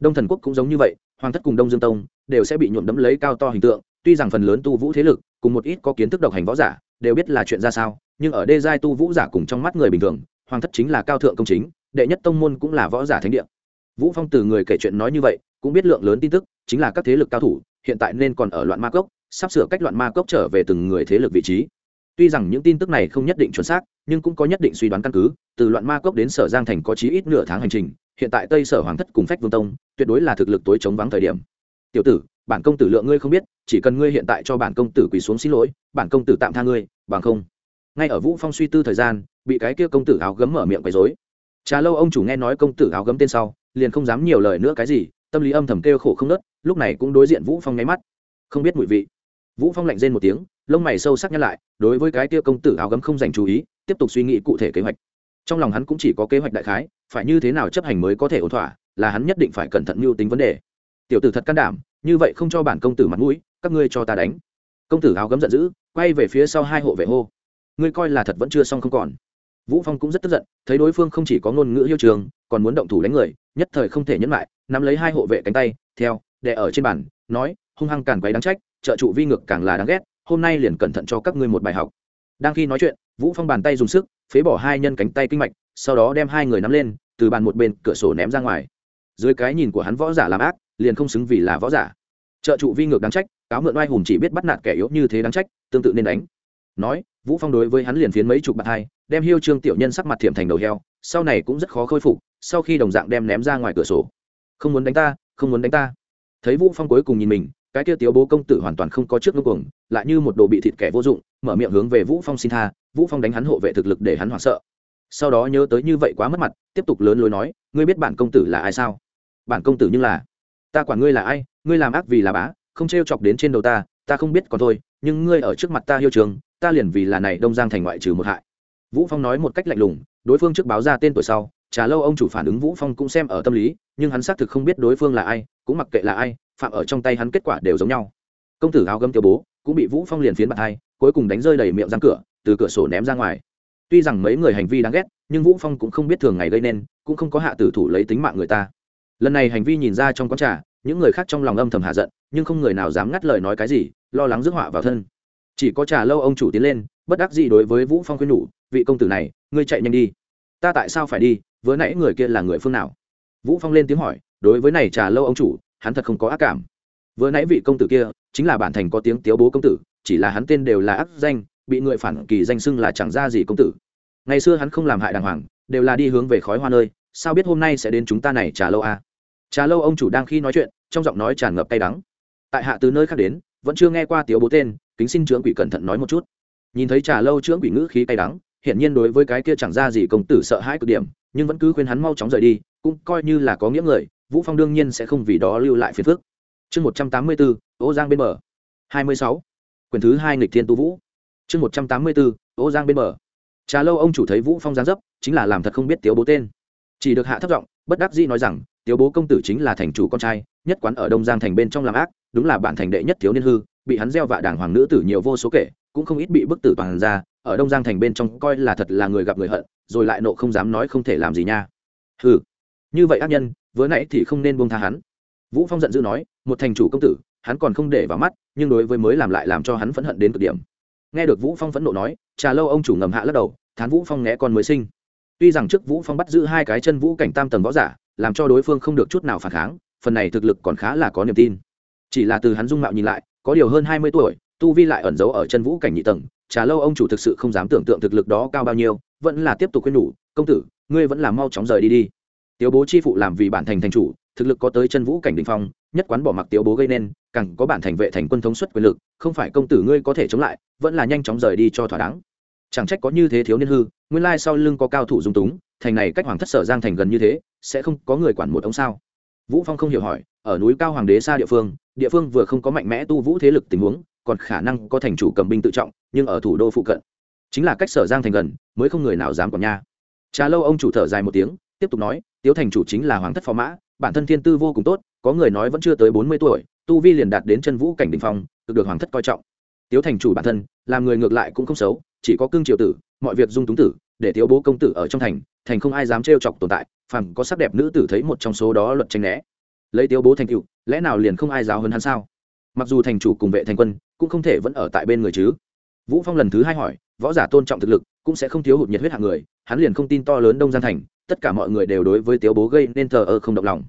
Đông thần quốc cũng giống như vậy, hoàng thất cùng đông dương tông đều sẽ bị nhuộm đấm lấy cao to hình tượng, tuy rằng phần lớn tu vũ thế lực, cùng một ít có kiến thức độc hành võ giả, đều biết là chuyện ra sao, nhưng ở đê giai tu vũ giả cùng trong mắt người bình thường, hoàng thất chính là cao thượng công chính, đệ nhất tông môn cũng là võ giả thánh địa vũ phong từ người kể chuyện nói như vậy, cũng biết lượng lớn tin tức, chính là các thế lực cao thủ, hiện tại nên còn ở loạn ma cốc, sắp sửa cách loạn ma cốc trở về từng người thế lực vị trí. Tuy rằng những tin tức này không nhất định chuẩn xác, nhưng cũng có nhất định suy đoán căn cứ, từ loạn ma cốc đến sở giang thành có chí ít nửa tháng hành trình, hiện tại tây sở hoàng thất cùng phách vương tông, tuyệt đối là thực lực tối chống vắng thời điểm. Tiểu tử, bản công tử lượng ngươi không biết, chỉ cần ngươi hiện tại cho bản công tử quỳ xuống xin lỗi, bản công tử tạm tha ngươi, bằng không. Ngay ở vũ phong suy tư thời gian, bị cái kia công tử áo gấm mở miệng quấy rối. Trà lâu ông chủ nghe nói công tử áo gấm tên sau liền không dám nhiều lời nữa cái gì, tâm lý âm thầm kêu khổ không nớt, lúc này cũng đối diện vũ phong nháy mắt. Không biết mùi vị. Vũ phong lạnh rên một tiếng, lông mày sâu sắc nhăn lại, đối với cái kia công tử áo gấm không dành chú ý, tiếp tục suy nghĩ cụ thể kế hoạch. Trong lòng hắn cũng chỉ có kế hoạch đại khái, phải như thế nào chấp hành mới có thể ổn thỏa, là hắn nhất định phải cẩn thận mưu tính vấn đề. Tiểu tử thật can đảm, như vậy không cho bản công tử mặt mũi, các ngươi cho ta đánh. Công tử áo gấm giận dữ, quay về phía sau hai hộ vệ hô. Ngươi coi là thật vẫn chưa xong không còn vũ phong cũng rất tức giận, thấy đối phương không chỉ có ngôn ngữ yêu trường, còn muốn động thủ đánh người, nhất thời không thể nhẫn lại, nắm lấy hai hộ vệ cánh tay, theo đè ở trên bàn, nói, hung hăng càn quấy đáng trách, trợ trụ vi ngược càng là đáng ghét, hôm nay liền cẩn thận cho các ngươi một bài học. Đang khi nói chuyện, vũ phong bàn tay dùng sức, phế bỏ hai nhân cánh tay kinh mạch, sau đó đem hai người nắm lên, từ bàn một bên, cửa sổ ném ra ngoài. Dưới cái nhìn của hắn võ giả làm ác, liền không xứng vì là võ giả. Trợ trụ vi ngược đáng trách, cáo mượn oai hùng chỉ biết bắt nạt kẻ yếu như thế đáng trách, tương tự nên đánh. Nói vũ phong đối với hắn liền phiến mấy chục bạt hai, đem hiêu trương tiểu nhân sắc mặt thiểm thành đầu heo, sau này cũng rất khó khôi phục, sau khi đồng dạng đem ném ra ngoài cửa sổ. Không muốn đánh ta, không muốn đánh ta. Thấy vũ phong cuối cùng nhìn mình, cái kia tiếu bố công tử hoàn toàn không có trước ngưng cuồng, lại như một đồ bị thịt kẻ vô dụng, mở miệng hướng về vũ phong xin tha, vũ phong đánh hắn hộ vệ thực lực để hắn hoảng sợ. Sau đó nhớ tới như vậy quá mất mặt, tiếp tục lớn lối nói, ngươi biết bản công tử là ai sao? Bản công tử nhưng là, ta quản ngươi là ai, ngươi làm ác vì là bá, không trêu chọc đến trên đầu ta ta không biết còn thôi, nhưng ngươi ở trước mặt ta hiêu trường ta liền vì là này đông giang thành ngoại trừ một hại. Vũ phong nói một cách lạnh lùng, đối phương trước báo ra tên tuổi sau, trà lâu ông chủ phản ứng vũ phong cũng xem ở tâm lý, nhưng hắn xác thực không biết đối phương là ai, cũng mặc kệ là ai, phạm ở trong tay hắn kết quả đều giống nhau. Công tử áo gấm tiêu bố cũng bị vũ phong liền phiến bạt hai, cuối cùng đánh rơi đầy miệng răng cửa, từ cửa sổ ném ra ngoài. Tuy rằng mấy người hành vi đáng ghét, nhưng vũ phong cũng không biết thường ngày gây nên, cũng không có hạ tử thủ lấy tính mạng người ta. Lần này hành vi nhìn ra trong quán trà, những người khác trong lòng âm thầm hạ giận, nhưng không người nào dám ngắt lời nói cái gì, lo lắng rước họa vào thân chỉ có trà lâu ông chủ tiến lên, bất đắc gì đối với vũ phong khuyên nhủ, vị công tử này, ngươi chạy nhanh đi. Ta tại sao phải đi? Vừa nãy người kia là người phương nào? Vũ phong lên tiếng hỏi, đối với này trà lâu ông chủ, hắn thật không có ác cảm. Vừa nãy vị công tử kia chính là bản thành có tiếng tiếu bố công tử, chỉ là hắn tên đều là ác danh, bị người phản kỳ danh xưng là chẳng ra gì công tử. Ngày xưa hắn không làm hại đàng hoàng, đều là đi hướng về khói hoa nơi, sao biết hôm nay sẽ đến chúng ta này trà lâu à? trà lâu ông chủ đang khi nói chuyện, trong giọng nói tràn ngập cay đắng. Tại hạ từ nơi khác đến vẫn chưa nghe qua tiếu bố tên, kính xin trưởng quỷ cẩn thận nói một chút. Nhìn thấy trà lâu trưởng quỷ ngữ khí cay đắng hiện nhiên đối với cái kia chẳng ra gì công tử sợ hãi cực điểm, nhưng vẫn cứ khuyên hắn mau chóng rời đi, cũng coi như là có nghĩa người, vũ phong đương nhiên sẽ không vì đó lưu lại phiền phức. Chương một trăm tám mươi bốn, ô giang bên bờ. Hai mươi sáu. Quyển thứ hai nghịch thiên tu vũ. Chương một trăm tám mươi bốn, ô giang bên bờ. Trà lâu ông chủ thấy vũ phong giáng dấp, chính là làm thật không biết tiếu bố tên. Chỉ được hạ thấp giọng, bất đắc dĩ nói rằng, tiếu bố công tử chính là thành chủ con trai, nhất quán ở đông giang thành bên trong làm ác đúng là bản thành đệ nhất thiếu niên hư, bị hắn gieo vạ đảng hoàng nữ tử nhiều vô số kể, cũng không ít bị bức tử toàn ra, ở đông giang thành bên trong coi là thật là người gặp người hận, rồi lại nộ không dám nói không thể làm gì nha. Hừ. Như vậy ác nhân, vừa nãy thì không nên buông tha hắn. Vũ phong giận dữ nói, một thành chủ công tử, hắn còn không để vào mắt, nhưng đối với mới làm lại làm cho hắn phẫn hận đến cực điểm. Nghe được vũ phong phẫn nộ nói, trà lâu ông chủ ngầm hạ lắc đầu, thán vũ phong nghe con mới sinh. Tuy rằng trước vũ phong bắt giữ hai cái chân vũ cảnh tam tầng võ giả, làm cho đối phương không được chút nào phản kháng, phần này thực lực còn khá là có niềm tin chỉ là từ hắn dung mạo nhìn lại, có điều hơn hai mươi tuổi, tu vi lại ẩn giấu ở chân vũ cảnh nhị tầng, trà lâu ông chủ thực sự không dám tưởng tượng thực lực đó cao bao nhiêu, vẫn là tiếp tục khuyên nhủ, công tử, ngươi vẫn là mau chóng rời đi đi. Tiếu bố chi phụ làm vì bản thành thành chủ, thực lực có tới chân vũ cảnh đ ỉ n h phong, nhất quán bỏ mặc tiếu bố gây nên, càng có bản thành vệ thành quân thống suất quyền lực, không phải công tử ngươi có thể chống lại, vẫn là nhanh chóng rời đi cho thỏa đáng. Chẳng trách có như thế thiếu niên hư, nguyên lai sau lưng có cao thủ dung túng, thành này cách hoàng thất sở giang thành gần như thế, sẽ không có người quản một ông sao? Vũ phong không hiểu hỏi, ở núi cao hoàng đế xa địa phương địa phương vừa không có mạnh mẽ tu vũ thế lực tình huống, còn khả năng có thành chủ cầm binh tự trọng, nhưng ở thủ đô phụ cận. Chính là cách sở giang thành gần, mới không người nào dám còn nha. Trà lâu ông chủ thở dài một tiếng, tiếp tục nói, tiếu thành chủ chính là hoàng thất phó mã, bản thân thiên tư vô cùng tốt, có người nói vẫn chưa tới bốn mươi tuổi, tu vi liền đạt đến chân vũ cảnh đình phong được được hoàng thất coi trọng. Tiếu thành chủ bản thân, làm người ngược lại cũng không xấu, chỉ có cương triều tử, mọi việc dung túng tử, để tiếu bố công tử ở trong thành thành không ai dám trêu chọc tồn tại, phàm có sắc đẹp nữ tử thấy một trong số đó luật tranh né lấy tiếu bố thành cựu, lẽ nào liền không ai giáo hơn hắn sao? Mặc dù thành chủ cùng vệ thành quân cũng không thể vẫn ở tại bên người chứ. Vũ phong lần thứ hai hỏi, võ giả tôn trọng thực lực cũng sẽ không thiếu hụt nhiệt huyết hạng người, hắn liền không tin to lớn đông gian thành, tất cả mọi người đều đối với tiếu bố gây nên thờ ơ không động lòng.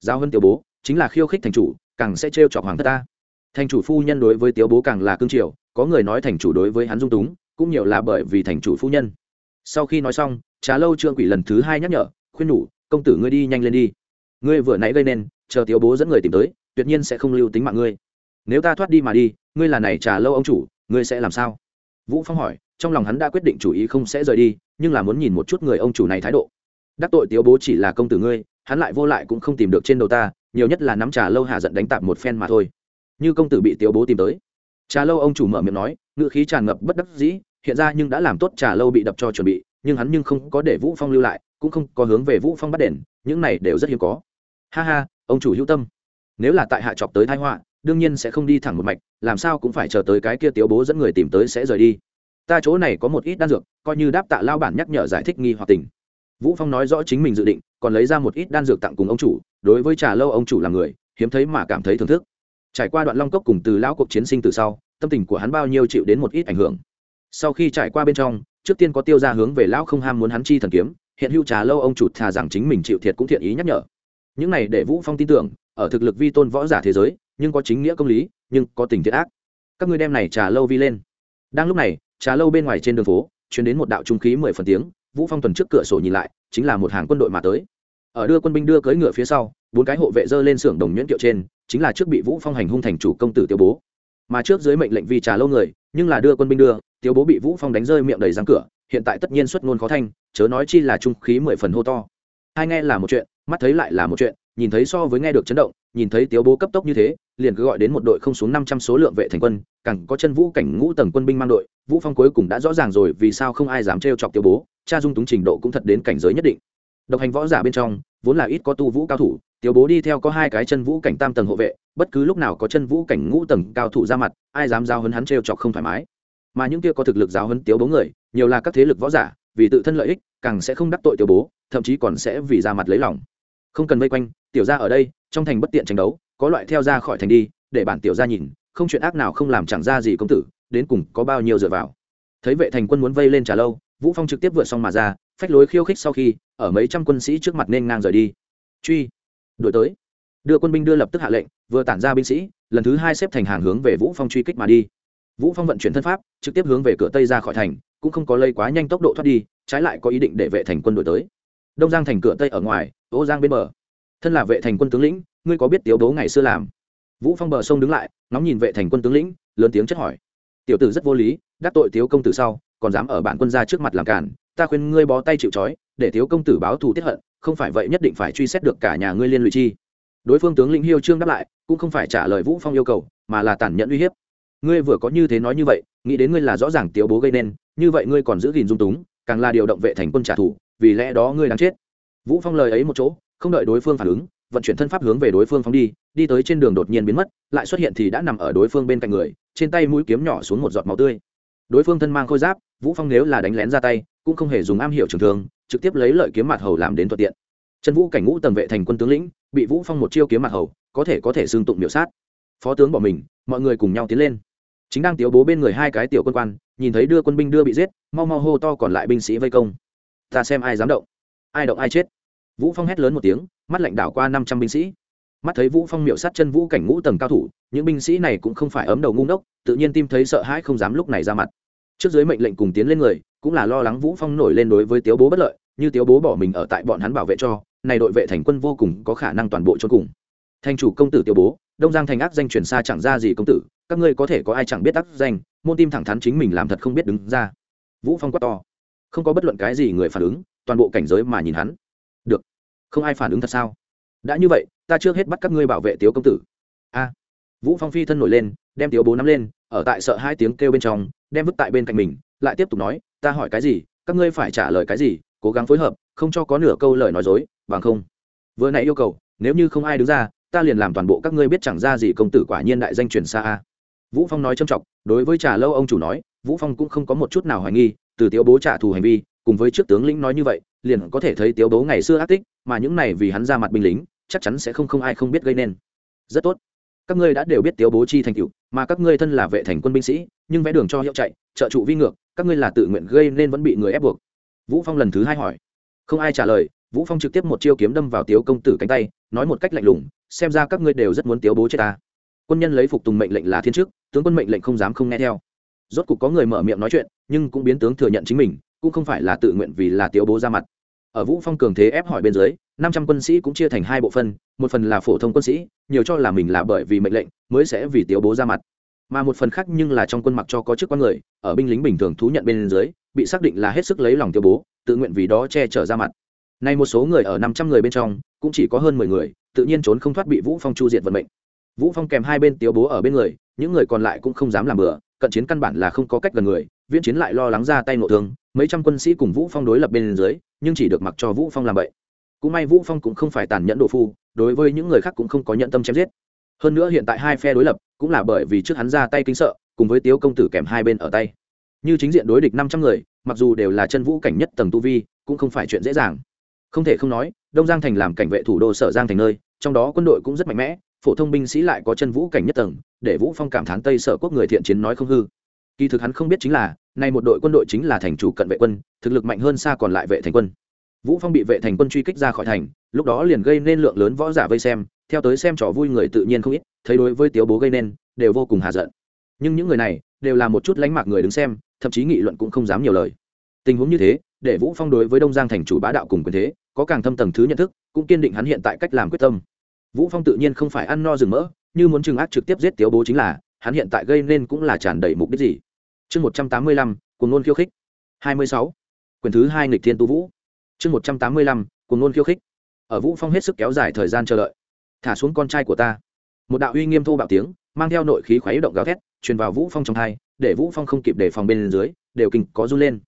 Giao hơn tiếu bố chính là khiêu khích thành chủ, càng sẽ trêu chọc hoàng thất ta. Thành chủ phu nhân đối với tiếu bố càng là cương triều, có người nói thành chủ đối với hắn dung túng, cũng nhiều là bởi vì thành chủ phu nhân. Sau khi nói xong, trà lâu trương quỷ lần thứ hai nhắc nhở, khuyên nhủ, công tử ngươi đi nhanh lên đi. Ngươi vừa nãy gây nên chờ tiếu bố dẫn người tìm tới, tuyệt nhiên sẽ không lưu tính mạng ngươi. Nếu ta thoát đi mà đi, ngươi là này trà lâu ông chủ, ngươi sẽ làm sao? Vũ phong hỏi, trong lòng hắn đã quyết định chủ ý không sẽ rời đi, nhưng là muốn nhìn một chút người ông chủ này thái độ. Đắc tội tiếu bố chỉ là công tử ngươi, hắn lại vô lại cũng không tìm được trên đầu ta, nhiều nhất là nắm trà lâu hạ giận đánh tạp một phen mà thôi. Như công tử bị tiếu bố tìm tới. Trà lâu ông chủ mở miệng nói ngự khí tràn ngập bất đắc dĩ, hiện ra nhưng đã làm tốt trà lâu bị đập cho chuẩn bị, nhưng hắn nhưng không có để vũ phong lưu lại, cũng không có hướng về vũ phong bắt đền, những này đều rất hiếm có. Ha ha ông chủ hữu tâm. Nếu là tại hạ chọc tới thái họa, đương nhiên sẽ không đi thẳng một mạch, làm sao cũng phải chờ tới cái kia tiếu bố dẫn người tìm tới sẽ rời đi. Ta chỗ này có một ít đan dược, coi như đáp tạ lao bản nhắc nhở giải thích nghi hoặc tình. Vũ phong nói rõ chính mình dự định, còn lấy ra một ít đan dược tặng cùng ông chủ, đối với trà lâu ông chủ là người, hiếm thấy mà cảm thấy thưởng thức. Trải qua đoạn long cốc cùng từ lão cuộc chiến sinh từ sau, tâm tình của hắn bao nhiêu chịu đến một ít ảnh hưởng. Sau khi trải qua bên trong, trước tiên có tiêu ra hướng về lão không ham muốn hắn chi thần kiếm, hiện hữu trà lâu ông chủ thà rằng chính mình chịu thiệt cũng thiện ý nhắc nhở những này để vũ phong tin tưởng, ở thực lực vi tôn võ giả thế giới, nhưng có chính nghĩa công lý, nhưng có tình thiện ác. Các ngươi đem này trà lâu vi lên. Đang lúc này, trà lâu bên ngoài trên đường phố chuyển đến một đạo trung khí mười phần tiếng, vũ phong tuần trước cửa sổ nhìn lại, chính là một hàng quân đội mà tới. Ở đưa quân binh đưa cưỡi ngựa phía sau, bốn cái hộ vệ dơ lên xưởng đồng nhuyễn kiệu trên, chính là trước bị vũ phong hành hung thành chủ công tử tiêu bố. Mà trước dưới mệnh lệnh Vi trà lâu người, nhưng là đưa quân binh đưa tiêu bố bị vũ phong đánh rơi miệng đầy răng cửa, hiện tại tất nhiên xuất ngôn khó thanh, chớ nói chi là trung khí mười phần hô to hai nghe là một chuyện, mắt thấy lại là một chuyện, nhìn thấy so với nghe được chấn động, nhìn thấy tiếu bố cấp tốc như thế, liền cứ gọi đến một đội không xuống năm trăm số lượng vệ thành quân, càng có chân vũ cảnh ngũ tầng quân binh mang đội, vũ phong cuối cùng đã rõ ràng rồi vì sao không ai dám trêu chọc tiếu bố, cha dung túng trình độ cũng thật đến cảnh giới nhất định. Độc hành võ giả bên trong, vốn là ít có tu vũ cao thủ, tiếu bố đi theo có hai cái chân vũ cảnh tam tầng hộ vệ, bất cứ lúc nào có chân vũ cảnh ngũ tầng cao thủ ra mặt, ai dám giao hấn hắn trêu chọc không thoải mái. Mà những kia có thực lực giáo hấn tiếu bố người, nhiều là các thế lực võ giả vì tự thân lợi ích, càng sẽ không đắc tội tiểu bố, thậm chí còn sẽ vì ra mặt lấy lòng. Không cần vây quanh, tiểu gia ở đây, trong thành bất tiện tranh đấu, có loại theo ra khỏi thành đi, để bản tiểu gia nhìn, không chuyện ác nào không làm chẳng ra gì công tử, đến cùng có bao nhiêu dựa vào. Thấy vệ thành quân muốn vây lên trả lâu, vũ phong trực tiếp vượt xong mà ra, phách lối khiêu khích sau khi, ở mấy trăm quân sĩ trước mặt nên ngang rời đi. Truy, đuổi tới. Đưa quân binh đưa lập tức hạ lệnh, vừa tản ra binh sĩ, lần thứ hai xếp thành hàng hướng về vũ phong truy kích mà đi. Vũ phong vận chuyển thân pháp, trực tiếp hướng về cửa tây ra khỏi thành cũng không có lây quá nhanh tốc độ thoát đi, trái lại có ý định để vệ thành quân đuổi tới. Đông giang thành cửa tây ở ngoài ô giang bên bờ. Thân là vệ thành quân tướng lĩnh, ngươi có biết tiếu đố ngày xưa làm? Vũ phong bờ sông đứng lại nóng nhìn vệ thành quân tướng lĩnh, lớn tiếng chất hỏi. Tiểu tử rất vô lý, đắc tội tiếu công tử sau, còn dám ở bản quân gia trước mặt làm cản ta khuyên ngươi bó tay chịu trói, để thiếu công tử báo thù tiết hận, không phải vậy nhất định phải truy xét được cả nhà ngươi liên lụy chi. Đối phương tướng lĩnh hiêu trương đáp lại, cũng không phải trả lời vũ phong yêu cầu, mà là tàn nhẫn uy hiếp. Ngươi vừa có như thế nói như vậy, nghĩ đến ngươi là rõ ràng tiếu bố gây nên như vậy ngươi còn giữ gìn dung túng, càng là điều động vệ thành quân trả thù, vì lẽ đó ngươi đang chết. Vũ phong lời ấy một chỗ, không đợi đối phương phản ứng, vận chuyển thân pháp hướng về đối phương phóng đi đi tới trên đường đột nhiên biến mất, lại xuất hiện thì đã nằm ở đối phương bên cạnh người, trên tay mũi kiếm nhỏ xuống một giọt máu tươi. Đối phương thân mang khôi giáp, vũ phong nếu là đánh lén ra tay, cũng không hề dùng am hiểu trường thường trực tiếp lấy lợi kiếm mặt hầu làm đến thuận tiện. Trần vũ cảnh ngũ tầng vệ thành quân tướng lĩnh, bị vũ phong một chiêu kiếm mặt hầu, có thể có thể xương tụng miểu sát. Phó tướng bỏ mình, mọi người cùng nhau tiến lên. Chính đang tiếu bố bên người hai cái tiểu quân quan nhìn thấy đưa quân binh đưa bị giết, mau mau hô to còn lại binh sĩ vây công. Ta xem ai dám động. Ai động ai chết. Vũ phong hét lớn một tiếng, mắt lạnh đảo qua năm trăm binh sĩ. Mắt thấy vũ phong miệu sát chân vũ cảnh ngũ tầng cao thủ, những binh sĩ này cũng không phải ấm đầu ngu ngốc, tự nhiên tim thấy sợ hãi không dám lúc này ra mặt. Trước dưới mệnh lệnh cùng tiến lên người, cũng là lo lắng vũ phong nổi lên đối với tiếu bố bất lợi, như tiếu bố bỏ mình ở tại bọn hắn bảo vệ cho, này đội vệ thành quân vô cùng có khả năng toàn bộ cho cùng. Thành chủ công tử tiếu bố, đông giang thành ác danh truyền xa chẳng ra gì công tử các ngươi có thể có ai chẳng biết tác danh, môn tim thẳng thắn chính mình làm thật không biết đứng ra. Vũ phong quát to. Không có bất luận cái gì người phản ứng, toàn bộ cảnh giới mà nhìn hắn. Được. Không ai phản ứng thật sao? Đã như vậy, ta trước hết bắt các ngươi bảo vệ tiếu công tử. A. Vũ phong phi thân nổi lên, đem tiếu bố nắm lên, ở tại sợ hai tiếng kêu bên trong, đem vứt tại bên cạnh mình, lại tiếp tục nói, ta hỏi cái gì, các ngươi phải trả lời cái gì, cố gắng phối hợp, không cho có nửa câu lời nói dối, bằng không. Vừa nãy yêu cầu, nếu như không ai đứng ra, ta liền làm toàn bộ các ngươi biết chẳng ra gì công tử quả nhiên đại danh truyền xa a vũ phong nói trâm trọng, đối với trà lâu ông chủ nói, vũ phong cũng không có một chút nào hoài nghi, từ tiếu bố trả thù hành vi, cùng với trước tướng lĩnh nói như vậy, liền có thể thấy tiếu bố ngày xưa ác tích, mà những này vì hắn ra mặt binh lính, chắc chắn sẽ không không ai không biết gây nên. Rất tốt. Các ngươi đã đều biết tiếu bố chi thành cựu mà các ngươi thân là vệ thành quân binh sĩ, nhưng vẽ đường cho hiệu chạy, trợ trụ vi ngược, các ngươi là tự nguyện gây nên vẫn bị người ép buộc. Vũ phong lần thứ hai hỏi. Không ai trả lời, vũ phong trực tiếp một chiêu kiếm đâm vào tiếu công tử cánh tay, nói một cách lạnh lùng, xem ra các ngươi đều rất muốn tiếu bố chết ta quân nhân lấy phục tùng mệnh lệnh là thiên chức, tướng quân mệnh lệnh không dám không nghe theo. Rốt cục có người mở miệng nói chuyện, nhưng cũng biến tướng thừa nhận chính mình, cũng không phải là tự nguyện vì là tiểu bố ra mặt. Ở vũ phong cường thế ép hỏi bên dưới, năm trăm quân sĩ cũng chia thành hai bộ phân một phần là phổ thông quân sĩ, nhiều cho là mình là bởi vì mệnh lệnh mới sẽ vì tiểu bố ra mặt. Mà một phần khác nhưng là trong quân mặc cho có chức quan người, ở binh lính bình thường thú nhận bên dưới, bị xác định là hết sức lấy lòng tiểu bố, tự nguyện vì đó che chở ra mặt. Nay một số người ở năm trăm người bên trong, cũng chỉ có hơn mười người, tự nhiên trốn không thoát bị vũ phong chu diệt vận mệnh vũ phong kèm hai bên tiếu bố ở bên người, những người còn lại cũng không dám làm bừa, cận chiến căn bản là không có cách gần người, viễn chiến lại lo lắng ra tay nội thương, mấy trăm quân sĩ cùng vũ phong đối lập bên dưới, nhưng chỉ được mặc cho vũ phong làm vậy cũng may vũ phong cũng không phải tàn nhẫn độ phu, đối với những người khác cũng không có nhận tâm chém giết. Hơn nữa hiện tại hai phe đối lập, cũng là bởi vì trước hắn ra tay kinh sợ, cùng với tiếu công tử kèm hai bên ở tay. Như chính diện đối địch năm trăm người, mặc dù đều là chân vũ cảnh nhất tầng tu vi, cũng không phải chuyện dễ dàng. Không thể không nói, đông giang thành làm cảnh vệ thủ đô sở giang thành nơi, trong đó quân đội cũng rất mạnh mẽ phổ thông binh sĩ lại có chân vũ cảnh nhất tầng, để vũ phong cảm thán tây sở quốc người thiện chiến nói không hư. Kỳ thực hắn không biết chính là, nay một đội quân đội chính là thành chủ cận vệ quân, thực lực mạnh hơn xa còn lại vệ thành quân. Vũ phong bị vệ thành quân truy kích ra khỏi thành, lúc đó liền gây nên lượng lớn võ giả vây xem, theo tới xem trò vui người tự nhiên không ít, thấy đối với tiếu bố gây nên, đều vô cùng hà giận. Nhưng những người này, đều là một chút lánh mạc người đứng xem, thậm chí nghị luận cũng không dám nhiều lời. Tình huống như thế, để vũ phong đối với đông giang thành chủ bá đạo cùng quyền thế, có càng thâm tầng thứ nhận thức, cũng kiên định hắn hiện tại cách làm quyết tâm vũ phong tự nhiên không phải ăn no rừng mỡ, như muốn trừng ác trực tiếp giết tiếu bố chính là, hắn hiện tại gây nên cũng là tràn đầy mục đích gì? Chương một trăm tám mươi lăm cùng ngôn khiêu khích. Hai mươi sáu. Quyển thứ hai nghịch thiên tu vũ. Chương một trăm tám mươi lăm cùng ngôn khiêu khích. Ở vũ phong hết sức kéo dài thời gian chờ đợi. Thả xuống con trai của ta. Một đạo uy nghiêm thô bạo tiếng, mang theo nội khí khuấy động gào thét, truyền vào vũ phong trong thai để vũ phong không kịp đề phòng bên dưới, đều kinh có run lên.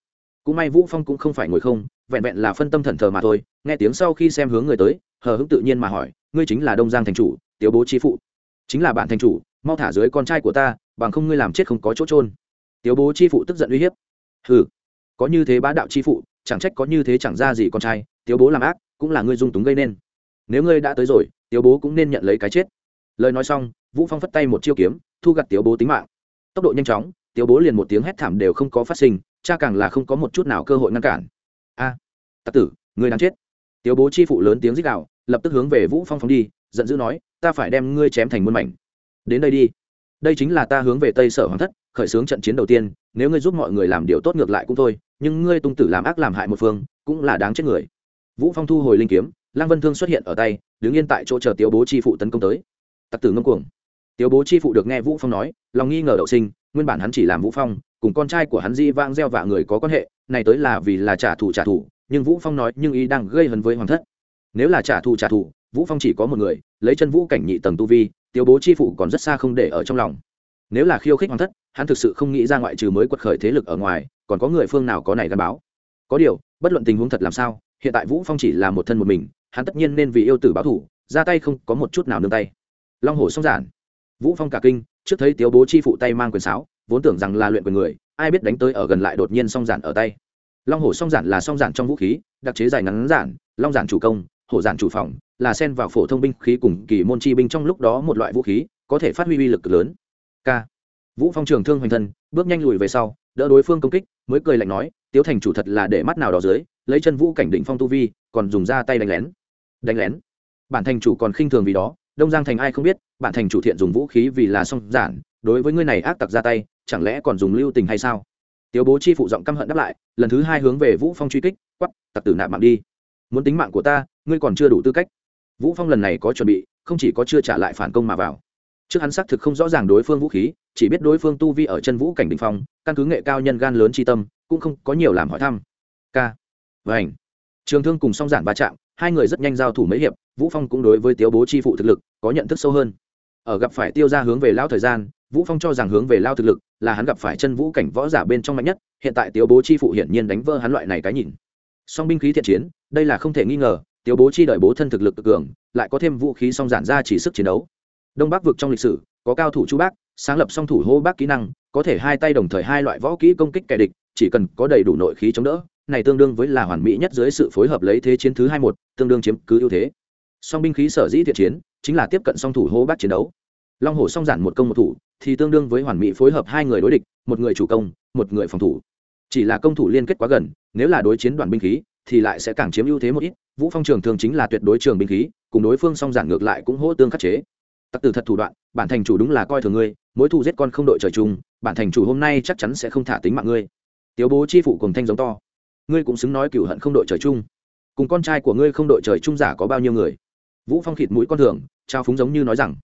Cũng may vũ phong cũng không phải ngồi không, vẹn vẹn là phân tâm thần thờ mà thôi, nghe tiếng sau khi xem hướng người tới, hờ hững tự nhiên mà hỏi ngươi chính là đông giang thành chủ tiếu bố chi phụ. Chính là bạn thành chủ mau thả dưới con trai của ta bằng không ngươi làm chết không có chỗ trôn tiếu bố chi phụ tức giận uy hiếp. Hừ có như thế bá đạo chi phụ chẳng trách có như thế chẳng ra gì con trai tiếu bố làm ác cũng là ngươi dung túng gây nên. Nếu ngươi đã tới rồi tiếu bố cũng nên nhận lấy cái chết. Lời nói xong vũ phong phất tay một chiêu kiếm thu gặt tiếu bố tính mạng. Tốc độ nhanh chóng tiếu bố liền một tiếng hét thảm đều không có phát sinh cha càng là không có một chút nào cơ hội ngăn cản. A à, tặc tử người đang chết. Tiếu bố chi phụ lớn tiếng rít đạo lập tức hướng về vũ phong phóng đi, giận dữ nói, ta phải đem ngươi chém thành muôn mảnh. Đến đây đi. Đây chính là ta hướng về tây sở hoàng thất, khởi xướng trận chiến đầu tiên, nếu ngươi giúp mọi người làm điều tốt ngược lại cũng thôi, nhưng ngươi tung tử làm ác làm hại một phương, cũng là đáng chết người. Vũ phong thu hồi linh kiếm, lăng vân thương xuất hiện ở tay, đứng yên tại chỗ chờ tiếu bố chi phụ tấn công tới. Tặc tử ngâm cuồng. Tiếu bố chi phụ được nghe vũ phong nói, lòng nghi ngờ đậu sinh, nguyên bản hắn chỉ làm vũ phong, cùng con trai của hắn di vang gieo vạ người có quan hệ, này tới là vì là trả thù trả thù, nhưng vũ phong nói, nhưng ý đang gây hấn với hoàng thất nếu là trả thù trả thù, vũ phong chỉ có một người, lấy chân vũ cảnh nhị tầng tu vi, tiêu bố chi phụ còn rất xa không để ở trong lòng. Nếu là khiêu khích hoàng thất, hắn thực sự không nghĩ ra ngoại trừ mới quật khởi thế lực ở ngoài, còn có người phương nào có này gắn báo. Có điều, bất luận tình huống thật làm sao, hiện tại vũ phong chỉ là một thân một mình, hắn tất nhiên nên vì yêu tử báo thủ ra tay không có một chút nào nương tay. Long hổ song giản. Vũ phong cả kinh, trước thấy tiếu bố chi phụ tay mang quyền sáo, vốn tưởng rằng là luyện quyền người, ai biết đánh tới ở gần lại đột nhiên song giản ở tay. Long hổ song giản là song giản trong vũ khí, đặc chế dài ngắn giản, long giản chủ công hổ giản chủ phòng, là xen vào phổ thông binh khí cùng kỳ môn chi binh trong lúc đó một loại vũ khí, có thể phát huy uy lực lớn. K. Vũ phong trường thương hoành thân, bước nhanh lùi về sau, đỡ đối phương công kích, mới cười lạnh nói, tiếu thành chủ thật là để mắt nào đó dưới, lấy chân vũ cảnh định phong tu vi, còn dùng ra tay đánh lén. Đánh lén? Bản thành chủ còn khinh thường vì đó, đông giang thành ai không biết, bản thành chủ thiện dùng vũ khí vì là song giản, đối với ngươi này ác tặc ra tay, chẳng lẽ còn dùng lưu tình hay sao? Tiếu bố chi phụ giọng căm hận đáp lại, lần thứ hai hướng về vũ phong truy kích quắp tặc tử nạp mạng đi. Muốn tính mạng của ta ngươi còn chưa đủ tư cách. Vũ phong lần này có chuẩn bị, không chỉ có chưa trả lại phản công mà vào. Trước hắn xác thực không rõ ràng đối phương vũ khí, chỉ biết đối phương tu vi ở chân vũ cảnh đình phong, căn cứ nghệ cao nhân gan lớn tri tâm, cũng không có nhiều làm hỏi thăm. K. Vảnh trường thương cùng song giản va chạm, hai người rất nhanh giao thủ mấy hiệp, vũ phong cũng đối với tiếu bố chi phụ thực lực, có nhận thức sâu hơn. Ở gặp phải tiêu ra hướng về lao thời gian, vũ phong cho rằng hướng về lao thực lực là hắn gặp phải chân vũ cảnh võ giả bên trong mạnh nhất, hiện tại tiếu bố chi phụ hiển nhiên đánh vỡ hắn loại này cái nhìn. Song binh khí thiện chiến, đây là không thể nghi ngờ tiếu bố chi đợi bố thân thực lực cực cường, lại có thêm vũ khí song giản ra chỉ sức chiến đấu. Đông bắc vực trong lịch sử, có cao thủ chu bác, sáng lập song thủ hô bác kỹ năng, có thể hai tay đồng thời hai loại võ kỹ công kích kẻ địch, chỉ cần có đầy đủ nội khí chống đỡ, này tương đương với là hoàn mỹ nhất dưới sự phối hợp lấy thế chiến thứ hai một, tương đương chiếm cứ ưu thế. Song binh khí sở dĩ thiện chiến, chính là tiếp cận song thủ hô bác chiến đấu. Long hổ song giản một công một thủ, thì tương đương với hoàn mỹ phối hợp hai người đối địch, một người chủ công, một người phòng thủ. Chỉ là công thủ liên kết quá gần, nếu là đối chiến đoàn binh khí thì lại sẽ càng chiếm ưu thế một ít, vũ phong trường thường chính là tuyệt đối trường binh khí, cùng đối phương song giản ngược lại cũng hỗ tương khắc chế. Tặc từ thật thủ đoạn, bản thành chủ đúng là coi thường ngươi mỗi thù giết con không đội trời chung, bản thành chủ hôm nay chắc chắn sẽ không thả tính mạng ngươi. Tiếu bố chi phụ cùng thanh giống to. Ngươi cũng xứng nói cửu hận không đội trời chung. Cùng con trai của ngươi không đội trời chung giả có bao nhiêu người? Vũ phong khịt mũi con thường, trao phúng giống như nói rằng.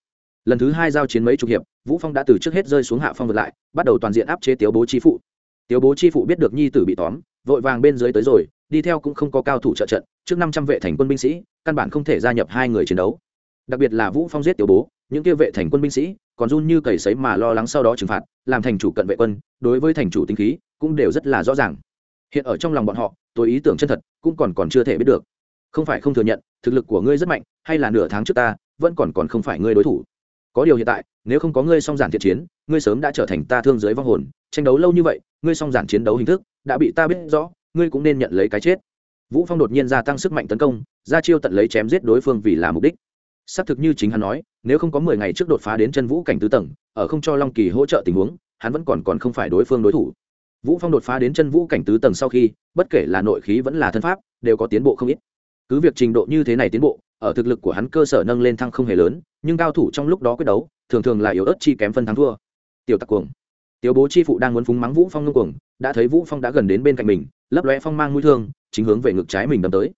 Lần thứ hai giao chiến mấy chục hiệp, vũ phong đã từ trước hết rơi xuống hạ phong vượt lại, bắt đầu toàn diện áp chế tiếu bố chi phụ. Tiếu bố chi phụ biết được nhi tử bị tóm, vội vàng bên dưới tới rồi đi theo cũng không có cao thủ trợ trận, trước năm trăm vệ thành quân binh sĩ, căn bản không thể gia nhập hai người chiến đấu. Đặc biệt là vũ phong giết tiểu bố, những kia vệ thành quân binh sĩ còn run như cầy sấy mà lo lắng sau đó trừng phạt, làm thành chủ cận vệ quân, đối với thành chủ tính khí cũng đều rất là rõ ràng. Hiện ở trong lòng bọn họ, tôi ý tưởng chân thật cũng còn còn chưa thể biết được. Không phải không thừa nhận, thực lực của ngươi rất mạnh, hay là nửa tháng trước ta, vẫn còn còn không phải ngươi đối thủ. Có điều hiện tại, nếu không có ngươi song giản thiện chiến, ngươi sớm đã trở thành ta thương giới vong hồn, tranh đấu lâu như vậy, ngươi song giản chiến đấu hình thức đã bị ta biết rõ ngươi cũng nên nhận lấy cái chết. Vũ phong đột nhiên gia tăng sức mạnh tấn công, ra chiêu tận lấy chém giết đối phương vì là mục đích. Xác thực như chính hắn nói, nếu không có mười ngày trước đột phá đến chân vũ cảnh tứ tầng, ở không cho long kỳ hỗ trợ tình huống, hắn vẫn còn còn không phải đối phương đối thủ. Vũ phong đột phá đến chân vũ cảnh tứ tầng sau khi, bất kể là nội khí vẫn là thân pháp, đều có tiến bộ không ít. Cứ việc trình độ như thế này tiến bộ, ở thực lực của hắn cơ sở nâng lên thăng không hề lớn, nhưng cao thủ trong lúc đó quyết đấu, thường thường là yếu ớt chi kém phân thắng thua. Tiểu tặc cuồng. Tiểu bố chi phụ đang muốn phúng mắng vũ phong ngông cuồng, đã thấy vũ phong đã gần đến bên cạnh mình lấp lóe phong mang mũi thương, chính hướng về ngực trái mình đâm tới.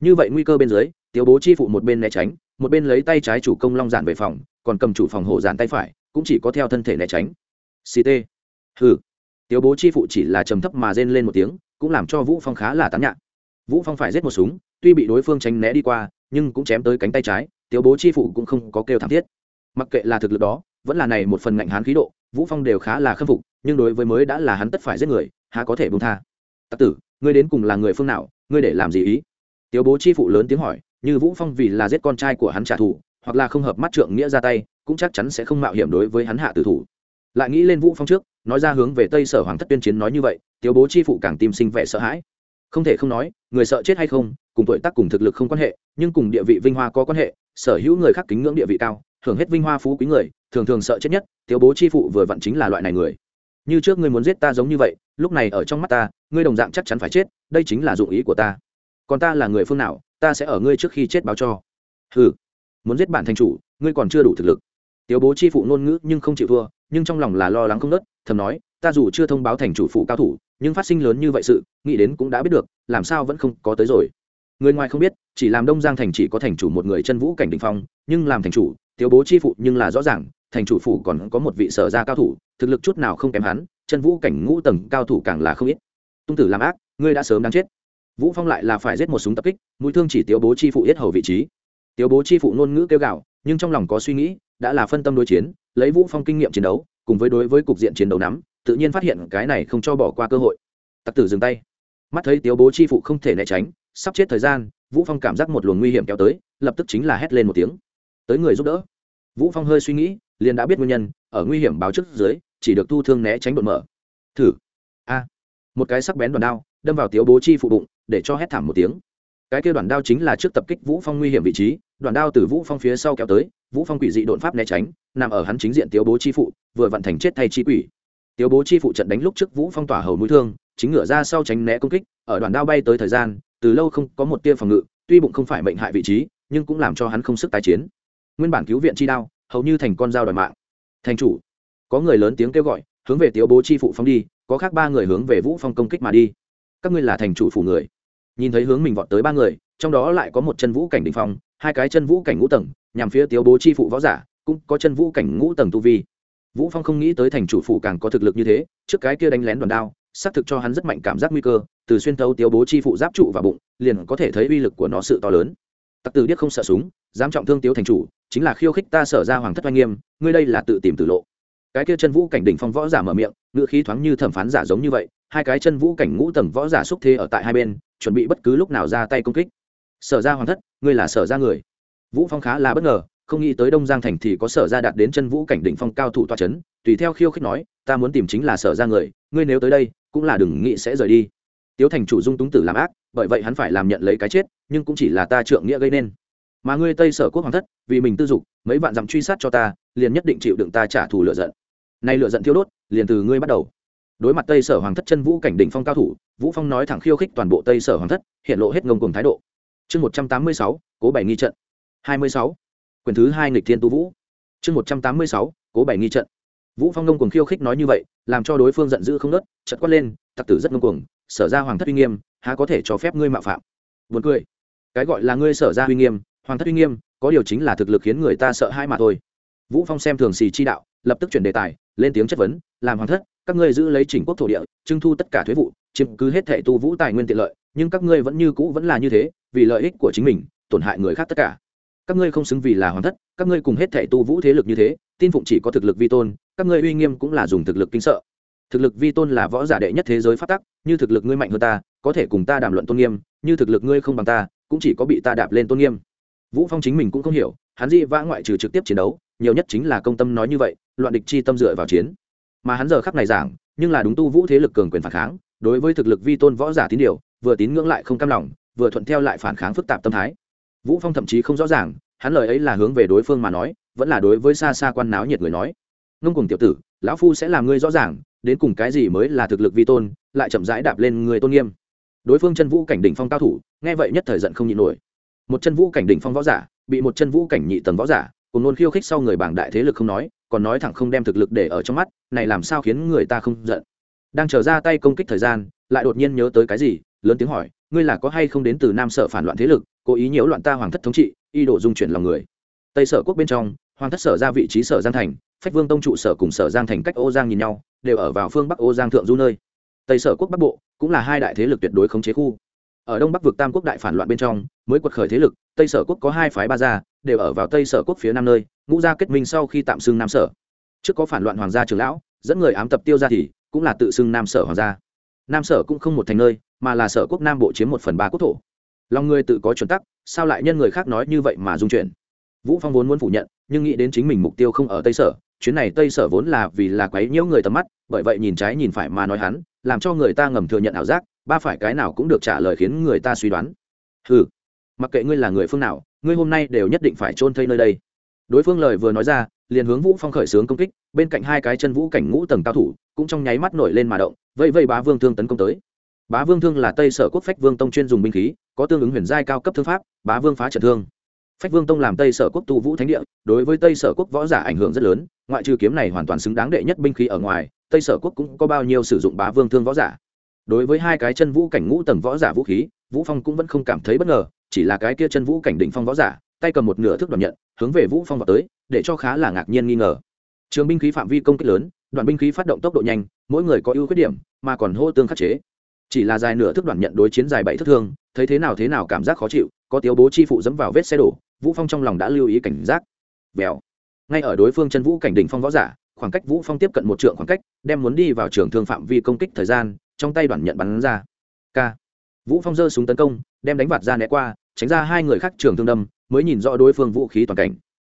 Như vậy nguy cơ bên dưới tiểu bố chi phụ một bên né tránh, một bên lấy tay trái chủ công long giản về phòng, còn cầm chủ phòng hộ giản tay phải, cũng chỉ có theo thân thể né tránh. Ct hừ. Tiểu bố chi phụ chỉ là trầm thấp mà rên lên một tiếng, cũng làm cho vũ phong khá là tán nhạn vũ phong phải giết một súng, tuy bị đối phương tránh né đi qua, nhưng cũng chém tới cánh tay trái tiểu bố chi phụ cũng không có kêu thảm thiết. Mặc kệ là thực lực đó, vẫn là này một phần ngạnh hán khí độ, vũ phong đều khá là khâm phục, nhưng đối với mới đã là hắn tất phải giết người, há có thể buông tha tặc tử, ngươi đến cùng là người phương nào, ngươi để làm gì ý? Tiểu bố chi phụ lớn tiếng hỏi, như vũ phong vì là giết con trai của hắn trả thù, hoặc là không hợp mắt trượng nghĩa ra tay, cũng chắc chắn sẽ không mạo hiểm đối với hắn hạ tử thủ. Lại nghĩ lên vũ phong trước, nói ra hướng về tây sở hoàng thất tuyên chiến nói như vậy tiểu bố chi phụ càng tim sinh vẻ sợ hãi. Không thể không nói, người sợ chết hay không, cùng tuổi tác cùng thực lực không quan hệ, nhưng cùng địa vị vinh hoa có quan hệ, sở hữu người khác kính ngưỡng địa vị cao hưởng hết vinh hoa phú quý người, thường thường sợ chết nhất tiểu bố chi phụ vừa vặn chính là loại này người. Như trước ngươi muốn giết ta giống như vậy, lúc này ở trong mắt ta ngươi đồng dạng chắc chắn phải chết, đây chính là dụng ý của ta. Còn ta là người phương nào, ta sẽ ở ngươi trước khi chết báo cho. Ừ muốn giết bản thành chủ, ngươi còn chưa đủ thực lực. Tiểu bố chi phụ ngôn ngữ nhưng không chịu thua, nhưng trong lòng là lo lắng không nớt, thầm nói, ta dù chưa thông báo thành chủ phụ cao thủ, nhưng phát sinh lớn như vậy sự, nghĩ đến cũng đã biết được, làm sao vẫn không có tới rồi. Người ngoài không biết, chỉ làm đông giang thành chỉ có thành chủ một người chân vũ cảnh đình phong, nhưng làm thành chủ tiểu bố chi phụ nhưng là rõ ràng, thành chủ phủ còn có một vị sở gia cao thủ, thực lực chút nào không kém hắn, chân vũ cảnh ngũ tầng cao thủ càng là không ít tung tử làm ác, ngươi đã sớm đáng chết. Vũ phong lại là phải giết một súng tập kích, mũi thương chỉ tiêu bố chi phụ yết hầu vị trí. Tiêu bố chi phụ ngôn ngữ kêu gạo nhưng trong lòng có suy nghĩ, đã là phân tâm đối chiến, lấy vũ phong kinh nghiệm chiến đấu, cùng với đối với cục diện chiến đấu nắm, tự nhiên phát hiện cái này không cho bỏ qua cơ hội. Tặc tử dừng tay. Mắt thấy tiêu bố chi phụ không thể né tránh, sắp chết thời gian, vũ phong cảm giác một luồng nguy hiểm kéo tới, lập tức chính là hét lên một tiếng. Tới người giúp đỡ. Vũ phong hơi suy nghĩ, liền đã biết nguyên nhân, ở nguy hiểm báo trước dưới, chỉ được thu thương né tránh đột mở. Thử. A một cái sắc bén đoàn đao, đâm vào tiếu bố chi phụ bụng, để cho hét thảm một tiếng. Cái kia đoàn đao chính là trước tập kích vũ phong nguy hiểm vị trí, đoàn đao từ vũ phong phía sau kéo tới, vũ phong quỷ dị đột pháp né tránh, nằm ở hắn chính diện tiếu bố chi phụ, vừa vận thành chết thay chi quỷ. Tiếu bố chi phụ trận đánh lúc trước vũ phong tỏa hầu mũi thương, chính ngửa ra sau tránh né công kích, ở đoàn đao bay tới thời gian, từ lâu không có một tia phòng ngự, tuy bụng không phải mệnh hại vị trí, nhưng cũng làm cho hắn không sức tái chiến. Nguyên bản cứu viện chi đao, hầu như thành con dao đòi mạng. Thành chủ. Có người lớn tiếng kêu gọi, hướng về tiếu bố chi phụ phong đi có khác ba người hướng về vũ phong công kích mà đi. Các ngươi là thành chủ phủ người. Nhìn thấy hướng mình vọt tới ba người, trong đó lại có một chân vũ cảnh đỉnh phong, hai cái chân vũ cảnh ngũ tầng, nhằm phía tiếu bố chi phụ võ giả, cũng có chân vũ cảnh ngũ tầng tu vi. Vũ phong không nghĩ tới thành chủ phủ càng có thực lực như thế, trước cái kia đánh lén đòn đao, xác thực cho hắn rất mạnh cảm giác nguy cơ, từ xuyên thấu tiếu bố chi phụ giáp trụ và bụng, liền có thể thấy uy lực của nó sự to lớn. Tặc tử điếc không sợ súng, dám trọng thương tiếu thành chủ, chính là khiêu khích ta sở ra hoàng thất oanh nghiêm, ngươi đây là tự tìm tử lộ cái kia chân vũ cảnh đỉnh phong võ giả mở miệng, ngữ khí thoáng như thẩm phán giả giống như vậy, hai cái chân vũ cảnh ngũ tầng võ giả xúc thế ở tại hai bên, chuẩn bị bất cứ lúc nào ra tay công kích. Sở ra hoàng thất, ngươi là sở ra người. Vũ phong khá là bất ngờ, không nghĩ tới đông giang thành thì có sở ra đạt đến chân vũ cảnh đỉnh phong cao thủ toa chấn, tùy theo khiêu khích nói, ta muốn tìm chính là sở ra người, ngươi nếu tới đây, cũng là đừng nghĩ sẽ rời đi. Tiếu thành chủ dung túng tử làm ác, bởi vậy hắn phải làm nhận lấy cái chết, nhưng cũng chỉ là ta trượng nghĩa gây nên. Mà ngươi tây sở quốc hoàng thất, vì mình tư dục, mấy vạn dặm truy sát cho ta, liền nhất định chịu đựng ta trả thù lựa giận nay lựa giận thiêu đốt, liền từ ngươi bắt đầu. Đối mặt tây sở hoàng thất chân vũ cảnh đỉnh phong cao thủ, vũ phong nói thẳng khiêu khích toàn bộ tây sở hoàng thất, hiện lộ hết ngông cùng thái độ. Chương một trăm tám mươi sáu, cố bảy nghi trận. hai mươi sáu, quyền thứ hai nghịch thiên tu vũ. Chương một trăm tám mươi sáu, cố bảy nghi trận. Vũ phong ngông cùng khiêu khích nói như vậy, làm cho đối phương giận dữ không nớt chật quát lên, tặc tử rất ngông cuồng, sở ra hoàng thất uy nghiêm, há có thể cho phép ngươi mạo phạm? Buồn cười. Cái gọi là ngươi sở ra uy nghiêm, hoàng thất uy nghiêm, có điều chính là thực lực khiến người ta sợ hãi mà thôi. Vũ phong xem thường xì chi đạo lập tức chuyển đề tài, lên tiếng chất vấn, làm hoàng thất, các ngươi giữ lấy chỉnh quốc thổ địa, trưng thu tất cả thuế vụ, chiếm cứ hết thệ tu vũ tài nguyên tiện lợi, nhưng các ngươi vẫn như cũ vẫn là như thế, vì lợi ích của chính mình, tổn hại người khác tất cả. Các ngươi không xứng vì là hoàng thất, các ngươi cùng hết thệ tu vũ thế lực như thế, tin phụng chỉ có thực lực vi tôn, các ngươi uy nghiêm cũng là dùng thực lực kinh sợ. Thực lực vi tôn là võ giả đệ nhất thế giới phát tắc, như thực lực ngươi mạnh hơn ta, có thể cùng ta đàm luận tôn nghiêm, như thực lực ngươi không bằng ta, cũng chỉ có bị ta đạp lên tôn nghiêm. Vũ phong chính mình cũng không hiểu, hắn di vã ngoại trừ trực tiếp chiến đấu nhiều nhất chính là công tâm nói như vậy, loạn địch chi tâm dựa vào chiến. Mà hắn giờ khắc này giảng, nhưng là đúng tu vũ thế lực cường quyền phản kháng, đối với thực lực vi tôn võ giả tín điều, vừa tín ngưỡng lại không cam lòng, vừa thuận theo lại phản kháng phức tạp tâm thái. Vũ phong thậm chí không rõ ràng, hắn lời ấy là hướng về đối phương mà nói, vẫn là đối với xa xa quan náo nhiệt người nói. Ngông cùng tiểu tử, lão phu sẽ làm ngươi rõ ràng, đến cùng cái gì mới là thực lực vi tôn, lại chậm rãi đạp lên người tôn nghiêm. Đối phương chân vũ cảnh đỉnh phong cao thủ, nghe vậy nhất thời giận không nhịn nổi. Một chân vũ cảnh đỉnh phong võ giả, bị một chân vũ cảnh nhị tầng võ giả cùng nôn khiêu khích sau người bảng đại thế lực không nói, còn nói thẳng không đem thực lực để ở trong mắt, này làm sao khiến người ta không giận. Đang trở ra tay công kích thời gian, lại đột nhiên nhớ tới cái gì, lớn tiếng hỏi, ngươi là có hay không đến từ nam sở phản loạn thế lực, cố ý nhiễu loạn ta hoàng thất thống trị y đồ dung chuyển lòng người? Tây sở quốc bên trong, hoàng thất sở ra vị trí sở giang thành, phách vương tông trụ sở cùng sở giang thành cách ô giang nhìn nhau, đều ở vào phương bắc ô giang thượng du nơi. Tây sở quốc bắc bộ, cũng là hai đại thế lực tuyệt đối khống chế khu. Ở đông bắc vực tam quốc đại phản loạn bên trong, mới quật khởi thế lực, tây sở quốc có hai phái ba gia đều ở vào tây sở quốc phía nam nơi, ngũ gia kết minh sau khi tạm xưng nam sở. Trước có phản loạn hoàng gia trường lão, dẫn người ám tập tiêu ra thì, cũng là tự xưng nam sở hoàng gia. Nam sở cũng không một thành nơi, mà là sở quốc nam bộ chiếm một phần ba quốc thổ. Lòng người tự có chuẩn tắc, sao lại nhân người khác nói như vậy mà dung chuyển vũ phong vốn muốn phủ nhận, nhưng nghĩ đến chính mình mục tiêu không ở tây sở, chuyến này tây sở vốn là vì là quấy nhiễu người tầm mắt, bởi vậy nhìn trái nhìn phải mà nói hắn, làm cho người ta ngầm thừa nhận ảo giác, ba phải cái nào cũng được trả lời khiến người ta suy đoán. Hừ, mặc kệ ngươi là người phương nào ngươi hôm nay đều nhất định phải chôn thây nơi đây. Đối phương lời vừa nói ra, liền hướng vũ phong khởi sướng công kích, bên cạnh hai cái chân vũ cảnh ngũ tầng cao thủ cũng trong nháy mắt nổi lên mà động vây vây bá vương thương tấn công tới. Bá vương thương là tây sở quốc phách vương tông chuyên dùng binh khí, có tương ứng huyền giai cao cấp thương pháp, bá vương phá trận thương. Phách vương tông làm tây sở quốc tu vũ thánh địa, đối với tây sở quốc võ giả ảnh hưởng rất lớn, ngoại trừ kiếm này hoàn toàn xứng đáng đệ nhất binh khí ở ngoài, tây sở quốc cũng có bao nhiêu sử dụng bá vương thương võ giả. Đối với hai cái chân vũ cảnh ngũ tầng võ giả vũ khí, vũ phong cũng vẫn không cảm thấy bất ngờ chỉ là cái kia chân vũ cảnh đỉnh phong võ giả, tay cầm một nửa thước đoàn nhận, hướng về vũ phong vào tới, để cho khá là ngạc nhiên nghi ngờ. Trường binh khí phạm vi công kích lớn đoàn binh khí phát động tốc độ nhanh, mỗi người có ưu khuyết điểm, mà còn hô tương khắc chế. Chỉ là dài nửa thước đoàn nhận đối chiến dài bảy thước thương, thấy thế nào thế nào cảm giác khó chịu, có tiếu bố chi phụ dẫm vào vết xe đổ, vũ phong trong lòng đã lưu ý cảnh giác. Vèo. Ngay ở đối phương chân vũ cảnh đỉnh phong võ giả, khoảng cách vũ phong tiếp cận một trượng khoảng cách, đem muốn đi vào trường thương phạm vi công kích thời gian, trong tay đoàn nhận bắn ra. K vũ phong giơ súng tấn công đem đánh vạt ra né qua, tránh ra hai người khác trường thương đâm, mới nhìn rõ đối phương vũ khí toàn cảnh.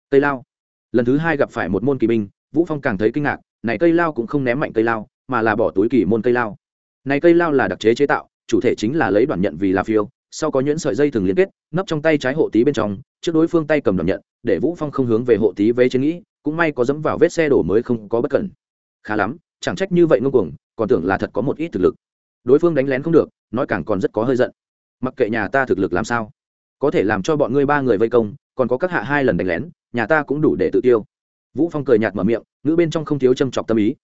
Tây lao. Lần thứ hai gặp phải một môn kỳ binh, vũ phong càng thấy kinh ngạc, này cây lao cũng không ném mạnh cây lao, mà là bỏ túi kỳ môn cây lao. Này cây lao là đặc chế chế tạo, chủ thể chính là lấy đoàn nhận vì là phiêu, sau có nhuyễn sợi dây thường liên kết, nấp trong tay trái hộ tí bên trong, trước đối phương tay cầm đoàn nhận, để vũ phong không hướng về hộ tí vế trên nghĩ, cũng may có dẫm vào vết xe đổ mới không có bất cẩn. Khá lắm, chẳng trách như vậy ngông cuồng, còn tưởng là thật có một ít thực lực. Đối phương đánh lén không được, nói càng còn rất có hơi giận mặc kệ nhà ta thực lực làm sao, có thể làm cho bọn ngươi ba người vây công, còn có các hạ hai lần đánh lén, nhà ta cũng đủ để tự tiêu. Vũ phong cười nhạt mở miệng, ngữ bên trong không thiếu châm chọc tâm ý.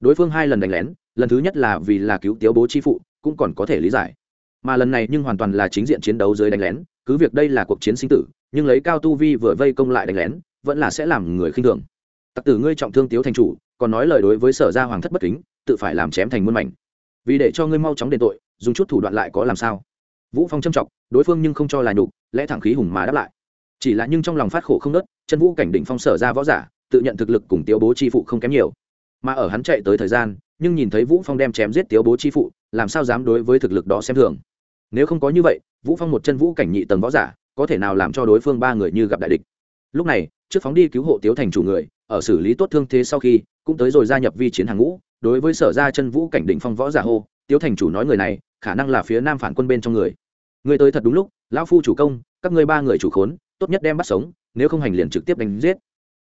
Đối phương hai lần đánh lén, lần thứ nhất là vì là cứu tiếu bố chi phụ, cũng còn có thể lý giải. Mà lần này nhưng hoàn toàn là chính diện chiến đấu dưới đánh lén, cứ việc đây là cuộc chiến sinh tử, nhưng lấy cao tu vi vừa vây công lại đánh lén, vẫn là sẽ làm người khinh thường. Tặc tử ngươi trọng thương tiếu thành chủ, còn nói lời đối với sở gia hoàng thất bất kính, tự phải làm chém thành muôn mảnh. Vì để cho ngươi mau chóng đền tội, dùng chút thủ đoạn lại có làm sao? Vũ phong châm trọng đối phương nhưng không cho là nhục, lẽ thẳng khí hùng mà đáp lại. Chỉ là nhưng trong lòng phát khổ không nớt, chân vũ cảnh đỉnh phong sở ra võ giả, tự nhận thực lực cùng tiêu bố chi phụ không kém nhiều. Mà ở hắn chạy tới thời gian, nhưng nhìn thấy vũ phong đem chém giết tiêu bố chi phụ, làm sao dám đối với thực lực đó xem thường? Nếu không có như vậy, vũ phong một chân vũ cảnh nhị tầng võ giả, có thể nào làm cho đối phương ba người như gặp đại địch? Lúc này, trước phóng đi cứu hộ tiếu thành chủ người, ở xử lý tốt thương thế sau khi, cũng tới rồi gia nhập vi chiến hàng ngũ, đối với sở ra chân vũ cảnh đỉnh phong võ giả hô, tiếu thành chủ nói người này, khả năng là phía nam phản quân bên trong người người tới thật đúng lúc, lão phu chủ công, các ngươi ba người chủ khốn, tốt nhất đem bắt sống, nếu không hành liền trực tiếp đánh giết.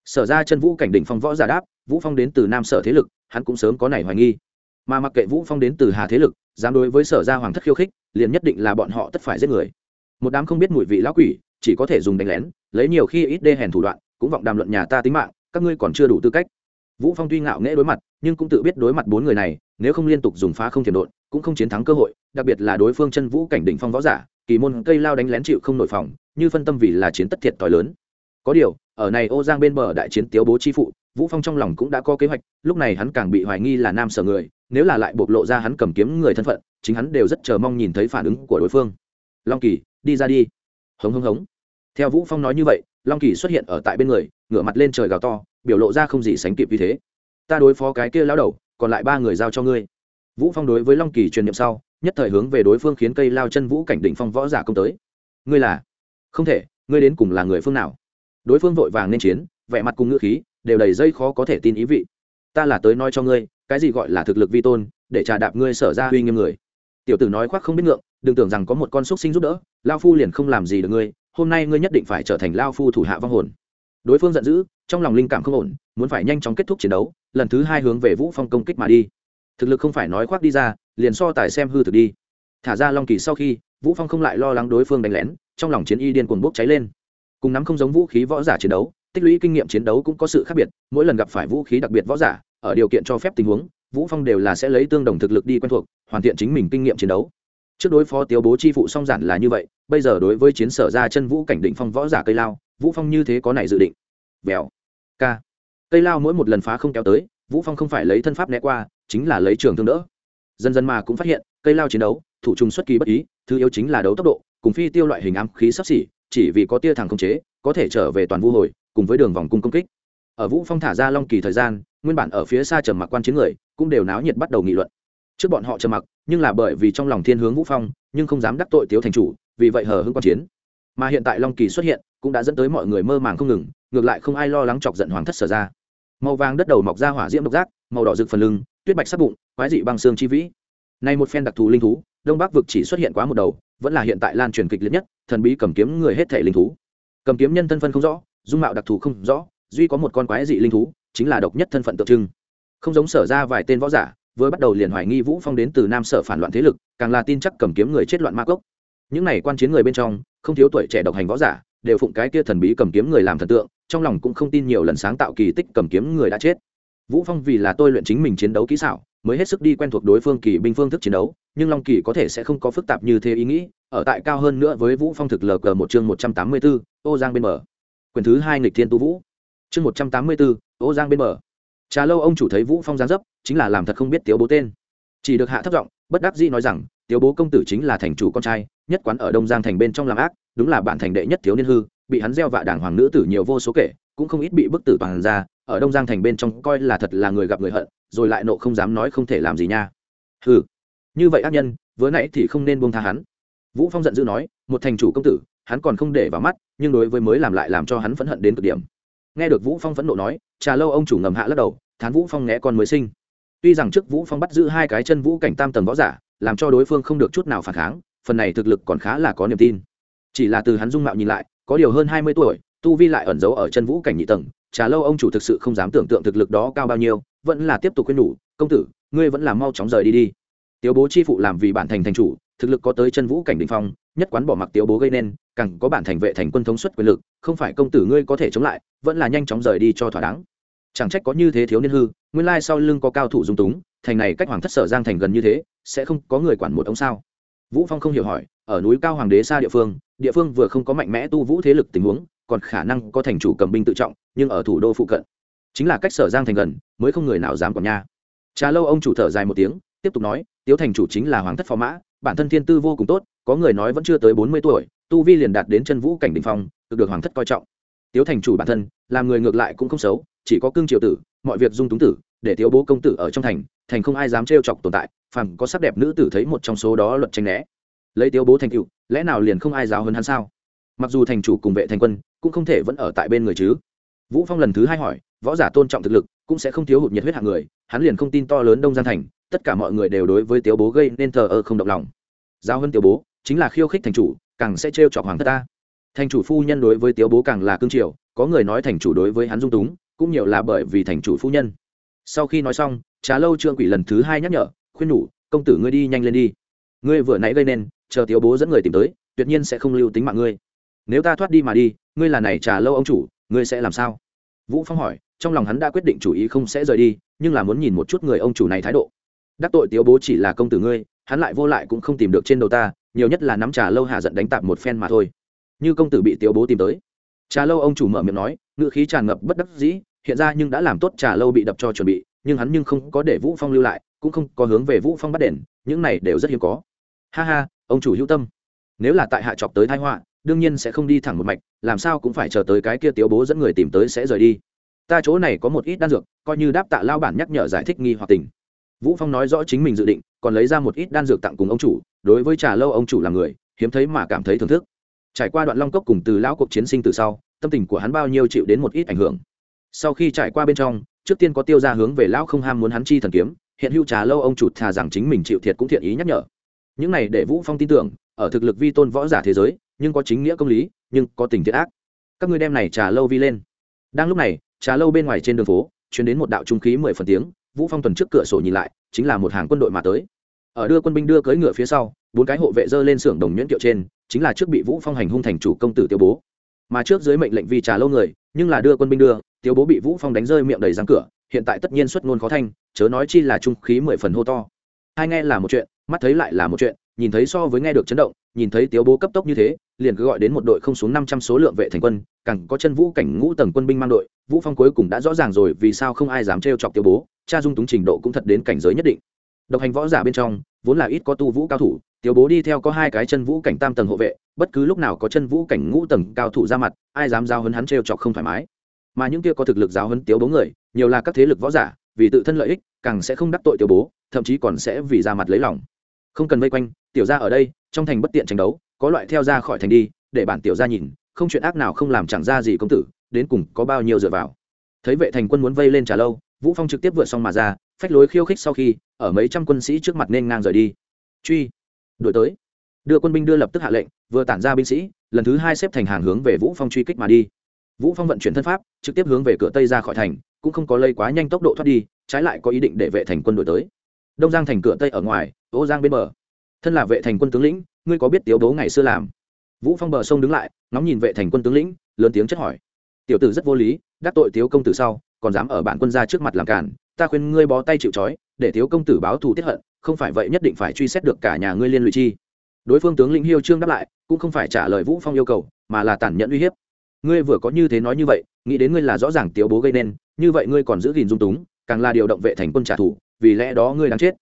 Sở ra chân vũ cảnh đỉnh phong võ giả đáp, vũ phong đến từ nam sở thế lực, hắn cũng sớm có này hoài nghi. Mà mặc kệ vũ phong đến từ hà thế lực, dám đối với sở ra hoàng thất khiêu khích, liền nhất định là bọn họ tất phải giết người. Một đám không biết mùi vị lão quỷ, chỉ có thể dùng đánh lén, lấy nhiều khi ít đê hèn thủ đoạn, cũng vọng đàm luận nhà ta tính mạng, các ngươi còn chưa đủ tư cách. Vũ phong tuy ngạo nghễ đối mặt, nhưng cũng tự biết đối mặt bốn người này nếu không liên tục dùng phá không thiền độn, cũng không chiến thắng cơ hội, đặc biệt là đối phương chân vũ cảnh đỉnh phong võ giả, kỳ môn cây lao đánh lén chịu không nội phòng, như phân tâm vì là chiến tất thiệt t lớn. Có điều, ở này ô giang bên bờ đại chiến tiếu bố chi phụ, vũ phong trong lòng cũng đã có kế hoạch, lúc này hắn càng bị hoài nghi là nam sở người, nếu là lại bộc lộ ra hắn cầm kiếm người thân phận, chính hắn đều rất chờ mong nhìn thấy phản ứng của đối phương. Long kỳ, đi ra đi. Hống hống hống. Theo vũ phong nói như vậy, long kỳ xuất hiện ở tại bên người, ngửa mặt lên trời gào to, biểu lộ ra không gì sánh kịp như thế. Ta đối phó cái kia lão đầu còn lại ba người giao cho ngươi. Vũ phong đối với long kỳ truyền niệm sau, nhất thời hướng về đối phương khiến cây lao chân vũ cảnh đỉnh phong võ giả công tới. Ngươi là? Không thể, ngươi đến cùng là người phương nào? Đối phương vội vàng nên chiến, vẻ mặt cùng ngữ khí, đều đầy dây khó có thể tin ý vị. Ta là tới nói cho ngươi, cái gì gọi là thực lực vi tôn, để trà đạp ngươi sở ra uy nghiêm người. Tiểu tử nói khoác không biết ngượng, đừng tưởng rằng có một con xúc sinh giúp đỡ, lao phu liền không làm gì được ngươi, hôm nay ngươi nhất định phải trở thành lao phu thủ hạ vong hồn. Đối phương giận dữ, trong lòng linh cảm không ổn, muốn phải nhanh chóng kết thúc chiến đấu lần thứ hai hướng về vũ phong công kích mà đi. Thực lực không phải nói khoác đi ra, liền so tài xem hư thực đi. Thả ra long kỳ sau khi, vũ phong không lại lo lắng đối phương đánh lén, trong lòng chiến y điên cuồng bốc cháy lên. Cùng nắm không giống vũ khí võ giả chiến đấu, tích lũy kinh nghiệm chiến đấu cũng có sự khác biệt, mỗi lần gặp phải vũ khí đặc biệt võ giả, ở điều kiện cho phép tình huống, vũ phong đều là sẽ lấy tương đồng thực lực đi quen thuộc, hoàn thiện chính mình kinh nghiệm chiến đấu. Trước đối phó tiêu bố chi phụ song giản là như vậy, bây giờ đối với chiến sở ra chân vũ cảnh định phong võ giả cây lao, vũ phong như thế có này dự định. Vèo. K cây lao mỗi một lần phá không kéo tới, vũ phong không phải lấy thân pháp né qua, chính là lấy trường thương đỡ. Dần dần mà cũng phát hiện cây lao chiến đấu, thủ trùng xuất kỳ bất ý, thứ yếu chính là đấu tốc độ, cùng phi tiêu loại hình ám khí sắp xỉ, chỉ vì có tia thẳng không chế, có thể trở về toàn vu hồi, cùng với đường vòng cung công kích. Ở vũ phong thả ra long kỳ thời gian, nguyên bản ở phía xa trầm mặc quan chiến người, cũng đều náo nhiệt bắt đầu nghị luận. Trước bọn họ trầm mặc, nhưng là bởi vì trong lòng thiên hướng vũ phong, nhưng không dám đắc tội tiếu thành chủ, vì vậy hờ hững quan chiến. Mà hiện tại long kỳ xuất hiện, cũng đã dẫn tới mọi người mơ màng không ngừng, ngược lại không ai lo lắng chọc giận hoàng thất sở ra màu vàng đất đầu mọc ra hỏa diễm độc giác, màu đỏ rực phần lưng, tuyết bạch sắc bụng, quái dị băng xương chi vĩ. Nay một phen đặc thù linh thú, đông bắc vực chỉ xuất hiện quá một đầu, vẫn là hiện tại lan truyền kịch liệt nhất, thần bí cầm kiếm người hết thể linh thú. Cầm kiếm nhân thân phân không rõ, dung mạo đặc thù không rõ, duy có một con quái dị linh thú, chính là độc nhất thân phận tượng trưng. Không giống sở ra vài tên võ giả, vừa bắt đầu liền hoài nghi vũ phong đến từ nam sở phản loạn thế lực, càng là tin chắc cầm kiếm người chết loạn ma cốc. Những này quan chiến người bên trong, không thiếu tuổi trẻ độc hành võ giả, đều phụng cái kia thần bí cầm kiếm người làm thần tượng trong lòng cũng không tin nhiều lần sáng tạo kỳ tích cầm kiếm người đã chết. Vũ phong vì là tôi luyện chính mình chiến đấu kỹ xảo mới hết sức đi quen thuộc đối phương kỳ binh phương thức chiến đấu nhưng long kỳ có thể sẽ không có phức tạp như thế ý nghĩ ở tại cao hơn nữa với vũ phong thực lờ cờ một chương một trăm tám mươi 184, ô giang bên bờ. Quyền thứ hai nghịch thiên tu vũ. Chương một trăm tám mươi 184, ô giang bên bờ. Trà lâu ông chủ thấy vũ phong giáng dấp chính là làm thật không biết tiếu bố tên. Chỉ được hạ thấp giọng bất đắc dĩ nói rằng tiếu bố công tử chính là thành chủ con trai nhất quán ở đông giang thành bên trong làm ác đúng là bản thành đệ nhất thiếu niên hư bị hắn gieo vạ đảng hoàng nữ tử nhiều vô số kể, cũng không ít bị bức tử toàn ra, ở đông giang thành bên trong coi là thật là người gặp người hận, rồi lại nộ không dám nói không thể làm gì nha. Hừ, như vậy ác nhân, vừa nãy thì không nên buông tha hắn. Vũ phong giận dữ nói, một thành chủ công tử, hắn còn không để vào mắt, nhưng đối với mới làm lại làm cho hắn phẫn hận đến cực điểm. Nghe được vũ phong phẫn nộ nói, trà lâu ông chủ ngầm hạ lắc đầu, thán vũ phong nghe con mới sinh. Tuy rằng trước vũ phong bắt giữ hai cái chân vũ cảnh tam tầng võ giả, làm cho đối phương không được chút nào phản kháng, phần này thực lực còn khá là có niềm tin. Chỉ là từ hắn dung mạo nhìn lại có điều hơn hai mươi tuổi, tu vi lại ẩn giấu ở chân vũ cảnh nhị tầng, trà lâu ông chủ thực sự không dám tưởng tượng thực lực đó cao bao nhiêu, vẫn là tiếp tục khuyên nhủ, công tử, ngươi vẫn là mau chóng rời đi đi. Tiếu bố chi phụ làm vì bản thành thành chủ, thực lực có tới chân vũ cảnh đình phong, nhất quán bỏ mặc tiếu bố gây nên, càng có bản thành vệ thành quân thống suất quyền lực, không phải công tử ngươi có thể chống lại, vẫn là nhanh chóng rời đi cho thỏa đáng. Chẳng trách có như thế thiếu niên hư, nguyên lai sau lưng có cao thủ dung túng, thành này cách hoàng thất sở giang thành gần như thế, sẽ không có người quản một ông sao? Vũ phong không hiểu hỏi, ở núi cao hoàng đế xa địa phương địa phương vừa không có mạnh mẽ tu vũ thế lực tình huống, còn khả năng có thành chủ cầm binh tự trọng, nhưng ở thủ đô phụ cận. Chính là cách sở giang thành gần, mới không người nào dám còn nha. Trà lâu ông chủ thở dài một tiếng, tiếp tục nói, tiếu thành chủ chính là hoàng thất phó mã, bản thân thiên tư vô cùng tốt, có người nói vẫn chưa tới bốn mươi tuổi, tu vi liền đạt đến chân vũ cảnh đình phong được được hoàng thất coi trọng. Tiếu thành chủ bản thân, làm người ngược lại cũng không xấu, chỉ có cương triều tử, mọi việc dung túng tử, để tiếu bố công tử ở trong thành thành không ai dám trêu chọc tồn tại, phàm có sắc đẹp nữ tử thấy một trong số đó luật tranh né lấy tiêu bố thành cựu, lẽ nào liền không ai giáo hơn hắn sao? Mặc dù thành chủ cùng vệ thành quân cũng không thể vẫn ở tại bên người chứ. Vũ phong lần thứ hai hỏi, võ giả tôn trọng thực lực cũng sẽ không thiếu hụt nhiệt huyết hạng người, hắn liền không tin to lớn đông gian thành, tất cả mọi người đều đối với tiêu bố gây nên thờ ơ không động lòng. Giao hơn tiêu bố chính là khiêu khích thành chủ, càng sẽ trêu chọc hoàng thất ta. Thành chủ phu nhân đối với tiêu bố càng là cương triều, có người nói thành chủ đối với hắn dung túng, cũng nhiều là bởi vì thành chủ phu nhân. Sau khi nói xong, trà lâu trương quỷ lần thứ hai nhắc nhở, khuyên nhủ, công tử ngươi đi nhanh lên đi ngươi vừa nãy gây nên, chờ tiếu bố dẫn người tìm tới, tuyệt nhiên sẽ không lưu tính mạng ngươi. Nếu ta thoát đi mà đi, ngươi là này trà lâu ông chủ, ngươi sẽ làm sao? Vũ phong hỏi, trong lòng hắn đã quyết định chủ ý không sẽ rời đi, nhưng là muốn nhìn một chút người ông chủ này thái độ. Đắc tội tiếu bố chỉ là công tử ngươi, hắn lại vô lại cũng không tìm được trên đầu ta, nhiều nhất là nắm trà lâu hạ giận đánh tạp một phen mà thôi. Như công tử bị tiếu bố tìm tới. Trà lâu ông chủ mở miệng nói, ngữ khí tràn ngập bất đắc dĩ, hiện ra nhưng đã làm tốt trà lâu bị đập cho chuẩn bị, nhưng hắn nhưng không có để vũ phong lưu lại, cũng không có hướng về vũ phong bắt đền những này đều rất hiếm có. Ha ha, ông chủ hữu tâm. Nếu là tại hạ chọc tới thái họa, đương nhiên sẽ không đi thẳng một mạch, làm sao cũng phải chờ tới cái kia tiếu bố dẫn người tìm tới sẽ rời đi. Ta chỗ này có một ít đan dược, coi như đáp tạ lao bản nhắc nhở giải thích nghi hoặc tình. Vũ phong nói rõ chính mình dự định, còn lấy ra một ít đan dược tặng cùng ông chủ, đối với trà lâu ông chủ là người, hiếm thấy mà cảm thấy thưởng thức. Trải qua đoạn long cốc cùng từ lão cuộc chiến sinh từ sau, tâm tình của hắn bao nhiêu chịu đến một ít ảnh hưởng. Sau khi trải qua bên trong, trước tiên có tiêu ra hướng về lão không ham muốn hắn chi thần kiếm hiện hữu trà lâu ông chủ thà rằng chính mình chịu thiệt cũng thiện ý nhắc nhở. Những này để vũ phong tin tưởng, ở thực lực vi tôn võ giả thế giới, nhưng có chính nghĩa công lý, nhưng có tình thiệt ác. Các ngươi đem này trà lâu vi lên. Đang lúc này, trà lâu bên ngoài trên đường phố chuyển đến một đạo trung khí mười phần tiếng, vũ phong tuần trước cửa sổ nhìn lại, chính là một hàng quân đội mà tới. Ở đưa quân binh đưa cưỡi ngựa phía sau, bốn cái hộ vệ dơ lên xưởng đồng nhuyễn kiệu trên, chính là trước bị vũ phong hành hung thành chủ công tử tiêu bố. Mà trước dưới mệnh lệnh vì trà lâu người, nhưng là đưa quân binh đưa tiêu bố bị vũ phong đánh rơi miệng đầy răng cửa, hiện tại tất nhiên xuất ngôn khó thanh chớ nói chi là trung khí mười phần hô to. Hai nghe là một chuyện, mắt thấy lại là một chuyện, nhìn thấy so với nghe được chấn động, nhìn thấy tiếu bố cấp tốc như thế, liền cứ gọi đến một đội không xuống năm trăm số lượng vệ thành quân, càng có chân vũ cảnh ngũ tầng quân binh mang đội, vũ phong cuối cùng đã rõ ràng rồi vì sao không ai dám trêu chọc tiếu bố, cha dung túng trình độ cũng thật đến cảnh giới nhất định. Độc hành võ giả bên trong, vốn là ít có tu vũ cao thủ tiểu bố đi theo có hai cái chân vũ cảnh tam tầng hộ vệ, bất cứ lúc nào có chân vũ cảnh ngũ tầng cao thủ ra mặt, ai dám giao hấn hắn trêu chọc không thoải mái. Mà những kia có thực lực giáo hấn tiểu bố người, nhiều là các thế lực võ giả, vì tự thân lợi ích càng sẽ không đắc tội tiểu bố, thậm chí còn sẽ vì ra mặt lấy lòng. Không cần vây quanh, tiểu gia ở đây, trong thành bất tiện tranh đấu, có loại theo ra khỏi thành đi, để bản tiểu gia nhìn, không chuyện ác nào không làm chẳng ra gì công tử, đến cùng có bao nhiêu dựa vào. Thấy vệ thành quân muốn vây lên trả lâu, vũ phong trực tiếp vượt xong mà ra, phách lối khiêu khích sau khi, ở mấy trăm quân sĩ trước mặt nên ngang rời đi. Truy. Đuổi tới. Đưa quân binh đưa lập tức hạ lệnh, vừa tản ra binh sĩ, lần thứ hai xếp thành hàng hướng về vũ phong truy kích mà đi. Vũ phong vận chuyển thân pháp, trực tiếp hướng về cửa tây ra khỏi thành, cũng không có lây quá nhanh tốc độ thoát đi trái lại có ý định để vệ thành quân đuổi tới. Đông giang thành cửa tây ở ngoài ô giang bên bờ. Thân là vệ thành quân tướng lĩnh, ngươi có biết tiếu bố ngày xưa làm? Vũ phong bờ sông đứng lại, ngóng nhìn vệ thành quân tướng lĩnh, lớn tiếng chất hỏi. Tiểu tử rất vô lý, đắc tội tiếu công tử sau, còn dám ở bản quân ra trước mặt làm cản ta khuyên ngươi bó tay chịu trói, để thiếu công tử báo thù tiết hận, không phải vậy nhất định phải truy xét được cả nhà ngươi liên lụy chi. Đối phương tướng lĩnh hiêu trương đáp lại, cũng không phải trả lời vũ phong yêu cầu, mà là tàn nhẫn uy hiếp. Ngươi vừa có như thế nói như vậy, nghĩ đến ngươi là rõ ràng tiếu bố gây nên, như vậy ngươi còn giữ gìn dung túng càng là điều động vệ thành quân trả thù, vì lẽ đó ngươi đáng chết.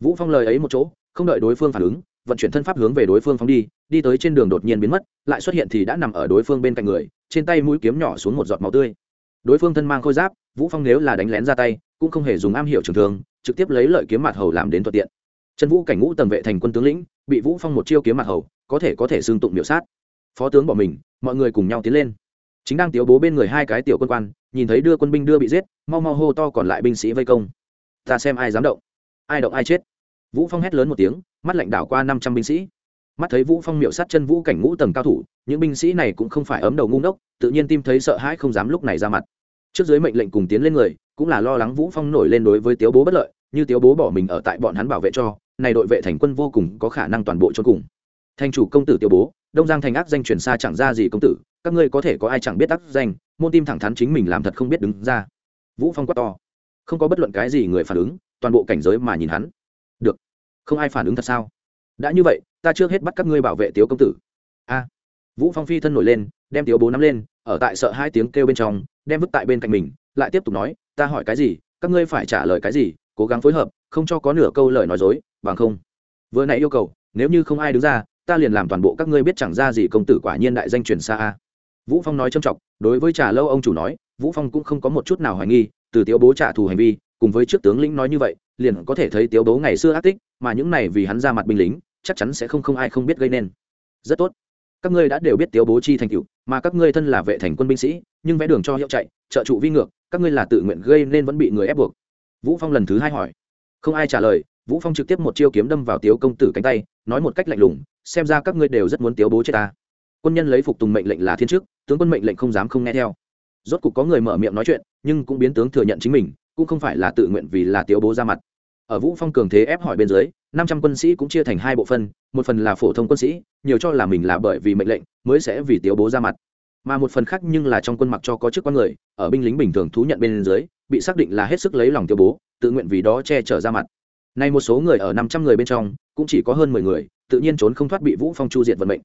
Vũ phong lời ấy một chỗ, không đợi đối phương phản ứng, vận chuyển thân pháp hướng về đối phương phóng đi đi tới trên đường đột nhiên biến mất, lại xuất hiện thì đã nằm ở đối phương bên cạnh người, trên tay mũi kiếm nhỏ xuống một giọt máu tươi. Đối phương thân mang khôi giáp, vũ phong nếu là đánh lén ra tay, cũng không hề dùng am hiểu trường thường trực tiếp lấy lợi kiếm mặt hầu làm đến thuận tiện. Trần vũ cảnh ngũ tầng vệ thành quân tướng lĩnh, bị vũ phong một chiêu kiếm mặt hầu, có thể có thể xương tụng miểu sát. Phó tướng bỏ mình, mọi người cùng nhau tiến lên. Chính đang tiếu bố bên người hai cái tiểu quân quan nhìn thấy đưa quân binh đưa bị giết, mau mau hô to còn lại binh sĩ vây công. Ta xem ai dám động. Ai động ai chết. Vũ phong hét lớn một tiếng, mắt lạnh đảo qua năm trăm binh sĩ. Mắt thấy vũ phong miệu sát chân vũ cảnh ngũ tầng cao thủ, những binh sĩ này cũng không phải ấm đầu ngu ngốc, tự nhiên tim thấy sợ hãi không dám lúc này ra mặt. Trước dưới mệnh lệnh cùng tiến lên người, cũng là lo lắng vũ phong nổi lên đối với tiếu bố bất lợi, như tiếu bố bỏ mình ở tại bọn hắn bảo vệ cho, này đội vệ thành quân vô cùng có khả năng toàn bộ cho cùng. Thành chủ công tử tiếu bố, đông giang thành ác danh truyền xa chẳng ra gì công tử các ngươi có thể có ai chẳng biết tác danh, môn tim thẳng thắn chính mình làm thật không biết đứng ra. Vũ phong quát to. Không có bất luận cái gì người phản ứng, toàn bộ cảnh giới mà nhìn hắn. Được. Không ai phản ứng thật sao? Đã như vậy, ta trước hết bắt các ngươi bảo vệ tiếu công tử. A. Vũ phong phi thân nổi lên, đem tiếu bố nắm lên, ở tại sợ hai tiếng kêu bên trong, đem vứt tại bên cạnh mình, lại tiếp tục nói, ta hỏi cái gì? Các ngươi phải trả lời cái gì? Cố gắng phối hợp, không cho có nửa câu lời nói dối, bằng không. Vừa nãy yêu cầu, nếu như không ai đứng ra, ta liền làm toàn bộ các ngươi biết chẳng ra gì công tử quả nhiên đại danh truyền xa a vũ phong nói trâm trọng, đối với trà lâu ông chủ nói, vũ phong cũng không có một chút nào hoài nghi, từ tiếu bố trả thù hành vi, cùng với trước tướng lĩnh nói như vậy, liền có thể thấy tiếu bố ngày xưa ác tích, mà những này vì hắn ra mặt binh lính, chắc chắn sẽ không không ai không biết gây nên. Rất tốt. Các ngươi đã đều biết tiếu bố chi thành cựu mà các ngươi thân là vệ thành quân binh sĩ, nhưng vẽ đường cho hiệu chạy, trợ trụ vi ngược, các ngươi là tự nguyện gây nên vẫn bị người ép buộc. Vũ phong lần thứ hai hỏi. Không ai trả lời, vũ phong trực tiếp một chiêu kiếm đâm vào tiếu công tử cánh tay, nói một cách lạnh lùng, xem ra các ngươi đều rất muốn tiếu bố chết ta quân nhân lấy phục tùng mệnh lệnh là thiên chức, tướng quân mệnh lệnh không dám không nghe theo. Rốt cục có người mở miệng nói chuyện, nhưng cũng biến tướng thừa nhận chính mình, cũng không phải là tự nguyện vì là tiểu bố ra mặt. Ở vũ phong cường thế ép hỏi bên dưới, năm trăm quân sĩ cũng chia thành hai bộ phân, một phần là phổ thông quân sĩ, nhiều cho là mình là bởi vì mệnh lệnh mới sẽ vì tiểu bố ra mặt. Mà một phần khác nhưng là trong quân mặc cho có chức quan người, ở binh lính bình thường thú nhận bên dưới, bị xác định là hết sức lấy lòng tiểu bố, tự nguyện vì đó che chở ra mặt. Nay một số người ở năm trăm người bên trong, cũng chỉ có hơn mười người, tự nhiên trốn không thoát bị vũ phong chu diệt vận mệnh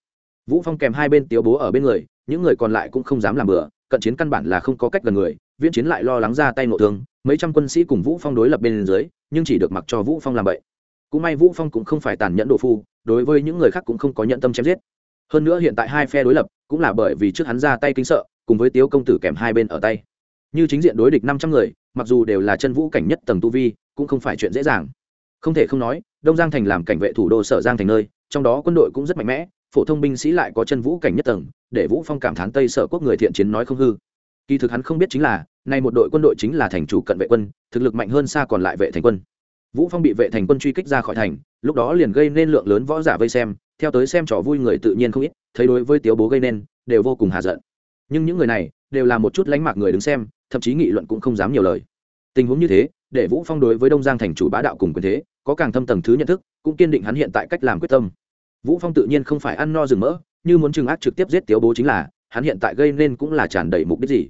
vũ phong kèm hai bên tiếu bố ở bên người, những người còn lại cũng không dám làm bừa, cận chiến căn bản là không có cách gần người, viễn chiến lại lo lắng ra tay nộ thương, mấy trăm quân sĩ cùng vũ phong đối lập bên dưới, nhưng chỉ được mặc cho vũ phong làm vậy cũng may vũ phong cũng không phải tàn nhẫn đồ phu, đối với những người khác cũng không có nhận tâm chém giết. Hơn nữa hiện tại hai phe đối lập, cũng là bởi vì trước hắn ra tay kinh sợ, cùng với tiếu công tử kèm hai bên ở tay. Như chính diện đối địch 500 người, mặc dù đều là chân vũ cảnh nhất tầng tu vi, cũng không phải chuyện dễ dàng. Không thể không nói, đông giang thành làm cảnh vệ thủ đô sở giang thành nơi, trong đó quân đội cũng rất mạnh mẽ phổ thông binh sĩ lại có chân vũ cảnh nhất tầng, để vũ phong cảm thán tây sở quốc người thiện chiến nói không hư. Kỳ thực hắn không biết chính là, nay một đội quân đội chính là thành chủ cận vệ quân, thực lực mạnh hơn xa còn lại vệ thành quân. Vũ phong bị vệ thành quân truy kích ra khỏi thành, lúc đó liền gây nên lượng lớn võ giả vây xem, theo tới xem trò vui người tự nhiên không ít, thấy đối với tiếu bố gây nên, đều vô cùng hạ giận. Nhưng những người này, đều là một chút lánh mạc người đứng xem, thậm chí nghị luận cũng không dám nhiều lời. Tình huống như thế, để vũ phong đối với đông giang thành chủ bá đạo cùng quyền thế, có càng thâm tầng thứ nhận thức, cũng kiên định hắn hiện tại cách làm quyết tâm vũ phong tự nhiên không phải ăn no rừng mỡ như muốn trừng ác trực tiếp giết tiếu bố chính là hắn hiện tại gây nên cũng là tràn đầy mục đích gì?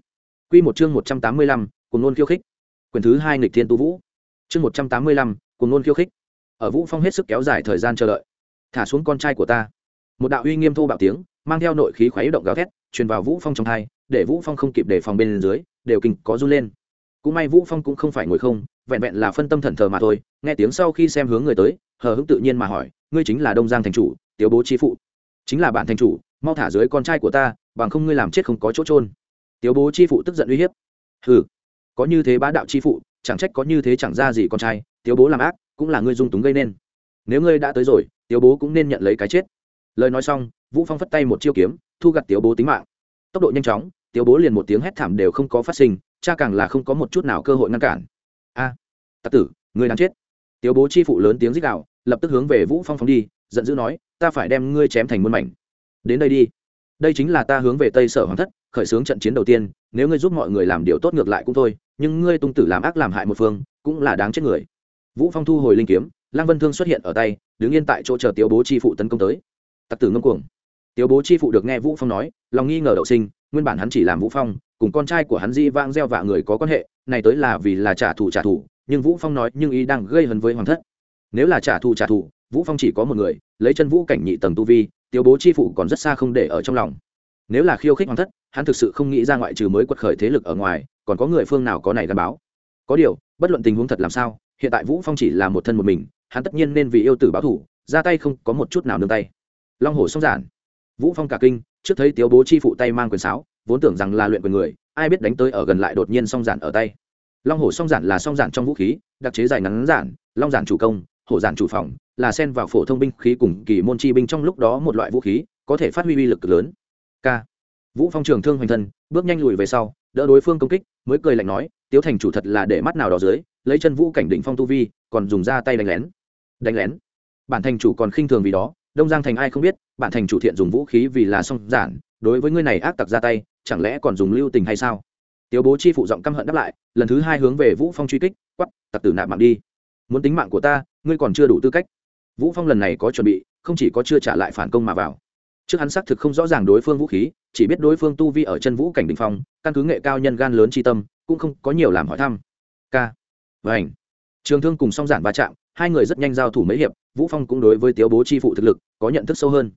Quy một chương 185, cùng nôn khiêu khích. Quyền thứ hai nghịch thiên tu vũ. Chương 185, cùng nôn khiêu khích. Ở vũ phong hết sức kéo dài thời gian chờ đợi. Thả xuống con trai của ta. Một đạo uy nghiêm thô bạo tiếng mang theo nội khí khuấy động gào thét truyền vào vũ phong trong thai để vũ phong không kịp đề phòng bên dưới đều kinh có run lên. Cũng may vũ phong cũng không phải ngồi không vẹn vẹn là phân tâm thần thờ mà thôi nghe tiếng sau khi xem hướng người tới hờ hững tự nhiên mà hỏi ngươi chính là đông giang thành chủ tiếu bố chi phụ. Chính là bạn thành chủ mau thả dưới con trai của ta bằng không ngươi làm chết không có chỗ trôn tiếu bố chi phụ tức giận uy hiếp. Ừ có như thế bá đạo chi phụ chẳng trách có như thế chẳng ra gì con trai tiếu bố làm ác cũng là ngươi dung túng gây nên. Nếu ngươi đã tới rồi tiếu bố cũng nên nhận lấy cái chết. Lời nói xong vũ phong phất tay một chiêu kiếm thu gặt tiếu bố tính mạng. Tốc độ nhanh chóng tiếu bố liền một tiếng hét thảm đều không có phát sinh cha càng là không có một chút nào cơ hội ngăn cản. A à, tặc tử người đang chết. Tiếu bố chi phụ lớn tiếng rít đạo lập tức hướng về vũ phong phóng đi giận dữ nói ta phải đem ngươi chém thành muôn mảnh. Đến đây đi. Đây chính là ta hướng về tây sở hoàng thất, khởi xướng trận chiến đầu tiên, nếu ngươi giúp mọi người làm điều tốt ngược lại cũng thôi, nhưng ngươi tung tử làm ác làm hại một phương, cũng là đáng chết người. Vũ phong thu hồi linh kiếm, lăng vân thương xuất hiện ở tay, đứng yên tại chỗ chờ tiếu bố chi phụ tấn công tới. Tặc tử ngâm cuồng. Tiếu bố chi phụ được nghe vũ phong nói, lòng nghi ngờ đậu sinh, nguyên bản hắn chỉ làm vũ phong, cùng con trai của hắn di vang gieo vạ người có quan hệ, này tới là vì là trả thù trả thù, nhưng vũ phong nói, nhưng ý đang gây hấn với hoàng thất. Nếu là trả thù trả thù vũ phong chỉ có một người, lấy chân vũ cảnh nhị tầng tu vi tiêu bố chi phụ còn rất xa không để ở trong lòng. Nếu là khiêu khích hoàng thất, hắn thực sự không nghĩ ra ngoại trừ mới quật khởi thế lực ở ngoài, còn có người phương nào có này gắn báo. Có điều, bất luận tình huống thật làm sao, hiện tại vũ phong chỉ là một thân một mình, hắn tất nhiên nên vì yêu tử báo thủ ra tay không có một chút nào nương tay. Long hổ song giản. Vũ phong cả kinh, trước thấy tiếu bố chi phụ tay mang quyền sáo, vốn tưởng rằng là luyện quyền người, ai biết đánh tới ở gần lại đột nhiên song giản ở tay. Long hổ song giản là song giản trong vũ khí, đặc chế dài ngắn giản, long giản chủ công, hổ giản chủ phòng là xen vào phổ thông binh khí cùng kỳ môn chi binh trong lúc đó một loại vũ khí, có thể phát huy uy lực cực lớn. K. Vũ phong trường thương hoành thân, bước nhanh lùi về sau, đỡ đối phương công kích, mới cười lạnh nói, tiếu thành chủ thật là để mắt nào đó dưới, lấy chân vũ cảnh đỉnh phong tu vi, còn dùng ra tay đánh lén. Đánh lén? Bản thành chủ còn khinh thường vì đó, đông giang thành ai không biết, bản thành chủ thiện dùng vũ khí vì là song giản, đối với người này ác tặc ra tay, chẳng lẽ còn dùng lưu tình hay sao? Tiếu bố chi phụ giọng căm hận đáp lại, lần thứ hai hướng về vũ phong truy kích quắp tặc tử nạp mạng đi. Muốn tính mạng của ta, ngươi còn chưa đủ tư cách vũ phong lần này có chuẩn bị, không chỉ có chưa trả lại phản công mà vào. Trước hắn xác thực không rõ ràng đối phương vũ khí, chỉ biết đối phương tu vi ở chân vũ cảnh đình phong, căn cứ nghệ cao nhân gan lớn tri tâm, cũng không có nhiều làm hỏi thăm. K. Và ảnh trường thương cùng song giản va chạm, hai người rất nhanh giao thủ mấy hiệp, vũ phong cũng đối với tiếu bố chi phụ thực lực, có nhận thức sâu hơn.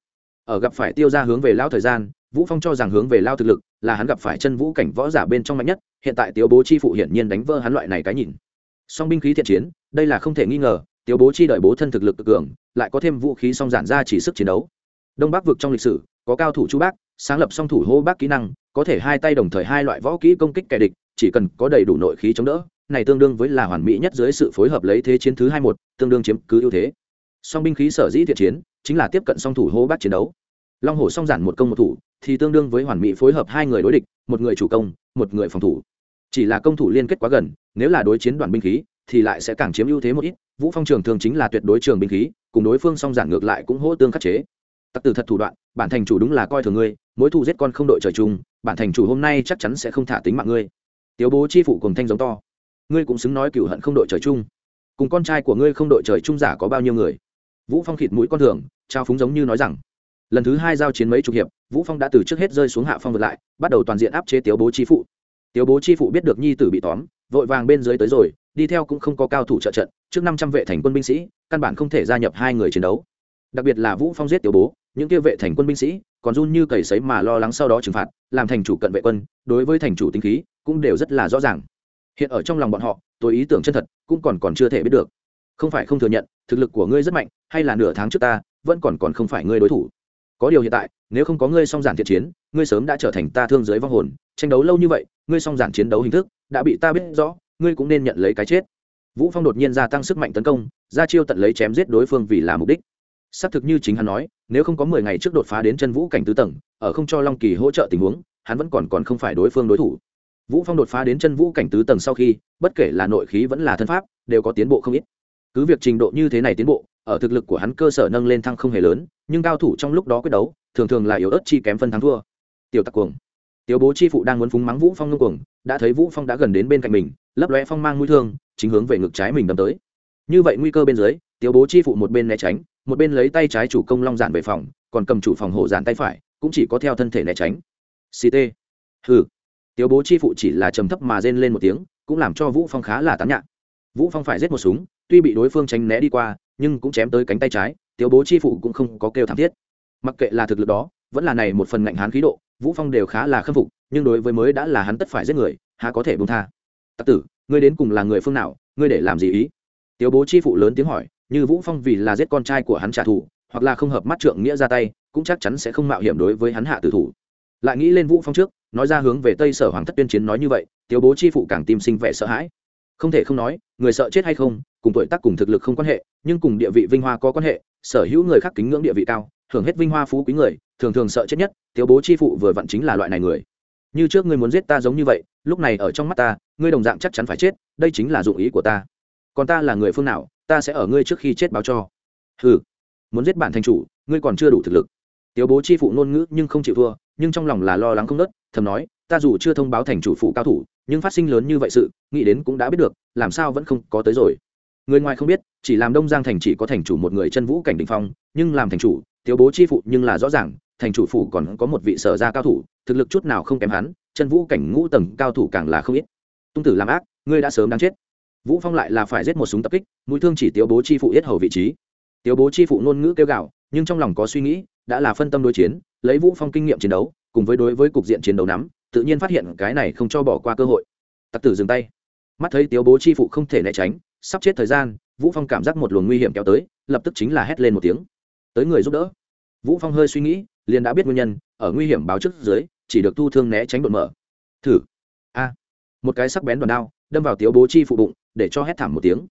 Ở gặp phải tiêu ra hướng về lao thời gian, vũ phong cho rằng hướng về lao thực lực, là hắn gặp phải chân vũ cảnh võ giả bên trong mạnh nhất, hiện tại tiếu bố chi phụ hiển nhiên đánh vỡ hắn loại này cái nhìn. Song binh khí thiện chiến, đây là không thể nghi ngờ tiếu bố chi đợi bố thân thực lực cực cường, lại có thêm vũ khí song giản ra chỉ sức chiến đấu. Đông bắc vực trong lịch sử, có cao thủ chu bác, sáng lập song thủ hô bác kỹ năng, có thể hai tay đồng thời hai loại võ kỹ công kích kẻ địch, chỉ cần có đầy đủ nội khí chống đỡ, này tương đương với là hoàn mỹ nhất dưới sự phối hợp lấy thế chiến thứ hai một, tương đương chiếm cứ ưu thế. Song binh khí sở dĩ thiện chiến, chính là tiếp cận song thủ hô bác chiến đấu. Long hổ song giản một công một thủ, thì tương đương với hoàn mỹ phối hợp hai người đối địch, một người chủ công, một người phòng thủ. Chỉ là công thủ liên kết quá gần, nếu là đối chiến đoàn binh khí, thì lại sẽ càng chiếm ưu thế một ít vũ phong trường thường chính là tuyệt đối trường binh khí, cùng đối phương song giản ngược lại cũng hỗ tương khắc chế. Tặc tử thật thủ đoạn, bản thành chủ đúng là coi thường ngươi, mối thù giết con không đội trời chung, bản thành chủ hôm nay chắc chắn sẽ không thả tính mạng ngươi. Tiếu bố chi phụ cùng thanh giống to. Ngươi cũng xứng nói cửu hận không đội trời chung. Cùng con trai của ngươi không đội trời chung giả có bao nhiêu người? Vũ phong khịt mũi con thường, trao phúng giống như nói rằng. Lần thứ hai giao chiến mấy chục hiệp, vũ phong đã từ trước hết rơi xuống hạ phong vượt lại, bắt đầu toàn diện áp chế tiếu bố chi phụ. Tiếu bố chi phụ biết được nhi tử bị tóm, vội vàng bên dưới tới rồi đi theo cũng không có cao thủ trợ trận, trước năm trăm vệ thành quân binh sĩ, căn bản không thể gia nhập hai người chiến đấu. Đặc biệt là vũ phong giết tiểu bố, những kia vệ thành quân binh sĩ còn run như cầy sấy mà lo lắng sau đó trừng phạt, làm thành chủ cận vệ quân, đối với thành chủ tính khí cũng đều rất là rõ ràng. Hiện ở trong lòng bọn họ, tôi ý tưởng chân thật cũng còn còn chưa thể biết được. Không phải không thừa nhận, thực lực của ngươi rất mạnh, hay là nửa tháng trước ta, vẫn còn còn không phải ngươi đối thủ. Có điều hiện tại, nếu không có ngươi song giản thiện chiến, ngươi sớm đã trở thành ta thương giới vong hồn, tranh đấu lâu như vậy, ngươi song giản chiến đấu hình thức đã bị ta biết rõ ngươi cũng nên nhận lấy cái chết. Vũ phong đột nhiên gia tăng sức mạnh tấn công, ra chiêu tận lấy chém giết đối phương vì là mục đích. Xác thực như chính hắn nói, nếu không có mười ngày trước đột phá đến chân vũ cảnh tứ tầng, ở không cho long kỳ hỗ trợ tình huống, hắn vẫn còn còn không phải đối phương đối thủ. Vũ phong đột phá đến chân vũ cảnh tứ tầng sau khi, bất kể là nội khí vẫn là thân pháp, đều có tiến bộ không ít. Cứ việc trình độ như thế này tiến bộ, ở thực lực của hắn cơ sở nâng lên thăng không hề lớn, nhưng cao thủ trong lúc đó quyết đấu, thường thường là yếu ớt chi kém phân thắng thua. Tiểu tặc cuồng. Tiểu bố chi phụ đang muốn phúng mắng vũ phong ngưng cuồng, đã thấy vũ phong đã gần đến bên cạnh mình lấp lóe phong mang mũi thương, chính hướng về ngực trái mình đâm tới. Như vậy nguy cơ bên dưới tiểu bố chi phụ một bên né tránh, một bên lấy tay trái chủ công long giản về phòng, còn cầm chủ phòng hộ giản tay phải, cũng chỉ có theo thân thể né tránh. Ct hừ. Tiểu bố chi phụ chỉ là trầm thấp mà rên lên một tiếng, cũng làm cho vũ phong khá là tán nhạc. Vũ phong phải giết một súng, tuy bị đối phương tránh né đi qua, nhưng cũng chém tới cánh tay trái tiểu bố chi phụ cũng không có kêu thảm thiết. Mặc kệ là thực lực đó, vẫn là này một phần ngạnh hán khí độ, vũ phong đều khá là khâm phục, nhưng đối với mới đã là hắn tất phải giết người, há có thể buông tha tặc tử, ngươi đến cùng là người phương nào, ngươi để làm gì ý? Tiểu bố chi phụ lớn tiếng hỏi, như vũ phong vì là giết con trai của hắn trả thù, hoặc là không hợp mắt trượng nghĩa ra tay, cũng chắc chắn sẽ không mạo hiểm đối với hắn hạ tử thủ. Lại nghĩ lên vũ phong trước, nói ra hướng về tây sở hoàng thất tuyên chiến nói như vậy tiểu bố chi phụ càng tim sinh vẻ sợ hãi. Không thể không nói, người sợ chết hay không, cùng tuổi tác cùng thực lực không quan hệ, nhưng cùng địa vị vinh hoa có quan hệ, sở hữu người khác kính ngưỡng địa vị cao hưởng hết vinh hoa phú quý người, thường thường sợ chết nhất tiểu bố chi phụ vừa vặn chính là loại này người như trước ngươi muốn giết ta giống như vậy, lúc này ở trong mắt ta, ngươi đồng dạng chắc chắn phải chết, đây chính là dụng ý của ta. Còn ta là người phương nào, ta sẽ ở ngươi trước khi chết báo cho. Ừ muốn giết bản thành chủ, ngươi còn chưa đủ thực lực. Tiểu bố chi phụ ngôn ngữ nhưng không chịu thua, nhưng trong lòng là lo lắng không nớt thầm nói, ta dù chưa thông báo thành chủ phụ cao thủ, nhưng phát sinh lớn như vậy sự, nghĩ đến cũng đã biết được, làm sao vẫn không có tới rồi. Người ngoài không biết, chỉ làm đông giang thành chỉ có thành chủ một người chân vũ cảnh đình phong, nhưng làm thành chủ tiểu bố chi phụ nhưng là rõ ràng thành chủ phủ còn có một vị sở gia cao thủ, thực lực chút nào không kém hắn, chân vũ cảnh ngũ tầng cao thủ càng là không ít. Tung tử làm ác, ngươi đã sớm đáng chết. Vũ phong lại là phải giết một súng tập kích, mũi thương chỉ tiểu bố chi phụ yết hầu vị trí. Tiểu bố chi phụ ngôn ngữ kêu gạo nhưng trong lòng có suy nghĩ, đã là phân tâm đối chiến, lấy vũ phong kinh nghiệm chiến đấu, cùng với đối với cục diện chiến đấu nắm, tự nhiên phát hiện cái này không cho bỏ qua cơ hội. Tặc tử dừng tay. Mắt thấy tiểu bố chi phụ không thể né tránh, sắp chết thời gian, vũ phong cảm giác một luồng nguy hiểm kéo tới, lập tức chính là hét lên một tiếng. Tới người giúp đỡ. Vũ phong hơi suy nghĩ liền đã biết nguyên nhân, ở nguy hiểm báo trước dưới, chỉ được thu thương né tránh đột mở. Thử. A. Một cái sắc bén đoàn đao, đâm vào tiếu bố chi phụ bụng, để cho hét thảm một tiếng.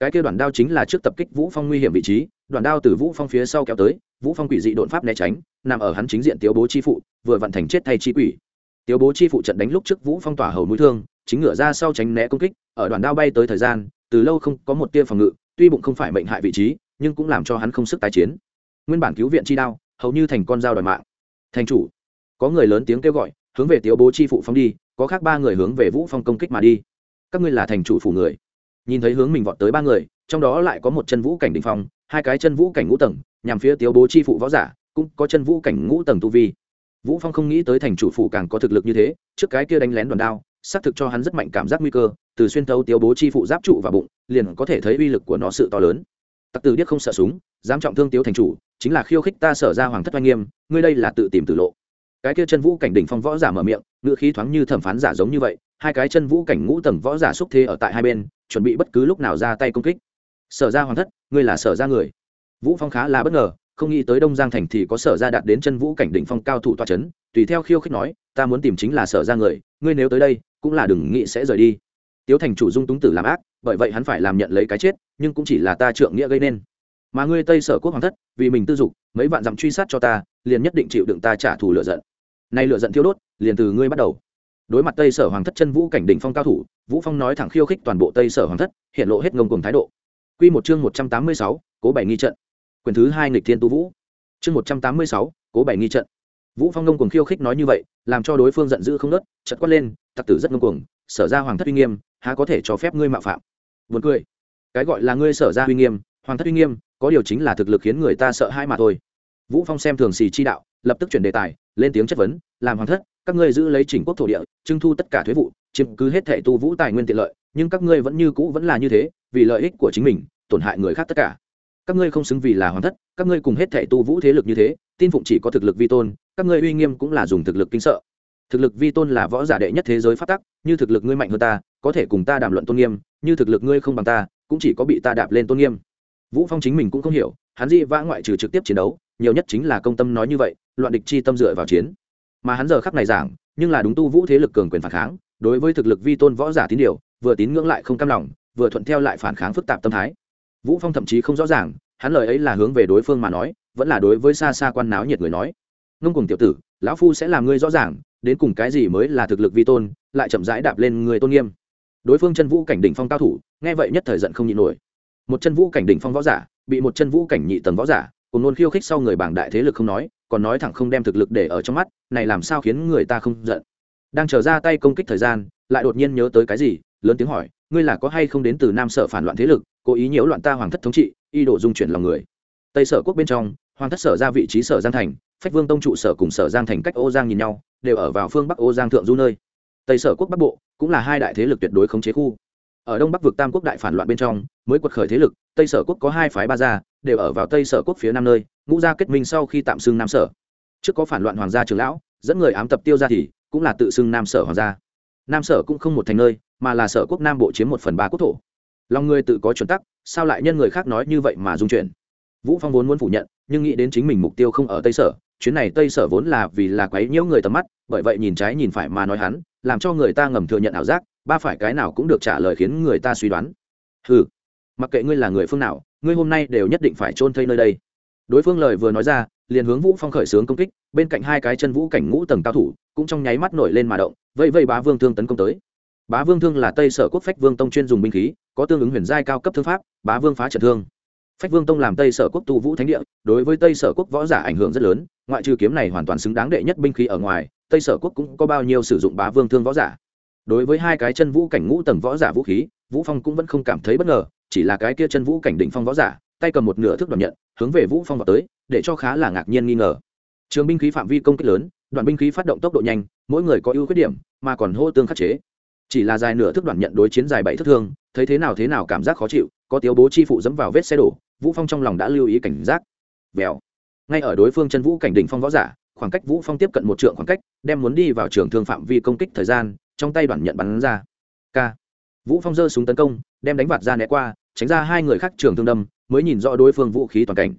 Cái kia đoàn đao chính là trước tập kích vũ phong nguy hiểm vị trí, đoàn đao từ vũ phong phía sau kéo tới, vũ phong quỷ dị đột pháp né tránh, nằm ở hắn chính diện tiếu bố chi phụ, vừa vận thành chết thay chi quỷ. Tiếu bố chi phụ trận đánh lúc trước vũ phong tỏa hầu mũi thương, chính ngửa ra sau tránh né công kích, ở đoàn đao bay tới thời gian, từ lâu không có một tia phòng ngự, tuy bụng không phải mệnh hại vị trí, nhưng cũng làm cho hắn không sức tái chiến. Nguyên bản cứu viện chi đao hầu như thành con dao đòi mạng. Thành chủ, có người lớn tiếng kêu gọi, hướng về tiếu bố chi phụ phong đi, có khác ba người hướng về vũ phong công kích mà đi. Các ngươi là thành chủ phủ người. Nhìn thấy hướng mình vọt tới ba người, trong đó lại có một chân vũ cảnh đình phong, hai cái chân vũ cảnh ngũ tầng, nhằm phía tiếu bố chi phụ võ giả, cũng có chân vũ cảnh ngũ tầng tu vi. Vũ phong không nghĩ tới thành chủ phụ càng có thực lực như thế, trước cái kia đánh lén đòn đao, xác thực cho hắn rất mạnh cảm giác nguy cơ, từ xuyên thấu tiếu bố chi phụ giáp trụ và bụng, liền có thể thấy uy lực của nó sự to lớn. Tặc tử điếc không sợ súng dám trọng thương tiếu thành chủ, chính là khiêu khích ta sở ra hoàng thất oanh nghiêm, ngươi đây là tự tìm tử lộ. Cái kia chân vũ cảnh đỉnh phong võ giả mở miệng ngựa khí thoáng như thẩm phán giả giống như vậy, hai cái chân vũ cảnh ngũ tầng võ giả xúc thế ở tại hai bên, chuẩn bị bất cứ lúc nào ra tay công kích. Sở ra hoàng thất, ngươi là sở ra người. Vũ phong khá là bất ngờ, không nghĩ tới đông giang thành thì có sở ra đạt đến chân vũ cảnh đỉnh phong cao thủ toa chấn, tùy theo khiêu khích nói, ta muốn tìm chính là sở ra người, ngươi nếu tới đây, cũng là đừng nghĩ sẽ rời đi. Tiếu thành chủ dung túng tử làm ác, bởi vậy hắn phải làm nhận lấy cái chết, nhưng cũng chỉ là ta trượng nghĩa gây nên mà ngươi tây sở quốc hoàng thất vì mình tư dục mấy vạn dặm truy sát cho ta liền nhất định chịu đựng ta trả thù lựa giận. Nay lựa giận thiêu đốt liền từ ngươi bắt đầu. Đối mặt tây sở hoàng thất chân vũ cảnh đỉnh phong cao thủ vũ phong nói thẳng khiêu khích toàn bộ tây sở hoàng thất hiện lộ hết ngông cùng thái độ. Quy một chương 186, cố bảy nghi trận. Quyền thứ hai nghịch thiên tu vũ. Chương 186, cố bảy nghi trận. Vũ phong ngông cuồng khiêu khích nói như vậy làm cho đối phương giận dữ không nớt chật quát lên tặc tử rất ngông cuồng sở ra hoàng thất uy nghiêm há có thể cho phép ngươi mạo phạm? Buồn cười. Cái gọi là ngươi sở ra uy nghiêm hoàng thất uy nghiêm có điều chính là thực lực khiến người ta sợ hãi mà thôi. Vũ phong xem thường xì chi đạo, lập tức chuyển đề tài, lên tiếng chất vấn, làm hoàng thất, các ngươi giữ lấy chỉnh quốc thổ địa, trưng thu tất cả thuế vụ, chiếm cứ hết thệ tu vũ tài nguyên tiện lợi, nhưng các ngươi vẫn như cũ vẫn là như thế, vì lợi ích của chính mình, tổn hại người khác tất cả. Các ngươi không xứng vì là hoàng thất, các ngươi cùng hết thệ tu vũ thế lực như thế, tin phụng chỉ có thực lực vi tôn, các ngươi uy nghiêm cũng là dùng thực lực kinh sợ. Thực lực vi tôn là võ giả đệ nhất thế giới phát tắc, như thực lực ngươi mạnh hơn ta, có thể cùng ta đàm luận tôn nghiêm, như thực lực ngươi không bằng ta, cũng chỉ có bị ta đạp lên tôn nghiêm vũ phong chính mình cũng không hiểu, hắn di vã ngoại trừ trực tiếp chiến đấu, nhiều nhất chính là công tâm nói như vậy, loạn địch chi tâm dựa vào chiến. Mà hắn giờ khắc này giảng, nhưng là đúng tu vũ thế lực cường quyền phản kháng, đối với thực lực vi tôn võ giả tín điều, vừa tín ngưỡng lại không cam lòng, vừa thuận theo lại phản kháng phức tạp tâm thái. Vũ phong thậm chí không rõ ràng, hắn lời ấy là hướng về đối phương mà nói, vẫn là đối với xa xa quan náo nhiệt người nói. Ngông cùng tiểu tử, lão phu sẽ làm ngươi rõ ràng, đến cùng cái gì mới là thực lực vi tôn, lại chậm rãi đạp lên người tôn nghiêm. Đối phương chân vũ cảnh đỉnh phong cao thủ, nghe vậy nhất thời giận không nhịn nổi một chân vũ cảnh đỉnh phong võ giả, bị một chân vũ cảnh nhị tầng võ giả, cùng luôn khiêu khích sau người bảng đại thế lực không nói, còn nói thẳng không đem thực lực để ở trong mắt, này làm sao khiến người ta không giận. Đang trở ra tay công kích thời gian, lại đột nhiên nhớ tới cái gì, lớn tiếng hỏi, ngươi là có hay không đến từ nam sở phản loạn thế lực, cố ý nhiễu loạn ta hoàng thất thống trị y đổ dung chuyển lòng người? Tây sở quốc bên trong, hoàng thất sở ra vị trí sở giang thành, phách vương tông trụ sở cùng sở giang thành cách ô giang nhìn nhau, đều ở vào phương bắc ô giang thượng du nơi. Tây sở quốc bắc bộ cũng là hai đại thế lực tuyệt đối khống chế khu ở đông bắc vực tam quốc đại phản loạn bên trong, mới quật khởi thế lực, tây sở quốc có hai phái ba gia, đều ở vào tây sở quốc phía nam nơi, ngũ gia kết minh sau khi tạm xưng nam sở. Trước có phản loạn hoàng gia trường lão, dẫn người ám tập tiêu ra thì, cũng là tự xưng nam sở hoàng gia. Nam sở cũng không một thành nơi, mà là sở quốc nam bộ chiếm một phần ba quốc thổ. Lòng người tự có chuẩn tắc, sao lại nhân người khác nói như vậy mà dung chuyển? Vũ phong vốn muốn phủ nhận, nhưng nghĩ đến chính mình mục tiêu không ở tây sở, chuyến này tây sở vốn là vì là quấy nhiễu người tầm mắt, bởi vậy nhìn trái nhìn phải mà nói hắn, làm cho người ta ngầm thừa nhận ảo giác ba phải cái nào cũng được trả lời khiến người ta suy đoán. Ừ mặc kệ ngươi là người phương nào, ngươi hôm nay đều nhất định phải chôn thây nơi đây. Đối phương lời vừa nói ra, liền hướng vũ phong khởi sướng công kích, bên cạnh hai cái chân vũ cảnh ngũ tầng cao thủ cũng trong nháy mắt nổi lên mà động vây vây bá vương thương tấn công tới. Bá vương thương là tây sở quốc phách vương tông chuyên dùng binh khí, có tương ứng huyền giai cao cấp thương pháp, bá vương phá trận thương. Phách vương tông làm tây sở quốc tu vũ thánh địa, đối với tây sở quốc võ giả ảnh hưởng rất lớn, ngoại trừ kiếm này hoàn toàn xứng đáng đệ nhất binh khí ở ngoài, tây sở quốc cũng có bao nhiêu sử dụng bá vương thương võ giả đối với hai cái chân vũ cảnh ngũ tầng võ giả vũ khí, vũ phong cũng vẫn không cảm thấy bất ngờ, chỉ là cái kia chân vũ cảnh đỉnh phong võ giả, tay cầm một nửa thước đoạn nhận, hướng về vũ phong vào tới, để cho khá là ngạc nhiên nghi ngờ. Trường binh khí phạm vi công kích lớn, đoạn binh khí phát động tốc độ nhanh, mỗi người có ưu khuyết điểm, mà còn hô tương khắc chế. Chỉ là dài nửa thước đoạn nhận đối chiến dài bảy thước thương, thấy thế nào thế nào cảm giác khó chịu, có tiếu bố chi phụ dẫm vào vết xe đổ, vũ phong trong lòng đã lưu ý cảnh giác. Vèo. Ngay ở đối phương chân vũ cảnh đỉnh phong võ giả, khoảng cách vũ phong tiếp cận một trượng khoảng cách, đem muốn đi vào trường thương phạm vi công kích thời gian trong tay đoạn nhận bắn ra. K. Vũ phong giơ súng tấn công, đem đánh vạt ra né qua, tránh ra hai người khác trường thương đâm, mới nhìn rõ đối phương vũ khí toàn cảnh.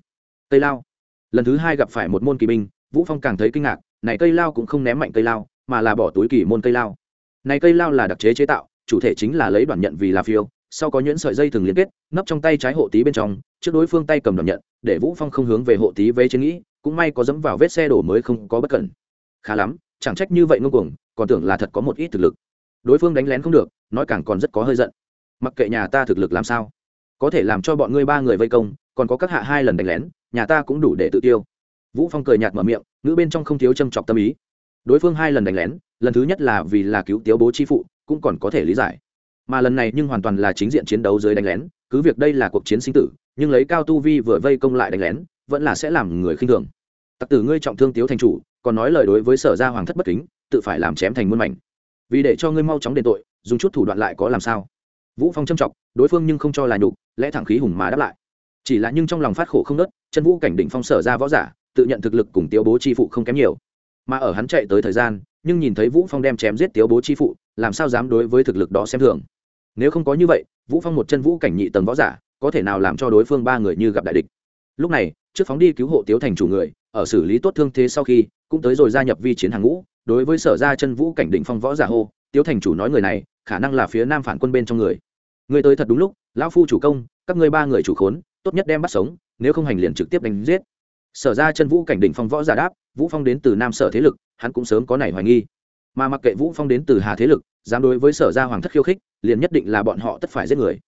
Cây lao. Lần thứ hai gặp phải một môn kỳ binh, vũ phong càng thấy kinh ngạc, này cây lao cũng không ném mạnh cây lao, mà là bỏ túi kỳ môn cây lao. Này cây lao là đặc chế chế tạo, chủ thể chính là lấy đoạn nhận vì là phiêu, sau có nhuyễn sợi dây thường liên kết, nấp trong tay trái hộ tí bên trong, trước đối phương tay cầm đoạn nhận, để vũ phong không hướng về hộ tí vây chế nghĩ, cũng may có dẫm vào vết xe đổ mới không có bất cẩn. Khá lắm chẳng trách như vậy ngông cuồng, còn tưởng là thật có một ít thực lực. Đối phương đánh lén không được, nói càng còn rất có hơi giận. Mặc kệ nhà ta thực lực làm sao, có thể làm cho bọn ngươi ba người vây công, còn có các hạ hai lần đánh lén, nhà ta cũng đủ để tự tiêu. Vũ phong cười nhạt mở miệng, ngữ bên trong không thiếu châm chọc tâm ý. Đối phương hai lần đánh lén, lần thứ nhất là vì là cứu tiếu bố chi phụ, cũng còn có thể lý giải. Mà lần này nhưng hoàn toàn là chính diện chiến đấu dưới đánh lén, cứ việc đây là cuộc chiến sinh tử, nhưng lấy cao tu vi vừa vây công lại đánh lén, vẫn là sẽ làm người khinh thường tặc tử ngươi trọng thương tiếu thành chủ, còn nói lời đối với sở gia hoàng thất bất kính, tự phải làm chém thành muôn mảnh. Vì để cho ngươi mau chóng đền tội, dùng chút thủ đoạn lại có làm sao? Vũ phong châm trọng, đối phương nhưng không cho là nhục, lẽ thẳng khí hùng mà đáp lại. Chỉ là nhưng trong lòng phát khổ không nớt chân vũ cảnh định phong sở ra võ giả, tự nhận thực lực cùng tiếu bố chi phụ không kém nhiều. Mà ở hắn chạy tới thời gian, nhưng nhìn thấy vũ phong đem chém giết tiếu bố chi phụ, làm sao dám đối với thực lực đó xem thường? Nếu không có như vậy, vũ phong một chân vũ cảnh nhị tầng võ giả, có thể nào làm cho đối phương ba người như gặp đại địch? Lúc này, trước phóng đi cứu hộ tiếu thành chủ người ở xử lý tốt thương thế sau khi, cũng tới rồi gia nhập vi chiến hàng ngũ, đối với sở ra chân vũ cảnh định phong võ giả hô, tiếu thành chủ nói người này, khả năng là phía nam phản quân bên trong người. Người tới thật đúng lúc, lão phu chủ công, các ngươi ba người chủ khốn, tốt nhất đem bắt sống, nếu không hành liền trực tiếp đánh giết. Sở ra chân vũ cảnh đỉnh phong võ giả đáp, vũ phong đến từ nam sở thế lực, hắn cũng sớm có này hoài nghi. Mà mặc kệ vũ phong đến từ hà thế lực, dám đối với sở gia hoàng thất khiêu khích, liền nhất định là bọn họ tất phải giết người.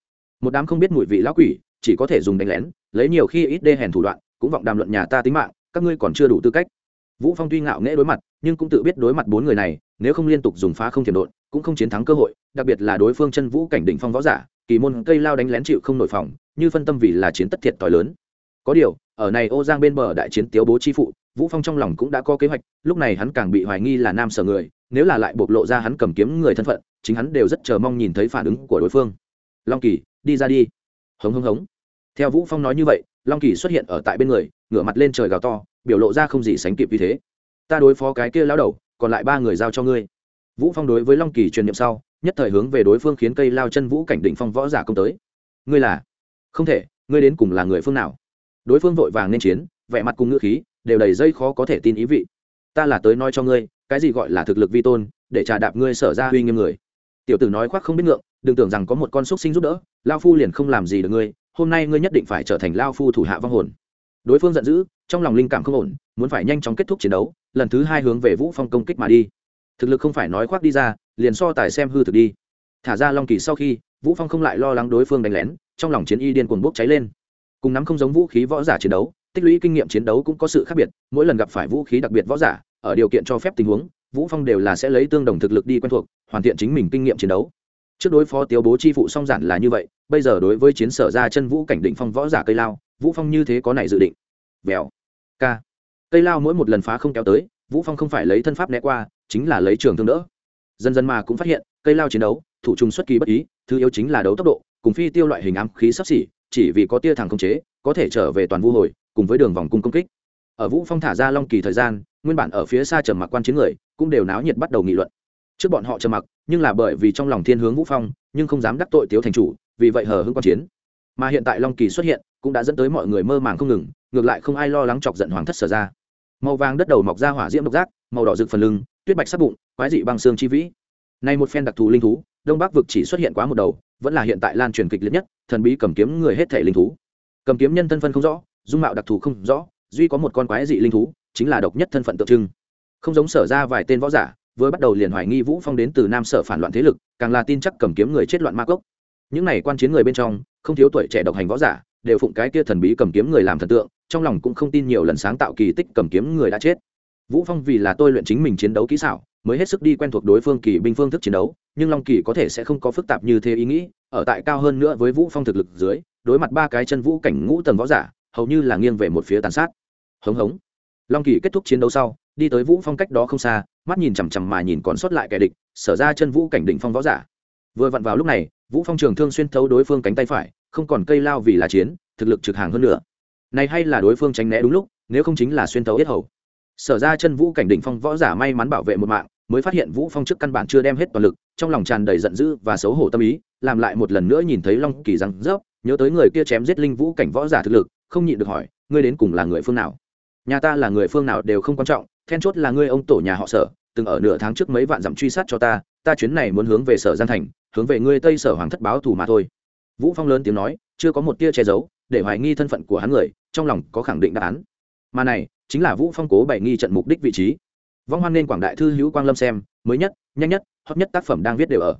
Một đám không biết mùi vị lão quỷ, chỉ có thể dùng đánh lén, lấy nhiều khi ít đê hèn thủ đoạn, cũng vọng đàm luận nhà ta tính mạng các ngươi còn chưa đủ tư cách. Vũ phong tuy ngạo nghễ đối mặt, nhưng cũng tự biết đối mặt bốn người này, nếu không liên tục dùng phá không thiểm độn, cũng không chiến thắng cơ hội, đặc biệt là đối phương chân vũ cảnh đỉnh phong võ giả, kỳ môn cây lao đánh lén chịu không nổi phòng, như phân tâm vì là chiến tất thiệt tỏi lớn. Có điều, ở này ô giang bên bờ đại chiến tiếu bố chi phụ, vũ phong trong lòng cũng đã có kế hoạch, lúc này hắn càng bị hoài nghi là nam sở người, nếu là lại bộc lộ ra hắn cầm kiếm người thân phận, chính hắn đều rất chờ mong nhìn thấy phản ứng của đối phương. Long kỳ, đi ra đi. Hống hống hống. Theo vũ phong nói như vậy long kỳ xuất hiện ở tại bên người, ngửa mặt lên trời gào to, biểu lộ ra không gì sánh kịp vì thế. Ta đối phó cái kia lao đầu, còn lại ba người giao cho ngươi. Vũ phong đối với long kỳ truyền niệm sau, nhất thời hướng về đối phương khiến cây lao chân vũ cảnh đỉnh phong võ giả công tới. Ngươi là? Không thể, ngươi đến cùng là người phương nào? Đối phương vội vàng nên chiến, vẻ mặt cùng ngữ khí, đều đầy dây khó có thể tin ý vị. Ta là tới nói cho ngươi, cái gì gọi là thực lực vi tôn, để trà đạp ngươi sở ra uy nghiêm người. Tiểu tử nói khoác không biết ngượng, đừng tưởng rằng có một con xúc sinh giúp đỡ lao phu liền không làm gì được ngươi hôm nay ngươi nhất định phải trở thành lao phu thủ hạ vong hồn. Đối phương giận dữ, trong lòng linh cảm không ổn, muốn phải nhanh chóng kết thúc chiến đấu, lần thứ hai hướng về vũ phong công kích mà đi. Thực lực không phải nói khoác đi ra, liền so tài xem hư thực đi. Thả ra long kỳ sau khi, vũ phong không lại lo lắng đối phương đánh lén, trong lòng chiến y điên cuồng bốc cháy lên. Cùng nắm không giống vũ khí võ giả chiến đấu, tích lũy kinh nghiệm chiến đấu cũng có sự khác biệt, mỗi lần gặp phải vũ khí đặc biệt võ giả, ở điều kiện cho phép tình huống, vũ phong đều là sẽ lấy tương đồng thực lực đi quen thuộc, hoàn thiện chính mình kinh nghiệm chiến đấu trước đối phó tiêu bố chi phụ song giản là như vậy, bây giờ đối với chiến sở ra chân vũ cảnh định phong võ giả cây lao, vũ phong như thế có này dự định. Vèo. K cây lao mỗi một lần phá không kéo tới, vũ phong không phải lấy thân pháp né qua, chính là lấy trường thương đỡ. Dần dần mà cũng phát hiện, cây lao chiến đấu, thủ trùng xuất kỳ bất ý, thứ yếu chính là đấu tốc độ, cùng phi tiêu loại hình ám khí sắp xỉ, chỉ vì có tia thẳng công chế, có thể trở về toàn vu hồi, cùng với đường vòng cung công kích. Ở vũ phong thả ra long kỳ thời gian, nguyên bản ở phía xa trầm mặc quan chiến người, cũng đều náo nhiệt bắt đầu nghị luận trước bọn họ trầm mặc, nhưng là bởi vì trong lòng thiên hướng vũ phong, nhưng không dám đắc tội tiếu thành chủ, vì vậy hờ hững quan chiến. Mà hiện tại long kỳ xuất hiện, cũng đã dẫn tới mọi người mơ màng không ngừng, ngược lại không ai lo lắng chọc giận hoàng thất sở ra màu vàng đất đầu mọc ra hỏa diễm độc giác, màu đỏ rực phần lưng, tuyết bạch sắc bụng, quái dị băng xương chi vĩ. Nay một phen đặc thù linh thú, đông bắc vực chỉ xuất hiện quá một đầu, vẫn là hiện tại lan truyền kịch liệt nhất, thần bí cầm kiếm người hết thể linh thú. Cầm kiếm nhân thân phân không rõ, dung mạo đặc thù không rõ, duy có một con quái dị linh thú, chính là độc nhất thân phận tượng trưng. Không giống sở ra vài tên võ giả vừa bắt đầu liền hoài nghi vũ phong đến từ nam sở phản loạn thế lực, càng là tin chắc cầm kiếm người chết loạn ma cốc. Những này quan chiến người bên trong, không thiếu tuổi trẻ độc hành võ giả, đều phụng cái kia thần bí cầm kiếm người làm thần tượng, trong lòng cũng không tin nhiều lần sáng tạo kỳ tích cầm kiếm người đã chết. Vũ phong vì là tôi luyện chính mình chiến đấu kỹ xảo, mới hết sức đi quen thuộc đối phương kỳ binh phương thức chiến đấu, nhưng long kỳ có thể sẽ không có phức tạp như thế ý nghĩ, ở tại cao hơn nữa với vũ phong thực lực dưới, đối mặt ba cái chân vũ cảnh ngũ tầng võ giả, hầu như là nghiêng về một phía tàn sát. Hống hống. Long kỳ kết thúc chiến đấu sau, đi tới vũ phong cách đó không xa mắt nhìn chằm chằm mà nhìn còn sót lại kẻ địch, sở ra chân vũ cảnh đỉnh phong võ giả. Vừa vặn vào lúc này, vũ phong trường thương xuyên thấu đối phương cánh tay phải, không còn cây lao vì là chiến, thực lực trực hàng hơn nữa. Này hay là đối phương tránh né đúng lúc, nếu không chính là xuyên thấu yết hầu. Sở ra chân vũ cảnh đỉnh phong võ giả may mắn bảo vệ một mạng, mới phát hiện vũ phong trước căn bản chưa đem hết toàn lực, trong lòng tràn đầy giận dữ và xấu hổ tâm ý, làm lại một lần nữa nhìn thấy long kỳ răng rớp, nhớ tới người kia chém giết linh vũ cảnh võ giả thực lực, không nhịn được hỏi, ngươi đến cùng là người phương nào? Nhà ta là người phương nào đều không quan trọng then chốt là ngươi ông tổ nhà họ sở từng ở nửa tháng trước mấy vạn dặm truy sát cho ta ta chuyến này muốn hướng về sở giang thành hướng về ngươi tây sở hoàng thất báo thù mà thôi. Vũ phong lớn tiếng nói chưa có một tia che giấu để hoài nghi thân phận của hắn người trong lòng có khẳng định đáp án. Mà này chính là vũ phong cố bày nghi trận mục đích vị trí. Vong hoan nên quảng đại thư hữu quang lâm xem mới nhất nhanh nhất hot nhất tác phẩm đang viết đều ở.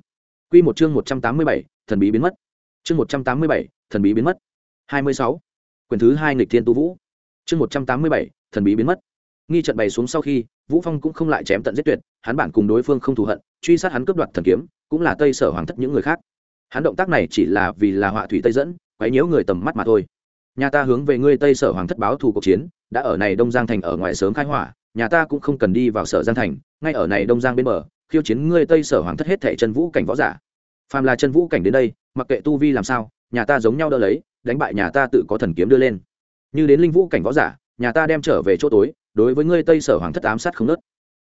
Quy một chương 187, thần bí biến mất. Chương 187, thần bí biến mất. 26. quyển thứ hai nghịch thiên tu vũ. Chương 187, thần bí biến mất nghi trận bày xuống sau khi, vũ phong cũng không lại chém tận giết tuyệt, hắn bản cùng đối phương không thù hận, truy sát hắn cướp đoạt thần kiếm, cũng là tây sở hoàng thất những người khác. Hắn động tác này chỉ là vì là họa thủy tây dẫn, quấy nhiễu người tầm mắt mà thôi. Nhà ta hướng về ngươi tây sở hoàng thất báo thù cuộc chiến, đã ở này đông giang thành ở ngoài sớm khai hỏa, nhà ta cũng không cần đi vào sở giang thành, ngay ở này đông giang bên bờ, khiêu chiến ngươi tây sở hoàng thất hết thể chân vũ cảnh võ giả. Phàm là chân vũ cảnh đến đây, mặc kệ tu vi làm sao, nhà ta giống nhau đỡ lấy, đánh bại nhà ta tự có thần kiếm đưa lên. Như đến linh vũ cảnh võ giả, nhà ta đem trở về chỗ tối đối với ngươi tây sở hoàng thất ám sát không nớt.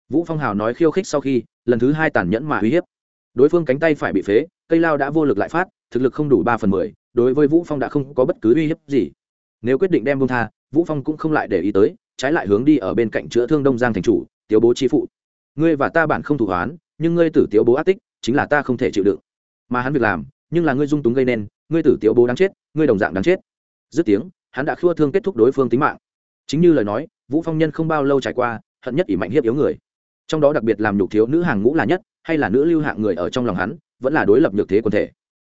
Vũ phong hào nói khiêu khích sau khi, lần thứ hai tàn nhẫn mà uy hiếp. Đối phương cánh tay phải bị phế, cây lao đã vô lực lại phát, thực lực không đủ ba phần mười, đối với vũ phong đã không có bất cứ uy hiếp gì. Nếu quyết định đem bông tha, vũ phong cũng không lại để ý tới, trái lại hướng đi ở bên cạnh chữa thương đông giang thành chủ, tiếu bố chi phụ. Ngươi và ta bản không thủ hoán, nhưng ngươi tử tiếu bố ác tích, chính là ta không thể chịu đựng. Mà hắn việc làm, nhưng là ngươi dung túng gây nên, ngươi tử tiếu bố đáng chết, ngươi đồng dạng đáng chết. Dứt tiếng, hắn đã khua thương kết thúc đối phương tính mạng. Chính như lời nói vũ phong nhân không bao lâu trải qua, hận nhất ỷ mạnh hiếp yếu người. Trong đó đặc biệt làm nhục thiếu nữ hàng ngũ là nhất, hay là nữ lưu hạng người ở trong lòng hắn, vẫn là đối lập nhược thế quần thể.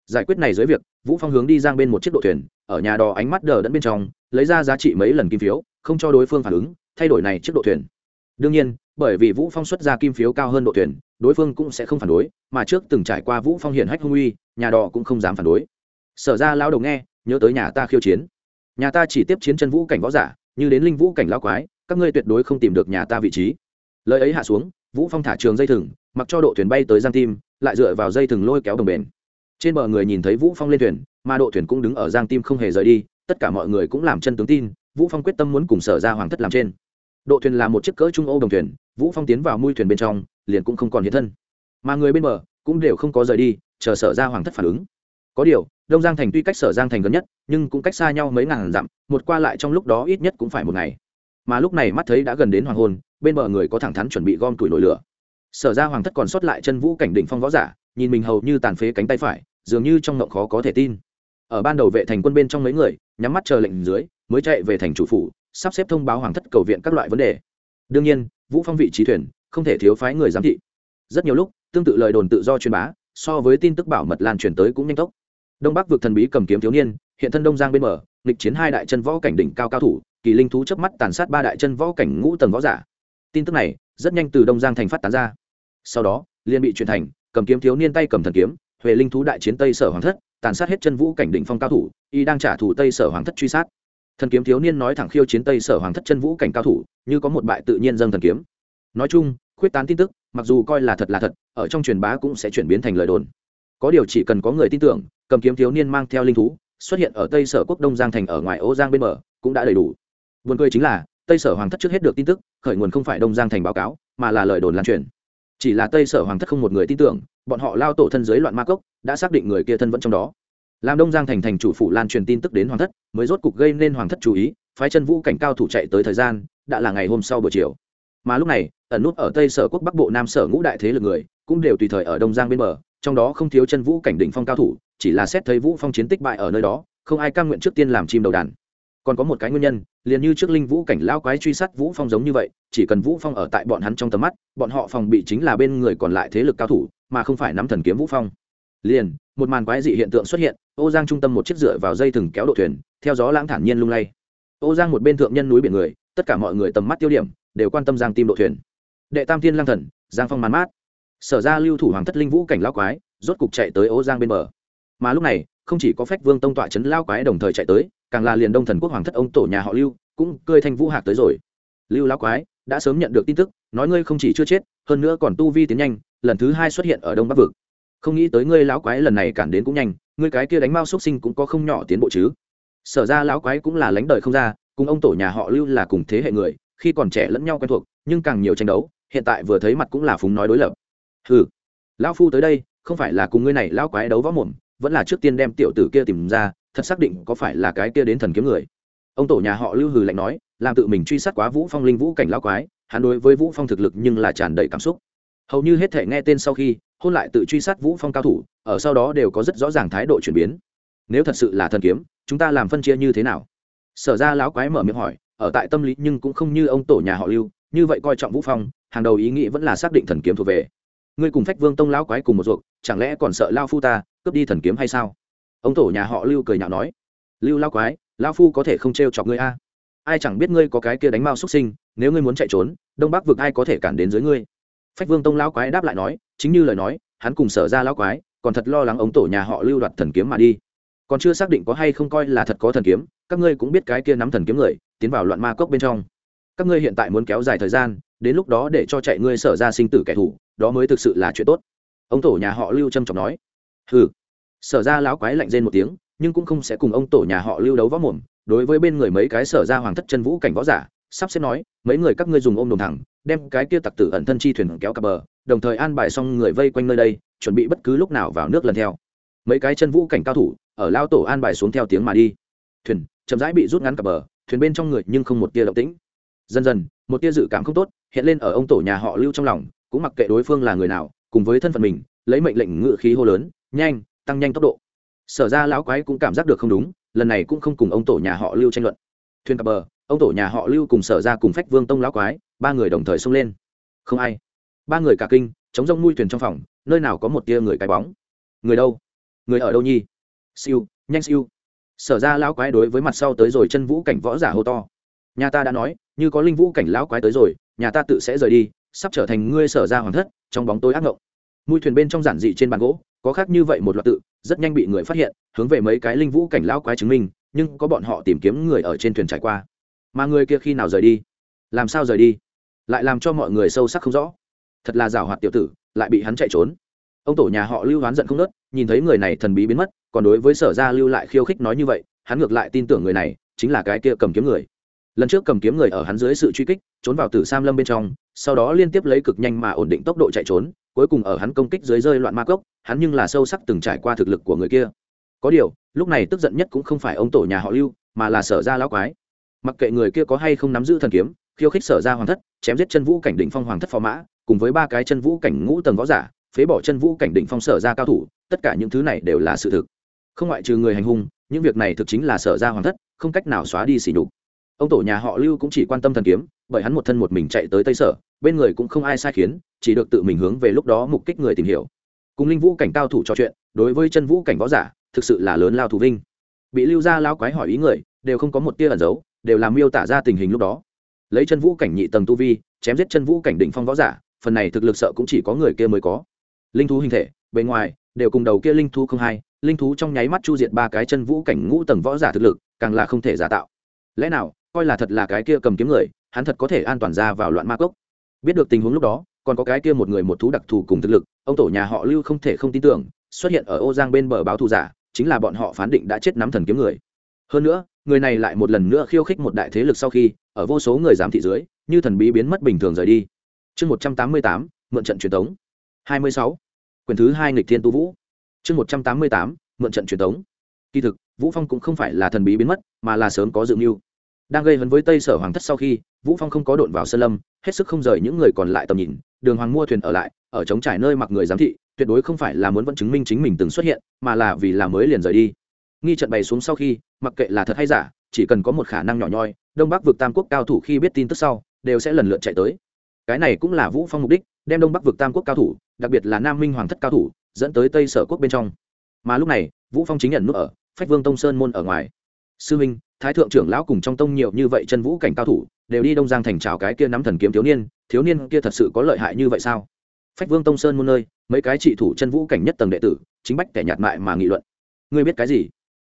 Giải quyết này dưới việc, vũ phong hướng đi giang bên một chiếc độ thuyền, ở nhà đò ánh mắt đờ đẫn bên trong, lấy ra giá trị mấy lần kim phiếu, không cho đối phương phản ứng, thay đổi này chiếc độ thuyền. Đương nhiên, bởi vì vũ phong xuất ra kim phiếu cao hơn độ thuyền, đối phương cũng sẽ không phản đối, mà trước từng trải qua vũ phong hiển hách hung uy, nhà đò cũng không dám phản đối. Sở ra lao đầu nghe, nhớ tới nhà ta khiêu chiến. Nhà ta chỉ tiếp chiến chân vũ cảnh võ giả như đến linh vũ cảnh lao quái, các ngươi tuyệt đối không tìm được nhà ta vị trí. Lời ấy hạ xuống, vũ phong thả trường dây thừng, mặc cho độ thuyền bay tới giang tim, lại dựa vào dây thừng lôi kéo đồng bền. Trên bờ người nhìn thấy vũ phong lên thuyền, mà độ thuyền cũng đứng ở giang tim không hề rời đi, tất cả mọi người cũng làm chân tướng tin, vũ phong quyết tâm muốn cùng sở ra hoàng thất làm trên. Độ thuyền là một chiếc cỡ trung âu đồng thuyền, vũ phong tiến vào mui thuyền bên trong, liền cũng không còn hiện thân. Mà người bên bờ cũng đều không có rời đi, chờ sở ra hoàng thất phản ứng. Có điều đông giang thành tuy cách sở giang thành gần nhất, nhưng cũng cách xa nhau mấy ngàn dặm, một qua lại trong lúc đó ít nhất cũng phải một ngày. Mà lúc này mắt thấy đã gần đến hoàng hôn, bên bờ người có thẳng thắn chuẩn bị gom tuổi nổi lửa. Sở ra hoàng thất còn sót lại chân vũ cảnh đỉnh phong võ giả, nhìn mình hầu như tàn phế cánh tay phải, dường như trong ngộng khó có thể tin. Ở ban đầu vệ thành quân bên trong mấy người, nhắm mắt chờ lệnh dưới, mới chạy về thành chủ phủ, sắp xếp thông báo hoàng thất cầu viện các loại vấn đề. Đương nhiên, vũ phong vị trí thuyền, không thể thiếu phái người giám thị. Rất nhiều lúc, tương tự lời đồn tự do truyền bá, so với tin tức bảo mật lan truyền tới cũng nhanh tốc đông bắc vượt thần bí cầm kiếm thiếu niên, hiện thân đông giang bên mở nghịch chiến hai đại chân võ cảnh đỉnh cao cao thủ, kỳ linh thú chớp mắt tàn sát ba đại chân võ cảnh ngũ tầng võ giả. Tin tức này rất nhanh từ đông giang thành phát tán ra. Sau đó liên bị truyền thành, cầm kiếm thiếu niên tay cầm thần kiếm, huệ linh thú đại chiến tây sở hoàng thất, tàn sát hết chân vũ cảnh đỉnh phong cao thủ, y đang trả thù tây sở hoàng thất truy sát. Thần kiếm thiếu niên nói thẳng khiêu chiến tây sở hoàng thất chân vũ cảnh cao thủ, như có một bại tự nhiên dâng thần kiếm. Nói chung, khuyết tán tin tức, mặc dù coi là thật là thật, ở trong truyền bá cũng sẽ chuyển biến thành lời đồn có điều chỉ cần có người tin tưởng, cầm kiếm thiếu niên mang theo linh thú, xuất hiện ở tây sở quốc đông giang thành ở ngoài ô giang bên bờ, cũng đã đầy đủ. Buồn cười chính là, tây sở hoàng thất trước hết được tin tức, khởi nguồn không phải đông giang thành báo cáo, mà là lời đồn lan truyền. Chỉ là tây sở hoàng thất không một người tin tưởng, bọn họ lao tổ thân dưới loạn ma cốc, đã xác định người kia thân vẫn trong đó. Làm đông giang thành thành chủ phủ lan truyền tin tức đến hoàng thất, mới rốt cục gây nên hoàng thất chú ý, phái chân vũ cảnh cao thủ chạy tới thời gian, đã là ngày hôm sau buổi chiều. Mà lúc này, ẩn nút ở tây sở quốc bắc bộ nam sở ngũ đại thế lực người, cũng đều tùy thời ở đông giang bên bờ trong đó không thiếu chân vũ cảnh đỉnh phong cao thủ, chỉ là xét thấy vũ phong chiến tích bại ở nơi đó, không ai cam nguyện trước tiên làm chim đầu đàn. Còn có một cái nguyên nhân, liền như trước linh vũ cảnh lao quái truy sát vũ phong giống như vậy, chỉ cần vũ phong ở tại bọn hắn trong tầm mắt, bọn họ phòng bị chính là bên người còn lại thế lực cao thủ, mà không phải nắm thần kiếm vũ phong. Liền, một màn quái dị hiện tượng xuất hiện, ô giang trung tâm một chiếc dựa vào dây thừng kéo độ thuyền, theo gió lãng thản nhiên lung lay. Ô giang một bên thượng nhân núi biển người, tất cả mọi người tầm mắt tiêu điểm, đều quan tâm giang tim độ thuyền. Đệ tam thiên lang thần, giang phong màn mát sở ra lưu thủ hoàng thất linh vũ cảnh lao quái, rốt cục chạy tới ô giang bên bờ. Mà lúc này, không chỉ có phách vương tông tọa chấn lao quái đồng thời chạy tới, càng là liền đông thần quốc hoàng thất ông tổ nhà họ lưu, cũng cơi thanh vũ hạc tới rồi. Lưu lao quái, đã sớm nhận được tin tức, nói ngươi không chỉ chưa chết, hơn nữa còn tu vi tiến nhanh, lần thứ hai xuất hiện ở đông bắc vực. Không nghĩ tới ngươi lão quái lần này cản đến cũng nhanh, ngươi cái kia đánh mao xuất sinh cũng có không nhỏ tiến bộ chứ. Sở ra lão quái cũng là lãnh đời không ra, cùng ông tổ nhà họ lưu là cùng thế hệ người, khi còn trẻ lẫn nhau quen thuộc, nhưng càng nhiều tranh đấu, hiện tại vừa thấy mặt cũng là phúng nói đối lập hừ lão phu tới đây, không phải là cùng ngươi này lão quái đấu võ mồm, vẫn là trước tiên đem tiểu tử kia tìm ra, thật xác định có phải là cái kia đến thần kiếm người. Ông tổ nhà họ lưu hừ lạnh nói, làm tự mình truy sát quá vũ phong linh vũ cảnh lão quái, hắn đối với vũ phong thực lực nhưng là tràn đầy cảm xúc. Hầu như hết thể nghe tên sau khi, hôn lại tự truy sát vũ phong cao thủ, ở sau đó đều có rất rõ ràng thái độ chuyển biến. Nếu thật sự là thần kiếm, chúng ta làm phân chia như thế nào? Sở ra lão quái mở miệng hỏi, ở tại tâm lý nhưng cũng không như ông tổ nhà họ lưu, như vậy coi trọng vũ phong, hàng đầu ý nghĩ vẫn là xác định thần kiếm thuộc về ngươi cùng phách vương tông lão quái cùng một ruột chẳng lẽ còn sợ lao phu ta, cướp đi thần kiếm hay sao? Ông tổ nhà họ lưu cười nhạo nói. Lưu lao quái lao phu có thể không trêu chọc ngươi a? Ai chẳng biết ngươi có cái kia đánh mao xuất sinh, nếu ngươi muốn chạy trốn, đông bắc vực ai có thể cản đến dưới ngươi? Phách vương tông lão quái đáp lại nói, chính như lời nói, hắn cùng sở ra lão quái, còn thật lo lắng ống tổ nhà họ lưu đoạt thần kiếm mà đi. Còn chưa xác định có hay không coi là thật có thần kiếm, các ngươi cũng biết cái kia nắm thần kiếm người, tiến vào loạn ma cốc bên trong các ngươi hiện tại muốn kéo dài thời gian, đến lúc đó để cho chạy ngươi sở ra sinh tử kẻ thù, đó mới thực sự là chuyện tốt. Ông tổ nhà họ lưu trâm trọng nói. Hừ. Sở ra lão quái lạnh rên một tiếng, nhưng cũng không sẽ cùng ông tổ nhà họ lưu đấu võ mồm. Đối với bên người mấy cái sở ra hoàng thất chân vũ cảnh võ giả, sắp xếp nói, mấy người các ngươi dùng ôm đồn thẳng, đem cái kia tặc tử ẩn thân chi thuyền kéo cặp bờ, đồng thời an bài xong người vây quanh nơi đây, chuẩn bị bất cứ lúc nào vào nước lần theo. Mấy cái chân vũ cảnh cao thủ, ở lao tổ an bài xuống theo tiếng mà đi. Thuyền chậm rãi bị rút ngắn cặp bờ, thuyền bên trong người nhưng không một tia động tĩnh dần dần, một tia dự cảm không tốt hiện lên ở ông tổ nhà họ lưu trong lòng, cũng mặc kệ đối phương là người nào, cùng với thân phận mình, lấy mệnh lệnh ngự khí hô lớn, nhanh, tăng nhanh tốc độ. Sở ra lão quái cũng cảm giác được không đúng, lần này cũng không cùng ông tổ nhà họ lưu tranh luận. Thuyền cập bờ, ông tổ nhà họ lưu cùng sở ra cùng phách vương tông lão quái, ba người đồng thời xông lên. Không ai. Ba người cả kinh, chống rông nuôi thuyền trong phòng, nơi nào có một tia người cái bóng. Người đâu? Người ở đâu nhi siêu, nhanh siêu. Sở ra lão quái đối với mặt sau tới rồi chân vũ cảnh võ giả hô to. Nhà ta đã nói như có linh vũ cảnh lão quái tới rồi, nhà ta tự sẽ rời đi, sắp trở thành ngươi sở ra hoàng thất, trong bóng tối ác ngộng. Mũi thuyền bên trong giản dị trên bàn gỗ, có khác như vậy một loạt tự, rất nhanh bị người phát hiện, hướng về mấy cái linh vũ cảnh lão quái chứng minh, nhưng có bọn họ tìm kiếm người ở trên thuyền trải qua. Mà người kia khi nào rời đi? Làm sao rời đi? Lại làm cho mọi người sâu sắc không rõ. Thật là giảo hoạt tiểu tử, lại bị hắn chạy trốn. Ông tổ nhà họ lưu hoán giận không nớt nhìn thấy người này thần bí biến mất, còn đối với sở gia lưu lại khiêu khích nói như vậy, hắn ngược lại tin tưởng người này, chính là cái kia cầm kiếm người lần trước cầm kiếm người ở hắn dưới sự truy kích, trốn vào tử sam lâm bên trong, sau đó liên tiếp lấy cực nhanh mà ổn định tốc độ chạy trốn, cuối cùng ở hắn công kích dưới rơi loạn ma cốc, hắn nhưng là sâu sắc từng trải qua thực lực của người kia. Có điều, lúc này tức giận nhất cũng không phải ông tổ nhà họ lưu, mà là sở gia lão quái. Mặc kệ người kia có hay không nắm giữ thần kiếm, khiêu khích sở gia hoàng thất, chém giết chân vũ cảnh đỉnh phong hoàng thất phó mã, cùng với ba cái chân vũ cảnh ngũ tầng võ giả, phế bỏ chân vũ cảnh đỉnh phong sở gia cao thủ, tất cả những thứ này đều là sự thực. Không ngoại trừ người hành hung, những việc này thực chính là sở gia hoàng thất, không cách nào xóa đi xỉ đục ông tổ nhà họ lưu cũng chỉ quan tâm thần kiếm, bởi hắn một thân một mình chạy tới tây sở, bên người cũng không ai sai khiến, chỉ được tự mình hướng về lúc đó mục kích người tìm hiểu. Cùng linh vũ cảnh cao thủ trò chuyện, đối với chân vũ cảnh võ giả, thực sự là lớn lao thù vinh. Bị lưu gia lao quái hỏi ý người, đều không có một tia ẩn giấu, đều làm miêu tả ra tình hình lúc đó. Lấy chân vũ cảnh nhị tầng tu vi, chém giết chân vũ cảnh đỉnh phong võ giả, phần này thực lực sợ cũng chỉ có người kia mới có. Linh thú hình thể, bề ngoài, đều cùng đầu kia linh thú không hai, linh thú trong nháy mắt chu diệt ba cái chân vũ cảnh ngũ tầng võ giả thực lực, càng là không thể giả tạo. Lẽ nào coi là thật là cái kia cầm kiếm người, hắn thật có thể an toàn ra vào loạn ma cốc. Biết được tình huống lúc đó, còn có cái kia một người một thú đặc thù cùng thực lực, ông tổ nhà họ lưu không thể không tin tưởng, xuất hiện ở ô giang bên bờ báo thù giả, chính là bọn họ phán định đã chết nắm thần kiếm người. Hơn nữa, người này lại một lần nữa khiêu khích một đại thế lực sau khi, ở vô số người giám thị dưới, như thần bí biến mất bình thường rời đi. Chương một trăm tám mươi tám, mượn trận truyền thống hai mươi sáu. Quyển thứ hai nghịch thiên tu vũ. Chương một trăm tám mươi tám, mượn trận truyền thống kỳ thực, vũ phong cũng không phải là thần bí biến mất, mà là sớm có dự mưu đang gây hấn với tây sở hoàng thất sau khi vũ phong không có đột vào sơn lâm hết sức không rời những người còn lại tầm nhìn đường hoàng mua thuyền ở lại ở chống trải nơi mặc người giám thị tuyệt đối không phải là muốn vẫn chứng minh chính mình từng xuất hiện mà là vì là mới liền rời đi nghi trận bày xuống sau khi mặc kệ là thật hay giả chỉ cần có một khả năng nhỏ nhoi đông bắc vực tam quốc cao thủ khi biết tin tức sau đều sẽ lần lượt chạy tới cái này cũng là vũ phong mục đích đem đông bắc vực tam quốc cao thủ đặc biệt là nam minh hoàng thất cao thủ dẫn tới tây sở quốc bên trong mà lúc này vũ phong chính nhận nút ở phách vương tông sơn môn ở ngoài sư minh thái thượng trưởng lão cùng trong tông nhiều như vậy chân vũ cảnh cao thủ, đều đi đông giang thành trào cái kia nắm thần kiếm thiếu niên thiếu niên kia thật sự có lợi hại như vậy sao? Phách vương tông sơn môn nơi, mấy cái trị thủ chân vũ cảnh nhất tầng đệ tử, chính bách kẻ nhạt mại mà nghị luận. Ngươi biết cái gì?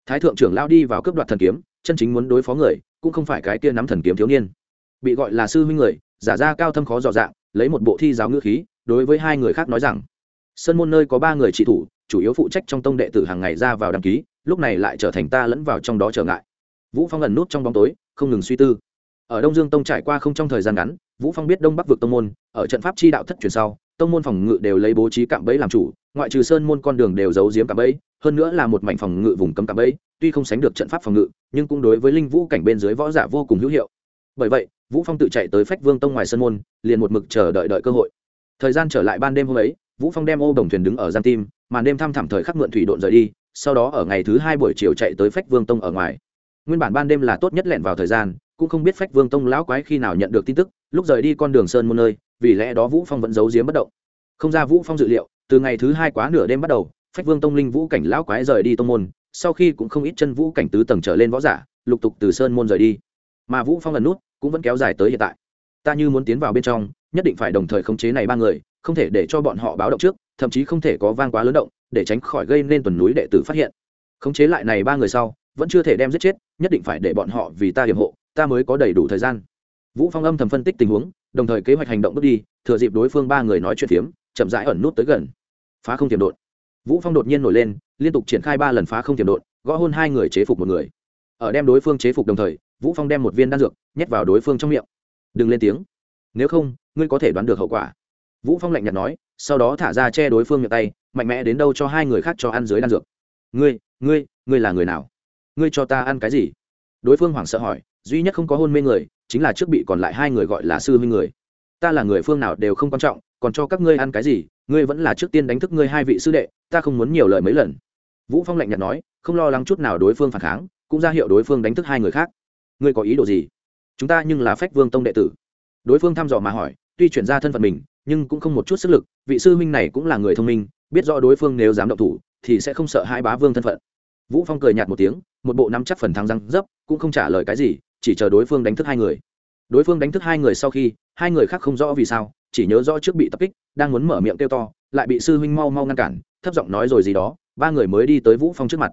Thái thượng trưởng lão đi vào cướp đoạt thần kiếm, chân chính muốn đối phó người, cũng không phải cái kia nắm thần kiếm thiếu niên. Bị gọi là sư huynh người, giả ra cao thâm khó dò dạng, lấy một bộ thi giáo ngữ khí, đối với hai người khác nói rằng, sơn môn nơi có ba người trị thủ, chủ yếu phụ trách trong tông đệ tử hàng ngày ra vào đăng ký lúc này lại trở thành ta lẫn vào trong đó trở ngại. Vũ phong ẩn nút trong bóng tối, không ngừng suy tư. Ở đông dương tông trải qua không trong thời gian ngắn, vũ phong biết đông bắc vực tông môn, ở trận pháp chi đạo thất truyền sau, tông môn phòng ngự đều lấy bố trí cạm bẫy làm chủ, ngoại trừ sơn môn con đường đều giấu giếm cạm bẫy, hơn nữa là một mảnh phòng ngự vùng cấm cạm bẫy, tuy không sánh được trận pháp phòng ngự, nhưng cũng đối với linh vũ cảnh bên dưới võ giả vô cùng hữu hiệu. Bởi vậy, vũ phong tự chạy tới phách vương tông ngoài sơn môn, liền một mực chờ đợi đợi cơ hội. Thời gian trở lại ban đêm hôm ấy, vũ phong đem ô đồng thuyền đứng ở gian tim, màn đêm thăm thẳm thời khắc mượn thủy độn rời đi sau đó ở ngày thứ hai buổi chiều chạy tới phách vương tông ở ngoài. Nguyên bản ban đêm là tốt nhất lẹn vào thời gian, cũng không biết phách vương tông lão quái khi nào nhận được tin tức, lúc rời đi con đường sơn môn nơi, vì lẽ đó vũ phong vẫn giấu giếm bất động. Không ra vũ phong dự liệu, từ ngày thứ hai quá nửa đêm bắt đầu, phách vương tông linh vũ cảnh lão quái rời đi tông môn, sau khi cũng không ít chân vũ cảnh tứ tầng trở lên võ giả, lục tục từ sơn môn rời đi. Mà vũ phong lần nút cũng vẫn kéo dài tới hiện tại. Ta như muốn tiến vào bên trong, nhất định phải đồng thời khống chế này ba người, không thể để cho bọn họ báo động trước, thậm chí không thể có vang quá lớn động để tránh khỏi gây nên tuần núi đệ tử phát hiện. Khống chế lại này ba người sau, vẫn chưa thể đem giết chết, nhất định phải để bọn họ vì ta hiểm hộ, ta mới có đầy đủ thời gian. Vũ phong âm thầm phân tích tình huống, đồng thời kế hoạch hành động bước đi, thừa dịp đối phương ba người nói chuyện phiếm, chậm rãi ẩn nút tới gần. Phá không tiềm đột vũ phong đột nhiên nổi lên, liên tục triển khai ba lần phá không tiềm đột gõ hôn hai người chế phục một người. Ở đem đối phương chế phục đồng thời, vũ phong đem một viên đan dược nhét vào đối phương trong miệng. Đừng lên tiếng. Nếu không, ngươi có thể đoán được hậu quả. Vũ phong lạnh nhạt nói, sau đó thả ra che đối phương miệng tay mạnh mẽ đến đâu cho hai người khác cho ăn dưới đan dược. Ngươi ngươi ngươi là người nào? Ngươi cho ta ăn cái gì? Đối phương hoảng sợ hỏi, duy nhất không có hôn mê người, chính là trước bị còn lại hai người gọi là sư huynh người. Ta là người phương nào đều không quan trọng, còn cho các ngươi ăn cái gì, ngươi vẫn là trước tiên đánh thức ngươi hai vị sư đệ, ta không muốn nhiều lời mấy lần. Vũ phong lạnh nhạt nói, không lo lắng chút nào đối phương phản kháng, cũng ra hiệu đối phương đánh thức hai người khác. Ngươi có ý đồ gì? Chúng ta nhưng là phách vương tông đệ tử. Đối phương thăm dò mà hỏi, tuy chuyển ra thân phận mình, nhưng cũng không một chút sức lực, vị sư huynh này cũng là người thông minh biết rõ đối phương nếu dám động thủ, thì sẽ không sợ hai bá vương thân phận. Vũ phong cười nhạt một tiếng, một bộ nắm chắc phần thắng răng dấp, cũng không trả lời cái gì, chỉ chờ đối phương đánh thức hai người. Đối phương đánh thức hai người sau khi, hai người khác không rõ vì sao, chỉ nhớ rõ trước bị tập kích, đang muốn mở miệng kêu to, lại bị sư huynh mau mau ngăn cản, thấp giọng nói rồi gì đó, ba người mới đi tới vũ phong trước mặt.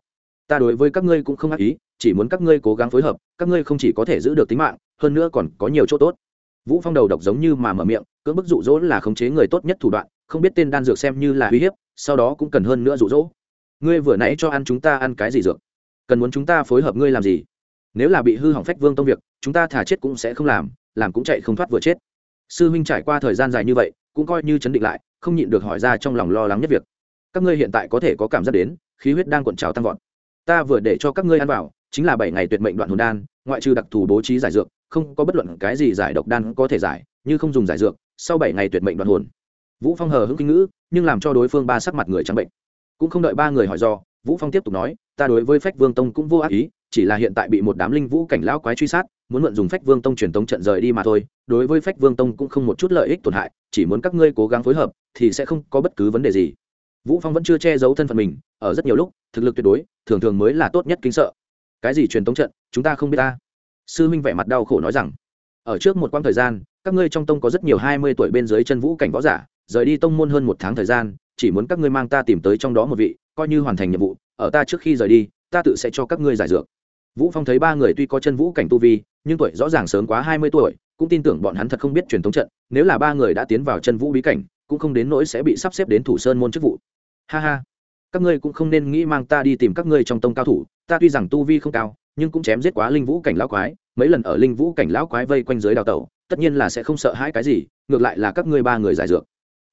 Ta đối với các ngươi cũng không ác ý, chỉ muốn các ngươi cố gắng phối hợp, các ngươi không chỉ có thể giữ được tính mạng, hơn nữa còn có nhiều chỗ tốt. Vũ phong đầu độc giống như mà mở miệng, cưỡng bức dụ dỗ là khống chế người tốt nhất thủ đoạn, không biết tên đan dược xem như là uy hiếp sau đó cũng cần hơn nữa dụ dỗ ngươi vừa nãy cho ăn chúng ta ăn cái gì dược? Cần muốn chúng ta phối hợp ngươi làm gì? Nếu là bị hư hỏng phách vương tông việc, chúng ta thả chết cũng sẽ không làm làm cũng chạy không thoát vừa chết. Sư huynh trải qua thời gian dài như vậy, cũng coi như chấn định lại, không nhịn được hỏi ra trong lòng lo lắng nhất việc. Các ngươi hiện tại có thể có cảm giác đến, khí huyết đang cuộn trào tăng vọt. Ta vừa để cho các ngươi ăn vào, chính là bảy ngày tuyệt mệnh đoạn hồn đan, ngoại trừ đặc thù bố trí giải dược, không có bất luận cái gì giải độc đan có thể giải, như không dùng giải dược, sau bảy ngày tuyệt mệnh đoạn hồn vũ phong hờ hững kinh ngữ, nhưng làm cho đối phương ba sắc mặt người trắng bệnh. Cũng không đợi ba người hỏi do, vũ phong tiếp tục nói, ta đối với phách vương tông cũng vô ác ý, chỉ là hiện tại bị một đám linh vũ cảnh lão quái truy sát, muốn mượn dùng phách vương tông truyền tống trận rời đi mà thôi, đối với phách vương tông cũng không một chút lợi ích tổn hại, chỉ muốn các ngươi cố gắng phối hợp, thì sẽ không có bất cứ vấn đề gì. Vũ phong vẫn chưa che giấu thân phận mình, ở rất nhiều lúc, thực lực tuyệt đối, thường thường mới là tốt nhất kính sợ. Cái gì truyền tống trận, chúng ta không biết ta. Sư minh vẻ mặt đau khổ nói rằng, ở trước một quãng thời gian, các ngươi trong tông có rất nhiều hai mươi tuổi bên dưới chân vũ cảnh võ giả rời đi tông môn hơn một tháng thời gian, chỉ muốn các ngươi mang ta tìm tới trong đó một vị, coi như hoàn thành nhiệm vụ, ở ta trước khi rời đi, ta tự sẽ cho các ngươi giải dược. Vũ phong thấy ba người tuy có chân vũ cảnh tu vi, nhưng tuổi rõ ràng sớm quá hai mươi tuổi, cũng tin tưởng bọn hắn thật không biết truyền thống trận, nếu là ba người đã tiến vào chân vũ bí cảnh, cũng không đến nỗi sẽ bị sắp xếp đến thủ sơn môn chức vụ. Ha ha, các ngươi cũng không nên nghĩ mang ta đi tìm các ngươi trong tông cao thủ, ta tuy rằng tu vi không cao, nhưng cũng chém giết quá linh vũ cảnh lão quái, mấy lần ở linh vũ cảnh lão quái vây quanh dưới đào tẩu, tất nhiên là sẽ không sợ hãi cái gì, ngược lại là các ngươi ba người giải dược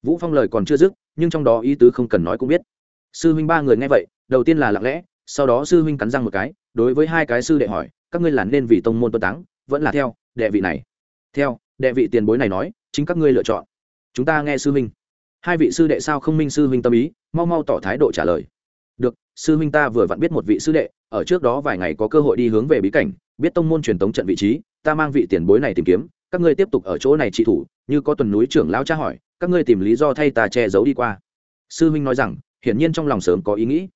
vũ phong lời còn chưa dứt, nhưng trong đó ý tứ không cần nói cũng biết. Sư huynh ba người nghe vậy, đầu tiên là lặng lẽ, sau đó sư huynh cắn răng một cái, đối với hai cái sư đệ hỏi, các ngươi là nên vì tông môn tuân táng, vẫn là theo, đệ vị này? Theo, đệ vị tiền bối này nói, chính các ngươi lựa chọn. Chúng ta nghe sư huynh. Hai vị sư đệ sao không minh sư huynh tâm ý, mau mau tỏ thái độ trả lời. Được, sư huynh ta vừa vặn biết một vị sư đệ, ở trước đó vài ngày có cơ hội đi hướng về bí cảnh, biết tông môn truyền tống trận vị trí, ta mang vị tiền bối này tìm kiếm, các ngươi tiếp tục ở chỗ này trị thủ, như có tuần núi trưởng lão tra hỏi các ngươi tìm lý do thay ta che giấu đi qua. Sư huynh nói rằng, hiển nhiên trong lòng sớm có ý nghĩ.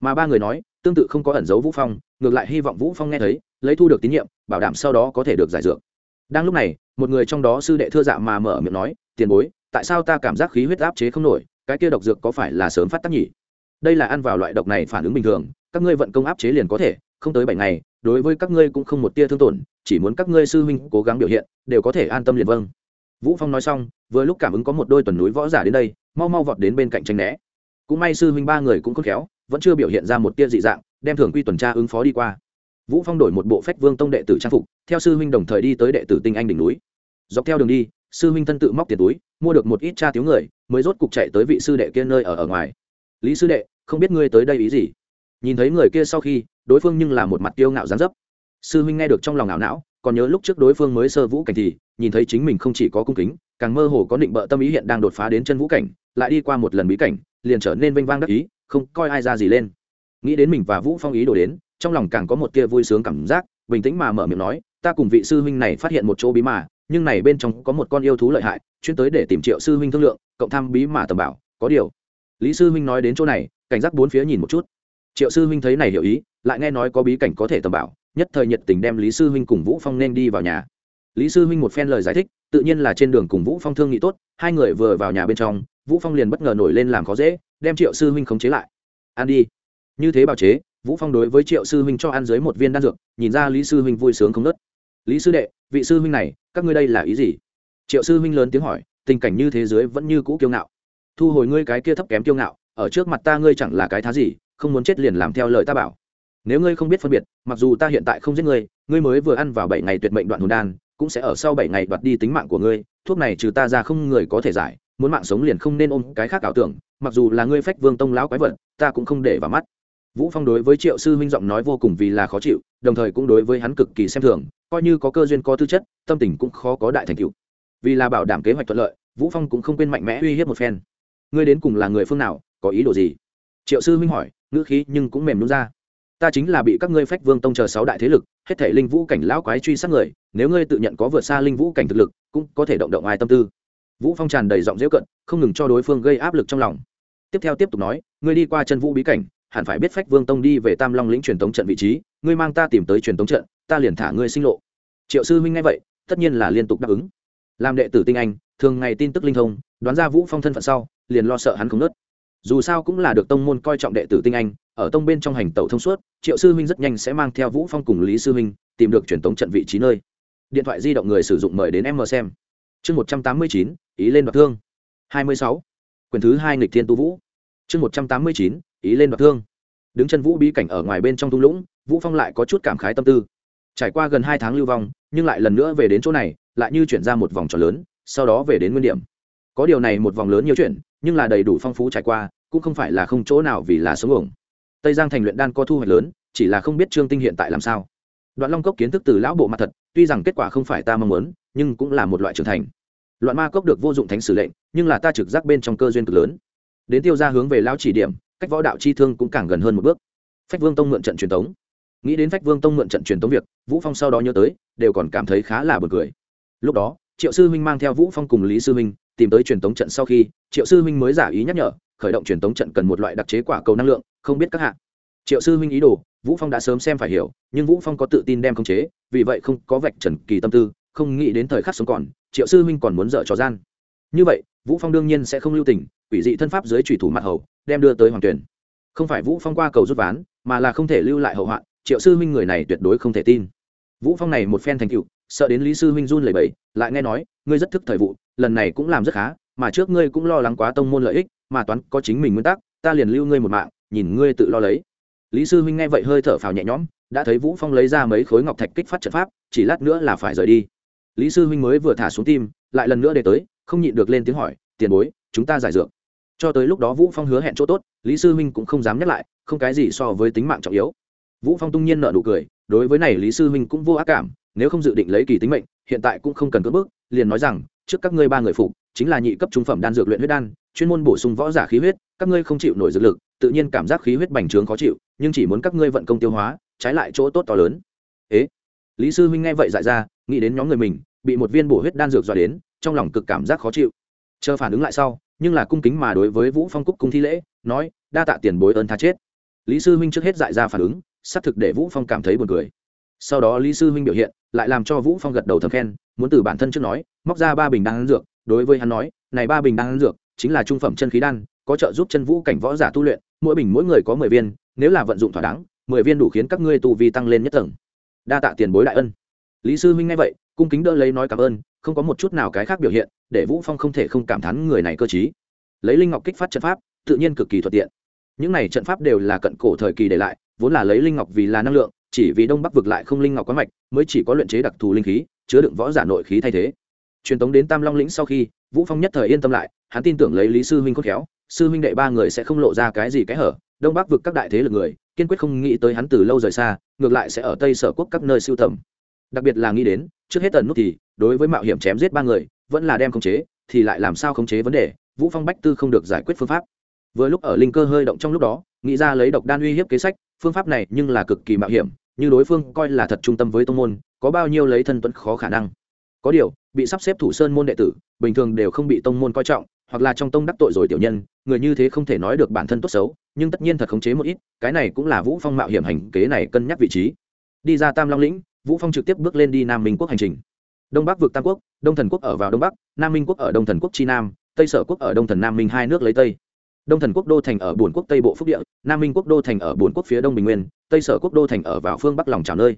Mà ba người nói, tương tự không có ẩn giấu vũ phong, ngược lại hy vọng vũ phong nghe thấy, lấy thu được tín nhiệm, bảo đảm sau đó có thể được giải dược. Đang lúc này, một người trong đó sư đệ thưa dạ mà mở miệng nói, tiền bối, tại sao ta cảm giác khí huyết áp chế không nổi, cái kia độc dược có phải là sớm phát tác nhỉ? Đây là ăn vào loại độc này phản ứng bình thường, các ngươi vận công áp chế liền có thể, không tới bảy ngày, đối với các ngươi cũng không một tia thương tổn, chỉ muốn các ngươi sư huynh cố gắng biểu hiện, đều có thể an tâm liền vâng vũ phong nói xong, vừa lúc cảm ứng có một đôi tuần núi võ giả đến đây, mau mau vọt đến bên cạnh tranh né. Cũng may sư huynh ba người cũng khôn khéo, vẫn chưa biểu hiện ra một tia dị dạng, đem thường quy tuần tra ứng phó đi qua. Vũ phong đổi một bộ phách vương tông đệ tử trang phục, theo sư huynh đồng thời đi tới đệ tử tinh anh đỉnh núi. Dọc theo đường đi, sư huynh thân tự móc tiền túi, mua được một ít cha thiếu người, mới rốt cục chạy tới vị sư đệ kia nơi ở ở ngoài. Lý sư đệ, không biết ngươi tới đây ý gì? Nhìn thấy người kia sau khi, đối phương nhưng là một mặt tiêu ngạo gián dấp. Sư huynh nghe được trong lòng ảo não còn nhớ lúc trước đối phương mới sơ vũ cảnh thì, nhìn thấy chính mình không chỉ có cung kính, càng mơ hồ có định bợ tâm ý hiện đang đột phá đến chân vũ cảnh, lại đi qua một lần bí cảnh, liền trở nên vênh vang đắc ý, không coi ai ra gì lên. Nghĩ đến mình và vũ phong ý đổ đến, trong lòng càng có một tia vui sướng cảm giác, bình tĩnh mà mở miệng nói, ta cùng vị sư huynh này phát hiện một chỗ bí mà, nhưng này bên trong có một con yêu thú lợi hại, chuyên tới để tìm triệu sư huynh thương lượng, cộng tham bí mà tầm bảo, có điều. Lý sư huynh nói đến chỗ này, cảnh giác bốn phía nhìn một chút. Triệu sư huynh thấy này hiểu ý, lại nghe nói có bí cảnh có thể tầm bảo nhất thời nhiệt tình đem lý sư huynh cùng vũ phong nên đi vào nhà. Lý sư huynh một phen lời giải thích, tự nhiên là trên đường cùng vũ phong thương nghị tốt, hai người vừa vào nhà bên trong, vũ phong liền bất ngờ nổi lên làm khó dễ, đem triệu sư huynh khống chế lại. Ăn đi. Như thế bào chế, vũ phong đối với triệu sư huynh cho ăn dưới một viên đan dược, nhìn ra lý sư huynh vui sướng không nớt lý sư đệ, vị sư huynh này, các ngươi đây là ý gì? Triệu sư huynh lớn tiếng hỏi, tình cảnh như thế giới vẫn như cũ kiêu ngạo. Thu hồi ngươi cái kia thấp kém kiêu ngạo, ở trước mặt ta ngươi chẳng là cái thá gì, không muốn chết liền làm theo lời ta bảo nếu ngươi không biết phân biệt, mặc dù ta hiện tại không giết ngươi ngươi mới vừa ăn vào bảy ngày tuyệt mệnh đoạn hồn đan, cũng sẽ ở sau bảy ngày đoạt đi tính mạng của ngươi, thuốc này trừ ta ra không người có thể giải, muốn mạng sống liền không nên ôm cái khác ảo tưởng, mặc dù là ngươi phách vương tông lão quái vật, ta cũng không để vào mắt. Vũ phong đối với triệu sư huynh giọng nói vô cùng vì là khó chịu, đồng thời cũng đối với hắn cực kỳ xem thường, coi như có cơ duyên có tư chất, tâm tình cũng khó có đại thành tựu. Vì là bảo đảm kế hoạch thuận lợi, vũ phong cũng không quên mạnh mẽ uy hiếp một phen. Ngươi đến cùng là người phương nào, có ý đồ gì? Triệu sư huynh hỏi, ngữ khí nhưng cũng mềm nuốt ra ta chính là bị các ngươi phách vương tông chờ sáu đại thế lực, hết thể linh vũ cảnh lão quái truy sát người, nếu ngươi tự nhận có vượt xa linh vũ cảnh thực lực, cũng có thể động động ai tâm tư. Vũ phong tràn đầy giọng dễ cận, không ngừng cho đối phương gây áp lực trong lòng. Tiếp theo tiếp tục nói, ngươi đi qua chân vũ bí cảnh, hẳn phải biết phách vương tông đi về tam long lĩnh truyền tống trận vị trí, ngươi mang ta tìm tới truyền tống trận, ta liền thả ngươi sinh lộ. Triệu sư huynh nghe vậy, tất nhiên là liên tục đáp ứng. Làm đệ tử tinh anh, thường ngày tin tức linh thông, đoán ra vũ phong thân phận sau, liền lo sợ hắn không nớt dù sao cũng là được tông môn coi trọng đệ tử tinh anh, ở tông bên trong hành tẩu thông suốt, triệu sư huynh rất nhanh sẽ mang theo vũ phong cùng lý sư huynh tìm được truyền tống trận vị trí nơi. Điện thoại di động người sử dụng mời đến em mờ xem. Chương một trăm tám mươi chín, ý lên đoạt thương. hai mươi sáu. Quyển thứ hai nghịch thiên tu vũ. Chương một trăm tám mươi chín, ý lên đoạt thương. Đứng chân vũ bí cảnh ở ngoài bên trong thung lũng, vũ phong lại có chút cảm khái tâm tư. Trải qua gần hai tháng lưu vong, nhưng lại lần nữa về đến chỗ này, lại như chuyển ra một vòng tròn lớn, sau đó về đến nguyên điểm. Có điều này một vòng lớn nhiều chuyện nhưng là đầy đủ phong phú trải qua, cũng không phải là không chỗ nào vì là sống ổng tây giang thành luyện đan có thu hoạch lớn, chỉ là không biết trương tinh hiện tại làm sao. Đoạn long cốc kiến thức từ lão bộ mặt thật, tuy rằng kết quả không phải ta mong muốn, nhưng cũng là một loại trưởng thành. Loạn ma cốc được vô dụng thánh sử lệnh, nhưng là ta trực giác bên trong cơ duyên cực lớn. Đến tiêu ra hướng về lão chỉ điểm cách võ đạo chi thương cũng càng gần hơn một bước. Phách vương tông mượn trận truyền tống. Nghĩ đến phách vương tông mượn trận truyền tống việc, vũ phong sau đó nhớ tới, đều còn cảm thấy khá là bực cười. Lúc đó, triệu sư huynh mang theo vũ phong cùng lý sư huynh tìm tới truyền tống trận sau khi, triệu sư huynh mới giả ý nhắc nhở, khởi động truyền tống trận cần một loại đặc chế quả cầu năng lượng, không biết các hạng triệu sư huynh ý đồ, vũ phong đã sớm xem phải hiểu, nhưng vũ phong có tự tin đem khống chế, vì vậy không có vạch trần kỳ tâm tư, không nghĩ đến thời khắc sống còn, triệu sư huynh còn muốn dở trò gian. Như vậy, vũ phong đương nhiên sẽ không lưu tình, quỷ dị thân pháp dưới trùy thủ mặt hầu, đem đưa tới hoàng tuyển. Không phải vũ phong qua cầu rút ván, mà là không thể lưu lại hậu hoạn, triệu sư huynh người này tuyệt đối không thể tin. Vũ phong này một phen thành cựu sợ đến lý sư huynh run lẩy bẩy, lại nghe nói, ngươi rất thức thời vụ lần này cũng làm rất khá mà trước ngươi cũng lo lắng quá tông môn lợi ích mà toán có chính mình nguyên tắc ta liền lưu ngươi một mạng nhìn ngươi tự lo lấy. Lý sư huynh nghe vậy hơi thở phào nhẹ nhõm đã thấy vũ phong lấy ra mấy khối ngọc thạch kích phát trận pháp chỉ lát nữa là phải rời đi. Lý sư huynh mới vừa thả xuống tim lại lần nữa để tới không nhịn được lên tiếng hỏi tiền bối chúng ta giải dược. Cho tới lúc đó vũ phong hứa hẹn chỗ tốt lý sư huynh cũng không dám nhắc lại không cái gì so với tính mạng trọng yếu. Vũ phong tung nhiên nợ nụ cười đối với này lý sư huynh cũng vô ác cảm nếu không dự định lấy kỳ tính mệnh hiện tại cũng không cần cưỡng bức, liền nói rằng trước các ngươi ba người phục, chính là nhị cấp trung phẩm đan dược luyện huyết đan, chuyên môn bổ sung võ giả khí huyết, các ngươi không chịu nổi dược lực, tự nhiên cảm giác khí huyết bành trướng khó chịu, nhưng chỉ muốn các ngươi vận công tiêu hóa, trái lại chỗ tốt to lớn. Ế, lý sư huynh nghe vậy dại ra, nghĩ đến nhóm người mình, bị một viên bổ huyết đan dược dọa đến, trong lòng cực cảm giác khó chịu. Chờ phản ứng lại sau, nhưng là cung kính mà đối với vũ phong cúc cung thi lễ, nói, đa tạ tiền bối ơn tha chết. Lý sư huynh trước hết dại ra phản ứng, xác thực để vũ phong cảm thấy buồn cười. Sau đó lý sư huynh biểu hiện, lại làm cho vũ phong gật đầu thầm khen muốn từ bản thân trước nói, móc ra ba bình đan dược, đối với hắn nói, này ba bình đan dược chính là trung phẩm chân khí đan, có trợ giúp chân vũ cảnh võ giả tu luyện, mỗi bình mỗi người có mười viên, nếu là vận dụng thỏa đáng, mười viên đủ khiến các ngươi tu vi tăng lên nhất tầng. Đa tạ tiền bối đại ân. Lý sư huynh nghe vậy, cung kính đỡ lấy nói cảm ơn, không có một chút nào cái khác biểu hiện, để vũ phong không thể không cảm thán người này cơ trí. Lấy linh ngọc kích phát trận pháp, tự nhiên cực kỳ thuận tiện. Những này trận pháp đều là cận cổ thời kỳ để lại, vốn là lấy linh ngọc vì là năng lượng, chỉ vì đông bắc vực lại không linh ngọc quá mạch mới chỉ có luyện chế đặc thù linh khí chứa đựng võ giả nội khí thay thế. Truyền tống đến tam long lĩnh sau khi, vũ phong nhất thời yên tâm lại, hắn tin tưởng lấy lý sư huynh khôn khéo, sư huynh đệ ba người sẽ không lộ ra cái gì cái hở, đông bắc vực các đại thế lực người, kiên quyết không nghĩ tới hắn từ lâu rời xa, ngược lại sẽ ở tây sở quốc các nơi siêu tầm. Đặc biệt là nghĩ đến, trước hết tần nút thì, đối với mạo hiểm chém giết ba người, vẫn là đem khống chế, thì lại làm sao khống chế vấn đề, vũ phong bách tư không được giải quyết phương pháp. Vừa lúc ở linh cơ hơi động trong lúc đó, nghĩ ra lấy độc đan uy hiếp kế sách, phương pháp này nhưng là cực kỳ mạo hiểm, như đối phương coi là thật trung tâm với tông môn có bao nhiêu lấy thân tuấn khó khả năng. Có điều, bị sắp xếp thủ sơn môn đệ tử, bình thường đều không bị tông môn coi trọng, hoặc là trong tông đắc tội rồi tiểu nhân, người như thế không thể nói được bản thân tốt xấu, nhưng tất nhiên thật khống chế một ít, cái này cũng là vũ phong mạo hiểm hành kế này cân nhắc vị trí. Đi ra tam long lĩnh, vũ phong trực tiếp bước lên đi nam minh quốc hành trình. Đông bắc vượt tam quốc, đông thần quốc ở vào đông bắc, nam minh quốc ở đông thần quốc chi nam, tây sở quốc ở đông thần nam minh hai nước lấy tây. Đông thần quốc đô thành ở bồn quốc tây bộ phúc địa, nam minh quốc đô thành ở bồn quốc phía đông bình nguyên, tây sở quốc đô thành ở vào phương bắc lòng trào nơi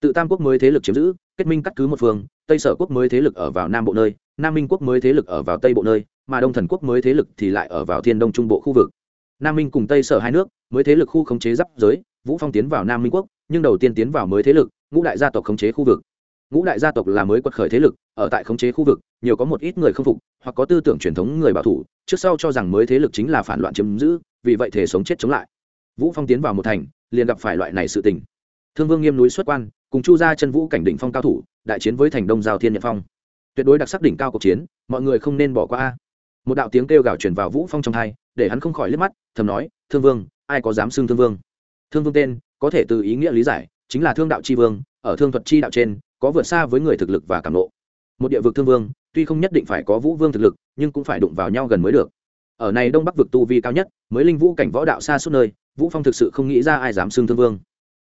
tự tam quốc mới thế lực chiếm giữ, kết minh cắt cứ một phương, tây sở quốc mới thế lực ở vào nam bộ nơi, nam minh quốc mới thế lực ở vào tây bộ nơi, mà đông thần quốc mới thế lực thì lại ở vào thiên đông trung bộ khu vực. Nam minh cùng tây sở hai nước, mới thế lực khu khống chế giáp giới, vũ phong tiến vào nam minh quốc, nhưng đầu tiên tiến vào mới thế lực, ngũ đại gia tộc khống chế khu vực. Ngũ đại gia tộc là mới quật khởi thế lực, ở tại khống chế khu vực, nhiều có một ít người không phục, hoặc có tư tưởng truyền thống người bảo thủ, trước sau cho rằng mới thế lực chính là phản loạn chiếm giữ, vì vậy thể sống chết chống lại. Vũ phong tiến vào một thành, liền gặp phải loại này sự tình. Thương vương nghiêm núi xuất quan cùng chu ra chân vũ cảnh đỉnh phong cao thủ, đại chiến với thành đông giao thiên nhật phong. Tuyệt đối đặc sắc đỉnh cao cuộc chiến, mọi người không nên bỏ qua một đạo tiếng kêu gào truyền vào vũ phong trong thai để hắn không khỏi liếc mắt, thầm nói, thương vương, ai có dám xưng thương vương? Thương vương tên, có thể từ ý nghĩa lý giải, chính là thương đạo chi vương, ở thương thuật chi đạo trên, có vượt xa với người thực lực và cảm nộ. Một địa vực thương vương, tuy không nhất định phải có vũ vương thực lực, nhưng cũng phải đụng vào nhau gần mới được. Ở này đông bắc vực tu vi cao nhất, mới linh vũ cảnh võ đạo xa suốt nơi, vũ phong thực sự không nghĩ ra ai dám xưng thương vương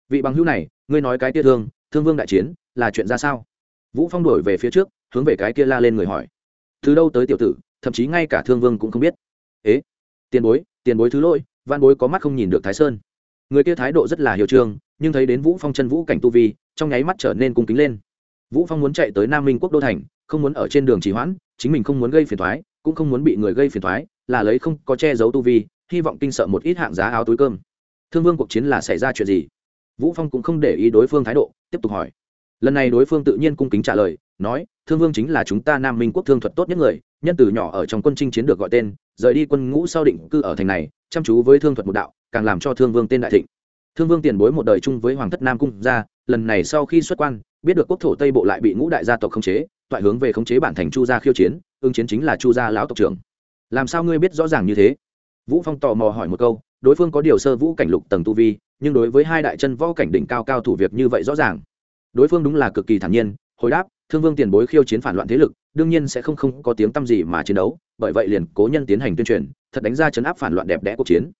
vị bằng hữu này, ngươi nói cái kia thương thương vương đại chiến, là chuyện ra sao? Vũ phong đổi về phía trước, hướng về cái kia la lên người hỏi. Từ đâu tới tiểu tử, thậm chí ngay cả thương vương cũng không biết. Ế, tiền bối tiền bối thứ lỗi văn bối có mắt không nhìn được thái sơn. Người kia thái độ rất là hiệu trương nhưng thấy đến vũ phong chân vũ cảnh tu vi, trong nháy mắt trở nên cung kính lên. Vũ phong muốn chạy tới nam minh quốc đô thành, không muốn ở trên đường trì hoãn, chính mình không muốn gây phiền thoái cũng không muốn bị người gây phiền thoái là lấy không có che giấu tu vi, hy vọng kinh sợ một ít hạng giá áo túi cơm. Thương vương cuộc chiến là xảy ra chuyện gì? Vũ phong cũng không để ý đối phương thái độ, tiếp tục hỏi. Lần này đối phương tự nhiên cung kính trả lời, nói, thương vương chính là chúng ta nam minh quốc thương thuật tốt nhất người, nhân từ nhỏ ở trong quân chinh chiến được gọi tên, rời đi quân ngũ sau định cư ở thành này, chăm chú với thương thuật một đạo, càng làm cho thương vương tên đại thịnh. Thương vương tiền bối một đời chung với hoàng thất nam cung ra, lần này sau khi xuất quan, biết được quốc thổ tây bộ lại bị ngũ đại gia tộc khống chế, toại hướng về khống chế bản thành chu gia khiêu chiến, ứng chiến chính là chu gia lão tộc trưởng. Làm sao ngươi biết rõ ràng như thế? Vũ phong tò mò hỏi một câu đối phương có điều sơ vũ cảnh lục tầng tu vi, nhưng đối với hai đại chân võ cảnh đỉnh cao cao thủ việc như vậy rõ ràng. Đối phương đúng là cực kỳ thản nhiên, hồi đáp, thương vương tiền bối khiêu chiến phản loạn thế lực, đương nhiên sẽ không không có tiếng tăm gì mà chiến đấu, bởi vậy liền cố nhân tiến hành tuyên truyền, thật đánh ra chấn áp phản loạn đẹp đẽ cuộc chiến.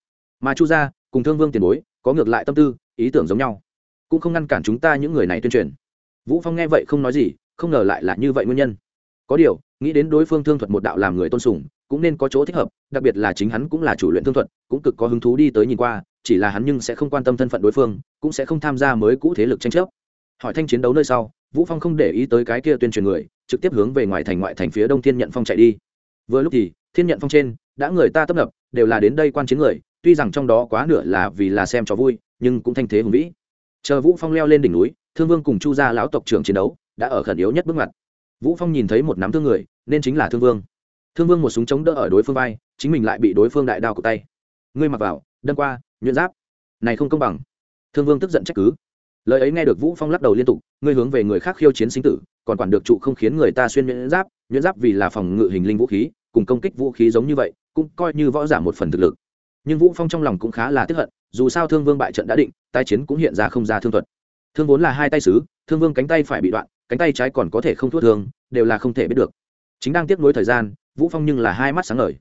Mà chu gia, cùng thương vương tiền bối, có ngược lại tâm tư, ý tưởng giống nhau. Cũng không ngăn cản chúng ta những người này tuyên truyền. Vũ phong nghe vậy không nói gì, không ngờ lại là như vậy nguyên nhân. Có điều, nghĩ đến đối phương thương thuật một đạo làm người tôn sùng cũng nên có chỗ thích hợp, đặc biệt là chính hắn cũng là chủ luyện thương thuật, cũng cực có hứng thú đi tới nhìn qua, chỉ là hắn nhưng sẽ không quan tâm thân phận đối phương, cũng sẽ không tham gia mới cũ thế lực tranh chấp. Hỏi thanh chiến đấu nơi sau, vũ phong không để ý tới cái kia tuyên truyền người, trực tiếp hướng về ngoài thành ngoại thành phía đông thiên nhận phong chạy đi. Vừa lúc thì, thiên nhận phong trên, đã người ta tấp nập, đều là đến đây quan chiến người, tuy rằng trong đó quá nửa là vì là xem cho vui, nhưng cũng thanh thế hùng vĩ. Chờ vũ phong leo lên đỉnh núi, thương vương cùng chu gia lão tộc trưởng chiến đấu, đã ở khẩn yếu nhất bước ngoặt. Vũ phong nhìn thấy một nắm thương người, nên chính là thương vương thương vương một súng chống đỡ ở đối phương vai, chính mình lại bị đối phương đại đao của tay. Ngươi mặc vào, đâm qua, nhuyễn giáp. Này không công bằng. Thương vương tức giận trách cứ. Lời ấy nghe được vũ phong lắc đầu liên tục, ngươi hướng về người khác khiêu chiến sinh tử, còn quản được trụ không khiến người ta xuyên nhuyễn giáp nhuyễn giáp vì là phòng ngự hình linh vũ khí, cùng công kích vũ khí giống như vậy, cũng coi như võ giả một phần thực lực. Nhưng vũ phong trong lòng cũng khá là tiếc hận, dù sao thương vương bại trận đã định, tai chiến cũng hiện ra không ra thương thuật. Thương vốn là hai tay sứ, thương vương cánh tay phải bị đoạn, cánh tay trái còn có thể không thua thương, đều là không thể biết được. Chính đang tiếp nối thời gian vũ phong nhưng là hai mắt sáng ngời.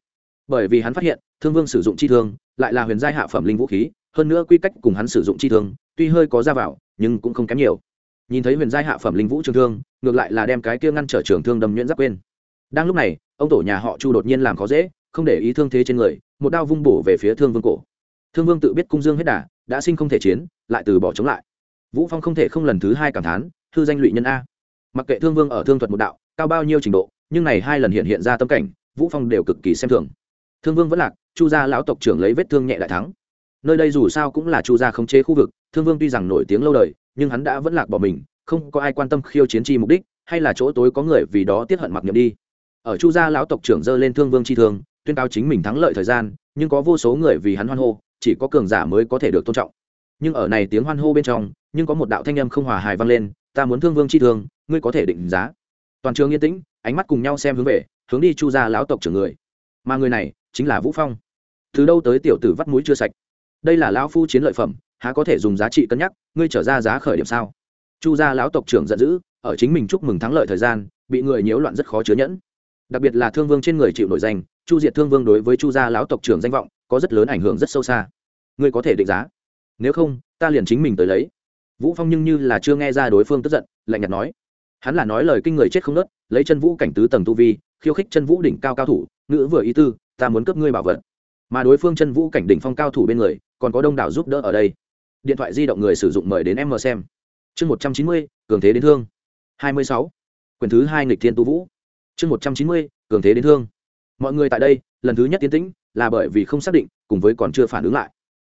Bởi vì hắn phát hiện, thương vương sử dụng chi thương lại là huyền giai hạ phẩm linh vũ khí, hơn nữa quy cách cùng hắn sử dụng chi thương tuy hơi có ra vào, nhưng cũng không kém nhiều. Nhìn thấy huyền giai hạ phẩm linh vũ trường thương, ngược lại là đem cái kia ngăn trở trường thương đâm nhuyễn giáp quên. Đang lúc này, ông tổ nhà họ chu đột nhiên làm khó dễ, không để ý thương thế trên người, một đao vung bổ về phía thương vương cổ. Thương vương tự biết cung dương hết đà, đã sinh không thể chiến, lại từ bỏ chống lại. Vũ phong không thể không lần thứ hai cảm thán, thư danh lụy nhân a. Mặc kệ thương vương ở thương thuật một đạo, cao bao nhiêu trình độ nhưng này hai lần hiện hiện ra tâm cảnh, vũ phong đều cực kỳ xem thường. Thương vương vẫn lạc, chu gia lão tộc trưởng lấy vết thương nhẹ đại thắng. Nơi đây dù sao cũng là chu gia khống chế khu vực, thương vương tuy rằng nổi tiếng lâu đời, nhưng hắn đã vẫn lạc bỏ mình, không có ai quan tâm khiêu chiến chi mục đích, hay là chỗ tối có người vì đó tiết hận mặc niệm đi. Ở chu gia lão tộc trưởng dơ lên thương vương chi thương, tuyên cáo chính mình thắng lợi thời gian, nhưng có vô số người vì hắn hoan hô, chỉ có cường giả mới có thể được tôn trọng. Nhưng ở này tiếng hoan hô bên trong, nhưng có một đạo thanh âm không hòa hài vang lên, ta muốn thương vương chi thương, ngươi có thể định giá. Toàn trường yên tĩnh ánh mắt cùng nhau xem hướng về, hướng đi chu gia lão tộc trưởng người. Mà người này chính là vũ phong. Từ đâu tới tiểu tử vắt mũi chưa sạch? Đây là lão phu chiến lợi phẩm, há có thể dùng giá trị cân nhắc, ngươi trở ra giá khởi điểm sao? Chu gia lão tộc trưởng giận dữ, ở chính mình chúc mừng thắng lợi thời gian, bị người nhiễu loạn rất khó chứa nhẫn. Đặc biệt là thương vương trên người chịu nổi danh, chu diệt thương vương đối với chu gia lão tộc trưởng danh vọng, có rất lớn ảnh hưởng rất sâu xa. Ngươi có thể định giá. Nếu không, ta liền chính mình tới lấy. Vũ phong nhưng như là chưa nghe ra đối phương tức giận, lạnh nhạt nói. Hắn là nói lời kinh người chết không nớt lấy chân vũ cảnh tứ tầng tu vi, khiêu khích chân vũ đỉnh cao cao thủ, ngữ vừa ý tư, ta muốn cướp ngươi bảo vật. Mà đối phương chân vũ cảnh đỉnh phong cao thủ bên người, còn có đông đảo giúp đỡ ở đây. Điện thoại di động người sử dụng mời đến em mờ xem. Chương một trăm chín mươi, cường thế đến thương. hai mươi sáu. Quyển thứ hai nghịch thiên tu vũ. Chương một trăm chín mươi, cường thế đến thương. Mọi người tại đây, lần thứ nhất tiến tĩnh, là bởi vì không xác định, cùng với còn chưa phản ứng lại.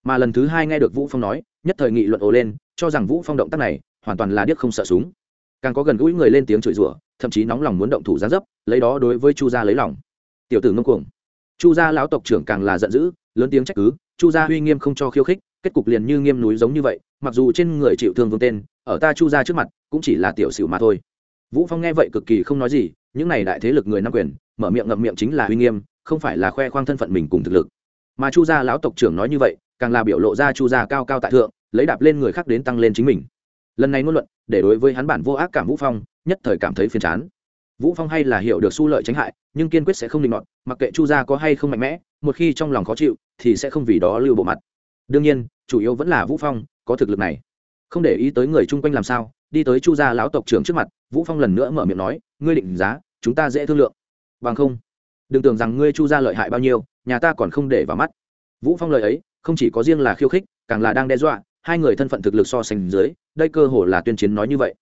Mà lần thứ hai nghe được vũ phong nói, nhất thời nghị luận ồ lên, cho rằng vũ phong động tác này, hoàn toàn là điếc không sợ súng. Càng có gần gũi người lên tiếng chửi rủa thậm chí nóng lòng muốn động thủ gián dấp, lấy đó đối với chu gia lấy lòng. Tiểu tử ngông cuồng. Chu gia lão tộc trưởng càng là giận dữ, lớn tiếng trách cứ, chu gia uy nghiêm không cho khiêu khích, kết cục liền như nghiêm núi giống như vậy, mặc dù trên người chịu thương vương tên, ở ta chu gia trước mặt, cũng chỉ là tiểu sử mà thôi. Vũ phong nghe vậy cực kỳ không nói gì, những này đại thế lực người nắm quyền, mở miệng ngậm miệng chính là uy nghiêm, không phải là khoe khoang thân phận mình cùng thực lực. Mà chu gia lão tộc trưởng nói như vậy, càng là biểu lộ ra chu gia cao cao tại thượng, lấy đạp lên người khác đến tăng lên chính mình. Lần này ngôn luận để đối với hắn bản vô ác cảm vũ phong, nhất thời cảm thấy phiền chán. Vũ phong hay là hiểu được su lợi tránh hại, nhưng kiên quyết sẽ không định nọt, mặc kệ chu gia có hay không mạnh mẽ, một khi trong lòng khó chịu, thì sẽ không vì đó lưu bộ mặt. Đương nhiên, chủ yếu vẫn là vũ phong, có thực lực này. Không để ý tới người chung quanh làm sao, đi tới chu gia lão tộc trưởng trước mặt, vũ phong lần nữa mở miệng nói, ngươi định giá, chúng ta dễ thương lượng. Bằng không, đừng tưởng rằng ngươi chu gia lợi hại bao nhiêu, nhà ta còn không để vào mắt. Vũ phong lời ấy, không chỉ có riêng là khiêu khích, càng là đang đe dọa hai người thân phận thực lực so sánh dưới, đây cơ hồ là tuyên chiến nói như vậy.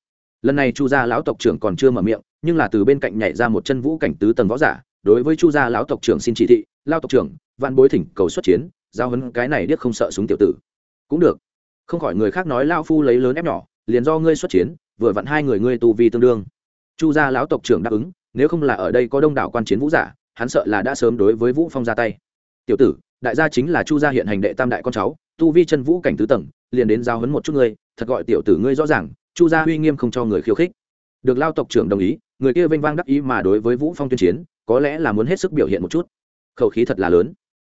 Lần này chu gia lão tộc trưởng còn chưa mở miệng, nhưng là từ bên cạnh nhảy ra một chân vũ cảnh tứ tầng võ giả, đối với chu gia lão tộc trưởng xin chỉ thị lao tộc trưởng, vạn bối thỉnh cầu xuất chiến, giao hấn cái này điếc không sợ súng tiểu tử. Cũng được. Không khỏi người khác nói lao phu lấy lớn ép nhỏ, liền do ngươi xuất chiến, vừa vặn hai người ngươi tu vi tương đương. Chu gia lão tộc trưởng đáp ứng, nếu không là ở đây có đông đảo quan chiến vũ giả, hắn sợ là đã sớm đối với vũ phong ra tay. Tiểu tử, đại gia chính là chu gia hiện hành đệ tam đại con cháu, tu vi chân vũ cảnh tứ tầng liền đến giao hấn một chút ngươi, thật gọi tiểu tử ngươi rõ ràng, chu gia uy nghiêm không cho người khiêu khích. Được lao tộc trưởng đồng ý, người kia vênh vang đắc ý mà đối với vũ phong tuyên chiến, có lẽ là muốn hết sức biểu hiện một chút. Khẩu khí thật là lớn.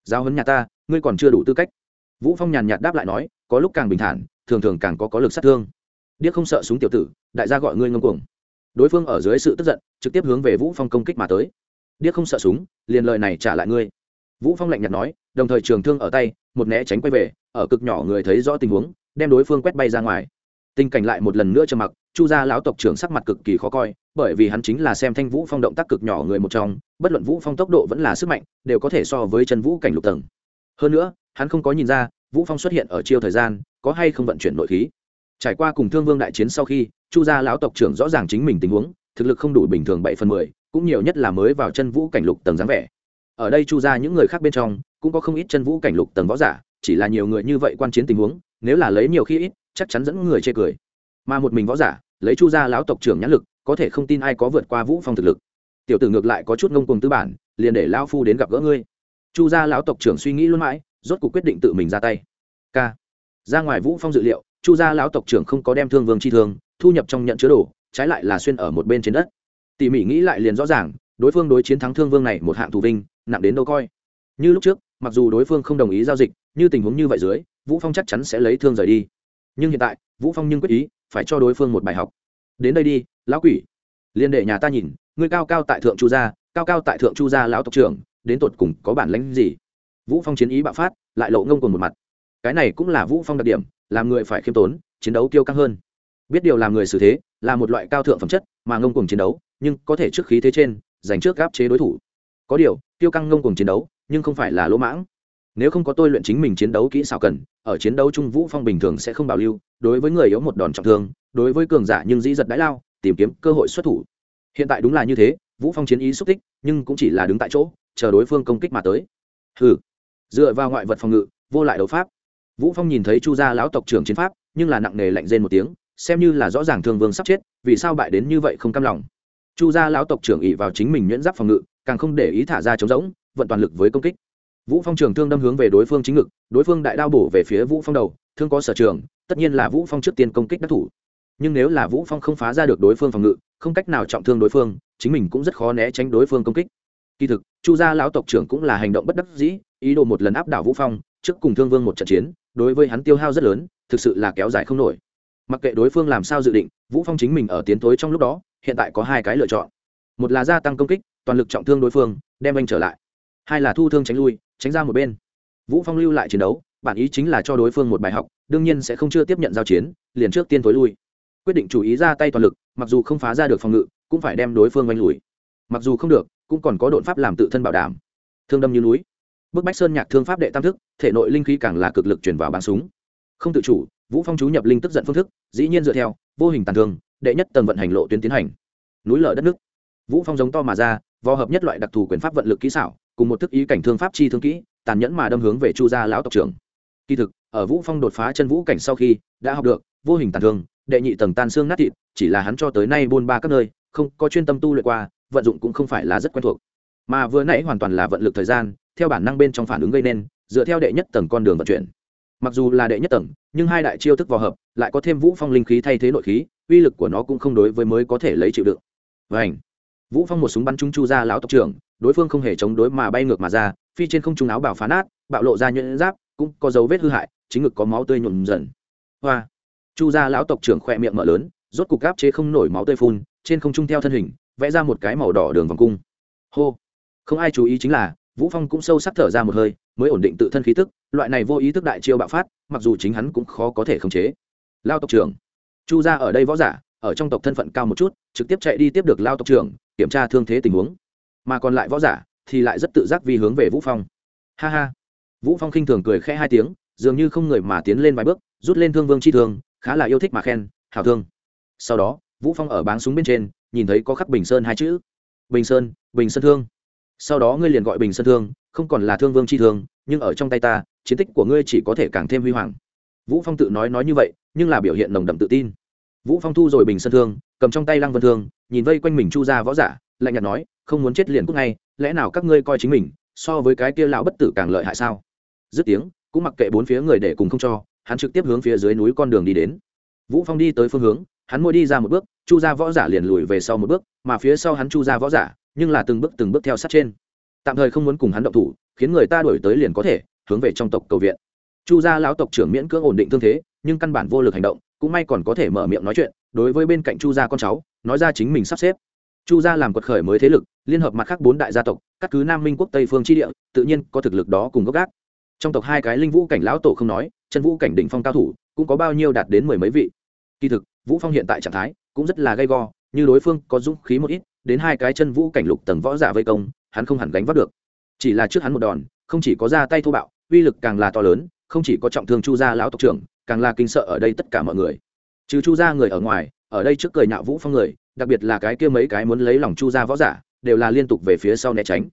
Giao hấn nhà ta, ngươi còn chưa đủ tư cách. Vũ phong nhàn nhạt đáp lại nói, có lúc càng bình thản, thường thường càng có có lực sát thương. Điếc không sợ súng tiểu tử, đại gia gọi ngươi ngông cuồng. Đối phương ở dưới sự tức giận, trực tiếp hướng về vũ phong công kích mà tới. Điếc không sợ súng, liền lời này trả lại ngươi. Vũ phong lạnh nhạt nói, đồng thời trường thương ở tay một né tránh quay về, ở cực nhỏ người thấy rõ tình huống, đem đối phương quét bay ra ngoài. Tình cảnh lại một lần nữa trầm mặc, chu gia lão tộc trưởng sắc mặt cực kỳ khó coi, bởi vì hắn chính là xem thanh vũ phong động tác cực nhỏ người một trong, bất luận vũ phong tốc độ vẫn là sức mạnh, đều có thể so với chân vũ cảnh lục tầng. Hơn nữa, hắn không có nhìn ra, vũ phong xuất hiện ở chiêu thời gian, có hay không vận chuyển nội khí. Trải qua cùng thương vương đại chiến sau khi, chu gia lão tộc trưởng rõ ràng chính mình tình huống, thực lực không đủ bình thường bảy phần mười, cũng nhiều nhất là mới vào chân vũ cảnh lục tầng dáng vẻ. Ở đây chu gia những người khác bên trong cũng có không ít chân vũ cảnh lục tầng võ giả, chỉ là nhiều người như vậy quan chiến tình huống, nếu là lấy nhiều khi ít, chắc chắn dẫn người chê cười. Mà một mình võ giả, lấy chu gia lão tộc trưởng nhãn lực, có thể không tin ai có vượt qua vũ phong thực lực. Tiểu tử ngược lại có chút ngông cuồng tư bản, liền để lão phu đến gặp gỡ ngươi. Chu gia lão tộc trưởng suy nghĩ luôn mãi, rốt cuộc quyết định tự mình ra tay. K ra ngoài vũ phong dự liệu, chu gia lão tộc trưởng không có đem thương vương chi thương, thu nhập trong nhận chứa đồ, trái lại là xuyên ở một bên trên đất. Tỉ mỉ nghĩ lại liền rõ ràng, đối phương đối chiến thắng thương vương này một hạng thù vinh, nặng đến đâu coi. Như lúc trước mặc dù đối phương không đồng ý giao dịch, như tình huống như vậy dưới, vũ phong chắc chắn sẽ lấy thương rời đi. Nhưng hiện tại, vũ phong nhưng quyết ý, phải cho đối phương một bài học. Đến đây đi, lão quỷ. Liên đệ nhà ta nhìn, ngươi cao cao tại thượng chu gia, cao cao tại thượng chu gia lão tộc trưởng, đến tột cùng có bản lãnh gì? Vũ phong chiến ý bạo phát, lại lộ ngông cùng một mặt. Cái này cũng là vũ phong đặc điểm, làm người phải khiêm tốn, chiến đấu kiêu căng hơn. Biết điều làm người xử thế, là một loại cao thượng phẩm chất, mà ngông cùng chiến đấu, nhưng có thể trước khí thế trên, giành trước gáp chế đối thủ. Có điều, kiêu căng ngông cùng chiến đấu nhưng không phải là lỗ mãng. Nếu không có tôi luyện chính mình chiến đấu kỹ xảo cần, ở chiến đấu trung vũ phong bình thường sẽ không bảo lưu, đối với người yếu một đòn trọng thương, đối với cường giả nhưng dĩ giật đãi lao, tìm kiếm cơ hội xuất thủ. Hiện tại đúng là như thế, vũ phong chiến ý xúc tích, nhưng cũng chỉ là đứng tại chỗ, chờ đối phương công kích mà tới. Hừ. Dựa vào ngoại vật phòng ngự, vô lại đấu pháp. Vũ phong nhìn thấy chu gia lão tộc trưởng chiến pháp, nhưng là nặng nề lạnh rên một tiếng, xem như là rõ ràng thương vương sắp chết, vì sao bại đến như vậy không cam lòng. Chu gia lão tộc trưởng ỉ vào chính mình nhuyễn giáp phòng ngự, càng không để ý thả ra trống rỗng vận toàn lực với công kích. Vũ phong trường thương đâm hướng về đối phương chính ngực, đối phương đại đao bổ về phía vũ phong đầu, thương có sở trường, tất nhiên là vũ phong trước tiên công kích đắc thủ. Nhưng nếu là vũ phong không phá ra được đối phương phòng ngự, không cách nào trọng thương đối phương, chính mình cũng rất khó né tránh đối phương công kích. Kỳ thực, chu gia lão tộc trưởng cũng là hành động bất đắc dĩ, ý đồ một lần áp đảo vũ phong, trước cùng thương vương một trận chiến, đối với hắn tiêu hao rất lớn, thực sự là kéo dài không nổi. Mặc kệ đối phương làm sao dự định, vũ phong chính mình ở tiến tối trong lúc đó, hiện tại có hai cái lựa chọn. Một là gia tăng công kích, toàn lực trọng thương đối phương, đem anh trở lại hai là thu thương tránh lui, tránh ra một bên. Vũ phong lưu lại chiến đấu, bản ý chính là cho đối phương một bài học, đương nhiên sẽ không chưa tiếp nhận giao chiến, liền trước tiên tối lui. Quyết định chủ ý ra tay toàn lực, mặc dù không phá ra được phòng ngự, cũng phải đem đối phương oanh lùi. Mặc dù không được, cũng còn có đột pháp làm tự thân bảo đảm. Thương đâm như núi. Bức bách sơn nhạc thương pháp đệ tam thức, thể nội linh khí càng là cực lực chuyển vào bắn súng. Không tự chủ, vũ phong chú nhập linh tức giận phương thức, dĩ nhiên dựa theo, vô hình tàn thương, đệ nhất tầng vận hành lộ tuyến tiến hành. Núi lở đất nước vũ phong giống to mà ra, vò hợp nhất loại đặc thù quyền pháp vận lực kỹ xảo, cùng một thức ý cảnh thương pháp chi thương kỹ, tàn nhẫn mà đâm hướng về chu gia lão tộc trưởng. Kỳ thực, ở vũ phong đột phá chân vũ cảnh sau khi, đã học được vô hình tàn thương, đệ nhị tầng tan xương nát thịt, chỉ là hắn cho tới nay buôn ba các nơi, không có chuyên tâm tu luyện qua, vận dụng cũng không phải là rất quen thuộc. Mà vừa nãy hoàn toàn là vận lực thời gian, theo bản năng bên trong phản ứng gây nên, dựa theo đệ nhất tầng con đường vận chuyển. Mặc dù là đệ nhất tầng, nhưng hai đại chiêu thức vào hợp, lại có thêm vũ phong linh khí thay thế nội khí, uy lực của nó cũng không đối với mới có thể lấy chịu đựng. Vảnh vũ phong một súng bắn trúng chu ra lão tộc trưởng, đối phương không hề chống đối mà bay ngược mà ra, phi trên không trung áo bảo phá nát, bạo lộ ra nhuyễn giáp, cũng có dấu vết hư hại, chính ngực có máu tươi nhuộm dần. Hoa! Chu gia lão tộc trưởng khỏe miệng mở lớn, rốt cục áp chế không nổi máu tươi phun, trên không trung theo thân hình, vẽ ra một cái màu đỏ đường vòng cung. Hô! Không ai chú ý chính là, vũ phong cũng sâu sắc thở ra một hơi, mới ổn định tự thân khí tức, loại này vô ý thức đại chiêu bạo phát, mặc dù chính hắn cũng khó có thể khống chế. Lao tộc trưởng! Chu gia ở đây võ giả, ở trong tộc thân phận cao một chút, trực tiếp chạy đi tiếp được lao tộc trưởng kiểm tra thương thế tình huống. Mà còn lại võ giả thì lại rất tự giác vì hướng về vũ phong. Ha ha. Vũ phong khinh thường cười khẽ hai tiếng, dường như không người mà tiến lên vài bước, rút lên thương vương chi thương, khá là yêu thích mà khen, hảo thương. Sau đó, vũ phong ở báng súng bên trên, nhìn thấy có khắc bình sơn hai chữ. Bình sơn bình sơn thương. Sau đó ngươi liền gọi bình sơn thương, không còn là thương vương chi thương, nhưng ở trong tay ta, chiến tích của ngươi chỉ có thể càng thêm huy hoàng. Vũ phong tự nói nói như vậy, nhưng là biểu hiện nồng đậm tự tin. Vũ phong thu rồi bình sơn thương cầm trong tay lăng vân thương, nhìn vây quanh mình chu ra võ giả, lạnh nhạt nói, không muốn chết liền cúc ngay, lẽ nào các ngươi coi chính mình so với cái kia lão bất tử càng lợi hại sao? Dứt tiếng, cũng mặc kệ bốn phía người để cùng không cho, hắn trực tiếp hướng phía dưới núi con đường đi đến. Vũ phong đi tới phương hướng, hắn môi đi ra một bước, chu ra võ giả liền lùi về sau một bước, mà phía sau hắn chu ra võ giả, nhưng là từng bước từng bước theo sát trên. Tạm thời không muốn cùng hắn động thủ, khiến người ta đuổi tới liền có thể, hướng về trong tộc cầu viện. Chu gia lão tộc trưởng miễn cưỡng ổn định thương thế, nhưng căn bản vô lực hành động cũng may còn có thể mở miệng nói chuyện, đối với bên cạnh chu gia con cháu, nói ra chính mình sắp xếp. Chu gia làm quật khởi mới thế lực, liên hợp mặt khác bốn đại gia tộc, các cứ nam minh quốc tây phương tri địa, tự nhiên có thực lực đó cùng gốc gác. Trong tộc hai cái linh vũ cảnh lão tổ không nói, chân vũ cảnh đỉnh phong cao thủ, cũng có bao nhiêu đạt đến mười mấy vị. Kỳ thực, vũ phong hiện tại trạng thái cũng rất là gay go, như đối phương có dũng khí một ít, đến hai cái chân vũ cảnh lục tầng võ giả vây công, hắn không hẳn gánh vác được. Chỉ là trước hắn một đòn, không chỉ có ra tay thô bạo, uy lực càng là to lớn, không chỉ có trọng thương chu gia lão tộc trưởng càng là kinh sợ ở đây tất cả mọi người. Trừ chu gia người ở ngoài, ở đây trước cười nhạo vũ phong người, đặc biệt là cái kia mấy cái muốn lấy lòng chu gia võ giả, đều là liên tục về phía sau né tránh.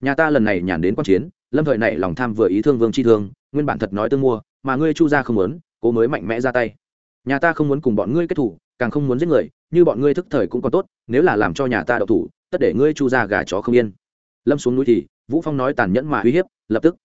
Nhà ta lần này nhàn đến quan chiến, lâm thời này lòng tham vừa ý thương vương chi thương, nguyên bản thật nói tương mua, mà ngươi chu gia không muốn, cố mới mạnh mẽ ra tay. Nhà ta không muốn cùng bọn ngươi kết thủ, càng không muốn giết người, như bọn ngươi thức thời cũng còn tốt, nếu là làm cho nhà ta đậu thủ, tất để ngươi chu ra gà chó không yên. Lâm xuống núi thì, vũ phong nói tàn nhẫn mà uy hiếp, lập tức.